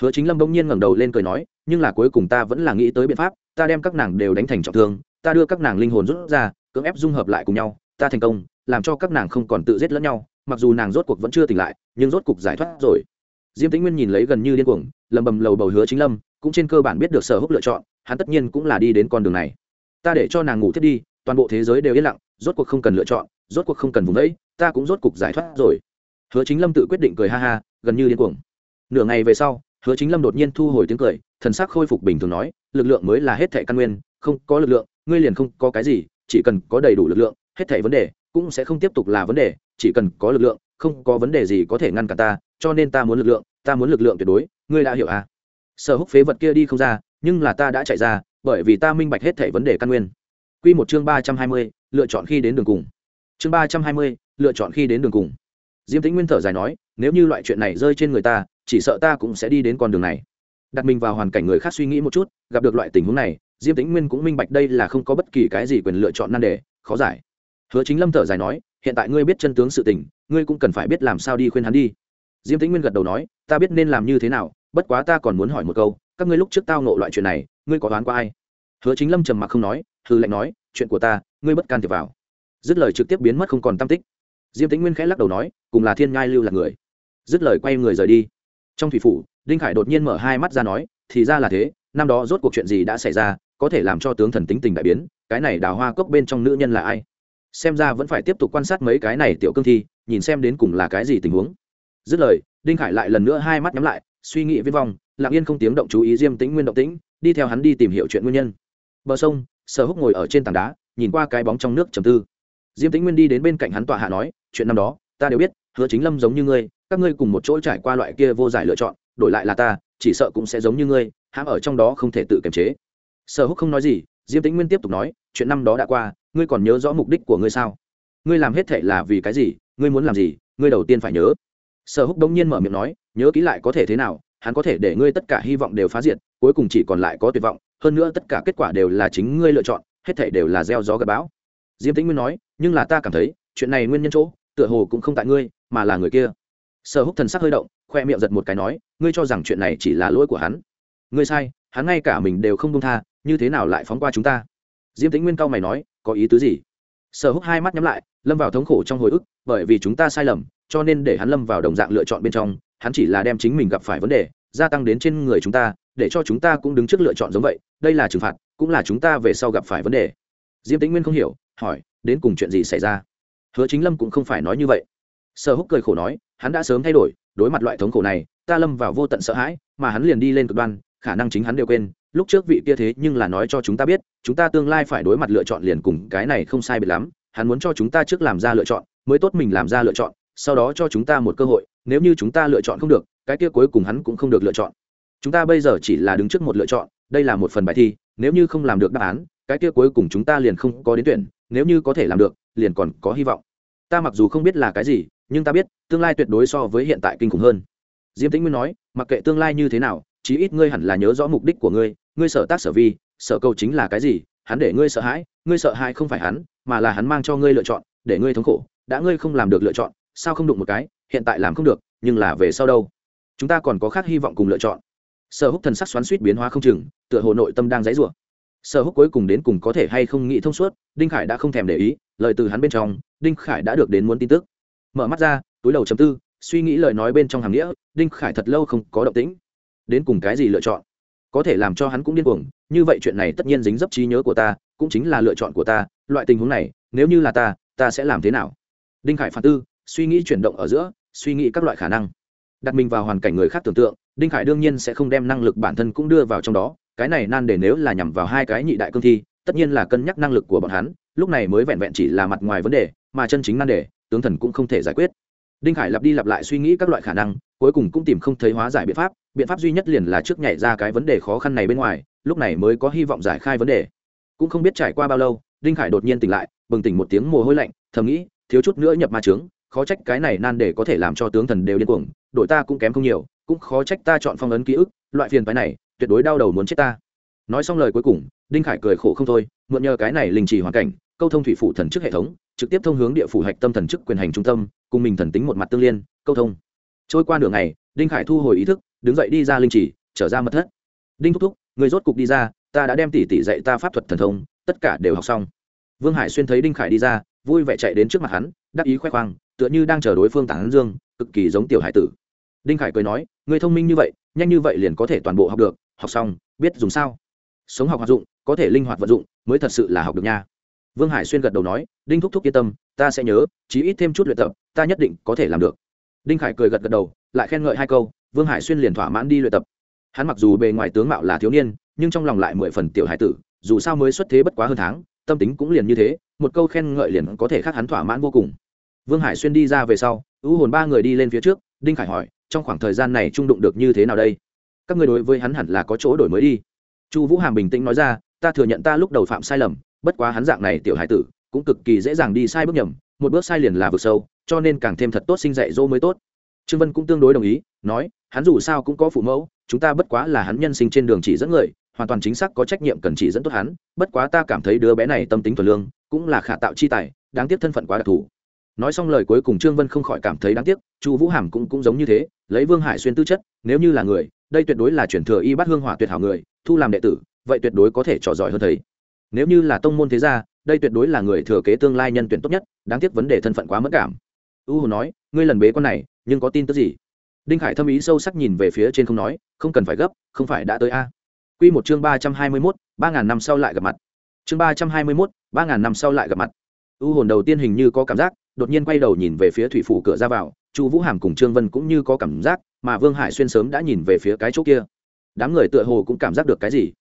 Hứa chính lâm bỗng nhiên ngẩng đầu lên cười nói, nhưng là cuối cùng ta vẫn là nghĩ tới biện pháp, ta đem các nàng đều đánh thành trọng thương ta đưa các nàng linh hồn rút ra, cưỡng ép dung hợp lại cùng nhau, ta thành công, làm cho các nàng không còn tự giết lẫn nhau, mặc dù nàng rốt cuộc vẫn chưa tỉnh lại, nhưng rốt cuộc giải thoát rồi. Diêm tĩnh nguyên nhìn lấy gần như điên cuồng, lầm bầm lầu bầu hứa chính lâm, cũng trên cơ bản biết được sở hữu lựa chọn, hắn tất nhiên cũng là đi đến con đường này. Ta để cho nàng ngủ thiết đi, toàn bộ thế giới đều yên lặng, rốt cuộc không cần lựa chọn, rốt cuộc không cần vùng đấy ta cũng rốt cuộc giải thoát rồi. Hứa chính lâm tự quyết định cười ha ha, gần như điên cuồng. Nửa ngày về sau, hứa chính lâm đột nhiên thu hồi tiếng cười, thần sắc khôi phục bình thường nói, lực lượng mới là hết thẻ căn nguyên không có lực lượng ngươi liền không có cái gì chỉ cần có đầy đủ lực lượng hết thảy vấn đề cũng sẽ không tiếp tục là vấn đề chỉ cần có lực lượng không có vấn đề gì có thể ngăn cản ta cho nên ta muốn lực lượng ta muốn lực lượng tuyệt đối ngươi đã hiểu à sở húc phế vật kia đi không ra nhưng là ta đã chạy ra bởi vì ta minh bạch hết thảy vấn đề căn nguyên Quy một chương ba trăm hai mươi, lựa chọn khi đến đường cùng. Chương ba trăm hai mươi, lựa chọn khi đến đường cùng. Diêm tính Nguyên thở dài nói, nếu như loại chuyện này rơi trên người ta, chỉ sợ ta cũng sẽ đi đến con đường này. Đặt mình vào hoàn cảnh người khác suy nghĩ một chút, gặp được loại tình huống này, Diêm Tĩnh Nguyên cũng minh bạch đây là không có bất kỳ cái gì quyền lựa chọn nan đề, khó giải. Hứa Chính Lâm thở dài nói, hiện tại ngươi biết chân tướng sự tình, ngươi cũng cần phải biết làm sao đi khuyên hắn đi. Diêm Tĩnh Nguyên gật đầu nói, ta biết nên làm như thế nào, bất quá ta còn muốn hỏi một câu, các ngươi lúc trước tao nộ loại chuyện này, ngươi có đoán qua ai? Hứa Chính Lâm trầm mặc không nói, hư lệnh nói, chuyện của ta ngươi bất can thiệp vào dứt lời trực tiếp biến mất không còn tam tích diêm tĩnh nguyên khẽ lắc đầu nói cùng là thiên ngai lưu là người dứt lời quay người rời đi trong thủy phủ đinh khải đột nhiên mở hai mắt ra nói thì ra là thế năm đó rốt cuộc chuyện gì đã xảy ra có thể làm cho tướng thần tính tình đại biến, cái này đào hoa cốc bên trong nữ nhân là ai? Xem ra vẫn phải tiếp tục quan sát mấy cái này tiểu cương thi, nhìn xem đến cùng là cái gì tình huống. Dứt lời, đinh khải lại lần nữa hai mắt nhắm lại, suy nghĩ viên vong, lặng yên không tiếng động chú ý diêm tĩnh nguyên động tĩnh, đi theo hắn đi tìm hiểu chuyện nguyên nhân. Bờ sông, sở húc ngồi ở trên tảng đá, nhìn qua cái bóng trong nước trầm tư. Diêm tĩnh nguyên đi đến bên cạnh hắn tọa hạ nói, chuyện năm đó, ta đều biết, hứa chính lâm giống như ngươi, các ngươi cùng một chỗ trải qua loại kia vô giải lựa chọn, đổi lại là ta, chỉ sợ cũng sẽ giống như ngươi, hãm ở trong đó không thể tự kiềm chế sở húc không nói gì, diêm tĩnh nguyên tiếp tục nói, chuyện năm đó đã qua, ngươi còn nhớ rõ mục đích của ngươi sao? Ngươi làm hết thể là vì cái gì, ngươi muốn làm gì, ngươi đầu tiên phải nhớ. Sở húc đông nhiên mở miệng nói, nhớ kỹ lại có thể thế nào, hắn có thể để ngươi tất cả hy vọng đều phá diệt, cuối cùng chỉ còn lại có tuyệt vọng, hơn nữa tất cả kết quả đều là chính ngươi lựa chọn, hết thảy đều là gieo gió gặp bão. Diêm tĩnh nguyên nói, nhưng là ta cảm thấy, chuyện này nguyên nhân chỗ, tựa hồ cũng không tại ngươi, mà là người kia. Sở húc thần sắc hơi động, khoe miệng giật một cái nói, ngươi cho rằng chuyện này chỉ là lỗi của hắn. Ngươi sai hắn ngay cả mình đều không công tha, như thế nào lại phóng qua chúng ta? Diêm tính nguyên cao mày nói, có ý tứ gì? Sở húc hai mắt nhắm lại, lâm vào thống khổ trong hồi ức, bởi vì chúng ta sai lầm, cho nên để hắn lâm vào đồng dạng lựa chọn bên trong, hắn chỉ là đem chính mình gặp phải vấn đề, gia tăng đến trên người chúng ta, để cho chúng ta cũng đứng trước lựa chọn giống vậy, đây là trừng phạt, cũng là chúng ta về sau gặp phải vấn đề. Diêm tĩnh nguyên không hiểu, hỏi, đến cùng chuyện gì xảy ra? Hứa chính lâm cũng không phải nói như vậy. Sở húc cười khổ nói, hắn đã sớm thay đổi, đối mặt loại thống khổ này, ta lâm vào vô tận sợ hãi, mà hắn liền đi lên cực đoan khả năng chính hắn đều quên, lúc trước vị kia thế nhưng là nói cho chúng ta biết, chúng ta tương lai phải đối mặt lựa chọn liền cùng cái này không sai biệt lắm, hắn muốn cho chúng ta trước làm ra lựa chọn, mới tốt mình làm ra lựa chọn, sau đó cho chúng ta một cơ hội, nếu như chúng ta lựa chọn không được, cái kia cuối cùng hắn cũng không được lựa chọn. Chúng ta bây giờ chỉ là đứng trước một lựa chọn, đây là một phần bài thi, nếu như không làm được đáp án, cái kia cuối cùng chúng ta liền không có đến tuyển, nếu như có thể làm được, liền còn có hy vọng. Ta mặc dù không biết là cái gì, nhưng ta biết, tương lai tuyệt đối so với hiện tại kinh khủng hơn. Diêm tĩnh nguyên nói, mặc kệ tương lai như thế nào chí ít ngươi hẳn là nhớ rõ mục đích của ngươi ngươi sợ tác sở vi sở cầu chính là cái gì, hắn để ngươi sợ hãi, ngươi sợ hãi không phải hắn, mà là hắn mang cho ngươi lựa chọn, để ngươi thống khổ. Đã ngươi không làm được lựa chọn, sao không đụng một cái, hiện tại làm không được, nhưng là về sau đâu? Chúng ta còn có khác hy vọng cùng lựa chọn. Sở húc thần sắc xoắn suýt biến hóa không chừng, tựa hồ nội tâm đang dãy rủa. Sở húc cuối cùng đến cùng có thể hay không nghĩ thông suốt, đinh khải đã không thèm để ý, lời từ hắn bên trong, đinh khải đã được đến muốn tin tức. Mở mắt ra, túi đầu chấm tư, suy nghĩ lời nói bên trong hàm nghĩa, đinh khải thật lâu không có động tĩnh đến cùng cái gì lựa chọn? Có thể làm cho hắn cũng điên cuồng, như vậy chuyện này tất nhiên dính dấp trí nhớ của ta, cũng chính là lựa chọn của ta, loại tình huống này, nếu như là ta ta sẽ làm thế nào? Đinh khải phản tư, suy nghĩ chuyển động ở giữa, suy nghĩ các loại khả năng. Đặt mình vào hoàn cảnh người khác tưởng tượng, đinh khải đương nhiên sẽ không đem năng lực bản thân cũng đưa vào trong đó, cái này nan để nếu là nhằm vào hai cái nhị đại cương thi, tất nhiên là cân nhắc năng lực của bọn hắn, lúc này mới vẹn vẹn chỉ là mặt ngoài vấn đề, mà chân chính nan đề, tướng thần cũng không thể giải quyết đinh khải lặp đi lặp lại suy nghĩ các loại khả năng, cuối cùng cũng tìm không thấy hóa giải biện pháp biện pháp duy nhất liền là trước nhảy ra cái vấn đề khó khăn này bên ngoài, lúc này mới có hy vọng giải khai vấn đề. Cũng không biết trải qua bao lâu, đinh khải đột nhiên tỉnh lại, bừng tỉnh một tiếng mồ hôi lạnh, thầm nghĩ, thiếu chút nữa nhập ma trướng khó trách cái này nan để có thể làm cho tướng thần đều điên cuồng, đội ta cũng kém không nhiều, cũng khó trách ta chọn phong ấn ký ức, loại phiền phái này, tuyệt đối đau đầu muốn chết ta. Nói xong lời cuối cùng, đinh khải cười khổ không thôi, mượn nhờ cái này linh trì hoàn cảnh, câu thông thủy phủ thần trước hệ thống trực tiếp thông hướng địa phủ hạch tâm thần chức quyền hành trung tâm, cùng mình thần tính một mặt tương liên, câu thông. Trôi qua nửa ngày, đinh khải thu hồi ý thức, đứng dậy đi ra linh trì trở ra mật thất. Đinh thúc thúc, người rốt cục đi ra, ta đã đem tỷ tỷ dạy ta pháp thuật thần thông, tất cả đều học xong. Vương hải xuyên thấy đinh khải đi ra, vui vẻ chạy đến trước mặt hắn, đắc ý khoe khoang, tựa như đang chờ đối phương tản dương, cực kỳ giống tiểu hải tử. Đinh khải cười nói, người thông minh như vậy, nhanh như vậy liền có thể toàn bộ học được, học xong, biết dùng sao. Sống học hoạt dụng, có thể linh hoạt vận dụng, mới thật sự là học được nha vương hải xuyên gật đầu nói, đinh thúc thúc yên tâm, ta sẽ nhớ, chí ít thêm chút luyện tập, ta nhất định có thể làm được. Đinh khải cười gật gật đầu, lại khen ngợi hai câu, vương hải xuyên liền thỏa mãn đi luyện tập. Hắn mặc dù bề ngoài tướng mạo là thiếu niên, nhưng trong lòng lại mười phần tiểu hải tử, dù sao mới xuất thế bất quá hơn tháng, tâm tính cũng liền như thế, một câu khen ngợi liền có thể khác hắn thỏa mãn vô cùng. Vương hải xuyên đi ra về sau, ưu hồn ba người đi lên phía trước, đinh khải hỏi, trong khoảng thời gian này trung đụng được như thế nào đây? Các người đối với hắn hẳn là có chỗ đổi mới đi. Chu vũ hàm bình tĩnh nói ra, ta thừa nhận ta lúc đầu phạm sai lầm bất quá hắn dạng này tiểu hải tử, cũng cực kỳ dễ dàng đi sai bước nhầm, một bước sai liền là vực sâu, cho nên càng thêm thật tốt sinh dạy dỗ mới tốt. Trương vân cũng tương đối đồng ý, nói, hắn dù sao cũng có phụ mẫu, chúng ta bất quá là hắn nhân sinh trên đường chỉ dẫn người, hoàn toàn chính xác có trách nhiệm cần chỉ dẫn tốt hắn, bất quá ta cảm thấy đứa bé này tâm tính thuần lương, cũng là khả tạo chi tài, đáng tiếc thân phận quá đặc thù. Nói xong lời cuối cùng trương vân không khỏi cảm thấy đáng tiếc, chu vũ hàm cũng cũng giống như thế, lấy vương hải xuyên tư chất, nếu như là người, đây tuyệt đối là chuyển thừa y bát hương hỏa tuyệt hảo người, thu làm đệ tử, vậy tuyệt đối có thể trò giỏi hơn thầy nếu như là tông môn thế gia, đây tuyệt đối là người thừa kế tương lai nhân tuyển tốt nhất, đáng tiếc vấn đề thân phận quá mất cảm. U hồ nói, ngươi lần bế con này, nhưng có tin tức gì? Đinh khải thâm ý sâu sắc nhìn về phía trên không nói, không cần phải gấp, không phải đã tới a. Q một chương ba trăm hai mươi mốt, ba ngàn năm sau lại gặp mặt. Chương ba trăm hai mươi mốt, ba ngàn năm sau lại gặp mặt. U hồn đầu tiên hình như có cảm giác, đột nhiên quay đầu nhìn về phía thủy phủ cửa ra vào, chu vũ hàm cùng trương vân cũng như có cảm giác, mà vương hải xuyên sớm đã nhìn về phía cái chỗ kia. Đám người tựa hồ cũng cảm giác được cái gì?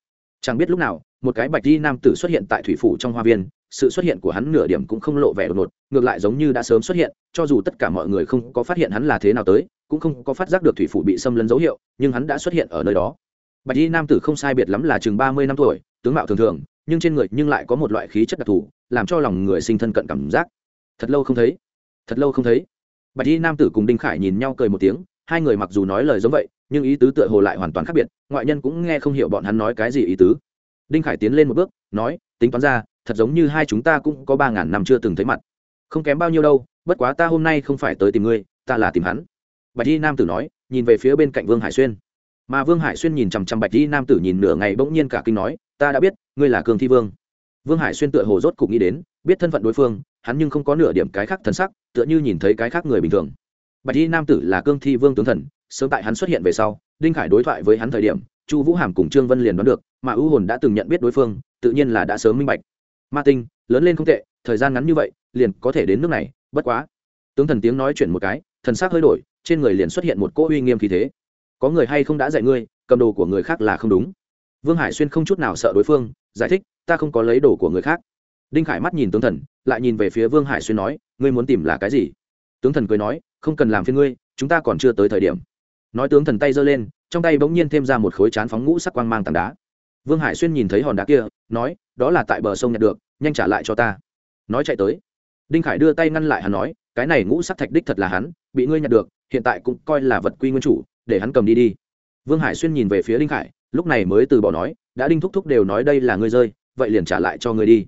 Chẳng biết lúc nào một cái bạch di nam tử xuất hiện tại thủy phủ trong hoa viên, sự xuất hiện của hắn nửa điểm cũng không lộ vẻ đột ngột, ngược lại giống như đã sớm xuất hiện, cho dù tất cả mọi người không có phát hiện hắn là thế nào tới, cũng không có phát giác được thủy phủ bị xâm lấn dấu hiệu, nhưng hắn đã xuất hiện ở nơi đó. Bạch di nam tử không sai biệt lắm là chừng ba mươi năm tuổi, tướng mạo thường thường, nhưng trên người nhưng lại có một loại khí chất đặc thù, làm cho lòng người sinh thân cận cảm giác. Thật lâu không thấy. Thật lâu không thấy. Bạch di nam tử cùng đinh khải nhìn nhau cười một tiếng, hai người mặc dù nói lời giống vậy, nhưng ý tứ tựa hồ lại hoàn toàn khác biệt, ngoại nhân cũng nghe không hiểu bọn hắn nói cái gì ý tứ đinh khải tiến lên một bước, nói, tính toán ra, thật giống như hai chúng ta cũng có ba ngàn năm chưa từng thấy mặt. Không kém bao nhiêu đâu, bất quá ta hôm nay không phải tới tìm ngươi, ta là tìm hắn. Bạch di nam tử nói, nhìn về phía bên cạnh vương hải xuyên. Mà vương hải xuyên nhìn chằm chằm bạch di nam tử nhìn nửa ngày bỗng nhiên cả kinh nói, ta đã biết, ngươi là cường thi vương. Vương hải xuyên tựa hồ rốt cục nghĩ đến, biết thân phận đối phương, hắn nhưng không có nửa điểm cái khác thân sắc, tựa như nhìn thấy cái khác người bình thường. Bạch di nam tử là cương thi vương tướng thần, sớm tại hắn xuất hiện về sau, đinh khải đối thoại với hắn thời điểm chu vũ hàm cùng trương vân liền đoán được, mà ưu hồn đã từng nhận biết đối phương, tự nhiên là đã sớm minh bạch. Ma tinh, lớn lên không tệ, thời gian ngắn như vậy, liền có thể đến nước này, bất quá. Tướng thần tiếng nói chuyển một cái, thần s ắ c hơi đổi, trên người liền xuất hiện một cỗ uy nghiêm khí thế. Có người hay không đã dạy ngươi, cầm đồ của người khác là không đúng. Vương hải xuyên không chút nào sợ đối phương, giải thích, ta không có lấy đồ của người khác. Đinh khải mắt nhìn tướng thần, lại nhìn về phía vương hải xuyên nói, ngươi muốn tìm là cái gì? Tướng thần cười nói, không cần làm phiên ngươi, chúng ta còn chưa tới thời điểm. Nói tướng thần tay giơ lên trong tay bỗng nhiên thêm ra một khối chán phóng ngũ sắc quang mang tảng đá. Vương hải xuyên nhìn thấy hòn đá kia, nói, đó là tại bờ sông nhặt được, nhanh trả lại cho ta. Nói chạy tới. Đinh khải đưa tay ngăn lại hắn nói, cái này ngũ sắc thạch đích thật là hắn, bị ngươi nhặt được, hiện tại cũng coi là vật quy nguyên chủ, để hắn cầm đi đi. Vương hải xuyên nhìn về phía đinh khải, lúc này mới từ bỏ nói, đã đinh thúc thúc đều nói đây là ngươi rơi, vậy liền trả lại cho ngươi đi.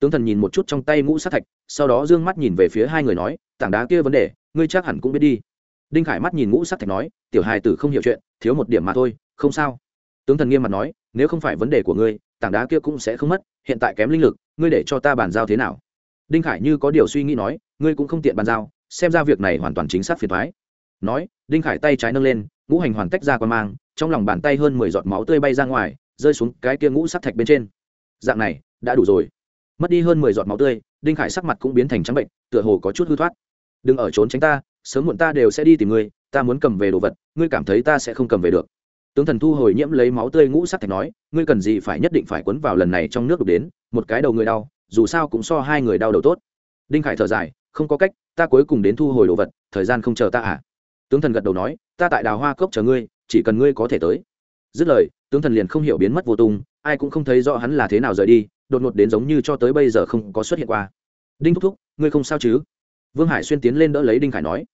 Tướng thần nhìn một chút trong tay ngũ sắc thạch, sau đó d ư ơ n g mắt nhìn về phía hai người nói, tảng đá kia vấn đề, ngươi chắc hẳn cũng biết đi đinh khải mắt nhìn ngũ sắc thạch nói, tiểu hài tử không hiểu chuyện, thiếu một điểm mà thôi, không sao. Tướng thần nghiêm mặt nói, nếu không phải vấn đề của ngươi, tảng đá kia cũng sẽ không mất, hiện tại kém linh lực, ngươi để cho ta bàn giao thế nào? Đinh khải như có điều suy nghĩ nói, ngươi cũng không tiện bàn giao, xem ra việc này hoàn toàn chính xác phiền thoái nói, đinh khải tay trái nâng lên, ngũ hành hoàn tách ra qua mang, trong lòng bàn tay hơn mười giọt máu tươi bay ra ngoài, rơi xuống cái kia ngũ sắc thạch bên trên. Dạng này, đã đủ rồi. Mất đi hơn mười giọt máu tươi, đinh khải sắc mặt cũng biến thành trắng bệnh, tựa hồ có chút hư thoát. Đừng ở trốn tránh ta sớm muộn ta đều sẽ đi tìm ngươi, ta muốn cầm về đồ vật, ngươi cảm thấy ta sẽ không cầm về được. Tướng thần thu hồi nhiễm lấy máu tươi ngũ sắc thạch nói, ngươi cần gì phải nhất định phải quấn vào lần này trong nước đục đến, một cái đầu người đau, dù sao cũng so hai người đau đầu tốt. Đinh khải thở dài, không có cách, ta cuối cùng đến thu hồi đồ vật, thời gian không chờ ta à? Tướng thần gật đầu nói, ta tại đào hoa cốc chờ ngươi, chỉ cần ngươi có thể tới. Dứt lời, tướng thần liền không hiểu biến mất vô tung, ai cũng không thấy rõ hắn là thế nào rời đi, đột ngột đến giống như cho tới bây giờ không có xuất hiện qua. Đinh thúc thúc, ngươi không sao chứ? Vương hải xuyên tiến lên đỡ lấy đinh khải nói,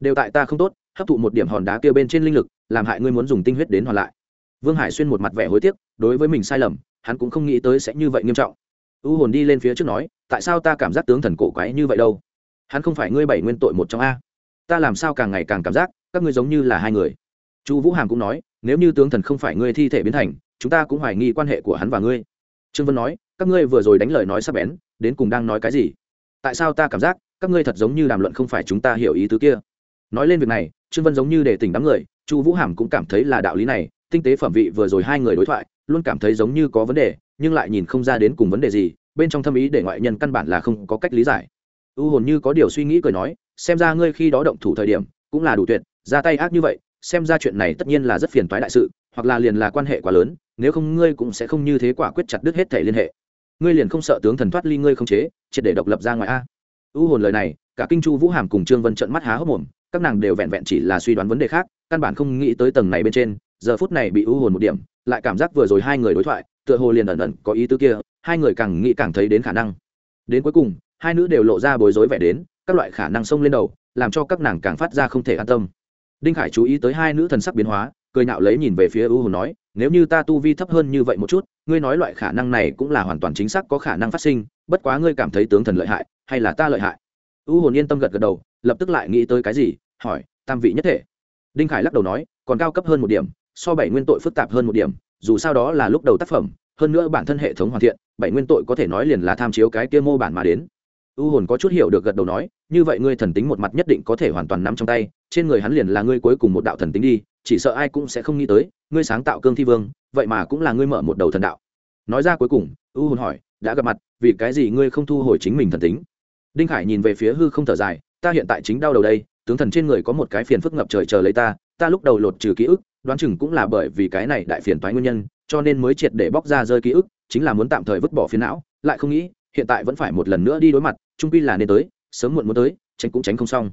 đều tại ta không tốt, hấp thụ một điểm hòn đá kia bên trên linh lực, làm hại ngươi muốn dùng tinh huyết đến hoàn lại. Vương hải xuyên một mặt vẻ hối tiếc, đối với mình sai lầm, hắn cũng không nghĩ tới sẽ như vậy nghiêm trọng. U hồn đi lên phía trước nói, tại sao ta cảm giác tướng thần cổ quái như vậy đâu? Hắn không phải ngươi bảy nguyên tội một trong a. Ta làm sao càng ngày càng cảm giác, các ngươi giống như là hai người. Chu vũ hàm cũng nói, nếu như tướng thần không phải ngươi thi thể biến thành, chúng ta cũng hoài nghi quan hệ của hắn và ngươi. Trương vân nói, các ngươi vừa rồi đánh lời nói sắp bén, đến cùng đang nói cái gì? Tại sao ta cảm giác các ngươi thật giống như đàm luận không phải chúng ta hiểu ý tứ kia. Nói lên việc này, trương vân giống như để tỉnh đám người, chu vũ hàm cũng cảm thấy là đạo lý này, tinh tế phẩm vị vừa rồi hai người đối thoại, luôn cảm thấy giống như có vấn đề, nhưng lại nhìn không ra đến cùng vấn đề gì, bên trong thâm ý để ngoại nhân căn bản là không có cách lý giải. U hồn như có điều suy nghĩ cười nói, xem ra ngươi khi đó động thủ thời điểm, cũng là đủ tuyệt, ra tay ác như vậy, xem ra chuyện này tất nhiên là rất phiền toái đại sự, hoặc là liền là quan hệ quá lớn, nếu không ngươi cũng sẽ không như thế quả quyết chặt đứt hết thể liên hệ. Ngươi liền không sợ tướng thần thoát ly ngươi không chế, triệt để độc lập ra ngoài a u hồn lời này, cả kinh chu vũ hàm cùng trương vân trận mắt há hốc mồm, các nàng đều vẹn vẹn chỉ là suy đoán vấn đề khác, căn bản không nghĩ tới tầng này bên trên, giờ phút này bị u hồn một điểm, lại cảm giác vừa rồi hai người đối thoại, tựa hồ liền ẩn ẩn có ý tứ kia, hai người càng nghĩ càng thấy đến khả năng. Đến cuối cùng, hai nữ đều lộ ra bối rối vẻ đến, các loại khả năng xông lên đầu, làm cho các nàng càng phát ra không thể an tâm. Đinh khải chú ý tới hai nữ thần sắc biến hóa cười nạo lấy nhìn về phía u hồn nói, nếu như ta tu vi thấp hơn như vậy một chút, ngươi nói loại khả năng này cũng là hoàn toàn chính xác có khả năng phát sinh, bất quá ngươi cảm thấy tướng thần lợi hại, hay là ta lợi hại? u hồn yên tâm gật gật đầu, lập tức lại nghĩ tới cái gì, hỏi, tam vị nhất thể? Đinh khải lắc đầu nói, còn cao cấp hơn một điểm, so bảy nguyên tội phức tạp hơn một điểm, dù sao đó là lúc đầu tác phẩm, hơn nữa bản thân hệ thống hoàn thiện, bảy nguyên tội có thể nói liền là tham chiếu cái kia mô bản mà đến. u hồn có chút hiểu được gật đầu nói, như vậy ngươi thần tính một mặt nhất định có thể hoàn toàn nắm trong tay, trên người hắn liền là ngươi cuối cùng một đạo thần tính đi chỉ sợ ai cũng sẽ không nghĩ tới, ngươi sáng tạo cương thi vương, vậy mà cũng là ngươi mở một đầu thần đạo. Nói ra cuối cùng, u hồn hỏi, đã gặp mặt, vì cái gì ngươi không thu hồi chính mình thần tính? Đinh khải nhìn về phía hư không thở dài, ta hiện tại chính đau đầu đây, tướng thần trên người có một cái phiền phức ngập trời chờ lấy ta ta lúc đầu lột trừ ký ức, đoán chừng cũng là bởi vì cái này đại phiền toái nguyên nhân, cho nên mới triệt để bóc ra rơi ký ức, chính là muốn tạm thời vứt bỏ phiền não, lại không nghĩ, hiện tại vẫn phải một lần nữa đi đối mặt, trung pi là nên tới, sớm muộn muốn tới, tránh cũng tránh không xong.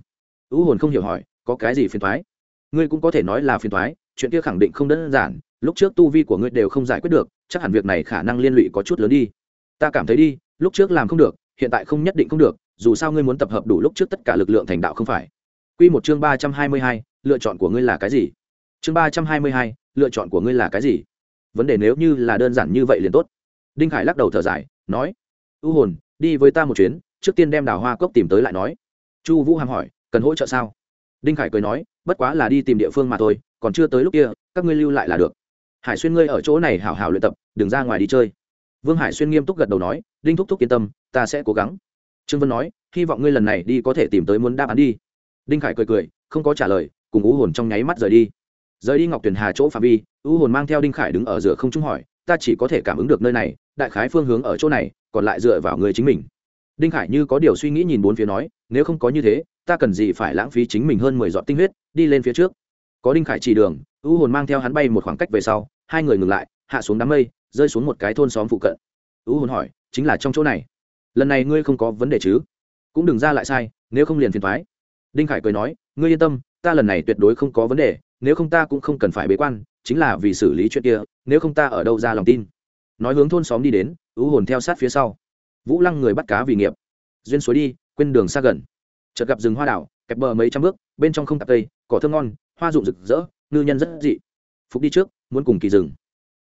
Ưu hồn không hiểu hỏi, có cái gì phiền toái? Ngươi cũng có thể nói là phiền toái chuyện kia khẳng định không đơn giản lúc trước tu vi của ngươi đều không giải quyết được chắc hẳn việc này khả năng liên lụy có chút lớn đi ta cảm thấy đi lúc trước làm không được hiện tại không nhất định không được dù sao ngươi muốn tập hợp đủ lúc trước tất cả lực lượng thành đạo không phải Quy một chương ba trăm hai mươi hai, lựa chọn của ngươi là cái gì? Chương ba trăm hai mươi hai, lựa chọn của ngươi là cái gì? Vấn đề nếu như là đơn giản như vậy liền tốt. Đinh Khải lắc đầu thở dài, nói: "U hồn, đi với ta một chuyến, trước tiên đem Đào Hoa cốc tìm tới lại nói." Chu Vũ hàm hỏi: "Cần hỗ trợ sao?" Đinh Khải cười nói: "Bất quá là đi tìm địa phương mà thôi, còn chưa tới lúc kia, các ngươi lưu lại là được. Hải Xuyên ngươi ở chỗ này hảo hảo luyện tập, đừng ra ngoài đi chơi." Vương Hải Xuyên nghiêm túc gật đầu nói: "Đinh thúc thúc yên tâm, ta sẽ cố gắng." Trương Vân nói: "Hy vọng ngươi lần này đi có thể tìm tới muốn đáp án đi." đinh khải cười cười không có trả lời cùng u hồn trong nháy mắt rời đi rời đi ngọc tuyền hà chỗ phạm vi u hồn mang theo đinh khải đứng ở giữa không trung hỏi ta chỉ có thể cảm ứng được nơi này đại khái phương hướng ở chỗ này còn lại dựa vào người chính mình đinh khải như có điều suy nghĩ nhìn bốn phía nói nếu không có như thế ta cần gì phải lãng phí chính mình hơn mười giọt tinh huyết, đi lên phía trước. Có đinh khải chỉ đường u hồn mang theo hắn bay một khoảng cách về sau, hai người ngừng lại, hạ xuống đám mây, rơi xuống một cái thôn xóm phụ cận. U hồn hỏi, chính là trong chỗ này? Lần này ngươi không có vấn đề chứ? Cũng đừng ra lại sai, nếu không liền phiền thoái đinh khải cười nói, ngươi yên tâm, ta lần này tuyệt đối không có vấn đề, nếu không ta cũng không cần phải bế quan, chính là vì xử lý chuyện kia, nếu không ta ở đâu ra lòng tin? Nói hướng thôn xóm đi đến u hồn theo sát phía sau. Vũ lăng người bắt cá vì nghiệp. Duyên suối đi, quên đường xa gần chợt gặp rừng hoa đảo, kẹp bờ mấy trăm bước, bên trong không tạp cây, cỏ thơm ngon, hoa rụng rực rỡ, ngư nhân rất dị. Phục đi trước, muốn cùng kỳ rừng.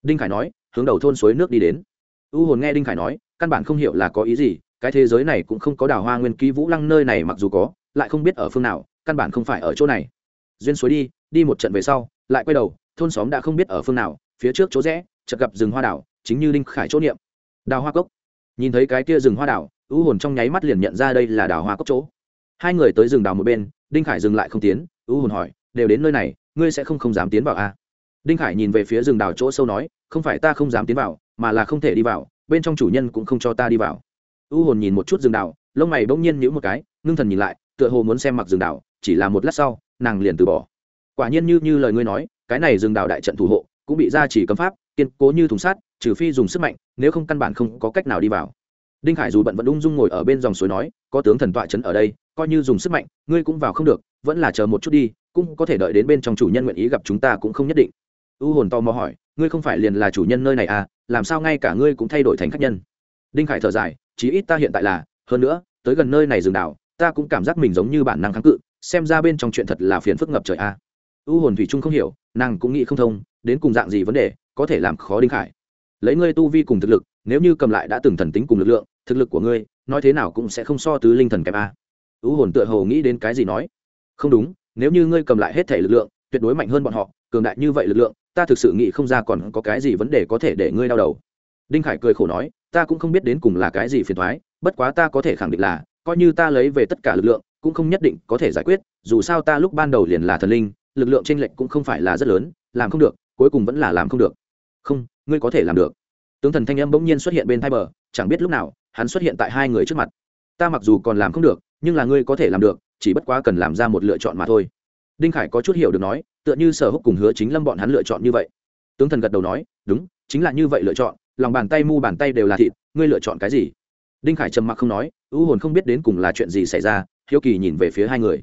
Đinh khải nói, hướng đầu thôn suối nước đi đến. U hồn nghe đinh khải nói, căn bản không hiểu là có ý gì, cái thế giới này cũng không có đào hoa nguyên ký vũ lăng nơi này mặc dù có, lại không biết ở phương nào, căn bản không phải ở chỗ này. Duyên suối đi đi một trận về sau, lại quay đầu, thôn xóm đã không biết ở phương nào, phía trước chỗ rẽ, chợt gặp rừng hoa đảo, chính như đinh khải chỗ niệm. Đào hoa cốc. Nhìn thấy cái kia rừng hoa đảo ưu hồn trong nháy mắt liền nhận ra đây là đào hoa cốc chỗ hai người tới rừng đào một bên, đinh khải dừng lại không tiến, ưu hồn hỏi, đều đến nơi này, ngươi sẽ không không dám tiến vào à? đinh khải nhìn về phía rừng đào chỗ sâu nói, không phải ta không dám tiến vào, mà là không thể đi vào, bên trong chủ nhân cũng không cho ta đi vào. Ưu hồn nhìn một chút rừng đào, lông mày bỗng nhiên nhíu một cái, ngưng thần nhìn lại, tựa hồ muốn xem mặc rừng đào, chỉ là một lát sau, nàng liền từ bỏ. Quả nhiên như như lời ngươi nói, cái này rừng đào đại trận thủ hộ, cũng bị ra chỉ cấm pháp, kiên cố như thùng sắt, trừ phi dùng sức mạnh, nếu không căn bản không có cách nào đi vào. Đinh khải dù bận vẫn ung dung ngồi ở bên dòng suối nói, có tướng thần tọa trấn ở đây coi như dùng sức mạnh, ngươi cũng vào không được, vẫn là chờ một chút đi, cũng có thể đợi đến bên trong chủ nhân nguyện ý gặp chúng ta cũng không nhất định. U hồn to mò hỏi, ngươi không phải liền là chủ nhân nơi này à làm sao ngay cả ngươi cũng thay đổi thành khách nhân? Đinh khải thở dài, chí ít ta hiện tại là, hơn nữa, tới gần nơi này rừng đảo, ta cũng cảm giác mình giống như bản năng kháng cự, xem ra bên trong chuyện thật là phiền phức ngập trời a à. u hồn thủy trung không hiểu, nàng cũng nghĩ không thông, đến cùng dạng gì vấn đề, có thể làm khó đinh khải. Lấy ngươi tu vi cùng thực lực, nếu như cầm lại đã từng thần tính cùng lực lượng, thực lực của ngươi, nói thế nào cũng sẽ không so tứ linh thần kém a u hồn tựa hồ nghĩ đến cái gì nói. Không đúng, nếu như ngươi cầm lại hết thể lực lượng, tuyệt đối mạnh hơn bọn họ, cường đại như vậy lực lượng, ta thực sự nghĩ không ra còn có cái gì vấn đề có thể để ngươi đau đầu. Đinh khải cười khổ nói, ta cũng không biết đến cùng là cái gì phiền thoái bất quá ta có thể khẳng định là, coi như ta lấy về tất cả lực lượng, cũng không nhất định có thể giải quyết, dù sao ta lúc ban đầu liền là thần linh, lực lượng tranh lệch cũng không phải là rất lớn, làm không được, cuối cùng vẫn là làm không được. Không, ngươi có thể làm được. Tướng thần thanh âm bỗng nhiên xuất hiện bên thai bờ, chẳng biết lúc nào, hắn xuất hiện tại hai người trước mặt. Ta mặc dù còn làm không được nhưng là ngươi có thể làm được, chỉ bất quá cần làm ra một lựa chọn mà thôi. Đinh khải có chút hiểu được nói, tựa như sở húc cùng hứa chính lâm bọn hắn lựa chọn như vậy. Tướng thần gật đầu nói, đúng, chính là như vậy lựa chọn, lòng bàn tay mu bàn tay đều là thịt, ngươi lựa chọn cái gì? Đinh khải trầm mặc không nói, ưu hồn không biết đến cùng là chuyện gì xảy ra, hiếu kỳ nhìn về phía hai người.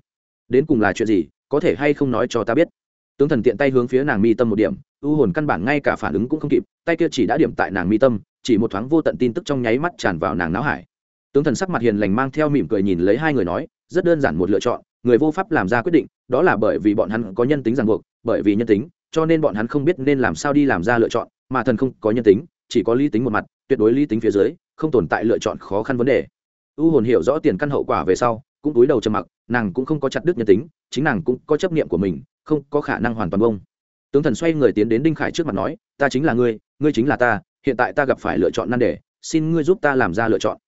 Đến cùng là chuyện gì, có thể hay không nói cho ta biết? Tướng thần tiện tay hướng phía nàng mi tâm một điểm, ưu hồn căn bản ngay cả phản ứng cũng không kịp, tay kia chỉ đã điểm tại nàng mi tâm, chỉ một thoáng vô tận tin tức trong nháy mắt tràn vào nàng não hải tướng thần sắc mặt hiền lành mang theo mỉm cười nhìn lấy hai người nói, rất đơn giản một lựa chọn, người vô pháp làm ra quyết định, đó là bởi vì bọn hắn có nhân tính ràng buộc, bởi vì nhân tính, cho nên bọn hắn không biết nên làm sao đi làm ra lựa chọn, mà thần không có nhân tính, chỉ có lý tính một mặt, tuyệt đối lý tính phía dưới, không tồn tại lựa chọn khó khăn vấn đề. U hồn hiểu rõ tiền căn hậu quả về sau, cũng túi đầu trầm mặc, nàng cũng không có chặt đứt nhân tính, chính nàng cũng có chấp niệm của mình, không có khả năng hoàn toàn bông tướng thần xoay người tiến đến đinh khải trước mặt nói, ta chính là ngươi ngươi chính là ta, hiện tại ta gặp phải lựa chọn nan đề, xin ngươi giúp ta làm ra lựa chọn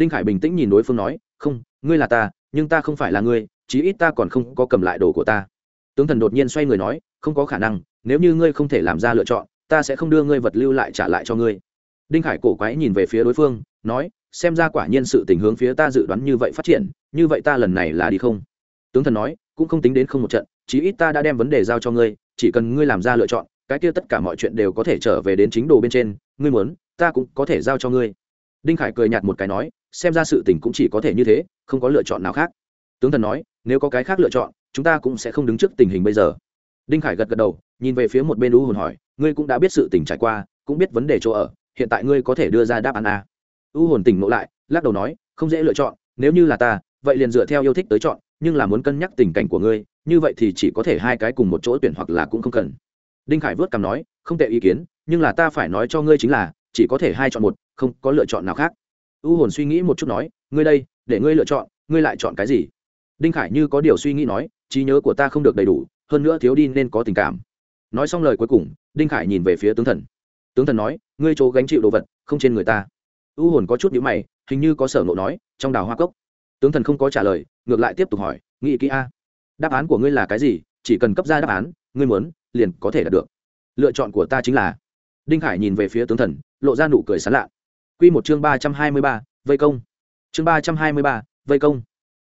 đinh khải bình tĩnh nhìn đối phương nói, không, ngươi là ta, nhưng ta không phải là ngươi, chí ít ta còn không có cầm lại đồ của ta. Tướng thần đột nhiên xoay người nói, không có khả năng, nếu như ngươi không thể làm ra lựa chọn, ta sẽ không đưa ngươi vật lưu lại trả lại cho ngươi. Đinh khải cổ quái nhìn về phía đối phương, nói, xem ra quả nhiên sự tình hướng phía ta dự đoán như vậy phát triển, như vậy ta lần này là đi không? Tướng thần nói, cũng không tính đến không một trận, chí ít ta đã đem vấn đề giao cho ngươi, chỉ cần ngươi làm ra lựa chọn, cái kia tất cả mọi chuyện đều có thể trở về đến chính đồ bên trên, ngươi muốn, ta cũng có thể giao cho ngươi đinh khải cười nhạt một cái nói, xem ra sự tình cũng chỉ có thể như thế, không có lựa chọn nào khác. Tướng thần nói, nếu có cái khác lựa chọn, chúng ta cũng sẽ không đứng trước tình hình bây giờ. Đinh khải gật gật đầu, nhìn về phía một bên u hồn hỏi, ngươi cũng đã biết sự tình trải qua, cũng biết vấn đề chỗ ở, hiện tại ngươi có thể đưa ra đáp án a. U hồn tỉnh ngộ lại, lắc đầu nói, không dễ lựa chọn, nếu như là ta, vậy liền dựa theo yêu thích tới chọn, nhưng là muốn cân nhắc tình cảnh của ngươi, như vậy thì chỉ có thể hai cái cùng một chỗ tuyển hoặc là cũng không cần. Đinh khải vớt cằm nói, không tệ ý kiến, nhưng là ta phải nói cho ngươi chính là chỉ có thể hai chọn một, không có lựa chọn nào khác. U hồn suy nghĩ một chút nói, ngươi đây, để ngươi lựa chọn, ngươi lại chọn cái gì? Đinh khải như có điều suy nghĩ nói, trí nhớ của ta không được đầy đủ, hơn nữa thiếu đi nên có tình cảm. Nói xong lời cuối cùng, đinh khải nhìn về phía tướng thần. Tướng thần nói, ngươi chỗ gánh chịu đồ vật, không trên người ta. U hồn có chút nhữ mày, hình như có sở nộ nói, trong đào hoa cốc. Tướng thần không có trả lời, ngược lại tiếp tục hỏi, nghĩ kỹ a, đáp án của ngươi là cái gì? Chỉ cần cấp ra đáp án, ngươi muốn, liền có thể đạt được. Lựa chọn của ta chính là. Đinh khải nhìn về phía tướng thần lộ ra nụ cười sán lạ. Q một chương ba trăm hai mươi ba, vây công. Chương ba trăm hai mươi ba, vây công.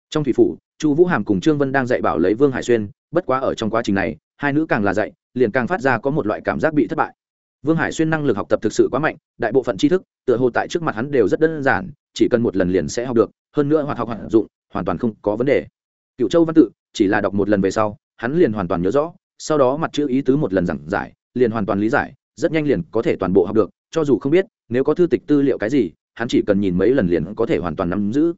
Trong thủy phủ, chu vũ hàm cùng trương vân đang dạy bảo lấy vương hải xuyên, bất quá ở trong quá trình này, hai nữ càng là dạy, liền càng phát ra có một loại cảm giác bị thất bại. Vương hải xuyên năng lực học tập thực sự quá mạnh, đại bộ phận tri thức, tựa hồ tại trước mặt hắn đều rất đơn giản, chỉ cần một lần liền sẽ học được, hơn nữa hoạt học hoạt dụng, hoàn toàn không có vấn đề. Cựu châu văn tự, chỉ là đọc một lần về sau, hắn liền hoàn toàn nhớ rõ, sau đó mặt chữ ý tứ một lần giảng giải, liền hoàn toàn lý giải, rất nhanh liền có thể toàn bộ học được cho dù không biết, nếu có thư tịch tư liệu cái gì, hắn chỉ cần nhìn mấy lần liền có thể hoàn toàn nắm giữ.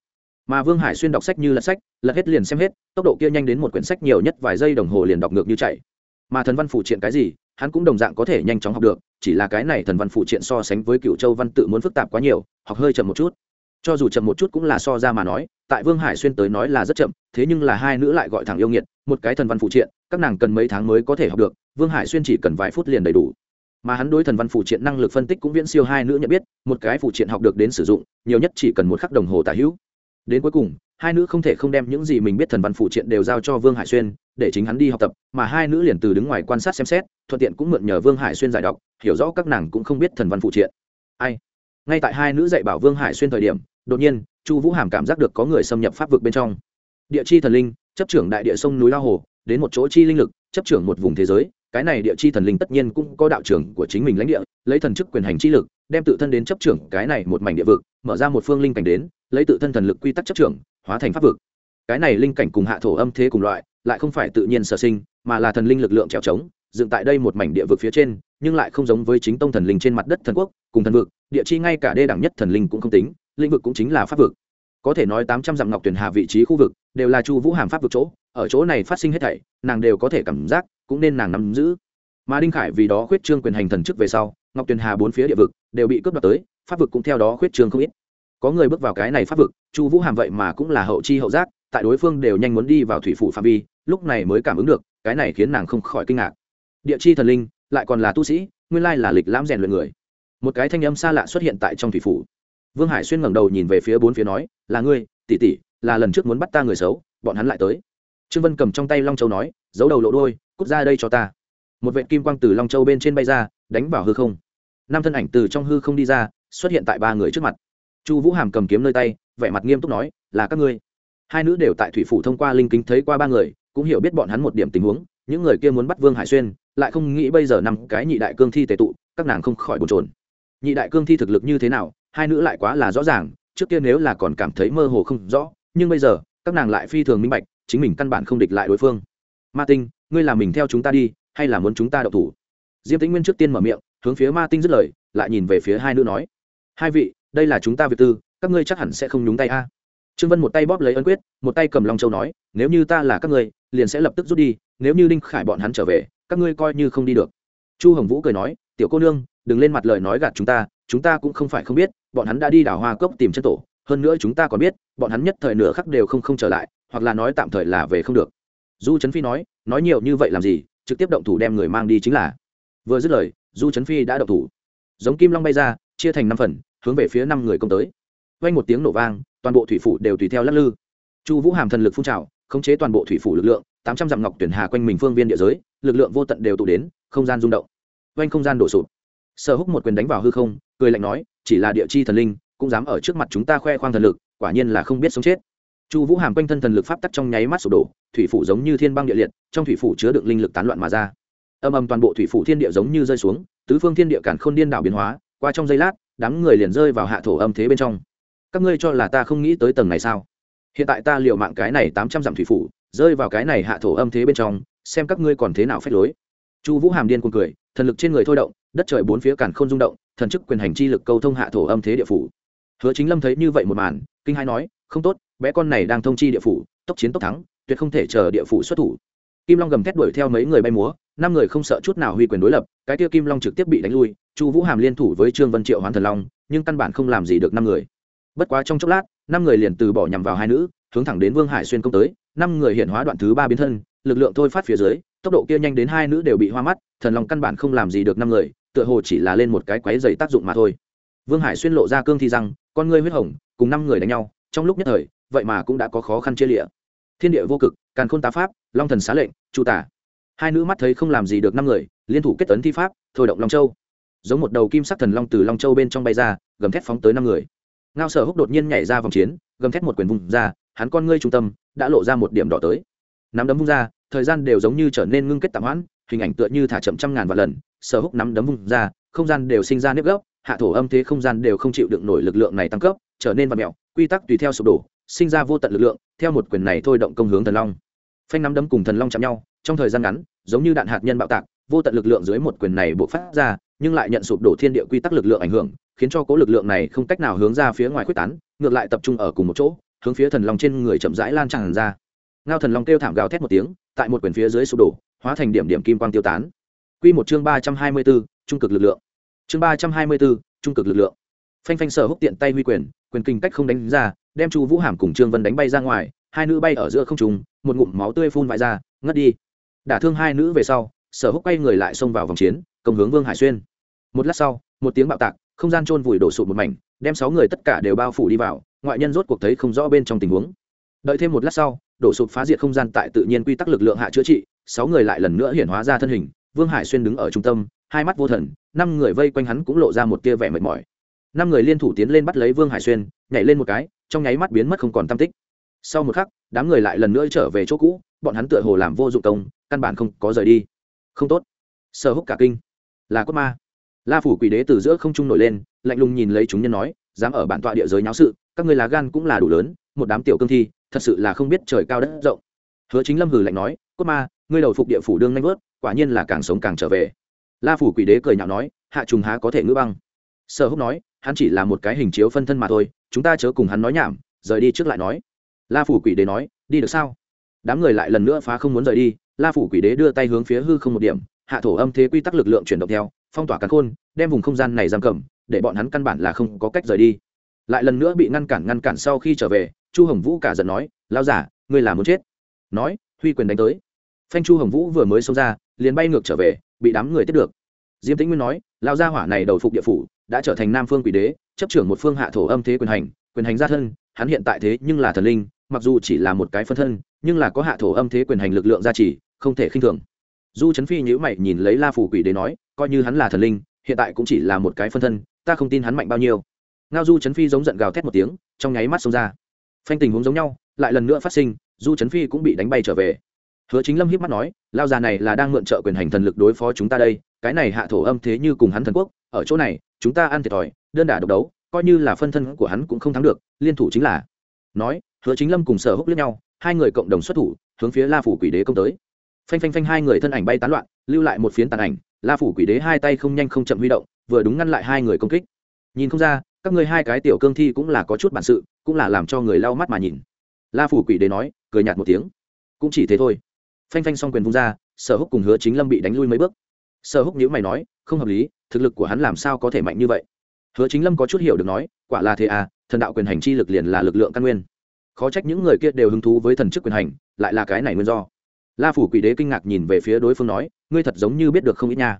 Mà vương hải xuyên đọc sách như lật sách, lật hết liền xem hết, tốc độ kia nhanh đến một quyển sách nhiều nhất vài giây đồng hồ liền đọc ngược như chạy. Mà thần văn phụ triện cái gì, hắn cũng đồng dạng có thể nhanh chóng học được, chỉ là cái này thần văn phụ triện so sánh với cựu châu văn tự muốn phức tạp quá nhiều, học hơi chậm một chút. Cho dù chậm một chút cũng là so ra mà nói, tại vương hải xuyên tới nói là rất chậm, thế nhưng là hai nữ lại gọi thẳng yêu nghiệt, một cái thần văn phụ triện, các nàng cần mấy tháng mới có thể học được, vương hải xuyên chỉ cần vài phút liền đầy đủ mà hắn đối thần văn phụ triện năng lực phân tích cũng viễn siêu hai nữ nhận biết, một cái phụ triện học được đến sử dụng, nhiều nhất chỉ cần một khắc đồng hồ tả hữu. Đến cuối cùng, hai nữ không thể không đem những gì mình biết thần văn phụ triện đều giao cho vương hải xuyên, để chính hắn đi học tập, mà hai nữ liền từ đứng ngoài quan sát xem xét, thuận tiện cũng mượn nhờ vương hải xuyên giải đọc, hiểu rõ các nàng cũng không biết thần văn phụ triện. Ai? Ngay tại hai nữ dạy bảo vương hải xuyên thời điểm, đột nhiên, chu vũ hàm cảm giác được có người xâm nhập pháp vực bên trong. Địa chi thần linh, chấp trưởng đại địa sông núi lao hồ, đến một chỗ chi linh lực, chấp trưởng một vùng thế giới cái này địa chi thần linh tất nhiên cũng có đạo trưởng của chính mình lãnh địa, lấy thần chức quyền hành chi lực, đem tự thân đến chấp trưởng cái này một mảnh địa vực, mở ra một phương linh cảnh đến, lấy tự thân thần lực quy tắc chấp trưởng, hóa thành pháp vực. Cái này linh cảnh cùng hạ thổ âm thế cùng loại, lại không phải tự nhiên sở sinh, mà là thần linh lực lượng trèo trống, dựng tại đây một mảnh địa vực phía trên, nhưng lại không giống với chính tông thần linh trên mặt đất thần quốc, cùng thần vực, địa chi ngay cả đê đẳng nhất thần linh cũng không tính, lĩnh vực cũng chính là pháp vực. Có thể nói tám trăm dặm ngọc tuyển hà vị trí khu vực, đều là chu vũ hàm pháp vực chỗ, ở chỗ này phát sinh hết thảy, nàng đều có thể cảm giác cũng nên nàng nắm giữ. Mà đinh khải vì đó khuyết trương quyền hành thần chức về sau, ngọc tuyền hà bốn phía địa vực đều bị cướp đoạt tới, pháp vực cũng theo đó khuyết trương không ít. Có người bước vào cái này pháp vực, chu vũ hàm vậy mà cũng là hậu chi hậu giác, tại đối phương đều nhanh muốn đi vào thủy phủ phạm vi, lúc này mới cảm ứng được, cái này khiến nàng không khỏi kinh ngạc. Địa chi thần linh, lại còn là tu sĩ, nguyên lai là lịch lãm rèn luyện người. Một cái thanh âm xa lạ xuất hiện tại trong thủy phủ. Vương hải xuyên ngẩng đầu nhìn về phía bốn phía nói, là ngươi, tỷ tỷ, là lần trước muốn bắt ta người xấu, bọn hắn lại tới. Trương vân cầm trong tay long châu nói, giấu đầu lộ đôi cút ra đây cho ta. Một vệ kim quang từ long châu bên trên bay ra, đánh vào hư không. Năm thân ảnh từ trong hư không đi ra, xuất hiện tại ba người trước mặt. Chu vũ hàm cầm kiếm nơi tay, vẻ mặt nghiêm túc nói, là các ngươi. Hai nữ đều tại thủy phủ thông qua linh kính thấy qua ba người, cũng hiểu biết bọn hắn một điểm tình huống. Những người kia muốn bắt vương hải xuyên, lại không nghĩ bây giờ năm cái nhị đại cương thi tệ tụ, các nàng không khỏi bồn trồn nhị đại cương thi thực lực như thế nào, hai nữ lại quá là rõ ràng, trước kia nếu là còn cảm thấy mơ hồ không rõ, nhưng bây giờ, các nàng lại phi thường minh bạch, chính mình căn bản không địch lại đối phương. Ma tinh ngươi làm mình theo chúng ta đi, hay là muốn chúng ta đậu thủ? Diêm tĩnh nguyên trước tiên mở miệng, hướng phía ma tinh dứt lời, lại nhìn về phía hai nữ nói. Hai vị, đây là chúng ta việc tư, các ngươi chắc hẳn sẽ không nhúng tay a. Trương vân một tay bóp lấy ấn quyết, một tay cầm long châu nói, nếu như ta là các ngươi, liền sẽ lập tức rút đi, nếu như đinh khải bọn hắn trở về, các ngươi coi như không đi được. Chu hồng vũ cười nói, tiểu cô nương, đừng lên mặt lời nói gạt chúng ta chúng ta cũng không phải không biết, bọn hắn đã đi đảo hoa cốc tìm chân tổ, hơn nữa chúng ta còn biết, bọn hắn nhất thời nửa khắc đều không không trở lại, hoặc là nói tạm thời là về không được du trấn phi nói nói nhiều như vậy làm gì? Trực tiếp động thủ đem người mang đi chính là. Vừa dứt lời, du trấn phi đã động thủ. Giống kim long bay ra, chia thành năm phần, hướng về phía năm người công tới. Vang một tiếng nổ vang, toàn bộ thủy phủ đều tùy theo lắc lư. Chu vũ hàm thần lực phun trào, khống chế toàn bộ thủy phủ lực lượng, tám trăm dặm ngọc tuyển hà quanh mình phương viên địa giới, lực lượng vô tận đều tụ đến, không gian rung động. Vang không gian đổ sụp. Sở húc một quyền đánh vào hư không, cười lạnh nói, chỉ là địa chi thần linh, cũng dám ở trước mặt chúng ta khoe khoang thần lực, quả nhiên là không biết sống chết chu vũ hàm quanh thân thần lực pháp tắc trong nháy mắt sụp đổ, thủy phủ giống như thiên băng địa liệt, trong thủy phủ chứa đựng linh lực tán loạn mà ra. Âm âm toàn bộ thủy phủ thiên địa giống như rơi xuống, tứ phương thiên địa cản khôn điên đảo biến hóa, qua trong giây lát, đám người liền rơi vào hạ thổ âm thế bên trong. Các ngươi cho là ta không nghĩ tới tầng này sao? Hiện tại ta liệu mạng cái này tám trăm dặm thủy phủ, rơi vào cái này hạ thổ âm thế bên trong, xem các ngươi còn thế nào phép lối. Chu vũ hàm điên cuồng cười, thần lực trên người thôi động, đất trời bốn phía cản khôn rung động, thần chức quyền hành chi lực câu thông hạ thổ âm thế địa phủ. Hứa chính lâm thấy như vậy một màn, kinh hai nói, không tốt bé con này đang thông chi địa phủ, tốc chiến tốc thắng, tuyệt không thể chờ địa phủ xuất thủ. Kim long gầm thét đuổi theo mấy người bay múa, năm người không sợ chút nào huy quyền đối lập, cái tiêu kim long trực tiếp bị đánh lui, chu vũ hàm liên thủ với trương vân triệu hoán thần long, nhưng căn bản không làm gì được năm người. Bất quá trong chốc lát, năm người liền từ bỏ nhằm vào hai nữ, hướng thẳng đến vương hải xuyên công tới, năm người hiện hóa đoạn thứ ba biến thân, lực lượng thôi phát phía dưới, tốc độ kia nhanh đến hai nữ đều bị hoa mắt, thần long căn bản không làm gì được năm người, tựa hồ chỉ là lên một cái quáy dày tác dụng mà thôi. Vương hải xuyên lộ ra cương thi rằng con ngươi huyết hồng, cùng năm người đánh nhau, trong lúc nhất thời vậy mà cũng đã có khó khăn chia lịa. Thiên địa vô cực, càn khôn tá pháp, long thần xá lệnh, chu tả. Hai nữ mắt thấy không làm gì được năm người, liên thủ kết tấn thi pháp, thôi động long châu. Giống một đầu kim sắc thần long từ long châu bên trong bay ra, gầm thét phóng tới năm người. Ngao sở húc đột nhiên nhảy ra vòng chiến, gầm thét một quyền vùng ra, hắn con ngươi trung tâm đã lộ ra một điểm đỏ tới. Nắm đấm vung ra, thời gian đều giống như trở nên ngưng kết tạm hoãn, hình ảnh tựa như thả chậm trăm ngàn vạn lần, sở húc nắm đấm vung ra, không gian đều sinh ra nếp gốc, hạ thổ âm thế không gian đều không chịu đựng nổi lực lượng này tăng cấp, trở nên vật mẹo, quy tắc tùy theo sụp đổ sinh ra vô tận lực lượng theo một quyền này thôi động công hướng thần long phanh nắm đấm cùng thần long chạm nhau trong thời gian ngắn giống như đạn hạt nhân bạo tạc vô tận lực lượng dưới một quyền này buộc phát ra nhưng lại nhận sụp đổ thiên địa quy tắc lực lượng ảnh hưởng khiến cho cố lực lượng này không cách nào hướng ra phía ngoài quyết tán ngược lại tập trung ở cùng một chỗ hướng phía thần long trên người chậm rãi lan tràn ra ngao thần long kêu thảm gào thét một tiếng tại một quyền phía dưới sụp đổ hóa thành điểm điểm kim quang tiêu tán Quy một chương ba trăm hai mươi 324, trung cực lực lượng. Chương ba trăm hai mươi 324, trung cực lực lượng. Phanh phanh sở húc tiện tay huy quyền, quyền kinh cách không đánh ra, đem Chu Vũ Hàm cùng Trương Vân đánh bay ra ngoài, hai nữ bay ở giữa không trung, một ngụm máu tươi phun vãi ra, ngất đi. Đả thương hai nữ về sau, sở húc quay người lại xông vào vòng chiến, công hướng Vương Hải Xuyên. một lát sau một tiếng bạo tạc không gian trôn vùi đổ sụt một mảnh đem sáu người tất cả đều bao phủ đi vào ngoại nhân rốt cuộc thấy không rõ bên trong tình huống đợi thêm một lát sau đổ sụp phá diệt không gian tại tự nhiên quy tắc lực lượng hạ chữa trị sáu người lại lần nữa hiện hóa ra thân hình vương hải xuyên đứng ở trung tâm hai mắt vô thần năm người vây quanh hắn cũng lộ ra một tia vẻ mệt mỏi năm người liên thủ tiến lên bắt lấy vương hải xuyên nhảy lên một cái trong nháy mắt biến mất không còn tam tích sau một khắc đám người lại lần nữa trở về chỗ cũ bọn hắn tựa hồ làm vô dụng công căn bản không có rời đi không tốt sơ húc cả kinh là cốt ma la phủ quỷ đế từ giữa không trung nổi lên lạnh lùng nhìn lấy chúng nhân nói dám ở bản tọa địa giới nháo sự các người lá gan cũng là đủ lớn một đám tiểu cương thi thật sự là không biết trời cao đất rộng hứa chính lâm hừ lạnh nói cốt ma ngươi đầu phục địa phủ đương nhanh vớt quả nhiên là càng sống càng trở về la phủ quỷ đế cười nhạo nói hạ trùng há có thể ngữ băng sở húc nói hắn chỉ là một cái hình chiếu phân thân mà thôi, chúng ta chớ cùng hắn nói nhảm, rời đi trước lại nói. La phủ quỷ đế nói, đi được sao? Đám người lại lần nữa phá không muốn rời đi, la phủ quỷ đế đưa tay hướng phía hư không một điểm, hạ thổ âm thế quy tắc lực lượng chuyển động theo, phong tỏa cắn khôn, đem vùng không gian này giam cầm, để bọn hắn căn bản là không có cách rời đi. Lại lần nữa bị ngăn cản ngăn cản sau khi trở về, chu hồng vũ cả giận nói lao giả, ngươi là muốn chết? Nói, huy quyền đánh tới. Phanh chu hồng vũ vừa mới xông ra, liền bay ngược trở về, bị đám người tiếp được. Diêm tĩnh nguyên nói lao gia hỏa này đầu phục địa phủ đã trở thành nam phương quỷ đế, chấp trưởng một phương hạ thổ âm thế quyền hành quyền hành gia thân, hắn hiện tại thế nhưng là thần linh, mặc dù chỉ là một cái phân thân, nhưng là có hạ thổ âm thế quyền hành lực lượng gia trì, không thể khinh thường. Du trấn phi nhữ mày nhìn lấy la phủ quỷ đế nói, coi như hắn là thần linh, hiện tại cũng chỉ là một cái phân thân, ta không tin hắn mạnh bao nhiêu. Ngao du trấn phi giống giận gào thét một tiếng, trong nháy mắt xông ra. Phanh tình huống giống nhau, lại lần nữa phát sinh, du trấn phi cũng bị đánh bay trở về. Hứa chính lâm hiếp mắt nói, lao già này là đang mượn trợ quyền hành thần lực đối phó chúng ta đây, cái này hạ thổ âm thế như cùng hắn thần quốc, ở chỗ này chúng ta ăn thiệt thòi, đơn đả độc đấu, coi như là phân thân của hắn cũng không thắng được, liên thủ chính là. Nói, hứa chính lâm cùng sở húc lẫn nhau, hai người cộng đồng xuất thủ, hướng phía la phủ quỷ đế công tới. Phanh phanh phanh, hai người thân ảnh bay tán loạn, lưu lại một phiến tàn ảnh, la phủ quỷ đế hai tay không nhanh không chậm huy động, vừa đúng ngăn lại hai người công kích. Nhìn không ra, các ngươi hai cái tiểu cương thi cũng là có chút bản sự, cũng là làm cho người lau mắt mà nhìn. La phủ quỷ đế nói, cười nhạt một tiếng. Cũng chỉ thế thôi. Phanh phanh xong quyền vung ra, sở húc cùng hứa chính lâm bị đánh lui mấy bước. Sở húc nhữ mày nói không hợp lý, thực lực của hắn làm sao có thể mạnh như vậy? Hứa chính lâm có chút hiểu được nói, quả là thế à thần đạo quyền hành chi lực liền là lực lượng căn nguyên. Khó trách những người kia đều hứng thú với thần chức quyền hành, lại là cái này nguyên do. La phủ quỷ đế kinh ngạc nhìn về phía đối phương nói, ngươi thật giống như biết được không ít nha.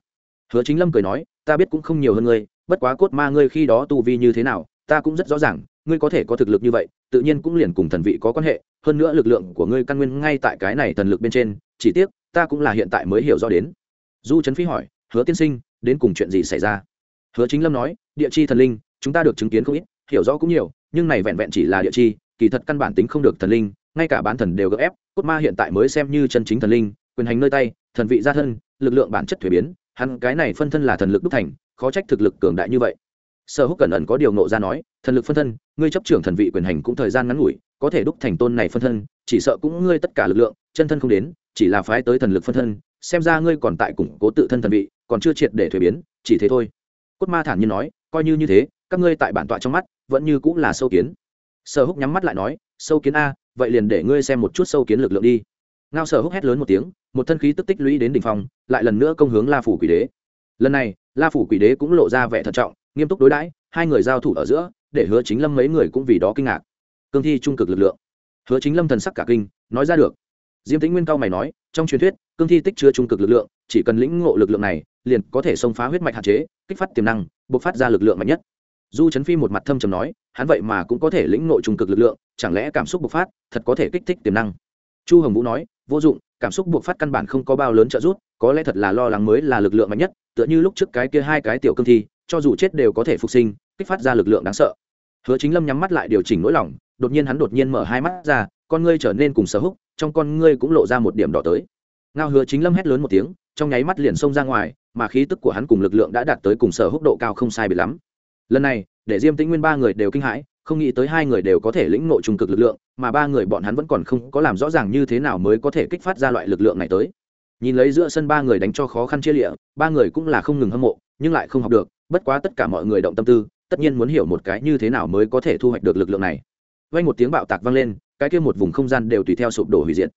Hứa chính lâm cười nói, ta biết cũng không nhiều hơn ngươi, bất quá cốt ma ngươi khi đó tu vi như thế nào, ta cũng rất rõ ràng, ngươi có thể có thực lực như vậy, tự nhiên cũng liền cùng thần vị có quan hệ, hơn nữa lực lượng của ngươi căn nguyên ngay tại cái này thần lực bên trên, chỉ tiếc, ta cũng là hiện tại mới hiểu rõ đến. Du trấn phi hỏi, hứa tiên sinh đến cùng chuyện gì xảy ra? Hứa chính lâm nói, địa chi thần linh, chúng ta được chứng kiến không ít, hiểu rõ cũng nhiều, nhưng này vẹn vẹn chỉ là địa chi, kỳ thật căn bản tính không được thần linh, ngay cả bán thần đều gấp ép, cốt ma hiện tại mới xem như chân chính thần linh, quyền hành nơi tay, thần vị gia thân, lực lượng bản chất thuế biến, hắn cái này phân thân là thần lực đúc thành, khó trách thực lực cường đại như vậy. Sở húc cẩn ẩn có điều nộ ra nói, thần lực phân thân, ngươi chấp trưởng thần vị quyền hành cũng thời gian ngắn ngủi, có thể đúc thành tôn này phân thân, chỉ sợ cũng ngươi tất cả lực lượng, chân thân không đến, chỉ là phái tới thần lực phân thân xem ra ngươi còn tại củng cố tự thân thần vị, còn chưa triệt để thuế biến, chỉ thế thôi. Cốt ma thản nhiên nói, coi như như thế, các ngươi tại bản tọa trong mắt, vẫn như cũng là sâu kiến. Sở húc nhắm mắt lại nói, sâu kiến a, vậy liền để ngươi xem một chút sâu kiến lực lượng đi. Ngao sở húc hét lớn một tiếng, một thân khí tức tích lũy đến đ ỉ n h phòng lại lần nữa công hướng la phủ quỷ đế. Lần này, la phủ quỷ đế cũng lộ ra vẻ thận trọng, nghiêm túc đối đãi, hai người giao thủ ở giữa, để hứa chính lâm mấy người cũng vì đó kinh ngạc. Cương thi trung cực lực lượng. Hứa chính lâm thần sắc cả kinh, nói ra được diêm tĩnh nguyên cao mày nói, trong truyền thuyết, cương thi tích chứa trung cực lực lượng, chỉ cần lĩnh ngộ lực lượng này, liền có thể xông phá huyết mạch hạn chế, kích phát tiềm năng buộc phát ra lực lượng mạnh nhất. Du trấn phi một mặt thâm trầm nói, hắn vậy mà cũng có thể lĩnh ngộ trung cực lực lượng, chẳng lẽ cảm xúc bộc phát, thật có thể kích thích tiềm năng? Chu hồng vũ nói, vô dụng, cảm xúc buộc phát căn bản không có bao lớn trợ giúp, có lẽ thật là lo lắng mới là lực lượng mạnh nhất, tựa như lúc trước cái kia hai cái tiểu cương thi, cho dù chết đều có thể phục sinh, kích phát ra lực lượng đáng sợ. Hứa chính lâm nhắm mắt lại điều chỉnh nỗi lòng, đột nhiên hắn đột nhiên mở hai mắt ra con ngươi trở nên cùng sở húc, trong con ngươi cũng lộ ra một điểm đỏ tới. Ngao hứa chính lâm hét lớn một tiếng, trong nháy mắt liền xông ra ngoài, mà khí tức của hắn cùng lực lượng đã đạt tới cùng sở húc độ cao không sai bị lắm. Lần này, để diêm tĩnh nguyên ba người đều kinh hãi, không nghĩ tới hai người đều có thể lĩnh ngộ trung cực lực lượng, mà ba người bọn hắn vẫn còn không có làm rõ ràng như thế nào mới có thể kích phát ra loại lực lượng này tới. Nhìn lấy giữa sân ba người đánh cho khó khăn chia lịa, ba người cũng là không ngừng hâm mộ, nhưng lại không học được, bất quá tất cả mọi người động tâm tư, tất nhiên muốn hiểu một cái như thế nào mới có thể thu hoạch được lực lượng này. Vay một tiếng bạo tạc vang lên cái kia một vùng không gian đều tùy theo sụp đổ hủy diệt.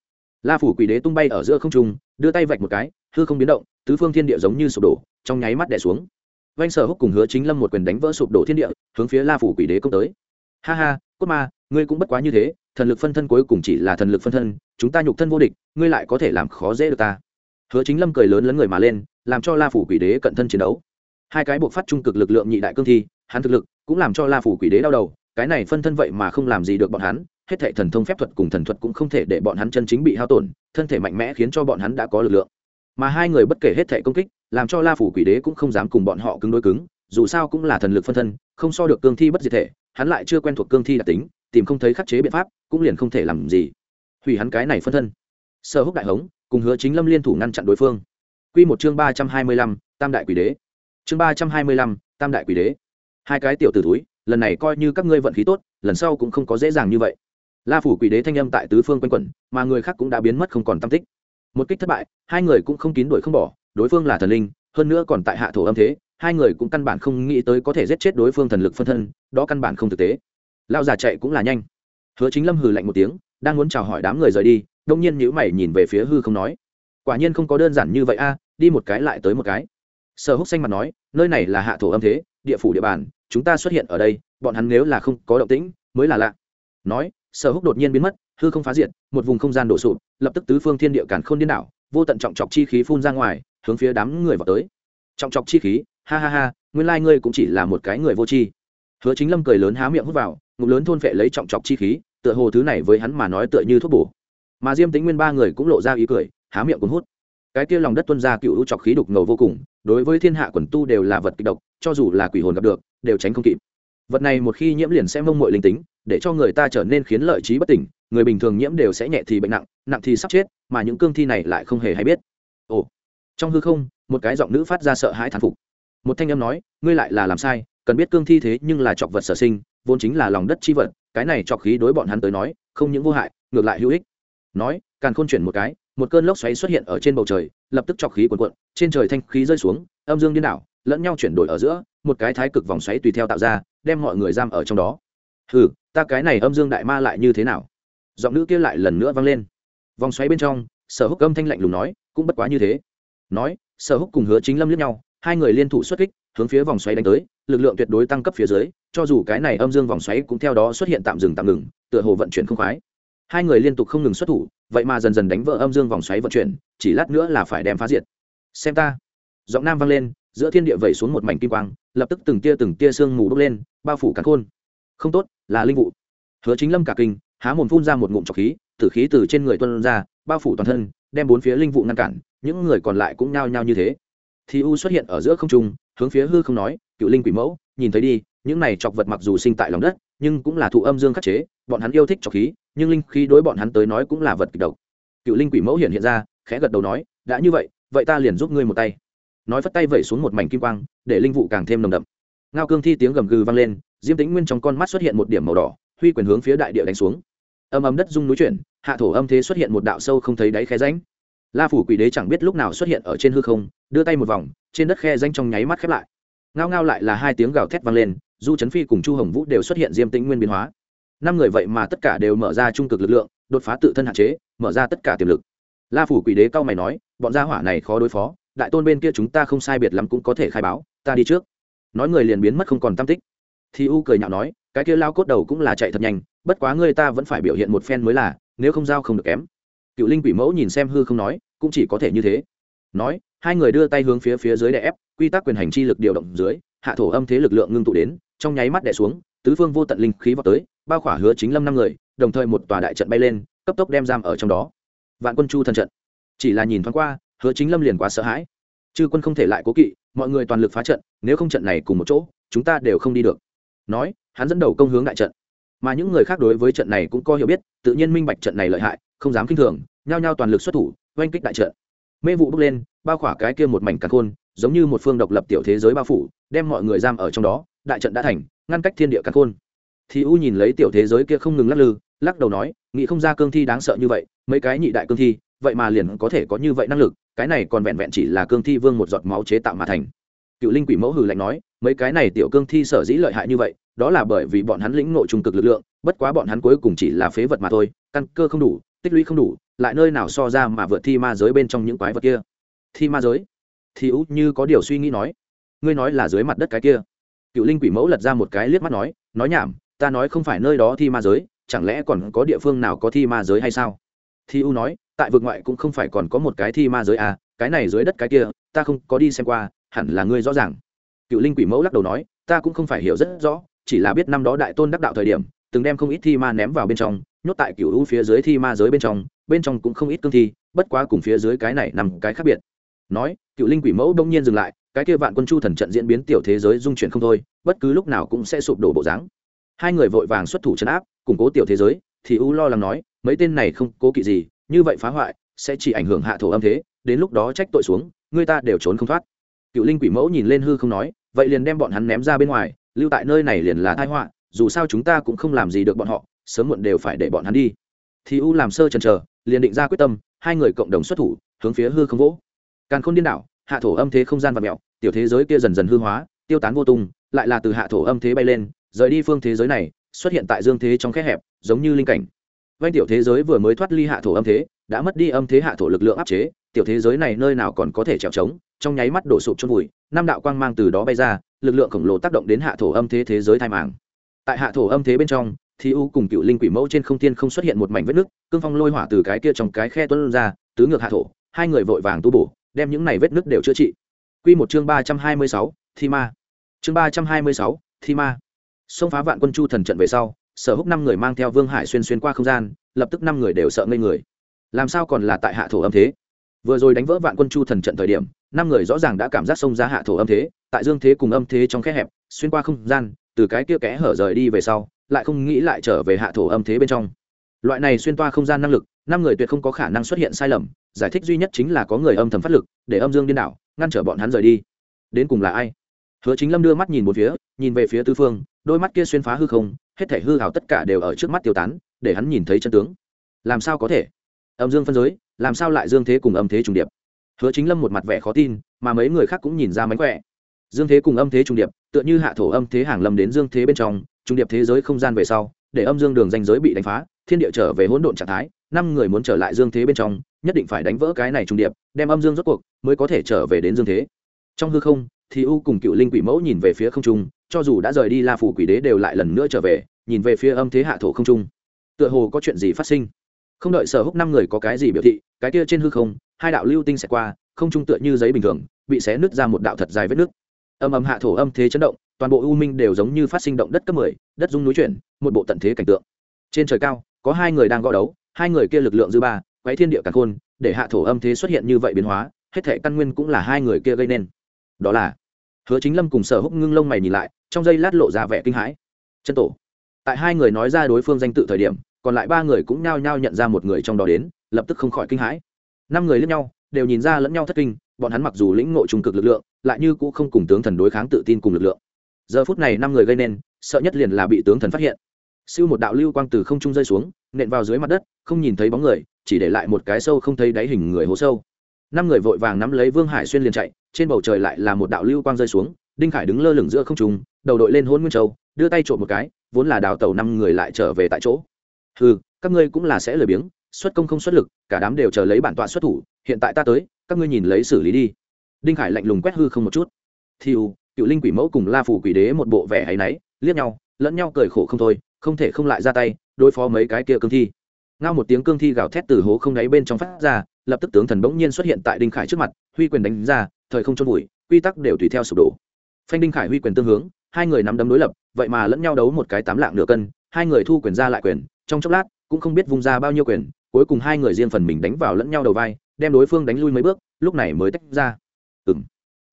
La phủ quỷ đế tung bay ở giữa không trung, đưa tay vạch một cái, hư không biến động, tứ phương thiên địa giống như sụp đổ, trong nháy mắt đè xuống. Vanh sở húc cùng hứa chính lâm một quyền đánh vỡ sụp đổ thiên địa, hướng phía la phủ quỷ đế công tới. Ha ha, cốt ma, ngươi cũng bất quá như thế, thần lực phân thân cuối cùng chỉ là thần lực phân thân, chúng ta nhục thân vô địch, ngươi lại có thể làm khó dễ được ta. Hứa chính lâm cười lớn lấn người mà lên, làm cho la phủ quỷ đế cận thân chiến đấu. Hai cái buộc phát trung cực lực lượng nhị đại cương thi, hắn thực lực cũng làm cho la phủ quỷ đế đau đầu, cái này phân thân vậy mà không làm gì được bọn hắn hết thệ thần thông phép thuật cùng thần thuật cũng không thể để bọn hắn chân chính bị hao tổn, thân thể mạnh mẽ khiến cho bọn hắn đã có lực lượng. Mà hai người bất kể hết thệ công kích, làm cho la phủ quỷ đế cũng không dám cùng bọn họ cứng đối cứng, dù sao cũng là thần lực phân thân, không so được cương thi bất diệt thể, hắn lại chưa quen thuộc cương thi đặc tính, tìm không thấy khắc chế biện pháp, cũng liền không thể làm gì. Hủy hắn cái này phân thân. Sở húc đại hống cùng hứa chính lâm liên thủ ngăn chặn đối phương. Q một chương ba trăm hai mươi lăm, tam đại quỷ đế. Chương ba trăm hai mươi lăm, tam đại quỷ đế. Hai cái tiểu t ử túi lần này coi như các ngươi vận khí tốt, lần sau cũng không có dễ dàng như vậy la phủ quỷ đế thanh âm tại tứ phương quanh quẩn, mà người khác cũng đã biến mất không còn tam tích. Một kích thất bại, hai người cũng không kín đuổi không bỏ, đối phương là thần linh, hơn nữa còn tại hạ thổ âm thế, hai người cũng căn bản không nghĩ tới có thể giết chết đối phương thần lực phân thân, đó căn bản không thực tế. Lao già chạy cũng là nhanh. Hứa chính lâm hừ lạnh một tiếng, đang muốn chào hỏi đám người rời đi đông nhiên nhữ mày nhìn về phía hư không nói, quả nhiên không có đơn giản như vậy a, đi một cái lại tới một cái. Sở húc xanh mặt nói, nơi này là hạ thổ âm thế, địa phủ địa bàn, chúng ta xuất hiện ở đây, bọn hắn nếu là không có động tĩnh, mới là lạ. Nói sở húc đột nhiên biến mất, hư không phá diệt, một vùng không gian đổ sụp, lập tức tứ phương thiên địa cản k h ô n điên đảo, vô tận trọng chọc chi khí phun ra ngoài, hướng phía đám người vào tới. Trọng chọc chi khí, ha ha ha, nguyên lai ngươi cũng chỉ là một cái người vô tri. Hứa chính lâm cười lớn há miệng hút vào, ngụm lớn thôn phệ lấy trọng chọc chi khí, tựa hồ thứ này với hắn mà nói tựa như thuốc bổ. Mà diêm tính nguyên ba người cũng lộ ra ý cười, há miệng cuốn hút. Cái kia lòng đất tuân ra cựu trọc khí đục ngầu vô cùng, đối với thiên hạ quần tu đều là vật kịch độc, cho dù là quỷ hồn gặp được, đều tránh không kịp. Vật này một khi nhiễm liền sẽ mông mội linh tính để cho người ta trở nên khiến lợi trí bất tỉnh, người bình thường nhiễm đều sẽ nhẹ thì bệnh nặng nặng thì sắp chết, mà những cương thi này lại không hề hay biết. Ồ, trong hư không, một cái giọng nữ phát ra sợ hãi thán phục. Một thanh âm nói, ngươi lại là làm sai, cần biết cương thi thế nhưng là chọc vật sở sinh, vốn chính là lòng đất chi vật, cái này chọc khí đối bọn hắn tới nói, không những vô hại, ngược lại hữu ích. Nói càng khôn chuyển một cái, một cơn lốc xoáy xuất hiện ở trên bầu trời, lập tức chọc khí cuồn cuộn, trên trời thanh khí rơi xuống, âm dương điên đảo, lẫn nhau chuyển đổi ở giữa, một cái thái cực vòng xoáy tùy theo tạo ra, đem mọi người giam ở trong đó. Hừ ta cái này âm dương đại ma lại như thế nào? Giọng nữ kia lại lần nữa vang lên. Vòng xoáy bên trong, sở húc âm thanh lạnh lùng nói, cũng bất quá như thế. Nói, sở húc cùng hứa chính lâm liếc nhau, hai người liên thủ xuất kích, hướng phía vòng xoáy đánh tới, lực lượng tuyệt đối tăng cấp phía dưới, cho dù cái này âm dương vòng xoáy cũng theo đó xuất hiện tạm dừng tạm ngừng, tựa hồ vận chuyển không khoái. Hai người liên tục không ngừng xuất thủ, vậy mà dần dần đánh vỡ âm dương vòng xoáy vận chuyển, chỉ lát nữa là phải đem phá diệt. Xem ta. Giọng nam vang lên, giữa thiên địa vẩy xuống một mảnh kim quang, lập tức từng tia từng tia sương mù bốc lên, bao phủ cắn khôn. Không tốt là linh vụ. Hứa chính lâm cả kinh, há mồm phun ra một ngụm trọc khí, tử khí từ trên người tuân ra, bao phủ toàn thân, đem bốn phía linh vụ ngăn cản, những người còn lại cũng nhao nhao như thế. Thì u xuất hiện ở giữa không trung, hướng phía hư không nói, cựu linh quỷ mẫu, nhìn thấy đi, những này chọc vật mặc dù sinh tại lòng đất, nhưng cũng là thụ âm dương khắc chế, bọn hắn yêu thích trọc khí, nhưng linh khí đối bọn hắn tới nói cũng là vật kịch độc. Cựu linh quỷ mẫu hiện hiện ra, khẽ gật đầu nói, đã như vậy vậy ta liền giúp ngươi một tay. Nói phất tay vẩy xuống một mảnh kim quang, để linh vụ càng thêm nồng đậm. Ngao cương thi tiếng gầm gừ vang lên diêm tĩnh nguyên trong con mắt xuất hiện một điểm màu đỏ, huy quyền hướng phía đại địa đánh xuống. Âm âm đất rung núi chuyển, hạ thổ âm thế xuất hiện một đạo sâu không thấy đáy khe ránh la phủ quỷ đế chẳng biết lúc nào xuất hiện ở trên hư không, đưa tay một vòng, trên đất khe ránh trong nháy mắt khép lại. Ngao ngao lại là hai tiếng gào thét vang lên, du trấn phi cùng chu hồng vũ đều xuất hiện diêm tĩnh nguyên biến hóa. Năm người vậy mà tất cả đều mở ra trung cực lực lượng, đột phá tự thân hạn chế, mở ra tất cả tiềm lực. La phủ quỷ đế cao mày nói, bọn gia hỏa này khó đối phó, đại tôn bên kia chúng ta không sai biệt lắm cũng có thể khai báo, ta đi trước. Nói người liền biến mất không còn tam tích thì u cười nhạo nói, cái kia lao cốt đầu cũng là chạy thật nhanh, bất quá ngươi ta vẫn phải biểu hiện một phen mới là, nếu không giao không được kém. Cựu linh quỷ mẫu nhìn xem hư không nói, cũng chỉ có thể như thế. Nói, hai người đưa tay hướng phía phía dưới đè ép, quy tắc quyền hành chi lực điều động dưới, hạ thổ âm thế lực lượng ngưng tụ đến, trong nháy mắt đè xuống, tứ phương vô tận linh khí vào tới, bao khỏa hứa chính lâm năm người, đồng thời một tòa đại trận bay lên, cấp tốc đem giam ở trong đó. Vạn quân chu thần trận. Chỉ là nhìn thoáng qua, hứa chính lâm liền quá sợ hãi. Chư quân không thể lại cố kỵ, mọi người toàn lực phá trận, nếu không trận này cùng một chỗ, chúng ta đều không đi được nói, hắn dẫn đầu công hướng đại trận. Mà những người khác đối với trận này cũng có hiểu biết, tự nhiên minh bạch trận này lợi hại, không dám k i n h thường, nhao nhao toàn lực xuất thủ, oanh kích đại trận. Mê vụ bước lên, bao khỏa cái kia một mảnh cà khôn, giống như một phương độc lập tiểu thế giới bao phủ, đem mọi người giam ở trong đó, đại trận đã thành, ngăn cách thiên địa cà khôn. Thì u nhìn lấy tiểu thế giới kia không ngừng lắc lư, lắc đầu nói, nghĩ không ra cương thi đáng sợ như vậy, mấy cái nhị đại cương thi, vậy mà liền có thể có như vậy năng lực, cái này còn vẹn vẹn chỉ là cương thi vương một giọt máu chế tạo mà thành cựu linh quỷ mẫu hừ lạnh nói, mấy cái này tiểu cương thi sở dĩ lợi hại như vậy, đó là bởi vì bọn hắn lĩnh nội trung cực lực lượng, bất quá bọn hắn cuối cùng chỉ là phế vật mà thôi, căn cơ không đủ, tích lũy không đủ, lại nơi nào so ra mà vượt thi ma giới bên trong những quái vật kia. Thi ma giới? Thì ú như có điều suy nghĩ nói. Ngươi nói là dưới mặt đất cái kia. Cựu linh quỷ mẫu lật ra một cái liếc mắt nói nói nhảm, ta nói không phải nơi đó thi ma giới, chẳng lẽ còn có địa phương nào có thi ma giới hay sao? Thi u nói, tại vực ngoại cũng không phải còn có một cái thi ma giới à cái này dưới đất cái kia, ta không có đi xem qua hẳn là ngươi rõ ràng. Cựu linh quỷ mẫu lắc đầu nói, ta cũng không phải hiểu rất rõ, chỉ là biết năm đó đại tôn đắc đạo thời điểm, từng đem không ít thi ma ném vào bên trong, nhốt tại cựu u phía dưới thi ma giới bên trong bên trong cũng không ít cương thi, bất quá cùng phía dưới cái này nằm cái khác biệt. Nói, cựu linh quỷ mẫu đông nhiên dừng lại, cái kia vạn quân chu thần trận diễn biến tiểu thế giới dung chuyển không thôi, bất cứ lúc nào cũng sẽ sụp đổ bộ dáng. Hai người vội vàng xuất thủ chấn áp, củng cố tiểu thế giới, thì u lo lắng nói, mấy tên này không cố kỵ gì, như vậy phá hoại, sẽ chỉ ảnh hưởng hạ thổ âm thế, đến lúc đó trách tội xuống, người ta đều trốn không thoát cựu linh quỷ mẫu nhìn lên hư không nói, vậy liền đem bọn hắn ném ra bên ngoài, lưu tại nơi này liền là tai họa, dù sao chúng ta cũng không làm gì được bọn họ, sớm muộn đều phải để bọn hắn đi. Thì u làm sơ trần chờ, liền định ra quyết tâm, hai người cộng đồng xuất thủ, hướng phía hư không vỗ. Càn khôn điên đảo, hạ thổ âm thế không gian và mẹo tiểu thế giới kia dần dần hư hóa, tiêu tán vô tung, lại là từ hạ thổ âm thế bay lên, rời đi phương thế giới này, xuất hiện tại dương thế trong khe hẹp, giống như linh cảnh. Vanh tiểu thế giới vừa mới thoát ly hạ thổ âm thế, đã mất đi âm thế hạ thổ lực lượng áp chế, tiểu thế giới này nơi nào còn có thể trèo trống trong nháy mắt đổ sụp chôn vùi, năm đạo quang mang từ đó bay ra, lực lượng khổng lồ tác động đến hạ thổ âm thế thế giới thai màng. Tại hạ thổ âm thế bên trong, thì u cùng cựu linh quỷ mẫu trên không tiên không xuất hiện một mảnh vết nứt, cương phong lôi hỏa từ cái kia trong cái khe tuôn ra, tứ ngược hạ thổ, hai người vội vàng tu bổ, đem những này vết nứt đều chữa trị. Quy một chương ba trăm hai mươi sáu, thi ma. Chương ba trăm hai mươi sáu, thi ma. Xông phá vạn quân chu thần trận về sau, sở húc năm người mang theo vương hải xuyên xuyên qua không gian, lập tức năm người đều sợ ngây người. Làm sao còn là tại hạ thổ âm thế? Vừa rồi đánh vỡ vạn quân chu thần trận thời điểm, năm người rõ ràng đã cảm giác xông ra hạ thổ âm thế, tại dương thế cùng âm thế trong khe hẹp, xuyên qua không gian, từ cái kia kẽ hở rời đi về sau, lại không nghĩ lại trở về hạ thổ âm thế bên trong. Loại này xuyên toa không gian năng lực, năm người tuyệt không có khả năng xuất hiện sai lầm, giải thích duy nhất chính là có người âm thầm phát lực, để âm dương điên đảo, ngăn trở bọn hắn rời đi. Đến cùng là ai? Hứa chính lâm đưa mắt nhìn một phía, nhìn về phía tư phương, đôi mắt kia xuyên phá hư không, hết thể hư hào tất cả đều ở trước mắt tiêu tán, để hắn nhìn thấy chân tướng. Làm sao có thể? Âm dương phân giới làm sao lại dương thế cùng âm thế trùng điệp? Hứa chính lâm một mặt vẻ khó tin, mà mấy người khác cũng nhìn ra mánh khỏe. Dương thế cùng âm thế trùng điệp, tựa như hạ thổ âm thế hàng lâm đến dương thế bên trong, trùng điệp thế giới không gian về sau, để âm dương đường danh giới bị đánh phá, thiên địa trở về hỗn độn trạng thái, năm người muốn trở lại dương thế bên trong, nhất định phải đánh vỡ cái này trùng điệp, đem âm dương rốt cuộc, mới có thể trở về đến dương thế. Trong hư không, thì u cùng cựu linh quỷ mẫu nhìn về phía không trung, cho dù đã rời đi la phủ quỷ đế đều lại lần nữa trở về, nhìn về phía âm thế hạ thổ không trung. Tựa hồ có chuyện gì phát sinh không đợi sở húc năm người có cái gì biểu thị, cái kia trên hư không, hai đạo lưu tinh sẽ qua, không trung tựa như giấy bình thường, bị xé nứt ra một đạo thật dài vết nước âm âm hạ thổ âm thế chấn động, toàn bộ u minh đều giống như phát sinh động đất cấp mười, đất dung núi chuyển, một bộ tận thế cảnh tượng. Trên trời cao, có hai người đang gõ đấu, hai người kia lực lượng dư ba quấy thiên địa càn khôn, để hạ thổ âm thế xuất hiện như vậy biến hóa, hết thể căn nguyên cũng là hai người kia gây nên. Đó là, hứa chính lâm cùng sở húc ngưng lông mày nhìn lại, trong giây lát lộ ra vẻ kinh hãi. Chân tổ. Tại hai người nói ra đối phương danh tự thời điểm còn lại ba người cũng nhao nhao nhận ra một người trong đó đến, lập tức không khỏi kinh hãi. Năm người lẫn nhau, đều nhìn ra lẫn nhau thất kinh, bọn hắn mặc dù lĩnh ngộ trung cực lực lượng, lại như cũng không cùng tướng thần đối kháng tự tin cùng lực lượng. Giờ phút này năm người gây nên, sợ nhất liền là bị tướng thần phát hiện. Siêu một đạo lưu quang từ không trung rơi xuống, nện vào dưới mặt đất, không nhìn thấy bóng người, chỉ để lại một cái sâu không thấy đáy hình người hố sâu. Năm người vội vàng nắm lấy vương hải xuyên liền chạy, trên bầu trời lại là một đạo lưu quang rơi xuống, đinh khải đứng lơ lửng giữa không trung, đầu đội lên hôn nguyên châu, đưa tay trộm một cái, vốn là đào tàu năm người lại trở về tại chỗ ừ các ngươi cũng là sẽ lười biếng, xuất công không xuất lực, cả đám đều chờ lấy bản tọa xuất thủ, hiện tại ta tới, các ngươi nhìn lấy xử lý đi. Đinh khải lạnh lùng quét hư không một chút. Thiu cựu linh quỷ mẫu cùng la phủ quỷ đế một bộ vẻ hay náy, liếc nhau, lẫn nhau cười khổ không thôi, không thể không lại ra tay, đối phó mấy cái kia cương thi. Ngao một tiếng cương thi gào thét từ hố không đáy bên trong phát ra, lập tức tướng thần bỗng nhiên xuất hiện tại đinh khải trước mặt, huy quyền đánh ra, thời không trôn vùi, quy tắc đều tùy theo sụp đổ. Phanh đinh khải huy quyền tương hướng, hai người nắm đấm đối lập, vậy mà lẫn nhau đấu một cái tám lạng nửa cân, hai người thu quyền ra lại quyền trong chốc lát cũng không biết vung ra bao nhiêu quyền, cuối cùng hai người riêng phần mình đánh vào lẫn nhau đầu vai, đem đối phương đánh lui mấy bước, lúc này mới tách ra. Ừ m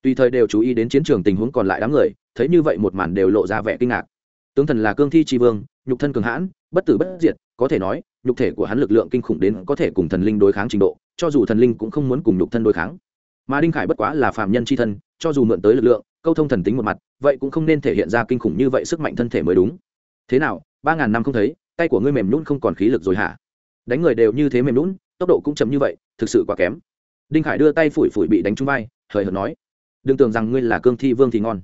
tùy thời đều chú ý đến chiến trường tình huống còn lại đám người, thấy như vậy một màn đều lộ ra vẻ kinh ngạc. Tướng thần là cương thi tri vương, nhục thân cường hãn, bất tử bất diệt, có thể nói, nhục thể của hắn lực lượng kinh khủng đến có thể cùng thần linh đối kháng trình độ, cho dù thần linh cũng không muốn cùng nhục thân đối kháng. Mà đinh khải bất quá là phàm nhân c h i thân, cho dù mượn tới lực lượng, câu thông thần tính một mặt, vậy cũng không nên thể hiện ra kinh khủng như vậy sức mạnh thân thể mới đúng. Thế nào, ba ngàn năm không thấy tay của ngươi mềm nhún không còn khí lực rồi hả? Đánh người đều như thế mềm nhún tốc độ cũng chậm như vậy, thực sự quá kém. Đinh khải đưa tay phủi phủi bị đánh trúng vai, hời hợt nói, đừng tưởng rằng ngươi là cương thi vương thì ngon.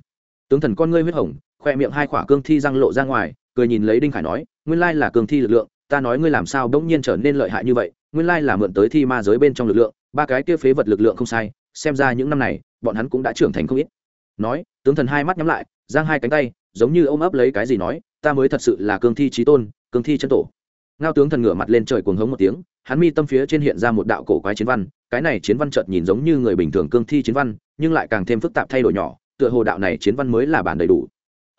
Tướng thần con ngươi huyết hồng, khoe miệng hai khỏa cương thi răng lộ ra ngoài, cười nhìn lấy đinh khải nói, nguyên lai là cương thi lực lượng, ta nói ngươi làm sao bỗng nhiên trở nên lợi hại như vậy, nguyên lai là mượn tới thi ma giới bên trong lực lượng, ba cái kia phế vật lực lượng không sai, xem ra những năm này, bọn hắn cũng đã trưởng thành không ít. Nói, tướng thần hai mắt nhắm lại, giang hai cánh tay giống như ôm ấp lấy cái gì nói, ta mới thật sự là cương thi trí tôn, cương thi chân tổ. Ngao tướng thần ngửa mặt lên trời cuồng hống một tiếng, hắn mi tâm phía trên hiện ra một đạo cổ quái chiến văn, cái này chiến văn chợt nhìn giống như người bình thường cương thi chiến văn, nhưng lại càng thêm phức tạp thay đổi nhỏ, tựa hồ đạo này chiến văn mới là bản đầy đủ.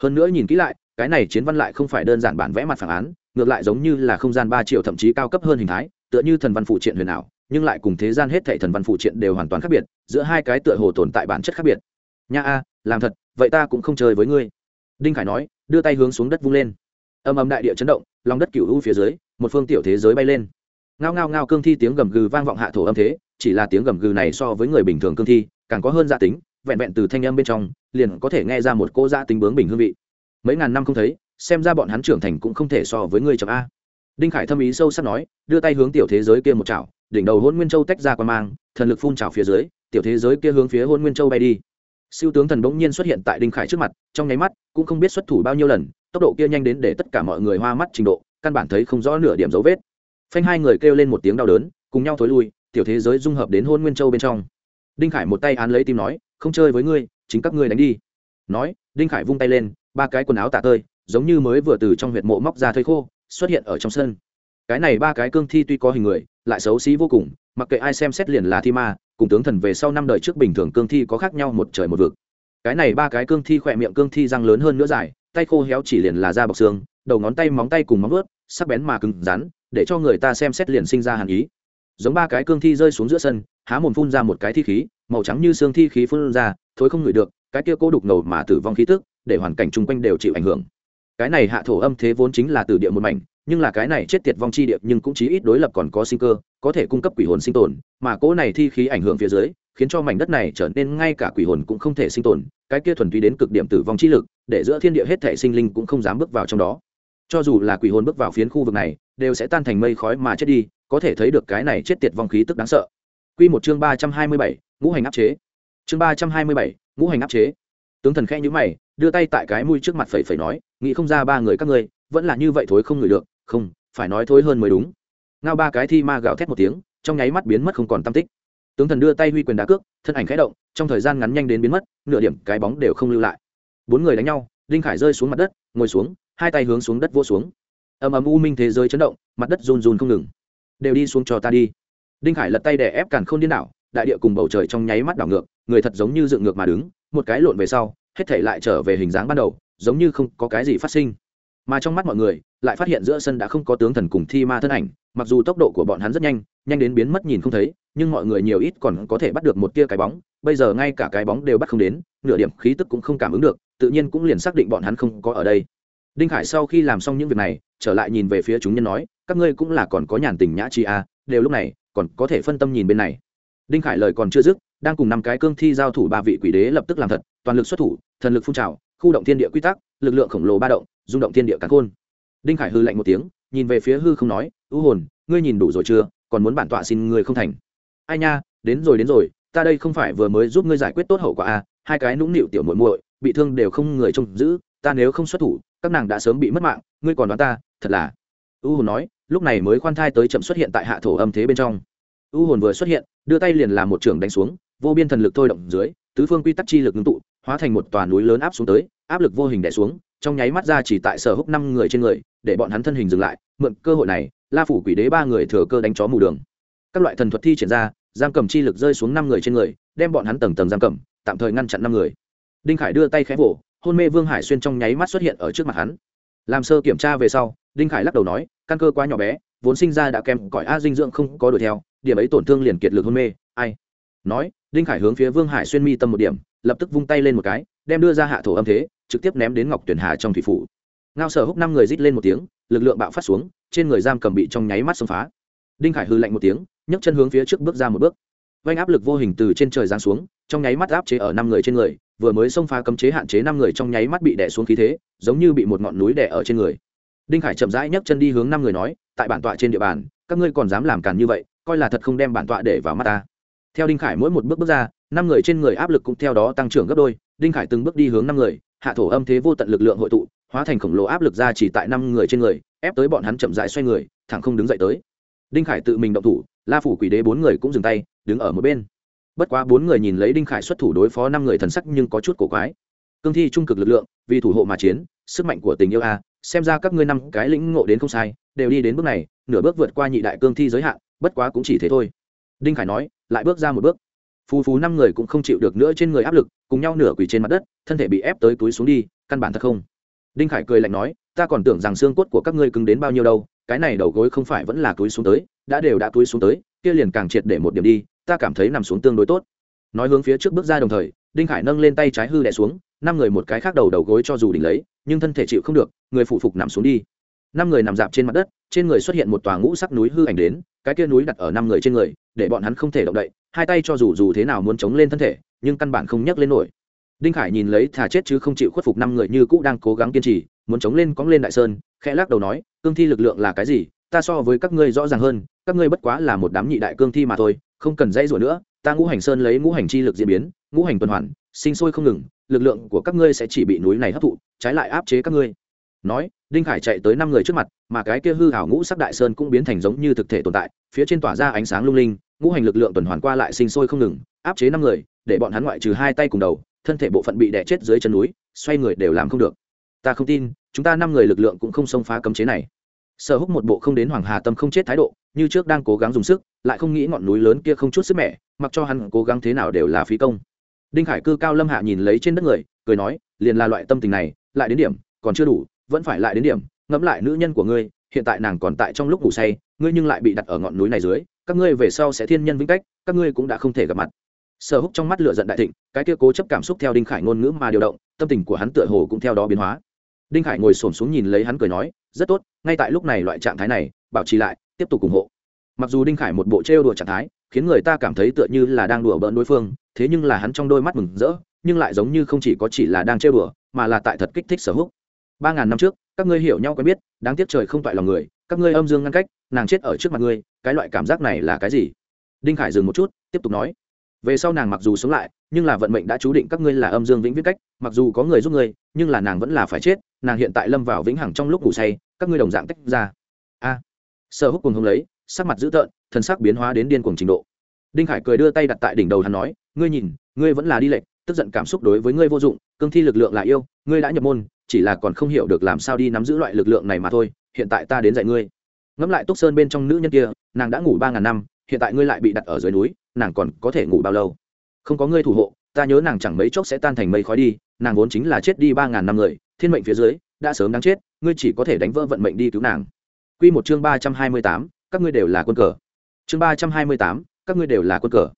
Hơn nữa nhìn kỹ lại, cái này chiến văn lại không phải đơn giản bản vẽ mặt phản án, ngược lại giống như là không gian ba triệu thậm chí cao cấp hơn hình thái, tựa như thần văn phụ triện huyền ảo, nhưng lại cùng thế gian hết thảy thần văn phụ triện đều hoàn toàn khác biệt, giữa hai cái tựa hồ tồn tại bản chất khác biệt. Nha a, làm thật, vậy ta cũng không chơi với ngươi đinh khải nói, đưa tay hướng xuống đất vung lên. Âm âm đại địa chấn động, lòng đất cựu u phía dưới, một phương tiểu thế giới bay lên. Ngao ngao ngao cương thi tiếng gầm gừ vang vọng hạ thổ âm thế, chỉ là tiếng gầm gừ này so với người bình thường cương thi, càng có hơn gia tính, vẹn vẹn từ thanh âm bên trong, liền có thể nghe ra một cô gia dạ tính bướng bình hương vị. Mấy ngàn năm không thấy, xem ra bọn hắn trưởng thành cũng không thể so với người chậm a. Đinh khải thâm ý sâu sắc nói, đưa tay hướng tiểu thế giới kia một chảo, đỉnh đầu hôn nguyên châu tách ra qua mang, thần lực phun trào phía dưới, tiểu thế giới kia hướng phía hôn nguyên châu bay đi siêu tướng thần bỗng nhiên xuất hiện tại đinh khải trước mặt, trong nháy mắt, cũng không biết xuất thủ bao nhiêu lần, tốc độ kia nhanh đến để tất cả mọi người hoa mắt trình độ, căn bản thấy không rõ nửa điểm dấu vết. Phanh hai người kêu lên một tiếng đau đớn, cùng nhau thối lui, tiểu thế giới dung hợp đến hôn nguyên châu bên trong. Đinh khải một tay án lấy tim nói, không chơi với ngươi, chính các ngươi đánh đi. Nói, đinh khải vung tay lên, ba cái quần áo tạ tơi, giống như mới vừa từ trong huyệt mộ móc ra thơi khô, xuất hiện ở trong sân. Cái này ba cái cương thi tuy có hình người, lại xấu xí vô cùng, mặc kệ ai xem xét liền là thi ma cùng tướng thần về sau năm đời trước bình thường cương thi có khác nhau một trời một vực. Cái này ba cái cương thi khỏe miệng cương thi răng lớn hơn nữa dài, tay khô héo chỉ liền là da bọc xương, đầu ngón tay móng tay cùng móng ướt sắc bén mà cứng rắn, để cho người ta xem xét liền sinh ra hàn ý. Giống ba cái cương thi rơi xuống giữa sân, há mồm phun ra một cái thi khí, màu trắng như xương thi khí phun ra, thối không ngửi được, cái kia cố đục ngầu mà tử vong khí tức, để hoàn cảnh chung quanh đều chịu ảnh hưởng. Cái này hạ thổ âm thế vốn chính là từ địa một mảnh nhưng là cái này chết tiệt vong chi địa nhưng cũng chí ít đối lập còn có sinh cơ, có thể cung cấp quỷ hồn sinh tồn, mà cỗ này thi khí ảnh hưởng phía dưới, khiến cho mảnh đất này trở nên ngay cả quỷ hồn cũng không thể sinh tồn, cái kia thuần túy đến cực điểm tử vong chi lực, để giữa thiên địa hết thể sinh linh cũng không dám bước vào trong đó. Cho dù là quỷ hồn bước vào phiến khu vực này, đều sẽ tan thành mây khói mà chết đi, có thể thấy được cái này chết tiệt vong khí tức đáng sợ. Quy một chương ba trăm hai mươi bảy, ngũ hành áp chế. Chương ba trăm hai mươi bảy, ngũ hành áp chế. Tướng thần khẽ nhíu mày, đưa tay tại cái mũi trước mặt phẩy phẩy nói, nghĩ không ra ba người các ngươi, vẫn là như vậy thối không người được không, phải nói thối hơn mới đúng. Ngao ba cái thi ma gào thét một tiếng, trong nháy mắt biến mất không còn tam tích. Tướng thần đưa tay huy quyền đá cước, thân ảnh khẽ động, trong thời gian ngắn nhanh đến biến mất, nửa điểm cái bóng đều không lưu lại. Bốn người đánh nhau, đinh khải rơi xuống mặt đất, ngồi xuống, hai tay hướng xuống đất vô xuống. Ầm ầm u minh thế giới chấn động, mặt đất run run không ngừng. Đều đi xuống cho ta đi. Đinh khải lật tay để ép càn k h ô n điên đảo, đại địa cùng bầu trời trong nháy mắt đảo ngược, người thật giống như dựng ngược mà đứng, một cái lộn về sau, hết thể lại trở về hình dáng ban đầu, giống như không có cái gì phát sinh mà trong mắt mọi người lại phát hiện giữa sân đã không có tướng thần cùng thi ma thân ảnh mặc dù tốc độ của bọn hắn rất nhanh nhanh đến biến mất nhìn không thấy nhưng mọi người nhiều ít còn có thể bắt được một tia cái bóng bây giờ ngay cả cái bóng đều bắt không đến nửa điểm khí tức cũng không cảm ứng được tự nhiên cũng liền xác định bọn hắn không có ở đây. Đinh khải sau khi làm xong những việc này trở lại nhìn về phía chúng nhân nói các ngươi cũng là còn có nhàn tình nhã chi a à, đều lúc này còn có thể phân tâm nhìn bên này. Đinh khải lời còn chưa dứt đang cùng năm cái cương thi giao thủ ba vị quỷ đế lập tức làm thật toàn lực xuất thủ thần lực phun trào khu động thiên địa quy tắc lực lượng khổng lồ ba động rung động thiên địa cắn khôn. Đinh khải hư lạnh một tiếng nhìn về phía hư không nói ưu hồn ngươi nhìn đủ rồi chưa? Còn muốn bản tọa xin ngươi không thành. Ai nha đến rồi đến rồi ta đây không phải vừa mới giúp ngươi giải quyết tốt hậu quả a à, hai cái nũng nịu tiểu muội muội bị thương đều không người trông giữ ta nếu không xuất thủ các nàng đã sớm bị mất mạng ngươi còn đoán ta thật là. U hồn nói lúc này mới khoan thai tới chậm xuất hiện tại hạ thổ âm thế bên trong. U hồn vừa xuất hiện đưa tay liền làm một trường đánh xuống vô biên thần lực thôi động dưới tứ phương quy tắc chi lực ngưng tụ, hóa thành một tòa núi lớn áp xuống tới, áp lực vô hình đẻ xuống, trong nháy mắt ra chỉ tại sở húc năm người trên người, để bọn hắn thân hình dừng lại, mượn cơ hội này, la phủ quỷ đế ba người thừa cơ đánh chó mù đường. Các loại thần thuật thi triển ra, giam cầm chi lực rơi xuống năm người trên người, đem bọn hắn tầng tầng giam cầm, tạm thời ngăn chặn năm người. Đinh khải đưa tay khẽ vỗ, hôn mê vương hải xuyên trong nháy mắt xuất hiện ở trước mặt hắn. Làm sơ kiểm tra về sau, đinh khải lắc đầu nói, căn cơ quá nhỏ bé, vốn sinh ra đã kèm cõi a dinh dưỡng không có đuổi theo, điểm ấy tổn thương liền kiệt lực hôn mê, ai? Nói, đinh khải hướng phía vương hải xuyên mi tâm một điểm, lập tức vung tay lên một cái, đem đưa ra hạ thổ âm thế, trực tiếp ném đến ngọc tuyển hà trong thủy phủ. Ngao sở húc năm người rít lên một tiếng, lực lượng bạo phát xuống, trên người giam cầm bị trong nháy mắt xông phá. Đinh khải hư lạnh một tiếng, nhấc chân hướng phía trước bước ra một bước. Vanh áp lực vô hình từ trên trời giáng xuống, trong nháy mắt áp chế ở năm người trên người, vừa mới xông phá cấm chế hạn chế năm người trong nháy mắt bị đè xuống khí thế, giống như bị một ngọn núi đè ở trên người. Đinh khải chậm rãi nhấc chân đi hướng năm người nói, tại bản tọa trên địa bàn, các ngươi còn dám làm càn như vậy, coi là thật không đem bản tọa để vào mắt ta theo đinh khải mỗi một bước bước ra, năm người trên người áp lực cũng theo đó tăng trưởng gấp đôi. Đinh khải từng bước đi hướng năm người, hạ thổ âm thế vô tận lực lượng hội tụ, hóa thành khổng lồ áp lực ra chỉ tại năm người trên người, ép tới bọn hắn chậm rãi xoay người, thẳng không đứng dậy tới. Đinh khải tự mình động thủ, la phủ quỷ đế bốn người cũng dừng tay, đứng ở một bên. Bất quá bốn người nhìn lấy đinh khải xuất thủ đối phó năm người thần sắc nhưng có chút cổ quái. Cương thi trung cực lực lượng, vì thủ hộ mà chiến, sức mạnh của tình yêu a, xem ra các ngươi năm cái lĩnh ngộ đến không sai, đều đi đến bước này, nửa bước vượt qua nhị đại cương thi giới hạn, bất quá cũng chỉ thế thôi. Đinh khải nói lại bước ra một bước. Phù phù năm người cũng không chịu được nữa trên người áp lực, cùng nhau nửa quỳ trên mặt đất, thân thể bị ép tới túi xuống đi, căn bản thật không. Đinh khải cười lạnh nói, ta còn tưởng rằng xương cốt của các ngươi cứng đến bao nhiêu đâu, cái này đầu gối không phải vẫn là túi xuống tới, đã đều đã túi xuống tới, kia liền càng triệt để một điểm đi, ta cảm thấy nằm xuống tương đối tốt. Nói hướng phía trước bước ra đồng thời, đinh khải nâng lên tay trái hư đẻ xuống, năm người một cái khác đầu đầu gối cho dù đỉnh lấy, nhưng thân thể chịu không được, người phụ phục nằm xuống đi. Năm người nằm dạp trên mặt đất, trên người xuất hiện một tòa ngũ sắc núi hư ảnh đến, cái kia núi đặt ở năm người trên người để bọn hắn không thể động đậy, hai tay cho dù dù thế nào muốn chống lên thân thể, nhưng căn bản không nhấc lên nổi. Đinh khải nhìn lấy thà chết chứ không chịu khuất phục năm người như cũ đang cố gắng kiên trì, muốn chống lên cóng lên đại sơn, khẽ lắc đầu nói, cương thi lực lượng là cái gì? Ta so với các ngươi rõ ràng hơn, các ngươi bất quá là một đám nhị đại cương thi mà thôi, không cần dãy rủa nữa, ta ngũ hành sơn lấy ngũ hành chi lực diễn biến, ngũ hành tuần hoàn, sinh sôi không ngừng, lực lượng của các ngươi sẽ chỉ bị núi này hấp thụ, trái lại áp chế các ngươi nói, đinh khải chạy tới năm người trước mặt, mà cái kia hư hảo ngũ sắc đại sơn cũng biến thành giống như thực thể tồn tại, phía trên tỏa ra ánh sáng lung linh, ngũ hành lực lượng tuần hoàn qua lại sinh sôi không ngừng, áp chế năm người, để bọn hắn ngoại trừ hai tay cùng đầu, thân thể bộ phận bị đè chết dưới chân núi, xoay người đều làm không được. Ta không tin, chúng ta năm người lực lượng cũng không xông phá cấm chế này. Sở húc một bộ không đến hoàng hà tâm không chết thái độ, như trước đang cố gắng dùng sức, lại không nghĩ ngọn núi lớn kia không chút sức mẻ, mặc cho hắn cố gắng thế nào đều là phí công. Đinh khải cư cao lâm hạ nhìn lấy trên đất người, cười nói, liền là loại tâm tình này, lại đến điểm, còn chưa đủ vẫn phải lại đến điểm, ngẫm lại nữ nhân của ngươi, hiện tại nàng còn tại trong lúc ngủ say, ngươi nhưng lại bị đặt ở ngọn núi này dưới, các ngươi về sau sẽ thiên nhân vĩnh cách, các ngươi cũng đã không thể gặp mặt. Sở húc trong mắt lửa giận đại thịnh, cái kia cố chấp cảm xúc theo đinh khải ngôn ngữ mà điều động, tâm tình của hắn tựa hồ cũng theo đó biến hóa. Đinh khải ngồi xổm xuống nhìn lấy hắn cười nói, rất tốt, ngay tại lúc này loại trạng thái này, bảo trì lại, tiếp tục ủng hộ. Mặc dù đinh khải một bộ trêu đùa trạng thái, khiến người ta cảm thấy tựa như là đang đùa bỡn đối phương, thế nhưng là hắn trong đôi mắt mừng rỡ, nhưng lại giống như không chỉ có chỉ là đang trêu đùa, mà là tại thật kích thích sở húc ba ngàn năm trước các ngươi hiểu nhau quen biết đáng tiếc trời không toại lòng người các ngươi âm dương ngăn cách nàng chết ở trước mặt ngươi cái loại cảm giác này là cái gì? Đinh khải dừng một chút tiếp tục nói. Về sau nàng mặc dù sống lại nhưng là vận mệnh đã chú định các ngươi là âm dương vĩnh viễn cách mặc dù có người giúp ngươi nhưng là nàng vẫn là phải chết nàng hiện tại lâm vào vĩnh hằng trong lúc ngủ say các ngươi đồng dạng tách ra. A. À, sợ húc cùng hông lấy sắc mặt dữ tợn thân sắc biến hóa đến điên cuồng trình độ. Đinh khải cười đưa tay đặt tại đỉnh đầu hắn nói ngươi nhìn ngươi vẫn là đi lệnh tức giận cảm xúc đối với ngươi vô dụng cương thi lực lượng là yêu ngươi đã nhập môn chỉ là còn không hiểu được làm sao đi nắm giữ loại lực lượng này mà thôi, hiện tại ta đến dạy ngươi. Ngẫm lại túc sơn bên trong nữ nhân kia, nàng đã ngủ ba ngàn năm, hiện tại ngươi lại bị đặt ở dưới núi, nàng còn có thể ngủ bao lâu? Không có ngươi thủ hộ, ta nhớ nàng chẳng mấy chốc sẽ tan thành mây khói đi, nàng vốn chính là chết đi ba ngàn năm người, thiên mệnh phía dưới, đã sớm đáng chết, ngươi chỉ có thể đánh vỡ vận mệnh đi cứu nàng. Q một chương ba trăm hai mươi tám, các ngươi đều là quân cờ. Chương ba trăm hai mươi tám, các ngươi đều là quân cờ.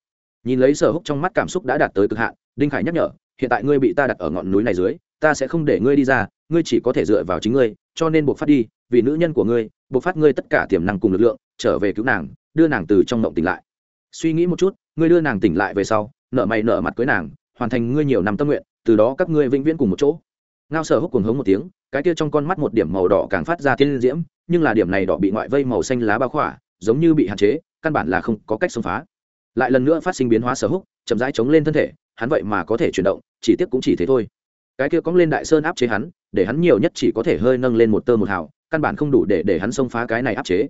Nhìn lấy sở húc trong mắt cảm xúc đã đạt tới cực hạn, đinh khải nhắc nhở, hiện tại ngươi bị ta đặt ở ngọn núi này dưới ta sẽ không để ngươi đi ra, ngươi chỉ có thể dựa vào chính ngươi, cho nên buộc phát đi, vì nữ nhân của ngươi, buộc phát ngươi tất cả tiềm năng cùng lực lượng, trở về cứu nàng, đưa nàng từ trong mộng tỉnh lại. Suy nghĩ một chút, ngươi đưa nàng tỉnh lại về sau, nợ mày nợ mặt cưới nàng, hoàn thành ngươi nhiều năm tâm nguyện, từ đó các ngươi vĩnh viễn cùng một chỗ. Ngao sở húc cuồng hống một tiếng, cái kia trong con mắt một điểm màu đỏ càng phát ra thiên diễm, nhưng là điểm này đỏ bị ngoại vây màu xanh lá bao khỏa, giống như bị hạn chế, căn bản là không có cách xông phá. Lại lần nữa phát sinh biến hóa sở húc, chậm rãi chống lên thân thể, hắn vậy mà có thể chuyển động, chỉ tiếc cũng chỉ thế thôi cái kia cóng lên đại sơn áp chế hắn, để hắn nhiều nhất chỉ có thể hơi nâng lên một tơ một hào, căn bản không đủ để để hắn xông phá cái này áp chế.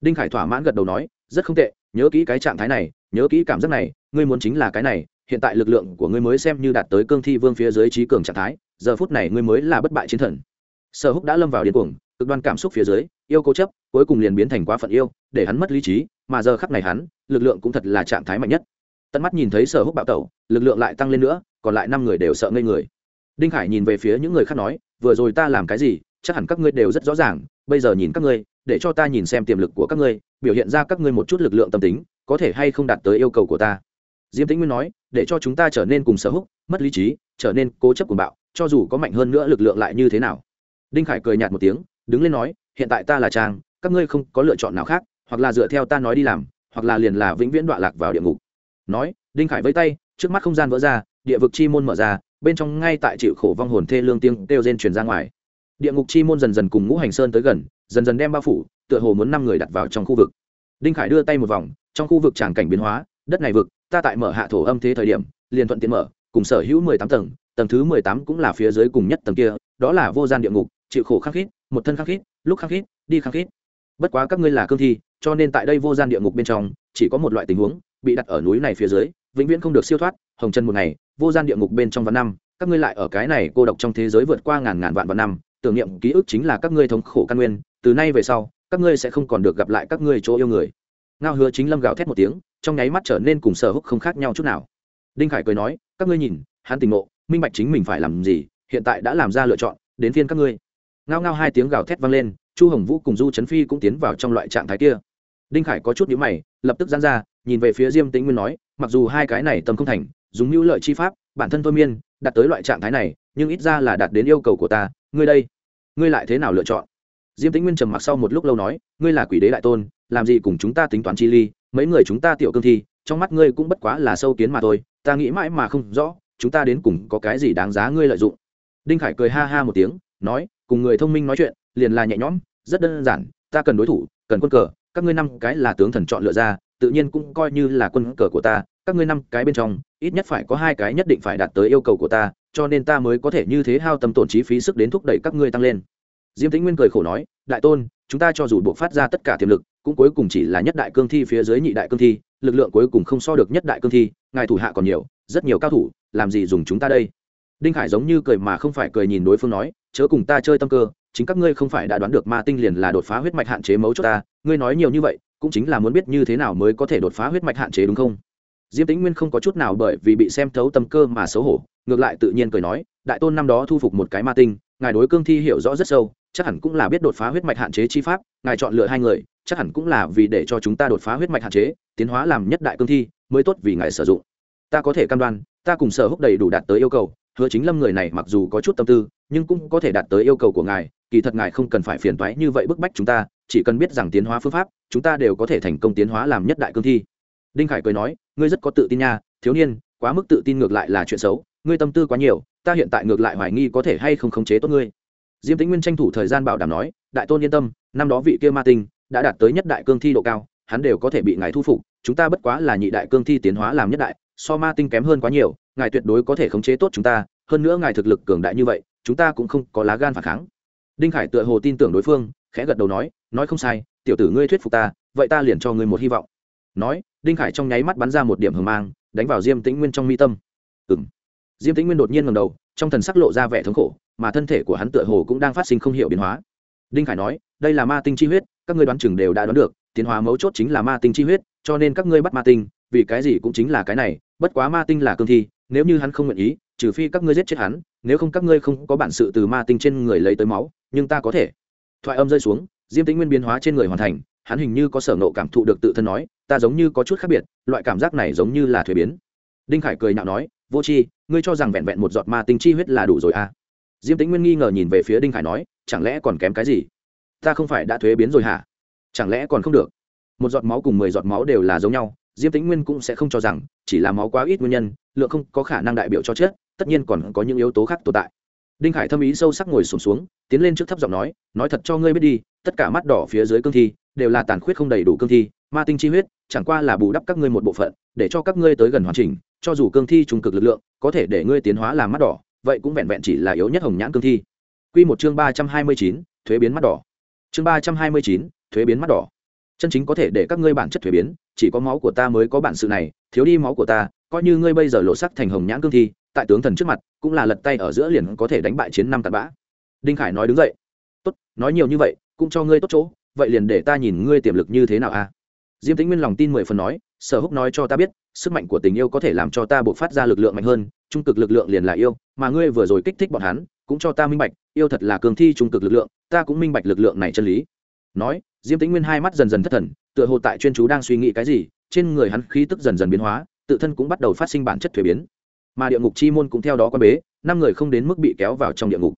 Đinh khải thỏa mãn gật đầu nói, rất không tệ, nhớ kỹ cái trạng thái này, nhớ kỹ cảm giác này, ngươi muốn chính là cái này, hiện tại lực lượng của ngươi mới xem như đạt tới cương thi vương phía dưới trí cường trạng thái, giờ phút này ngươi mới là bất bại chiến thần. Sở húc đã lâm vào điên cuồng, cực đoan cảm xúc phía dưới, yêu cố chấp, cuối cùng liền biến thành quá phận yêu, để hắn mất lý trí, mà giờ khắc này hắn, lực lượng cũng thật là trạng thái mạnh nhất. Tận mắt nhìn thấy sở húc bạo tẩu, lực lượng lại tăng lên nữa, còn lại năm người đều sợ ngây người đinh khải nhìn về phía những người khác nói, vừa rồi ta làm cái gì? Chắc hẳn các ngươi đều rất rõ ràng, bây giờ nhìn các ngươi, để cho ta nhìn xem tiềm lực của các ngươi, biểu hiện ra các ngươi một chút lực lượng tâm tính, có thể hay không đạt tới yêu cầu của ta? Diêm tĩnh nguyên nói, để cho chúng ta trở nên cùng sở húc, mất lý trí, trở nên cố chấp cùng bạo, cho dù có mạnh hơn nữa lực lượng lại như thế nào? Đinh khải cười nhạt một tiếng, đứng lên nói, hiện tại ta là trang các ngươi không có lựa chọn nào khác, hoặc là dựa theo ta nói đi làm, hoặc là liền là vĩnh viễn đọa lạc vào địa ngục. Nói, đinh khải vẫy tay, trước mắt không gian vỡ ra, địa vực chi môn mở ra bên trong ngay tại chịu khổ vong hồn thê lương tiếng kêu rên truyền ra ngoài. Địa ngục chi môn dần dần cùng ngũ hành sơn tới gần, dần dần đem bao phủ, tựa hồ muốn năm người đặt vào trong khu vực. Đinh khải đưa tay một vòng, trong khu vực tràng cảnh biến hóa, đất này vực, ta tại mở hạ thổ âm thế thời điểm, liền thuận tiện mở, cùng sở hữu mười tám tầng tầng thứ mười tám cũng là phía dưới cùng nhất tầng kia, đó là vô gian địa ngục, chịu khổ khắc khít, một thân khắc khít, lúc khắc khít, đi khắc khít. Bất quá các ngươi là cương thi, cho nên tại đây vô gian địa ngục bên trong, chỉ có một loại tình huống, bị đặt ở núi này phía dưới, vĩnh viễn không được siêu thoát, hồng chân một ngày vô gian địa ngục bên trong vạn năm, các ngươi lại ở cái này cô độc trong thế giới vượt qua ngàn ngàn vạn vạn năm, tưởng niệm ký ức chính là các ngươi thống khổ căn nguyên, từ nay về sau, các ngươi sẽ không còn được gặp lại các ngươi chỗ yêu người. Ngao hứa chính lâm gào thét một tiếng, trong nháy mắt trở nên cùng sở húc không khác nhau chút nào. Đinh khải cười nói, các ngươi nhìn, hắn tỉnh ngộ, minh bạch chính mình phải làm gì, hiện tại đã làm ra lựa chọn, đến phiên các ngươi. Ngao ngao hai tiếng gào thét vang lên, chu hồng vũ cùng du trấn phi cũng tiến vào trong loại trạng thái kia. Đinh khải có chút nhíu mày, lập tức giãn ra, nhìn về phía diêm tĩnh nguyên nói, mặc dù hai cái này tâm không thành dùng mưu lợi chi pháp, bản thân thôi miên, đạt tới loại trạng thái này, nhưng ít ra là đạt đến yêu cầu của ta. Ngươi đây, ngươi lại thế nào lựa chọn? Diêm tĩnh nguyên trầm mặc sau một lúc lâu nói, ngươi là quỷ đế đại tôn, làm gì cùng chúng ta tính toán chi ly, mấy người chúng ta tiểu cương thi, trong mắt ngươi cũng bất quá là sâu kiến mà thôi, ta nghĩ mãi mà không rõ, chúng ta đến cùng có cái gì đáng giá ngươi lợi dụng. Đinh khải cười ha ha một tiếng, nói, cùng người thông minh nói chuyện, liền là nhẹ nhõm, rất đơn giản, ta cần đối thủ, cần quân cờ, các ngươi năm cái là tướng thần chọn lựa ra, tự nhiên cũng coi như là quân cờ của ta các ngươi năm cái bên trong, ít nhất phải có hai cái nhất định phải đạt tới yêu cầu của ta, cho nên ta mới có thể như thế hao tâm tổn chi phí sức đến thúc đẩy các ngươi tăng lên. Diêm tĩnh nguyên cười khổ nói, đại tôn, chúng ta cho dù buộc phát ra tất cả tiềm lực, cũng cuối cùng chỉ là nhất đại cương thi phía dưới nhị đại cương thi, lực lượng cuối cùng không so được nhất đại cương thi, ngài thủ hạ còn nhiều, rất nhiều cao thủ, làm gì dùng chúng ta đây? Đinh khải giống như cười mà không phải cười nhìn đối phương nói, chớ cùng ta chơi tâm cơ, chính các ngươi không phải đã đoán được ma tinh liền là đột phá huyết mạch hạn chế mấu cho ta, ngươi nói nhiều như vậy, cũng chính là muốn biết như thế nào mới có thể đột phá huyết mạch hạn chế đúng không? Diêm tĩnh nguyên không có chút nào bởi vì bị xem thấu tâm cơ mà xấu hổ, ngược lại tự nhiên cười nói, đại tôn năm đó thu phục một cái ma tinh, ngài đối cương thi hiểu rõ rất sâu, chắc hẳn cũng là biết đột phá huyết mạch hạn chế chi pháp, ngài chọn lựa hai người, chắc hẳn cũng là vì để cho chúng ta đột phá huyết mạch hạn chế, tiến hóa làm nhất đại cương thi, mới tốt vì ngài sử dụng. Ta có thể cam đoan, ta cùng sở húc đầy đủ đạt tới yêu cầu, hứa chính lâm người này mặc dù có chút tâm tư, nhưng cũng có thể đạt tới yêu cầu của ngài, kỳ thật ngài không cần phải phiền toái như vậy bức bách chúng ta, chỉ cần biết rằng tiến hóa phương pháp, chúng ta đều có thể thành công tiến hóa làm nhất đại cương thi đinh khải cười nói, ngươi rất có tự tin nha, thiếu niên, quá mức tự tin ngược lại là chuyện xấu, ngươi tâm tư quá nhiều, ta hiện tại ngược lại hoài nghi có thể hay không khống chế tốt ngươi. Diêm tĩnh nguyên tranh thủ thời gian bảo đảm nói, đại tôn yên tâm, năm đó vị kia ma tinh đã đạt tới nhất đại cương thi độ cao, hắn đều có thể bị ngài thu phục, chúng ta bất quá là nhị đại cương thi tiến hóa làm nhất đại, so ma tinh kém hơn quá nhiều, ngài tuyệt đối có thể khống chế tốt chúng ta, hơn nữa ngài thực lực cường đại như vậy, chúng ta cũng không có lá gan phản kháng. Đinh khải tựa hồ tin tưởng đối phương, khẽ gật đầu nói nói không sai, tiểu tử ngươi thuyết phục ta, vậy ta liền cho ngươi một hy vọng nói, đinh khải trong nháy mắt bắn ra một điểm hờ mang, đánh vào diêm tĩnh nguyên trong mi tâm. Ừng diêm tĩnh nguyên đột nhiên ngầm đầu, trong thần sắc lộ ra vẻ thống khổ, mà thân thể của hắn tựa hồ cũng đang phát sinh không hiểu biến hóa. Đinh khải nói, đây là ma tinh chi huyết, các ngươi đoán chừng đều đã đoán được, tiến hóa mấu chốt chính là ma tinh chi huyết, cho nên các ngươi bắt ma tinh, vì cái gì cũng chính là cái này, bất quá ma tinh là cương thi, nếu như hắn không nguyện ý, trừ phi các ngươi giết chết hắn, nếu không các ngươi không có bản sự từ ma tinh trên người lấy tới máu, nhưng ta có thể. Thoại âm rơi xuống, diêm tĩnh nguyên biến hóa trên người hoàn thành hắn hình như có sở nộ cảm thụ được tự thân nói ta giống như có chút khác biệt loại cảm giác này giống như là thuế biến. Đinh khải cười nhạo nói vô c h i ngươi cho rằng vẹn vẹn một giọt ma tinh chi huyết là đủ rồi à? Diêm tĩnh nguyên nghi ngờ nhìn về phía đinh khải nói chẳng lẽ còn kém cái gì? Ta không phải đã thuế biến rồi hả? Chẳng lẽ còn không được? Một giọt máu cùng mười giọt máu đều là giống nhau diêm tĩnh nguyên cũng sẽ không cho rằng chỉ là máu quá ít nguyên nhân lượng không có khả năng đại biểu cho chết tất nhiên còn có những yếu tố khác tồn tại. Đinh khải thâm ý sâu sắc ngồi sùng xuống, xuống tiến lên trước thấp giọng nói nói thật cho ngươi biết đi tất cả mắt đỏ phía dưới cương thi đều là tàn khuyết không đầy đủ cương thi, ma tinh chi huyết, chẳng qua là bù đắp các ngươi một bộ phận, để cho các ngươi tới gần hoàn chỉnh, cho dù cương thi trung cực lực lượng, có thể để ngươi tiến hóa làm mắt đỏ, vậy cũng vẹn vẹn chỉ là yếu nhất hồng nhãn cương thi. Quy một chương ba trăm hai mươi chín, thuế biến mắt đỏ. Chương ba trăm hai mươi chín, thuế biến mắt đỏ. Chân chính có thể để các ngươi bản chất thuế biến, chỉ có máu của ta mới có bản sự này, thiếu đi máu của ta, coi như ngươi bây giờ lộ sắc thành hồng nhãn cương thi, tại tướng thần trước mặt, cũng là lật tay ở giữa liền có thể đánh bại chiến năm tạt bã. Đinh khải nói đứng dậy. Tốt, nói nhiều như vậy, cũng cho ngươi tốt chỗ vậy liền để ta nhìn ngươi tiềm lực như thế nào a? Diêm tĩnh nguyên lòng tin mười phần nói, sở húc nói cho ta biết, sức mạnh của tình yêu có thể làm cho ta buộc phát ra lực lượng mạnh hơn, trung cực lực lượng liền là yêu, mà ngươi vừa rồi kích thích bọn hắn, cũng cho ta minh bạch, yêu thật là cường thi trung cực lực lượng, ta cũng minh bạch lực lượng này chân lý. Nói, diêm tĩnh nguyên hai mắt dần dần thất thần, tựa hồ tại chuyên chú đang suy nghĩ cái gì, trên người hắn khí tức dần dần biến hóa, tự thân cũng bắt đầu phát sinh bản chất thuế biến. Mà địa ngục chi môn cũng theo đó quan bế, năm người không đến mức bị kéo vào trong địa ngục.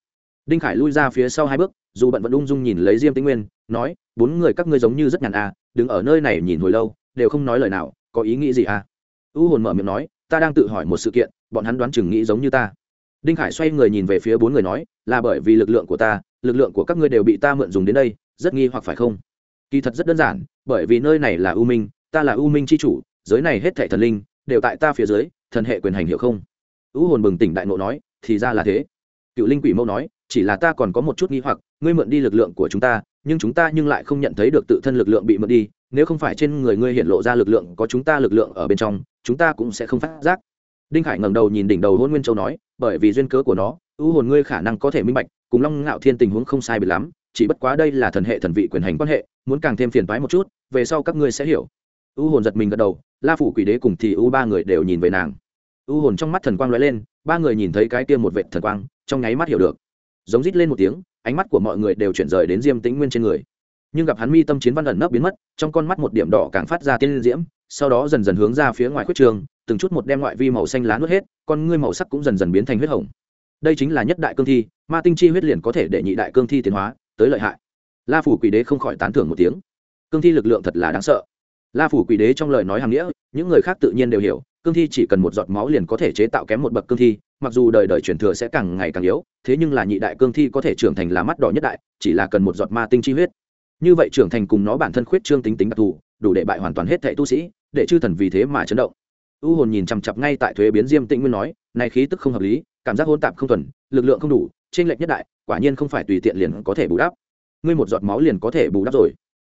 Đinh khải lui ra phía sau hai bước, dù bận vẫn ung dung nhìn lấy diêm tĩnh nguyên, nói bốn người các ngươi giống như rất nhàn à đứng ở nơi này nhìn hồi lâu, đều không nói lời nào, có ý nghĩ gì à? U hồn mở miệng nói, ta đang tự hỏi một sự kiện, bọn hắn đoán chừng nghĩ giống như ta. Đinh khải xoay người nhìn về phía bốn người nói, là bởi vì lực lượng của ta, lực lượng của các ngươi đều bị ta mượn dùng đến đây, rất nghi hoặc phải không? Kỳ thật rất đơn giản, bởi vì nơi này là u minh, ta là u minh c h i chủ, giới này hết thảy thần linh, đều tại ta phía dưới, thần hệ quyền hành hiểu không? U hồn bừng tỉnh đại nộ nói, thì ra là thế cựu linh quỷ mẫu nói, chỉ là ta còn có một chút nghi hoặc, ngươi mượn đi lực lượng của chúng ta, nhưng chúng ta nhưng lại không nhận thấy được tự thân lực lượng bị mượn đi, nếu không phải trên người ngươi hiện lộ ra lực lượng, có chúng ta lực lượng ở bên trong, chúng ta cũng sẽ không phát giác. Đinh khải ngẩng đầu nhìn đỉnh đầu hôn nguyên châu nói, bởi vì duyên cớ của nó, ưu hồn ngươi khả năng có thể minh bạch, cùng long ngạo thiên tình huống không sai biệt lắm, chỉ bất quá đây là thần hệ thần vị quyền hành quan hệ, muốn càng thêm phiền toái một chút, về sau các ngươi sẽ hiểu. Ưu hồn giật mình gật đầu, la phủ quỷ đế cùng thì ưu ba người đều nhìn về nàng. U hồn trong mắt thần quang lóe lên, ba người nhìn thấy cái kia một vệ thần quang trong nháy mắt hiểu được. Giống rít lên một tiếng, ánh mắt của mọi người đều chuyển rời đến diêm tĩnh nguyên trên người. Nhưng gặp hắn mi tâm chiến văn ẩn nấp biến mất, trong con mắt một điểm đỏ càng phát ra tiên diễm, sau đó dần dần hướng ra phía ngoài khuyết trường, từng chút một đem ngoại vi màu xanh lá nuốt hết, con ngươi màu sắc cũng dần dần biến thành huyết hồng. Đây chính là nhất đại cương thi, ma tinh chi huyết liền có thể để nhị đại cương thi tiến hóa, tới lợi hại. La phủ quỷ đế không khỏi tán thưởng một tiếng. Cương thi lực lượng thật là đáng sợ. La phủ quỷ đế trong lời nói hàng nghĩa, những người khác tự nhiên đều hiểu, cương thi chỉ cần một giọt máu liền có thể chế tạo kém một bậc cương thi mặc dù đời đời truyền thừa sẽ càng ngày càng yếu thế nhưng là nhị đại cương thi có thể trưởng thành là mắt đỏ nhất đại chỉ là cần một giọt ma tinh chi huyết. Như vậy trưởng thành cùng nó bản thân khuyết trương tính tính đặc thù đủ để bại hoàn toàn hết thệ tu sĩ để chư thần vì thế mà chấn động. U hồn nhìn chằm chặp ngay tại thuế biến diêm tĩnh nguyên nói này khí tức không hợp lý cảm giác hôn tạp không thuần lực lượng không đủ trên lệch nhất đại quả nhiên không phải tùy tiện liền có thể bù đắp. Ngươi một giọt máu liền có thể bù đắp rồi.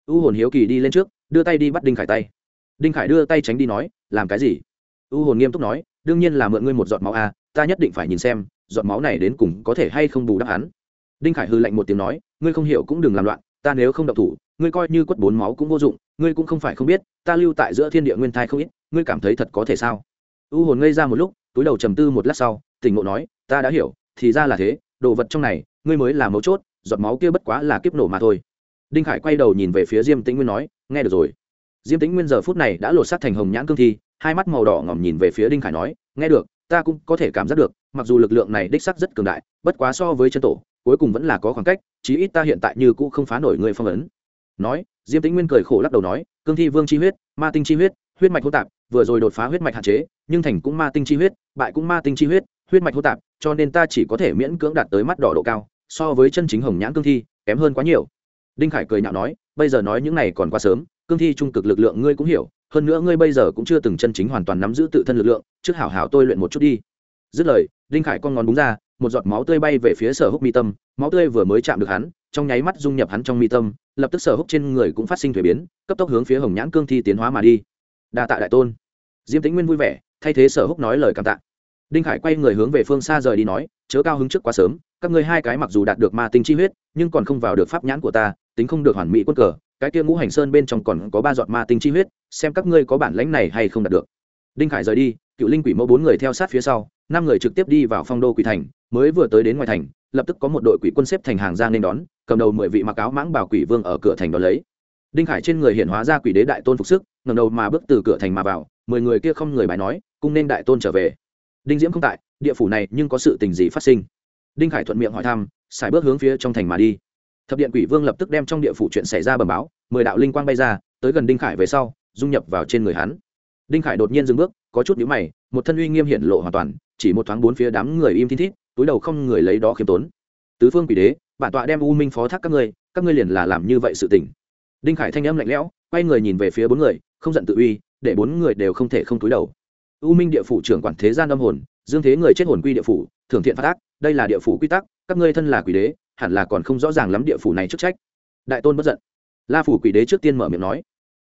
U hồn hiếu kỳ đi lên trước đưa tay đi bắt đinh khải tay. Đinh khải đưa tay tránh đi nói làm cái gì? U hồn nghiêm túc nói đương nhiên là mượn ngươi một giọt máu a à, ta nhất định phải nhìn xem, giọt máu này đến cùng có thể hay không bù đắp hắn. Đinh khải hư lạnh một tiếng nói, ngươi không hiểu cũng đừng làm loạn, ta nếu không độc thủ, ngươi coi như quất bốn máu cũng vô dụng, ngươi cũng không phải không biết, ta lưu tại giữa thiên địa nguyên thai không ít, ngươi cảm thấy thật có thể sao? U hồn ngây ra một lúc, túi đầu trầm tư một lát sau, tỉnh ngộ nói, ta đã hiểu, thì ra là thế, đồ vật trong này, ngươi mới là mấu chốt, giọt máu kia bất quá là kiếp nổ mà thôi. Đinh khải quay đầu nhìn về phía diêm tĩnh nguyên nói, nghe được rồi. Diêm tĩnh nguyên giờ phút này đã lột sát thành hồng nhãn cương thi, hai mắt màu đỏ ngỏm nhìn về phía đinh khải nói, nghe được ta cũng có thể cảm giác được, mặc dù lực lượng này đích sắc rất cường đại, bất quá so với chân tổ, cuối cùng vẫn là có khoảng cách, chí ít ta hiện tại như cũ không phá nổi người phong ấn. Nói, diêm tĩnh nguyên cười khổ lắc đầu nói, cương thi vương chi huyết, ma tinh chi huyết huyết mạch hô tạp, vừa rồi đột phá huyết mạch hạn chế, nhưng thành cũng ma tinh chi huyết, bại cũng ma tinh chi huyết huyết mạch hô tạp, cho nên ta chỉ có thể miễn cưỡng đạt tới mắt đỏ độ cao, so với chân chính hồng nhãn cương thi, kém hơn quá nhiều. Đinh khải cười nhạo nói, bây giờ nói những này còn quá sớm cương thi trung cực lực lượng ngươi cũng hiểu, hơn nữa ngươi bây giờ cũng chưa từng chân chính hoàn toàn nắm giữ tự thân lực lượng, trước hảo hảo tôi luyện một chút đi. Dứt lời, đinh khải con ngón búng ra, một giọt máu tươi bay về phía sở húc mi tâm, máu tươi vừa mới chạm được hắn, trong nháy mắt dung nhập hắn trong mi tâm, lập tức sở húc trên người cũng phát sinh thuế biến, cấp tốc hướng phía hồng nhãn cương thi tiến hóa mà đi. Đa tạ đại tôn. Diêm tĩnh nguyên vui vẻ, thay thế sở húc nói lời cảm tạ. Đinh khải quay người hướng về phương xa rời đi nói, chớ cao hứng trước quá sớm, các ngươi hai cái mặc dù đạt được ma tinh chi huyết, nhưng còn không vào được pháp nhãn của ta, tính không được hoàn mỹ quân cờ cái kia ngũ hành sơn bên trong còn có ba giọt ma tinh chi huyết, xem các ngươi có bản lãnh này hay không đạt được. Đinh khải rời đi, cựu linh quỷ mẫu bốn người theo sát phía sau, năm người trực tiếp đi vào phong đô quỷ thành, mới vừa tới đến ngoài thành, lập tức có một đội quỷ quân xếp thành hàng ra nên đón, cầm đầu mười vị mặc áo mãng bảo quỷ vương ở cửa thành đó lấy. Đinh khải trên người hiện hóa ra quỷ đế đại tôn phục sức ngầm đầu mà bước từ cửa thành mà vào, mười người kia không người bài nói, cung nên đại tôn trở về. Đinh diễm không tại, địa phủ này nhưng có sự tình gì phát sinh? Đinh khải thuận miệng hỏi thăm, xài bước hướng phía trong thành mà đi thập điện quỷ vương lập tức đem trong địa phủ chuyện xảy ra bầm báo, mười đạo linh quang bay ra, tới gần đinh khải về sau, dung nhập vào trên người hắn. Đinh khải đột nhiên dừng bước, có chút nhíu mày, một thân uy nghiêm hiện lộ hoàn toàn, chỉ một thoáng bốn phía đám người im thiên thít, túi đầu không người lấy đó khiêm tốn. Tứ phương quỷ đế, bản tọa đem u minh phó thác các ngươi các ngươi liền là làm như vậy sự tình. Đinh khải thanh âm lạnh lẽo, quay người nhìn về phía bốn người, không giận tự uy, để bốn người đều không thể không túi đầu. U minh địa phủ trưởng quản thế gian âm hồn, dương thế người chết hồn quy địa phủ, thưởng thiện phát ác, đây là địa phủ quy tắc, các ngươi thân là quỷ đế hẳn là còn không rõ ràng lắm địa phủ này chức trách. Đại tôn bất giận. La phủ quỷ đế trước tiên mở miệng nói,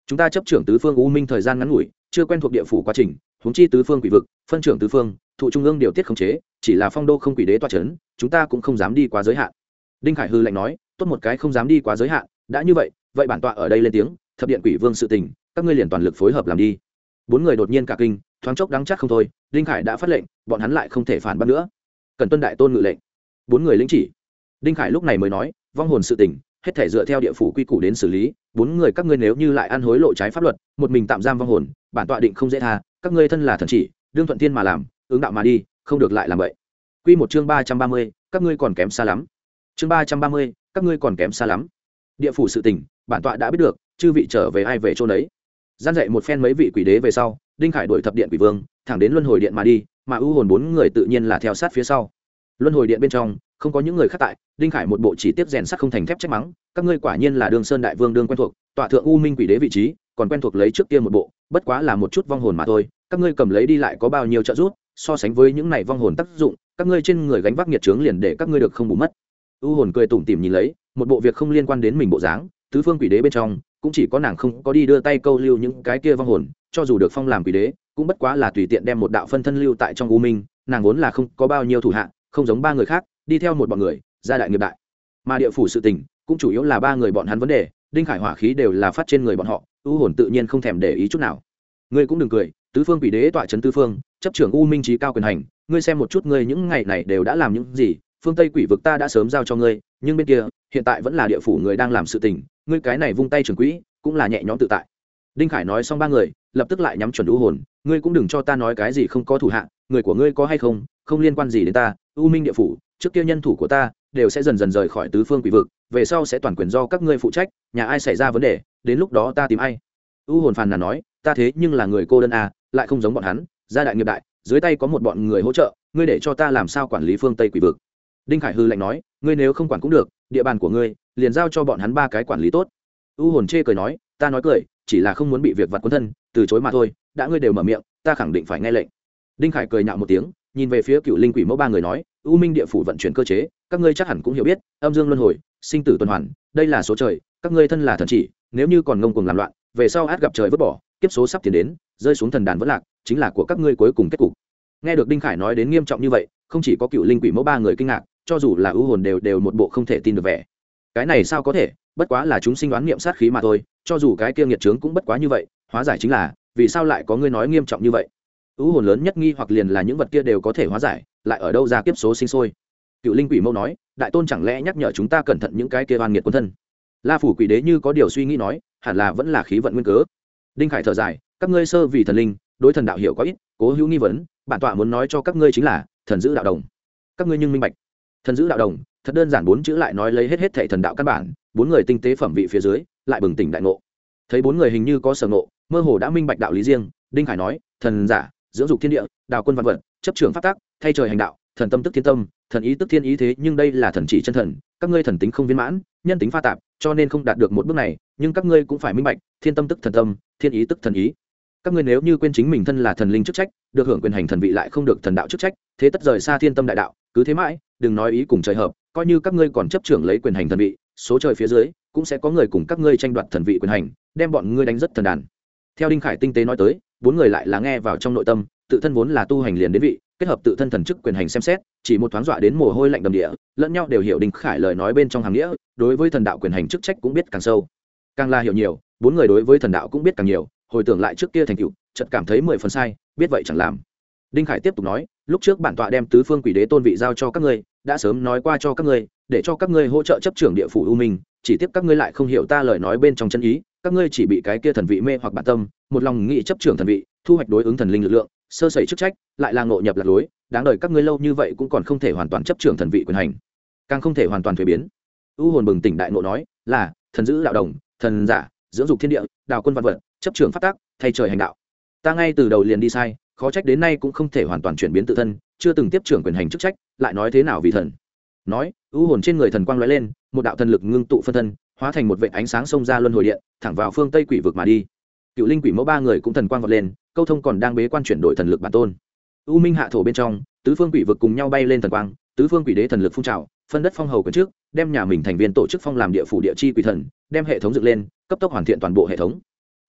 chúng ta chấp trưởng tứ phương u minh thời gian ngắn ngủi, chưa quen thuộc địa phủ quá trình, huống chi tứ phương quỷ vực, phân trưởng tứ phương, thụ trung ương điều tiết khống chế, chỉ là phong đô không quỷ đế toa c h ấ n chúng ta cũng không dám đi quá giới hạn. Đinh khải hư lạnh nói, tốt một cái không dám đi quá giới hạn, đã như vậy vậy bản tọa ở đây lên tiếng, thập điện quỷ vương sự tình, các ngươi liền toàn lực phối hợp làm đi. Bốn người đột nhiên cả kinh, thoáng chốc đáng chắc không thôi, đinh khải đã phát lệnh, bọn hắn lại không thể phản bác nữa. Cần tuân đại tôn ngự lệnh. Bốn người lĩnh chỉ đinh khải lúc này mới nói, vong hồn sự tình, hết thể dựa theo địa phủ quy củ đến xử lý, bốn người các ngươi nếu như lại ăn hối lộ trái pháp luật, một mình tạm giam vong hồn, bản tọa định không dễ tha, các ngươi thân là thần chỉ, đương thuận thiên mà làm, ứng đạo mà đi, không được lại làm vậy. Quy một chương ba trăm ba mươi, các ngươi còn kém xa lắm. Chương ba trăm ba mươi, các ngươi còn kém xa lắm. Địa phủ sự tình, bản tọa đã biết được, chư vị trở về ai về chỗ đấy gian dạy một phen mấy vị quỷ đế về sau, đinh khải đuổi thập điện quỷ vương, thẳng đến luân hồi điện mà đi, mà ưu hồn bốn người tự nhiên là theo sát phía sau. Luân hồi điện bên trong không có những người khác tại, đinh khải một bộ chỉ tiếp rèn sắt không thành thép trách mắng, các ngươi quả nhiên là đường sơn đại vương đương quen thuộc, tọa thượng u minh quỷ đế vị trí, còn quen thuộc lấy trước kia một bộ, bất quá là một chút vong hồn mà thôi, các ngươi cầm lấy đi lại có bao nhiêu trợ giúp, so sánh với những này vong hồn tác dụng, các ngươi trên người gánh vác nghiệt trướng liền để các ngươi được không bù mất. U hồn cười tủm tỉm nhìn lấy, một bộ việc không liên quan đến mình bộ dáng, tứ phương quỷ đế bên trong, cũng chỉ có nàng không có đi đưa tay câu lưu những cái kia vong hồn, cho dù được phong làm quỷ đế, cũng bất quá là tùy tiện đem một đạo phân thân lưu tại trong u minh, nàng vốn là không có bao nhiêu thủ hạ, không giống ba người khác đi theo một bọn người gia đại nghiệp đại. Mà địa phủ sự tình, cũng chủ yếu là ba người bọn hắn vấn đề, đinh khải hỏa khí đều là phát trên người bọn họ, ưu hồn tự nhiên không thèm để ý chút nào. Ngươi cũng đừng cười, tứ phương quỷ đế tọa trấn tứ phương, chấp trưởng u minh trí cao quyền hành, ngươi xem một chút ngươi những ngày này đều đã làm những gì, phương tây quỷ vực ta đã sớm giao cho ngươi, nhưng bên kia, hiện tại vẫn là địa phủ người đang làm sự tình, ngươi cái này vung tay trưởng quỹ, cũng là nhẹ nhõm tự tại. Đinh khải nói xong ba người, lập tức lại nhắm chuẩn u hồn, ngươi cũng đừng cho ta nói cái gì không có thủ hạ, người của ngươi có hay không không liên quan gì đến ta u minh địa phủ, trước kia nhân thủ của ta đều sẽ dần dần rời khỏi tứ phương quỷ vực, về sau sẽ toàn quyền do các ngươi phụ trách, nhà ai xảy ra vấn đề, đến lúc đó ta tìm ai. U hồn phàn là nói, ta thế nhưng là người cô đơn à lại không giống bọn hắn, gia đại nghiệp đại, dưới tay có một bọn người hỗ trợ, ngươi để cho ta làm sao quản lý phương tây quỷ vực? Đinh khải hư lạnh nói, ngươi nếu không quản cũng được, địa bàn của ngươi, liền giao cho bọn hắn ba cái quản lý tốt. U hồn chê cười nói, ta nói cười, chỉ là không muốn bị việc vặt quân thân, từ chối mà thôi, đã ngươi đều mở miệng, ta khẳng định phải nghe lệnh. Đinh khải cười nhạo một tiếng nhìn về phía cựu linh quỷ mẫu ba người nói, u minh địa phủ vận chuyển cơ chế, các ngươi chắc hẳn cũng hiểu biết, âm dương luân hồi, sinh tử tuần hoàn, đây là số trời, các ngươi thân là thần chỉ, nếu như còn ngông cuồng làm loạn, về sau át gặp trời vứt bỏ, kiếp số sắp tiến đến, rơi xuống thần đàn vất lạc, chính là của các ngươi cuối cùng kết cục. Nghe được đinh khải nói đến nghiêm trọng như vậy, không chỉ có cựu linh quỷ mẫu ba người kinh ngạc, cho dù là ưu hồn đều đều một bộ không thể tin được vẻ. Cái này sao có thể? Bất quá là chúng sinh đoán nghiệm sát khí mà thôi, cho dù cái kia nghiệt trướng cũng bất quá như vậy, hóa giải chính là, vì sao lại có ngươi nói nghiêm trọng như vậy? Ưu hồn lớn nhất nghi hoặc liền là những vật kia đều có thể hóa giải, lại ở đâu ra kiếp số sinh sôi. Cựu linh quỷ mẫu nói, đại tôn chẳng lẽ nhắc nhở chúng ta cẩn thận những cái kia oan nghiệt quân thân? La phủ quỷ đế như có điều suy nghĩ nói, hẳn là vẫn là khí vận nguyên cớ. Đinh khải thở dài, các ngươi sơ vì thần linh, đối thần đạo hiểu có ít, cố hữu nghi vấn, bản tọa muốn nói cho các ngươi chính là, thần giữ đạo đồng. Các ngươi nhưng minh bạch. Thần giữ đạo đồng, thật đơn giản bốn chữ lại nói lấy hết hết thệ thần đạo căn bản, bốn người tinh tế phẩm vị phía dưới, lại bừng tỉnh đại ngộ. Thấy bốn người hình như có sở ngộ, mơ hồ đã minh bạch đạo lý riêng, đinh khải nói, thần giả dưỡng dục thiên địa, đào quân văn vật, chấp trưởng phát tác thay trời hành đạo, thần tâm tức thiên tâm, thần ý tức thiên ý thế, nhưng đây là thần chỉ chân thần, các ngươi thần tính không viên mãn, nhân tính pha tạp, cho nên không đạt được một bước này, nhưng các ngươi cũng phải minh bạch, thiên tâm tức thần tâm, thiên ý tức thần ý. Các ngươi nếu như quên chính mình thân là thần linh chức trách, được hưởng quyền hành thần vị lại không được thần đạo chức trách, thế tất rời xa thiên tâm đại đạo, cứ thế mãi, đừng nói ý cùng trời hợp, coi như các ngươi còn chấp trưởng lấy quyền hành thần vị, số trời phía dưới, cũng sẽ có người cùng các ngươi tranh đoạt thần vị quyền hành, đem bọn ngươi đánh rất thần đàn. Theo đinh khải tinh tế nói tới bốn người lại là nghe vào trong nội tâm, tự thân vốn là tu hành liền đến vị, kết hợp tự thân thần chức quyền hành xem xét, chỉ một thoáng dọa đến mồ hôi lạnh đầm địa, lẫn nhau đều hiểu đinh khải lời nói bên trong hàng nghĩa, đối với thần đạo quyền hành chức trách cũng biết càng sâu. Càng là hiểu nhiều, bốn người đối với thần đạo cũng biết càng nhiều, hồi tưởng lại trước kia thành cựu chợt cảm thấy mười phần sai, biết vậy chẳng làm. Đinh khải tiếp tục nói, lúc trước bản tọa đem tứ phương quỷ đế tôn vị giao cho các ngươi đã sớm nói qua cho các ngươi, để cho các ngươi hỗ trợ chấp trưởng địa phủ u minh, chỉ tiếc các ngươi lại không hiểu ta lời nói bên trong chân ý, các ngươi chỉ bị cái kia thần vị mê hoặc bản tâm, một lòng nghĩ chấp trưởng thần vị, thu hoạch đối ứng thần linh lực lượng, sơ sẩy chức trách, lại là ngộ nhập lạc lối, đáng đời các ngươi lâu như vậy cũng còn không thể hoàn toàn chấp trưởng thần vị quyền hành, càng không thể hoàn toàn thuế biến. U hồn bừng tỉnh đại ngộ nói, là, thần giữ đạo đồng, thần giả, dưỡng dục thiên địa, đào quân văn vật, chấp trưởng phát tác thay trời hành đạo. Ta ngay từ đầu liền đi sai khó trách đến nay cũng không thể hoàn toàn chuyển biến tự thân, chưa từng tiếp trưởng quyền hành chức trách, lại nói thế nào vì thần? Nói, u hồn trên người thần quang lóe lên, một đạo thần lực ngưng tụ phân thân, hóa thành một vệ ánh sáng xông ra luân hồi điện, thẳng vào phương tây quỷ vực mà đi. Cựu linh quỷ mẫu ba người cũng thần quang vọt lên, câu thông còn đang bế quan chuyển đổi thần lực bản tôn. U minh hạ thổ bên trong, tứ phương quỷ vực cùng nhau bay lên thần quang, tứ phương quỷ đế thần lực phun trào, phân đất phong hầu quyền trước, đem nhà mình thành viên tổ chức phong làm địa phủ địa chi quỷ thần, đem hệ thống dựng lên, cấp tốc hoàn thiện toàn bộ hệ thống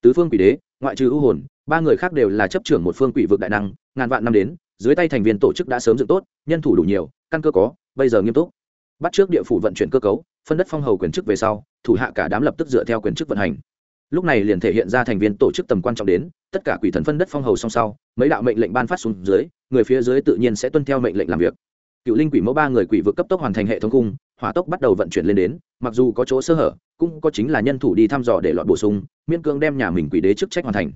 tứ phương quỷ đế, ngoại trừ ưu hồn, ba người khác đều là chấp trưởng một phương quỷ vực đại năng, ngàn vạn năm đến, dưới tay thành viên tổ chức đã sớm dựng tốt, nhân thủ đủ nhiều, căn cơ có, bây giờ nghiêm túc. Bắt trước địa phủ vận chuyển cơ cấu, phân đất phong hầu quyền chức về sau, thủ hạ cả đám lập tức dựa theo quyền chức vận hành. Lúc này liền thể hiện ra thành viên tổ chức tầm quan trọng đến, tất cả quỷ thần phân đất phong hầu song sau, mấy đạo mệnh lệnh ban phát xuống dưới, người phía dưới tự nhiên sẽ tuân theo mệnh lệnh làm việc. Cựu linh quỷ mẫu ba người quỷ vực cấp tốc hoàn thành hệ thống cung, hỏa tốc bắt đầu vận chuyển lên đến mặc dù có chỗ sơ hở, cũng có chính là nhân thủ đi thăm dò để lọt bổ sung, miễn cương đem nhà mình quỷ đế chức trách hoàn thành.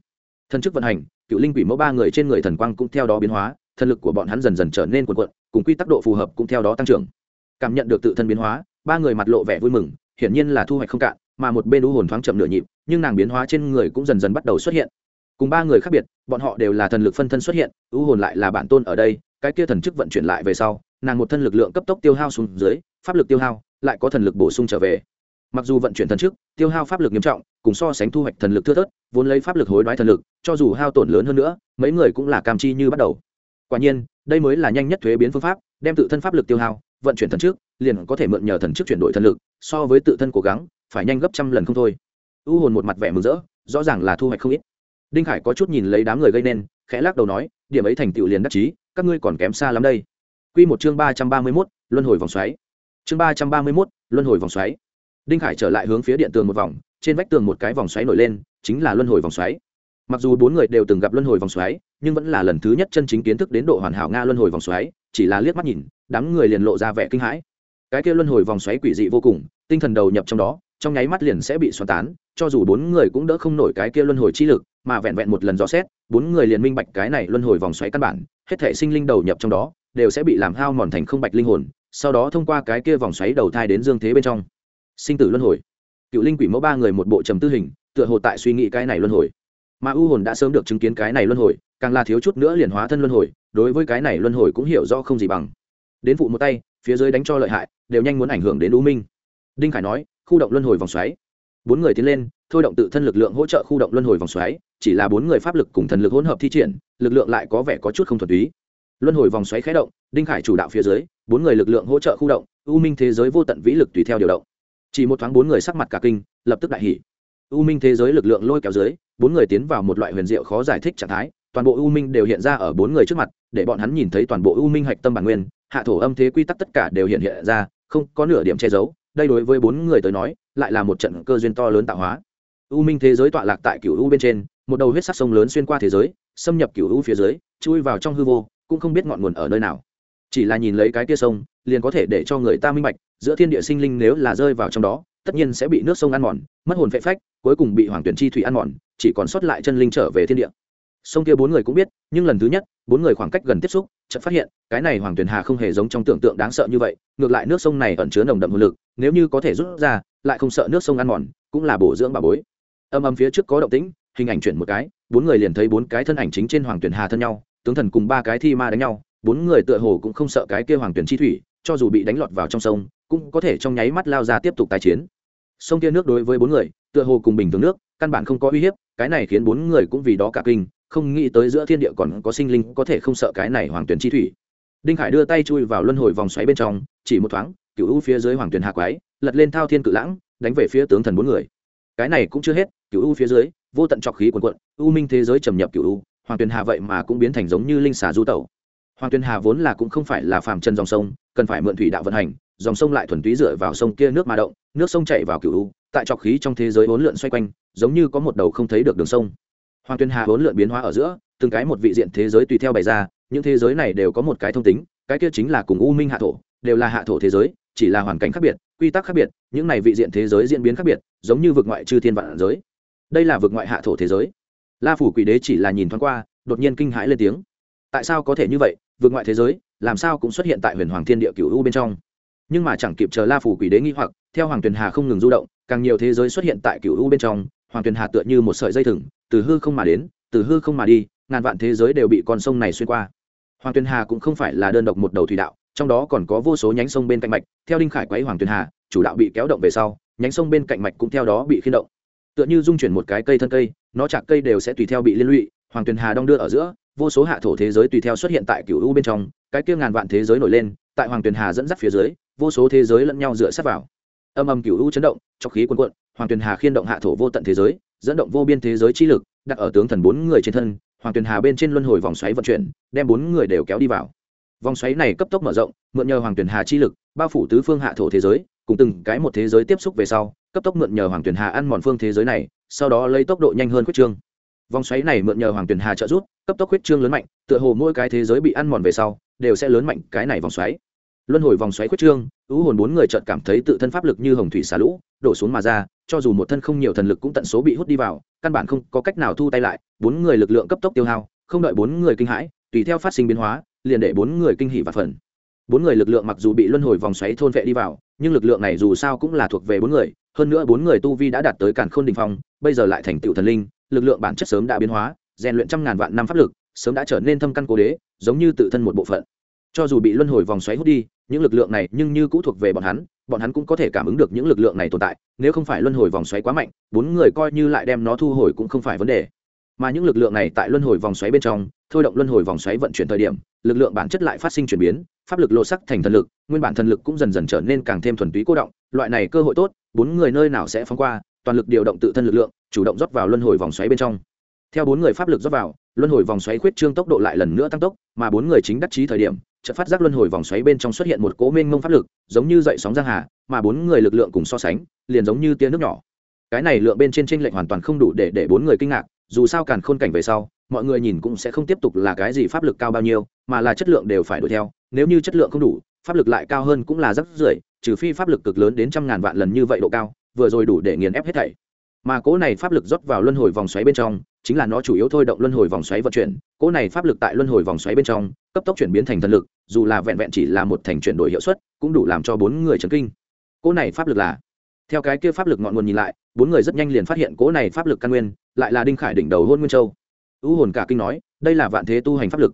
Thần chức vận hành, cựu linh quỷ mẫu ba người trên người thần quang cũng theo đó biến hóa, thần lực của bọn hắn dần dần trở nên quần quận cùng quy tắc độ phù hợp cũng theo đó tăng trưởng. Cảm nhận được tự thân biến hóa, ba người mặt lộ vẻ vui mừng, hiển nhiên là thu hoạch không cạn, mà một bên u hồn thoáng chậm nửa nhịp, nhưng nàng biến hóa trên người cũng dần dần bắt đầu xuất hiện. Cùng ba người khác biệt, bọn họ đều là thần lực phân thân xuất hiện, u hồn lại là bản tôn ở đây, cái kia thần chức vận chuyển lại về sau, nàng một thân lực lượng cấp tốc tiêu hao xuống dưới, pháp lực tiêu hao lại có thần lực bổ sung trở về. Mặc dù vận chuyển thần trước, tiêu hao pháp lực nghiêm trọng cùng so sánh thu hoạch thần lực thưa thớt vốn lấy pháp lực hối đoái thần lực cho dù hao tổn lớn hơn nữa mấy người cũng là cam chi như bắt đầu. Quả nhiên đây mới là nhanh nhất thuế biến phương pháp đem tự thân pháp lực tiêu hao vận chuyển thần trước liền có thể mượn nhờ thần trước chuyển đổi thần lực so với tự thân cố gắng phải nhanh gấp trăm lần không thôi. U hồn một mặt vẻ mừng rỡ rõ ràng là thu hoạch không ít. Đinh khải có chút nhìn lấy đám người gây nên khẽ lắc đầu nói điểm ấy thành tựu liền đắc chí các ngươi còn kém xa lắm đây. Quy một chương ba trăm ba mươi mốt luân hồi vòng xoáy. Chương ba trăm ba mươi 331, luân hồi vòng xoáy. Đinh Khải trở lại hướng phía điện tường một vòng, trên vách tường một cái vòng xoáy nổi lên, chính là luân hồi vòng xoáy. mặc dù bốn người đều từng gặp luân hồi vòng xoáy nhưng vẫn là lần thứ nhất chân chính kiến thức đến độ hoàn hảo nga luân hồi vòng xoáy chỉ là liếc mắt nhìn đám người liền lộ ra vẻ kinh hãi cái kia luân hồi vòng xoáy quỷ dị vô cùng tinh thần đầu nhập trong đó trong nháy mắt liền sẽ bị xoắn tán cho dù bốn người cũng đỡ không nổi cái kia luân hồi chi lực mà vẹn vẹn một lần dò xét bốn người liền minh bạch cái này luân hồi vòng xoáy căn bản hết thể sinh linh đầu nhập trong đó đều sẽ bị làm hao mòn thành không bạch linh hồn sau đó thông qua cái kia vòng xoáy đầu thai đến dương thế bên trong. Sinh tử luân hồi. Cựu linh quỷ mẫu ba người một bộ trầm tư hình, tựa hồ tại suy nghĩ cái này luân hồi. Mà u hồn đã sớm được chứng kiến cái này luân hồi, càng là thiếu chút nữa liền hóa thân luân hồi, đối với cái này luân hồi cũng hiểu rõ không gì bằng. Đến vụ một tay, phía dưới đánh cho lợi hại, đều nhanh muốn ảnh hưởng đến u minh. Đinh khải nói, khu động luân hồi vòng xoáy. Bốn người tiến lên, thôi động tự thân lực lượng hỗ trợ khu động luân hồi vòng xoáy, chỉ là bốn người pháp lực cùng thần lực hỗn hợp thi triển, lực lượng lại có vẻ có chút không thuần túy luân hồi vòng xoáy khé động, đinh khải chủ đạo phía dưới, bốn người lực lượng hỗ trợ khu động, u minh thế giới vô tận vĩ lực tùy theo điều động. Chỉ một thoáng bốn người sắc mặt cả kinh, lập tức đại hỉ. U minh thế giới lực lượng lôi kéo dưới, bốn người tiến vào một loại huyền diệu khó giải thích trạng thái, toàn bộ u minh đều hiện ra ở bốn người trước mặt, để bọn hắn nhìn thấy toàn bộ u minh hạch tâm bản nguyên, hạ thổ âm thế quy tắc tất cả đều hiện hiện ra, không có nửa điểm che giấu, đây đối với bốn người tới nói, lại là một trận cơ duyên to lớn tạo hóa. U minh thế giới tọa lạc tại cửu u bên trên, một đầu huyết sắc sông lớn xuyên qua thế giới, xâm nhập cửu u phía dưới, chui vào trong hư vô cũng không biết ngọn nguồn ở nơi nào. Chỉ là nhìn lấy cái tia sông, liền có thể để cho người ta minh bạch, giữa thiên địa sinh linh nếu là rơi vào trong đó, tất nhiên sẽ bị nước sông ăn mòn, mất hồn phệ phách, cuối cùng bị hoàng tuyển chi thủy ăn mòn, chỉ còn sót lại chân linh trở về thiên địa. Sông kia bốn người cũng biết, nhưng lần thứ nhất, bốn người khoảng cách gần tiếp xúc, chợt phát hiện, cái này hoàng tuyển hà không hề giống trong tưởng tượng đáng sợ như vậy, ngược lại nước sông này ẩn chứa nồng đậm hồn lực, nếu như có thể rút ra, lại không sợ nước sông ăn mòn, cũng là bổ dưỡng bà bối. Âm âm phía trước có động tĩnh, hình ảnh chuyển một cái, bốn người liền thấy bốn cái thân ảnh chính trên hoàng tuyển hà thân nhau tướng thần cùng ba cái thi ma đánh nhau, bốn người tựa hồ cũng không sợ cái kia hoàng tuyển chi thủy, cho dù bị đánh lọt vào trong sông, cũng có thể trong nháy mắt lao ra tiếp tục tái chiến. Sông kia nước đối với bốn người, tựa hồ cùng bình thường nước, căn bản không có uy hiếp, cái này khiến bốn người cũng vì đó cả kinh, không nghĩ tới giữa thiên địa còn có sinh linh có thể không sợ cái này hoàng tuyển chi thủy. Đinh khải đưa tay chui vào luân hồi vòng xoáy bên trong, chỉ một thoáng, cựu u phía dưới hoàng tuyển hạ quái, lật lên thao thiên cự lãng, đánh về phía tướng thần bốn người. Cái này cũng chưa hết, cựu u phía dưới, vô tận trọc khí quần quận u minh thế giới trầm nhập cựu u hoàng tuyền hà vậy mà cũng biến thành giống như linh xà du tẩu. Hoàng tuyền hà vốn là cũng không phải là phàm chân dòng sông, cần phải mượn thủy đạo vận hành, dòng sông lại thuần túy dựa vào sông kia nước mà động, nước sông chảy vào cựu u, tại trọc khí trong thế giới hỗn lượn xoay quanh, giống như có một đầu không thấy được đường sông. Hoàng tuyền hà hỗn lượn biến hóa ở giữa, từng cái một vị diện thế giới tùy theo bày ra, những thế giới này đều có một cái thông tính, cái kia chính là cùng u minh hạ thổ, đều là hạ thổ thế giới, chỉ là hoàn cảnh khác biệt, quy tắc khác biệt, những này vị diện thế giới diễn biến khác biệt, giống như vực ngoại chư thiên vạn giới. Đây là vực ngoại hạ thổ thế giới la phủ quỷ đế chỉ là nhìn thoáng qua, đột nhiên kinh hãi lên tiếng. Tại sao có thể như vậy? Vượt ngoại thế giới, làm sao cũng xuất hiện tại huyền hoàng thiên địa cửu u bên trong. Nhưng mà chẳng kịp chờ la phủ quỷ đế nghi hoặc, theo hoàng tuyền hà không ngừng du động, càng nhiều thế giới xuất hiện tại cửu u bên trong, hoàng tuyền hà tựa như một sợi dây thừng, từ hư không mà đến, từ hư không mà đi, ngàn vạn thế giới đều bị con sông này xuyên qua. Hoàng tuyền hà cũng không phải là đơn độc một đầu thủy đạo, trong đó còn có vô số nhánh sông bên cạnh mạch. Theo đinh khải quấy hoàng tuyền hà, chủ đạo bị kéo động về sau, nhánh sông bên cạnh mạch cũng theo đó bị khiên động tựa như dung chuyển một cái cây thân cây, nó chạc cây đều sẽ tùy theo bị liên lụy, hoàng tuyền hà đong đưa ở giữa, vô số hạ thổ thế giới tùy theo xuất hiện tại cựu u bên trong, cái kia ngàn vạn thế giới nổi lên, tại hoàng tuyền hà dẫn dắt phía dưới, vô số thế giới lẫn nhau dựa sát vào. Âm âm cựu u chấn động cho khí quân quận hoàng tuyền hà khiên động hạ thổ vô tận thế giới, dẫn động vô biên thế giới chi lực, đặt ở tướng thần bốn người trên thân, hoàng tuyền hà bên trên luân hồi vòng xoáy vận chuyển, đem bốn người đều kéo đi vào vòng xoáy này cấp tốc mở rộng, mượn nhờ hoàng tuyển hà chi lực, bao phủ tứ phương hạ thổ thế giới, cùng từng cái một thế giới tiếp xúc về sau, cấp tốc mượn nhờ hoàng tuyển hà ăn mòn phương thế giới này, sau đó lấy tốc độ nhanh hơn quyết trương. Vòng xoáy này mượn nhờ hoàng tuyển hà trợ giúp, cấp tốc quyết trương lớn mạnh, tựa hồ mỗi cái thế giới bị ăn mòn về sau, đều sẽ lớn mạnh cái này vòng xoáy. Luân hồi vòng xoáy quyết trương, ứ hồn bốn người trợt cảm thấy tự thân pháp lực như hồng thủy xả lũ, đổ xuống mà ra, cho dù một thân không nhiều thần lực cũng tận số bị hút đi vào, căn bản không có cách nào thu tay lại, bốn người lực lượng cấp tốc tiêu hao, không đợi bốn người kinh hãi, tùy theo phát sinh biến hóa liền để bốn người kinh hỉ và phần. Bốn người lực lượng mặc dù bị luân hồi vòng xoáy thôn vệ đi vào, nhưng lực lượng này dù sao cũng là thuộc về bốn người, hơn nữa bốn người tu vi đã đạt tới cản khôn đình phong, bây giờ lại thành tựu thần linh, lực lượng bản chất sớm đã biến hóa, rèn luyện trăm ngàn vạn năm pháp lực, sớm đã trở nên thâm căn cố đế, giống như tự thân một bộ phận. Cho dù bị luân hồi vòng xoáy hút đi, những lực lượng này nhưng như cũ thuộc về bọn hắn bọn hắn cũng có thể cảm ứng được những lực lượng này tồn tại, nếu không phải luân hồi vòng xoáy quá mạnh, bốn người coi như lại đem nó thu hồi cũng không phải vấn đề. Mà những lực lượng này tại luân hồi vòng xoáy bên trong, thôi động luân hồi vòng xoáy vận chuyển thời điểm lực lượng bản chất lại phát sinh chuyển biến, pháp lực lộ sắc thành thần lực, nguyên bản thần lực cũng dần dần trở nên càng thêm thuần túy cô động, loại này cơ hội tốt, bốn người nơi nào sẽ phóng qua, toàn lực điều động tự thân lực lượng, chủ động rót vào luân hồi vòng xoáy bên trong. Theo bốn người pháp lực rót vào, luân hồi vòng xoáy khuyết trương tốc độ lại lần nữa tăng tốc, mà bốn người chính đắc chí thời điểm, chợt phát giác luân hồi vòng xoáy bên trong xuất hiện một cỗ mênh mông pháp lực, giống như dậy sóng giang hà, mà bốn người lực lượng cùng so sánh, liền giống như tia nước nhỏ. Cái này lượng bên trên tranh lệch hoàn toàn không đủ để để bốn người kinh ngạc dù sao càn khôn cảnh về sau, mọi người nhìn cũng sẽ không tiếp tục là cái gì pháp lực cao bao nhiêu, mà là chất lượng đều phải đuổi theo. Nếu như chất lượng không đủ, pháp lực lại cao hơn cũng là rất rưởi trừ phi pháp lực cực lớn đến trăm ngàn vạn lần như vậy độ cao, vừa rồi đủ để nghiền ép hết thảy. Mà cỗ này pháp lực rót vào luân hồi vòng xoáy bên trong, chính là nó chủ yếu thôi động luân hồi vòng xoáy vận chuyển. Cỗ này pháp lực tại luân hồi vòng xoáy bên trong, cấp tốc chuyển biến thành thần lực, dù là vẹn vẹn chỉ là một thành chuyển đổi hiệu suất, cũng đủ làm cho bốn người chấn kinh. Cỗ này pháp lực là theo cái kia pháp lực ngọn nguồn nhìn lại, bốn người rất nhanh liền phát hiện cỗ này pháp lực căn nguyên, lại là đinh khải đỉnh đầu hôn nguyên châu. Ưu hồn cả kinh nói, đây là vạn thế tu hành pháp lực.